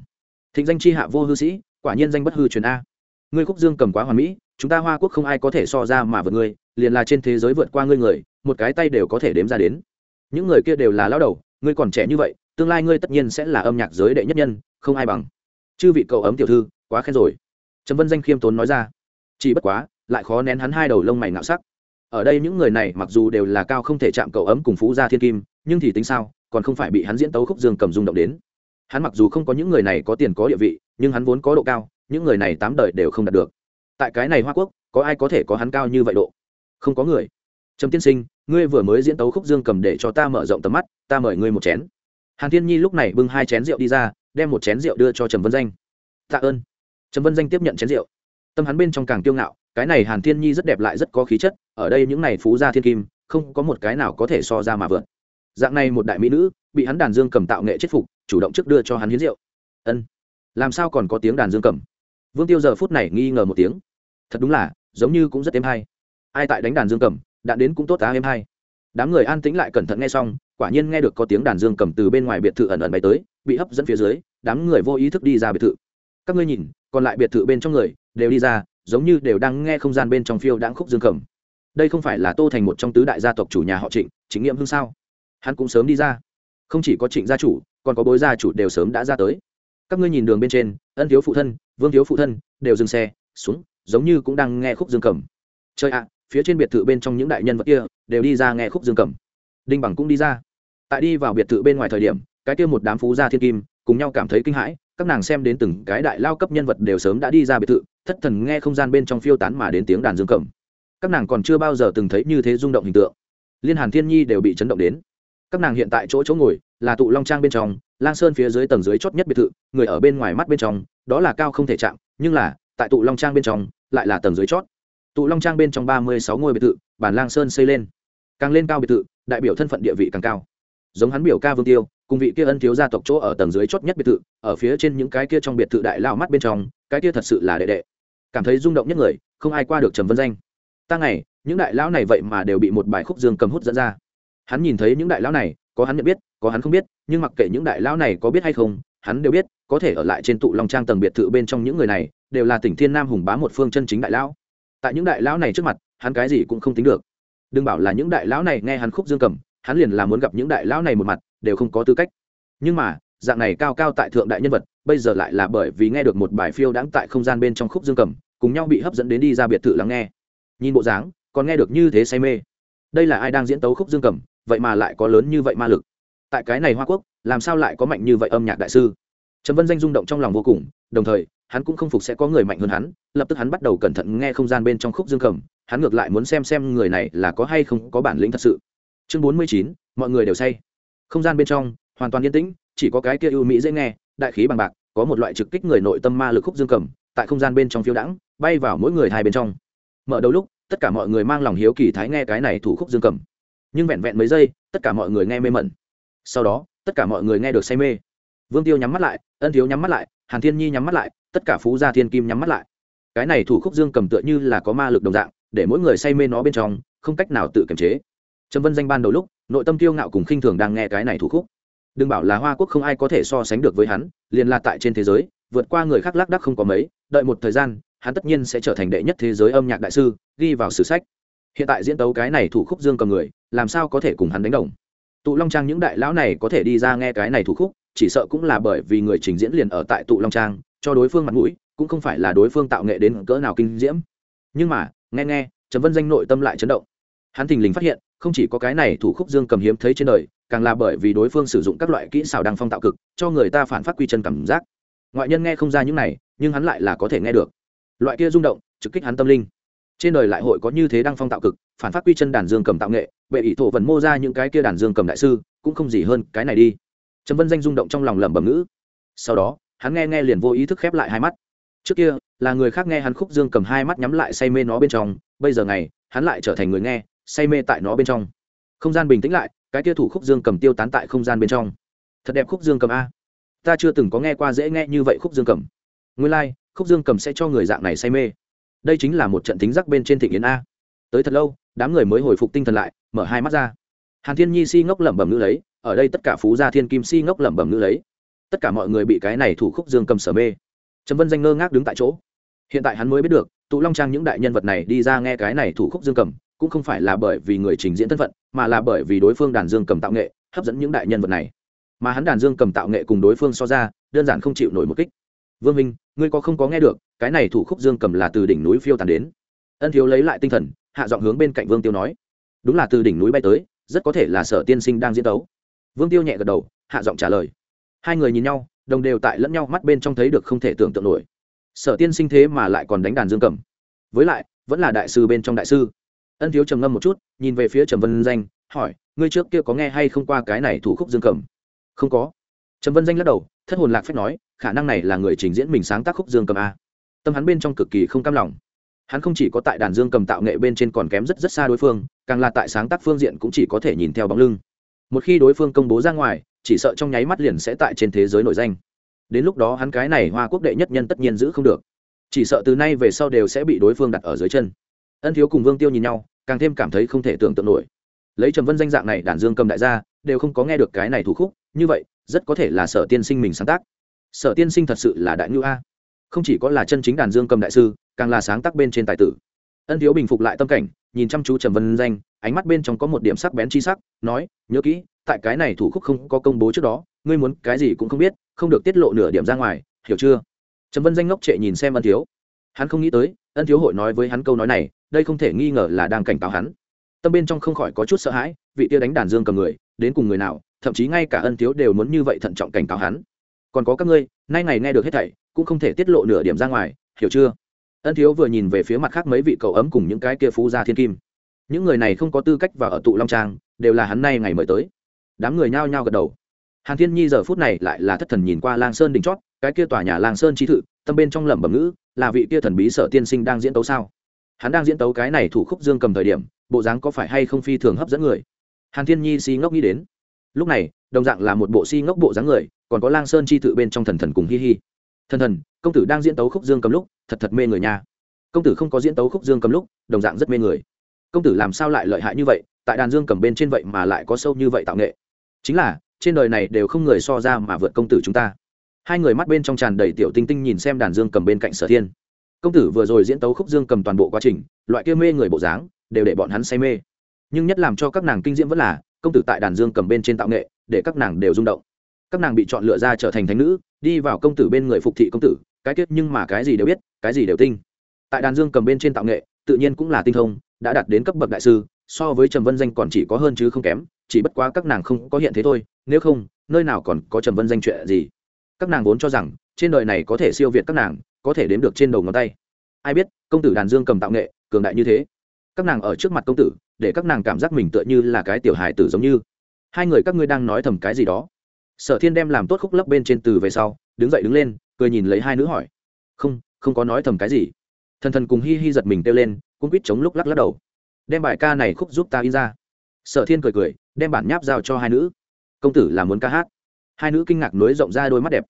[SPEAKER 1] Thịnh danh chi hạ vô hư sĩ quả nhiên danh bất hư truyền a. Ngươi khúc dương cầm quá hoàn mỹ chúng ta hoa quốc không ai có thể so ra mà vượt ngươi, liền là trên thế giới vượt qua ngươi người, một cái tay đều có thể đếm ra đến. Những người kia đều là lao đầu, ngươi còn trẻ như vậy, tương lai ngươi tất nhiên sẽ là âm nhạc giới đệ nhất nhân, không ai bằng. Chư vị cậu ấm tiểu thư, quá khen rồi. Trầm vân danh khiêm tốn nói ra. Chỉ bất quá, lại khó nén hắn hai đầu lông mày ngạo sắc. Ở đây những người này mặc dù đều là cao không thể chạm cậu ấm cùng phú gia thiên kim, nhưng thì tính sao, còn không phải bị hắn diễn tấu khúc dương cầm rung động đến. Hắn mặc dù không có những người này có tiền có địa vị, nhưng hắn vốn có độ cao, những người này tám đời đều không đạt được tại cái này hoa quốc, có ai có thể có hắn cao như vậy độ? Không có người. Trầm tiên sinh, ngươi vừa mới diễn tấu khúc dương cầm để cho ta mở rộng tầm mắt, ta mời ngươi một chén. Hàn thiên nhi lúc này bưng hai chén rượu đi ra, đem một chén rượu đưa cho trầm vân danh. Tạ ơn. Trầm vân danh tiếp nhận chén rượu. Tâm hắn bên trong càng kiêu ngạo, cái này hàn thiên nhi rất đẹp lại rất có khí chất, ở đây những này phú gia thiên kim, không có một cái nào có thể so ra mà vượt. Dạng này một đại mỹ nữ, bị hắn đàn dương cầm tạo nghệ chết phục, chủ động trước đưa cho hắn hiến rượu. Ân. Làm sao còn có tiếng đàn dương cầm? Vương tiêu giờ phút này nghi ngờ một tiếng thật đúng là, giống như cũng rất êm hay. Ai tại đánh đàn dương cầm đạn đến cũng tốt tá êm hay. Đám người an tĩnh lại cẩn thận nghe xong, quả nhiên nghe được có tiếng đàn dương cầm từ bên ngoài biệt thự ẩn ẩn bay tới, bị hấp dẫn phía dưới, đám người vô ý thức đi ra biệt thự. Các ngươi nhìn, còn lại biệt thự bên trong người, đều đi ra, giống như đều đang nghe không gian bên trong phiêu đãng khúc dương cầm đây không phải là tô thành một trong tứ đại gia tộc chủ nhà họ trịnh chính nghiệm hương sao? Hắn cũng sớm đi ra. Không chỉ có trịnh gia chủ, còn có bối gia chủ đều sớm đã ra tới. Các ngươi nhìn đường bên trên, ân thiếu phụ thân, vương thiếu phụ thân, đều dừng xe, xuống giống như cũng đang nghe khúc dương cầm. Chơi ạ, phía trên biệt thự bên trong những đại nhân vật kia đều đi ra nghe khúc dương cầm. Đinh bằng cũng đi ra. Tại đi vào biệt thự bên ngoài thời điểm, cái kia một đám phú gia thiên kim cùng nhau cảm thấy kinh hãi, các nàng xem đến từng cái đại lao cấp nhân vật đều sớm đã đi ra biệt thự, thất thần nghe không gian bên trong phiêu tán mà đến tiếng đàn dương cầm. Các nàng còn chưa bao giờ từng thấy như thế rung động hình tượng. Liên hàn thiên nhi đều bị chấn động đến. Các nàng hiện tại chỗ chỗ ngồi, là tụ long trang bên trong, lang sơn phía dưới tầng dưới chót nhất biệt thự, người ở bên ngoài mắt bên trong, đó là cao không thể chạm, nhưng là, tại tụ long trang bên trong lại là tầng dưới chót. Tụ long trang bên trong ba mươi sáu ngôi biệt thự, bản lang sơn xây lên. Càng lên cao biệt thự, đại biểu thân phận địa vị càng cao. Giống hắn biểu ca vương tiêu, cùng vị kia ân thiếu gia tộc chỗ ở tầng dưới chót nhất biệt thự, ở phía trên những cái kia trong biệt thự đại lao mắt bên trong, cái kia thật sự là đệ đệ. Cảm thấy rung động nhất người, không ai qua được trầm vân danh. Ta ngày, những đại lão này vậy mà đều bị một bài khúc dương cầm hút dẫn ra. Hắn nhìn thấy những đại lão này, có hắn nhận biết, có hắn không biết, nhưng mặc kệ những đại lão này có biết hay không hắn đều biết, có thể ở lại trên tụ long trang tầng biệt thự bên trong những người này, đều là tỉnh thiên nam hùng bá một phương chân chính đại lão. Tại những đại lão này trước mặt, hắn cái gì cũng không tính được. Đừng bảo là những đại lão này nghe hắn khúc dương cầm, hắn liền là muốn gặp những đại lão này một mặt, đều không có tư cách. Nhưng mà, dạng này cao cao tại thượng đại nhân vật, bây giờ lại là bởi vì nghe được một bài phiêu đãng tại không gian bên trong khúc dương cầm, cùng nhau bị hấp dẫn đến đi ra biệt thự lắng nghe. Nhìn bộ dáng, còn nghe được như thế say mê. Đây là ai đang diễn tấu khúc dương cầm, vậy mà lại có lớn như vậy ma lực tại cái này hoa quốc, làm sao lại có mạnh như vậy âm nhạc đại sư? Trầm vân danh rung động trong lòng vô cùng, đồng thời, hắn cũng không phục sẽ có người mạnh hơn hắn, lập tức hắn bắt đầu cẩn thận nghe không gian bên trong khúc dương cầm, hắn ngược lại muốn xem xem người này là có hay không có bản lĩnh thật sự. Chương bốn mươi chín, mọi người đều say. Không gian bên trong, hoàn toàn yên tĩnh, chỉ có cái kia ưu mỹ dễ nghe, đại khí bằng bạc, có một loại trực kích người nội tâm ma lực khúc dương cầm, tại không gian bên trong phiêu đãng, bay vào mỗi người hai bên trong. Mở đầu lúc, tất cả mọi người mang lòng hiếu kỳ thái nghe cái này thủ khúc dương cầm. Nhưng vẹn vẹn mấy giây, tất cả mọi người nghe mê mẩn sau đó, tất cả mọi người nghe được say mê. Vương tiêu nhắm mắt lại, ân thiếu nhắm mắt lại, hàn thiên nhi nhắm mắt lại, tất cả phú gia thiên kim nhắm mắt lại. Cái này thủ khúc dương cầm tựa như là có ma lực đồng dạng, để mỗi người say mê nó bên trong, không cách nào tự kiềm chế. Trầm vân danh ban đầu lúc, nội tâm tiêu ngạo cùng khinh thường đang nghe cái này thủ khúc. Đừng bảo là hoa quốc không ai có thể so sánh được với hắn, liền là tại trên thế giới, vượt qua người khác lác đắc không có mấy, đợi một thời gian, hắn tất nhiên sẽ trở thành đệ nhất thế giới âm nhạc đại sư, ghi vào sử sách. Hiện tại diễn tấu cái này thủ khúc dương cầm người, làm sao có thể cùng hắn đánh đồng? Tụ long trang những đại lão này có thể đi ra nghe cái này thủ khúc, chỉ sợ cũng là bởi vì người trình diễn liền ở tại tụ long trang, cho đối phương mặt mũi, cũng không phải là đối phương tạo nghệ đến cỡ nào kinh diễm. Nhưng mà, nghe nghe trầm vân danh nội tâm lại chấn động. Hắn thình lình phát hiện, không chỉ có cái này thủ khúc dương cầm hiếm thấy trên đời, càng là bởi vì đối phương sử dụng các loại kỹ xảo đăng phong tạo cực, cho người ta phản phát quy chân cảm giác. Ngoại nhân nghe không ra những này, nhưng hắn lại là có thể nghe được. Loại kia rung động, trực kích hắn tâm linh. Trên đời lại hội có như thế đăng phong tạo cực, phản phát quy chân đàn dương cầm tạo nghệ bệ ỷ thổ vẫn mô ra những cái kia đàn dương cầm đại sư cũng không gì hơn cái này đi. Trầm vân danh rung động trong lòng lẩm bẩm ngữ. Sau đó hắn nghe nghe liền vô ý thức khép lại hai mắt. Trước kia là người khác nghe hắn khúc dương cầm hai mắt nhắm lại say mê nó bên trong bây giờ này hắn lại trở thành người nghe say mê tại nó bên trong. Không gian bình tĩnh lại cái kia thủ khúc dương cầm tiêu tán tại không gian bên trong. Thật đẹp khúc dương cầm a. Ta chưa từng có nghe qua dễ nghe như vậy khúc dương cầm. Nguyên lai、like, khúc dương cầm sẽ cho người dạng này say mê. Đây chính là một trận tính giác bên trên thịnh yến a. Tới thật lâu đám người mới hồi phục tinh thần lại mở hai mắt ra. Hàn thiên nhi si ngốc lẩm bẩm ngữ lấy, ở đây tất cả phú gia thiên kim si ngốc lẩm bẩm ngữ lấy. Tất cả mọi người bị cái này thủ khúc dương cầm sở mê. Trầm vân danh ngơ ngác đứng tại chỗ. Hiện tại hắn mới biết được, tụ long trang những đại nhân vật này đi ra nghe cái này thủ khúc dương cầm, cũng không phải là bởi vì người trình diễn thân phận, mà là bởi vì đối phương đàn dương cầm tạo nghệ, hấp dẫn những đại nhân vật này. Mà hắn đàn dương cầm tạo nghệ cùng đối phương so ra, đơn giản không chịu nổi một kích. Vương minh, ngươi có không có nghe được, cái này thủ khúc dương cầm là từ đỉnh núi phiêu tàn đến? Ân thiếu lấy lại tinh thần, hạ giọng hướng bên cạnh vương tiêu nói đúng là từ đỉnh núi bay tới, rất có thể là sở tiên sinh đang diễn tấu. Vương tiêu nhẹ gật đầu, hạ giọng trả lời. Hai người nhìn nhau, đồng đều tại lẫn nhau mắt bên trong thấy được không thể tưởng tượng nổi. Sở tiên sinh thế mà lại còn đánh đàn dương cầm. Với lại, vẫn là đại sư bên trong đại sư. Ân thiếu trầm ngâm một chút, nhìn về phía trầm vân danh, hỏi, ngươi trước kia có nghe hay không qua cái này thủ khúc dương cầm? Không có. Trầm vân danh lắc đầu, thất hồn lạc phép nói, khả năng này là người trình diễn mình sáng tác khúc dương cầm a. Tâm hắn bên trong cực kỳ không cam lòng hắn không chỉ có tại đàn dương cầm tạo nghệ bên trên còn kém rất rất xa đối phương, càng là tại sáng tác phương diện cũng chỉ có thể nhìn theo bóng lưng. Một khi đối phương công bố ra ngoài, chỉ sợ trong nháy mắt liền sẽ tại trên thế giới nổi danh. Đến lúc đó hắn cái này hoa quốc đệ nhất nhân tất nhiên giữ không được. Chỉ sợ từ nay về sau đều sẽ bị đối phương đặt ở dưới chân. Ân thiếu cùng vương tiêu nhìn nhau, càng thêm cảm thấy không thể tưởng tượng nổi. Lấy trầm vân danh dạng này đàn dương cầm đại gia, đều không có nghe được cái này thủ khúc, như vậy, rất có thể là sở tiên sinh mình sáng tác. Sở tiên sinh thật sự là đại ngữ a không chỉ có là chân chính đàn dương cầm đại sư, càng là sáng tác bên trên tài tử. Ân thiếu bình phục lại tâm cảnh, nhìn chăm chú trầm vân danh, ánh mắt bên trong có một điểm sắc bén chi sắc, nói, nhớ kỹ, tại cái này thủ khúc không có công bố trước đó, ngươi muốn cái gì cũng không biết, không được tiết lộ nửa điểm ra ngoài, hiểu chưa? Trầm vân danh ngốc trệ nhìn xem ân thiếu. Hắn không nghĩ tới, ân thiếu hội nói với hắn câu nói này, đây không thể nghi ngờ là đang cảnh cáo hắn. Tâm bên trong không khỏi có chút sợ hãi, vị tia đánh đàn dương cầm người, đến cùng người nào, thậm chí ngay cả ân thiếu đều muốn như vậy thận trọng cảnh cáo hắn. Còn có các ngươi, nay ngày nghe được hết thảy cũng không thể tiết lộ nửa điểm ra ngoài, hiểu chưa? Ân thiếu vừa nhìn về phía mặt khác mấy vị cậu ấm cùng những cái kia phú gia thiên kim. Những người này không có tư cách vào ở tụ long trang, đều là hắn nay ngày mời tới. Đám người nhao nhao gật đầu. Hàn thiên nhi giờ phút này lại là thất thần nhìn qua lang sơn đỉnh chót, cái kia tòa nhà lang sơn trí thự, tâm bên trong lẩm bẩm ngữ, là vị kia thần bí sở tiên sinh đang diễn tấu sao? Hắn đang diễn tấu cái này thủ khúc dương cầm thời điểm, bộ dáng có phải hay không phi thường hấp dẫn người? Hàn thiên nhi si ngốc nghĩ đến. Lúc này, đồng dạng là một bộ si ngốc bộ dáng người, còn có lang sơn chi thự bên trong thần thần cùng hi hi thần thần, công tử đang diễn tấu khúc dương cầm lúc, thật thật mê người nha. Công tử không có diễn tấu khúc dương cầm lúc, đồng dạng rất mê người. Công tử làm sao lại lợi hại như vậy, tại đàn dương cầm bên trên vậy mà lại có sâu như vậy tạo nghệ? Chính là, trên đời này đều không người so ra mà vượt công tử chúng ta. Hai người mắt bên trong tràn đầy tiểu tinh tinh nhìn xem đàn dương cầm bên cạnh sở thiên. Công tử vừa rồi diễn tấu khúc dương cầm toàn bộ quá trình, loại kia mê người bộ dáng, đều để bọn hắn say mê. Nhưng nhất làm cho các nàng kinh diễm vẫn là, công tử tại đàn dương cầm bên trên tạo nghệ, để các nàng đều rung động các nàng bị chọn lựa ra trở thành thánh nữ, đi vào công tử bên người phục thị công tử, cái tiết nhưng mà cái gì đều biết, cái gì đều tinh tại đàn dương cầm bên trên tạo nghệ, tự nhiên cũng là tinh thông, đã đạt đến cấp bậc đại sư, so với trầm vân danh còn chỉ có hơn chứ không kém, chỉ bất quá các nàng không có hiện thế thôi, nếu không, nơi nào còn có trầm vân danh chuyện gì. Các nàng vốn cho rằng, trên đời này có thể siêu việt các nàng, có thể đếm được trên đầu ngón tay. Ai biết, công tử đàn dương cầm tạo nghệ, cường đại như thế. Các nàng ở trước mặt công tử, để các nàng cảm giác mình tựa như là cái tiểu hài tử giống như. Hai người các ngươi đang nói thầm cái gì đó sở thiên đem làm tốt khúc lấp bên trên từ về sau, đứng dậy đứng lên, cười nhìn lấy hai nữ hỏi. Không không có nói thầm cái gì. Thần thần cùng hi hi giật mình kêu lên cũng quýt chống lúc lắc lắc đầu. Đem bài ca này khúc giúp ta in ra. Sở thiên cười cười, đem bản nháp giao cho hai nữ. Công tử là muốn ca hát. Hai nữ kinh ngạc nối rộng ra đôi mắt đẹp.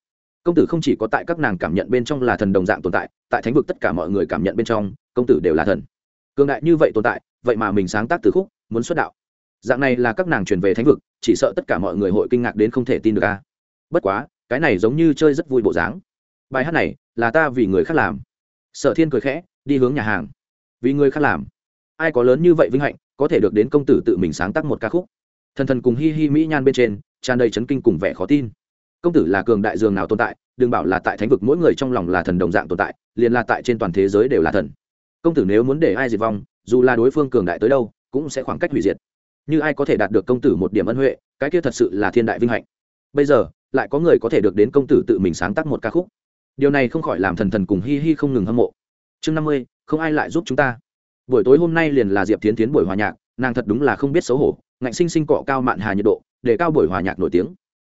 [SPEAKER 1] Công tử không chỉ có tại các nàng cảm nhận bên trong là thần đồng dạng tồn tại tại thánh vực tất cả mọi người cảm nhận bên trong, công tử đều là thần. Cường đại như vậy tồn tại, vậy mà mình sáng tác từ khúc, muốn xuất đạo dạng này là các nàng truyền về thánh vực, chỉ sợ tất cả mọi người hội kinh ngạc đến không thể tin được a. Bất quá, cái này giống như chơi rất vui bộ dáng. Bài hát này là ta vì người khác làm. Sở thiên cười khẽ, đi hướng nhà hàng. Vì người khác làm. Ai có lớn như vậy vinh hạnh, có thể được đến công tử tự mình sáng tác một ca khúc. Thần thần cùng hi hi mỹ nhan bên trên, tràn đầy chấn kinh cùng vẻ khó tin. Công tử là cường đại dường nào tồn tại, đừng bảo là tại thánh vực mỗi người trong lòng là thần đồng dạng tồn tại, liền là tại trên toàn thế giới đều là thần. Công tử nếu muốn để ai diệt vong, dù là đối phương cường đại tới đâu, cũng sẽ khoảng cách hủy diệt như ai có thể đạt được công tử một điểm ân huệ, cái kia thật sự là thiên đại vinh hạnh. Bây giờ, lại có người có thể được đến công tử tự mình sáng tác một ca khúc. Điều này không khỏi làm thần thần cùng hi hi không ngừng hâm mộ. Chương năm mươi, không ai lại giúp chúng ta. Buổi tối hôm nay liền là diệp tiến tiến buổi hòa nhạc, nàng thật đúng là không biết xấu hổ, ngạnh sinh sinh cọ cao mạn hà nhiệt độ, để cao buổi hòa nhạc nổi tiếng.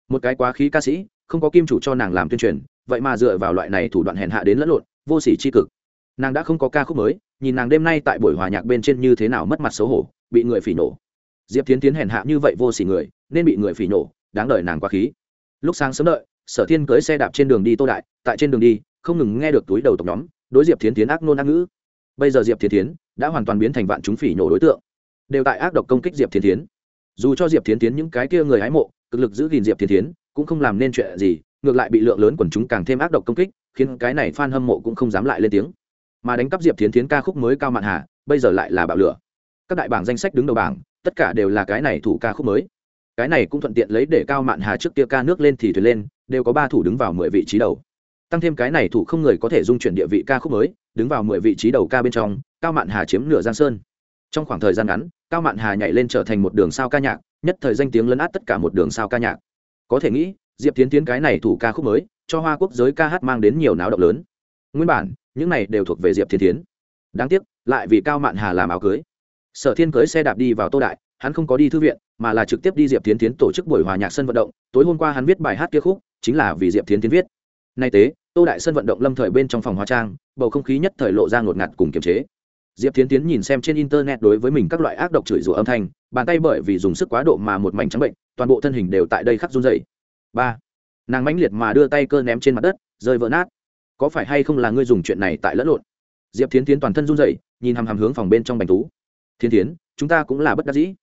[SPEAKER 1] Một cái quá khí ca sĩ, không có kim chủ cho nàng làm tuyên truyền, vậy mà dựa vào loại này thủ đoạn hèn hạ đến lẫn lộn, vô s ỉ c h i cực. Nàng đã không có ca khúc mới, nhìn nàng đêm nay tại buổi hòa nhạc bên trên như thế nào mất mặt xấu hổ, bị người phỉ nổ diệp tiến tiến hèn hạ như vậy vô s ỉ người, nên bị người phỉ nổ, đáng đợi nàng quá khí. Lúc sáng sớm đợi, sở thiên cưới xe đạp trên đường đi tô đại, tại trên đường đi, không ngừng nghe được túi đầu tộc nhóm, đối diệp tiến tiến ác nôn ác ngữ. Bây giờ diệp tiến tiến đã hoàn toàn biến thành vạn chúng phỉ nổ đối tượng, đều tại ác độc công kích diệp tiến tiến dù cho diệp tiến tiến những cái kia người hái mộ, cực lực giữ gìn diệp tiến tiến cũng không làm nên chuyện gì, ngược lại bị lượng lớn quần chúng càng thêm ác độc công kích, khiến cái này f a n hâm mộ cũng không dám lại lên tiếng. Mà đánh cắp diệp tiến tiến ca khúc mới cao mạn hà, bây giờ lại là bạo lửa. Các đại bảng danh sách đứng đầu bảng tất cả đều là cái này thủ ca khúc mới. Cái này cũng thuận tiện lấy để cao mạn hà trước kia ca nước lên thì thuyền lên, đều có ba thủ đứng vào mười vị trí đầu. Tăng thêm cái này thủ không người có thể dung chuyển địa vị ca khúc mới, đứng vào mười vị trí đầu ca bên trong, cao mạn hà chiếm nửa giang sơn. Trong khoảng thời gian ngắn, cao mạn hà nhảy lên trở thành một đường sao ca nhạc, nhất thời danh tiếng lấn át tất cả một đường sao ca nhạc. Có thể nghĩ, diệp tiến tiến cái này thủ ca khúc mới, cho hoa quốc giới ca hát mang đến nhiều náo động lớn. Nguyên bản, những này đều thuộc về diệp tiến tiến đáng tiếc, lại vì cao mạn hà làm áo cưới sở thiên cưới xe đạp đi vào tô đại, hắn không có đi thư viện, mà là trực tiếp đi diệp tiến tiến tổ chức buổi hòa nhạc sân vận động. Tối hôm qua hắn viết bài hát kia khúc, chính là vì diệp tiến tiến viết. Nay tế, tô đại sân vận động lâm thời bên trong phòng hóa trang, bầu không khí nhất thời lộ ra ngột ngạt cùng kiềm chế. Diệp tiến tiến nhìn xem trên internet đối với mình các loại ác độc chửi rủa âm thanh, bàn tay bởi vì dùng sức quá độ mà một mảnh trắng bệnh, toàn bộ thân hình đều tại đây khắc run dày ba, nàng mãnh liệt mà đưa tay cơ ném trên mặt đất, rơi vỡ nát. Có phải hay không là ngươi dùng chuyện này tại lẫn lộn? Diệp tiến tiến toàn thân run dày nhìn hằm hằm hướng phòng bên trong bành tú thiên tiến, chúng ta cũng là bất đắc dĩ.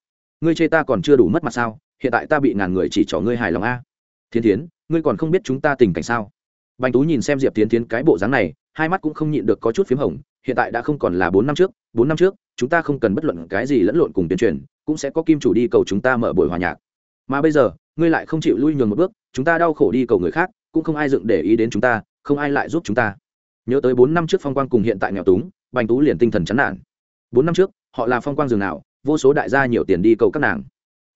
[SPEAKER 1] Ngươi chê ta còn chưa đủ mất mặt sao? Hiện tại ta bị ngàn người chỉ trỏ ngươi hài lòng a. Thiên tiến, ngươi còn không biết chúng ta tình cảnh sao? Bành tú nhìn xem diệp tiến tiến cái bộ dáng này, hai mắt cũng không nhịn được có chút p h í m hồng, hiện tại đã không còn là bốn năm trước, bốn năm trước, chúng ta không cần bất luận cái gì lẫn lộn cùng tuyên truyền, cũng sẽ có kim chủ đi cầu chúng ta mở buổi hòa nhạc. Mà bây giờ, ngươi lại không chịu lui nhường một bước, chúng ta đau khổ đi cầu người khác, cũng không ai dựng để ý đến chúng ta, không ai lại giúp chúng ta. Nhớ tới bốn năm trước phong quang cùng hiện tại nghèo túng, bành tú liền tinh thần chán nản. Bốn năm trước họ là phong quang rừng nào, vô số đại gia nhiều tiền đi cầu các nàng.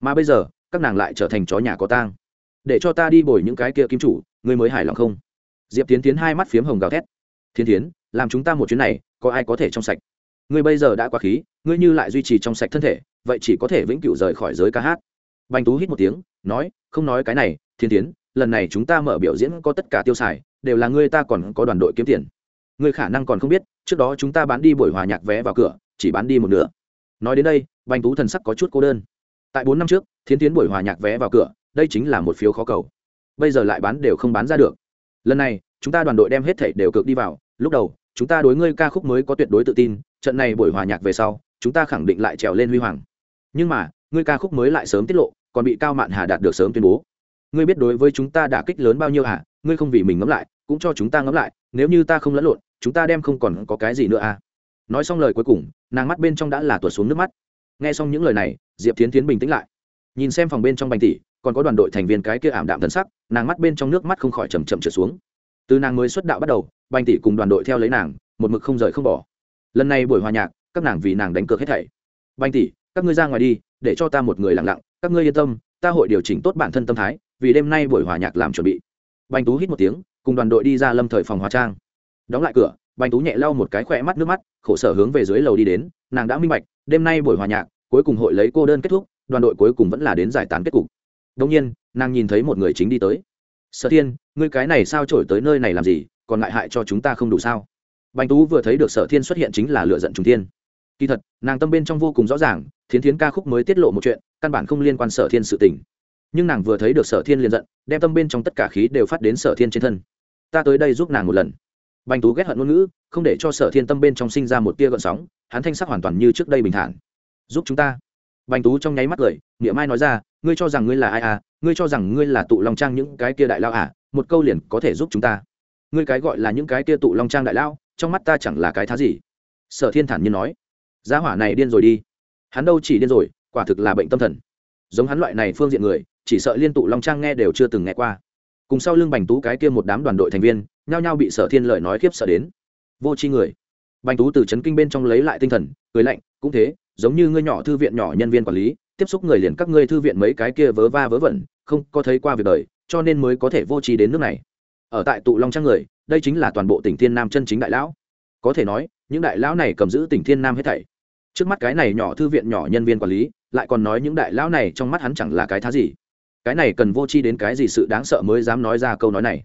[SPEAKER 1] Mà bây giờ, các nàng lại trở thành chó nhà có tang. Để cho ta đi bồi những cái kia kim chủ, ngươi mới hài lòng không? Diệp tiến tiến hai mắt phiếm hồng gào thét. Thiên tiến, làm chúng ta một chuyến này, có ai có thể trong sạch? Ngươi bây giờ đã quá khí, ngươi như lại duy trì trong sạch thân thể, vậy chỉ có thể vĩnh cửu rời khỏi giới ca hát. Bành tú hít một tiếng, nói, không nói cái này thiên tiến, lần này chúng ta mở biểu diễn có tất cả tiêu xài, đều là ngươi ta còn có đoàn đội kiếm tiền. Ngươi khả năng còn không biết, trước đó chúng ta bán đi buổi hòa nhạc vé vào cửa chỉ bán đi một nửa. Nói đến đây, bành tú thần sắc có chút cô đơn. Tại bốn năm trước, thiến tiến buổi hòa nhạc vé vào cửa, đây chính là một phiếu khó cầu. Bây giờ lại bán đều không bán ra được. Lần này, chúng ta đoàn đội đem hết thảy đều cược đi vào, lúc đầu, chúng ta đối ngươi ca khúc mới có tuyệt đối tự tin, trận này buổi hòa nhạc về sau, chúng ta khẳng định lại trèo lên huy hoàng. Nhưng mà, ngươi ca khúc mới lại sớm tiết lộ, còn bị cao mạn hà đạt được sớm tuyên bố. Ngươi biết đối với chúng ta đả kích lớn bao nhiêu hả? Ngươi không vì mình ngẫm lại, cũng cho chúng ta ngẫm lại, nếu như ta không lẫn lộn, chúng ta đem không còn có cái gì nữa à? Nói xong lời cuối cùng, nàng mắt bên trong đã là tuột xuống nước mắt. Nghe xong những lời này, diệp tiến tiến bình tĩnh lại. Nhìn xem phòng bên trong bành tỷ, còn có đoàn đội thành viên cái kia ảm đạm thân sắc, nàng mắt bên trong nước mắt không khỏi chầm chậm trượt xuống. Từ nàng mới xuất đạo bắt đầu, bành tỷ cùng đoàn đội theo lấy nàng, một mực không rời không bỏ. Lần này buổi hòa nhạc, các nàng vì nàng đánh cược hết thảy. Bành tỷ, các ngươi ra ngoài đi, để cho ta một người lặng lặng, các ngươi yên tâm, ta hội điều chỉnh tốt bản thân tâm thái, vì đêm nay buổi hòa nhạc làm chuẩn bị. Bành tú hít một tiếng, cùng đoàn đội đi ra lâm thời phòng hóa trang. Đóng lại cửa bành tú nhẹ lau một cái khỏe mắt nước mắt, khổ sở hướng về dưới lầu đi đến, nàng đã minh bạch, đêm nay buổi hòa nhạc, cuối cùng hội lấy cô đơn kết thúc, đoàn đội cuối cùng vẫn là đến giải tán kết cục. Đông nhiên, nàng nhìn thấy một người chính đi tới. Sở thiên, ngươi cái này sao trổi tới nơi này làm gì, còn ngại hại cho chúng ta không đủ sao? Bành tú vừa thấy được sở thiên xuất hiện chính là lựa giận trung thiên. Kỳ thật, nàng tâm bên trong vô cùng rõ ràng, thiến thiến ca khúc mới tiết lộ một chuyện, căn bản không liên quan sở thiên sự tình. Nhưng nàng vừa thấy được sở thiên liền giận, đem tâm bên trong tất cả khí đều phát đến sở thiên trên thân. Ta tới đây giúp nàng một lần bành tú ghét hận ngôn ngữ, không để cho sở thiên tâm bên trong sinh ra một tia gợn sóng, hắn thanh sắc hoàn toàn như trước đây bình thản. Giúp chúng ta. Bành tú trong nháy mắt cười nghĩa mai nói ra, ngươi cho rằng ngươi là ai à? Ngươi cho rằng ngươi là tụ long trang những cái kia đại lao à? Một câu liền có thể giúp chúng ta. Ngươi cái gọi là những cái kia tụ long trang đại lao, trong mắt ta chẳng là cái thá gì. Sở thiên thản nhiên nói. Giá hỏa này điên rồi đi. Hắn đâu chỉ điên rồi, quả thực là bệnh tâm thần. Giống hắn loại này phương diện người, chỉ sợ liên tụ long trang nghe đều chưa từng nghe qua. Cùng sau lưng bành tú cái kia một đám đoàn đội thành viên nhao nhao bị sở thiên lời nói khiếp sợ đến. Vô tri người. Bành tú từ c h ấ n kinh bên trong lấy lại tinh thần, cười lạnh, cũng thế, giống như ngươi nhỏ thư viện nhỏ nhân viên quản lý, tiếp xúc người liền các ngươi thư viện mấy cái kia vớ va vớ vẩn, không có thấy qua việc đời, cho nên mới có thể vô trí đến nước này. Ở tại tụ long trang người, đây chính là toàn bộ tỉnh thiên nam chân chính đại lão. Có thể nói, những đại lão này cầm giữ tỉnh thiên nam hết thảy. Trước mắt cái này nhỏ thư viện nhỏ nhân viên quản lý, lại còn nói những đại lão này trong mắt hắn chẳng là cái thá gì. Cái này cần vô chi đến cái gì sự đáng sợ mới dám nói ra câu nói này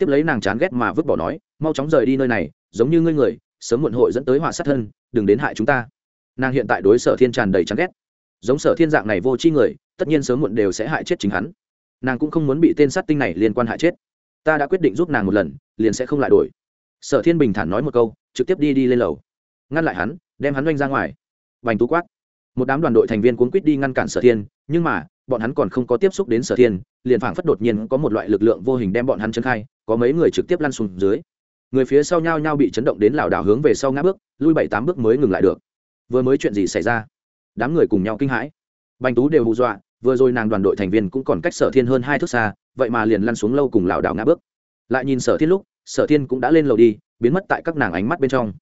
[SPEAKER 1] tiếp lấy nàng chán ghét mà vứt bỏ nói, mau chóng rời đi nơi này, giống như ngươi người, sớm muộn hội dẫn tới họa sát thân, đừng đến hại chúng ta. Nàng hiện tại đối sở thiên tràn đầy chán ghét. Giống sở thiên dạng này vô chi người, tất nhiên sớm muộn đều sẽ hại chết chính hắn. Nàng cũng không muốn bị tên sát tinh này liên quan hại chết. Ta đã quyết định giúp nàng một lần, liền sẽ không lại đổi. Sở thiên bình thản nói một câu, trực tiếp đi đi lên lầu. Ngăn lại hắn, đem hắn oanh ra ngoài. Vành tú quát. Một đám đoàn đội thành viên cuốn quýt đi ngăn cản sở thiên, nhưng mà, bọn hắn còn không có tiếp xúc đến sở thiên, liền phảng phất đột nhiên có một loại lực lượng vô hình đem bọn hắn chân khai có mấy người trực tiếp lăn xuống dưới. Người phía sau nhau nhau bị chấn động đến lảo đảo hướng về sau ngã bước, lui bảy tám bước mới ngừng lại được. Vừa mới chuyện gì xảy ra? Đám người cùng nhau kinh hãi. Bành tú đều hù dọa, vừa rồi nàng đoàn đội thành viên cũng còn cách sở thiên hơn hai thước xa, vậy mà liền lăn xuống lâu cùng lảo đảo ngã bước. Lại nhìn sở thiên lúc, sở thiên cũng đã lên lầu đi, biến mất tại các nàng ánh mắt bên trong.